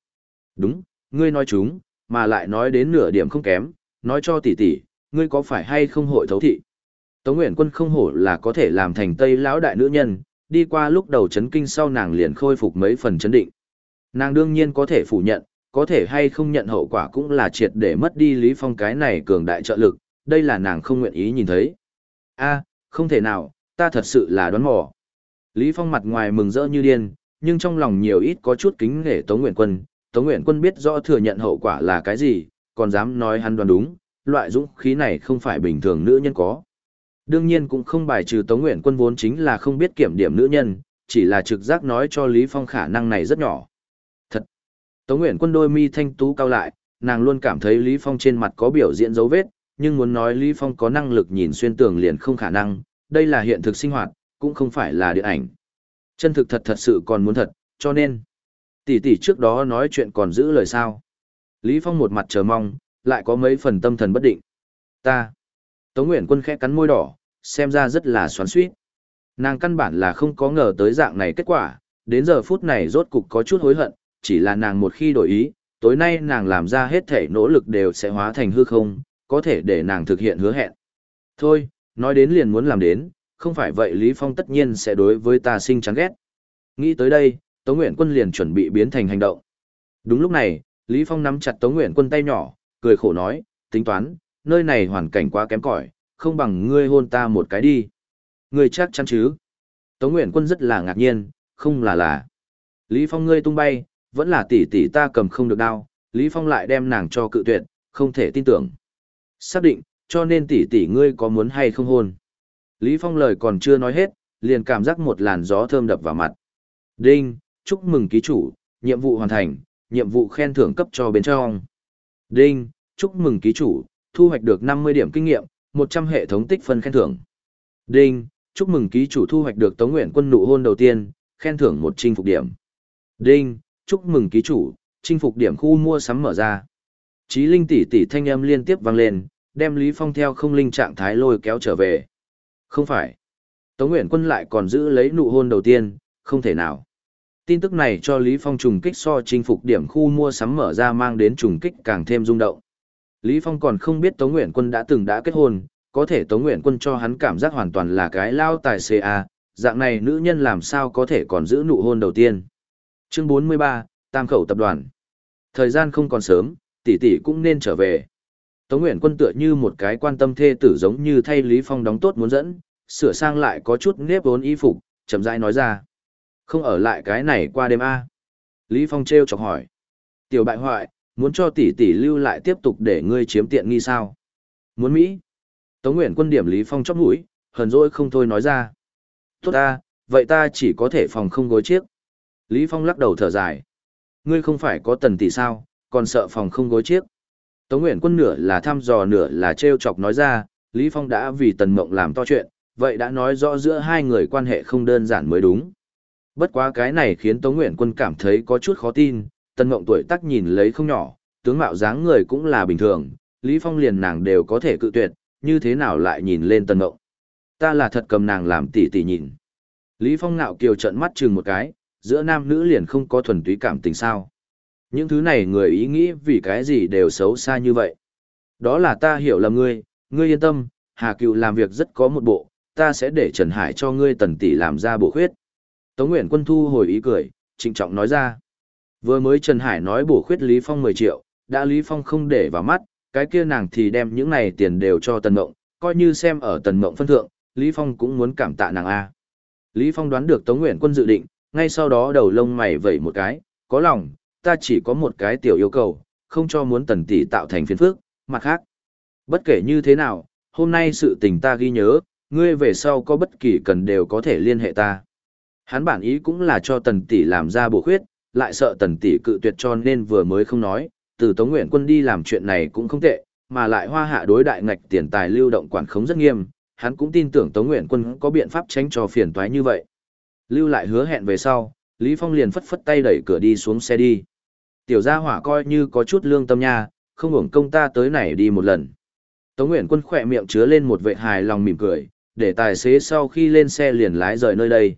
Speaker 1: Đúng, ngươi nói chúng, mà lại nói đến nửa điểm không kém, nói cho tỷ tỷ, ngươi có phải hay không hội thấu thị. Tống Nguyện Quân không hổ là có thể làm thành Tây lão đại nữ nhân, đi qua lúc đầu chấn kinh sau nàng liền khôi phục mấy phần chấn định. Nàng đương nhiên có thể phủ nhận, có thể hay không nhận hậu quả cũng là triệt để mất đi Lý Phong cái này cường đại trợ lực, đây là nàng không nguyện ý nhìn thấy. A, không thể nào, ta thật sự là đoán mò. Lý Phong mặt ngoài mừng rỡ như điên, nhưng trong lòng nhiều ít có chút kính nể Tống Nguyện Quân. Tống Nguyện Quân biết rõ thừa nhận hậu quả là cái gì, còn dám nói hắn đoán đúng, loại dũng khí này không phải bình thường nữ nhân có. Đương nhiên cũng không bài trừ Tống Nguyện Quân vốn chính là không biết kiểm điểm nữ nhân, chỉ là trực giác nói cho Lý Phong khả năng này rất nhỏ. Thật! Tống Nguyện Quân đôi mi thanh tú cao lại, nàng luôn cảm thấy Lý Phong trên mặt có biểu diễn dấu vết, nhưng muốn nói Lý Phong có năng lực nhìn xuyên tường liền không khả năng, đây là hiện thực sinh hoạt, cũng không phải là điện ảnh. Chân thực thật thật sự còn muốn thật, cho nên, tỷ tỷ trước đó nói chuyện còn giữ lời sao. Lý Phong một mặt chờ mong, lại có mấy phần tâm thần bất định. Ta, Tống Nguyễn Quân khẽ cắn môi đỏ, xem ra rất là xoắn xuýt. Nàng căn bản là không có ngờ tới dạng này kết quả, đến giờ phút này rốt cục có chút hối hận, chỉ là nàng một khi đổi ý, tối nay nàng làm ra hết thể nỗ lực đều sẽ hóa thành hư không, có thể để nàng thực hiện hứa hẹn. Thôi, nói đến liền muốn làm đến, không phải vậy Lý Phong tất nhiên sẽ đối với ta sinh chán ghét. Nghĩ tới đây, Tống Nguyện Quân liền chuẩn bị biến thành hành động. Đúng lúc này, Lý Phong nắm chặt Tống Nguyện Quân tay nhỏ, cười khổ nói, tính toán, nơi này hoàn cảnh quá kém cỏi, không bằng ngươi hôn ta một cái đi. Ngươi chắc chắn chứ? Tống Nguyện Quân rất là ngạc nhiên, không là là. Lý Phong ngươi tung bay, vẫn là tỷ tỷ ta cầm không được đao, Lý Phong lại đem nàng cho cự tuyệt, không thể tin tưởng. Xác định, cho nên tỷ tỷ ngươi có muốn hay không hôn. Lý Phong lời còn chưa nói hết, liền cảm giác một làn gió thơm đập vào mặt. Đinh, chúc mừng ký chủ, nhiệm vụ hoàn thành, nhiệm vụ khen thưởng cấp cho bên trong. Đinh, chúc mừng ký chủ, thu hoạch được 50 điểm kinh nghiệm, 100 hệ thống tích phân khen thưởng. Đinh, chúc mừng ký chủ thu hoạch được Tống Nguyện quân nụ hôn đầu tiên, khen thưởng một chinh phục điểm. Đinh, chúc mừng ký chủ, chinh phục điểm khu mua sắm mở ra. Chí linh tỷ tỷ thanh âm liên tiếp vang lên, đem Lý Phong theo không linh trạng thái lôi kéo trở về. Không phải. Tống Nguyện quân lại còn giữ lấy nụ hôn đầu tiên, không thể nào. Tin tức này cho Lý Phong trùng kích so chinh phục điểm khu mua sắm mở ra mang đến trùng kích càng thêm rung động. Lý Phong còn không biết Tống Nguyện Quân đã từng đã kết hôn, có thể Tống Nguyện Quân cho hắn cảm giác hoàn toàn là cái lao tài xế à, dạng này nữ nhân làm sao có thể còn giữ nụ hôn đầu tiên. Chương 43, Tam khẩu tập đoàn. Thời gian không còn sớm, tỷ tỷ cũng nên trở về. Tống Nguyện Quân tựa như một cái quan tâm thê tử giống như thay Lý Phong đóng tốt muốn dẫn, sửa sang lại có chút nếp vốn y phục, chậm rãi nói ra. Không ở lại cái này qua đêm a. Lý Phong treo chọc hỏi. Tiểu bại hoại, muốn cho tỷ tỷ lưu lại tiếp tục để ngươi chiếm tiện nghi sao? Muốn Mỹ? Tống Nguyện quân điểm Lý Phong chóp mũi, hờn dỗi không thôi nói ra. Tốt ta, vậy ta chỉ có thể phòng không gối chiếc. Lý Phong lắc đầu thở dài. Ngươi không phải có tần tỷ sao, còn sợ phòng không gối chiếc. Tống Nguyện quân nửa là thăm dò nửa là trêu chọc nói ra, Lý Phong đã vì tần mộng làm to chuyện, vậy đã nói rõ giữa hai người quan hệ không đơn giản mới đúng. Bất quá cái này khiến Tống Nguyện quân cảm thấy có chút khó tin, Tần Mộng tuổi tác nhìn lấy không nhỏ, tướng mạo dáng người cũng là bình thường, Lý Phong liền nàng đều có thể cự tuyệt, như thế nào lại nhìn lên Tần Mộng? Ta là thật cầm nàng làm tỉ tỉ nhìn. Lý Phong ngạo kiều trận mắt chừng một cái, giữa nam nữ liền không có thuần túy cảm tình sao. Những thứ này người ý nghĩ vì cái gì đều xấu xa như vậy. Đó là ta hiểu lầm ngươi, ngươi yên tâm, Hà Cựu làm việc rất có một bộ, ta sẽ để Trần Hải cho ngươi tần tỷ làm ra bộ khuyết. Tống Nguyễn Quân thu hồi ý cười, trịnh trọng nói ra. Vừa mới Trần Hải nói bổ khuyết Lý Phong 10 triệu, đã Lý Phong không để vào mắt, cái kia nàng thì đem những này tiền đều cho Tần Mộng, coi như xem ở Tần Mộng phân thượng, Lý Phong cũng muốn cảm tạ nàng A. Lý Phong đoán được Tống Nguyễn Quân dự định, ngay sau đó đầu lông mày vẩy một cái, có lòng, ta chỉ có một cái tiểu yêu cầu, không cho muốn tần tỷ tạo thành phiền phức, mặt khác. Bất kể như thế nào, hôm nay sự tình ta ghi nhớ, ngươi về sau có bất kỳ cần đều có thể liên hệ ta. Hắn bản ý cũng là cho tần tỷ làm ra bổ khuyết, lại sợ tần tỷ cự tuyệt cho nên vừa mới không nói, từ Tống Nguyện Quân đi làm chuyện này cũng không tệ, mà lại hoa hạ đối đại ngạch tiền tài lưu động quản khống rất nghiêm, hắn cũng tin tưởng Tống Nguyện Quân có biện pháp tránh cho phiền toái như vậy. Lưu lại hứa hẹn về sau, Lý Phong liền phất phất tay đẩy cửa đi xuống xe đi. Tiểu gia hỏa coi như có chút lương tâm nha, không hưởng công ta tới này đi một lần. Tống Nguyễn Quân khỏe miệng chứa lên một vệ hài lòng mỉm cười, để tài xế sau khi lên xe liền lái rời nơi đây.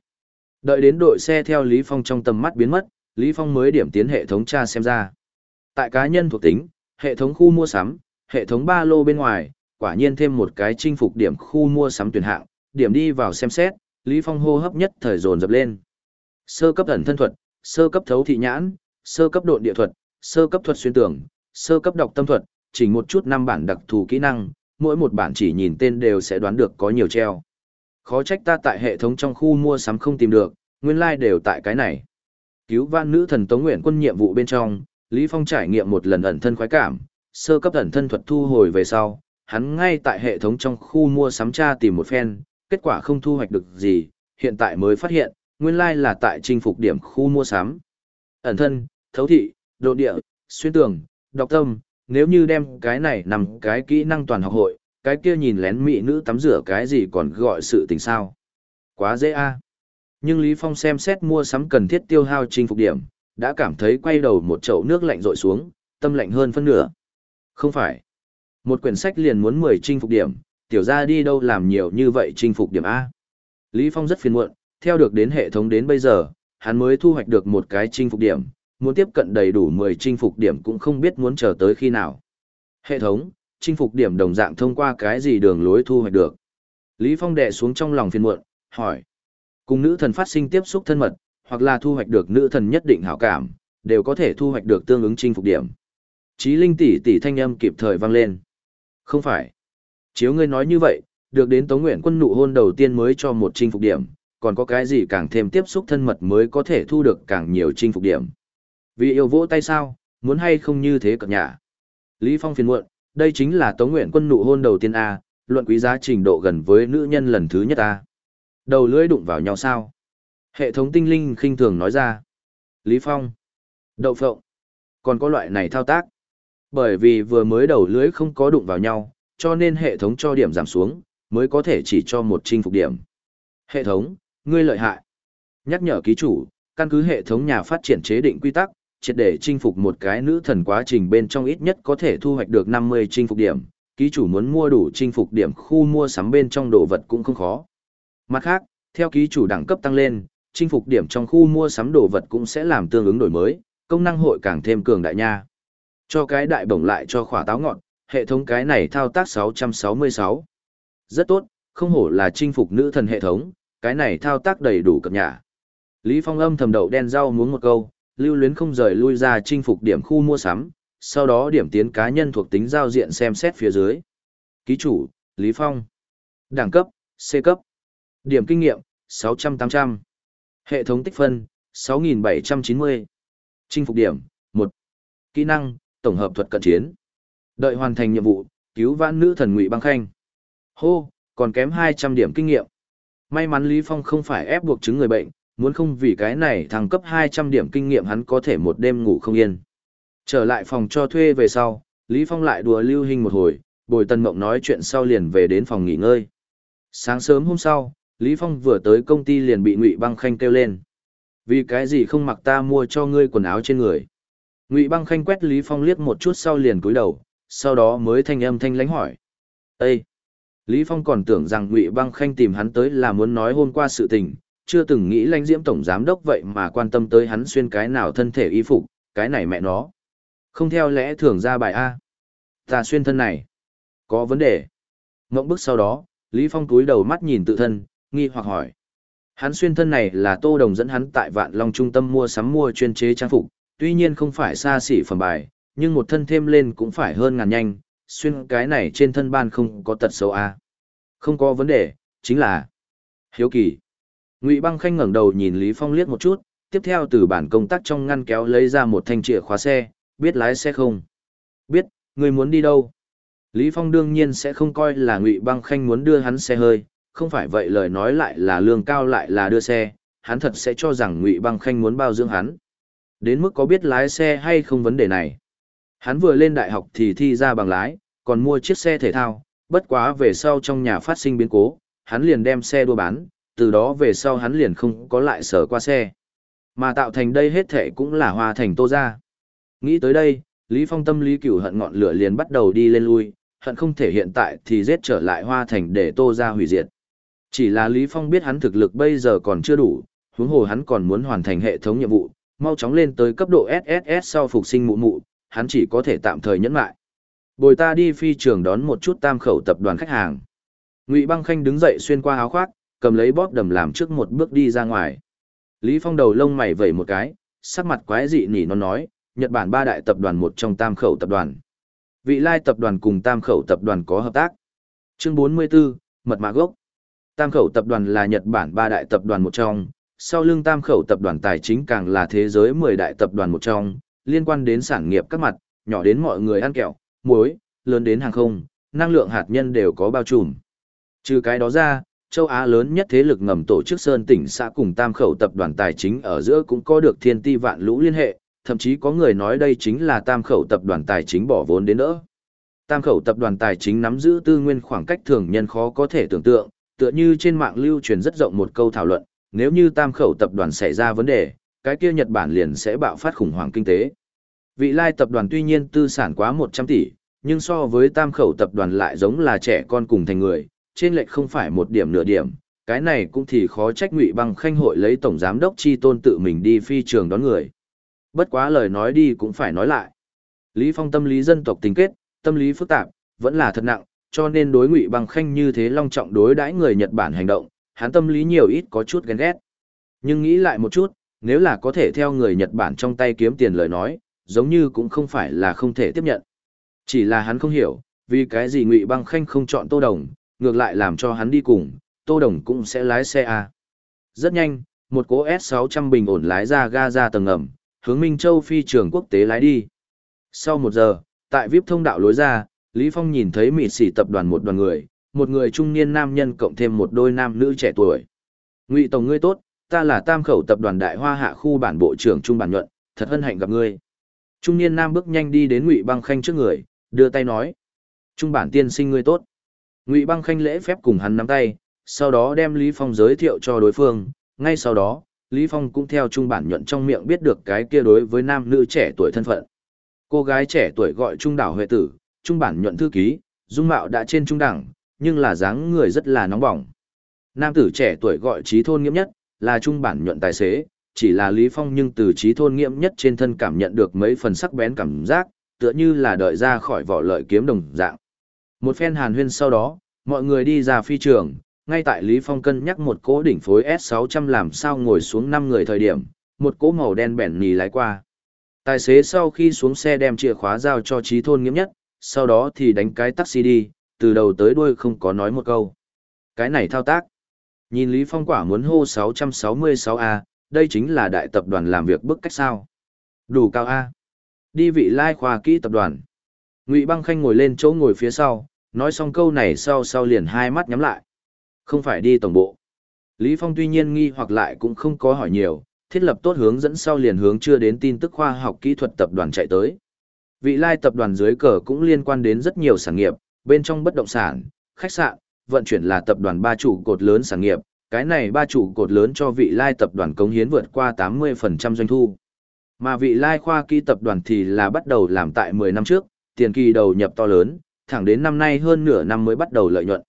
Speaker 1: Đợi đến đội xe theo Lý Phong trong tầm mắt biến mất, Lý Phong mới điểm tiến hệ thống tra xem ra. Tại cá nhân thuộc tính, hệ thống khu mua sắm, hệ thống ba lô bên ngoài, quả nhiên thêm một cái chinh phục điểm khu mua sắm tuyển hạng, điểm đi vào xem xét, Lý Phong hô hấp nhất thời dồn dập lên. Sơ cấp ẩn thân thuật, sơ cấp thấu thị nhãn, sơ cấp độn địa thuật, sơ cấp thuật xuyên tưởng, sơ cấp đọc tâm thuật, chỉnh một chút năm bản đặc thù kỹ năng, mỗi một bản chỉ nhìn tên đều sẽ đoán được có nhiều treo. Khó trách ta tại hệ thống trong khu mua sắm không tìm được, nguyên lai like đều tại cái này. Cứu vãn nữ thần Tống Nguyện quân nhiệm vụ bên trong, Lý Phong trải nghiệm một lần ẩn thân khoái cảm, sơ cấp ẩn thân thuật thu hồi về sau, hắn ngay tại hệ thống trong khu mua sắm tra tìm một phen, kết quả không thu hoạch được gì, hiện tại mới phát hiện, nguyên lai like là tại chinh phục điểm khu mua sắm. Ẩn thân, thấu thị, độ địa, xuyên tường, đọc tâm, nếu như đem cái này nằm cái kỹ năng toàn học hội, cái kia nhìn lén mỹ nữ tắm rửa cái gì còn gọi sự tình sao. Quá dễ a. Nhưng Lý Phong xem xét mua sắm cần thiết tiêu hao chinh phục điểm, đã cảm thấy quay đầu một chậu nước lạnh rội xuống, tâm lạnh hơn phân nửa. Không phải. Một quyển sách liền muốn 10 chinh phục điểm, tiểu ra đi đâu làm nhiều như vậy chinh phục điểm A. Lý Phong rất phiền muộn, theo được đến hệ thống đến bây giờ, hắn mới thu hoạch được một cái chinh phục điểm, muốn tiếp cận đầy đủ 10 chinh phục điểm cũng không biết muốn chờ tới khi nào. Hệ thống, chinh phục điểm đồng dạng thông qua cái gì đường lối thu hoạch được. Lý Phong đè xuống trong lòng phiền muộn, hỏi. Cùng nữ thần phát sinh tiếp xúc thân mật, hoặc là thu hoạch được nữ thần nhất định hảo cảm, đều có thể thu hoạch được tương ứng chinh phục điểm. Chí linh tỷ tỷ thanh âm kịp thời vang lên. Không phải. Chiếu ngươi nói như vậy, được đến Tống Nguyện quân nụ hôn đầu tiên mới cho một chinh phục điểm, còn có cái gì càng thêm tiếp xúc thân mật mới có thể thu được càng nhiều chinh phục điểm. Vì yêu vỗ tay sao, muốn hay không như thế cập nhà. Lý Phong phiền muộn, đây chính là Tống Nguyện quân nụ hôn đầu tiên A, luận quý giá trình độ gần với nữ nhân lần thứ nhất A. Đầu lưỡi đụng vào nhau sao? Hệ thống tinh linh khinh thường nói ra. Lý Phong. Đậu phộng. Còn có loại này thao tác. Bởi vì vừa mới đầu lưỡi không có đụng vào nhau, cho nên hệ thống cho điểm giảm xuống, mới có thể chỉ cho một chinh phục điểm. Hệ thống, ngươi lợi hại. Nhắc nhở ký chủ, căn cứ hệ thống nhà phát triển chế định quy tắc, triệt để chinh phục một cái nữ thần quá trình bên trong ít nhất có thể thu hoạch được 50 chinh phục điểm, ký chủ muốn mua đủ chinh phục điểm khu mua sắm bên trong đồ vật cũng không khó. Mặt khác, theo ký chủ đẳng cấp tăng lên, chinh phục điểm trong khu mua sắm đồ vật cũng sẽ làm tương ứng đổi mới, công năng hội càng thêm cường đại nha. Cho cái đại bổng lại cho khỏa táo ngọn, hệ thống cái này thao tác 666. Rất tốt, không hổ là chinh phục nữ thần hệ thống, cái này thao tác đầy đủ cập nhà. Lý Phong âm thầm đậu đen rau muốn một câu, lưu luyến không rời lui ra chinh phục điểm khu mua sắm, sau đó điểm tiến cá nhân thuộc tính giao diện xem xét phía dưới. Ký chủ, Lý Phong. Đẳng cấp, C cấp. Điểm kinh nghiệm, 600-800. Hệ thống tích phân, 6.790. Chinh phục điểm, 1. Kỹ năng, tổng hợp thuật cận chiến. Đợi hoàn thành nhiệm vụ, cứu vãn nữ thần ngụy băng khanh. Hô, còn kém 200 điểm kinh nghiệm. May mắn Lý Phong không phải ép buộc chứng người bệnh, muốn không vì cái này thăng cấp 200 điểm kinh nghiệm hắn có thể một đêm ngủ không yên. Trở lại phòng cho thuê về sau, Lý Phong lại đùa lưu hình một hồi, bồi tân mộng nói chuyện sau liền về đến phòng nghỉ ngơi. Sáng sớm hôm sau, Lý Phong vừa tới công ty liền bị Ngụy Băng Khanh kêu lên. Vì cái gì không mặc ta mua cho ngươi quần áo trên người? Ngụy Băng Khanh quét Lý Phong liếc một chút sau liền cúi đầu, sau đó mới thanh âm thanh lãnh hỏi. Ê! Lý Phong còn tưởng rằng Ngụy Băng Khanh tìm hắn tới là muốn nói hôm qua sự tình, chưa từng nghĩ lãnh diễm tổng giám đốc vậy mà quan tâm tới hắn xuyên cái nào thân thể y phục, cái này mẹ nó. Không theo lẽ thường ra bài A. Ta xuyên thân này. Có vấn đề. Ngộng bức sau đó, Lý Phong túi đầu mắt nhìn tự thân, nghi hoặc hỏi. Hắn xuyên thân này là Tô Đồng dẫn hắn tại Vạn Long trung tâm mua sắm mua chuyên chế trang phục, tuy nhiên không phải xa xỉ phẩm bài, nhưng một thân thêm lên cũng phải hơn ngàn nhanh, xuyên cái này trên thân ban không có tật xấu a. Không có vấn đề, chính là hiếu kỳ. Ngụy Băng Khanh ngẩng đầu nhìn Lý Phong liếc một chút, tiếp theo từ bản công tác trong ngăn kéo lấy ra một thanh chìa khóa xe, biết lái xe không? Biết, người muốn đi đâu? Lý Phong đương nhiên sẽ không coi là Ngụy Băng Khanh muốn đưa hắn xe hơi, không phải vậy lời nói lại là lương cao lại là đưa xe, hắn thật sẽ cho rằng Ngụy Băng Khanh muốn bao dưỡng hắn. Đến mức có biết lái xe hay không vấn đề này. Hắn vừa lên đại học thì thi ra bằng lái, còn mua chiếc xe thể thao, bất quá về sau trong nhà phát sinh biến cố, hắn liền đem xe đua bán, từ đó về sau hắn liền không có lại sở qua xe. Mà tạo thành đây hết thể cũng là hoa thành tô ra. Nghĩ tới đây, Lý Phong tâm lý cửu hận ngọn lửa liền bắt đầu đi lên lui, hận không thể hiện tại thì giết trở lại hoa thành để tô ra hủy diệt. Chỉ là Lý Phong biết hắn thực lực bây giờ còn chưa đủ, huống hồ hắn còn muốn hoàn thành hệ thống nhiệm vụ, mau chóng lên tới cấp độ SSS sau phục sinh mụ mụ, hắn chỉ có thể tạm thời nhẫn lại. Bồi ta đi phi trường đón một chút tam khẩu tập đoàn khách hàng. Ngụy Băng Khanh đứng dậy xuyên qua áo khoác, cầm lấy bóp đầm làm trước một bước đi ra ngoài. Lý Phong đầu lông mày vẩy một cái, sắc mặt quái dị nỉ nó nói, Nhật Bản ba đại tập đoàn một trong tam khẩu tập đoàn. Vị lai tập đoàn cùng tam khẩu tập đoàn có hợp tác. Chương 44, Mật mã gốc. Tam khẩu tập đoàn là Nhật Bản ba đại tập đoàn một trong, sau lưng tam khẩu tập đoàn tài chính càng là thế giới 10 đại tập đoàn một trong, liên quan đến sản nghiệp các mặt, nhỏ đến mọi người ăn kẹo, muối, lớn đến hàng không, năng lượng hạt nhân đều có bao trùm. Trừ cái đó ra, châu Á lớn nhất thế lực ngầm tổ chức Sơn tỉnh xã cùng tam khẩu tập đoàn tài chính ở giữa cũng có được thiên ti vạn lũ liên hệ, thậm chí có người nói đây chính là tam khẩu tập đoàn tài chính bỏ vốn đến nữa. Tam khẩu tập đoàn tài chính nắm giữ tư nguyên khoảng cách thường nhân khó có thể tưởng tượng, tựa như trên mạng lưu truyền rất rộng một câu thảo luận, nếu như tam khẩu tập đoàn xảy ra vấn đề, cái kia Nhật Bản liền sẽ bạo phát khủng hoảng kinh tế. Vị lai tập đoàn tuy nhiên tư sản quá 100 tỷ, nhưng so với tam khẩu tập đoàn lại giống là trẻ con cùng thành người, trên lệch không phải một điểm nửa điểm, cái này cũng thì khó trách ngụy băng khanh hội lấy tổng giám đốc chi tôn tự mình đi phi trường đón người. Bất quá lời nói đi cũng phải nói lại. Lý Phong tâm lý dân tộc tình kết, tâm lý phức tạp, vẫn là thật nặng, cho nên đối ngụy băng khanh như thế long trọng đối đãi người Nhật Bản hành động, hắn tâm lý nhiều ít có chút ghen ghét. Nhưng nghĩ lại một chút, nếu là có thể theo người Nhật Bản trong tay kiếm tiền lời nói, giống như cũng không phải là không thể tiếp nhận. Chỉ là hắn không hiểu, vì cái gì Ngụy Băng Khanh không chọn Tô Đồng, ngược lại làm cho hắn đi cùng, Tô Đồng cũng sẽ lái xe à? Rất nhanh, một cỗ S600 bình ổn lái ra ga ra tầng ngầm, hướng Minh Châu phi trường quốc tế lái đi. Sau một giờ, tại VIP thông đạo lối ra, Lý Phong nhìn thấy mịt xỉ tập đoàn một đoàn người, một người trung niên nam nhân cộng thêm một đôi nam nữ trẻ tuổi. Ngụy Tổng ngươi tốt, ta là tam khẩu tập đoàn Đại Hoa Hạ khu bản bộ trưởng Trung Bản Nhuận, thật hân hạnh gặp ngươi. Trung niên nam bước nhanh đi đến Ngụy Băng Khanh trước người, đưa tay nói: "Trung bản tiên sinh ngươi tốt." Ngụy Băng Khanh lễ phép cùng hắn nắm tay, sau đó đem Lý Phong giới thiệu cho đối phương, ngay sau đó, Lý Phong cũng theo Trung bản nhuận trong miệng biết được cái kia đối với nam nữ trẻ tuổi thân phận. Cô gái trẻ tuổi gọi Trung đảo Huệ tử, Trung bản nhuận thư ký, dung mạo đã trên trung đẳng, nhưng là dáng người rất là nóng bỏng. Nam tử trẻ tuổi gọi trí thôn nghiêm nhất, là trung bản nhuận tài xế, chỉ là Lý Phong nhưng từ trí thôn nghiêm nhất trên thân cảm nhận được mấy phần sắc bén cảm giác, tựa như là đợi ra khỏi vỏ lợi kiếm đồng dạng. Một phen hàn huyên sau đó, mọi người đi ra phi trường, ngay tại Lý Phong cân nhắc một cỗ đỉnh phối S600 làm sao ngồi xuống 5 người thời điểm, một cỗ màu đen bẻn nì lái qua. Tài xế sau khi xuống xe đem chìa khóa giao cho trí thôn nghiêm nhất, sau đó thì đánh cái taxi đi, từ đầu tới đuôi không có nói một câu. Cái này thao tác. Nhìn Lý Phong quả muốn hô 666A, đây chính là đại tập đoàn làm việc bức cách sao. Đủ cao A. Đi vị lai khoa kỹ tập đoàn. Ngụy Băng Khanh ngồi lên chỗ ngồi phía sau, nói xong câu này sau sau liền hai mắt nhắm lại. Không phải đi tổng bộ. Lý Phong tuy nhiên nghi hoặc lại cũng không có hỏi nhiều, thiết lập tốt hướng dẫn sau liền hướng chưa đến tin tức khoa học kỹ thuật tập đoàn chạy tới. Vị lai tập đoàn dưới cờ cũng liên quan đến rất nhiều sản nghiệp, bên trong bất động sản, khách sạn, vận chuyển là tập đoàn ba chủ cột lớn sản nghiệp, cái này ba chủ cột lớn cho vị lai tập đoàn cống hiến vượt qua 80% doanh thu. Mà vị lai khoa kỹ tập đoàn thì là bắt đầu làm tại 10 năm trước, tiền kỳ đầu nhập to lớn, thẳng đến năm nay hơn nửa năm mới bắt đầu lợi nhuận.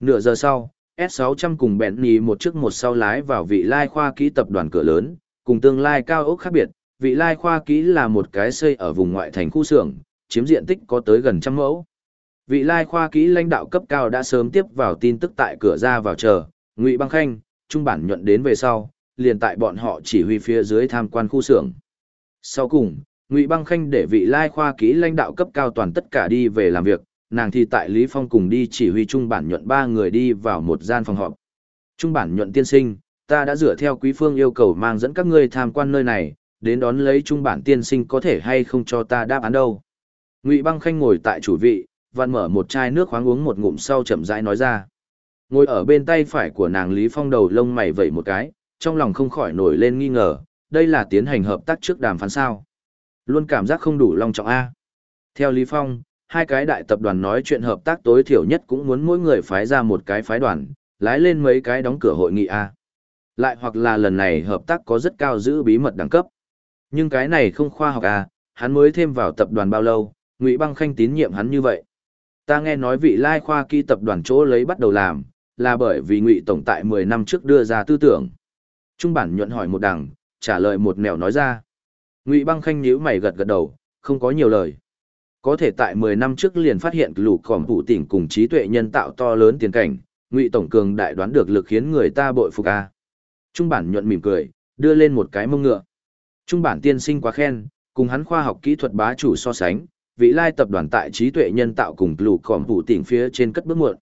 Speaker 1: Nửa giờ sau, S600 cùng Bentley một trước một sau lái vào vị lai khoa kỹ tập đoàn cửa lớn, cùng tương lai cao ốc khác biệt, vị lai khoa kỹ là một cái xây ở vùng ngoại thành khu xưởng, chiếm diện tích có tới gần trăm mẫu. Vị lai khoa kỹ lãnh đạo cấp cao đã sớm tiếp vào tin tức tại cửa ra vào chờ, Ngụy Băng Khanh, trung bản nhuận đến về sau, liền tại bọn họ chỉ huy phía dưới tham quan khu xưởng. Sau cùng, Ngụy Băng Khanh để vị lai khoa kỹ lãnh đạo cấp cao toàn tất cả đi về làm việc, nàng thì tại Lý Phong cùng đi chỉ huy trung bản nhuận ba người đi vào một gian phòng họp. Trung bản nhuận tiên sinh, ta đã dựa theo quý phương yêu cầu mang dẫn các ngươi tham quan nơi này, đến đón lấy trung bản tiên sinh có thể hay không cho ta đáp án đâu. Ngụy Băng Khanh ngồi tại chủ vị, văn mở một chai nước khoáng uống một ngụm sau chậm rãi nói ra. Ngồi ở bên tay phải của nàng Lý Phong đầu lông mày vẩy một cái, trong lòng không khỏi nổi lên nghi ngờ, đây là tiến hành hợp tác trước đàm phán sao. Luôn cảm giác không đủ long trọng A. Theo Lý Phong, hai cái đại tập đoàn nói chuyện hợp tác tối thiểu nhất cũng muốn mỗi người phái ra một cái phái đoàn, lái lên mấy cái đóng cửa hội nghị A. Lại hoặc là lần này hợp tác có rất cao giữ bí mật đẳng cấp. Nhưng cái này không khoa học A, hắn mới thêm vào tập đoàn bao lâu, Ngụy Băng Khanh tín nhiệm hắn như vậy. Ta nghe nói vị lai khoa kỹ tập đoàn chỗ lấy bắt đầu làm, là bởi vì Ngụy tổng tại 10 năm trước đưa ra tư tưởng. Trung bản nhuận hỏi một đằng, trả lời một nẻo nói ra. Ngụy Băng Khanh nhíu mày gật gật đầu, không có nhiều lời. Có thể tại 10 năm trước liền phát hiện lũ cỏm thủ tỉnh cùng trí tuệ nhân tạo to lớn tiền cảnh, Ngụy tổng cường đại đoán được lực khiến người ta bội phục a. Trung bản nhuận mỉm cười, đưa lên một cái mông ngựa. Trung bản tiên sinh quá khen, cùng hắn khoa học kỹ thuật bá chủ so sánh, vị lai tập đoàn tại trí tuệ nhân tạo cùng lũ cỏm thủ tỉnh phía trên cất bước muộn.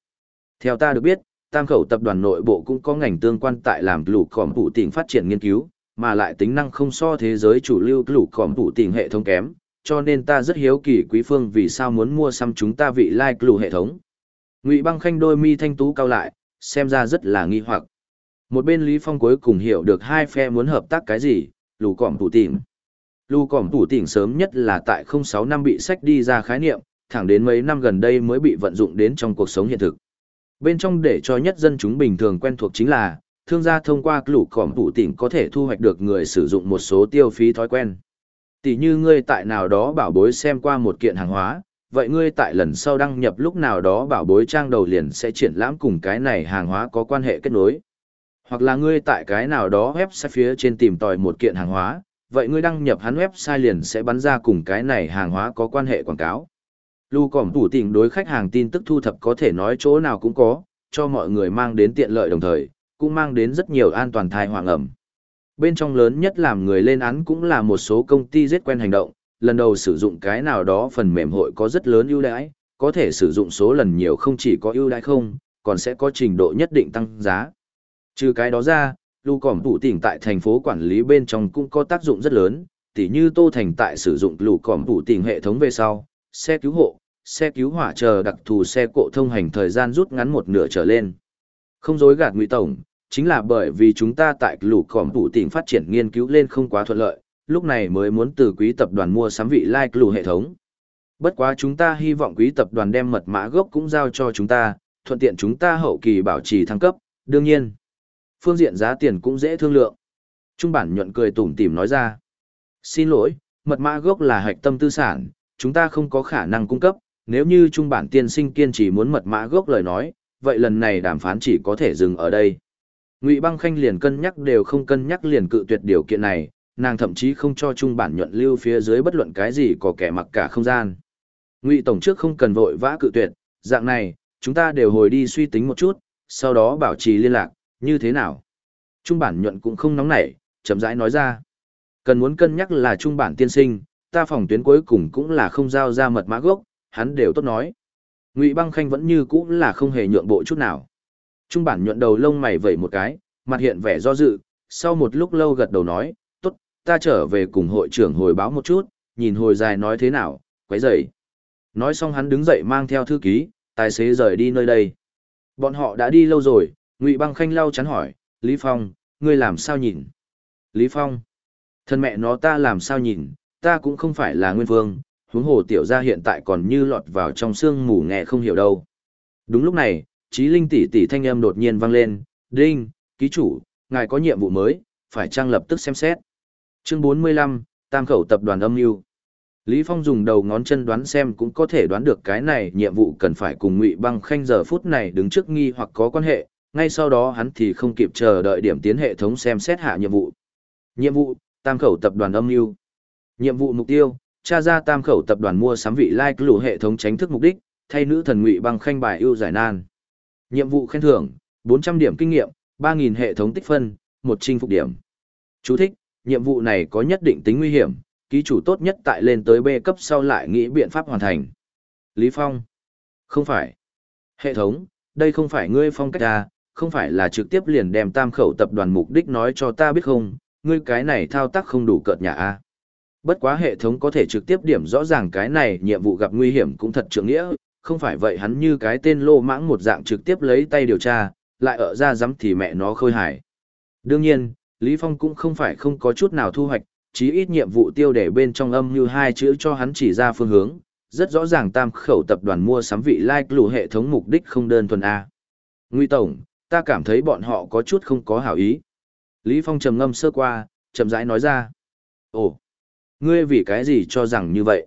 Speaker 1: Theo ta được biết, tam khẩu tập đoàn nội bộ cũng có ngành tương quan tại làm lũ cỏm thủ tỉnh phát triển nghiên cứu, mà lại tính năng không so thế giới chủ lưu lũ cỏm đủ tình hệ thống kém, cho nên ta rất hiếu kỳ quý phương vì sao muốn mua xăm chúng ta vị lai like lũ hệ thống. Ngụy băng khanh đôi mi thanh tú cao lại, xem ra rất là nghi hoặc. Một bên Lý Phong cuối cùng hiểu được hai phe muốn hợp tác cái gì, lù cỏm đủ tình. Lù cỏm đủ tỉnh sớm nhất là tại 06 năm bị sách đi ra khái niệm, thẳng đến mấy năm gần đây mới bị vận dụng đến trong cuộc sống hiện thực. Bên trong để cho nhất dân chúng bình thường quen thuộc chính là, thương gia thông qua lũ cỏm thủ tỉnh có thể thu hoạch được người sử dụng một số tiêu phí thói quen. Tỷ như ngươi tại nào đó bảo bối xem qua một kiện hàng hóa, vậy ngươi tại lần sau đăng nhập lúc nào đó bảo bối trang đầu liền sẽ triển lãm cùng cái này hàng hóa có quan hệ kết nối. Hoặc là ngươi tại cái nào đó website phía trên tìm tòi một kiện hàng hóa, vậy ngươi đăng nhập hắn website liền sẽ bắn ra cùng cái này hàng hóa có quan hệ quảng cáo. Lưu cỏm tủ Tỉnh đối khách hàng tin tức thu thập có thể nói chỗ nào cũng có, cho mọi người mang đến tiện lợi đồng thời, cũng mang đến rất nhiều an toàn thai hoàng ẩm. Bên trong lớn nhất làm người lên án cũng là một số công ty giết quen hành động, lần đầu sử dụng cái nào đó phần mềm hội có rất lớn ưu đãi, có thể sử dụng số lần nhiều không chỉ có ưu đãi không, còn sẽ có trình độ nhất định tăng giá. Trừ cái đó ra, lưu cỏm tủ tỉnh tại thành phố quản lý bên trong cũng có tác dụng rất lớn, tỉ như Tô Thành tại sử dụng lưu cỏm tủ tỉnh hệ thống về sau, xe cứu hộ, xe cứu hỏa chờ đặc thù xe cộ thông hành thời gian rút ngắn một nửa trở lên. Không dối gạt ngụy tổng, chính là bởi vì chúng ta tại lũ cỏm tủ tỉnh phát triển nghiên cứu lên không quá thuận lợi, lúc này mới muốn từ quý tập đoàn mua sắm vị like lũ hệ thống. Bất quá chúng ta hy vọng quý tập đoàn đem mật mã gốc cũng giao cho chúng ta, thuận tiện chúng ta hậu kỳ bảo trì thăng cấp, đương nhiên. Phương diện giá tiền cũng dễ thương lượng. Trung bản nhuận cười tủm tỉm nói ra. Xin lỗi, mật mã gốc là hạch tâm tư sản, chúng ta không có khả năng cung cấp, nếu như trung bản tiên sinh kiên trì muốn mật mã gốc lời nói, vậy lần này đàm phán chỉ có thể dừng ở đây. Ngụy Băng Khanh liền cân nhắc đều không cân nhắc liền cự tuyệt điều kiện này, nàng thậm chí không cho trung bản nhuận lưu phía dưới bất luận cái gì có kẻ mặc cả không gian. Ngụy tổng trước không cần vội vã cự tuyệt, dạng này, chúng ta đều hồi đi suy tính một chút, sau đó bảo trì liên lạc, như thế nào? Trung bản nhuận cũng không nóng nảy, chậm rãi nói ra. Cần muốn cân nhắc là trung bản tiên sinh, ta phòng tuyến cuối cùng cũng là không giao ra mật mã gốc, hắn đều tốt nói. Ngụy Băng Khanh vẫn như cũ là không hề nhượng bộ chút nào. Trung bản nhuận đầu lông mày vẩy một cái, mặt hiện vẻ do dự, sau một lúc lâu gật đầu nói, tốt, ta trở về cùng hội trưởng hồi báo một chút, nhìn hồi dài nói thế nào, quấy dậy. Nói xong hắn đứng dậy mang theo thư ký, tài xế rời đi nơi đây. Bọn họ đã đi lâu rồi, Ngụy Băng Khanh lau chắn hỏi, Lý Phong, ngươi làm sao nhìn? Lý Phong, thân mẹ nó ta làm sao nhìn, ta cũng không phải là nguyên vương, huống hồ tiểu gia hiện tại còn như lọt vào trong sương mù nghe không hiểu đâu. Đúng lúc này, trí linh tỷ tỷ thanh âm đột nhiên vang lên, đinh, ký chủ, ngài có nhiệm vụ mới, phải trang lập tức xem xét. Chương 45, Tam khẩu tập đoàn âm mưu. Lý Phong dùng đầu ngón chân đoán xem cũng có thể đoán được cái này nhiệm vụ cần phải cùng Ngụy Băng Khanh giờ phút này đứng trước nghi hoặc có quan hệ, ngay sau đó hắn thì không kịp chờ đợi điểm tiến hệ thống xem xét hạ nhiệm vụ. Nhiệm vụ, Tam khẩu tập đoàn âm mưu. Nhiệm vụ mục tiêu, tra ra Tam khẩu tập đoàn mua sắm vị like lũ hệ thống tránh thức mục đích, thay nữ thần Ngụy Băng Khanh bài ưu giải nan. Nhiệm vụ khen thưởng, 400 điểm kinh nghiệm, 3.000 hệ thống tích phân, một chinh phục điểm. Chú thích, nhiệm vụ này có nhất định tính nguy hiểm, ký chủ tốt nhất tại lên tới B cấp sau lại nghĩ biện pháp hoàn thành. Lý Phong. Không phải. Hệ thống, đây không phải ngươi phong cách ta, không phải là trực tiếp liền đem tam khẩu tập đoàn mục đích nói cho ta biết không, ngươi cái này thao tác không đủ cợt nhà a. Bất quá hệ thống có thể trực tiếp điểm rõ ràng cái này nhiệm vụ gặp nguy hiểm cũng thật trưởng nghĩa, không phải vậy hắn như cái tên lô mãng một dạng trực tiếp lấy tay điều tra, lại ở ra dám thì mẹ nó khơi hài. Đương nhiên, Lý Phong cũng không phải không có chút nào thu hoạch, chí ít nhiệm vụ tiêu để bên trong âm như hai chữ cho hắn chỉ ra phương hướng, rất rõ ràng tam khẩu tập đoàn mua sắm vị like lù hệ thống mục đích không đơn thuần A. Nguy Tổng, ta cảm thấy bọn họ có chút không có hảo ý. Lý Phong trầm ngâm sơ qua, chậm rãi nói ra. Ồ, ngươi vì cái gì cho rằng như vậy?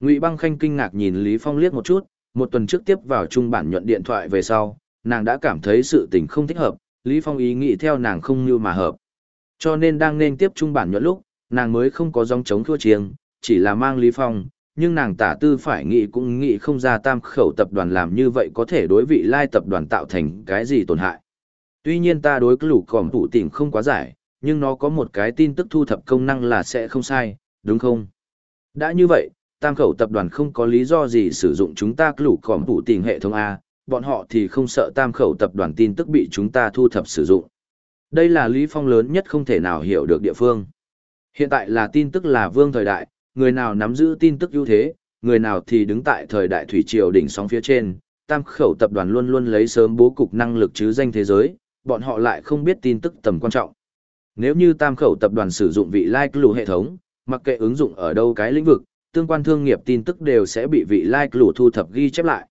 Speaker 1: Ngụy Băng Khanh kinh ngạc nhìn Lý Phong liếc một chút, một tuần trước tiếp vào trung bản nhuận điện thoại về sau, nàng đã cảm thấy sự tình không thích hợp, Lý Phong ý nghĩ theo nàng không như mà hợp. Cho nên đang nên tiếp trung bản nhuận lúc, nàng mới không có dòng chống thua chiêng, chỉ là mang Lý Phong, nhưng nàng tả tư phải nghĩ cũng nghĩ không ra tam khẩu tập đoàn làm như vậy có thể đối vị lai tập đoàn tạo thành cái gì tổn hại. Tuy nhiên ta đối lũ còm thủ tỉnh không quá giải, nhưng nó có một cái tin tức thu thập công năng là sẽ không sai, đúng không? Đã như vậy, tam khẩu tập đoàn không có lý do gì sử dụng chúng ta lũ còm tụ tình hệ thống A, bọn họ thì không sợ tam khẩu tập đoàn tin tức bị chúng ta thu thập sử dụng. Đây là Lý Phong lớn nhất không thể nào hiểu được địa phương. Hiện tại là tin tức là vương thời đại, người nào nắm giữ tin tức ưu thế, người nào thì đứng tại thời đại thủy triều đỉnh sóng phía trên. Tam khẩu tập đoàn luôn luôn lấy sớm bố cục năng lực chứ danh thế giới, bọn họ lại không biết tin tức tầm quan trọng. Nếu như tam khẩu tập đoàn sử dụng vị like lù hệ thống, mặc kệ ứng dụng ở đâu cái lĩnh vực, tương quan thương nghiệp tin tức đều sẽ bị vị like lù thu thập ghi chép lại.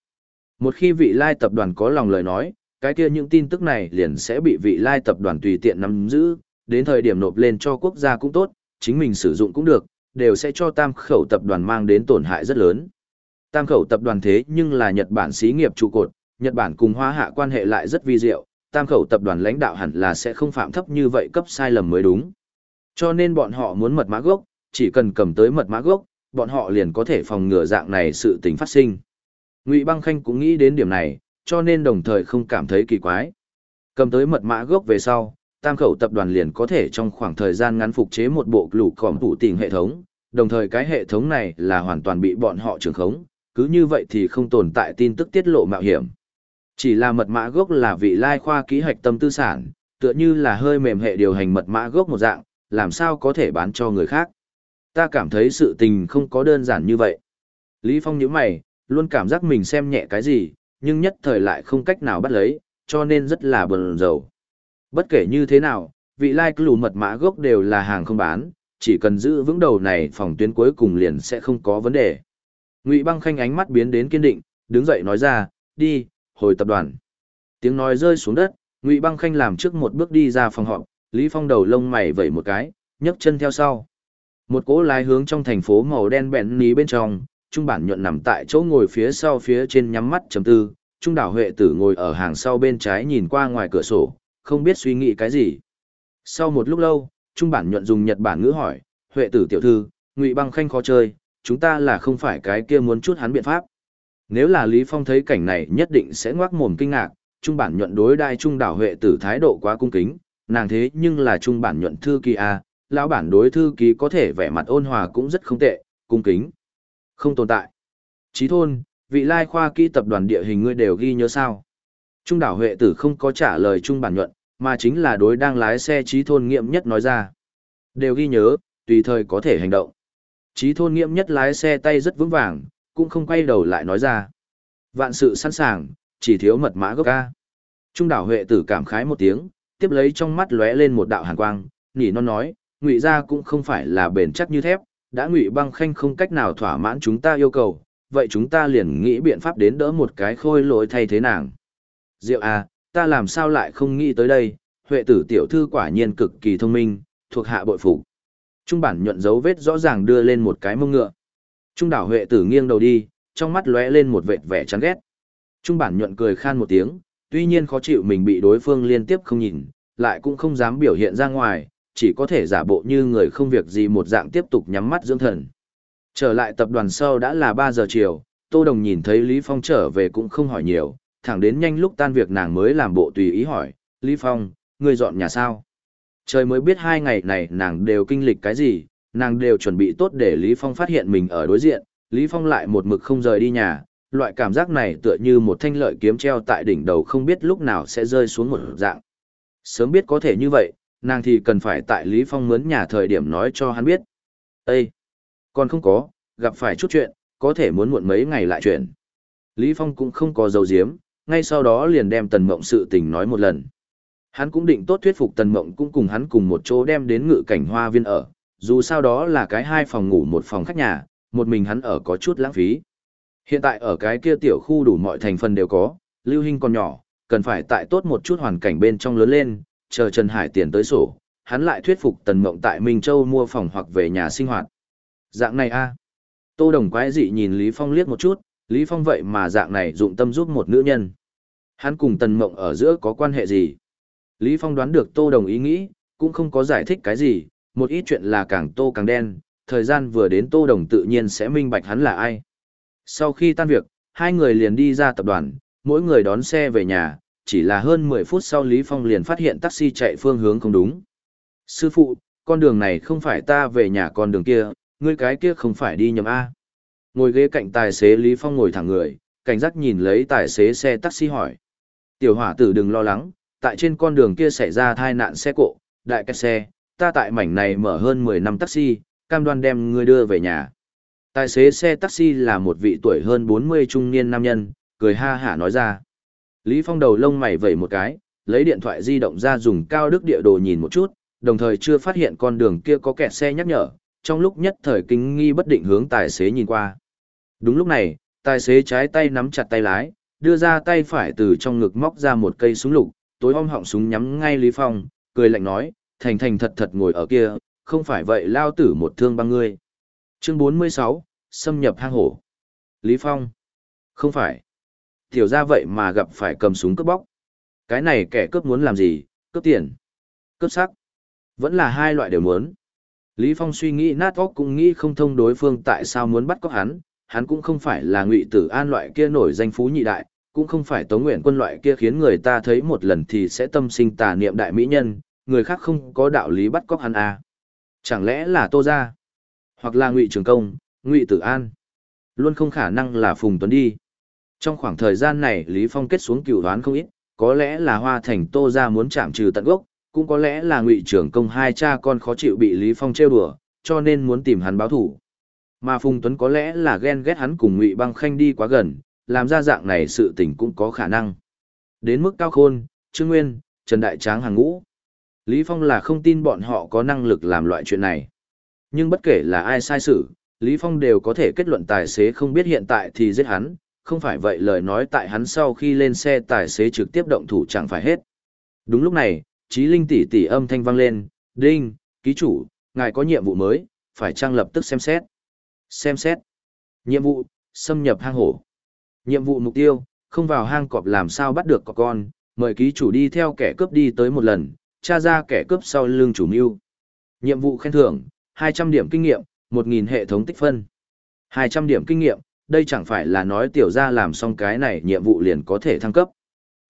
Speaker 1: Một khi vị lai tập đoàn có lòng lời nói, cái kia những tin tức này liền sẽ bị vị lai tập đoàn tùy tiện nắm giữ, đến thời điểm nộp lên cho quốc gia cũng tốt, chính mình sử dụng cũng được, đều sẽ cho tam khẩu tập đoàn mang đến tổn hại rất lớn. Tam khẩu tập đoàn thế nhưng là Nhật Bản xí nghiệp trụ cột, Nhật Bản cùng Hoa Hạ quan hệ lại rất vi diệu, tam khẩu tập đoàn lãnh đạo hẳn là sẽ không phạm thấp như vậy cấp sai lầm mới đúng. Cho nên bọn họ muốn mật mã gốc, chỉ cần cầm tới mật mã gốc, bọn họ liền có thể phòng ngừa dạng này sự tình phát sinh. Ngụy Băng Khanh cũng nghĩ đến điểm này, cho nên đồng thời không cảm thấy kỳ quái. Cầm tới mật mã gốc về sau, tam khẩu tập đoàn liền có thể trong khoảng thời gian ngắn phục chế một bộ lũ còm tủ tình hệ thống, đồng thời cái hệ thống này là hoàn toàn bị bọn họ trường khống, cứ như vậy thì không tồn tại tin tức tiết lộ mạo hiểm. Chỉ là mật mã gốc là vị lai khoa ký hoạch tâm tư sản, tựa như là hơi mềm hệ điều hành mật mã gốc một dạng, làm sao có thể bán cho người khác. Ta cảm thấy sự tình không có đơn giản như vậy. Lý Phong nhíu mày, luôn cảm giác mình xem nhẹ cái gì, nhưng nhất thời lại không cách nào bắt lấy, cho nên rất là bần dầu. Bất kể như thế nào, vị lai like lù mật mã gốc đều là hàng không bán, chỉ cần giữ vững đầu này phòng tuyến cuối cùng liền sẽ không có vấn đề. Ngụy băng khanh ánh mắt biến đến kiên định, đứng dậy nói ra, đi, hồi tập đoàn. Tiếng nói rơi xuống đất, Ngụy băng khanh làm trước một bước đi ra phòng họp, Lý Phong đầu lông mày vẩy một cái, nhấc chân theo sau. Một cỗ lái hướng trong thành phố màu đen bẹn ní bên trong, trung bản nhuận nằm tại chỗ ngồi phía sau phía trên nhắm mắt chầm tư, trung đảo huệ tử ngồi ở hàng sau bên trái nhìn qua ngoài cửa sổ, không biết suy nghĩ cái gì. Sau một lúc lâu, trung bản nhuận dùng Nhật Bản ngữ hỏi, huệ tử tiểu thư, ngụy băng khanh khó chơi, chúng ta là không phải cái kia muốn chút hắn biện pháp. Nếu là Lý Phong thấy cảnh này nhất định sẽ ngoác mồm kinh ngạc, trung bản nhuận đối đai trung đảo huệ tử thái độ quá cung kính, nàng thế nhưng là trung bản nhuận thư kỳ A, lão bản đối thư ký có thể vẻ mặt ôn hòa cũng rất không tệ, cung kính. Không tồn tại. Chí thôn, vị lai khoa kỹ tập đoàn địa hình ngươi đều ghi nhớ sao. Trung đảo Huệ tử không có trả lời trung bản nhuận, mà chính là đối đang lái xe trí thôn nghiệm nhất nói ra. Đều ghi nhớ, tùy thời có thể hành động. Trí thôn nghiệm nhất lái xe tay rất vững vàng, cũng không quay đầu lại nói ra. Vạn sự sẵn sàng, chỉ thiếu mật mã gốc ca. Trung đảo Huệ tử cảm khái một tiếng, tiếp lấy trong mắt lóe lên một đạo hàn quang, nỉ non nói, ngụy gia cũng không phải là bền chắc như thép, đã ngụy băng khanh không cách nào thỏa mãn chúng ta yêu cầu, vậy chúng ta liền nghĩ biện pháp đến đỡ một cái khôi lỗi thay thế nàng. Diệu à, ta làm sao lại không nghĩ tới đây, huệ tử tiểu thư quả nhiên cực kỳ thông minh, thuộc hạ bội phục. Trung bản nhuận dấu vết rõ ràng đưa lên một cái mông ngựa. Trung đảo huệ tử nghiêng đầu đi, trong mắt lóe lên một vệt vẻ chán ghét. Trung bản nhuận cười khan một tiếng, tuy nhiên khó chịu mình bị đối phương liên tiếp không nhìn, lại cũng không dám biểu hiện ra ngoài, chỉ có thể giả bộ như người không việc gì một dạng tiếp tục nhắm mắt dưỡng thần. Trở lại tập đoàn sau đã là 3 giờ chiều, Tô Đồng nhìn thấy Lý Phong trở về cũng không hỏi nhiều, thẳng đến nhanh lúc tan việc nàng mới làm bộ tùy ý hỏi, Lý Phong, người dọn nhà sao? Trời mới biết hai ngày này nàng đều kinh lịch cái gì, nàng đều chuẩn bị tốt để Lý Phong phát hiện mình ở đối diện, Lý Phong lại một mực không rời đi nhà, loại cảm giác này tựa như một thanh lợi kiếm treo tại đỉnh đầu không biết lúc nào sẽ rơi xuống một dạng. Sớm biết có thể như vậy, nàng thì cần phải tại Lý Phong mướn nhà thời điểm nói cho hắn biết. Ê! Còn không có, gặp phải chút chuyện, có thể muốn muộn mấy ngày lại chuyện. Lý Phong cũng không có dầu diếm, ngay sau đó liền đem tần mộng sự tình nói một lần. Hắn cũng định tốt thuyết phục tần mộng cũng cùng hắn cùng một chỗ đem đến ngự cảnh hoa viên ở, dù sao đó là cái hai phòng ngủ một phòng khách nhà, một mình hắn ở có chút lãng phí. Hiện tại ở cái kia tiểu khu đủ mọi thành phần đều có, lưu hình còn nhỏ, cần phải tại tốt một chút hoàn cảnh bên trong lớn lên, chờ Trần Hải tiền tới sổ, hắn lại thuyết phục Tần Mộng tại Minh Châu mua phòng hoặc về nhà sinh hoạt. Dạng này a Tô Đồng quái dị nhìn Lý Phong liếc một chút, Lý Phong vậy mà dạng này dụng tâm giúp một nữ nhân. Hắn cùng Tần Mộng ở giữa có quan hệ gì? Lý Phong đoán được Tô Đồng ý nghĩ, cũng không có giải thích cái gì, một ít chuyện là càng tô càng đen, thời gian vừa đến Tô Đồng tự nhiên sẽ minh bạch hắn là ai. Sau khi tan việc, hai người liền đi ra tập đoàn, mỗi người đón xe về nhà, chỉ là hơn 10 phút sau Lý Phong liền phát hiện taxi chạy phương hướng không đúng. Sư phụ, con đường này không phải ta về nhà con đường kia, ngươi cái kia không phải đi nhầm A. Ngồi ghế cạnh tài xế Lý Phong ngồi thẳng người, cảnh giác nhìn lấy tài xế xe taxi hỏi. Tiểu hỏa tử đừng lo lắng, tại trên con đường kia xảy ra tai nạn xe cộ, đại cái xe, ta tại mảnh này mở hơn 10 năm taxi, cam đoan đem ngươi đưa về nhà. Tài xế xe taxi là một vị tuổi hơn 40 trung niên nam nhân, cười ha hả nói ra. Lý Phong đầu lông mày vẩy một cái, lấy điện thoại di động ra dùng cao đức địa đồ nhìn một chút, đồng thời chưa phát hiện con đường kia có kẹt xe nhắc nhở, trong lúc nhất thời kinh nghi bất định hướng tài xế nhìn qua. Đúng lúc này, tài xế trái tay nắm chặt tay lái, đưa ra tay phải từ trong ngực móc ra một cây súng lục, tối om họng súng nhắm ngay Lý Phong, cười lạnh nói, thành thành thật thật ngồi ở kia, không phải vậy lao tử một thương băng ngươi. Chương 46, xâm nhập hang hổ. Lý Phong. Không phải. Tiểu ra vậy mà gặp phải cầm súng cướp bóc. Cái này kẻ cướp muốn làm gì, cướp tiền, cướp sắc. Vẫn là hai loại đều muốn. Lý Phong suy nghĩ nát óc cũng nghĩ không thông đối phương tại sao muốn bắt cóc hắn, hắn cũng không phải là ngụy tử an loại kia nổi danh phú nhị đại, cũng không phải tống nguyện quân loại kia khiến người ta thấy một lần thì sẽ tâm sinh tà niệm đại mỹ nhân, người khác không có đạo lý bắt cóc hắn à. Chẳng lẽ là tô gia, Hoặc là ngụy trường công, ngụy tử an? Luôn không khả năng là Phùng Tuấn đi. Trong khoảng thời gian này Lý Phong kết xuống cửu đoán không ít, có lẽ là hoa thành tô ra muốn chạm trừ tận gốc, cũng có lẽ là ngụy trưởng công hai cha con khó chịu bị Lý Phong trêu đùa, cho nên muốn tìm hắn báo thù Mà Phùng Tuấn có lẽ là ghen ghét hắn cùng ngụy băng khanh đi quá gần, làm ra dạng này sự tình cũng có khả năng. Đến mức cao khôn, Trương Nguyên, Trần Đại Tráng hàng ngũ. Lý Phong là không tin bọn họ có năng lực làm loại chuyện này. Nhưng bất kể là ai sai sự, Lý Phong đều có thể kết luận tài xế không biết hiện tại thì giết hắn, không phải vậy lời nói tại hắn sau khi lên xe tài xế trực tiếp động thủ chẳng phải hết. Đúng lúc này, trí linh tỷ tỷ âm thanh vang lên, đinh, ký chủ, ngài có nhiệm vụ mới, phải trang lập tức xem xét. Xem xét. Nhiệm vụ, xâm nhập hang hổ. Nhiệm vụ mục tiêu, không vào hang cọp làm sao bắt được cọp con, mời ký chủ đi theo kẻ cướp đi tới một lần, tra ra kẻ cướp sau lưng chủ mưu. Nhiệm vụ khen thưởng, 200 điểm kinh nghiệm, 1.000 hệ thống tích phân. 200 điểm kinh nghiệm, đây chẳng phải là nói tiểu ra làm xong cái này nhiệm vụ liền có thể thăng cấp.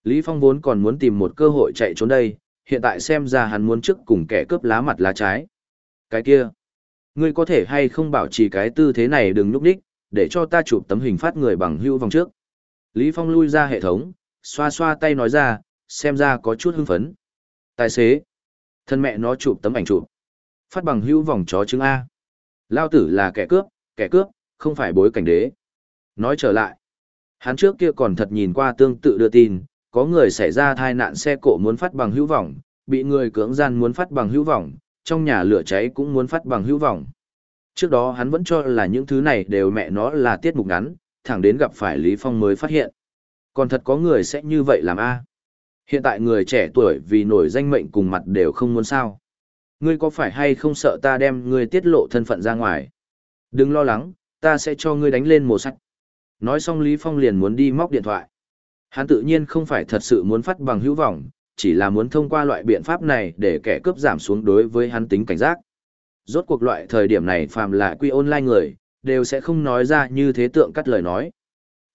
Speaker 1: Lý Phong vốn còn muốn tìm một cơ hội chạy trốn đây, hiện tại xem ra hắn muốn trước cùng kẻ cướp lá mặt lá trái. Cái kia, ngươi có thể hay không bảo trì cái tư thế này đừng núp đích, để cho ta chụp tấm hình phát người bằng hữu vòng trước. Lý Phong lui ra hệ thống, xoa xoa tay nói ra, xem ra có chút hưng phấn. Tài xế, thân mẹ nó chụp tấm ảnh chụp. Phát bằng hữu vòng chó chứng A. Lao tử là kẻ cướp, kẻ cướp, không phải bối cảnh đế. Nói trở lại, hắn trước kia còn thật nhìn qua tương tự đưa tin, có người xảy ra tai nạn xe cộ muốn phát bằng hữu vọng, bị người cưỡng gian muốn phát bằng hữu vọng, trong nhà lửa cháy cũng muốn phát bằng hữu vọng. Trước đó hắn vẫn cho là những thứ này đều mẹ nó là tiết mục ngắn, thẳng đến gặp phải Lý Phong mới phát hiện. Còn thật có người sẽ như vậy làm a? Hiện tại người trẻ tuổi vì nổi danh mệnh cùng mặt đều không muốn sao. Ngươi có phải hay không sợ ta đem ngươi tiết lộ thân phận ra ngoài? Đừng lo lắng, ta sẽ cho ngươi đánh lên một sách. Nói xong Lý Phong liền muốn đi móc điện thoại. Hắn tự nhiên không phải thật sự muốn phát bằng hữu vọng, chỉ là muốn thông qua loại biện pháp này để kẻ cướp giảm xuống đối với hắn tính cảnh giác. Rốt cuộc loại thời điểm này phàm là quy online người, đều sẽ không nói ra như thế tượng cắt lời nói.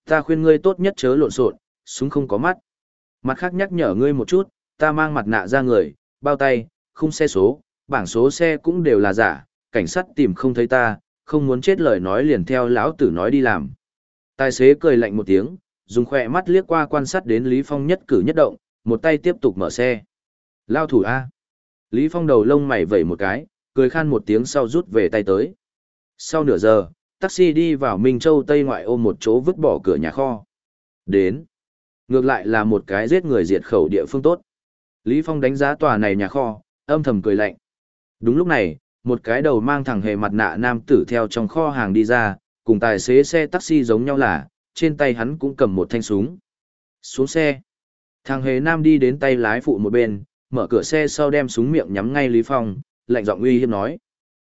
Speaker 1: Ta khuyên ngươi tốt nhất chớ lộn xộn, súng không có mắt. Mặt khác nhắc nhở ngươi một chút, ta mang mặt nạ ra người, bao tay, khung xe số, bảng số xe cũng đều là giả, cảnh sát tìm không thấy ta, không muốn chết lời nói liền theo lão tử nói đi làm. Tài xế cười lạnh một tiếng, dùng khỏe mắt liếc qua quan sát đến Lý Phong nhất cử nhất động, một tay tiếp tục mở xe. Lao thủ A. Lý Phong đầu lông mày vẩy một cái, cười khan một tiếng sau rút về tay tới. Sau nửa giờ, taxi đi vào Minh Châu Tây ngoại ôm một chỗ vứt bỏ cửa nhà kho. Đến. Ngược lại là một cái giết người diệt khẩu địa phương tốt. Lý Phong đánh giá tòa này nhà kho, âm thầm cười lạnh. Đúng lúc này, một cái đầu mang thẳng hề mặt nạ nam tử theo trong kho hàng đi ra, cùng tài xế xe taxi giống nhau là, trên tay hắn cũng cầm một thanh súng. Xuống xe. Thằng hề nam đi đến tay lái phụ một bên, mở cửa xe sau đem súng miệng nhắm ngay Lý Phong, lạnh giọng uy hiếp nói.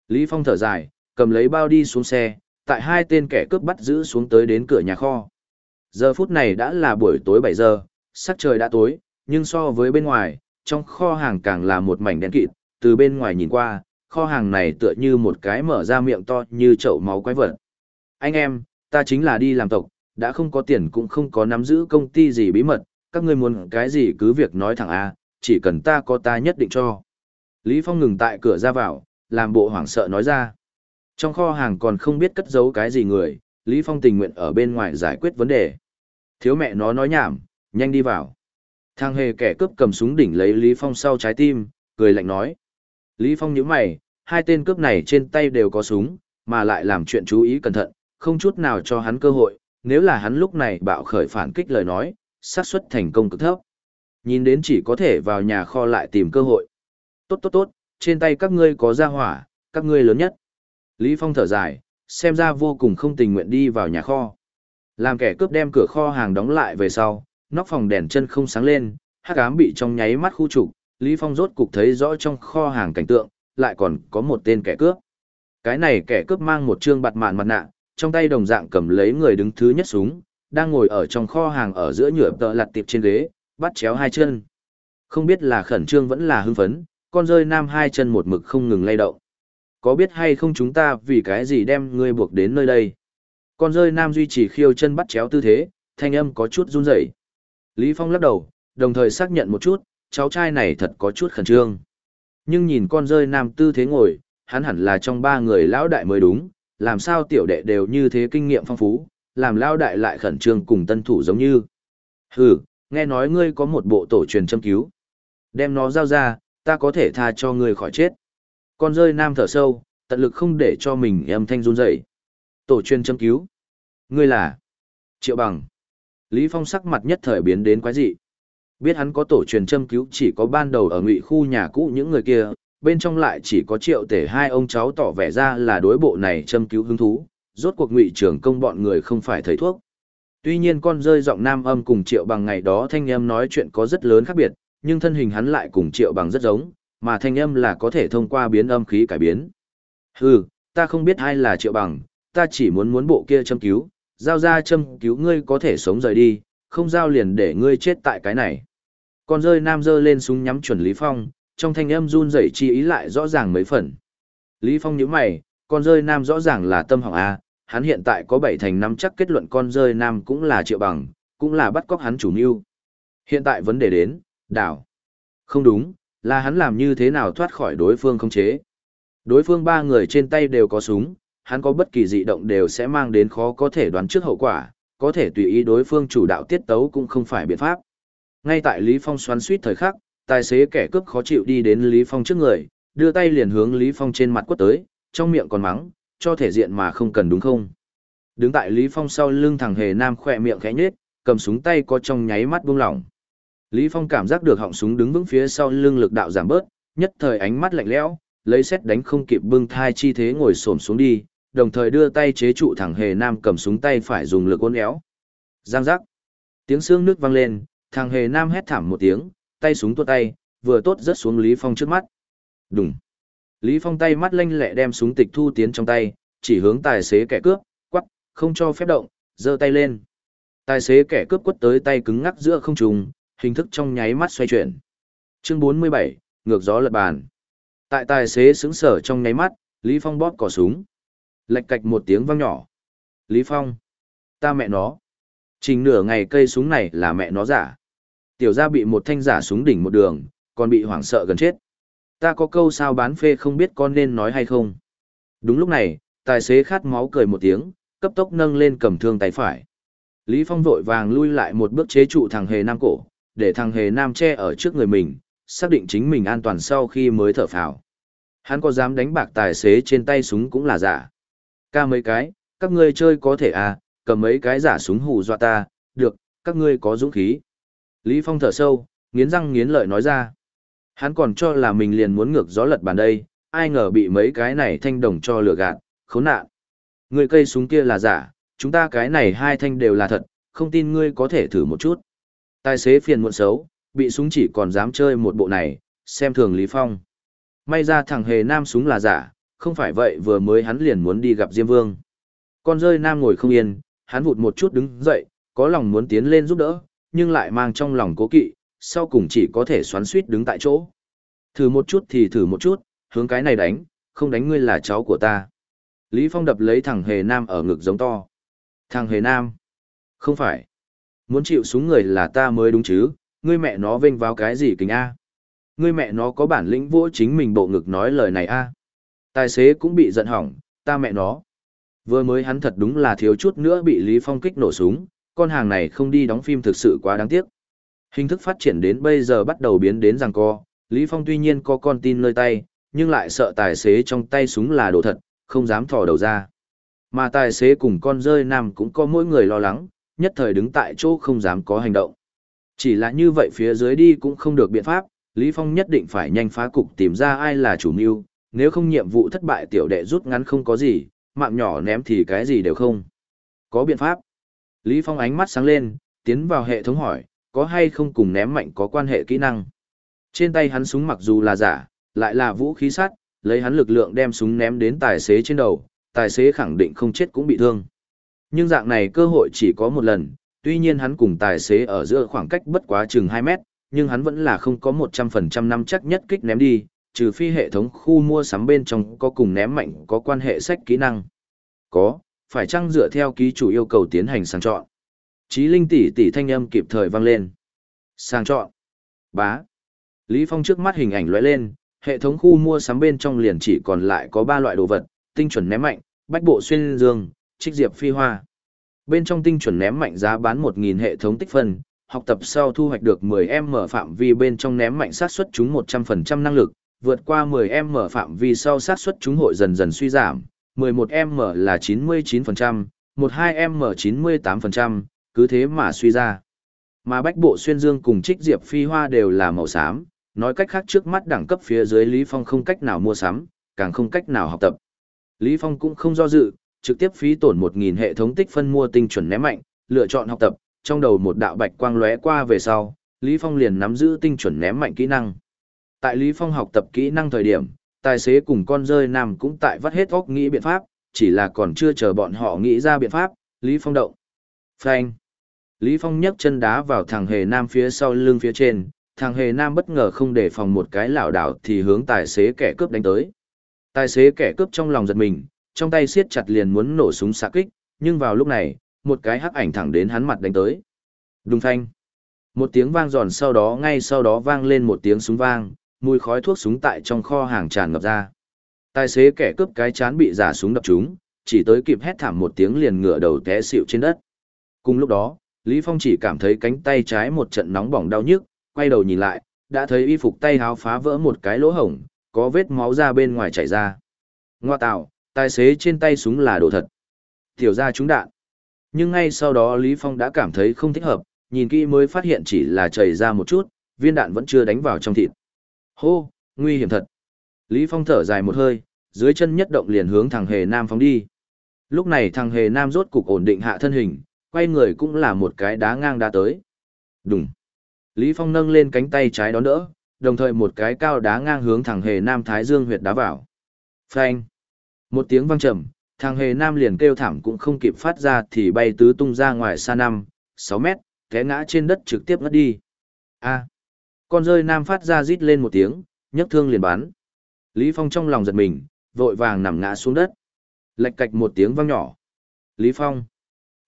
Speaker 1: Lý Phong thở dài, cầm lấy bao đi xuống xe, tại hai tên kẻ cướp bắt giữ xuống tới đến cửa nhà kho. Giờ phút này đã là buổi tối 7 giờ, sắc trời đã tối, nhưng so với bên ngoài, trong kho hàng càng là một mảnh đen kịt, từ bên ngoài nhìn qua, kho hàng này tựa như một cái mở ra miệng to như chậu máu quái vật. Anh em, ta chính là đi làm tộc, đã không có tiền cũng không có nắm giữ công ty gì bí mật, các ngươi muốn cái gì cứ việc nói thẳng A, chỉ cần ta có ta nhất định cho. Lý Phong ngừng tại cửa ra vào, làm bộ hoảng sợ nói ra. Trong kho hàng còn không biết cất giấu cái gì người, Lý Phong tình nguyện ở bên ngoài giải quyết vấn đề. Thiếu mẹ nó nói nhảm, nhanh đi vào. Thang hề kẻ cướp cầm súng đỉnh lấy Lý Phong sau trái tim, cười lạnh nói. Lý Phong nhíu mày, hai tên cướp này trên tay đều có súng, mà lại làm chuyện chú ý cẩn thận, không chút nào cho hắn cơ hội, nếu là hắn lúc này bạo khởi phản kích lời nói, xác suất thành công cực thấp. Nhìn đến chỉ có thể vào nhà kho lại tìm cơ hội. Tốt tốt tốt, trên tay các ngươi có ra hỏa, các ngươi lớn nhất. Lý Phong thở dài, xem ra vô cùng không tình nguyện đi vào nhà kho. Làm kẻ cướp đem cửa kho hàng đóng lại về sau, nóc phòng đèn chân không sáng lên, hắc ám bị trong nháy mắt khu trục, Lý Phong rốt cục thấy rõ trong kho hàng cảnh tượng, lại còn có một tên kẻ cướp. Cái này kẻ cướp mang một trương bạt mạn mặt nạ, trong tay đồng dạng cầm lấy người đứng thứ nhất súng, đang ngồi ở trong kho hàng ở giữa nhựa tợ lặt tiệp trên ghế, bắt chéo hai chân. Không biết là khẩn trương vẫn là hưng phấn, con rơi nam hai chân một mực không ngừng lay động. Có biết hay không chúng ta vì cái gì đem ngươi buộc đến nơi đây? Con rơi nam duy trì khiêu chân bắt chéo tư thế, thanh âm có chút run rẩy. Lý Phong lắc đầu, đồng thời xác nhận một chút, cháu trai này thật có chút khẩn trương. Nhưng nhìn con rơi nam tư thế ngồi, hắn hẳn là trong ba người lão đại mới đúng, làm sao tiểu đệ đều như thế kinh nghiệm phong phú, làm lao đại lại khẩn trương cùng tân thủ giống như. Hừ, nghe nói ngươi có một bộ tổ truyền châm cứu. Đem nó giao ra, ta có thể tha cho ngươi khỏi chết. Con rơi nam thở sâu, tận lực không để cho mình âm thanh run rẩy. Tổ truyền châm cứu. Ngươi là? Triệu bằng. Lý Phong sắc mặt nhất thời biến đến quái dị. Biết hắn có tổ truyền châm cứu chỉ có ban đầu ở ngụy khu nhà cũ những người kia, bên trong lại chỉ có triệu tể hai ông cháu tỏ vẻ ra là đối bộ này châm cứu hứng thú, rốt cuộc ngụy trưởng công bọn người không phải thầy thuốc. Tuy nhiên con rơi giọng nam âm cùng triệu bằng ngày đó thanh âm nói chuyện có rất lớn khác biệt, nhưng thân hình hắn lại cùng triệu bằng rất giống, mà thanh âm là có thể thông qua biến âm khí cải biến. Hừ, ta không biết ai là triệu bằng, ta chỉ muốn muốn bộ kia châm cứu, giao ra châm cứu ngươi có thể sống rời đi, không giao liền để ngươi chết tại cái này. Con rơi nam dơ lên súng nhắm chuẩn Lý Phong, trong thanh âm run rẩy chi ý lại rõ ràng mấy phần. Lý Phong nhíu mày, con rơi nam rõ ràng là tâm hỏng A, hắn hiện tại có bảy thành năm chắc kết luận con rơi nam cũng là triệu bằng, cũng là bắt cóc hắn chủ mưu. Hiện tại vấn đề đến, đảo. Không đúng, là hắn làm như thế nào thoát khỏi đối phương không chế. Đối phương ba người trên tay đều có súng, hắn có bất kỳ dị động đều sẽ mang đến khó có thể đoán trước hậu quả, có thể tùy ý đối phương chủ đạo tiết tấu cũng không phải biện pháp. Ngay tại Lý Phong xoắn suýt thời khắc, tài xế kẻ cướp khó chịu đi đến Lý Phong trước người, đưa tay liền hướng Lý Phong trên mặt quất tới, trong miệng còn mắng, cho thể diện mà không cần đúng không? Đứng tại Lý Phong sau lưng thằng hề nam khỏe miệng khẽ nhếch, cầm súng tay có trong nháy mắt buông lỏng. Lý Phong cảm giác được họng súng đứng vững phía sau lưng lực đạo giảm bớt, nhất thời ánh mắt lạnh lẽo, lấy xét đánh không kịp bưng thai chi thế ngồi xổm xuống đi, đồng thời đưa tay chế trụ thẳng hề nam cầm súng tay phải dùng lực uốn éo. Giang giác. Tiếng xương nước vang lên, thằng hề nam hét thảm một tiếng, tay súng tua tay, vừa tốt rớt xuống Lý Phong trước mắt. Đùng. Lý Phong tay mắt lanh lẹ đem súng tịch thu tiến trong tay, chỉ hướng tài xế kẻ cướp, quắc, không cho phép động, giơ tay lên. Tài xế kẻ cướp quất tới tay cứng ngắc giữa không trùng, hình thức trong nháy mắt xoay chuyển. Chương 47, ngược gió lật bàn. Tại tài xế sững sở trong nháy mắt, Lý Phong bóp cò súng. Lệch cạch một tiếng vang nhỏ. Lý Phong. Ta mẹ nó. Trình nửa ngày cây súng này là mẹ nó giả. Tiểu gia bị một thanh giả súng đỉnh một đường, còn bị hoảng sợ gần chết. Ta có câu sao bán phê không biết con nên nói hay không. Đúng lúc này, tài xế khát máu cười một tiếng, cấp tốc nâng lên cầm thương tay phải. Lý Phong vội vàng lui lại một bước chế trụ thằng hề nam cổ, để thằng hề nam che ở trước người mình, xác định chính mình an toàn sau khi mới thở phào. Hắn có dám đánh bạc tài xế trên tay súng cũng là giả. Ca mấy cái, các ngươi chơi có thể à, cầm mấy cái giả súng hù dọa ta, được, các ngươi có dũng khí. Lý Phong thở sâu, nghiến răng nghiến lợi nói ra. Hắn còn cho là mình liền muốn ngược gió lật bàn đây, ai ngờ bị mấy cái này thanh đồng cho lừa gạt, khốn nạn. Người cây súng kia là giả, chúng ta cái này hai thanh đều là thật, không tin ngươi có thể thử một chút. Tài xế phiền muộn xấu, bị súng chỉ còn dám chơi một bộ này, xem thường Lý Phong. May ra thằng hề nam súng là giả, không phải vậy vừa mới hắn liền muốn đi gặp Diêm Vương. Con rơi nam ngồi không yên, hắn vụt một chút đứng dậy, có lòng muốn tiến lên giúp đỡ, nhưng lại mang trong lòng cố kỵ, sau cùng chỉ có thể xoắn suýt đứng tại chỗ. Thử một chút thì thử một chút, hướng cái này đánh, không đánh ngươi là cháu của ta. Lý Phong đập lấy thằng Hề Nam ở ngực giống to. Thằng Hề Nam? Không phải. Muốn chịu súng người là ta mới đúng chứ, ngươi mẹ nó vênh vào cái gì kính A. Ngươi mẹ nó có bản lĩnh vỗ chính mình bộ ngực nói lời này A. Tài xế cũng bị giận hỏng, ta mẹ nó. Vừa mới hắn thật đúng là thiếu chút nữa bị Lý Phong kích nổ súng, con hàng này không đi đóng phim thực sự quá đáng tiếc. Hình thức phát triển đến bây giờ bắt đầu biến đến rằng co, Lý Phong tuy nhiên có con tin nơi tay, nhưng lại sợ tài xế trong tay súng là đồ thật, không dám thò đầu ra. Mà tài xế cùng con rơi nam cũng có mỗi người lo lắng, nhất thời đứng tại chỗ không dám có hành động. Chỉ là như vậy phía dưới đi cũng không được biện pháp, Lý Phong nhất định phải nhanh phá cục tìm ra ai là chủ mưu, nếu không nhiệm vụ thất bại tiểu đệ rút ngắn không có gì, mạng nhỏ ném thì cái gì đều không. Có biện pháp. Lý Phong ánh mắt sáng lên, tiến vào hệ thống hỏi, có hay không cùng ném mạnh có quan hệ kỹ năng. Trên tay hắn súng mặc dù là giả, lại là vũ khí sắt, lấy hắn lực lượng đem súng ném đến tài xế trên đầu, tài xế khẳng định không chết cũng bị thương. Nhưng dạng này cơ hội chỉ có một lần, tuy nhiên hắn cùng tài xế ở giữa khoảng cách bất quá chừng 2 mét, nhưng hắn vẫn là không có 100% năm chắc nhất kích ném đi, trừ phi hệ thống khu mua sắm bên trong có cùng ném mạnh có quan hệ sách kỹ năng. Có, phải chăng dựa theo ký chủ yêu cầu tiến hành sàng chọn. Chí linh tỷ tỷ thanh âm kịp thời vang lên. sàng chọn. Bá. Lý Phong trước mắt hình ảnh lóe lên, hệ thống khu mua sắm bên trong liền chỉ còn lại có ba loại đồ vật, tinh chuẩn ném mạnh, bách bộ xuyên dương, trích diệp phi hoa. Bên trong tinh chuẩn ném mạnh giá bán 1.000 hệ thống tích phân, học tập sau thu hoạch được 10M mở phạm vi bên trong ném mạnh sát suất chúng 100% năng lực, vượt qua 10M mở phạm vi sau sát suất chúng hội dần dần suy giảm, 11M là 99%, 12M 98%, cứ thế mà suy ra. Mà bách bộ xuyên dương cùng trích diệp phi hoa đều là màu xám, nói cách khác trước mắt đẳng cấp phía dưới Lý Phong không cách nào mua sắm, càng không cách nào học tập. Lý Phong cũng không do dự, trực tiếp phí tổn 1.000 hệ thống tích phân mua tinh chuẩn ném mạnh, lựa chọn học tập, trong đầu một đạo bạch quang lóe qua về sau, Lý Phong liền nắm giữ tinh chuẩn ném mạnh kỹ năng. Tại Lý Phong học tập kỹ năng thời điểm, tài xế cùng con rơi nam cũng tại vắt hết óc nghĩ biện pháp, chỉ là còn chưa chờ bọn họ nghĩ ra biện pháp, Lý Phong động. Phanh. Lý Phong nhấc chân đá vào thằng hề nam phía sau lưng phía trên, thằng hề nam bất ngờ không để phòng một cái lảo đảo thì hướng tài xế kẻ cướp đánh tới. Tài xế kẻ cướp trong lòng giật mình, trong tay siết chặt liền muốn nổ súng xạ kích, nhưng vào lúc này, một cái hắc ảnh thẳng đến hắn mặt đánh tới. Đùng phanh. Một tiếng vang giòn sau đó ngay sau đó vang lên một tiếng súng vang, mùi khói thuốc súng tại trong kho hàng tràn ngập ra. Tài xế kẻ cướp cái chán bị giả súng đập trúng, chỉ tới kịp hét thảm một tiếng liền ngửa đầu té xịu trên đất. Cùng lúc đó, Lý Phong chỉ cảm thấy cánh tay trái một trận nóng bỏng đau nhức, quay đầu nhìn lại, đã thấy y phục tay háo phá vỡ một cái lỗ hổng, có vết máu ra bên ngoài chảy ra. Ngoa tạo, tài xế trên tay súng là đồ thật. Tiểu ra trúng đạn. Nhưng ngay sau đó Lý Phong đã cảm thấy không thích hợp, nhìn kỹ mới phát hiện chỉ là chảy ra một chút, viên đạn vẫn chưa đánh vào trong thịt. Hô, nguy hiểm thật. Lý Phong thở dài một hơi, dưới chân nhất động liền hướng thằng Hề Nam phóng đi. Lúc này thằng Hề Nam rốt cục ổn định hạ thân hình, quay người cũng là một cái đá ngang đá tới. Đùng. Lý Phong nâng lên cánh tay trái đón đỡ, đồng thời một cái cao đá ngang hướng thằng Hề Nam Thái Dương huyệt đá vào. Phanh. Một tiếng vang trầm, thằng Hề Nam liền kêu thảm cũng không kịp phát ra thì bay tứ tung ra ngoài xa năm, sáu mét, té ngã trên đất trực tiếp ngất đi. A. Con rơi Nam phát ra rít lên một tiếng, nhấc thương liền bắn. Lý Phong trong lòng giật mình, vội vàng nằm ngã xuống đất. Lệch cạch một tiếng vang nhỏ. Lý Phong.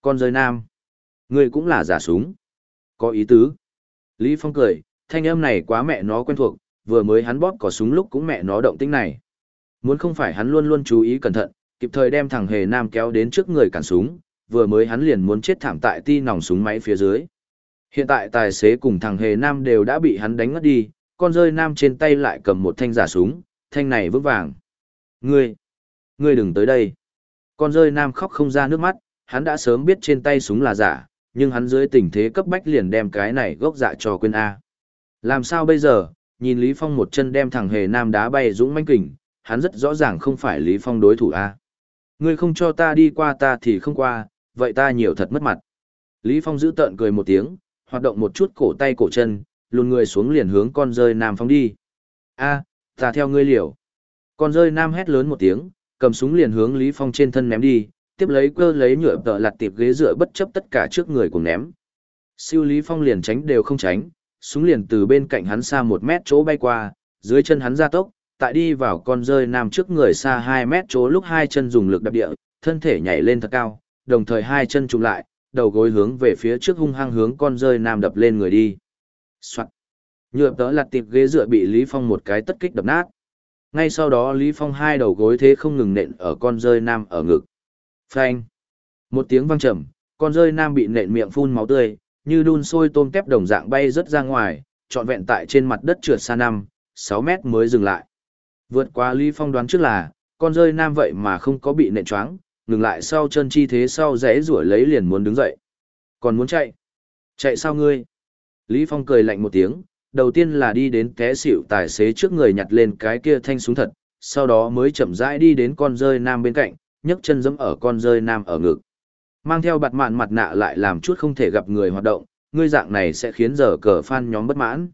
Speaker 1: Con rơi Nam. Người cũng là giả súng. Có ý tứ. Lý Phong cười, thanh âm này quá mẹ nó quen thuộc, vừa mới hắn bóp cò súng lúc cũng mẹ nó động tĩnh này. Muốn không phải hắn luôn luôn chú ý cẩn thận, kịp thời đem thằng hề nam kéo đến trước người cản súng, vừa mới hắn liền muốn chết thảm tại ti nòng súng máy phía dưới. Hiện tại tài xế cùng thằng hề nam đều đã bị hắn đánh ngất đi, con rơi nam trên tay lại cầm một thanh giả súng, thanh này vững vàng. Ngươi, ngươi đừng tới đây. Con rơi nam khóc không ra nước mắt, hắn đã sớm biết trên tay súng là giả, nhưng hắn dưới tình thế cấp bách liền đem cái này gốc dạ cho quên A. Làm sao bây giờ, nhìn Lý Phong một chân đem thằng hề nam đá bay dũng manh kình, hắn rất rõ ràng không phải Lý Phong đối thủ A. Ngươi không cho ta đi qua ta thì không qua, vậy ta nhiều thật mất mặt. Lý Phong giữ tợn cười một tiếng, hoạt động một chút cổ tay cổ chân, lùn người xuống liền hướng con rơi nam phóng đi. A, ta theo ngươi liều. Con rơi nam hét lớn một tiếng, cầm súng liền hướng Lý Phong trên thân ném đi, tiếp lấy cơ lấy nhựa tợ lặt tiệp ghế dựa bất chấp tất cả trước người cùng ném. Siêu Lý Phong liền tránh đều không tránh, súng liền từ bên cạnh hắn xa một mét chỗ bay qua, dưới chân hắn ra tốc, tại đi vào con rơi nam trước người xa 2 mét chỗ lúc hai chân dùng lực đạp địa, thân thể nhảy lên thật cao, đồng thời hai chân trùng lại, đầu gối hướng về phía trước hung hăng hướng con rơi nam đập lên người đi. Soạn. Nhựa tớ lặt tiệp ghế dựa bị Lý Phong một cái tất kích đập nát. Ngay sau đó Lý Phong hai đầu gối thế không ngừng nện ở con rơi nam ở ngực. Phanh. Một tiếng vang trầm, con rơi nam bị nện miệng phun máu tươi, như đun sôi tôm tép đồng dạng bay rất ra ngoài, trọn vẹn tại trên mặt đất trượt xa năm, 6 mét mới dừng lại. Vượt qua Lý Phong đoán trước là, con rơi nam vậy mà không có bị nện choáng, ngừng lại sau chân chi thế sau rẽ rủa lấy liền muốn đứng dậy. Còn muốn chạy? Chạy sao ngươi? Lý Phong cười lạnh một tiếng, đầu tiên là đi đến té xỉu tài xế trước người nhặt lên cái kia thanh súng thật, sau đó mới chậm rãi đi đến con rơi nam bên cạnh, nhấc chân giẫm ở con rơi nam ở ngực. Mang theo bạt mạn mặt nạ lại làm chút không thể gặp người hoạt động, ngươi dạng này sẽ khiến giờ cờ fan nhóm bất mãn.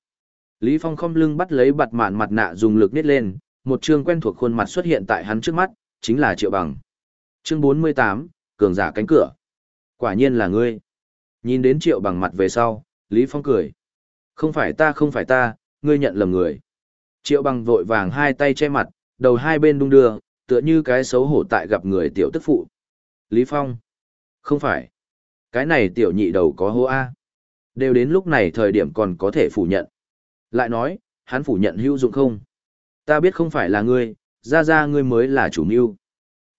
Speaker 1: Lý Phong không lưng bắt lấy bạt mạn mặt nạ dùng lực nít lên, một trương quen thuộc khuôn mặt xuất hiện tại hắn trước mắt, chính là Triệu Bằng. Chương 48, cường giả cánh cửa. Quả nhiên là ngươi. Nhìn đến Triệu Bằng mặt về sau, Lý Phong cười. Không phải ta không phải ta, ngươi nhận lầm người. Triệu Bằng vội vàng hai tay che mặt, đầu hai bên đung đưa, tựa như cái xấu hổ tại gặp người tiểu tức phụ. Lý Phong. Không phải. Cái này tiểu nhị đầu có hô A. Đều đến lúc này thời điểm còn có thể phủ nhận. Lại nói, hắn phủ nhận hữu dụng không? Ta biết không phải là ngươi, ra ra ngươi mới là chủ mưu.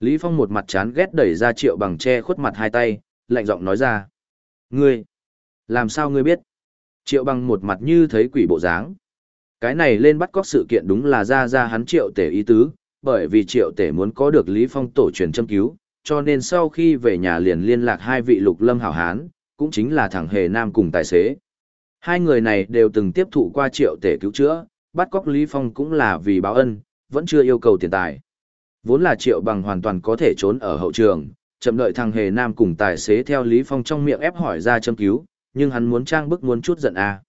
Speaker 1: Lý Phong một mặt chán ghét đẩy ra triệu bằng che khuất mặt hai tay, lạnh giọng nói ra. Ngươi, làm sao ngươi biết? Triệu bằng một mặt như thấy quỷ bộ dáng. Cái này lên bắt cóc sự kiện đúng là ra ra hắn triệu tể ý tứ, bởi vì triệu tể muốn có được Lý Phong tổ truyền châm cứu, cho nên sau khi về nhà liền liên lạc hai vị lục lâm hảo hán, cũng chính là thằng hề nam cùng tài xế. Hai người này đều từng tiếp thụ qua triệu tể cứu chữa, bắt cóc Lý Phong cũng là vì báo ân, vẫn chưa yêu cầu tiền tài. Vốn là triệu bằng hoàn toàn có thể trốn ở hậu trường, chậm đợi thằng hề nam cùng tài xế theo Lý Phong trong miệng ép hỏi ra châm cứu, nhưng hắn muốn trang bức muốn chút giận à.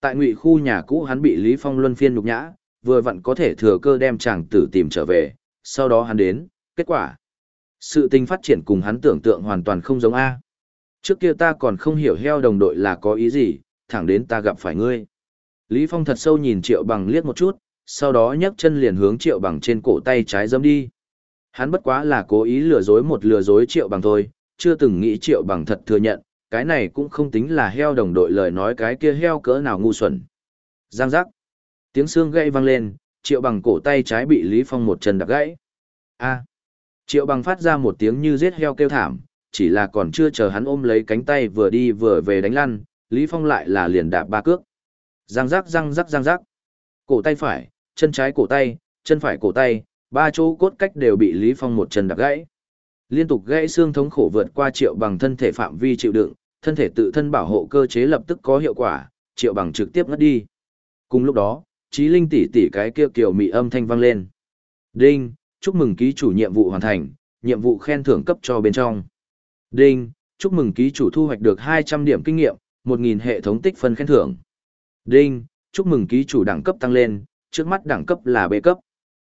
Speaker 1: Tại ngụy khu nhà cũ hắn bị Lý Phong luân phiên nhục nhã, vừa vặn có thể thừa cơ đem chàng tử tìm trở về, sau đó hắn đến, kết quả. Sự tình phát triển cùng hắn tưởng tượng hoàn toàn không giống A. Trước kia ta còn không hiểu heo đồng đội là có ý gì, thẳng đến ta gặp phải ngươi. Lý Phong thật sâu nhìn Triệu Bằng liếc một chút, sau đó nhấc chân liền hướng Triệu Bằng trên cổ tay trái dâm đi. Hắn bất quá là cố ý lừa dối một lừa dối Triệu Bằng thôi, chưa từng nghĩ Triệu Bằng thật thừa nhận, cái này cũng không tính là heo đồng đội lời nói cái kia heo cỡ nào ngu xuẩn. Giang giác. Tiếng xương gãy vang lên, Triệu Bằng cổ tay trái bị Lý Phong một chân đạp gãy. A. Triệu Bằng phát ra một tiếng như giết heo kêu thảm, chỉ là còn chưa chờ hắn ôm lấy cánh tay vừa đi vừa về đánh lăn, Lý Phong lại là liền đạp ba cước. Giang giác giang giác giang giác. Cổ tay phải, chân trái cổ tay, chân phải cổ tay, ba chỗ cốt cách đều bị Lý Phong một chân đạp gãy. Liên tục gãy xương thống khổ vượt qua triệu bằng thân thể phạm vi chịu đựng, thân thể tự thân bảo hộ cơ chế lập tức có hiệu quả, triệu bằng trực tiếp ngất đi. Cùng lúc đó, trí linh tỷ tỷ cái kia kiểu mị âm thanh vang lên. Đinh, chúc mừng ký chủ nhiệm vụ hoàn thành, nhiệm vụ khen thưởng cấp cho bên trong. Đinh, chúc mừng ký chủ thu hoạch được 200 điểm kinh nghiệm, 1.000 hệ thống tích phân khen thưởng. Đinh, chúc mừng ký chủ đẳng cấp tăng lên, trước mắt đẳng cấp là B cấp.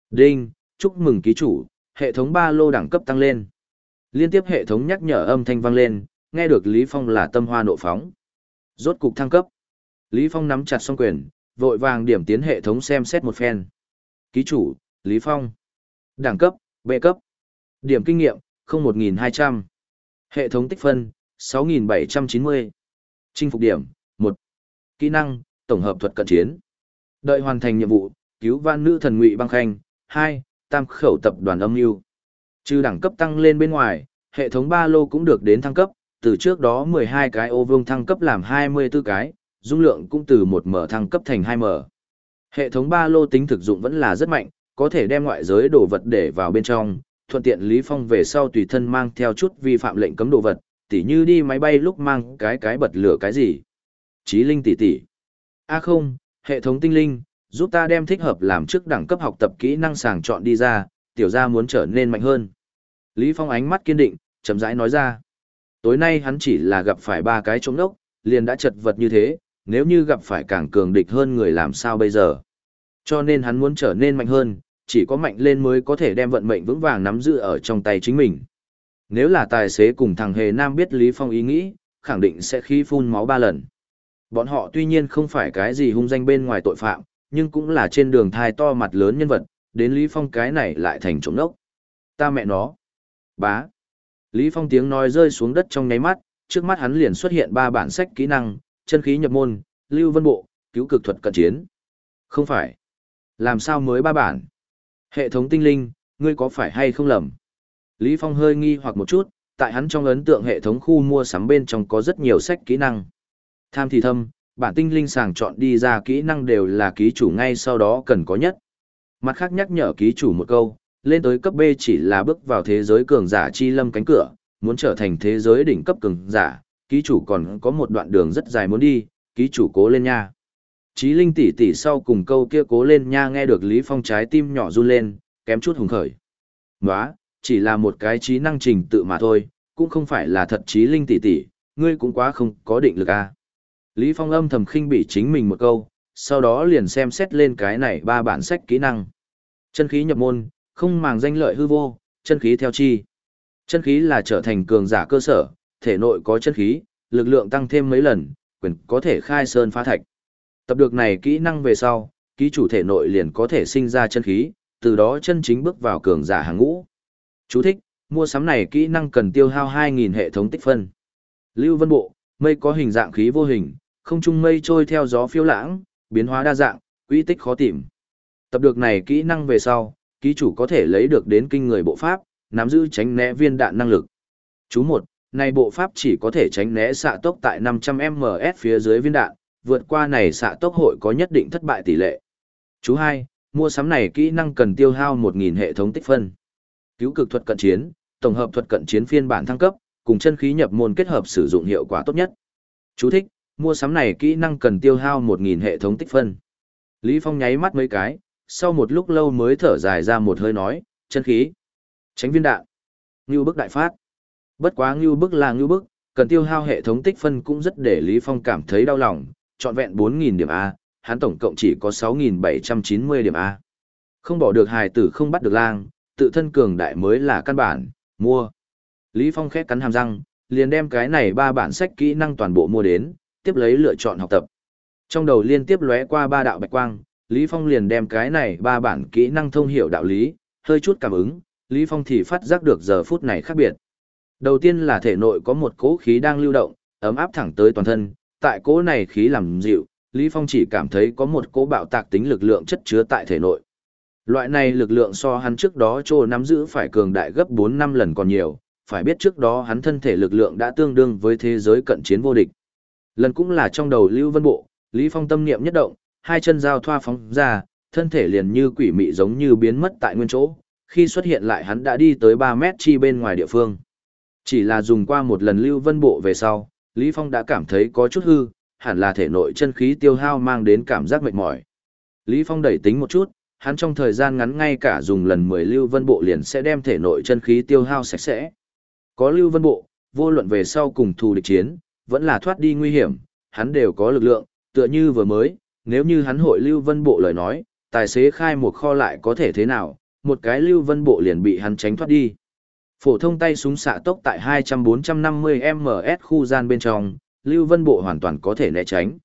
Speaker 1: Đinh, chúc mừng ký chủ, hệ thống ba lô đẳng cấp tăng lên. Liên tiếp hệ thống nhắc nhở âm thanh vang lên, nghe được Lý Phong là tâm hoa nộ phóng. Rốt cục thăng cấp. Lý Phong nắm chặt song quyền, vội vàng điểm tiến hệ thống xem xét một phen. Ký chủ, Lý Phong. Đẳng cấp, B cấp. Điểm kinh nghiệm, 01200. Hệ thống tích phân, 6790. Chinh phục điểm, 1. Kỹ năng, tổng hợp thuật cận chiến. Đợi hoàn thành nhiệm vụ, cứu vãn nữ thần ngụy băng khanh, hai Tam khẩu tập đoàn âm mưu. Trừ đẳng cấp tăng lên bên ngoài, hệ thống ba lô cũng được đến thăng cấp, từ trước đó 12 cái ô vương thăng cấp làm 24 cái, dung lượng cũng từ 1M thăng cấp thành 2M. Hệ thống ba lô tính thực dụng vẫn là rất mạnh, có thể đem ngoại giới đồ vật để vào bên trong, thuận tiện Lý Phong về sau tùy thân mang theo chút vi phạm lệnh cấm đồ vật, tỉ như đi máy bay lúc mang cái cái bật lửa cái gì. Chí linh tỷ tỷ. A không, hệ thống tinh linh, giúp ta đem thích hợp làm trước đẳng cấp học tập kỹ năng sàng chọn đi ra, tiểu gia muốn trở nên mạnh hơn. Lý Phong ánh mắt kiên định, chậm rãi nói ra. Tối nay hắn chỉ là gặp phải ba cái trống đốc, liền đã chật vật như thế, nếu như gặp phải càng cường địch hơn người làm sao bây giờ. Cho nên hắn muốn trở nên mạnh hơn, chỉ có mạnh lên mới có thể đem vận mệnh vững vàng nắm giữ ở trong tay chính mình. Nếu là tài xế cùng thằng Hề Nam biết Lý Phong ý nghĩ, khẳng định sẽ khí phun máu ba lần. Bọn họ tuy nhiên không phải cái gì hung danh bên ngoài tội phạm, nhưng cũng là trên đường thai to mặt lớn nhân vật, đến Lý Phong cái này lại thành trộm đốc. Ta mẹ nó. Bá. Lý Phong tiếng nói rơi xuống đất trong nháy mắt, trước mắt hắn liền xuất hiện ba bản sách kỹ năng, chân khí nhập môn, lưu vân bộ, cứu cực thuật cận chiến. Không phải. Làm sao mới ba bản? Hệ thống tinh linh, ngươi có phải hay không lầm? Lý Phong hơi nghi hoặc một chút, tại hắn trong ấn tượng hệ thống khu mua sắm bên trong có rất nhiều sách kỹ năng. Tham thì thâm, bản tinh linh sàng chọn đi ra kỹ năng đều là ký chủ ngay sau đó cần có nhất. Mặt khác nhắc nhở ký chủ một câu, lên tới cấp B chỉ là bước vào thế giới cường giả chi lâm cánh cửa, muốn trở thành thế giới đỉnh cấp cường giả, ký chủ còn có một đoạn đường rất dài muốn đi, ký chủ cố lên nha. Chí Linh tỷ tỷ sau cùng câu kia cố lên nha nghe được Lý Phong trái tim nhỏ run lên, kém chút hùng khởi. Nóa, chỉ là một cái trí năng trình tự mà thôi, cũng không phải là thật Chí Linh tỷ tỷ, ngươi cũng quá không có định lực à. Lý Phong âm thầm khinh bỉ chính mình một câu, sau đó liền xem xét lên cái này ba bản sách kỹ năng. Chân khí nhập môn, không màng danh lợi hư vô, chân khí theo chi. Chân khí là trở thành cường giả cơ sở, thể nội có chân khí, lực lượng tăng thêm mấy lần, quyền có thể khai sơn phá thạch. Tập được này kỹ năng về sau, ký chủ thể nội liền có thể sinh ra chân khí, từ đó chân chính bước vào cường giả hàng ngũ. Chú thích, mua sắm này kỹ năng cần tiêu hao 2.000 hệ thống tích phân. Lưu Vân Bộ, mây có hình dạng khí vô hình, không trung mây trôi theo gió phiêu lãng, biến hóa đa dạng, quy tích khó tìm. Tập được này kỹ năng về sau, ký chủ có thể lấy được đến kinh người bộ pháp, nắm giữ tránh né viên đạn năng lực. Chú 1, này bộ pháp chỉ có thể tránh né xạ tốc tại 500ms phía dưới viên đạn, vượt qua này xạ tốc hội có nhất định thất bại tỷ lệ. Chú 2, mua sắm này kỹ năng cần tiêu hao 1000 hệ thống tích phân. Cứu cực thuật cận chiến, tổng hợp thuật cận chiến phiên bản thăng cấp, cùng chân khí nhập môn kết hợp sử dụng hiệu quả tốt nhất. Chú thích, mua sắm này kỹ năng cần tiêu hao 1000 hệ thống tích phân. Lý Phong nháy mắt mấy cái, sau một lúc lâu mới thở dài ra một hơi nói, chân khí, tránh viên đạn, ngưu bức đại phát. Bất quá ngưu bức là ngưu bức, cần tiêu hao hệ thống tích phân cũng rất để Lý Phong cảm thấy đau lòng, trọn vẹn 4.000 điểm A, hắn tổng cộng chỉ có 6.790 điểm A. Không bỏ được hài tử không bắt được lang, tự thân cường đại mới là căn bản, mua. Lý Phong khét cắn hàm răng, liền đem cái này ba bản sách kỹ năng toàn bộ mua đến, tiếp lấy lựa chọn học tập. Trong đầu liên tiếp lóe qua ba đạo bạch quang, Lý Phong liền đem cái này ba bản kỹ năng thông hiểu đạo lý, hơi chút cảm ứng, Lý Phong thì phát giác được giờ phút này khác biệt. Đầu tiên là thể nội có một cỗ khí đang lưu động, ấm áp thẳng tới toàn thân, tại cỗ này khí làm dịu, Lý Phong chỉ cảm thấy có một cỗ bạo tạc tính lực lượng chất chứa tại thể nội. Loại này lực lượng so hắn trước đó trô nắm giữ phải cường đại gấp 4 năm lần còn nhiều, phải biết trước đó hắn thân thể lực lượng đã tương đương với thế giới cận chiến vô địch. Lần cũng là trong đầu Lưu Vân Bộ, Lý Phong tâm niệm nhất động, hai chân giao thoa phóng ra, thân thể liền như quỷ mị giống như biến mất tại nguyên chỗ, khi xuất hiện lại hắn đã đi tới 3 mét chi bên ngoài địa phương. Chỉ là dùng qua một lần Lưu Vân Bộ về sau, Lý Phong đã cảm thấy có chút hư, hẳn là thể nội chân khí tiêu hao mang đến cảm giác mệt mỏi. Lý Phong đẩy tính một chút, hắn trong thời gian ngắn ngay cả dùng lần 10 Lưu Vân Bộ liền sẽ đem thể nội chân khí tiêu hao sạch sẽ. Có Lưu Vân Bộ, vô luận về sau cùng thù địch chiến, vẫn là thoát đi nguy hiểm, hắn đều có lực lượng, tựa như vừa mới, nếu như hắn hội Lưu Vân Bộ lời nói, tài xế khai một kho lại có thể thế nào, một cái Lưu Vân Bộ liền bị hắn tránh thoát đi. Phổ thông tay súng xạ tốc tại 200-450 ms khu gian bên trong, Lưu Vân Bộ hoàn toàn có thể né tránh.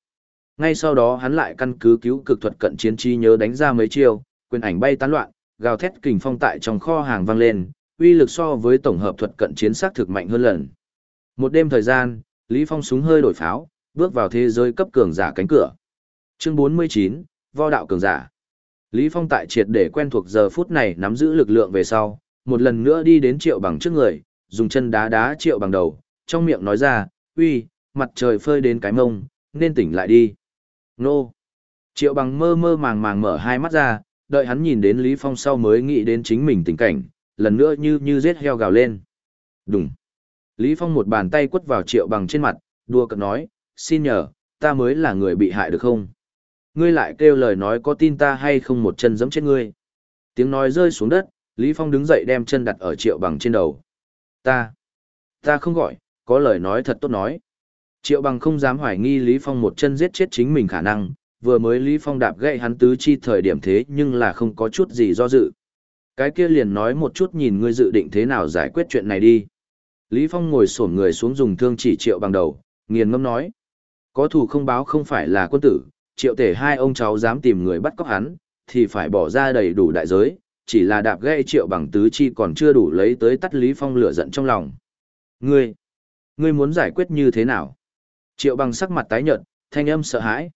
Speaker 1: Ngay sau đó hắn lại căn cứ cứu cực thuật cận chiến chi nhớ đánh ra mấy chiêu, quyền ảnh bay tán loạn, gào thét kình phong tại trong kho hàng vang lên, uy lực so với tổng hợp thuật cận chiến xác thực mạnh hơn lần. Một đêm thời gian, Lý Phong súng hơi đổi pháo, bước vào thế giới cấp cường giả cánh cửa. Chương 49, Vo đạo cường giả. Lý Phong tại triệt để quen thuộc giờ phút này nắm giữ lực lượng về sau, một lần nữa đi đến triệu bằng trước người, dùng chân đá đá triệu bằng đầu, trong miệng nói ra, uy, mặt trời phơi đến cái mông, nên tỉnh lại đi. Nô. Triệu bằng mơ mơ màng màng mở hai mắt ra, đợi hắn nhìn đến Lý Phong sau mới nghĩ đến chính mình tình cảnh, lần nữa như như giết heo gào lên. Đúng. Lý Phong một bàn tay quất vào triệu bằng trên mặt, đua cợt nói, xin nhờ, ta mới là người bị hại được không? Ngươi lại kêu lời nói có tin ta hay không một chân giẫm chết ngươi. Tiếng nói rơi xuống đất, Lý Phong đứng dậy đem chân đặt ở triệu bằng trên đầu. Ta, ta không gọi, có lời nói thật tốt nói. Triệu bằng không dám hoài nghi Lý Phong một chân giết chết chính mình khả năng, vừa mới Lý Phong đạp gậy hắn tứ chi thời điểm thế nhưng là không có chút gì do dự. Cái kia liền nói một chút nhìn ngươi dự định thế nào giải quyết chuyện này đi. Lý Phong ngồi xổm người xuống dùng thương chỉ triệu bằng đầu, Nghiền ngâm nói. Có thù không báo không phải là quân tử, triệu tể hai ông cháu dám tìm người bắt cóc hắn, thì phải bỏ ra đầy đủ đại giới, chỉ là đạp gây triệu bằng tứ chi còn chưa đủ lấy tới tắt Lý Phong lửa giận trong lòng. Ngươi, ngươi muốn giải quyết như thế nào? Triệu bằng sắc mặt tái nhợt, thanh âm sợ hãi.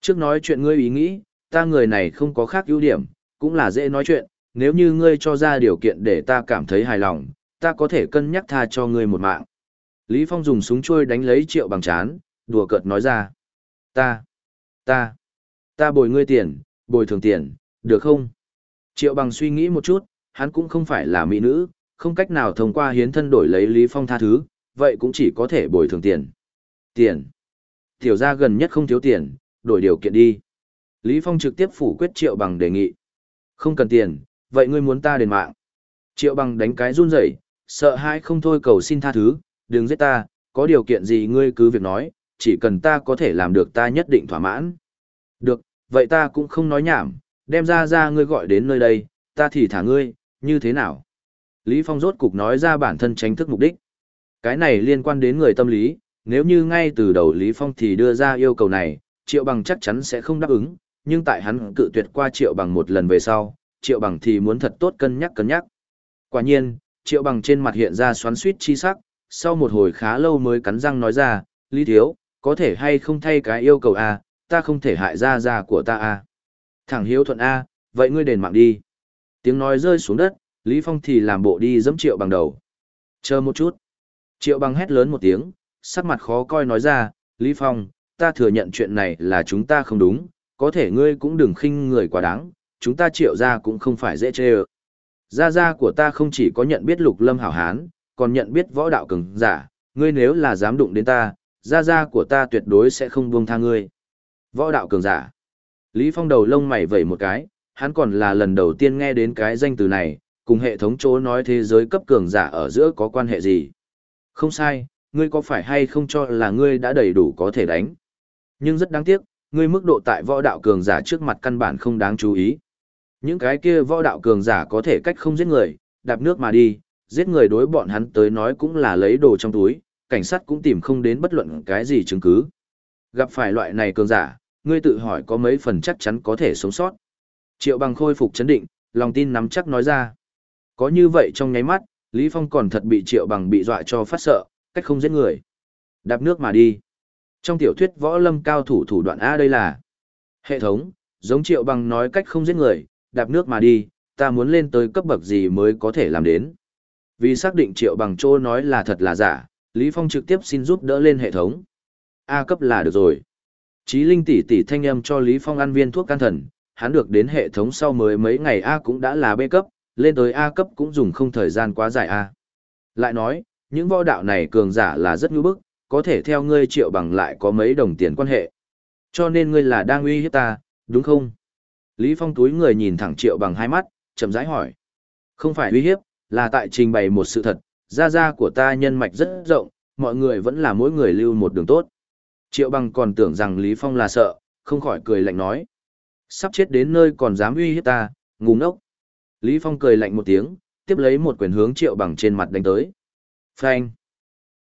Speaker 1: Trước nói chuyện ngươi ý nghĩ, ta người này không có khác ưu điểm, cũng là dễ nói chuyện, nếu như ngươi cho ra điều kiện để ta cảm thấy hài lòng, ta có thể cân nhắc tha cho ngươi một mạng. Lý Phong dùng súng trôi đánh lấy triệu bằng chán, đùa cợt nói ra. Ta, ta, ta bồi ngươi tiền, bồi thường tiền, được không? Triệu bằng suy nghĩ một chút, hắn cũng không phải là mỹ nữ, không cách nào thông qua hiến thân đổi lấy Lý Phong tha thứ, vậy cũng chỉ có thể bồi thường tiền. Tiền. Tiểu gia gần nhất không thiếu tiền, đổi điều kiện đi. Lý Phong trực tiếp phủ quyết Triệu bằng đề nghị. Không cần tiền, vậy ngươi muốn ta đền mạng. Triệu bằng đánh cái run rẩy, sợ hãi không thôi cầu xin tha thứ, đừng giết ta, có điều kiện gì ngươi cứ việc nói, chỉ cần ta có thể làm được ta nhất định thỏa mãn. Được, vậy ta cũng không nói nhảm, đem ra ra ngươi gọi đến nơi đây, ta thì thả ngươi, như thế nào? Lý Phong rốt cục nói ra bản thân tránh thức mục đích. Cái này liên quan đến người tâm lý, nếu như ngay từ đầu Lý Phong thì đưa ra yêu cầu này, Triệu Bằng chắc chắn sẽ không đáp ứng, nhưng tại hắn cự tuyệt qua Triệu Bằng một lần về sau, Triệu Bằng thì muốn thật tốt cân nhắc cân nhắc. Quả nhiên, Triệu Bằng trên mặt hiện ra xoắn suýt chi sắc, sau một hồi khá lâu mới cắn răng nói ra, Lý Thiếu, có thể hay không thay cái yêu cầu A, ta không thể hại ra ra của ta A. Thẳng hiếu thuận A, vậy ngươi đền mạng đi. Tiếng nói rơi xuống đất, Lý Phong thì làm bộ đi dẫm triệu bằng đầu. Chờ một chút. Triệu bằng hét lớn một tiếng, sắc mặt khó coi nói ra, Lý Phong, ta thừa nhận chuyện này là chúng ta không đúng, có thể ngươi cũng đừng khinh người quá đáng, chúng ta triệu ra cũng không phải dễ chê ợ. Gia gia của ta không chỉ có nhận biết lục lâm hảo hán, còn nhận biết võ đạo cường giả, ngươi nếu là dám đụng đến ta, gia gia của ta tuyệt đối sẽ không buông tha ngươi. Võ đạo cường giả. Lý Phong đầu lông mày vẩy một cái, hắn còn là lần đầu tiên nghe đến cái danh từ này, cùng hệ thống chỗ nói thế giới cấp cường giả ở giữa có quan hệ gì. Không sai, ngươi có phải hay không cho là ngươi đã đầy đủ có thể đánh. Nhưng rất đáng tiếc, ngươi mức độ tại võ đạo cường giả trước mặt căn bản không đáng chú ý. Những cái kia võ đạo cường giả có thể cách không giết người, đạp nước mà đi, giết người đối bọn hắn tới nói cũng là lấy đồ trong túi, cảnh sát cũng tìm không đến bất luận cái gì chứng cứ. Gặp phải loại này cường giả, ngươi tự hỏi có mấy phần chắc chắn có thể sống sót. Triệu bằng khôi phục chấn định, lòng tin nắm chắc nói ra. Có như vậy trong nháy mắt, Lý Phong còn thật bị triệu bằng bị dọa cho phát sợ, cách không giết người. Đạp nước mà đi. Trong tiểu thuyết võ lâm cao thủ thủ đoạn A đây là hệ thống, giống triệu bằng nói cách không giết người, đạp nước mà đi, ta muốn lên tới cấp bậc gì mới có thể làm đến. Vì xác định triệu bằng chỗ nói là thật là giả, Lý Phong trực tiếp xin giúp đỡ lên hệ thống. A cấp là được rồi. Chí Linh tỷ tỷ thanh âm cho Lý Phong ăn viên thuốc can thần, hắn được đến hệ thống sau mới mấy ngày A cũng đã là B cấp, lên tới A cấp cũng dùng không thời gian quá dài A. Lại nói, những võ đạo này cường giả là rất nhu bức, có thể theo ngươi triệu bằng lại có mấy đồng tiền quan hệ. Cho nên ngươi là đang uy hiếp ta, đúng không? Lý Phong túi người nhìn thẳng triệu bằng hai mắt, chậm rãi hỏi. Không phải uy hiếp, là tại trình bày một sự thật, gia gia của ta nhân mạch rất rộng, mọi người vẫn là mỗi người lưu một đường tốt. Triệu bằng còn tưởng rằng Lý Phong là sợ, không khỏi cười lạnh nói. Sắp chết đến nơi còn dám uy hiếp ta, ngu ngốc. Lý Phong cười lạnh một tiếng, tiếp lấy một quyền hướng triệu bằng trên mặt đánh tới. Phanh.